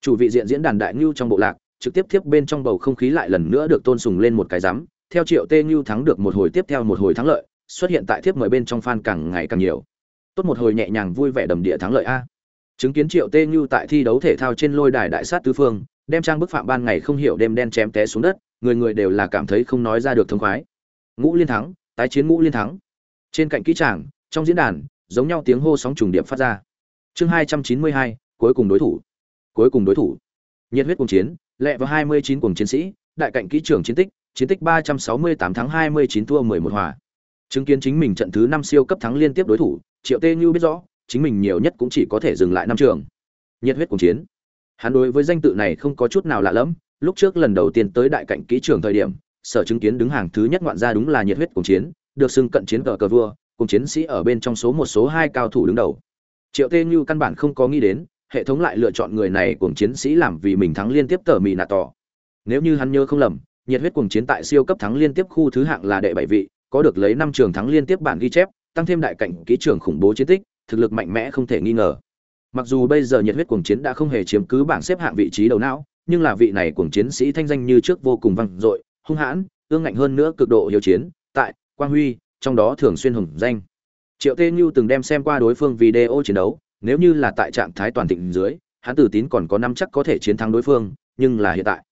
Chủ vị diện diễn đàn đại ngưu trong bộ lạc trực tiếp tiếp bên trong bầu không khí lại lần nữa được tôn sùng lên một cái rắm theo triệu tê như thắng được một hồi tiếp theo một hồi thắng lợi, xuất hiện tại thiếp mời bên trong fan càng ngày càng nhiều. Tốt một hồi nhẹ nhàng vui vẻ đầm địa thắng lợi a. Chứng kiến triệu tê như tại thi đấu thể thao trên lôi đài đại sát tứ phương, đem trang bức phạm ban ngày không hiểu đêm đen chém té xuống đất, người người đều là cảm thấy không nói ra được thông khoái. Ngũ liên thắng, tái chiến ngũ liên thắng. Trên cạnh kỹ tràng, trong diễn đàn, giống nhau tiếng hô sóng trùng điệp phát ra. Chương hai trăm chín mươi hai, cuối cùng đối thủ. Cuối cùng đối thủ. Nhiệt huyết cùng chiến lẹ vào hai mươi chín cùng chiến sĩ, đại cạnh kỹ trưởng chiến tích chiến tích ba trăm sáu mươi tám tháng hai mươi chín thua mười một hòa. Chứng kiến chính mình trận thứ năm siêu cấp thắng liên tiếp đối thủ, triệu tê như biết rõ, chính mình nhiều nhất cũng chỉ có thể dừng lại năm trường. Nhiệt huyết cùng chiến. Hắn đối với danh tự này không có chút nào lạ lẫm, lúc trước lần đầu tiên tới đại cạnh kỹ trưởng thời điểm, sở chứng kiến đứng hàng thứ nhất ngoạn ra đúng là nhiệt huyết cùng chiến, được xưng cận chiến cờ cờ vua cùng chiến sĩ ở bên trong số một số hai cao thủ đứng đầu. Triệu tê như căn bản không có nghĩ đến hệ thống lại lựa chọn người này cùng chiến sĩ làm vì mình thắng liên tiếp tờ mì nạ tỏ. Nếu như hắn nhớ không lầm, nhiệt huyết cùng chiến tại siêu cấp thắng liên tiếp khu thứ hạng là đệ bảy vị, có được lấy năm trường thắng liên tiếp bản ghi chép, tăng thêm đại cảnh kỹ trường khủng bố chiến tích, thực lực mạnh mẽ không thể nghi ngờ. Mặc dù bây giờ nhiệt huyết cuồng chiến đã không hề chiếm cứ bảng xếp hạng vị trí đầu não, nhưng là vị này cuồng chiến sĩ thanh danh như trước vô cùng vang dội, hung hãn, ương ngạnh hơn nữa cực độ hiếu chiến, tại, quang huy, trong đó thường xuyên hùng danh. Triệu tê như từng đem xem qua đối phương video chiến đấu nếu như là tại trạng thái toàn thịnh dưới, hắn tử tín còn có năm chắc có thể chiến thắng đối phương, nhưng là hiện tại.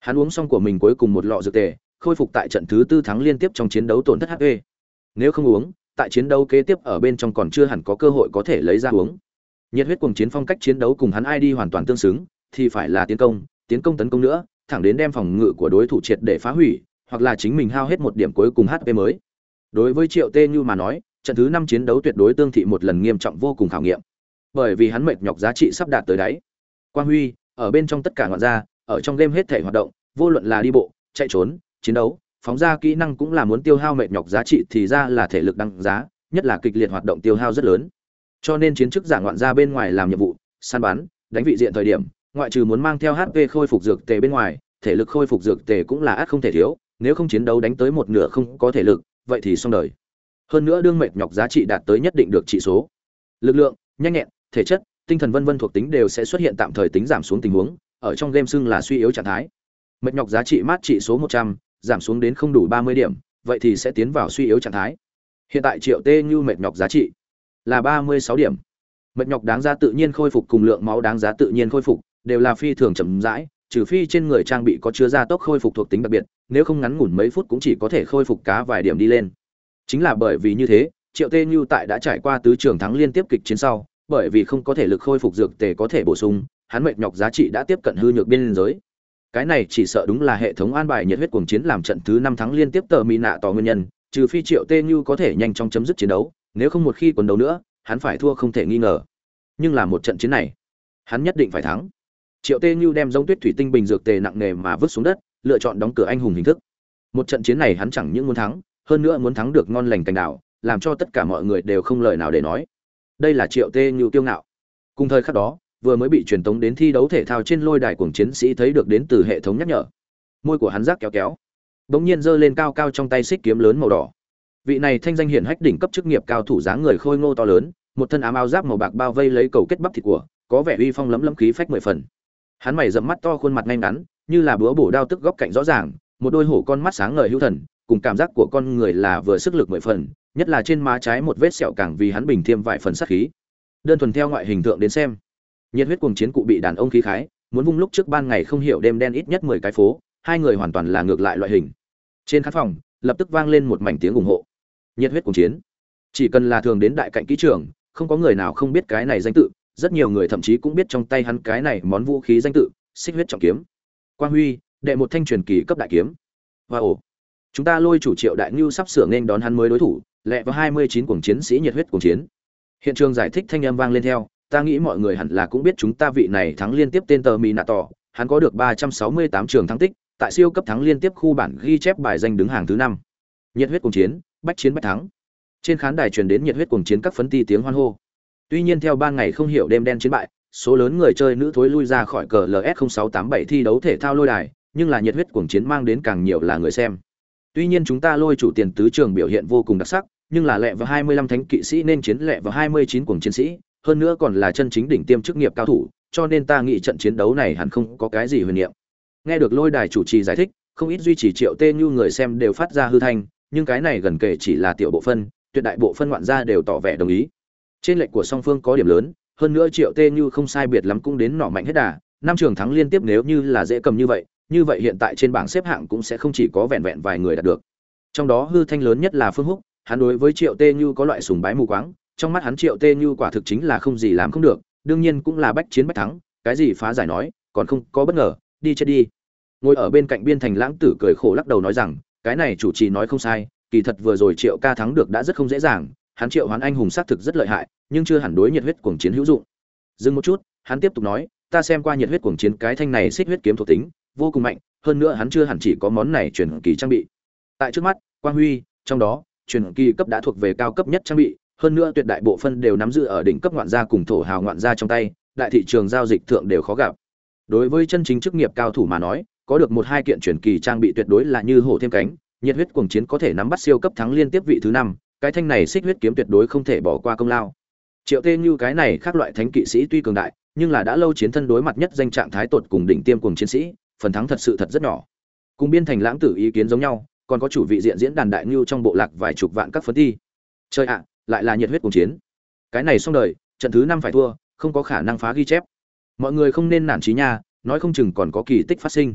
Hắn uống xong của mình cuối cùng một lọ dược tề, khôi phục tại trận thứ tư thắng liên tiếp trong chiến đấu tổn thất hp nếu không uống, tại chiến đấu kế tiếp ở bên trong còn chưa hẳn có cơ hội có thể lấy ra uống. Nhiệt huyết cùng chiến phong cách chiến đấu cùng hắn ai đi hoàn toàn tương xứng, thì phải là tiến công tiến công tấn công nữa, thẳng đến đem phòng ngự của đối thủ triệt để phá hủy, hoặc là chính mình hao hết một điểm cuối cùng hp mới. Đối với triệu tê như mà nói, trận thứ năm chiến đấu tuyệt đối tương thị một lần nghiêm trọng vô cùng khảo nghiệm bởi vì hắn mệt nhọc giá trị sắp đạt tới đáy. Quang huy, ở bên trong tất cả ngọn ra ở trong game hết thể hoạt động, vô luận là đi bộ, chạy trốn, chiến đấu, phóng ra kỹ năng cũng là muốn tiêu hao mệt nhọc giá trị thì ra là thể lực đăng giá, nhất là kịch liệt hoạt động tiêu hao rất lớn. Cho nên chiến chức giả ngoạn ra bên ngoài làm nhiệm vụ, săn bắn, đánh vị diện thời điểm, ngoại trừ muốn mang theo hp khôi phục dược tề bên ngoài, thể lực khôi phục dược tề cũng là ắt không thể thiếu, nếu không chiến đấu đánh tới một nửa không có thể lực, vậy thì xong đời. Hơn nữa đương mệt nhọc giá trị đạt tới nhất định được trị số. Lực lượng, nhanh nhẹn thể chất, tinh thần vân vân thuộc tính đều sẽ xuất hiện tạm thời tính giảm xuống tình huống, ở trong game xưng là suy yếu trạng thái. Mệt nhọc giá trị mát trị số một trăm, giảm xuống đến không đủ ba mươi điểm, vậy thì sẽ tiến vào suy yếu trạng thái. Hiện tại triệu tê như mệt nhọc giá trị là ba mươi sáu điểm. Mệt nhọc đáng giá tự nhiên khôi phục cùng lượng máu đáng giá tự nhiên khôi phục, đều là phi thường chậm rãi, trừ phi trên người trang bị có chứa gia tốc khôi phục thuộc tính đặc biệt, nếu không ngắn ngủn mấy phút cũng chỉ có thể khôi phục cá vài điểm đi lên. Chính là bởi vì như thế, triệu tê như tại đã trải qua tứ trường thắng liên tiếp kịch chiến sau bởi vì không có thể lực khôi phục dược tề có thể bổ sung, hắn mệt nhọc giá trị đã tiếp cận hư nhược biên giới. Cái này chỉ sợ đúng là hệ thống an bài nhiệt huyết cuồng chiến làm trận thứ năm thắng liên tiếp tờ mì nạ tỏ nguyên nhân, trừ phi triệu tê như có thể nhanh chóng chấm dứt chiến đấu, nếu không một khi quần đấu nữa, hắn phải thua không thể nghi ngờ. Nhưng là một trận chiến này, hắn nhất định phải thắng. Triệu tê như đem giống tuyết thủy tinh bình dược tề nặng nề mà vứt xuống đất, lựa chọn đóng cửa anh hùng hình thức. Một trận chiến này hắn chẳng những muốn thắng, hơn nữa muốn thắng được ngon lành cành đảo làm cho tất cả mọi người đều không lời nào để nói đây là triệu tê như kiêu ngạo. Cùng thời khắc đó, vừa mới bị truyền tống đến thi đấu thể thao trên lôi đài cuồng chiến sĩ thấy được đến từ hệ thống nhắc nhở. Môi của hắn rác kéo kéo. Bỗng nhiên giơ lên cao cao trong tay xích kiếm lớn màu đỏ. Vị này thanh danh hiển hách đỉnh cấp chức nghiệp cao thủ dáng người khôi ngô to lớn, một thân áo áo giáp màu bạc bao vây lấy cầu kết bắp thịt của, có vẻ uy phong lấm lấm khí phách mười phần. Hắn mày dẫm mắt to khuôn mặt ngay ngắn, như là búa bổ đao tức góc cạnh rõ ràng, một đôi hổ con mắt sáng ngời hữu thần, cùng cảm giác của con người là vừa sức lực mười phần nhất là trên má trái một vết sẹo càng vì hắn bình thêm vài phần sát khí. Đơn thuần theo ngoại hình tượng đến xem, nhiệt huyết cuồng chiến cụ bị đàn ông khí khái, muốn vung lúc trước ban ngày không hiểu đêm đen ít nhất mười cái phố, hai người hoàn toàn là ngược lại loại hình. Trên khán phòng, lập tức vang lên một mảnh tiếng ủng hộ. Nhiệt huyết cuồng chiến. Chỉ cần là thường đến đại cạnh kỹ trường, không có người nào không biết cái này danh tự, rất nhiều người thậm chí cũng biết trong tay hắn cái này món vũ khí danh tự, xích huyết trọng kiếm. Quang huy, đệ một thanh truyền kỳ cấp đại kiếm. Và chúng ta lôi chủ triệu đại ngưu sắp sửa nên đón hắn mới đối thủ lẹ vào hai mươi chín cuồng chiến sĩ nhiệt huyết cuồng chiến. Hiện trường giải thích thanh âm vang lên theo, ta nghĩ mọi người hẳn là cũng biết chúng ta vị này thắng liên tiếp tên tờ mỹ nạ tỏ, hắn có được ba trăm sáu mươi tám trường thắng tích, tại siêu cấp thắng liên tiếp khu bản ghi chép bài danh đứng hàng thứ năm. Nhiệt huyết cuồng chiến, bách chiến bách thắng. Trên khán đài truyền đến nhiệt huyết cuồng chiến các phấn ti tiếng hoan hô. Tuy nhiên theo ban ngày không hiểu đêm đen chiến bại, số lớn người chơi nữ thối lui ra khỏi cờ ls 0687 thi đấu thể thao lôi đài, nhưng là nhiệt huyết cuồng chiến mang đến càng nhiều là người xem tuy nhiên chúng ta lôi chủ tiền tứ trường biểu hiện vô cùng đặc sắc nhưng là lẹ vào 25 thánh kỵ sĩ nên chiến lẹ vào 29 cuồng chiến sĩ, hơn nữa còn là chân chính đỉnh tiêm chức nghiệp cao thủ, cho nên ta nghĩ trận chiến đấu này hẳn không có cái gì huyền niệm. Nghe được Lôi Đài chủ trì giải thích, không ít duy trì Triệu Tê Như người xem đều phát ra hư thanh, nhưng cái này gần kể chỉ là tiểu bộ phân, tuyệt đại bộ phân ngoạn gia đều tỏ vẻ đồng ý. Trên lệnh của song phương có điểm lớn, hơn nữa Triệu Tê Như không sai biệt lắm cũng đến nọ mạnh hết đà, năm trường thắng liên tiếp nếu như là dễ cầm như vậy, như vậy hiện tại trên bảng xếp hạng cũng sẽ không chỉ có vẹn vẹn vài người đạt được. Trong đó hư thanh lớn nhất là Phương Húc, hắn đối với Triệu Tê Như có loại sùng bái mù quáng, trong mắt hắn Triệu Tê Như quả thực chính là không gì làm không được, đương nhiên cũng là bách chiến bách thắng, cái gì phá giải nói, còn không có bất ngờ, đi chết đi. Ngồi ở bên cạnh biên thành lãng tử cười khổ lắc đầu nói rằng, cái này chủ trì nói không sai, kỳ thật vừa rồi Triệu ca thắng được đã rất không dễ dàng, hắn Triệu Hoán anh hùng xác thực rất lợi hại, nhưng chưa hẳn đối nhiệt huyết cuồng chiến hữu dụng. Dừng một chút, hắn tiếp tục nói, ta xem qua nhiệt huyết cuồng chiến cái thanh này xích huyết kiếm thuộc tính, vô cùng mạnh, hơn nữa hắn chưa hẳn chỉ có món này truyền kỳ trang bị. Tại trước mắt, Quang Huy, trong đó, truyền kỳ cấp đã thuộc về cao cấp nhất trang bị, hơn nữa tuyệt đại bộ phân đều nắm giữ ở đỉnh cấp ngoạn gia cùng thổ hào ngoạn gia trong tay, đại thị trường giao dịch thượng đều khó gặp. Đối với chân chính chức nghiệp cao thủ mà nói, có được một hai kiện truyền kỳ trang bị tuyệt đối là như hổ thêm cánh, nhiệt huyết cuồng chiến có thể nắm bắt siêu cấp thắng liên tiếp vị thứ năm, cái thanh này xích huyết kiếm tuyệt đối không thể bỏ qua công lao. Triệu Tê Như cái này khác loại thánh kỵ sĩ tuy cường đại, nhưng là đã lâu chiến thân đối mặt nhất danh trạng thái tột cùng đỉnh tiêm cuồng chiến sĩ, phần thắng thật sự thật rất nhỏ. Cùng biên thành lãng tử ý kiến giống nhau, còn có chủ vị diện diễn đàn đại lưu trong bộ lạc vài chục vạn các phấn thi. Chơi ạ, lại là nhiệt huyết cùng chiến. Cái này xong đời, trận thứ năm phải thua, không có khả năng phá ghi chép. Mọi người không nên nản chí nha, nói không chừng còn có kỳ tích phát sinh.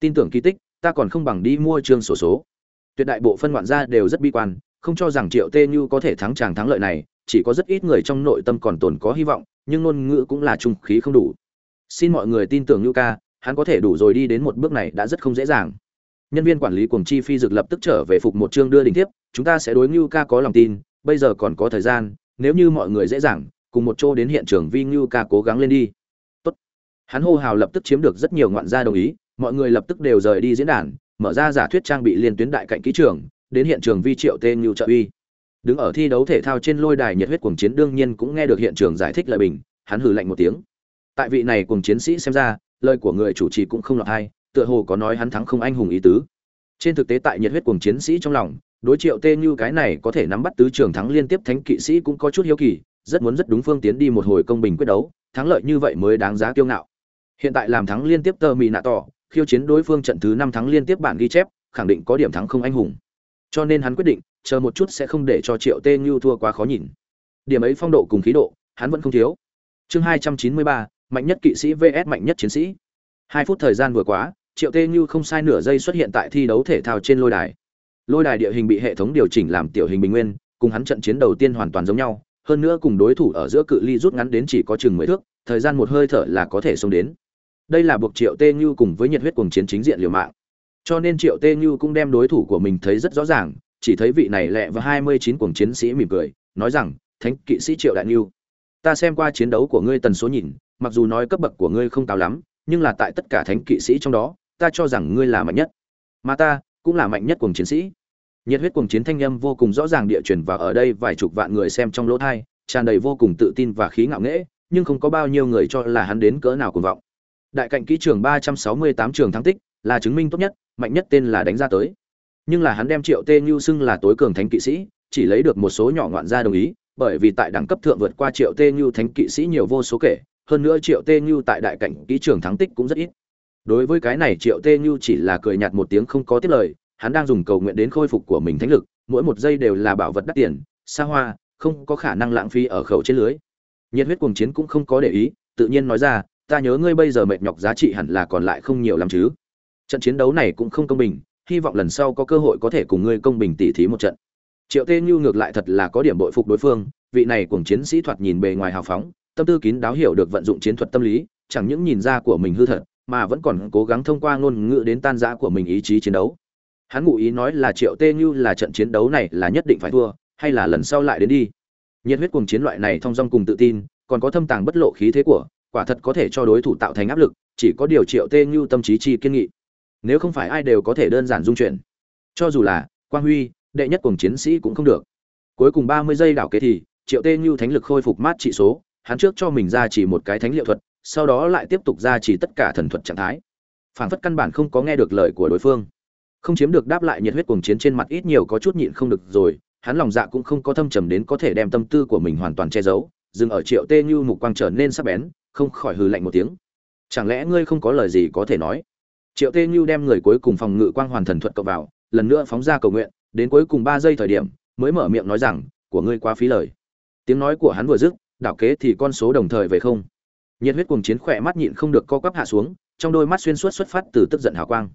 Tin tưởng kỳ tích, ta còn không bằng đi mua chương sổ số. Tuyệt đại bộ phân ngoạn gia đều rất bi quan, không cho rằng Triệu Tê Như có thể thắng chàng thắng lợi này, chỉ có rất ít người trong nội tâm còn tồn có hy vọng, nhưng ngôn ngữ cũng là trung khí không đủ. Xin mọi người tin tưởng Như ca, hắn có thể đủ rồi đi đến một bước này đã rất không dễ dàng. Nhân viên quản lý cùng chi phi dược lập tức trở về phục một chương đưa đỉnh tiếp, chúng ta sẽ đối Ngưu ca có lòng tin, bây giờ còn có thời gian, nếu như mọi người dễ dàng, cùng một chỗ đến hiện trường Vi Ngưu ca cố gắng lên đi. Tốt. Hắn hô hào lập tức chiếm được rất nhiều ngoạn gia đồng ý, mọi người lập tức đều rời đi diễn đàn, mở ra giả thuyết trang bị liên tuyến đại cạnh kỹ trường, đến hiện trường vi triệu tên Ngưu trợ uy. Đứng ở thi đấu thể thao trên lôi đài nhiệt huyết cuồng chiến đương nhiên cũng nghe được hiện trường giải thích lời bình, hắn hừ lạnh một tiếng. Tại vị này cuồng chiến sĩ xem ra, lời của người chủ trì cũng không lọt hay, tựa hồ có nói hắn thắng không anh hùng ý tứ. Trên thực tế tại nhiệt huyết cuồng chiến sĩ trong lòng, đối triệu tên như cái này có thể nắm bắt tứ trường thắng liên tiếp thánh kỵ sĩ cũng có chút hiếu kỳ, rất muốn rất đúng phương tiến đi một hồi công bình quyết đấu, thắng lợi như vậy mới đáng giá kiêu ngạo. Hiện tại làm thắng liên tiếp tơ mì nạ tỏ, khiêu chiến đối phương trận thứ năm thắng liên tiếp bản ghi chép, khẳng định có điểm thắng không anh hùng. Cho nên hắn quyết định, chờ một chút sẽ không để cho Triệu Tê Như thua quá khó nhìn. Điểm ấy phong độ cùng khí độ, hắn vẫn không thiếu. Chương hai trăm chín mươi ba mạnh nhất kỵ sĩ VS mạnh nhất chiến sĩ. Hai phút thời gian vừa quá, Triệu Tê Như không sai nửa giây xuất hiện tại thi đấu thể thao trên lôi đài. Lôi đài địa hình bị hệ thống điều chỉnh làm tiểu hình bình nguyên, cùng hắn trận chiến đầu tiên hoàn toàn giống nhau, hơn nữa cùng đối thủ ở giữa cự ly rút ngắn đến chỉ có chừng mười thước, thời gian một hơi thở là có thể xông đến. Đây là buộc Triệu Tê Như cùng với nhiệt huyết cuồng chiến chính diện liều mạng. Cho nên Triệu Tê Như cũng đem đối thủ của mình thấy rất rõ ràng, chỉ thấy vị này lẹ và hai mươi chín cuồng chiến sĩ mỉm cười, nói rằng, "Thánh kỵ sĩ Triệu Đại như ta xem qua chiến đấu của ngươi tần số nhìn, mặc dù nói cấp bậc của ngươi không cao lắm, nhưng là tại tất cả thánh kỵ sĩ trong đó, ta cho rằng ngươi là mạnh nhất. Mà ta cũng là mạnh nhất cuồng chiến sĩ." Nhiệt huyết cuồng chiến thanh âm vô cùng rõ ràng địa truyền vào ở đây vài chục vạn người xem trong lỗ tai, tràn đầy vô cùng tự tin và khí ngạo nghễ, nhưng không có bao nhiêu người cho là hắn đến cỡ nào cuồng vọng. Đại cạnh kỹ trường ba trăm sáu mươi tám trường thắng tích, là chứng minh tốt nhất, mạnh nhất tên là đánh ra tới nhưng là hắn đem triệu tê như xưng là tối cường thánh kỵ sĩ chỉ lấy được một số nhỏ ngoạn gia đồng ý bởi vì tại đẳng cấp thượng vượt qua triệu tê như thánh kỵ sĩ nhiều vô số kể hơn nữa triệu tê như tại đại cảnh kỹ trường thắng tích cũng rất ít. Đối với cái này triệu tê như chỉ là cười nhạt một tiếng không có tiết lời, hắn đang dùng cầu nguyện đến khôi phục của mình thánh lực, mỗi một giây đều là bảo vật đắt tiền, xa hoa, không có khả năng lãng phí ở khẩu trên lưới. Nhiệt huyết cuồng chiến cũng không có để ý, tự nhiên nói ra, ta nhớ ngươi bây giờ mệt nhọc giá trị hẳn là còn lại không nhiều lắm chứ. Trận chiến đấu này cũng không công bình, hy vọng lần sau có cơ hội có thể cùng ngươi công bình tỉ thí một trận. Triệu tê như ngược lại thật là có điểm bội phục đối phương, vị này cùng chiến sĩ thoạt nhìn bề ngoài hào phóng tâm tư kín đáo hiểu được vận dụng chiến thuật tâm lý, chẳng những nhìn ra của mình hư thật, mà vẫn còn cố gắng thông qua ngôn ngữ đến tan rã của mình ý chí chiến đấu. Hắn ngụ ý nói là triệu tê như là trận chiến đấu này là nhất định phải thua, hay là lần sau lại đến đi. Nhiệt huyết cùng chiến loại này thông dong cùng tự tin, còn có thâm tàng bất lộ khí thế của, quả thật có thể cho đối thủ tạo thành áp lực, chỉ có điều triệu tê như tâm trí chi kiên nghị. Nếu không phải ai đều có thể đơn giản dung chuyện. cho dù là quang huy, đệ nhất cùng chiến sĩ cũng không được. Cuối cùng ba mươi giây đảo kế thì, triệu tê như thánh lực khôi phục mát trị số hắn trước cho mình ra chỉ một cái thánh liệu thuật, sau đó lại tiếp tục ra chỉ tất cả thần thuật trạng thái. Phản phất căn bản không có nghe được lời của đối phương. Không chiếm được đáp lại nhiệt huyết cuồng chiến trên mặt ít nhiều có chút nhịn không được rồi, hắn lòng dạ cũng không có thâm trầm đến có thể đem tâm tư của mình hoàn toàn che giấu, dừng ở triệu tê như mục quang trở nên sắc bén, không khỏi hừ lạnh một tiếng. Chẳng lẽ ngươi không có lời gì có thể nói? Triệu tê như đem người cuối cùng phòng ngự quang hoàn thần thuật cậu vào, lần nữa phóng ra cầu nguyện, đến cuối cùng ba giây thời điểm, mới mở miệng nói rằng, của ngươi quá phí lời. Tiếng nói của hắn vừa dứt đảo kế thì con số đồng thời về không. Nhiệt huyết cuồng chiến khỏe mắt nhịn không được co quắp hạ xuống, trong đôi mắt xuyên suốt xuất phát từ tức giận hào quang.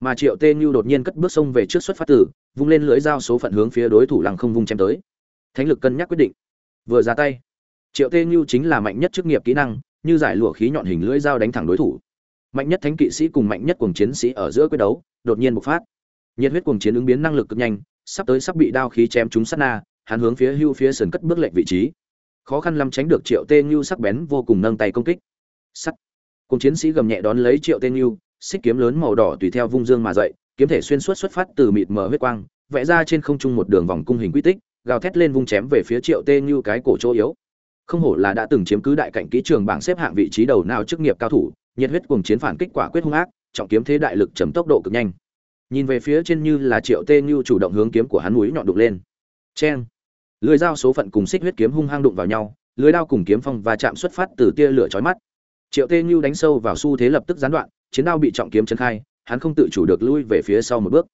Mà triệu tê như đột nhiên cất bước sông về trước xuất phát từ, vung lên lưỡi dao số phận hướng phía đối thủ lăng không vung chém tới. Thánh lực cân nhắc quyết định. Vừa ra tay, triệu tê như chính là mạnh nhất chức nghiệp kỹ năng, như giải lụa khí nhọn hình lưỡi dao đánh thẳng đối thủ. Mạnh nhất thánh kỵ sĩ cùng mạnh nhất cuồng chiến sĩ ở giữa quyết đấu, đột nhiên bộc phát. Nhiệt huyết cuồng chiến ứng biến năng lực cực nhanh, sắp tới sắp bị đao khí chém trúng sát na, hắn hướng phía hưu phía sườn cất bước lệnh vị trí khó khăn lắm tránh được triệu tê như sắc bén vô cùng nâng tay công kích. Sắt. Cùng chiến sĩ gầm nhẹ đón lấy triệu tê như, xích kiếm lớn màu đỏ tùy theo vung dương mà dậy, kiếm thể xuyên suốt xuất phát từ mịt mờ huyết quang, vẽ ra trên không trung một đường vòng cung hình quy tích, gào thét lên vung chém về phía triệu tê như cái cổ chỗ yếu. Không hổ là đã từng chiếm cứ đại cảnh kỹ trường bảng xếp hạng vị trí đầu nào chức nghiệp cao thủ, nhiệt huyết cùng chiến phản kích quả quyết hung ác, trọng kiếm thế đại lực chấm tốc độ cực nhanh. Nhìn về phía trên như là triệu tê như chủ động hướng kiếm của hắn núi nhọn đục lên. Cheng lưới dao số phận cùng xích huyết kiếm hung hăng đụng vào nhau, lưới đao cùng kiếm phong và chạm xuất phát từ tia lửa chói mắt. Triệu tê như đánh sâu vào xu thế lập tức gián đoạn, chiến đao bị trọng kiếm chân khai, hắn không tự chủ được lui về phía sau một bước.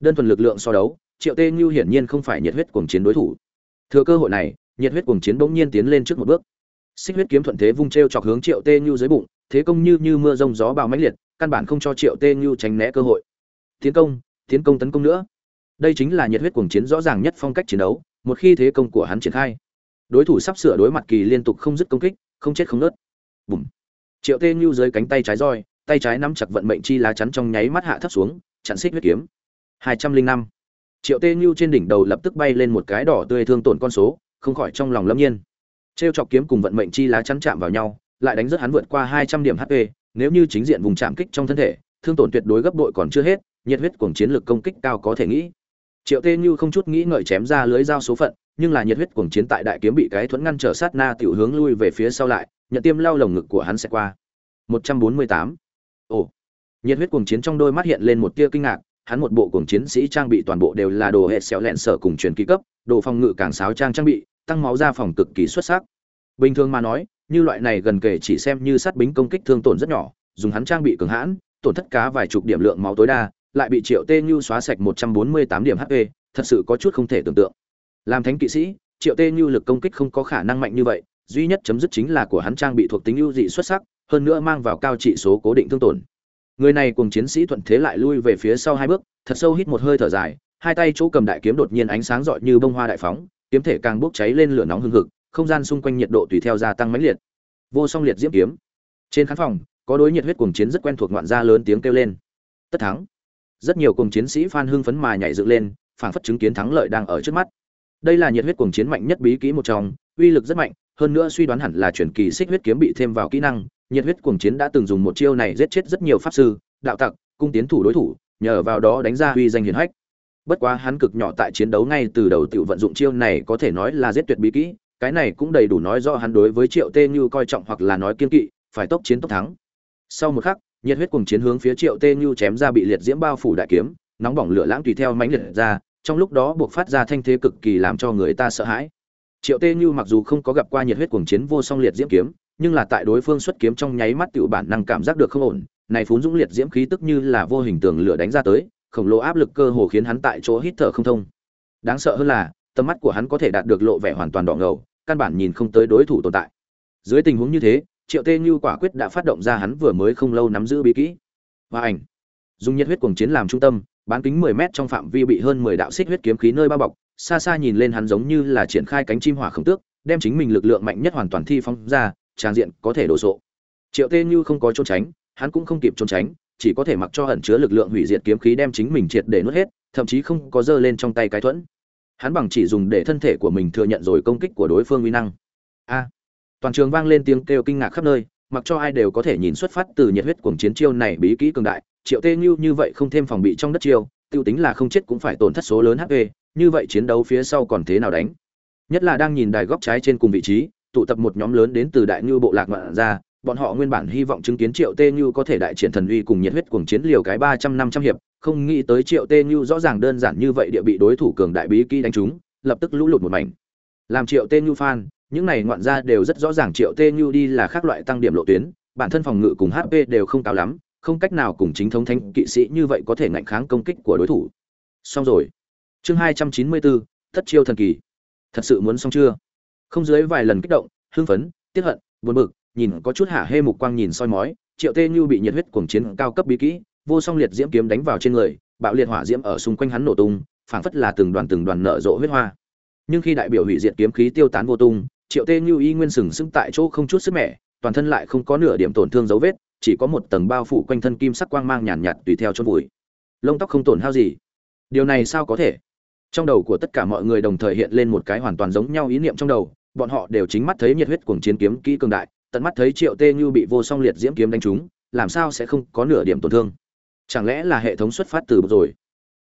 Đơn thuần lực lượng so đấu, triệu tê như hiển nhiên không phải nhiệt huyết cuồng chiến đối thủ. Thừa cơ hội này, nhiệt huyết cuồng chiến bỗng nhiên tiến lên trước một bước. Xích huyết kiếm thuận thế vung t chọc hướng triệu tê như dưới bụng, thế công như như mưa rông gió bào mãnh liệt, căn bản không cho triệu tê như tránh né cơ hội. Tiến công tiến công tấn công nữa. Đây chính là nhiệt huyết cuồng chiến rõ ràng nhất phong cách chiến đấu một khi thế công của hắn triển khai, đối thủ sắp sửa đối mặt kỳ liên tục không dứt công kích, không chết không nớt. Bùm. Triệu tê như dưới cánh tay trái roi, tay trái nắm chặt vận mệnh chi lá chắn trong nháy mắt hạ thấp xuống, chặn xích huyết kiếm. Hai trăm linh năm. Triệu tê như trên đỉnh đầu lập tức bay lên một cái đỏ tươi thương tổn con số, không khỏi trong lòng lâm nhiên. T chọc kiếm cùng vận mệnh chi lá chắn chạm vào nhau, lại đánh rất hắn vượt qua hai trăm điểm hp nếu như chính diện vùng chạm kích trong thân thể, thương tổn tuyệt đối gấp đội còn chưa hết, nhiệt huyết cuồng chiến lược công kích cao có thể nghĩ triệu tê như không chút nghĩ ngợi chém ra lưới dao số phận, nhưng là nhiệt huyết cuồng chiến tại đại kiếm bị cái thuẫn ngăn trở sát na tiểu hướng lui về phía sau lại, nhận tiêm lao lồng ngực của hắn sẽ qua. 148. ồ. Nhiệt huyết cuồng chiến trong đôi mắt hiện lên một tia kinh ngạc, hắn một bộ cuồng chiến sĩ trang bị toàn bộ đều là đồ hệ xéo lẹn sở cùng truyền ký cấp, đồ phòng ngự càng sáo trang trang bị, tăng máu ra phòng cực kỳ xuất sắc. Bình thường mà nói, như loại này gần kể chỉ xem như sát bính công kích thương tổn rất nhỏ, dùng hắn trang bị cường hãn, tổn thất cá vài chục điểm lượng máu tối đa lại bị Triệu Tê Như xóa sạch 148 điểm HP, thật sự có chút không thể tưởng tượng. Làm thánh kỵ sĩ, Triệu Tê Như lực công kích không có khả năng mạnh như vậy, duy nhất chấm dứt chính là của hắn trang bị thuộc tính ưu dị xuất sắc, hơn nữa mang vào cao trị số cố định thương tổn. Người này cùng chiến sĩ thuận thế lại lui về phía sau hai bước, thật sâu hít một hơi thở dài, hai tay chỗ cầm đại kiếm đột nhiên ánh sáng rọi như bông hoa đại phóng, kiếm thể càng bốc cháy lên lửa nóng hừng hực, không gian xung quanh nhiệt độ tùy theo gia tăng mãnh liệt. Vô song liệt diễm kiếm. Trên khán phòng, có đối nhiệt huyết cuồng chiến rất quen thuộc ngoạn gia lớn tiếng kêu lên. Tất thắng rất nhiều cùng chiến sĩ phan hưng phấn mà nhảy dựng lên, phảng phất chứng kiến thắng lợi đang ở trước mắt. Đây là nhiệt huyết cuồng chiến mạnh nhất bí kỹ một trong, uy lực rất mạnh, hơn nữa suy đoán hẳn là chuyển kỳ xích huyết kiếm bị thêm vào kỹ năng, nhiệt huyết cuồng chiến đã từng dùng một chiêu này giết chết rất nhiều pháp sư, đạo tặc, cung tiến thủ đối thủ, nhờ vào đó đánh ra uy danh hiển hách. Bất quá hắn cực nhỏ tại chiến đấu ngay từ đầu tự vận dụng chiêu này có thể nói là giết tuyệt bí kỹ, cái này cũng đầy đủ nói rõ hắn đối với triệu tê như coi trọng hoặc là nói kiên kỵ, phải tốc chiến tốc thắng. Sau một khắc nhiệt huyết cùng chiến hướng phía triệu tê như chém ra bị liệt diễm bao phủ đại kiếm, nóng bỏng lửa lãng tùy theo mãnh liệt ra, trong lúc đó buộc phát ra thanh thế cực kỳ làm cho người ta sợ hãi. Triệu tê như mặc dù không có gặp qua nhiệt huyết cuồng chiến vô song liệt diễm kiếm, nhưng là tại đối phương xuất kiếm trong nháy mắt tiểu bản năng cảm giác được không ổn, này phún dũng liệt diễm khí tức như là vô hình tường lửa đánh ra tới, khổng lồ áp lực cơ hồ khiến hắn tại chỗ hít thở không thông. Đáng sợ hơn là, tầm mắt của hắn có thể đạt được lộ vẻ hoàn toàn đỏ ngầu, căn bản nhìn không tới đối thủ tồn tại. Dưới tình huống như thế triệu tê như quả quyết đã phát động ra hắn vừa mới không lâu nắm giữ bí kỹ. Và ảnh. Dùng nhiệt huyết cuồng chiến làm trung tâm, bán kính 10 mét trong phạm vi bị hơn 10 đạo xích huyết kiếm khí nơi bao bọc, xa xa nhìn lên hắn giống như là triển khai cánh chim hỏa khổng tước, đem chính mình lực lượng mạnh nhất hoàn toàn thi phóng ra, trang diện có thể đổ sộ. Triệu tê như không có trốn tránh, hắn cũng không kịp trốn tránh, chỉ có thể mặc cho ẩn chứa lực lượng hủy diệt kiếm khí đem chính mình triệt để nuốt hết, thậm chí không có giơ lên trong tay cái thuẫn. Hắn bằng chỉ dùng để thân thể của mình thừa nhận rồi công kích của đối phương uy năng. A toàn trường vang lên tiếng kêu kinh ngạc khắp nơi, mặc cho ai đều có thể nhìn xuất phát từ nhiệt huyết cuồng chiến chiêu này bí kỹ cường đại, triệu tê như như vậy không thêm phòng bị trong đất chiêu, tiêu tính là không chết cũng phải tổn thất số lớn hp như vậy chiến đấu phía sau còn thế nào đánh? Nhất là đang nhìn đài góc trái trên cùng vị trí, tụ tập một nhóm lớn đến từ đại ngư bộ lạc ngoạn ra, bọn họ nguyên bản hy vọng chứng kiến triệu tê như có thể đại triển thần uy cùng nhiệt huyết cuồng chiến liều cái ba trăm năm trăm hiệp, không nghĩ tới triệu tê như rõ ràng đơn giản như vậy địa bị đối thủ cường đại bí kỹ đánh trúng, lập tức lũ lụt một mảnh. Làm triệu Tê nhu phan những này ngoạn ra đều rất rõ ràng triệu Tê nhu đi là khác loại tăng điểm lộ tuyến, bản thân phòng ngự cùng hp đều không cao lắm, không cách nào cùng chính thống thanh kỵ sĩ như vậy có thể ngạnh kháng công kích của đối thủ. Xong rồi. Chương hai trăm chín mươi bốn thất chiêu thần kỳ. Thật sự muốn xong chưa? Không dưới vài lần kích động, hưng phấn, tiếc hận, buồn bực, nhìn có chút hạ hê mục quang nhìn soi mói, triệu tê như bị nhiệt huyết cuồng chiến cao cấp bí kỹ, vô song liệt diễm kiếm đánh vào trên người, bạo liệt hỏa diễm ở xung quanh hắn nổ tung, phảng phất là từng đoàn từng đoàn nở rộ huyết hoa. Nhưng khi đại biểu hủy diệt kiếm khí tiêu tán vô tung triệu tê như y nguyên sừng sững tại chỗ không chút sức mẻ toàn thân lại không có nửa điểm tổn thương dấu vết chỉ có một tầng bao phủ quanh thân kim sắc quang mang nhàn nhạt, nhạt tùy theo chôn vùi. Lông tóc không tổn hao gì. Điều này sao có thể? Trong đầu của tất cả mọi người đồng thời hiện lên một cái hoàn toàn giống nhau ý niệm trong đầu bọn họ đều chính mắt thấy nhiệt huyết cuồng chiến kiếm kỹ cường đại tận mắt thấy triệu tê như bị vô song liệt diễm kiếm đánh trúng làm sao sẽ không có nửa điểm tổn thương? Chẳng lẽ là hệ thống xuất phát từ rồi?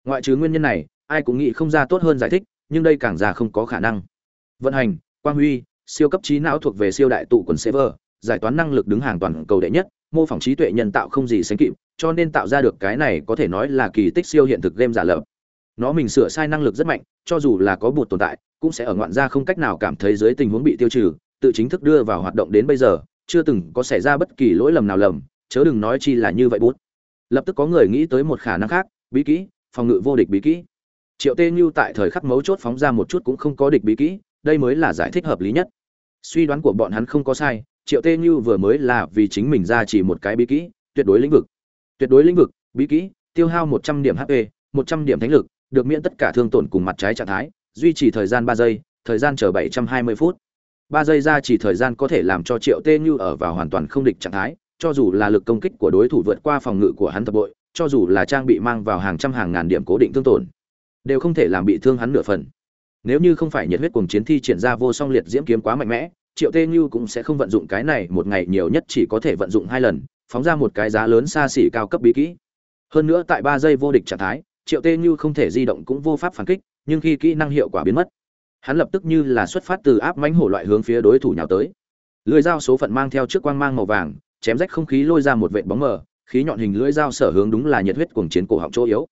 Ngoại trừ nguyên nhân này ai cũng nghĩ không ra tốt hơn giải thích nhưng đây càng già không có khả năng. Vận hành quang huy siêu cấp trí não thuộc về siêu đại tụ quần server, giải toán năng lực đứng hàng toàn cầu đệ nhất, mô phỏng trí tuệ nhân tạo không gì sánh kịp, cho nên tạo ra được cái này có thể nói là kỳ tích siêu hiện thực game giả lập. Nó mình sửa sai năng lực rất mạnh, cho dù là có bụt tồn tại, cũng sẽ ở ngoạn gia không cách nào cảm thấy dưới tình huống bị tiêu trừ, tự chính thức đưa vào hoạt động đến bây giờ, chưa từng có xảy ra bất kỳ lỗi lầm nào lầm, chớ đừng nói chi là như vậy bút lập tức có người nghĩ tới một khả năng khác, bí kỹ, phòng ngự vô địch bí kỹ. Triệu tê Nhu tại thời khắc mấu chốt phóng ra một chút cũng không có địch bí kỹ đây mới là giải thích hợp lý nhất. Suy đoán của bọn hắn không có sai, triệu tê như vừa mới là vì chính mình ra chỉ một cái bí kỹ, tuyệt đối lĩnh vực. Tuyệt đối lĩnh vực, bí kỹ, tiêu hao một trăm điểm hp một trăm điểm thánh lực, được miễn tất cả thương tổn cùng mặt trái trạng thái, duy trì thời gian ba giây, thời gian chờ bảy trăm hai mươi phút. Ba giây ra chỉ thời gian có thể làm cho triệu tê như ở vào hoàn toàn không địch trạng thái, cho dù là lực công kích của đối thủ vượt qua phòng ngự của hắn thập bội cho dù là trang bị mang vào hàng trăm hàng ngàn điểm cố định thương tổn, đều không thể làm bị thương hắn nửa phần nếu như không phải nhiệt huyết cuồng chiến thi triển ra vô song liệt diễm kiếm quá mạnh mẽ, triệu tê như cũng sẽ không vận dụng cái này một ngày nhiều nhất chỉ có thể vận dụng hai lần, phóng ra một cái giá lớn xa xỉ cao cấp bí kỹ. Hơn nữa tại ba giây vô địch trạng thái, triệu tê như không thể di động cũng vô pháp phản kích, nhưng khi kỹ năng hiệu quả biến mất, hắn lập tức như là xuất phát từ áp mãnh hổ loại hướng phía đối thủ nhào tới. Lưỡi dao số phận mang theo chiếc quang mang màu vàng, chém rách không khí lôi ra một vệt bóng mờ, khí nhọn hình lưỡi dao sở hướng đúng là nhiệt huyết cuồng chiến cổ họng chỗ yếu.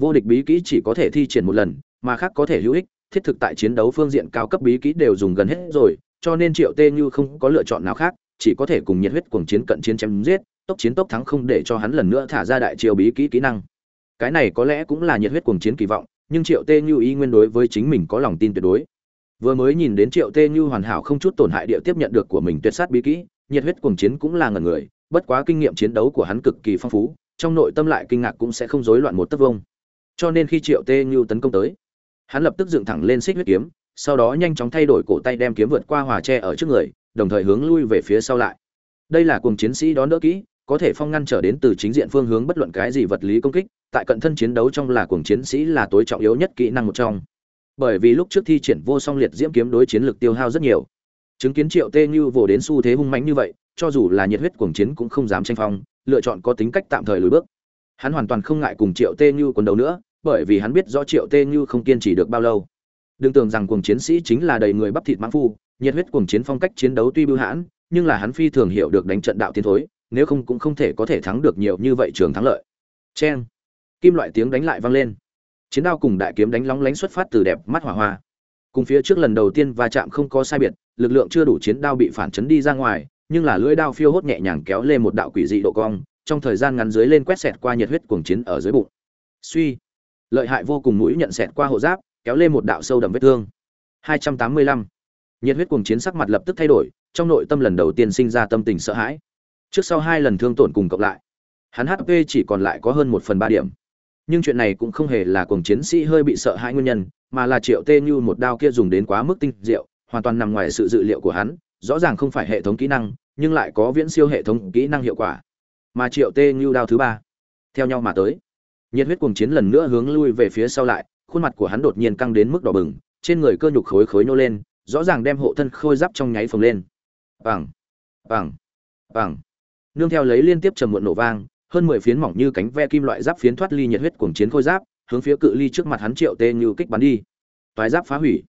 Vô địch bí kỹ chỉ có thể thi triển một lần, mà khác có thể hữu ích thiết thực tại chiến đấu phương diện cao cấp bí kỹ đều dùng gần hết rồi, cho nên triệu tê như không có lựa chọn nào khác, chỉ có thể cùng nhiệt huyết cuồng chiến cận chiến chém giết, tốc chiến tốc thắng không để cho hắn lần nữa thả ra đại chiêu bí kỹ kỹ năng. Cái này có lẽ cũng là nhiệt huyết cuồng chiến kỳ vọng, nhưng triệu tê như ý nguyên đối với chính mình có lòng tin tuyệt đối. Vừa mới nhìn đến triệu tê như hoàn hảo không chút tổn hại địa tiếp nhận được của mình tuyệt sát bí kỹ, nhiệt huyết cuồng chiến cũng là ngần người, bất quá kinh nghiệm chiến đấu của hắn cực kỳ phong phú, trong nội tâm lại kinh ngạc cũng sẽ không rối loạn một tấc vông cho nên khi triệu tê như tấn công tới hắn lập tức dựng thẳng lên xích huyết kiếm, sau đó nhanh chóng thay đổi cổ tay đem kiếm vượt qua hòa tre ở trước người, đồng thời hướng lui về phía sau lại. Đây là cùng chiến sĩ đón đỡ kỹ, có thể phong ngăn trở đến từ chính diện phương hướng bất luận cái gì vật lý công kích, tại cận thân chiến đấu trong là cuồng chiến sĩ là tối trọng yếu nhất kỹ năng một trong. Bởi vì lúc trước thi triển vô song liệt diễm kiếm đối chiến lực tiêu hao rất nhiều. Chứng kiến triệu tê như vồ đến xu thế hung mãnh như vậy, cho dù là nhiệt huyết cuồng chiến cũng không dám tranh phong, lựa chọn có tính cách tạm thời lùi bước. Hắn hoàn toàn không ngại cùng triệu tê như quần đấu nữa bởi vì hắn biết rõ triệu tê như không kiên trì được bao lâu. Đừng tưởng rằng cuồng chiến sĩ chính là đầy người bắp thịt mãng phu nhiệt huyết cuồng chiến phong cách chiến đấu tuy bưu hãn nhưng là hắn phi thường hiểu được đánh trận đạo tiến thối nếu không cũng không thể có thể thắng được nhiều như vậy trường thắng lợi. Chen, kim loại tiếng đánh lại vang lên. Chiến đao cùng đại kiếm đánh lóng lánh xuất phát từ đẹp mắt hỏa hoa. Cùng phía trước lần đầu tiên va chạm không có sai biệt lực lượng chưa đủ chiến đao bị phản chấn đi ra ngoài nhưng là lưỡi đao phiêu hốt nhẹ nhàng kéo lên một đạo quỷ dị độ cong trong thời gian ngắn dưới lên quét sẹt qua nhiệt huyết cuồng chiến ở dưới bụng. Suy lợi hại vô cùng mũi nhận xẹt qua hộ giáp, kéo lên một đạo sâu đậm vết thương. 285. nhiệt huyết cuồng chiến sắc mặt lập tức thay đổi, trong nội tâm lần đầu tiên sinh ra tâm tình sợ hãi. Trước sau hai lần thương tổn cùng cộng lại, hắn hp chỉ còn lại có hơn một phần ba điểm. Nhưng chuyện này cũng không hề là cuồng chiến sĩ hơi bị sợ hãi nguyên nhân, mà là triệu tê như một đao kia dùng đến quá mức tinh diệu, hoàn toàn nằm ngoài sự dự liệu của hắn, rõ ràng không phải hệ thống kỹ năng, nhưng lại có viễn siêu hệ thống kỹ năng hiệu quả. Mà triệu tê như đao thứ ba, theo nhau mà tới nhiệt huyết cuồng chiến lần nữa hướng lui về phía sau lại, khuôn mặt của hắn đột nhiên căng đến mức đỏ bừng, trên người cơ nhục khối khối nô lên, rõ ràng đem hộ thân khôi giáp trong nháy phồng lên. Bằng bằng bằng nương theo lấy liên tiếp trầm muộn nổ vang, hơn mười phiến mỏng như cánh ve kim loại giáp phiến thoát ly nhiệt huyết cuồng chiến khôi giáp, hướng phía cự ly trước mặt hắn triệu tê như kích bắn đi. Toái giáp phá hủy.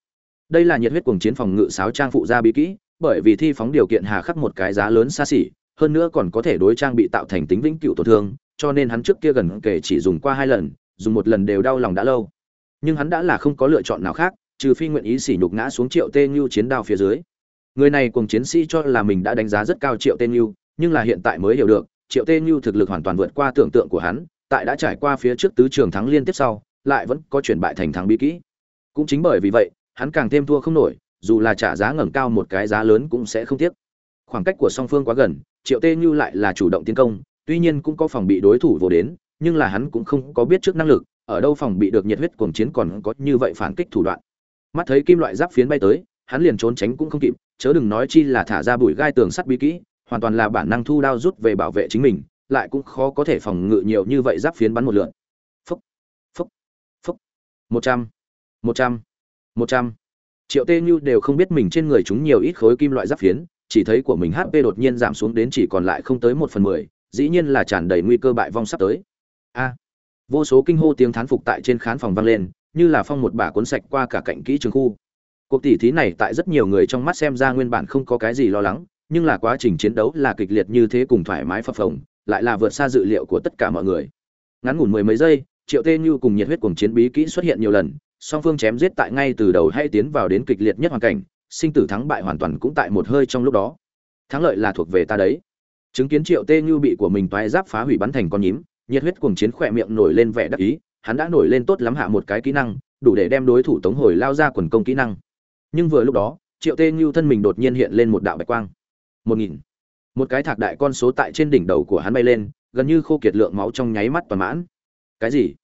Đây là nhiệt huyết cuồng chiến phòng ngự sáo trang phụ gia bí kỹ, bởi vì thi phóng điều kiện hà khắc một cái giá lớn xa xỉ, hơn nữa còn có thể đối trang bị tạo thành tính vĩnh cửu tổn thương cho nên hắn trước kia gần kể chỉ dùng qua hai lần, dùng một lần đều đau lòng đã lâu. Nhưng hắn đã là không có lựa chọn nào khác, trừ phi nguyện ý sỉ nhục ngã xuống triệu tê như chiến đao phía dưới. Người này cùng chiến sĩ cho là mình đã đánh giá rất cao triệu tê như nhưng là hiện tại mới hiểu được, triệu tê như thực lực hoàn toàn vượt qua tưởng tượng của hắn, tại đã trải qua phía trước tứ trường thắng liên tiếp sau, lại vẫn có chuyển bại thành thắng bí kỹ. Cũng chính bởi vì vậy, hắn càng thêm thua không nổi, dù là trả giá ngẩng cao một cái giá lớn cũng sẽ không tiếc. Khoảng cách của song phương quá gần, triệu tê như lại là chủ động tiến công tuy nhiên cũng có phòng bị đối thủ vô đến nhưng là hắn cũng không có biết trước năng lực ở đâu phòng bị được nhiệt huyết cuồng chiến còn có như vậy phản kích thủ đoạn mắt thấy kim loại giáp phiến bay tới hắn liền trốn tránh cũng không kịp chớ đừng nói chi là thả ra bụi gai tường sắt bí kỹ hoàn toàn là bản năng thu đao rút về bảo vệ chính mình lại cũng khó có thể phòng ngự nhiều như vậy giáp phiến bắn một lượt. Phốc, phốc, phốc. một trăm một trăm một trăm triệu tê như đều không biết mình trên người chúng nhiều ít khối kim loại giáp phiến chỉ thấy của mình hp đột nhiên giảm xuống đến chỉ còn lại không tới một phần mười dĩ nhiên là tràn đầy nguy cơ bại vong sắp tới. A. Vô số kinh hô tiếng thán phục tại trên khán phòng vang lên, như là phong một bả cuốn sạch qua cả cạnh kỹ trường khu. Cuộc tỉ thí này tại rất nhiều người trong mắt xem ra nguyên bản không có cái gì lo lắng, nhưng là quá trình chiến đấu là kịch liệt như thế cùng thoải mái phập phồng, lại là vượt xa dự liệu của tất cả mọi người. Ngắn ngủn mười mấy giây, triệu tê như cùng nhiệt huyết cùng chiến bí kỹ xuất hiện nhiều lần, song phương chém giết tại ngay từ đầu hay tiến vào đến kịch liệt nhất hoàn cảnh, sinh tử thắng bại hoàn toàn cũng tại một hơi trong lúc đó. Thắng lợi là thuộc về ta đấy chứng kiến triệu tê như bị của mình toái giáp phá hủy bắn thành con nhím, nhiệt huyết cuồng chiến khỏe miệng nổi lên vẻ đắc ý, hắn đã nổi lên tốt lắm hạ một cái kỹ năng, đủ để đem đối thủ tống hồi lao ra quần công kỹ năng. Nhưng vừa lúc đó, triệu tê như thân mình đột nhiên hiện lên một đạo bạch quang. Một nghìn. Một cái thạc đại con số tại trên đỉnh đầu của hắn bay lên, gần như khô kiệt lượng máu trong nháy mắt toàn mãn. Cái gì?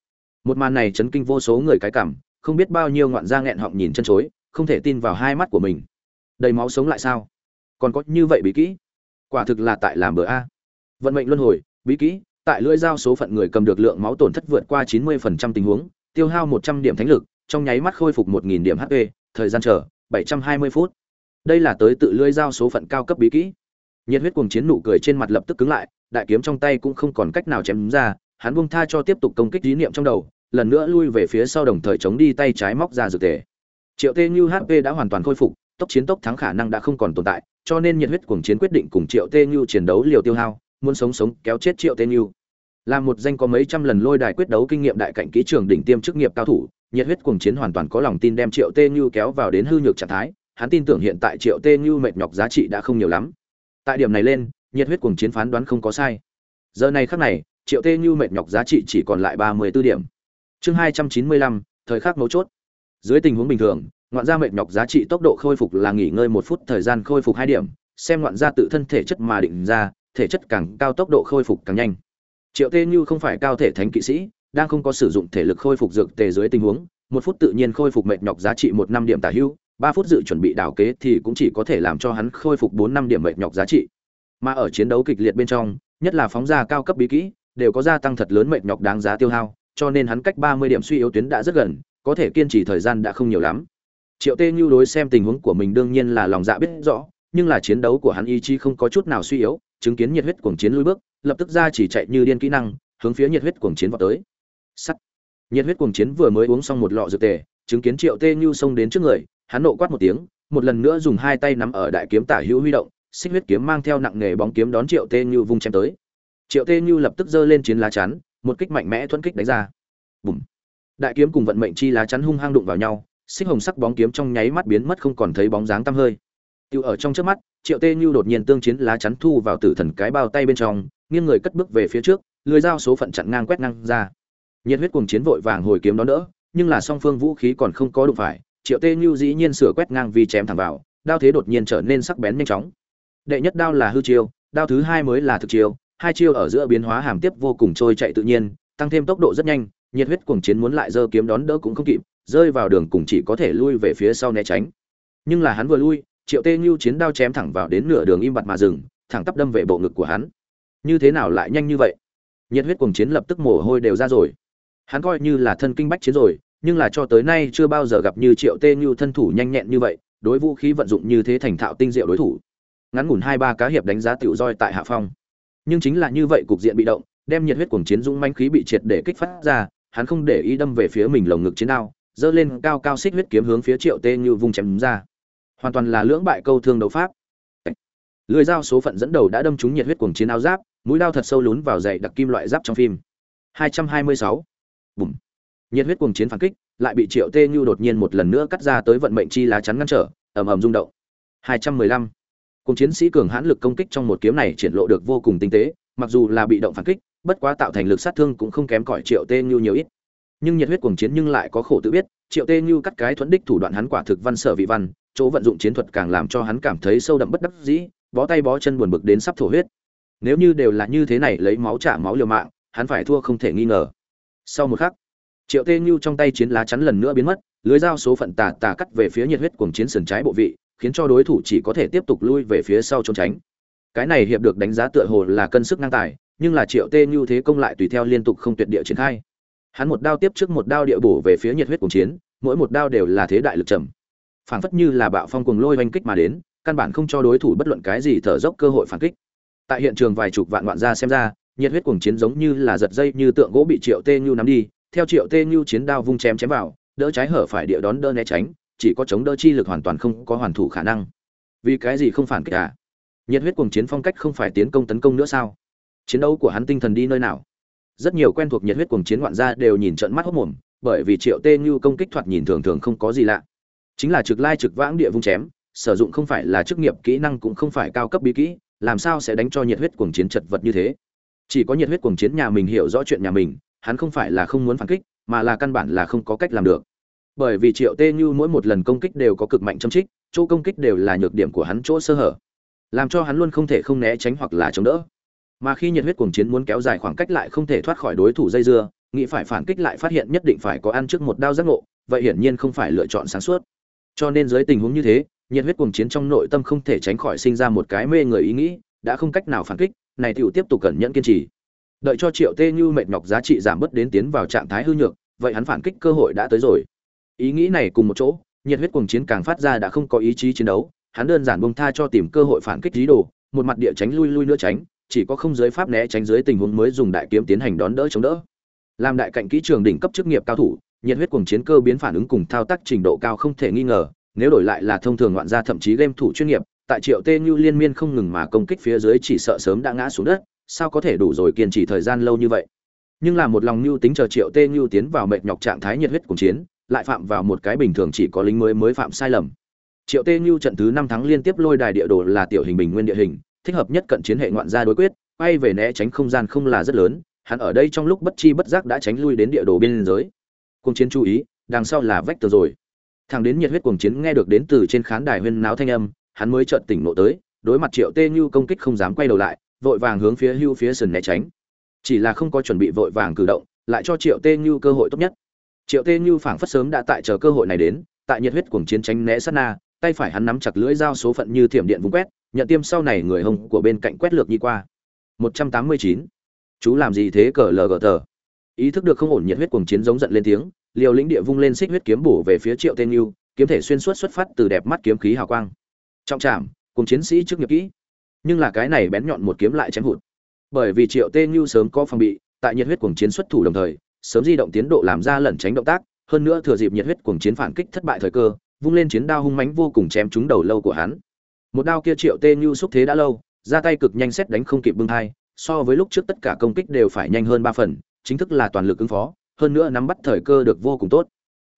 Một màn này chấn kinh vô số người cái cảm, không biết bao nhiêu ngoạn da nghẹn họng nhìn chân chối, không thể tin vào hai mắt của mình. Đầy máu sống lại sao? Còn có như vậy bí kỹ? Quả thực là tại làm bờ a. Vận mệnh luân hồi, bí kỹ, tại lưỡi dao số phận người cầm được lượng máu tổn thất vượt qua 90% tình huống, tiêu hao 100 điểm thánh lực, trong nháy mắt khôi phục 1.000 điểm hp thời gian chờ 720 phút. Đây là tới tự lưỡi dao số phận cao cấp bí kỹ. Nhiệt huyết cuồng chiến nụ cười trên mặt lập tức cứng lại, đại kiếm trong tay cũng không còn cách nào chém ra, hắn buông tha cho tiếp tục công kích ý niệm trong đầu, lần nữa lui về phía sau đồng thời chống đi tay trái móc ra dược tề triệu tê như hp đã hoàn toàn khôi phục tốc chiến tốc thắng khả năng đã không còn tồn tại, cho nên nhiệt huyết cuồng chiến quyết định cùng triệu tê Nhu chiến đấu liều tiêu hao, muốn sống sống kéo chết triệu tê Nhu. là một danh có mấy trăm lần lôi đài quyết đấu kinh nghiệm đại cạnh kỹ trường đỉnh tiêm chức nghiệp cao thủ, nhiệt huyết cuồng chiến hoàn toàn có lòng tin đem triệu tê Nhu kéo vào đến hư nhược trạng thái, hắn tin tưởng hiện tại triệu tê Nhu mệt nhọc giá trị đã không nhiều lắm. Tại điểm này lên, nhiệt huyết cuồng chiến phán đoán không có sai. Giờ này khắc này, triệu tê Nhu mệt nhọc giá trị chỉ còn lại ba mươi 34 điểm. Chương hai trăm chín mươi lăm, thời khắc mấu chốt. Dưới tình huống bình thường ngoạn gia mệt nhọc giá trị tốc độ khôi phục là nghỉ ngơi một phút, thời gian khôi phục hai điểm. Xem ngoạn gia tự thân thể chất mà định ra, thể chất càng cao tốc độ khôi phục càng nhanh. Triệu tê như không phải cao thể thánh kỵ sĩ, đang không có sử dụng thể lực khôi phục dược tề dưới tình huống, một phút tự nhiên khôi phục mệt nhọc giá trị một năm điểm tả hưu, ba phút dự chuẩn bị đảo kế thì cũng chỉ có thể làm cho hắn khôi phục bốn năm điểm mệt nhọc giá trị. Mà ở chiến đấu kịch liệt bên trong, nhất là phóng ra cao cấp bí kỹ, đều có gia tăng thật lớn mệt nhọc đáng giá tiêu hao, cho nên hắn cách ba mươi điểm suy yếu tuyến đã rất gần, có thể kiên trì thời gian đã không nhiều lắm triệu tê như đối xem tình huống của mình đương nhiên là lòng dạ biết rõ, nhưng là chiến đấu của hắn ý chí không có chút nào suy yếu, chứng kiến nhiệt huyết cuồng chiến lui bước, lập tức ra chỉ chạy như điên kỹ năng, hướng phía nhiệt huyết cuồng chiến vào tới. Sắt. Nhiệt huyết cuồng chiến vừa mới uống xong một lọ dược tề, chứng kiến triệu tê như xông đến trước người, hắn nộ quát một tiếng, một lần nữa dùng hai tay nắm ở đại kiếm tả hữu huy động, xích huyết kiếm mang theo nặng nghề bóng kiếm đón triệu tê như vung chém tới. Triệu tê như lập tức giơ lên chiến lá chắn, một kích mạnh mẽ thuẫn kích đánh ra. Bùm. Đại kiếm cùng vận mệnh chi lá chắn hung hăng đụng vào nhau xích hồng sắc bóng kiếm trong nháy mắt biến mất không còn thấy bóng dáng tăm hơi. Tiêu ở trong trước mắt, triệu tê Nhu đột nhiên tương chiến lá chắn thu vào tử thần cái bao tay bên trong, nghiêng người cất bước về phía trước lưỡi dao số phận chặn ngang quét ngang ra. Nhiệt huyết cuồng chiến vội vàng hồi kiếm đó đỡ, nhưng là song phương vũ khí còn không có đụng phải, triệu tê Nhu dĩ nhiên sửa quét ngang vì chém thẳng vào, đao thế đột nhiên trở nên sắc bén nhanh chóng. Đệ nhất đao là hư chiêu, đao thứ hai mới là thực chiêu, hai chiêu ở giữa biến hóa hàm tiếp vô cùng trôi chạy tự nhiên, tăng thêm tốc độ rất nhanh, nhiệt huyết cuồng chiến muốn lại giơ kiếm đón đỡ cũng không kịp rơi vào đường cùng chỉ có thể lui về phía sau né tránh. Nhưng là hắn vừa lui, triệu tê như chiến đao chém thẳng vào đến nửa đường im bặt mà dừng, thẳng tắp đâm về bộ ngực của hắn. Như thế nào lại nhanh như vậy? Nhiệt huyết cuồng chiến lập tức mồ hôi đều ra rồi. Hắn coi như là thân kinh bách chiến rồi, nhưng là cho tới nay chưa bao giờ gặp như triệu tê như thân thủ nhanh nhẹn như vậy, đối vũ khí vận dụng như thế thành thạo tinh diệu đối thủ. Ngắn ngủn hai ba cá hiệp đánh giá tiểu roi tại hạ phong. Nhưng chính là như vậy cục diện bị động, đem nhiệt huyết cuồng chiến dũng manh khí bị triệt để kích phát ra, hắn không để ý đâm về phía mình lồng ngực chiến đao giơ lên cao cao xích huyết kiếm hướng phía triệu tê như vung chém ra hoàn toàn là lưỡng bại câu thương đấu pháp lưỡi dao số phận dẫn đầu đã đâm trúng nhiệt huyết cuồng chiến áo giáp mũi dao thật sâu lún vào dày đặc kim loại giáp trong phim 226. Bùm. Nhiệt huyết cuồng chiến phản kích, lại bị triệu tê như đột nhiên một lần nữa cắt ra tới vận mệnh chi lá chắn ngăn trở ầm ầm rung động 215. cùng chiến sĩ cường hãn lực công kích trong một kiếm này triển lộ được vô cùng tinh tế mặc dù là bị động phản kích bất quá tạo thành lực sát thương cũng không kém cỏi triệu tê như nhiều ít nhưng nhiệt huyết cuồng chiến nhưng lại có khổ tự biết, triệu tê như cắt cái thuẫn đích thủ đoạn hắn quả thực văn sở vị văn, chỗ vận dụng chiến thuật càng làm cho hắn cảm thấy sâu đậm bất đắc dĩ, bó tay bó chân buồn bực đến sắp thổ huyết. Nếu như đều là như thế này lấy máu trả máu liều mạng, hắn phải thua không thể nghi ngờ. Sau một khắc, triệu tê như trong tay chiến lá chắn lần nữa biến mất, lưới dao số phận tà tà cắt về phía nhiệt huyết cuồng chiến sườn trái bộ vị, khiến cho đối thủ chỉ có thể tiếp tục lui về phía sau trốn tránh. Cái này hiệp được đánh giá tựa hồ là cân sức ngang tài, nhưng là triệu tê như thế công lại tùy theo liên tục không tuyệt địa triển khai hắn một đao tiếp trước một đao địa bổ về phía nhiệt huyết cuồng chiến, mỗi một đao đều là thế đại lực trầm. Phảng phất như là bạo phong cuồng lôi oanh kích mà đến, căn bản không cho đối thủ bất luận cái gì thở dốc cơ hội phản kích. Tại hiện trường vài chục vạn vạn ra xem ra, nhiệt huyết cuồng chiến giống như là giật dây như tượng gỗ bị triệu tê nhu nắm đi, theo triệu tê nhu chiến đao vung chém chém vào, đỡ trái hở phải địa đón đỡ né tránh, chỉ có chống đỡ chi lực hoàn toàn không có hoàn thủ khả năng. Vì cái gì không phản kích à? Nhiệt huyết cuồng chiến phong cách không phải tiến công tấn công nữa sao? Chiến đấu của hắn tinh thần đi nơi nào? Rất nhiều quen thuộc nhiệt huyết cuồng chiến ngoạn gia đều nhìn trận mắt hốc mồm, bởi vì triệu tê như công kích thoạt nhìn thường thường không có gì lạ. Chính là trực lai trực vãng địa vung chém, sử dụng không phải là chức nghiệp, kỹ năng cũng không phải cao cấp bí kỹ, làm sao sẽ đánh cho nhiệt huyết cuồng chiến chật vật như thế? Chỉ có nhiệt huyết cuồng chiến nhà mình hiểu rõ chuyện nhà mình, hắn không phải là không muốn phản kích, mà là căn bản là không có cách làm được. Bởi vì triệu tê như mỗi một lần công kích đều có cực mạnh châm trích, chỗ công kích đều là nhược điểm của hắn chỗ sơ hở. Làm cho hắn luôn không thể không né tránh hoặc là chống đỡ mà khi nhiệt huyết cuồng chiến muốn kéo dài khoảng cách lại không thể thoát khỏi đối thủ dây dưa, nghĩ phải phản kích lại phát hiện nhất định phải có ăn trước một đao giác ngộ, vậy hiển nhiên không phải lựa chọn sáng suốt. Cho nên dưới tình huống như thế, nhiệt huyết cuồng chiến trong nội tâm không thể tránh khỏi sinh ra một cái mê người ý nghĩ, đã không cách nào phản kích, này tựu tiếp tục cẩn nhẫn kiên trì. Đợi cho triệu tê như mệt nhọc giá trị giảm bớt đến tiến vào trạng thái hư nhược, vậy hắn phản kích cơ hội đã tới rồi. Ý nghĩ này cùng một chỗ, nhiệt huyết cuồng chiến càng phát ra đã không có ý chí chiến đấu, hắn đơn giản bông tha cho tìm cơ hội phản kích dí đồ, một mặt địa tránh lui lui nữa tránh chỉ có không giới pháp né tránh dưới tình huống mới dùng đại kiếm tiến hành đón đỡ chống đỡ. Làm đại cạnh kỹ trường đỉnh cấp chức nghiệp cao thủ, nhiệt huyết cuồng chiến cơ biến phản ứng cùng thao tác trình độ cao không thể nghi ngờ, nếu đổi lại là thông thường ngoạn gia thậm chí game thủ chuyên nghiệp, tại triệu tê như liên miên không ngừng mà công kích phía dưới chỉ sợ sớm đã ngã xuống đất, sao có thể đủ rồi kiên trì thời gian lâu như vậy? Nhưng là một lòng mưu tính chờ triệu tê như tiến vào mệt nhọc trạng thái nhiệt huyết cuồng chiến, lại phạm vào một cái bình thường chỉ có lính mới mới phạm sai lầm. Triệu tê như trận thứ năm tháng liên tiếp lôi đài địa đồ là tiểu hình bình nguyên địa hình thích hợp nhất cận chiến hệ ngoạn gia đối quyết, quay về né tránh không gian không là rất lớn, hắn ở đây trong lúc bất chi bất giác đã tránh lui đến địa đồ biên giới. Cuồng chiến chú ý, đằng sau là vách tường rồi. Thằng đến nhiệt huyết cuồng chiến nghe được đến từ trên khán đài huyên náo thanh âm, hắn mới chợt tỉnh nộ tới, đối mặt triệu tê như công kích không dám quay đầu lại, vội vàng hướng phía hưu phía sườn né tránh. Chỉ là không có chuẩn bị vội vàng cử động, lại cho triệu tê như cơ hội tốt nhất. Triệu tê như phảng phất sớm đã tại chờ cơ hội này đến, tại nhiệt huyết cuồng chiến tránh né sát na tay phải hắn nắm chặt lưỡi dao số phận như thiểm điện vung quét nhận tiêm sau này người hồng của bên cạnh quét lược đi qua. 189. chú làm gì thế cờ lờ gờ tờ? Ý thức được không ổn nhiệt huyết cuồng chiến giống giận lên tiếng liều lĩnh địa vung lên xích huyết kiếm bổ về phía triệu tên Nưu, kiếm thể xuyên suốt xuất phát từ đẹp mắt kiếm khí hào quang. Trọng chạm, cùng chiến sĩ trước nghiệp kỹ. Nhưng là cái này bén nhọn một kiếm lại chém hụt. Bởi vì triệu tên Nưu sớm có phòng bị tại nhiệt huyết cuồng chiến xuất thủ đồng thời sớm di động tiến độ làm ra lẩn tránh động tác hơn nữa thừa dịp nhiệt huyết cuồng chiến phản kích thất bại thời cơ vung lên chiến đao hung mãnh vô cùng chém trúng đầu lâu của hắn. Một đao kia triệu tê như xúc thế đã lâu, ra tay cực nhanh xét đánh không kịp bưng thai, so với lúc trước tất cả công kích đều phải nhanh hơn ba phần, chính thức là toàn lực ứng phó, hơn nữa nắm bắt thời cơ được vô cùng tốt.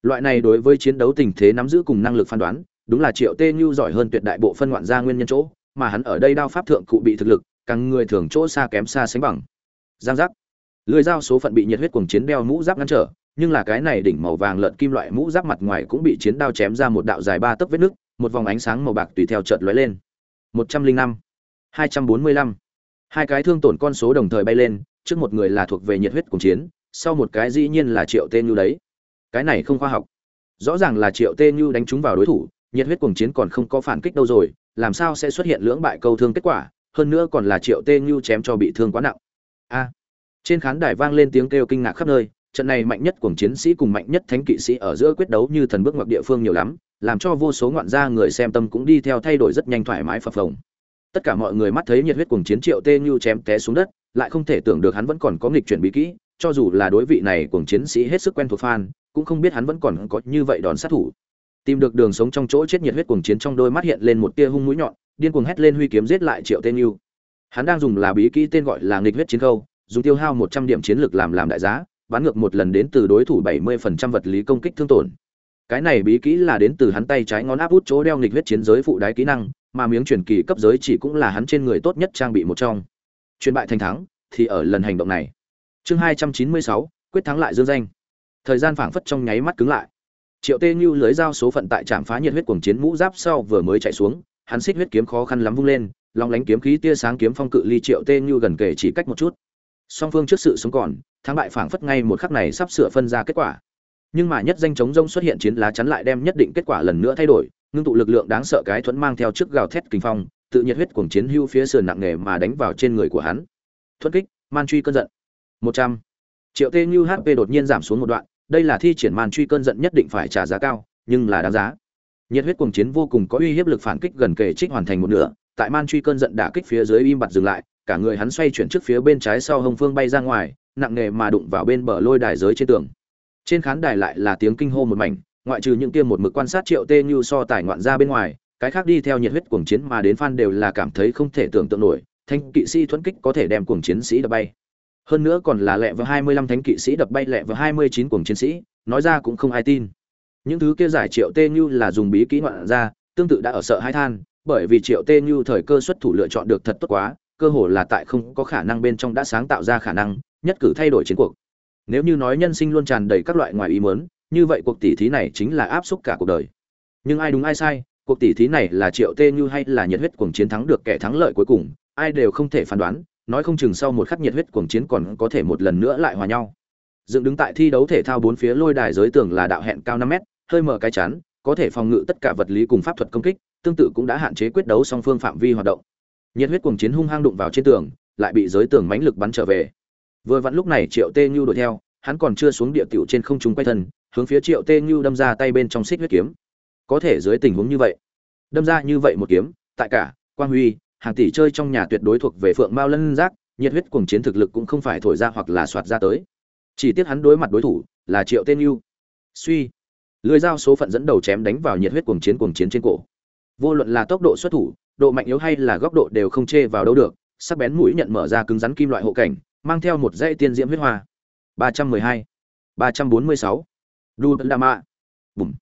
Loại này đối với chiến đấu tình thế nắm giữ cùng năng lực phán đoán, đúng là triệu tê như giỏi hơn tuyệt đại bộ phân ngoạn gia nguyên nhân chỗ, mà hắn ở đây đao pháp thượng cụ bị thực lực, càng người thường chỗ xa kém xa sánh bằng. Giang giác. Lưỡi dao số phận bị nhiệt huyết cuồng chiến đeo mũ giáp ngăn trở nhưng là cái này đỉnh màu vàng lợn kim loại mũ giáp mặt ngoài cũng bị chiến đao chém ra một đạo dài ba tấc vết nứt, một vòng ánh sáng màu bạc tùy theo chợt lóe lên. Một trăm linh năm hai trăm bốn mươi lăm. Hai cái thương tổn con số đồng thời bay lên, trước một người là thuộc về nhiệt huyết cùng chiến, sau một cái dĩ nhiên là triệu tên nhu đấy. Cái này không khoa học. Rõ ràng là triệu tên nhu đánh trúng vào đối thủ, nhiệt huyết cùng chiến còn không có phản kích đâu rồi, làm sao sẽ xuất hiện lưỡng bại câu thương kết quả, hơn nữa còn là triệu tên nhu chém cho bị thương quá nặng. A. Trên khán đài vang lên tiếng kêu kinh ngạc khắp nơi trận này mạnh nhất cuồng chiến sĩ cùng mạnh nhất thánh kỵ sĩ ở giữa quyết đấu như thần bước ngoặc địa phương nhiều lắm, làm cho vô số ngoạn gia người xem tâm cũng đi theo thay đổi rất nhanh thoải mái phập phồng. Tất cả mọi người mắt thấy nhiệt huyết cuồng chiến triệu tê như chém té xuống đất, lại không thể tưởng được hắn vẫn còn có nghịch chuyển bí kỹ, cho dù là đối vị này cuồng chiến sĩ hết sức quen thuộc fan, cũng không biết hắn vẫn còn có như vậy đòn sát thủ. Tìm được đường sống trong chỗ chết nhiệt huyết cuồng chiến trong đôi mắt hiện lên một tia hung mũi nhọn, điên cuồng hét lên huy kiếm giết lại triệu tên như. Hắn đang dùng là bí kỹ tên gọi là nghịch huyết chiến khâu, dùng tiêu hao một trăm điểm chiến lược làm làm đại giá bán ngược một lần đến từ đối thủ 70% vật lý công kích thương tổn. Cái này bí kỹ là đến từ hắn tay trái ngón áp út chỗ đeo nghịch huyết chiến giới phụ đái kỹ năng, mà miếng truyền kỳ cấp giới chỉ cũng là hắn trên người tốt nhất trang bị một trong. Truyền bại thành thắng thì ở lần hành động này. Chương 296, quyết thắng lại dương danh. Thời gian phảng phất trong nháy mắt cứng lại. Triệu Tê Như lưới dao số phận tại trạm phá nhiệt huyết cuồng chiến mũ giáp sau vừa mới chạy xuống, hắn xích huyết kiếm khó khăn lắm vung lên, long lánh kiếm khí tia sáng kiếm phong cự ly Triệu Tê Như gần kề chỉ cách một chút. Song phương trước sự sống còn, thắng bại phảng phất ngay một khắc này sắp sửa phân ra kết quả. Nhưng mà nhất danh chống rông xuất hiện chiến lá chắn lại đem nhất định kết quả lần nữa thay đổi, ngưng tụ lực lượng đáng sợ cái thuẫn mang theo trước gào thét kinh phong, tự nhiệt huyết cuồng chiến hưu phía sườn nặng nề mà đánh vào trên người của hắn. Thuẫn kích, man truy cơn giận. 100. Triệu Tê Như HP đột nhiên giảm xuống một đoạn, đây là thi triển man truy cơn giận nhất định phải trả giá cao, nhưng là đáng giá. Nhiệt huyết cuồng chiến vô cùng có uy hiếp lực phản kích gần kề trích hoàn thành một nửa, tại man truy cơn giận đả kích phía dưới im bặt dừng lại, cả người hắn xoay chuyển trước phía bên trái sau hồng phương bay ra ngoài, nặng nề mà đụng vào bên bờ lôi đài giới trên tường. Trên khán đài lại là tiếng kinh hô một mảnh, ngoại trừ những kia một mực quan sát Triệu Tê Như so tài ngoạn ra bên ngoài, cái khác đi theo nhiệt huyết cuồng chiến mà đến fan đều là cảm thấy không thể tưởng tượng nổi, thanh kỵ sĩ thuẫn kích có thể đem cuồng chiến sĩ đập bay. Hơn nữa còn là lẹ vào 25 thánh kỵ sĩ đập bay lẹ vào 29 cuồng chiến sĩ, nói ra cũng không ai tin. Những thứ kia giải Triệu Tê Như là dùng bí kỹ ngoạn ra, tương tự đã ở sợ hai than, bởi vì Triệu Tê Như thời cơ xuất thủ lựa chọn được thật tốt quá, cơ hồ là tại không có khả năng bên trong đã sáng tạo ra khả năng, nhất cử thay đổi chiến cuộc. Nếu như nói nhân sinh luôn tràn đầy các loại ngoài ý muốn, như vậy cuộc tỷ thí này chính là áp xúc cả cuộc đời. Nhưng ai đúng ai sai, cuộc tỷ thí này là Triệu Tê Như hay là nhiệt huyết cuồng chiến thắng được kẻ thắng lợi cuối cùng, ai đều không thể phán đoán, nói không chừng sau một khắc nhiệt huyết cuồng chiến còn có thể một lần nữa lại hòa nhau. Dựng đứng tại thi đấu thể thao bốn phía lôi đài giới tường là đạo hẹn cao 5 mét, hơi mở cái chắn, có thể phòng ngự tất cả vật lý cùng pháp thuật công kích, tương tự cũng đã hạn chế quyết đấu song phương phạm vi hoạt động. Nhiệt huyết cuồng chiến hung hăng đụng vào trên tường, lại bị giới tường mãnh lực bắn trở về. Vừa vặn lúc này Triệu Tê Nhu đuổi theo, hắn còn chưa xuống địa tiểu trên không trung quay thân, hướng phía Triệu Tê Nhu đâm ra tay bên trong xích huyết kiếm. Có thể dưới tình huống như vậy, đâm ra như vậy một kiếm, tại cả Quang Huy, hàng tỷ chơi trong nhà tuyệt đối thuộc về Phượng Mao Lân Giác, nhiệt huyết cuồng chiến thực lực cũng không phải thổi ra hoặc là soạt ra tới. Chỉ tiếc hắn đối mặt đối thủ là Triệu Tê Nhu. Suy, lưỡi dao số phận dẫn đầu chém đánh vào nhiệt huyết cuồng chiến cuồng chiến trên cổ. Vô luận là tốc độ xuất thủ, độ mạnh yếu hay là góc độ đều không chê vào đâu được, sắc bén mũi nhận mở ra cứng rắn kim loại hộ cảnh, mang theo một dãy tiên diễm huyết hoa. 312, 346. Đu Bùm.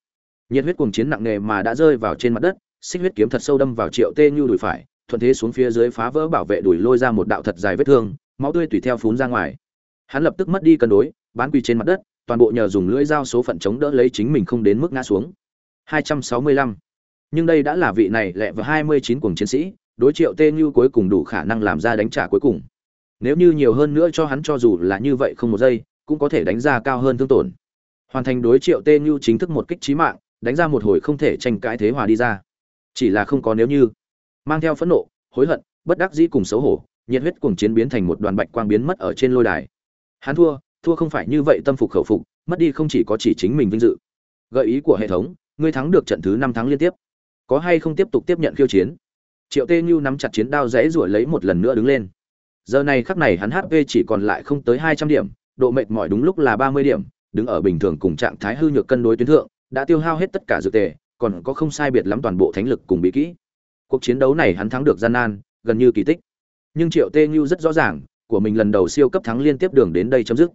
Nhiệt huyết cuồng chiến nặng nề mà đã rơi vào trên mặt đất, xích huyết kiếm thật sâu đâm vào Triệu Tê Như đùi phải, thuận thế xuống phía dưới phá vỡ bảo vệ đùi lôi ra một đạo thật dài vết thương, máu tươi tùy theo phún ra ngoài. Hắn lập tức mất đi cân đối, bán quỳ trên mặt đất, toàn bộ nhờ dùng lưỡi dao số phận chống đỡ lấy chính mình không đến mức ngã xuống. 265. Nhưng đây đã là vị này lẹ vừa 29 cuồng chiến sĩ, đối Triệu Tê Như cuối cùng đủ khả năng làm ra đánh trả cuối cùng. Nếu như nhiều hơn nữa cho hắn cho dù là như vậy không một giây, cũng có thể đánh ra cao hơn thương tổn. Hoàn thành đối Triệu Tê Như chính thức một kích trí mạng, đánh ra một hồi không thể tranh cãi thế hòa đi ra. Chỉ là không có nếu như, mang theo phẫn nộ, hối hận, bất đắc dĩ cùng xấu hổ, nhiệt huyết cuồng chiến biến thành một đoàn bạch quang biến mất ở trên lôi đài. Hắn thua, thua không phải như vậy tâm phục khẩu phục, mất đi không chỉ có chỉ chính mình vinh dự. Gợi ý của hệ thống, ngươi thắng được trận thứ năm thắng liên tiếp. Có hay không tiếp tục tiếp nhận khiêu chiến? Triệu Tê Như nắm chặt chiến đao rẽ rủi lấy một lần nữa đứng lên. Giờ này khắc này hắn HP chỉ còn lại không tới hai trăm điểm, độ mệt mỏi đúng lúc là ba mươi điểm, đứng ở bình thường cùng trạng thái hư nhược cân đối tuyến thượng, đã tiêu hao hết tất cả dược tề, còn có không sai biệt lắm toàn bộ thánh lực cùng bí kỹ. Cuộc chiến đấu này hắn thắng được gian nan, gần như kỳ tích. Nhưng Triệu Tê Như rất rõ ràng, của mình lần đầu siêu cấp thắng liên tiếp đường đến đây chấm dứt.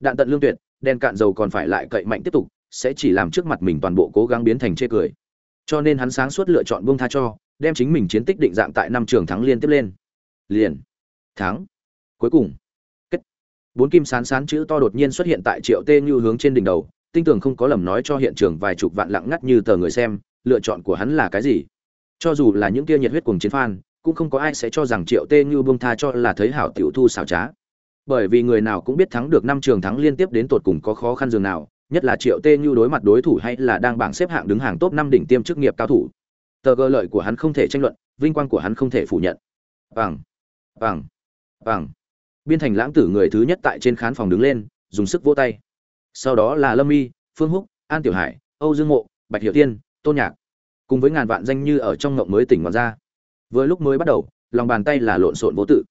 Đạn tận lương tuyệt, đen cạn dầu còn phải lại cậy mạnh tiếp tục, sẽ chỉ làm trước mặt mình toàn bộ cố gắng biến thành chê cười. Cho nên hắn sáng suốt lựa chọn buông tha cho, đem chính mình chiến tích định dạng tại năm trường thắng liên tiếp lên. Liền, tháng Cuối cùng, kết. Bốn kim sán sán chữ to đột nhiên xuất hiện tại Triệu Tê Như hướng trên đỉnh đầu, tinh tường không có lầm nói cho hiện trường vài chục vạn lặng ngắt như tờ người xem, lựa chọn của hắn là cái gì? Cho dù là những kia nhiệt huyết cùng chiến phan cũng không có ai sẽ cho rằng Triệu Tê Như buông tha cho là thấy hảo tiểu thu xảo trá. Bởi vì người nào cũng biết thắng được năm trường thắng liên tiếp đến tột cùng có khó khăn dường nào, nhất là Triệu Tê Như đối mặt đối thủ hay là đang bảng xếp hạng đứng hàng top năm đỉnh tiêm chức nghiệp cao thủ. Tờ gơ lợi của hắn không thể tranh luận, vinh quang của hắn không thể phủ nhận. Bằng, bằng, bằng. Biên thành lãng tử người thứ nhất tại trên khán phòng đứng lên, dùng sức vỗ tay. Sau đó là Lâm Y, Phương Húc, An Tiểu Hải, Âu Dương Mộ, Bạch hiệu Tiên, Tôn Nhạc, cùng với ngàn vạn danh như ở trong ngộng mới tỉnh ngọn ra. Vừa lúc mới bắt đầu, lòng bàn tay là lộn xộn vô tự,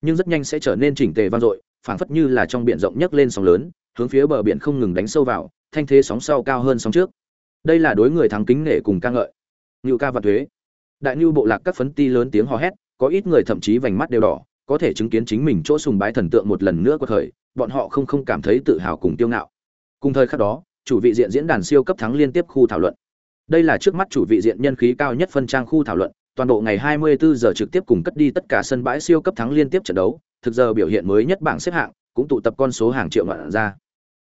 nhưng rất nhanh sẽ trở nên chỉnh tề vang dội, phảng phất như là trong biển rộng nhấc lên sóng lớn, hướng phía bờ biển không ngừng đánh sâu vào, thanh thế sóng sau cao hơn sóng trước. Đây là đối người thắng kính nể cùng ca ngợi. Nưu ca và thuế. Đại Nưu bộ lạc các phấn ti lớn tiếng hò hét, có ít người thậm chí vành mắt đều đỏ, có thể chứng kiến chính mình chỗ sùng bái thần tượng một lần nữa quật khởi, bọn họ không không cảm thấy tự hào cùng tiêu ngạo. Cùng thời khắc đó chủ vị diện diễn đàn siêu cấp thắng liên tiếp khu thảo luận. Đây là trước mắt chủ vị diện nhân khí cao nhất phân trang khu thảo luận toàn bộ ngày 24 giờ trực tiếp cùng cất đi tất cả sân bãi siêu cấp thắng liên tiếp trận đấu thực giờ biểu hiện mới nhất bảng xếp hạng cũng tụ tập con số hàng triệu ngoạn ra.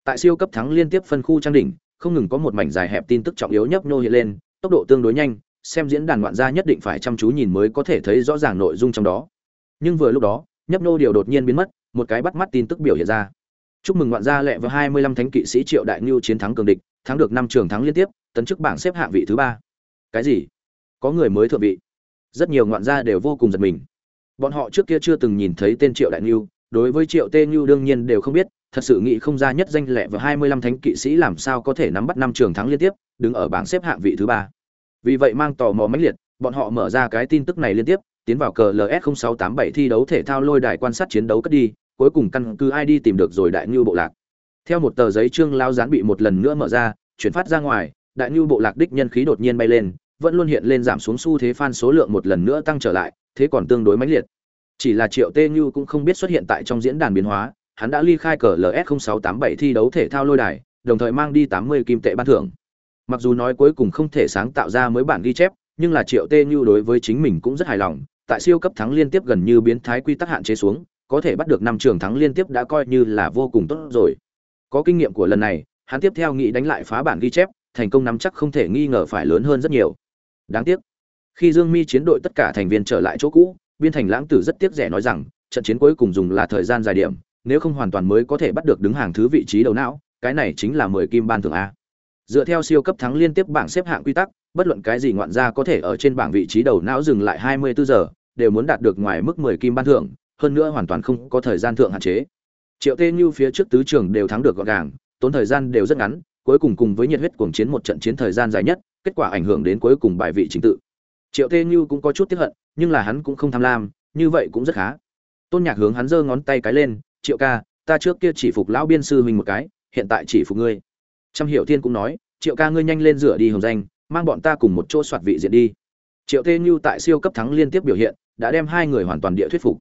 Tại siêu cấp thắng liên tiếp phân khu trang đỉnh không ngừng có một mảnh dài hẹp tin tức trọng yếu nhấp nhô hiện lên tốc độ tương đối nhanh xem diễn đàn ngoạn gia nhất định phải chăm chú nhìn mới có thể thấy rõ ràng nội dung trong đó nhưng vừa lúc đó, nhấp Nô điều đột nhiên biến mất, một cái bắt mắt tin tức biểu hiện ra. Chúc mừng ngoạn gia lẹ và 25 thánh kỵ sĩ triệu đại ngưu chiến thắng cường địch, thắng được năm trường thắng liên tiếp, tấn chức bảng xếp hạng vị thứ ba. Cái gì? Có người mới thượng vị. Rất nhiều ngoạn gia đều vô cùng giật mình. Bọn họ trước kia chưa từng nhìn thấy tên triệu đại ngưu, đối với triệu tê ngưu đương nhiên đều không biết, thật sự nghĩ không ra nhất danh lẹ và 25 thánh kỵ sĩ làm sao có thể nắm bắt năm trường thắng liên tiếp, đứng ở bảng xếp hạng vị thứ ba. Vì vậy mang tò mò mãnh liệt, bọn họ mở ra cái tin tức này liên tiếp tiến vào cờ ls 0687 thi đấu thể thao lôi đài quan sát chiến đấu cất đi, cuối cùng căn cứ id tìm được rồi đại ngưu bộ lạc. Theo một tờ giấy trương lao gián bị một lần nữa mở ra, chuyển phát ra ngoài, đại ngưu bộ lạc đích nhân khí đột nhiên bay lên, vẫn luôn hiện lên giảm xuống xu thế fan số lượng một lần nữa tăng trở lại, thế còn tương đối mãnh liệt. Chỉ là triệu tê ngưu cũng không biết xuất hiện tại trong diễn đàn biến hóa, hắn đã ly khai cờ ls 0687 thi đấu thể thao lôi đài, đồng thời mang đi 80 kim tệ ban thưởng. Mặc dù nói cuối cùng không thể sáng tạo ra mới bản ghi chép, nhưng là triệu tê ngưu đối với chính mình cũng rất hài lòng tại siêu cấp thắng liên tiếp gần như biến thái quy tắc hạn chế xuống, có thể bắt được năm trường thắng liên tiếp đã coi như là vô cùng tốt rồi. Có kinh nghiệm của lần này, hắn tiếp theo nghĩ đánh lại phá bản ghi chép, thành công nắm chắc không thể nghi ngờ phải lớn hơn rất nhiều. Đáng tiếc, khi dương mi chiến đội tất cả thành viên trở lại chỗ cũ, biên thành lãng tử rất tiếc rẻ nói rằng, trận chiến cuối cùng dùng là thời gian dài điểm, nếu không hoàn toàn mới có thể bắt được đứng hàng thứ vị trí đầu não, cái này chính là mười kim ban thưởng a. Dựa theo siêu cấp thắng liên tiếp bảng xếp hạng quy tắc bất luận cái gì ngoạn gia có thể ở trên bảng vị trí đầu não dừng lại 24 giờ, đều muốn đạt được ngoài mức 10 kim ban thưởng, hơn nữa hoàn toàn không có thời gian thượng hạn chế. Triệu tê như phía trước tứ trường đều thắng được gọn gàng, tốn thời gian đều rất ngắn, cuối cùng cùng với nhiệt huyết cuồng chiến một trận chiến thời gian dài nhất, kết quả ảnh hưởng đến cuối cùng bài vị chính tự. Triệu tê như cũng có chút tiếc hận, nhưng là hắn cũng không tham lam, như vậy cũng rất khá. Tôn nhạc hướng hắn giơ ngón tay cái lên, triệu ca, ta trước kia chỉ phục lão biên sư huynh một cái, hiện tại chỉ phục ngươi. Trăm Hiểu thiên cũng nói, triệu ca ngươi nhanh lên rửa đi hồng danh mang bọn ta cùng một chỗ soạt vị diện đi. Triệu tê như tại siêu cấp thắng liên tiếp biểu hiện, đã đem hai người hoàn toàn địa thuyết phục.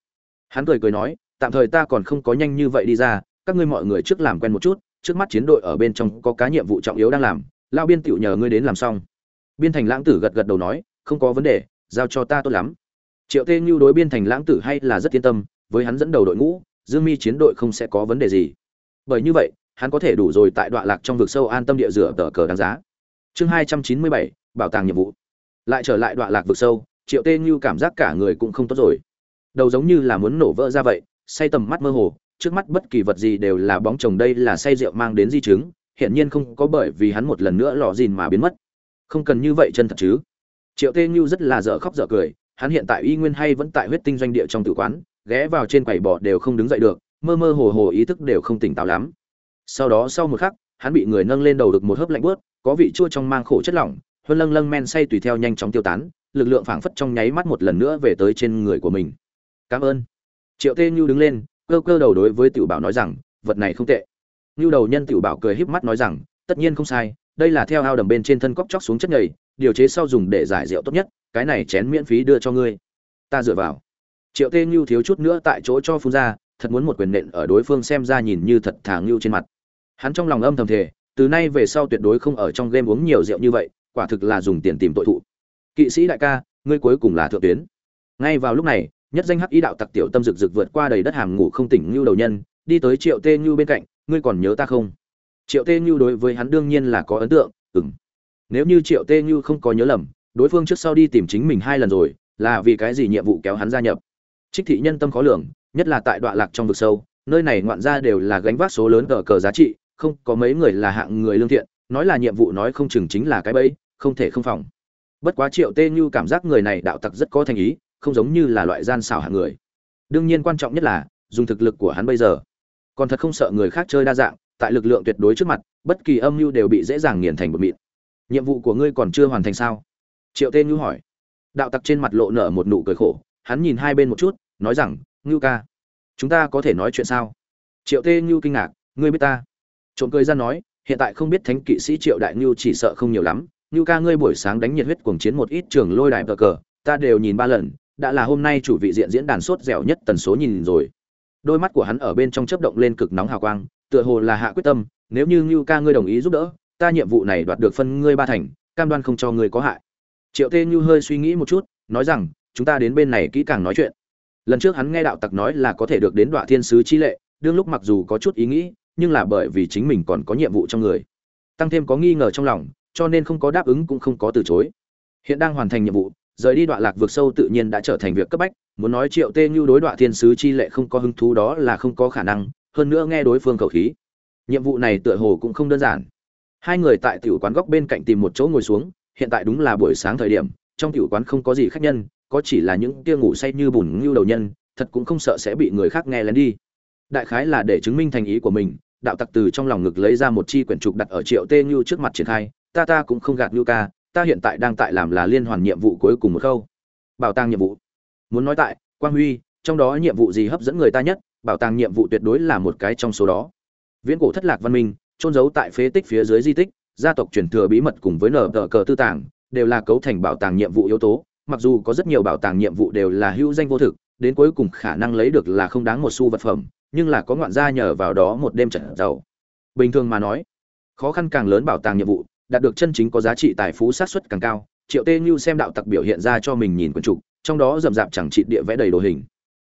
Hắn cười cười nói, tạm thời ta còn không có nhanh như vậy đi ra, các ngươi mọi người trước làm quen một chút, trước mắt chiến đội ở bên trong có cá nhiệm vụ trọng yếu đang làm lao biên tiểu nhờ ngươi đến làm xong. Biên thành lãng tử gật gật đầu nói, không có vấn đề, giao cho ta tốt lắm. Triệu tê như đối biên thành lãng tử hay là rất yên tâm, với hắn dẫn đầu đội ngũ, dương mi chiến đội không sẽ có vấn đề gì. Bởi như vậy, hắn có thể đủ rồi tại đoạn lạc trong vực sâu an tâm địa rửa tờ cờ đáng giá chương hai trăm chín mươi bảy, bảo tàng nhiệm vụ. Lại trở lại đoạn lạc vực sâu, triệu tê như cảm giác cả người cũng không tốt rồi. Đầu giống như là muốn nổ vỡ ra vậy, say tầm mắt mơ hồ, trước mắt bất kỳ vật gì đều là bóng chồng đây là say rượu mang đến di chứng, hiển nhiên không có bởi vì hắn một lần nữa lò dìn mà biến mất. Không cần như vậy chân thật chứ. Triệu tê như rất là dở khóc dở cười, hắn hiện tại y nguyên hay vẫn tại huyết tinh doanh địa trong tử quán, ghé vào trên quầy bò đều không đứng dậy được, mơ mơ hồ hồ ý thức đều không tỉnh táo lắm. Sau đó sau một khắc, hắn bị người nâng lên đầu được một hớp lạnh bớt có vị chua trong mang khổ chất lỏng, huân lâng lâng men say tùy theo nhanh chóng tiêu tán, lực lượng phảng phất trong nháy mắt một lần nữa về tới trên người của mình. Cảm ơn. Triệu tê nhu đứng lên, cơ cơ đầu đối với tiểu bảo nói rằng, vật này không tệ. Nhu đầu nhân tiểu bảo cười híp mắt nói rằng, tất nhiên không sai, đây là theo ao đầm bên trên thân cóc chóc xuống chất nhầy, điều chế sau dùng để giải rượu tốt nhất, cái này chén miễn phí đưa cho ngươi. Ta dựa vào. Triệu tê nhu thiếu chút nữa tại chỗ cho phun ra, thật muốn một quyền nện ở đối phương xem ra nhìn như thật thà ngưu trên mặt. Hắn trong lòng âm thầm thề từ nay về sau tuyệt đối không ở trong game uống nhiều rượu như vậy, quả thực là dùng tiền tìm tội thụ. Kỵ sĩ đại ca, ngươi cuối cùng là thượng tuyến. Ngay vào lúc này, nhất danh hắc ý đạo tặc tiểu tâm rực rực vượt qua đầy đất hàm ngủ không tỉnh như đầu nhân, đi tới triệu tê Như bên cạnh, ngươi còn nhớ ta không? Triệu tê Như đối với hắn đương nhiên là có ấn tượng ừng nếu như triệu tê Như không có nhớ lầm, đối phương trước sau đi tìm chính mình hai lần rồi, là vì cái gì nhiệm vụ kéo hắn gia nhập? Trích thị nhân tâm khó lường, nhất là tại đoạn lạc trong vực sâu, nơi này ngoạn ra đều là gánh vác số lớn cờ cờ giá trị không có mấy người là hạng người lương thiện, nói là nhiệm vụ nói không chừng chính là cái bẫy, không thể không phòng. Bất quá triệu tê như cảm giác người này đạo tặc rất có thành ý, không giống như là loại gian xảo hạng người. Đương nhiên quan trọng nhất là, dùng thực lực của hắn bây giờ. Còn thật không sợ người khác chơi đa dạng, tại lực lượng tuyệt đối trước mặt, bất kỳ âm mưu đều bị dễ dàng nghiền thành bột mịn. Nhiệm vụ của ngươi còn chưa hoàn thành sao? Triệu tê như hỏi. Đạo tặc trên mặt lộ nở một nụ cười khổ, hắn nhìn hai bên một chút, nói rằng, ngưu ca, chúng ta có thể nói chuyện sao? Triệu tê như kinh ngạc, ngươi biết ta? Trộm cười ra nói, hiện tại không biết thánh kỵ sĩ triệu đại ngưu chỉ sợ không nhiều lắm. Ngưu ca ngươi buổi sáng đánh nhiệt huyết cuồng chiến một ít trường lôi đài cờ cờ, ta đều nhìn ba lần, đã là hôm nay chủ vị diện diễn đàn sốt dẻo nhất tần số nhìn rồi. Đôi mắt của hắn ở bên trong chớp động lên cực nóng hào quang, tựa hồ là hạ quyết tâm, nếu như ngưu ca ngươi đồng ý giúp đỡ, ta nhiệm vụ này đoạt được phân ngươi ba thành, cam đoan không cho ngươi có hại. Triệu tê như hơi suy nghĩ một chút, nói rằng, chúng ta đến bên này kỹ càng nói chuyện. Lần trước hắn nghe đạo tặc nói là có thể được đến đoạn thiên sứ chi lệ, đương lúc mặc dù có chút ý nghĩ nhưng là bởi vì chính mình còn có nhiệm vụ trong người. Tăng thêm có nghi ngờ trong lòng, cho nên không có đáp ứng cũng không có từ chối. Hiện đang hoàn thành nhiệm vụ, rời đi đoạn lạc vượt sâu tự nhiên đã trở thành việc cấp bách, muốn nói triệu tê như đối đoạn thiên sứ chi lệ không có hứng thú đó là không có khả năng, hơn nữa nghe đối phương khẩu khí. Nhiệm vụ này tựa hồ cũng không đơn giản. Hai người tại tiểu quán góc bên cạnh tìm một chỗ ngồi xuống, hiện tại đúng là buổi sáng thời điểm, trong tiểu quán không có gì khách nhân, có chỉ là những tia ngủ say như bùn ngưu đầu nhân, thật cũng không sợ sẽ bị người khác nghe lén đi đại khái là để chứng minh thành ý của mình, đạo tặc từ trong lòng ngực lấy ra một chi quyển trục đặt ở triệu tê như trước mặt triển khai, ta ta cũng không gạt như ca, ta hiện tại đang tại làm là liên hoàn nhiệm vụ cuối cùng một khâu. Bảo tàng nhiệm vụ? Muốn nói tại, quang huy, trong đó nhiệm vụ gì hấp dẫn người ta nhất, bảo tàng nhiệm vụ tuyệt đối là một cái trong số đó. Viễn cổ thất lạc văn minh trôn giấu tại phế tích phía dưới di tích, gia tộc truyền thừa bí mật cùng với nở tờ cờ tư tàng, đều là cấu thành bảo tàng nhiệm vụ yếu tố, mặc dù có rất nhiều bảo tàng nhiệm vụ đều là hữu danh vô thực, đến cuối cùng khả năng lấy được là không đáng một xu vật phẩm nhưng là có ngoạn gia nhờ vào đó một đêm trận giàu. Bình thường mà nói, khó khăn càng lớn bảo tàng nhiệm vụ, đạt được chân chính có giá trị tài phú sát xuất càng cao, triệu tê như xem đạo tặc biểu hiện ra cho mình nhìn quần trục trong đó rậm rạp chẳng trị địa vẽ đầy đồ hình.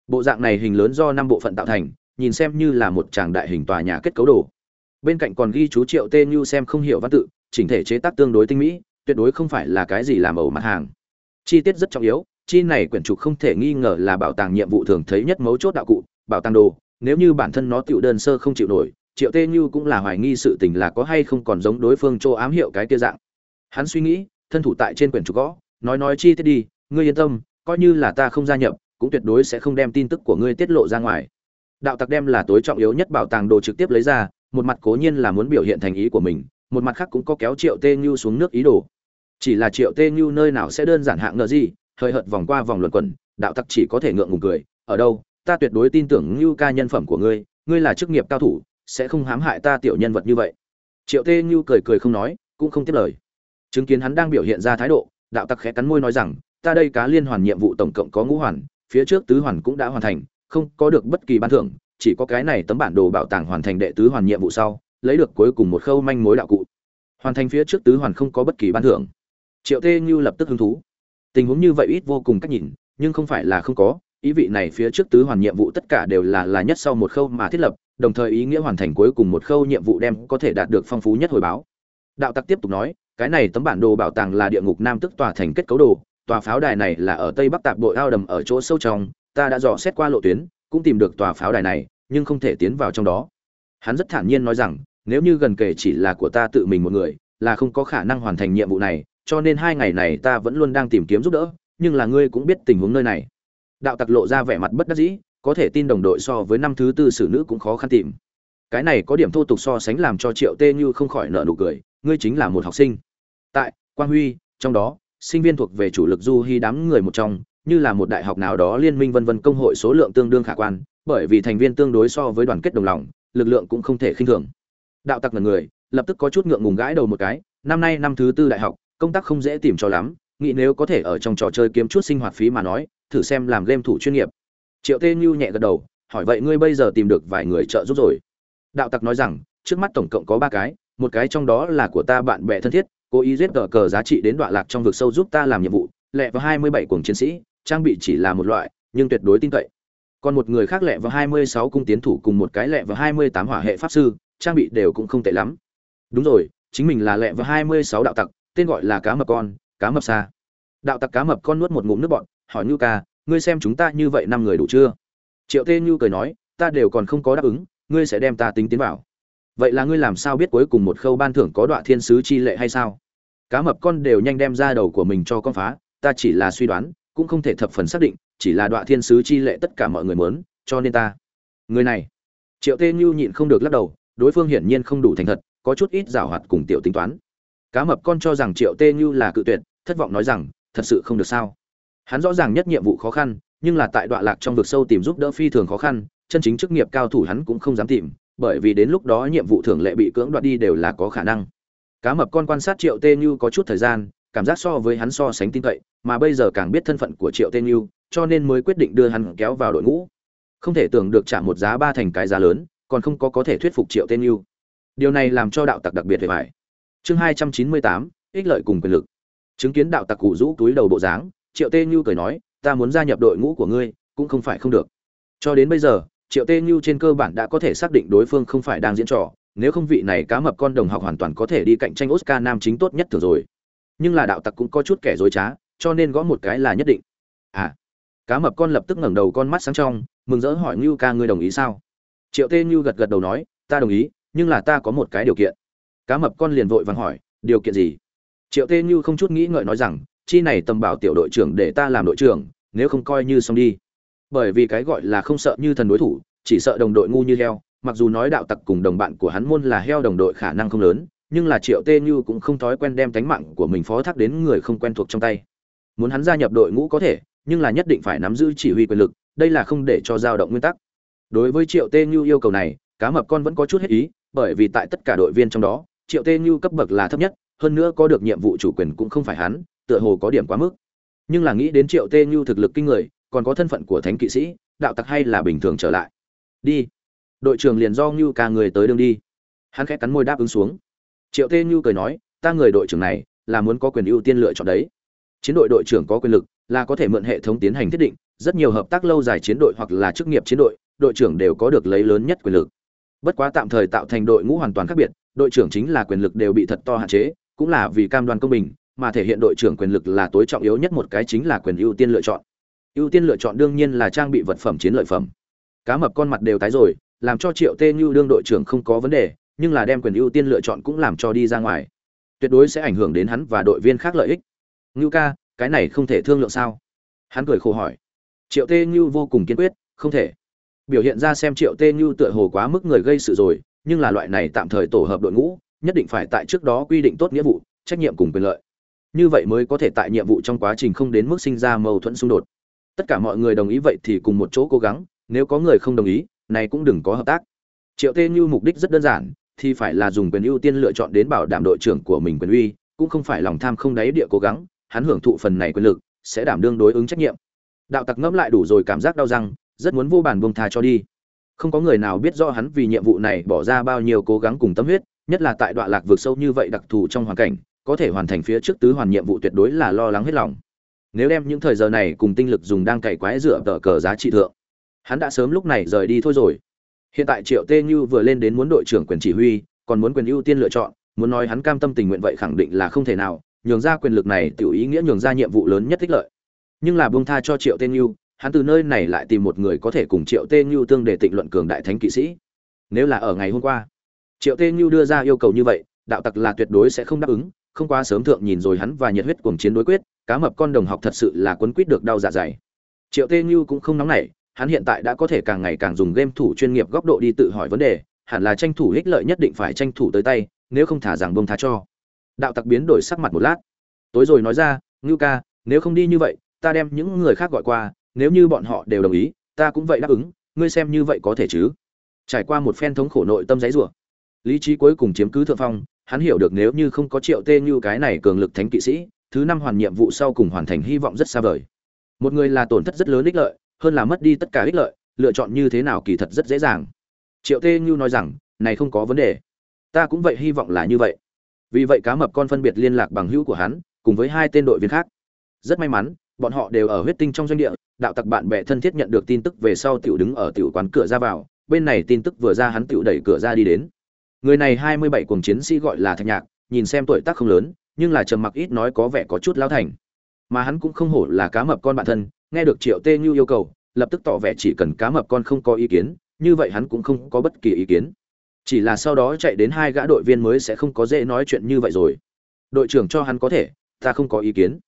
Bộ dạng này hình lớn do năm bộ phận tạo thành, nhìn xem như là một tràng đại hình tòa nhà kết cấu đồ. Bên cạnh còn ghi chú triệu tê như xem không hiểu văn tự, chỉnh thể chế tác tương đối tinh mỹ, tuyệt đối không phải là cái gì làm ẩu mặt hàng. Chi tiết rất trọng yếu, chi này quyển trục không thể nghi ngờ là bảo tàng nhiệm vụ thường thấy nhất mấu chốt đạo cụ, bảo tàng đồ nếu như bản thân nó tựu đơn sơ không chịu nổi, triệu tê như cũng là hoài nghi sự tình là có hay không còn giống đối phương chỗ ám hiệu cái kia dạng. Hắn suy nghĩ, thân thủ tại trên quyển trục gõ, nói nói chi tiết đi, ngươi yên tâm, coi như là ta không gia nhập, cũng tuyệt đối sẽ không đem tin tức của ngươi tiết lộ ra ngoài. Đạo tặc đem là tối trọng yếu nhất bảo tàng đồ trực tiếp lấy ra, một mặt cố nhiên là muốn biểu hiện thành ý của mình, một mặt khác cũng có kéo triệu tê như xuống nước ý đồ. Chỉ là triệu tê như nơi nào sẽ đơn giản hạng nợ gì, hơi hợt vòng qua vòng luận quẩn, đạo tặc chỉ có thể ngượng ngùng cười, ở đâu ta tuyệt đối tin tưởng như ca nhân phẩm của ngươi ngươi là chức nghiệp cao thủ, sẽ không hãm hại ta tiểu nhân vật như vậy. Triệu tê như cười cười không nói, cũng không tiếp lời. Chứng kiến hắn đang biểu hiện ra thái độ, đạo tặc khẽ cắn môi nói rằng, ta đây cá liên hoàn nhiệm vụ tổng cộng có ngũ hoàn, phía trước tứ hoàn cũng đã hoàn thành, không có được bất kỳ ban thưởng, chỉ có cái này tấm bản đồ bảo tàng hoàn thành đệ tứ hoàn nhiệm vụ sau, lấy được cuối cùng một khâu manh mối đạo cụ. Hoàn thành phía trước tứ hoàn không có bất kỳ ban thưởng. Triệu tê như lập tức hứng thú. Tình huống như vậy ít vô cùng cách nhìn, nhưng không phải là không có ý vị này phía trước tứ hoàn nhiệm vụ tất cả đều là là nhất sau một khâu mà thiết lập, đồng thời ý nghĩa hoàn thành cuối cùng một khâu nhiệm vụ đem có thể đạt được phong phú nhất hồi báo. Đạo tặc tiếp tục nói, cái này tấm bản đồ bảo tàng là địa ngục nam tức tòa thành kết cấu đồ, tòa pháo đài này là ở tây bắc tạp bội ao đầm ở chỗ sâu trong, ta đã dò xét qua lộ tuyến, cũng tìm được tòa pháo đài này, nhưng không thể tiến vào trong đó. Hắn rất thản nhiên nói rằng, nếu như gần kể chỉ là của ta tự mình một người, là không có khả năng hoàn thành nhiệm vụ này, cho nên hai ngày này ta vẫn luôn đang tìm kiếm giúp đỡ, nhưng là ngươi cũng biết tình huống nơi này đạo tặc lộ ra vẻ mặt bất đắc dĩ, có thể tin đồng đội so với năm thứ tư xử nữ cũng khó khăn tìm. Cái này có điểm thô tục so sánh làm cho triệu tê như không khỏi nợ nụ cười, ngươi chính là một học sinh. Tại quang huy, trong đó, sinh viên thuộc về chủ lực du hy đám người một trong, như là một đại học nào đó liên minh vân vân công hội số lượng tương đương khả quan, bởi vì thành viên tương đối so với đoàn kết đồng lòng, lực lượng cũng không thể khinh thường. Đạo tặc là người, lập tức có chút ngượng ngùng gãi đầu một cái, năm nay năm thứ tư đại học, công tác không dễ tìm cho lắm, nghĩ nếu có thể ở trong trò chơi kiếm chút sinh hoạt phí mà nói thử xem làm game thủ chuyên nghiệp. Triệu tê như nhẹ gật đầu, hỏi vậy ngươi bây giờ tìm được vài người trợ giúp rồi? Đạo tặc nói rằng, trước mắt tổng cộng có ba cái, một cái trong đó là của ta bạn bè thân thiết, cố ý giết cờ cờ giá trị đến đoạn lạc trong vực sâu giúp ta làm nhiệm vụ, lẹ vào hai mươi bảy cuồng chiến sĩ, trang bị chỉ là một loại, nhưng tuyệt đối tin cậy. Còn một người khác lẹ vào hai mươi sáu cung tiến thủ cùng một cái lẹ vào hai mươi tám hỏa hệ pháp sư, trang bị đều cũng không tệ lắm. Đúng rồi, chính mình là lẹ vào hai mươi sáu đạo tặc, tên gọi là cá mập con, cá mập xa. Đạo tặc cá mập con nuốt một ngụm nước bọn hỏi nhu ca, ngươi xem chúng ta như vậy năm người đủ chưa? Triệu tê nhu cười nói, ta đều còn không có đáp ứng, ngươi sẽ đem ta tính tiến vào. Vậy là ngươi làm sao biết cuối cùng một khâu ban thưởng có đoạn thiên sứ chi lệ hay sao? Cá mập con đều nhanh đem ra đầu của mình cho con phá, ta chỉ là suy đoán, cũng không thể thập phần xác định, chỉ là đoạn thiên sứ chi lệ tất cả mọi người muốn, cho nên ta. Người này. Triệu tê nhu nhịn không được lắc đầu, đối phương hiển nhiên không đủ thành thật, có chút ít giảo hoạt cùng tiểu tính toán. Cá mập con cho rằng triệu tê nhu là cự tuyệt, thất vọng nói rằng, thật sự không được sao? Hắn rõ ràng nhất nhiệm vụ khó khăn, nhưng là tại đoạn lạc trong vực sâu tìm giúp đỡ phi thường khó khăn, chân chính chức nghiệp cao thủ hắn cũng không dám tìm, bởi vì đến lúc đó nhiệm vụ thường lệ bị cưỡng đoạt đi đều là có khả năng. Cá mập con quan sát triệu tê như có chút thời gian, cảm giác so với hắn so sánh tin cậy, mà bây giờ càng biết thân phận của triệu tê như, cho nên mới quyết định đưa hắn kéo vào đội ngũ. Không thể tưởng được trả một giá ba thành cái giá lớn, còn không có có thể thuyết phục triệu tên yêu điều này làm cho đạo tặc đặc biệt về phải chương hai trăm chín mươi tám, ích lợi cùng quyền lực. Chứng kiến đạo tặc cụ rũ túi đầu bộ dáng triệu tê như cười nói, ta muốn gia nhập đội ngũ của ngươi, cũng không phải không được. Cho đến bây giờ, triệu tê như trên cơ bản đã có thể xác định đối phương không phải đang diễn trò, nếu không vị này cá mập con đồng học hoàn toàn có thể đi cạnh tranh oscar nam chính tốt nhất thường rồi. Nhưng là đạo tặc cũng có chút kẻ dối trá, cho nên gõ một cái là nhất định. À cá mập con lập tức ngẩng đầu con mắt sáng trong, mừng rỡ hỏi ngưu ca ngươi đồng ý sao? Triệu tê như gật gật đầu nói, ta đồng ý, nhưng là ta có một cái điều kiện. Cá mập con liền vội vàng hỏi, điều kiện gì? Triệu tê như không chút nghĩ ngợi nói rằng chi này tầm bảo tiểu đội trưởng để ta làm đội trưởng, nếu không coi như xong đi. Bởi vì cái gọi là không sợ như thần đối thủ, chỉ sợ đồng đội ngu như heo, mặc dù nói đạo tặc cùng đồng bạn của hắn môn là heo đồng đội khả năng không lớn, nhưng là triệu tê như cũng không thói quen đem tánh mạng của mình phó thác đến người không quen thuộc trong tay. Muốn hắn gia nhập đội ngũ có thể, nhưng là nhất định phải nắm giữ chỉ huy quyền lực, đây là không để cho dao động nguyên tắc. Đối với triệu tê như yêu cầu này, cá mập con vẫn có chút hết ý, bởi vì tại tất cả đội viên trong đó, triệu tê như cấp bậc là thấp nhất, hơn nữa có được nhiệm vụ chủ quyền cũng không phải hắn tựa hồ có điểm quá mức. Nhưng là nghĩ đến triệu tê như thực lực kinh người, còn có thân phận của thánh kỵ sĩ, đạo tặc hay là bình thường trở lại? Đi. Đội trưởng liền do như ca người tới đường đi. Hắn khẽ cắn môi đáp ứng xuống. Triệu tê như cười nói, ta người đội trưởng này, là muốn có quyền ưu tiên lựa chọn đấy. Chiến đội đội trưởng có quyền lực, là có thể mượn hệ thống tiến hành thiết định, rất nhiều hợp tác lâu dài chiến đội hoặc là chức nghiệp chiến đội đội trưởng đều có được lấy lớn nhất quyền lực. Bất quá tạm thời tạo thành đội ngũ hoàn toàn khác biệt, đội trưởng chính là quyền lực đều bị thật to hạn chế, cũng là vì cam đoan công bình mà thể hiện đội trưởng quyền lực là tối trọng yếu nhất một cái chính là quyền ưu tiên lựa chọn. Ưu tiên lựa chọn đương nhiên là trang bị vật phẩm chiến lợi phẩm. Cá mập con mặt đều tái rồi, làm cho triệu tê như đương đội trưởng không có vấn đề, nhưng là đem quyền ưu tiên lựa chọn cũng làm cho đi ra ngoài. Tuyệt đối sẽ ảnh hưởng đến hắn và đội viên khác lợi ích. Ngưu ca, cái này không thể thương lượng sao? Hắn cười khổ hỏi. Triệu tê như vô cùng kiên quyết, không thể. Biểu hiện ra xem triệu tê như tựa hồ quá mức người gây sự rồi, nhưng là loại này tạm thời tổ hợp đội ngũ, nhất định phải tại trước đó quy định tốt nghĩa vụ, trách nhiệm cùng quyền lợi như vậy mới có thể tại nhiệm vụ trong quá trình không đến mức sinh ra mâu thuẫn xung đột. Tất cả mọi người đồng ý vậy thì cùng một chỗ cố gắng, nếu có người không đồng ý, này cũng đừng có hợp tác. Triệu tê như mục đích rất đơn giản, thì phải là dùng quyền ưu tiên lựa chọn đến bảo đảm đội trưởng của mình quyền uy, cũng không phải lòng tham không đáy địa cố gắng, hắn hưởng thụ phần này quyền lực, sẽ đảm đương đối ứng trách nhiệm. Đạo tặc ngẫm lại đủ rồi cảm giác đau răng, rất muốn vô bản buông tha cho đi. Không có người nào biết rõ hắn vì nhiệm vụ này bỏ ra bao nhiêu cố gắng cùng tâm huyết, nhất là tại đoạn lạc vực sâu như vậy đặc thù trong hoàn cảnh có thể hoàn thành phía trước tứ hoàn nhiệm vụ tuyệt đối là lo lắng hết lòng. Nếu đem những thời giờ này cùng tinh lực dùng đang cày quái dựa tờ cờ giá trị thượng, hắn đã sớm lúc này rời đi thôi rồi. Hiện tại triệu tê như vừa lên đến muốn đội trưởng quyền chỉ huy, còn muốn quyền ưu tiên lựa chọn, muốn nói hắn cam tâm tình nguyện vậy khẳng định là không thể nào, nhường ra quyền lực này tiểu ý nghĩa nhường ra nhiệm vụ lớn nhất thích lợi. Nhưng là buông tha cho triệu tê như, hắn từ nơi này lại tìm một người có thể cùng triệu tê như tương để tịnh luận cường đại thánh kỵ sĩ. Nếu là ở ngày hôm qua, triệu tê như đưa ra yêu cầu như vậy, đạo tặc là tuyệt đối sẽ không đáp ứng không quá sớm thượng nhìn rồi hắn và nhiệt huyết cuồng chiến đối quyết, cá mập con đồng học thật sự là quấn quýt được đau dạ dày. Triệu Tê như cũng không nóng nảy, hắn hiện tại đã có thể càng ngày càng dùng game thủ chuyên nghiệp góc độ đi tự hỏi vấn đề, hẳn là tranh thủ ích lợi nhất định phải tranh thủ tới tay, nếu không thả rằng bông tha cho. Đạo tặc biến đổi sắc mặt một lát. Tối rồi nói ra, ngưu ca, nếu không đi như vậy, ta đem những người khác gọi qua, nếu như bọn họ đều đồng ý, ta cũng vậy đáp ứng, ngươi xem như vậy có thể chứ? Trải qua một phen thống khổ nội tâm giấy rủa, lý trí cuối cùng chiếm cứ thượng phong hắn hiểu được nếu như không có triệu tê như cái này cường lực thánh kỵ sĩ, thứ năm hoàn nhiệm vụ sau cùng hoàn thành hy vọng rất xa vời. Một người là tổn thất rất lớn ích lợi, hơn là mất đi tất cả ích lợi, lựa chọn như thế nào kỳ thật rất dễ dàng. Triệu tê như nói rằng, này không có vấn đề, ta cũng vậy hy vọng là như vậy. Vì vậy cá mập con phân biệt liên lạc bằng hữu của hắn, cùng với hai tên đội viên khác. Rất may mắn, bọn họ đều ở huyết tinh trong doanh địa, đạo tặc bạn bè thân thiết nhận được tin tức về sau tiểu đứng ở tiểu quán cửa ra vào, bên này tin tức vừa ra hắn tiểu đẩy cửa ra đi đến người này hai mươi bảy cuồng chiến sĩ gọi là thạch nhạc, nhìn xem tuổi tác không lớn, nhưng là trầm mặc ít nói có vẻ có chút lao thành. Mà hắn cũng không hổ là cá mập con bạn thân, nghe được triệu tê như yêu cầu, lập tức tỏ vẻ chỉ cần cá mập con không có ý kiến, như vậy hắn cũng không có bất kỳ ý kiến. Chỉ là sau đó chạy đến hai gã đội viên mới sẽ không có dễ nói chuyện như vậy rồi. Đội trưởng cho hắn có thể, ta không có ý kiến.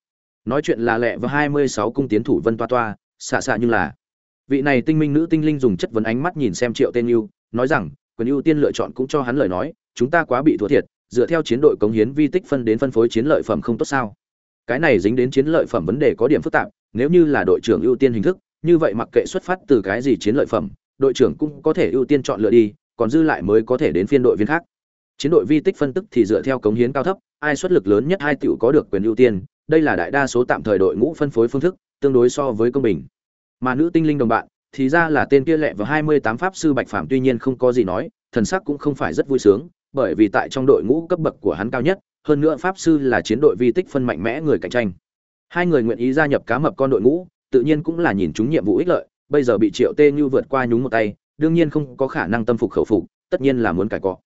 Nói chuyện là lẹ và hai mươi sáu cung tiến thủ vân toa toa, xạ xạ nhưng là. Vị này tinh minh nữ tinh linh dùng chất vấn ánh mắt nhìn xem triệu tên yêu nói rằng quyền ưu tiên lựa chọn cũng cho hắn lời nói, chúng ta quá bị thua thiệt, dựa theo chiến đội cống hiến vi tích phân đến phân phối chiến lợi phẩm không tốt sao? Cái này dính đến chiến lợi phẩm vấn đề có điểm phức tạp, nếu như là đội trưởng ưu tiên hình thức, như vậy mặc kệ xuất phát từ cái gì chiến lợi phẩm, đội trưởng cũng có thể ưu tiên chọn lựa đi, còn dư lại mới có thể đến phiên đội viên khác. Chiến đội vi tích phân tức thì dựa theo cống hiến cao thấp, ai xuất lực lớn nhất hai tiểu có được quyền ưu tiên, đây là đại đa số tạm thời đội ngũ phân phối phương thức, tương đối so với công bình. Mà nữ tinh linh đồng bạn thì ra là tên kia lẹ và hai mươi tám pháp sư bạch phạm tuy nhiên không có gì nói, thần sắc cũng không phải rất vui sướng, bởi vì tại trong đội ngũ cấp bậc của hắn cao nhất, hơn nữa pháp sư là chiến đội vi tích phân mạnh mẽ người cạnh tranh. Hai người nguyện ý gia nhập cá mập con đội ngũ, tự nhiên cũng là nhìn chúng nhiệm vụ ích lợi, bây giờ bị triệu tê như vượt qua nhúng một tay, đương nhiên không có khả năng tâm phục khẩu phục, tất nhiên là muốn cải cọ.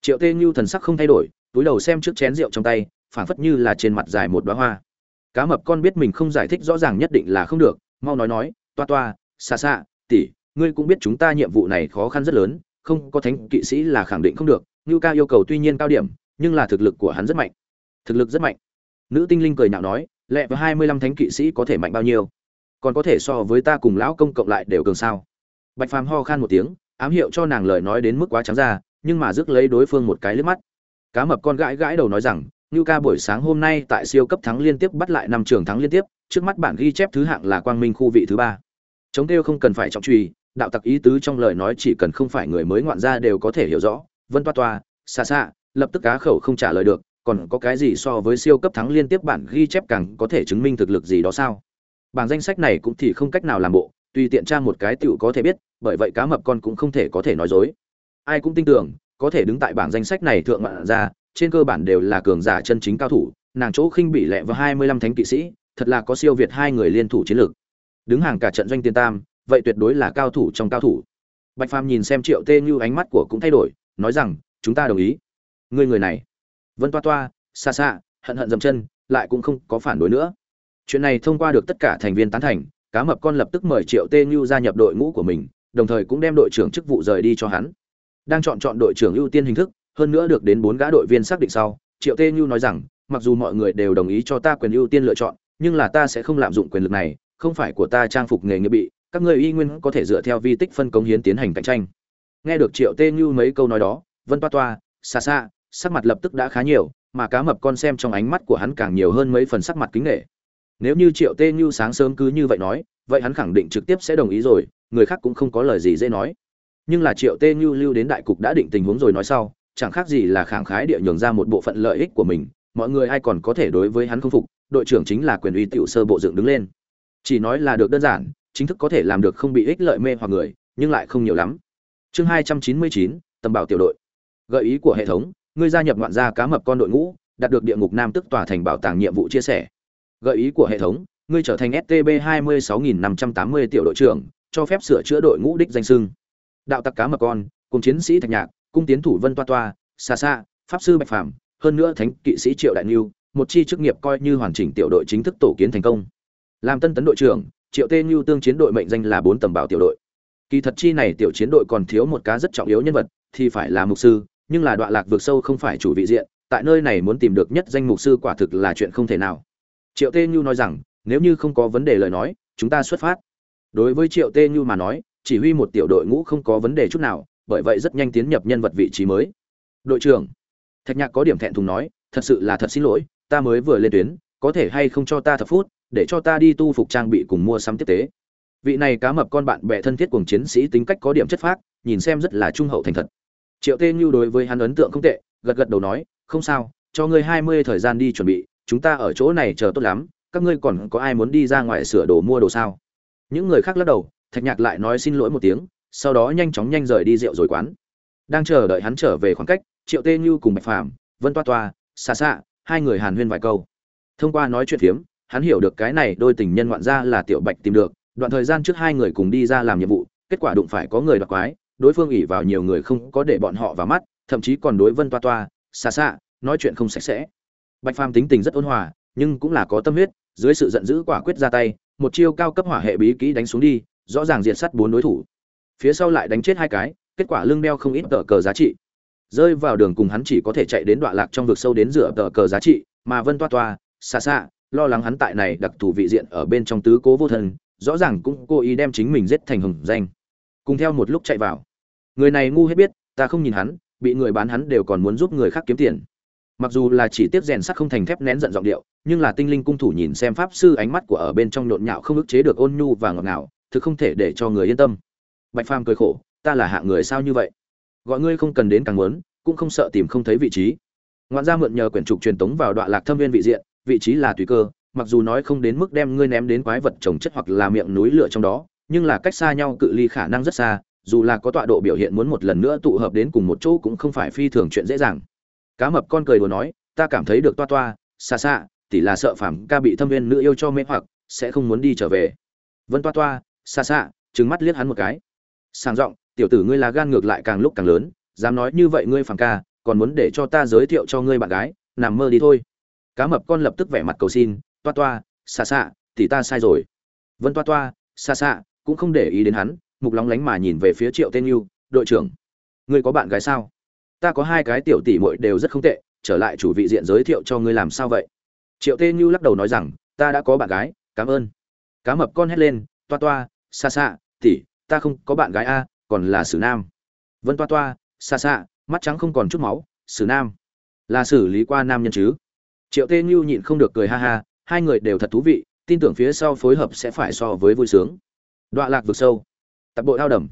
Triệu tê như thần sắc không thay đổi, túi đầu xem trước chén rượu trong tay, phảng phất như là trên mặt dài một đóa hoa. Cá mập con biết mình không giải thích rõ ràng nhất định là không được, mau nói nói, toa toa, xa xa tỷ, ngươi cũng biết chúng ta nhiệm vụ này khó khăn rất lớn, không có thánh kỵ sĩ là khẳng định không được như ca yêu cầu tuy nhiên cao điểm, nhưng là thực lực của hắn rất mạnh. Thực lực rất mạnh. Nữ tinh linh cười nhạo nói, lẹ với hai mươi lăm thánh kỵ sĩ có thể mạnh bao nhiêu? Còn có thể so với ta cùng lão công cộng lại đều cường sao? Bạch phàm ho khan một tiếng, ám hiệu cho nàng lời nói đến mức quá trắng ra, nhưng mà rước lấy đối phương một cái liếc mắt. Cá mập con gãi gãi đầu nói rằng như ca buổi sáng hôm nay tại siêu cấp thắng liên tiếp bắt lại năm trường thắng liên tiếp, trước mắt bản ghi chép thứ hạng là quang minh khu vị thứ ba chống kêu không cần phải trọng truy, đạo tặc ý tứ trong lời nói chỉ cần không phải người mới ngoạn ra đều có thể hiểu rõ. Vân toa toa, xa xa, lập tức cá khẩu không trả lời được, còn có cái gì so với siêu cấp thắng liên tiếp bản ghi chép càng có thể chứng minh thực lực gì đó sao? Bảng danh sách này cũng thì không cách nào làm bộ, tùy tiện tra một cái tựu có thể biết, bởi vậy cá mập con cũng không thể có thể nói dối. Ai cũng tin tưởng, có thể đứng tại bảng danh sách này thượng ngoạn ra, trên cơ bản đều là cường giả chân chính cao thủ, nàng chỗ khinh bị lẹ vào hai mươi lăm thánh kỵ sĩ, thật là có siêu việt hai người liên thủ chiến lược đứng hàng cả trận doanh tiên tam, vậy tuyệt đối là cao thủ trong cao thủ. Bạch phàm nhìn xem triệu tê như ánh mắt của cũng thay đổi, nói rằng, chúng ta đồng ý. Ngươi người này. Vân toa toa xa xa hận hận dầm chân, lại cũng không có phản đối nữa. Chuyện này thông qua được tất cả thành viên tán thành, cá mập con lập tức mời triệu tê như gia nhập đội ngũ của mình, đồng thời cũng đem đội trưởng chức vụ rời đi cho hắn. Đang chọn chọn đội trưởng ưu tiên hình thức, hơn nữa được đến bốn gã đội viên xác định sau, triệu tê như nói rằng, mặc dù mọi người đều đồng ý cho ta quyền ưu tiên lựa chọn, nhưng là ta sẽ không lạm dụng quyền lực này không phải của ta trang phục nghề nghiệp bị, các người y nguyên có thể dựa theo vi tích phân công hiến tiến hành cạnh tranh. Nghe được triệu tê như mấy câu nói đó, vân toa toa, xa xa, sắc mặt lập tức đã khá nhiều, mà cá mập con xem trong ánh mắt của hắn càng nhiều hơn mấy phần sắc mặt kính nghệ nếu như triệu tê như sáng sớm cứ như vậy nói, vậy hắn khẳng định trực tiếp sẽ đồng ý rồi, người khác cũng không có lời gì dễ nói. Nhưng là triệu tê như lưu đến đại cục đã định tình huống rồi nói sau, chẳng khác gì là khẳng khái địa nhường ra một bộ phận lợi ích của mình, mọi người ai còn có thể đối với hắn không phục, đội trưởng chính là quyền uy tiểu sơ bộ dựng đứng lên chỉ nói là được đơn giản, chính thức có thể làm được không bị ích lợi mê hoặc người, nhưng lại không nhiều lắm. Chương hai trăm chín mươi chín, tầm bảo tiểu đội. Gợi ý của hệ thống, ngươi gia nhập ngoạn gia cá mập con đội ngũ, đạt được địa ngục nam tức tòa thành bảo tàng nhiệm vụ chia sẻ. Gợi ý của hệ thống, ngươi trở thành stb hai mươi sáu nghìn năm trăm tám mươi tiểu đội trưởng, cho phép sửa chữa đội ngũ đích danh sưng đạo tặc cá mập con, cùng chiến sĩ thạch nhạc, cung tiến thủ vân toa toa xa xa pháp sư bạch phàm, hơn nữa thánh kỵ sĩ triệu đại niu một chi chức nghiệp coi như hoàn chỉnh tiểu đội chính thức tổ kiến thành công làm tân tấn đội trưởng, triệu tê như tương chiến đội mệnh danh là bốn tầm bảo tiểu đội. Kỳ thật chi này tiểu chiến đội còn thiếu một cá rất trọng yếu nhân vật, thì phải là mục sư, nhưng là đoạn lạc vượt sâu không phải chủ vị diện, tại nơi này muốn tìm được nhất danh mục sư quả thực là chuyện không thể nào. Triệu tê như nói rằng, nếu như không có vấn đề lời nói, chúng ta xuất phát. Đối với triệu tê như mà nói, chỉ huy một tiểu đội ngũ không có vấn đề chút nào, bởi vậy rất nhanh tiến nhập nhân vật vị trí mới. Đội trưởng, thạch nhạc có điểm thẹn thùng nói, thật sự là thật xin lỗi, ta mới vừa lên tuyến, có thể hay không cho ta thập phút để cho ta đi tu phục trang bị cùng mua sắm tiếp tế. Vị này cá mập con bạn bè thân thiết cùng chiến sĩ tính cách có điểm chất phác, nhìn xem rất là trung hậu thành thật. Triệu tê như đối với hắn ấn tượng không tệ, gật gật đầu nói, không sao, cho ngươi hai mươi thời gian đi chuẩn bị, chúng ta ở chỗ này chờ tốt lắm, các ngươi còn có ai muốn đi ra ngoài sửa đồ mua đồ sao? Những người khác lắc đầu, thạch nhạc lại nói xin lỗi một tiếng, sau đó nhanh chóng nhanh rời đi rượu rồi quán. Đang chờ đợi hắn trở về khoảng cách, triệu tê như cùng bạch phàm, vân toa toa xa xa hai người hàn huyên vài câu. Thông qua nói chuyện phiếm hắn hiểu được cái này đôi tình nhân ngoạn ra là tiểu bạch tìm được, đoạn thời gian trước hai người cùng đi ra làm nhiệm vụ, kết quả đụng phải có người đoạt quái, đối phương ỉ vào nhiều người không có để bọn họ vào mắt, thậm chí còn đối vân toa toa xa xa nói chuyện không sạch sẽ. Bạch phàm tính tình rất ôn hòa, nhưng cũng là có tâm huyết, dưới sự giận dữ quả quyết ra tay, một chiêu cao cấp hỏa hệ bí kỹ đánh xuống đi, rõ ràng diệt sắt bốn đối thủ. Phía sau lại đánh chết hai cái, kết quả lưng đeo không ít tờ cờ giá trị. Rơi vào đường cùng hắn chỉ có thể chạy đến đoạn lạc trong vực sâu đến rửa tờ cờ giá trị, mà vân toa toa xa xa lo lắng hắn tại này đặc thù vị diện ở bên trong tứ cố vô thân, rõ ràng cũng cố ý đem chính mình giết thành hùng danh. Cùng theo một lúc chạy vào. Người này ngu hết biết, ta không nhìn hắn, bị người bán hắn đều còn muốn giúp người khác kiếm tiền. Mặc dù là chỉ tiếp rèn sắt không thành thép nén giận giọng điệu, nhưng là tinh linh cung thủ nhìn xem pháp sư ánh mắt của ở bên trong nhộn nhạo không ức chế được ôn nhu và ngọt ngào, thực không thể để cho người yên tâm. Bạch phàm cười khổ, ta là hạ người sao như vậy? Gọi ngươi không cần đến càng muốn, cũng không sợ tìm không thấy vị trí. Ngoạn ra mượn nhờ quyển trục truyền tống vào đoạn lạc thâm viên vị diện vị trí là tùy cơ, mặc dù nói không đến mức đem ngươi ném đến quái vật trồng chất hoặc là miệng núi lửa trong đó, nhưng là cách xa nhau cự ly khả năng rất xa, dù là có tọa độ biểu hiện muốn một lần nữa tụ hợp đến cùng một chỗ cũng không phải phi thường chuyện dễ dàng. Cá mập con cười đùa nói, ta cảm thấy được toa toa, xa xa tỷ là sợ phàm ca bị thâm viên nữ yêu cho mê hoặc, sẽ không muốn đi trở về. Vân toa toa, xa xa, trừng mắt liếc hắn một cái. Sang giọng, tiểu tử ngươi là gan ngược lại càng lúc càng lớn, dám nói như vậy ngươi phàm ca, còn muốn để cho ta giới thiệu cho ngươi bạn gái, nằm mơ đi thôi cá mập con lập tức vẻ mặt cầu xin, toa toa xa xạ tỷ ta sai rồi. Vân toa toa xa xạ cũng không để ý đến hắn, mục lóng lánh mà nhìn về phía triệu tên yêu đội trưởng, ngươi có bạn gái sao? Ta có hai cái tiểu tỷ muội đều rất không tệ, trở lại chủ vị diện giới thiệu cho ngươi làm sao vậy? Triệu tên như lắc đầu nói rằng, ta đã có bạn gái, cảm ơn. Cá mập con hét lên, toa toa xa xạ tỷ, ta không có bạn gái a, còn là sử nam. Vân toa toa xa xạ mắt trắng không còn chút máu, sử nam. Là xử lý qua nam nhân chứ? Triệu tê như nhịn không được cười ha ha, hai người đều thật thú vị, tin tưởng phía sau phối hợp sẽ phải so với vui sướng. Đoạn lạc vực sâu. Tạp bội ao đầm.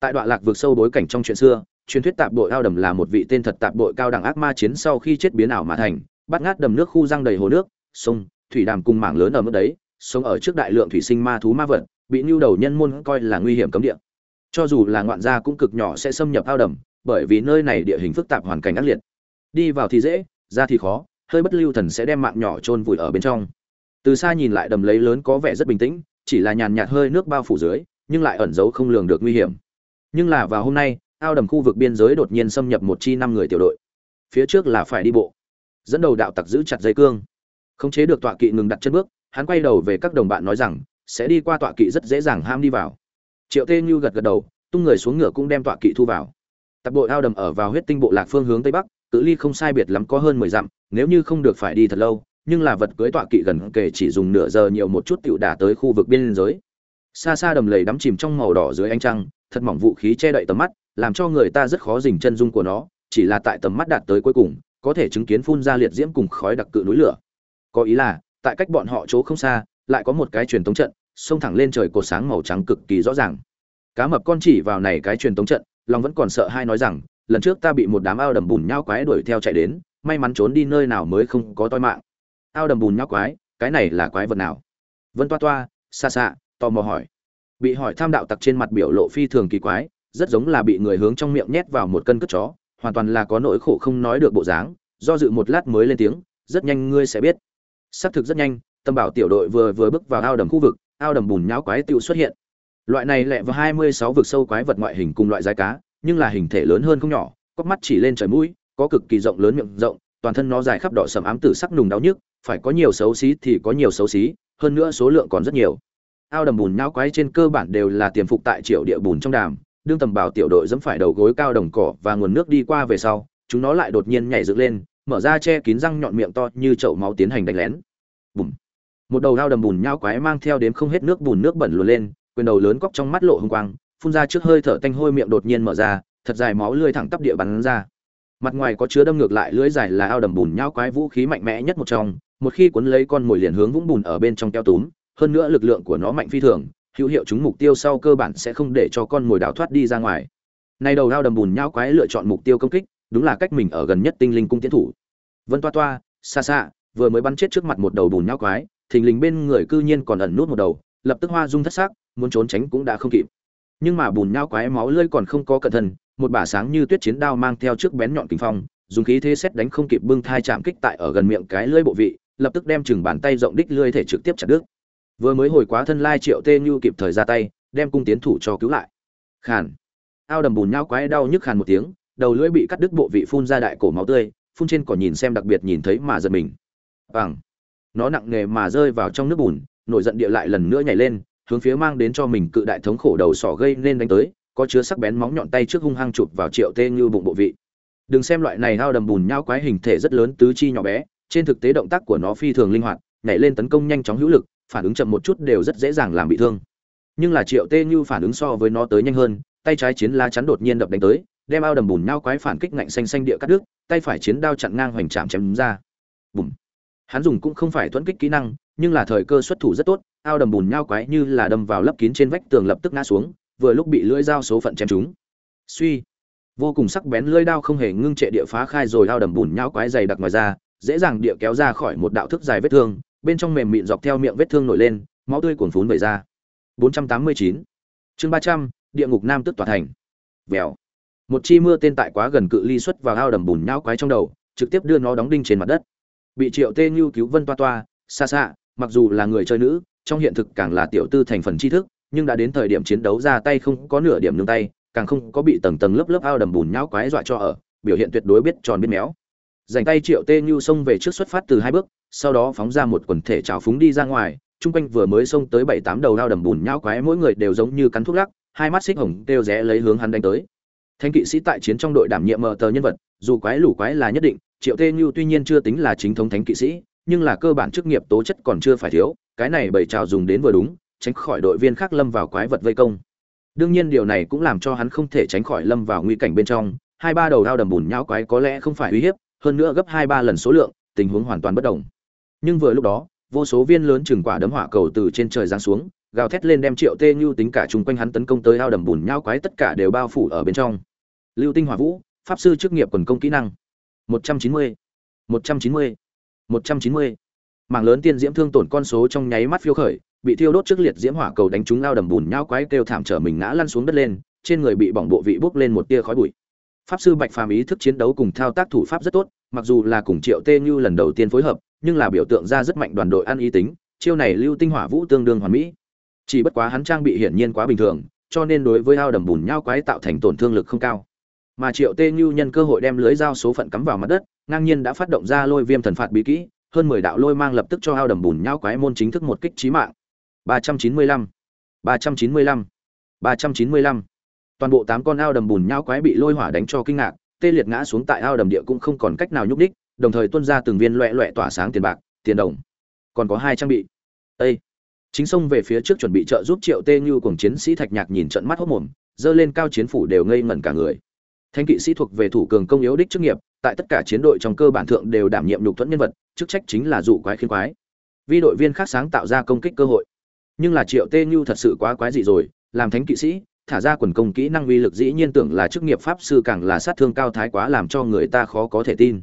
Tại đoạn lạc vực sâu bối cảnh trong chuyện xưa, truyền thuyết tạp bội ao đầm là một vị tên thật tạp bội cao đẳng ác ma chiến sau khi chết biến ảo mà thành, bắt ngát đầm nước khu răng đầy hồ nước, sông, thủy đàm cùng mảng lớn ở mức đấy, sống ở trước đại lượng thủy sinh ma thú ma vật, bị nhu đầu nhân môn coi là nguy hiểm cấm địa. Cho dù là ngoạn gia cũng cực nhỏ sẽ xâm nhập ao đầm, bởi vì nơi này địa hình phức tạp hoàn cảnh ác liệt. Đi vào thì dễ, ra thì khó hơi bất lưu thần sẽ đem mạng nhỏ chôn vùi ở bên trong. Từ xa nhìn lại đầm lấy lớn có vẻ rất bình tĩnh, chỉ là nhàn nhạt hơi nước bao phủ dưới, nhưng lại ẩn giấu không lường được nguy hiểm. Nhưng là vào hôm nay, ao đầm khu vực biên giới đột nhiên xâm nhập một chi năm người tiểu đội. Phía trước là phải đi bộ. Dẫn đầu đạo tặc giữ chặt dây cương. Khống chế được tọa kỵ ngừng đặt chân bước, hắn quay đầu về các đồng bạn nói rằng, sẽ đi qua tọa kỵ rất dễ dàng ham đi vào. Triệu tê như gật gật đầu, tung người xuống ngựa cũng đem tọa kỵ thu vào. Tập đội ao đầm ở vào huyết tinh bộ lạc phương hướng tây bắc cự ly không sai biệt lắm có hơn mười dặm, nếu như không được phải đi thật lâu, nhưng là vật cưới tọa kỵ gần kể chỉ dùng nửa giờ nhiều một chút tiểu đả tới khu vực biên giới. Xa xa đầm lầy đắm chìm trong màu đỏ dưới ánh trăng, thật mỏng vũ khí che đậy tầm mắt, làm cho người ta rất khó dình chân dung của nó, chỉ là tại tầm mắt đạt tới cuối cùng, có thể chứng kiến phun ra liệt diễm cùng khói đặc cự núi lửa. Có ý là, tại cách bọn họ chỗ không xa, lại có một cái truyền tống trận, xông thẳng lên trời cột sáng màu trắng cực kỳ rõ ràng. Cá mập con chỉ vào này cái truyền tống trận, lòng vẫn còn sợ hai nói rằng lần trước ta bị một đám ao đầm bùn nhau quái đuổi theo chạy đến, may mắn trốn đi nơi nào mới không có toi mạng. Ao đầm bùn nhau quái, cái này là quái vật nào? Vân toa toa xa xa tò mò hỏi. Bị hỏi tham đạo tặc trên mặt biểu lộ phi thường kỳ quái, rất giống là bị người hướng trong miệng nhét vào một cân cất chó, hoàn toàn là có nỗi khổ không nói được bộ dáng, do dự một lát mới lên tiếng, rất nhanh ngươi sẽ biết. Xác thực rất nhanh, tâm bảo tiểu đội vừa vừa bước vào ao đầm khu vực, ao đầm bùn nhao quái tiêu xuất hiện. Loại này lẹ vào hai mươi sáu vực sâu quái vật ngoại hình cùng loại dài cá nhưng là hình thể lớn hơn không nhỏ, cóc mắt chỉ lên trời mũi, có cực kỳ rộng lớn miệng rộng, toàn thân nó dài khắp đỏ sầm ám tử sắc nùng đau nhức, phải có nhiều xấu xí thì có nhiều xấu xí, hơn nữa số lượng còn rất nhiều. Ao đầm bùn nhão quái trên cơ bản đều là tiềm phục tại triệu địa bùn trong đàm, đương tầm bảo tiểu đội dẫm phải đầu gối cao đồng cỏ và nguồn nước đi qua về sau, chúng nó lại đột nhiên nhảy dựng lên, mở ra che kín răng nhọn miệng to như chậu máu tiến hành đánh lén. Bùm. Một đầu ao đầm bùn nhão quái mang theo đếm không hết nước bùn nước bẩn luồn lên, quyền đầu lớn cóc trong mắt lộ hung quang phun ra trước hơi thở tanh hôi miệng đột nhiên mở ra, thật dài máu lươi thẳng tắp địa bắn ra. Mặt ngoài có chứa đâm ngược lại lưỡi dài là ao đầm bùn nhão quái vũ khí mạnh mẽ nhất một trong, một khi cuốn lấy con mồi liền hướng vũng bùn ở bên trong keo túm, hơn nữa lực lượng của nó mạnh phi thường, hữu hiệu chúng mục tiêu sau cơ bản sẽ không để cho con mồi đào thoát đi ra ngoài. Nay đầu ao đầm bùn nhão quái lựa chọn mục tiêu công kích, đúng là cách mình ở gần nhất tinh linh cung tiến thủ. Vân toa toa, xa xa, vừa mới bắn chết trước mặt một đầu bùn nhão quái, thình lình bên người cư nhiên còn ẩn nút một đầu, lập tức hoa dung thất xác muốn trốn tránh cũng đã không kịp nhưng mà bùn nhao quái máu lơi còn không có cẩn thận, một bả sáng như tuyết chiến đao mang theo trước bén nhọn kinh phong, dùng khí thế xét đánh không kịp bưng thai chạm kích tại ở gần miệng cái lưỡi bộ vị, lập tức đem chừng bàn tay rộng đích lưỡi thể trực tiếp chặt đứt. Vừa mới hồi quá thân lai triệu tê như kịp thời ra tay, đem cung tiến thủ cho cứu lại. Khàn. Ao đầm bùn nhao quái đau nhức khàn một tiếng, đầu lưỡi bị cắt đứt bộ vị phun ra đại cổ máu tươi, phun trên cỏ nhìn xem đặc biệt nhìn thấy mà giật mình. Bằng. Nó nặng nề mà rơi vào trong nước bùn, nổi giận địa lại lần nữa nhảy lên hướng phía mang đến cho mình cự đại thống khổ đầu sỏ gây nên đánh tới, có chứa sắc bén móng nhọn tay trước hung hăng chụp vào triệu tê như bụng bộ vị. Đừng xem loại này ao đầm bùn nhau quái hình thể rất lớn tứ chi nhỏ bé, trên thực tế động tác của nó phi thường linh hoạt, nhảy lên tấn công nhanh chóng hữu lực, phản ứng chậm một chút đều rất dễ dàng làm bị thương. Nhưng là triệu tê như phản ứng so với nó tới nhanh hơn, tay trái chiến la chắn đột nhiên đập đánh tới, đem ao đầm bùn nhau quái phản kích ngạnh xanh xanh địa cắt đứt, tay phải chiến đao chặn ngang hoành chạm chém ra. Bùm. Hắn dùng cũng không phải thuẫn kích kỹ năng, nhưng là thời cơ xuất thủ rất tốt ao đầm bùn nhao quái như là đâm vào lấp kín trên vách tường lập tức ngã xuống, vừa lúc bị lưỡi dao số phận chém trúng. Suy, vô cùng sắc bén lưỡi đao không hề ngưng trệ địa phá khai rồi ao đầm bùn nhao quái dày đặc ngoài ra, dễ dàng địa kéo ra khỏi một đạo thức dài vết thương, bên trong mềm mịn dọc theo miệng vết thương nổi lên, máu tươi cuồn phún vẩy ra. 489 chương ba trăm, địa ngục nam tức tòa thành. Vèo. Một chi mưa tên tại quá gần cự ly xuất vào ao đầm bùn nhão quái trong đầu, trực tiếp đưa nó đóng đinh trên mặt đất. Bị triệu tê như cứu vân toa toa, xa xa, mặc dù là người chơi nữ trong hiện thực càng là tiểu tư thành phần tri thức, nhưng đã đến thời điểm chiến đấu ra tay không có nửa điểm nương tay, càng không có bị tầng tầng lớp lớp ao đầm bùn nhão quái dọa cho ở, biểu hiện tuyệt đối biết tròn biết méo. Dành tay triệu tê như xông về trước xuất phát từ hai bước, sau đó phóng ra một quần thể trào phúng đi ra ngoài, chung quanh vừa mới xông tới bảy tám đầu ao đầm bùn nhão quái mỗi người đều giống như cắn thuốc lắc, hai mắt xích hồng đều rẽ lấy hướng hắn đánh tới. Thanh kỵ sĩ tại chiến trong đội đảm nhiệm mờ tờ nhân vật, dù quái lủ quái là nhất định, triệu tê như tuy nhiên chưa tính là chính thống thánh kỵ sĩ, nhưng là cơ bản chức nghiệp tố chất còn chưa phải thiếu cái này bảy trào dùng đến vừa đúng tránh khỏi đội viên khác lâm vào quái vật vây công. Đương nhiên điều này cũng làm cho hắn không thể tránh khỏi lâm vào nguy cảnh bên trong hai ba đầu đao đầm bùn nhão quái có lẽ không phải uy hiếp hơn nữa gấp hai ba lần số lượng tình huống hoàn toàn bất đồng. Nhưng vừa lúc đó vô số viên lớn chừng quả đấm hỏa cầu từ trên trời giáng xuống gào thét lên đem triệu tê như tính cả chung quanh hắn tấn công tới ao đầm bùn nhau quái tất cả đều bao phủ ở bên trong. Lưu tinh hỏa vũ pháp sư chức nghiệp quần công kỹ năng. 190, 190, 190 mảng lớn tiên diễm thương tổn con số trong nháy mắt phiêu khởi, bị thiêu đốt trước liệt diễm hỏa cầu đánh trúng ao đầm bùn nhao quái kêu thảm trở mình ngã lăn xuống đất lên, trên người bị bỏng bộ vị bốc lên một tia khói bụi. Pháp sư bạch phàm ý thức chiến đấu cùng thao tác thủ pháp rất tốt, mặc dù là cùng triệu tê như lần đầu tiên phối hợp, nhưng là biểu tượng ra rất mạnh đoàn đội ăn ý tính, chiêu này lưu tinh hỏa vũ tương đương hoàn mỹ. Chỉ bất quá hắn trang bị hiển nhiên quá bình thường, cho nên đối với ao đầm bùn nhao quái tạo thành tổn thương lực không cao. Mà triệu tê như nhân cơ hội đem lưới dao số phận cắm vào mặt đất, ngang nhiên đã phát động ra lôi viêm thần phạt bí kỹ hơn mười đạo lôi mang lập tức cho ao đầm bùn nhau quái môn chính thức một kích trí mạng. Ba trăm chín mươi lăm, ba trăm chín mươi lăm, ba trăm chín mươi lăm. Toàn bộ tám con ao đầm bùn nhau quái bị lôi hỏa đánh cho kinh ngạc, tê liệt ngã xuống tại ao đầm địa cũng không còn cách nào nhúc đích đồng thời tuôn ra từng viên loẹ loẹ tỏa sáng tiền bạc, tiền đồng. Còn có hai trang bị. Ê! chính xông về phía trước chuẩn bị trợ giúp triệu tê như cùng chiến sĩ thạch nhạc nhìn trận mắt hốc mồm dơ lên cao chiến phủ đều ngây ngẩn cả người. Thanh kỵ sĩ thuộc về thủ cường công yếu đích chức nghiệp tại tất cả chiến đội trong cơ bản thượng đều đảm nhiệm nhục thuẫn nhân vật, chức trách chính là dụ quái khiến quái. Vi đội viên khác sáng tạo ra công kích cơ hội. Nhưng là triệu tê như thật sự quá quái dị rồi, làm thánh kỵ sĩ, thả ra quần công kỹ năng uy lực dĩ nhiên tưởng là chức nghiệp pháp sư càng là sát thương cao thái quá làm cho người ta khó có thể tin.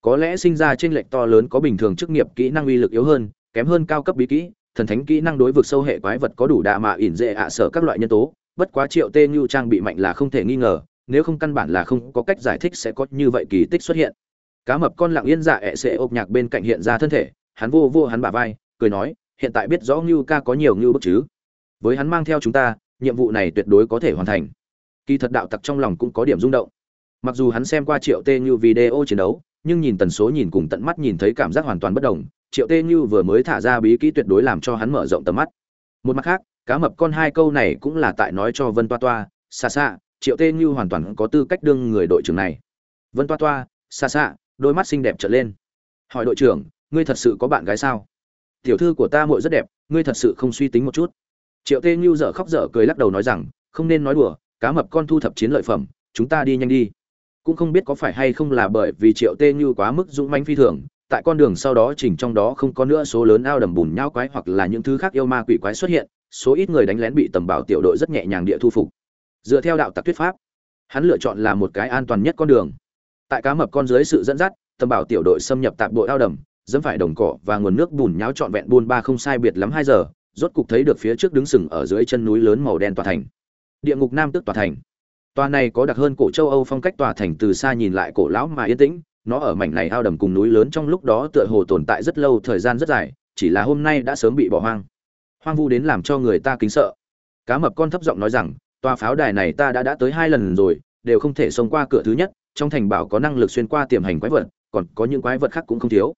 Có lẽ sinh ra trên lệch to lớn có bình thường chức nghiệp kỹ năng uy lực yếu hơn, kém hơn cao cấp bí kỹ, thần thánh kỹ năng đối vực sâu hệ quái vật có đủ đạ mạ ỉn dễ ạ sở các loại nhân tố, bất quá triệu tê như trang bị mạnh là không thể nghi ngờ nếu không căn bản là không có cách giải thích sẽ có như vậy kỳ tích xuất hiện. Cá mập con lặng yên dạ ẹ sẽ ộp nhạc bên cạnh hiện ra thân thể, hắn vô vô hắn bả vai, cười nói, hiện tại biết rõ ngưu ca có nhiều ngưu bức chứ. Với hắn mang theo chúng ta, nhiệm vụ này tuyệt đối có thể hoàn thành. Kỳ thật đạo tặc trong lòng cũng có điểm rung động. Mặc dù hắn xem qua triệu tê như video chiến đấu, nhưng nhìn tần số nhìn cùng tận mắt nhìn thấy cảm giác hoàn toàn bất đồng. Triệu tê như vừa mới thả ra bí kỹ tuyệt đối làm cho hắn mở rộng tầm mắt. Một mặt khác, cá mập con hai câu này cũng là tại nói cho vân toa toa xa xa triệu tê như hoàn toàn có tư cách đương người đội trưởng này. Vân toa toa, xa xa, đôi mắt xinh đẹp trở lên. Hỏi đội trưởng, ngươi thật sự có bạn gái sao? Tiểu thư của ta muội rất đẹp, ngươi thật sự không suy tính một chút. Triệu tê như dở khóc dở cười lắc đầu nói rằng, không nên nói đùa, cá mập con thu thập chiến lợi phẩm, chúng ta đi nhanh đi. Cũng không biết có phải hay không là bởi vì triệu tê như quá mức dũng manh phi thường, tại con đường sau đó chỉnh trong đó không có nữa số lớn ao đầm bùn nhau quái hoặc là những thứ khác yêu ma quỷ quái xuất hiện, số ít người đánh lén bị tầm bảo tiểu đội rất nhẹ nhàng địa thu phục dựa theo đạo tặc thuyết pháp, hắn lựa chọn là một cái an toàn nhất con đường. Tại cá mập con dưới sự dẫn dắt, tầm bảo tiểu đội xâm nhập tạp đội ao đầm, dẫm phải đồng cỏ và nguồn nước bùn nháo trọn vẹn buôn ba không sai biệt lắm hai giờ, rốt cục thấy được phía trước đứng sừng ở dưới chân núi lớn màu đen tòa thành. Địa ngục nam tức tòa thành. Tòa này có đặc hơn cổ châu âu phong cách tòa thành từ xa nhìn lại cổ lão mà yên tĩnh, nó ở mảnh này ao đầm cùng núi lớn trong lúc đó tựa hồ tồn tại rất lâu, thời gian rất dài, chỉ là hôm nay đã sớm bị bỏ hoang. Hoang vu đến làm cho người ta kính sợ. Cá mập con thấp giọng nói rằng tòa pháo đài này ta đã đã tới hai lần rồi, đều không thể xông qua cửa thứ nhất, trong thành bảo có năng lực xuyên qua tiềm hành quái vật, còn có những quái vật khác cũng không thiếu.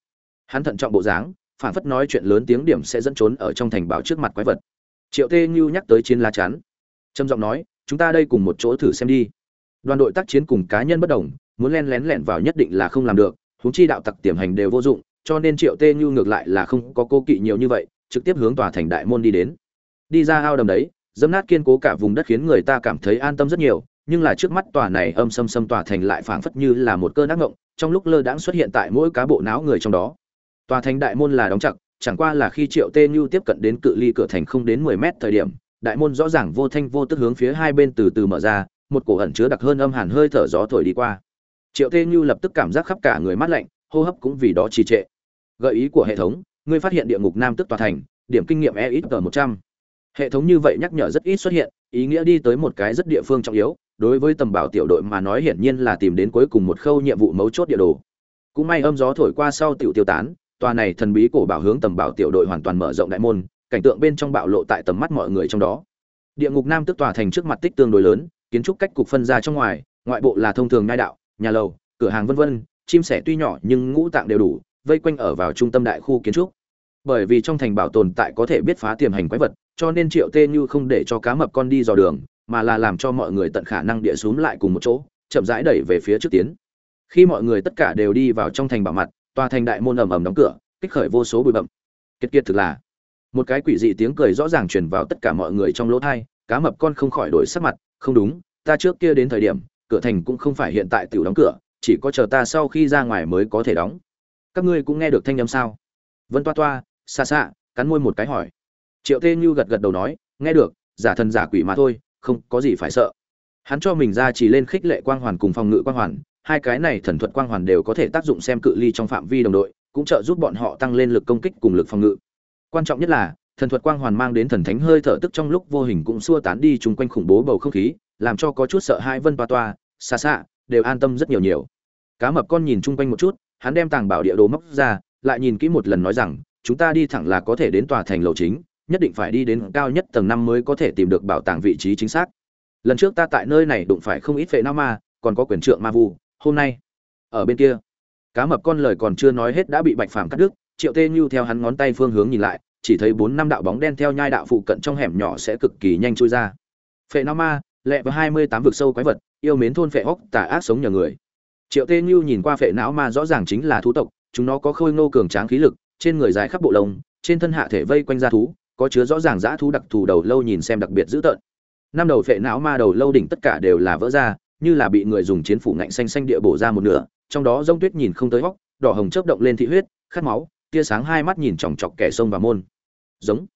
Hắn thận trọng bộ dáng phản phất nói chuyện lớn tiếng điểm sẽ dẫn trốn ở trong thành bảo trước mặt quái vật. Triệu tê như nhắc tới chiến lá chắn. Trầm giọng nói, chúng ta đây cùng một chỗ thử xem đi. Đoàn đội tác chiến cùng cá nhân bất đồng, muốn len lén lẻn vào nhất định là không làm được, huống chi đạo tặc tiềm hành đều vô dụng, cho nên triệu tê như ngược lại là không có cô kỵ nhiều như vậy, trực tiếp hướng tòa thành đại môn đi đến. Đi ra ao đầm đấy dẫm nát kiên cố cả vùng đất khiến người ta cảm thấy an tâm rất nhiều, nhưng là trước mắt tòa này âm xâm xâm tòa thành lại phảng phất như là một cơn ác ngộng trong lúc lơ đãng xuất hiện tại mỗi cá bộ não người trong đó. Tòa thành đại môn là đóng chặt, chẳng qua là khi triệu tê như tiếp cận đến cự ly cửa thành không đến mười mét thời điểm, đại môn rõ ràng vô thanh vô tức hướng phía hai bên từ từ mở ra, một cổ ẩn chứa đặc hơn âm hàn hơi thở gió thổi đi qua. Triệu tê như lập tức cảm giác khắp cả người mát lạnh, hô hấp cũng vì đó trì trệ. Gợi ý của hệ thống, ngươi phát hiện địa ngục nam tức tòa thành, điểm kinh nghiệm e ít tờ một trăm hệ thống như vậy nhắc nhở rất ít xuất hiện, ý nghĩa đi tới một cái rất địa phương trọng yếu, đối với tầm bảo tiểu đội mà nói hiển nhiên là tìm đến cuối cùng một khâu nhiệm vụ mấu chốt địa đồ. Cũng may âm gió thổi qua sau tiểu tiêu tán, tòa này thần bí cổ bảo hướng tầm bảo tiểu đội hoàn toàn mở rộng đại môn, cảnh tượng bên trong bạo lộ tại tầm mắt mọi người trong đó. Địa ngục nam tức tòa thành trước mặt tích tương đối lớn, kiến trúc cách cục phân ra trong ngoài, ngoại bộ là thông thường ngai đạo, nhà lầu, cửa hàng vân vân, chim sẻ tuy nhỏ nhưng ngũ tạng đều đủ, vây quanh ở vào trung tâm đại khu kiến trúc. Bởi vì trong thành bảo tồn tại có thể biết phá tiềm hành quái vật cho nên triệu tê như không để cho cá mập con đi dò đường, mà là làm cho mọi người tận khả năng địa xuống lại cùng một chỗ, chậm rãi đẩy về phía trước tiến. Khi mọi người tất cả đều đi vào trong thành bảo mặt, tòa thành đại môn ầm ầm đóng cửa, kích khởi vô số bụi bậm kiệt kiệt thực là, một cái quỷ dị tiếng cười rõ ràng truyền vào tất cả mọi người trong lỗ thai, cá mập con không khỏi đổi sắc mặt, không đúng, ta trước kia đến thời điểm, cửa thành cũng không phải hiện tại tiểu đóng cửa, chỉ có chờ ta sau khi ra ngoài mới có thể đóng. Các ngươi cũng nghe được thanh âm sao? Vân toa toa xa xa cắn môi một cái hỏi triệu tê như gật gật đầu nói, nghe được, giả thần giả quỷ mà thôi, không có gì phải sợ. Hắn cho mình ra chỉ lên khích lệ quang hoàn cùng phòng ngự quang hoàn, hai cái này thần thuật quang hoàn đều có thể tác dụng xem cự ly trong phạm vi đồng đội, cũng trợ giúp bọn họ tăng lên lực công kích cùng lực phòng ngự. Quan trọng nhất là, thần thuật quang hoàn mang đến thần thánh hơi thở tức trong lúc vô hình cũng xua tán đi chung quanh khủng bố bầu không khí, làm cho có chút sợ hai vân toa toa, xa xa, đều an tâm rất nhiều nhiều. Cá mập con nhìn chung quanh một chút, hắn đem tàng bảo địa đồ móc ra, lại nhìn kỹ một lần nói rằng, chúng ta đi thẳng là có thể đến tòa thành lầu chính nhất định phải đi đến cao nhất tầng năm mới có thể tìm được bảo tàng vị trí chính xác. Lần trước ta tại nơi này đụng phải không ít vệ não ma, còn có quyền trượng ma vu, hôm nay, ở bên kia, cá mập con lời còn chưa nói hết đã bị bạch phàm cắt đứt, triệu tê như theo hắn ngón tay phương hướng nhìn lại, chỉ thấy bốn năm đạo bóng đen theo nhai đạo phụ cận trong hẻm nhỏ sẽ cực kỳ nhanh trôi ra. Phệ não ma, lẹ và hai mươi tám vực sâu quái vật, yêu mến thôn phệ hóc tà ác sống nhờ người. Triệu tê như nhìn qua phệ não ma rõ ràng chính là thú tộc, chúng nó có khôi ngô cường tráng khí lực, trên người dài khắp bộ lông, trên thân hạ thể vây quanh da thú có chứa rõ ràng dã thú đặc thù đầu lâu nhìn xem đặc biệt dữ tợn. Năm đầu phệ não ma đầu lâu đỉnh tất cả đều là vỡ ra, như là bị người dùng chiến phủ ngạnh xanh xanh địa bổ ra một nửa, trong đó rông tuyết nhìn không tới góc đỏ hồng chớp động lên thị huyết, khát máu, tia sáng hai mắt nhìn chòng chọc kẻ sông và môn. Giống.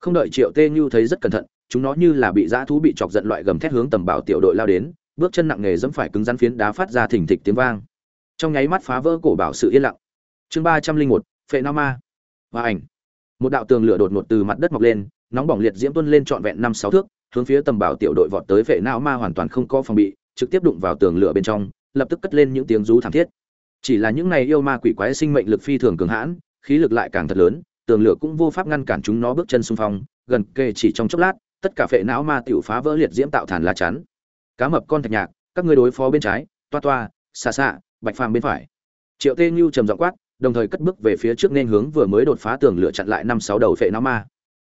Không đợi triệu tê như thấy rất cẩn thận, chúng nó như là bị dã thú bị chọc giận loại gầm thét hướng tầm bảo tiểu đội lao đến, bước chân nặng nề dẫm phải cứng rắn phiến đá phát ra thỉnh thịch tiếng vang. Trong nháy mắt phá vỡ cổ bảo sự yên lặng. Chương ba trăm linh một, phệ na ma. Và ảnh một đạo tường lửa đột ngột từ mặt đất mọc lên, nóng bỏng liệt diễm tuân lên trọn vẹn năm sáu thước, hướng phía tầm bảo tiểu đội vọt tới vệ não ma hoàn toàn không có phòng bị, trực tiếp đụng vào tường lửa bên trong, lập tức cất lên những tiếng rú thảm thiết. Chỉ là những này yêu ma quỷ quái sinh mệnh lực phi thường cường hãn, khí lực lại càng thật lớn, tường lửa cũng vô pháp ngăn cản chúng nó bước chân xung phong, gần kề chỉ trong chốc lát, tất cả phệ não ma tiểu phá vỡ liệt diễm tạo thành lá chắn. Cá mập con thạch nhạc, các ngươi đối phó bên trái, toa toa xa xa bạch phàm bên phải. Triệu tê như trầm giọng quát đồng thời cất bước về phía trước nên hướng vừa mới đột phá tường lửa chặn lại năm sáu đầu phệ não ma.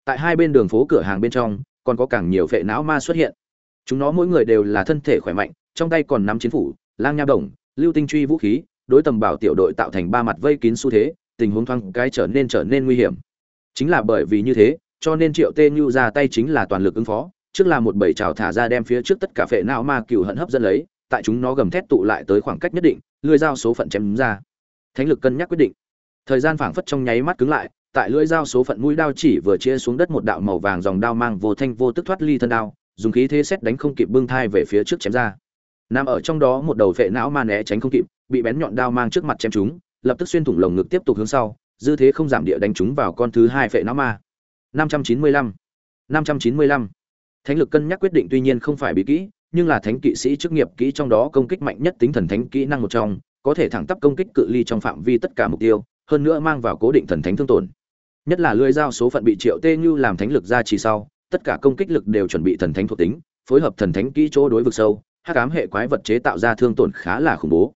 Tại hai bên đường phố cửa hàng bên trong, còn có càng nhiều phệ não ma xuất hiện. Chúng nó mỗi người đều là thân thể khỏe mạnh, trong tay còn nắm chiến phủ, lang nha đồng, lưu tinh truy vũ khí, đối tầm bảo tiểu đội tạo thành ba mặt vây kín xu thế, tình huống thoáng cái trở nên trở nên nguy hiểm. Chính là bởi vì như thế, cho nên triệu tê như ra tay chính là toàn lực ứng phó, trước là một bầy trào thả ra đem phía trước tất cả phệ não ma cừu hận hấp dẫn lấy, tại chúng nó gầm thét tụ lại tới khoảng cách nhất định, lưỡi dao số phận chém ra thánh lực cân nhắc quyết định. Thời gian phảng phất trong nháy mắt cứng lại, tại lưỡi dao số phận mũi đao chỉ vừa chia xuống đất một đạo màu vàng dòng đao mang vô thanh vô tức thoát ly thân đao, dùng khí thế xét đánh không kịp bưng thai về phía trước chém ra. Nằm ở trong đó một đầu phệ não ma né tránh không kịp, bị bén nhọn đao mang trước mặt chém chúng lập tức xuyên thủng lồng ngực tiếp tục hướng sau, dư thế không giảm địa đánh chúng vào con thứ hai phệ não ma. 595 595 thánh lực cân nhắc quyết định tuy nhiên không phải bí kỹ, nhưng là thánh kỵ sĩ chức nghiệp kỹ trong đó công kích mạnh nhất tính thần thánh kỹ năng một trong có thể thẳng tắp công kích cự ly trong phạm vi tất cả mục tiêu, hơn nữa mang vào cố định thần thánh thương tổn. Nhất là lưỡi dao số phận bị triệu tê như làm thánh lực ra chỉ sau, tất cả công kích lực đều chuẩn bị thần thánh thuộc tính, phối hợp thần thánh kỹ chỗ đối vực sâu, hắc ám hệ quái vật chế tạo ra thương tổn khá là khủng bố.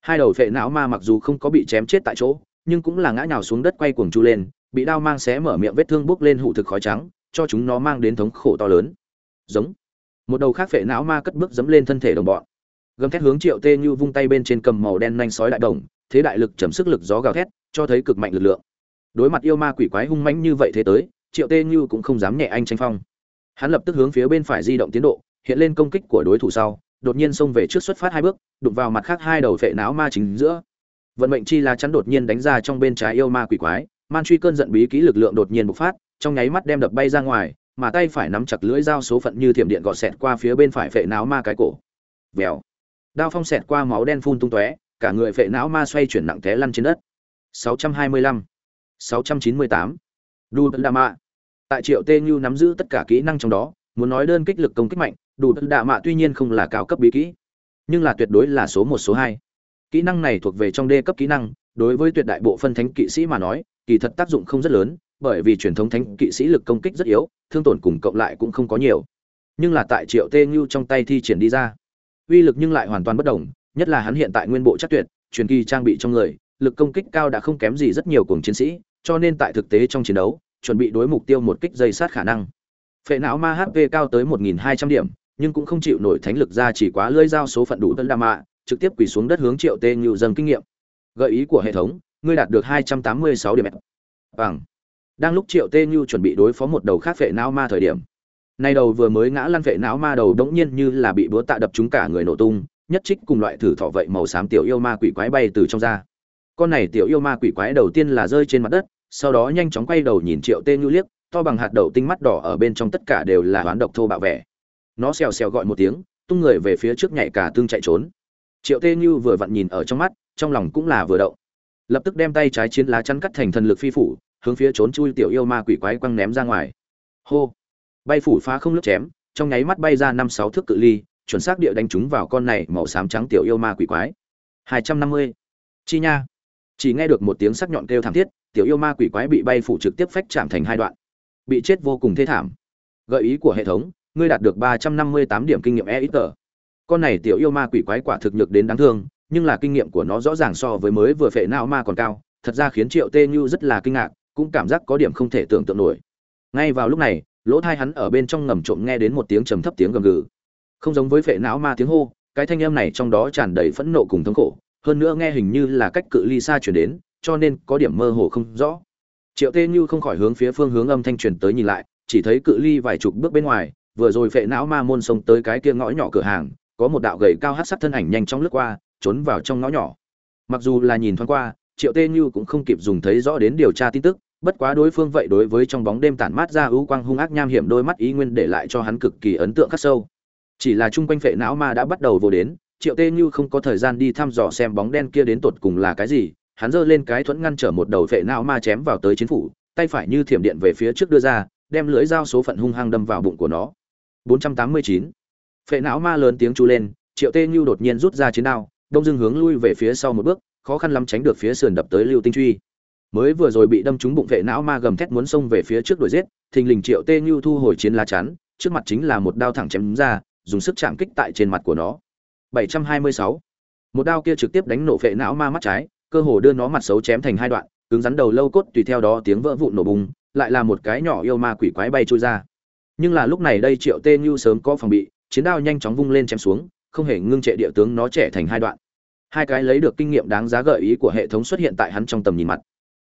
Hai đầu phệ não ma mặc dù không có bị chém chết tại chỗ, nhưng cũng là ngã nhào xuống đất quay cuồng chu lên, bị đao mang xé mở miệng vết thương bốc lên hụ thực khói trắng, cho chúng nó mang đến thống khổ to lớn. Giống. Một đầu khác phệ não ma cất bước dẫm lên thân thể đồng bọn gầm thét hướng triệu tê như vung tay bên trên cầm màu đen nhanh sói đại đồng, thế đại lực chấm sức lực gió gào thét, cho thấy cực mạnh lực lượng. Đối mặt yêu ma quỷ quái hung mãnh như vậy thế tới, triệu tê như cũng không dám nhẹ anh tranh phong. Hắn lập tức hướng phía bên phải di động tiến độ, hiện lên công kích của đối thủ sau, đột nhiên xông về trước xuất phát hai bước, đụng vào mặt khác hai đầu phệ não ma chính giữa. Vận mệnh chi là chắn đột nhiên đánh ra trong bên trái yêu ma quỷ quái, man truy cơn giận bí kỹ lực lượng đột nhiên bộc phát, trong nháy mắt đem đập bay ra ngoài, mà tay phải nắm chặt lưỡi dao số phận như thiểm điện gọt xẹt qua phía bên phải phệ não ma cái cổ. Vèo đao phong xẹt qua máu đen phun tung tóe, cả người phệ não ma xoay chuyển nặng té lăn trên đất. 625 698 đu đa mạ. Tại triệu tê như nắm giữ tất cả kỹ năng trong đó, muốn nói đơn kích lực công kích mạnh đủ đạ mạ tuy nhiên không là cao cấp bí kỹ, nhưng là tuyệt đối là số một, số hai. Kỹ năng này thuộc về trong đê cấp kỹ năng, đối với tuyệt đại bộ phân thánh kỵ sĩ mà nói, kỳ thật tác dụng không rất lớn, bởi vì truyền thống thánh kỵ sĩ lực công kích rất yếu, thương tổn cùng cộng lại cũng không có nhiều. Nhưng là tại triệu tê như trong tay thi triển đi ra uy lực nhưng lại hoàn toàn bất đồng, nhất là hắn hiện tại nguyên bộ chắc tuyệt, truyền kỳ trang bị trong người, lực công kích cao đã không kém gì rất nhiều cùng chiến sĩ, cho nên tại thực tế trong chiến đấu, chuẩn bị đối mục tiêu một kích dây sát khả năng. Phệ não ma hp cao tới 1.200 điểm, nhưng cũng không chịu nổi thánh lực ra chỉ quá lưỡi dao số phận đủ tân đa mạ, trực tiếp quỳ xuống đất hướng triệu tê như dâng kinh nghiệm. Gợi ý của hệ thống, ngươi đạt được 286 điểm. Bằng. Đang lúc triệu tê như chuẩn bị đối phó một đầu khác phệ não ma thời điểm nay đầu vừa mới ngã lăn vệ não ma đầu đống nhiên như là bị búa tạ đập trúng cả người nổ tung, nhất trích cùng loại thử thọ vậy màu xám tiểu yêu ma quỷ quái bay từ trong ra. Con này tiểu yêu ma quỷ quái đầu tiên là rơi trên mặt đất, sau đó nhanh chóng quay đầu nhìn triệu tê như liếc, to bằng hạt đậu tinh mắt đỏ ở bên trong tất cả đều là hoán độc thô bạo vẻ. Nó xèo xèo gọi một tiếng, tung người về phía trước nhảy cả tương chạy trốn. Triệu tê như vừa vặn nhìn ở trong mắt, trong lòng cũng là vừa đậu lập tức đem tay trái chiến lá chắn cắt thành thần lực phi phủ, hướng phía trốn chui tiểu yêu ma quỷ quái quăng ném ra ngoài. Hô! Bay phủ phá không lướt chém, trong nháy mắt bay ra năm sáu thước cự ly, chuẩn xác địa đánh trúng vào con này màu xám trắng tiểu yêu ma quỷ quái. Hai trăm năm mươi. Chi nha. Chỉ nghe được một tiếng sắc nhọn kêu thảm thiết, tiểu yêu ma quỷ quái bị bay phủ trực tiếp phách chạm thành hai đoạn. Bị chết vô cùng thê thảm. Gợi ý của hệ thống, ngươi đạt được ba trăm năm mươi tám điểm kinh nghiệm e ít tờ. Con này tiểu yêu ma quỷ quái quả thực nhược đến đáng thương, nhưng là kinh nghiệm của nó rõ ràng so với mới vừa phệ não ma còn cao, thật ra khiến triệu tê như rất là kinh ngạc, cũng cảm giác có điểm không thể tưởng tượng nổi. Ngay vào lúc này lỗ thai hắn ở bên trong ngầm trộm nghe đến một tiếng trầm thấp tiếng gầm gừ. Không giống với phệ não ma tiếng hô, cái thanh âm này trong đó tràn đầy phẫn nộ cùng thống khổ, hơn nữa nghe hình như là cách cự ly xa chuyển đến, cho nên có điểm mơ hồ không rõ. Triệu tê như không khỏi hướng phía phương hướng âm thanh truyền tới nhìn lại, chỉ thấy cự ly vài chục bước bên ngoài, vừa rồi phệ não ma môn xông tới cái kia ngõ nhỏ cửa hàng, có một đạo gầy cao hát sắc thân ảnh nhanh chóng lướt qua, trốn vào trong ngõ nhỏ. Mặc dù là nhìn thoáng qua, triệu tê như cũng không kịp dùng thấy rõ đến điều tra tin tức bất quá đối phương vậy đối với trong bóng đêm tản mát ra ưu quang hung ác nham hiểm đôi mắt ý nguyên để lại cho hắn cực kỳ ấn tượng khắc sâu. Chỉ là chung quanh phệ não ma đã bắt đầu vô đến, triệu tê như không có thời gian đi thăm dò xem bóng đen kia đến tột cùng là cái gì, hắn giơ lên cái thuẫn ngăn trở một đầu phệ não ma chém vào tới chiến phủ, tay phải như thiểm điện về phía trước đưa ra, đem lưỡi dao số phận hung hăng đâm vào bụng của nó. 489. phệ não ma lớn tiếng chu lên, triệu tê như đột nhiên rút ra chiến đao, đông dưng hướng lui về phía sau một bước, khó khăn lắm tránh được phía sườn đập tới lưu tinh truy mới vừa rồi bị đâm trúng bụng vệ não ma gầm thét muốn xông về phía trước đuổi giết, thình lình triệu tê như thu hồi chiến lá chắn, trước mặt chính là một đao thẳng chém ra, dùng sức chạm kích tại trên mặt của nó. 726. một đao kia trực tiếp đánh nổ vệ não ma mắt trái, cơ hồ đưa nó mặt xấu chém thành hai đoạn, cứng rắn đầu lâu cốt tùy theo đó tiếng vỡ vụn nổ bùng, lại là một cái nhỏ yêu ma quỷ quái bay trôi ra. Nhưng là lúc này đây triệu tê như sớm có phòng bị, chiến đao nhanh chóng vung lên chém xuống, không hề ngưng trệ địa tướng nó trẻ thành hai đoạn. Hai cái lấy được kinh nghiệm đáng giá gợi ý của hệ thống xuất hiện tại hắn trong tầm nhìn mặt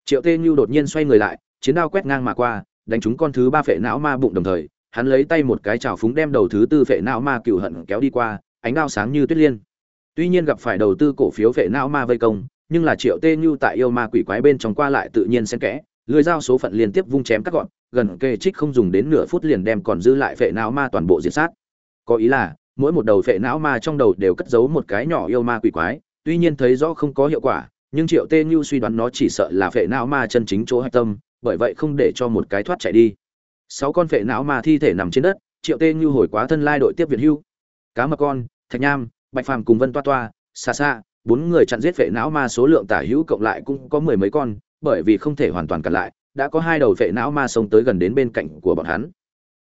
triệu tê như đột nhiên xoay người lại, chiến đao quét ngang mà qua, đánh trúng con thứ ba phệ não ma bụng đồng thời, hắn lấy tay một cái chảo phúng đem đầu thứ tư phệ não ma cựu hận kéo đi qua, ánh đao sáng như tuyết liên. Tuy nhiên gặp phải đầu tư cổ phiếu phệ não ma vây công, nhưng là triệu tê như tại yêu ma quỷ quái bên trong qua lại tự nhiên xen kẽ, lưới dao số phận liên tiếp vung chém cắt gọn, gần kề trích không dùng đến nửa phút liền đem còn dư lại phệ não ma toàn bộ diệt sát. Có ý là, mỗi một đầu phệ não ma trong đầu đều cất giấu một cái nhỏ yêu ma quỷ quái, tuy nhiên thấy rõ không có hiệu quả nhưng triệu tê như suy đoán nó chỉ sợ là phệ não ma chân chính chỗ hạch tâm, bởi vậy không để cho một cái thoát chạy đi. Sáu con phệ não ma thi thể nằm trên đất, triệu tê như hồi quá thân lai đội tiếp việt hưu. Cá mập con, thạch nham, bạch phàm cùng vân toa toa xa xa bốn người chặn giết phệ não ma số lượng tả hữu cộng lại cũng có mười mấy con, bởi vì không thể hoàn toàn cặn lại, đã có hai đầu phệ não ma sống tới gần đến bên cạnh của bọn hắn.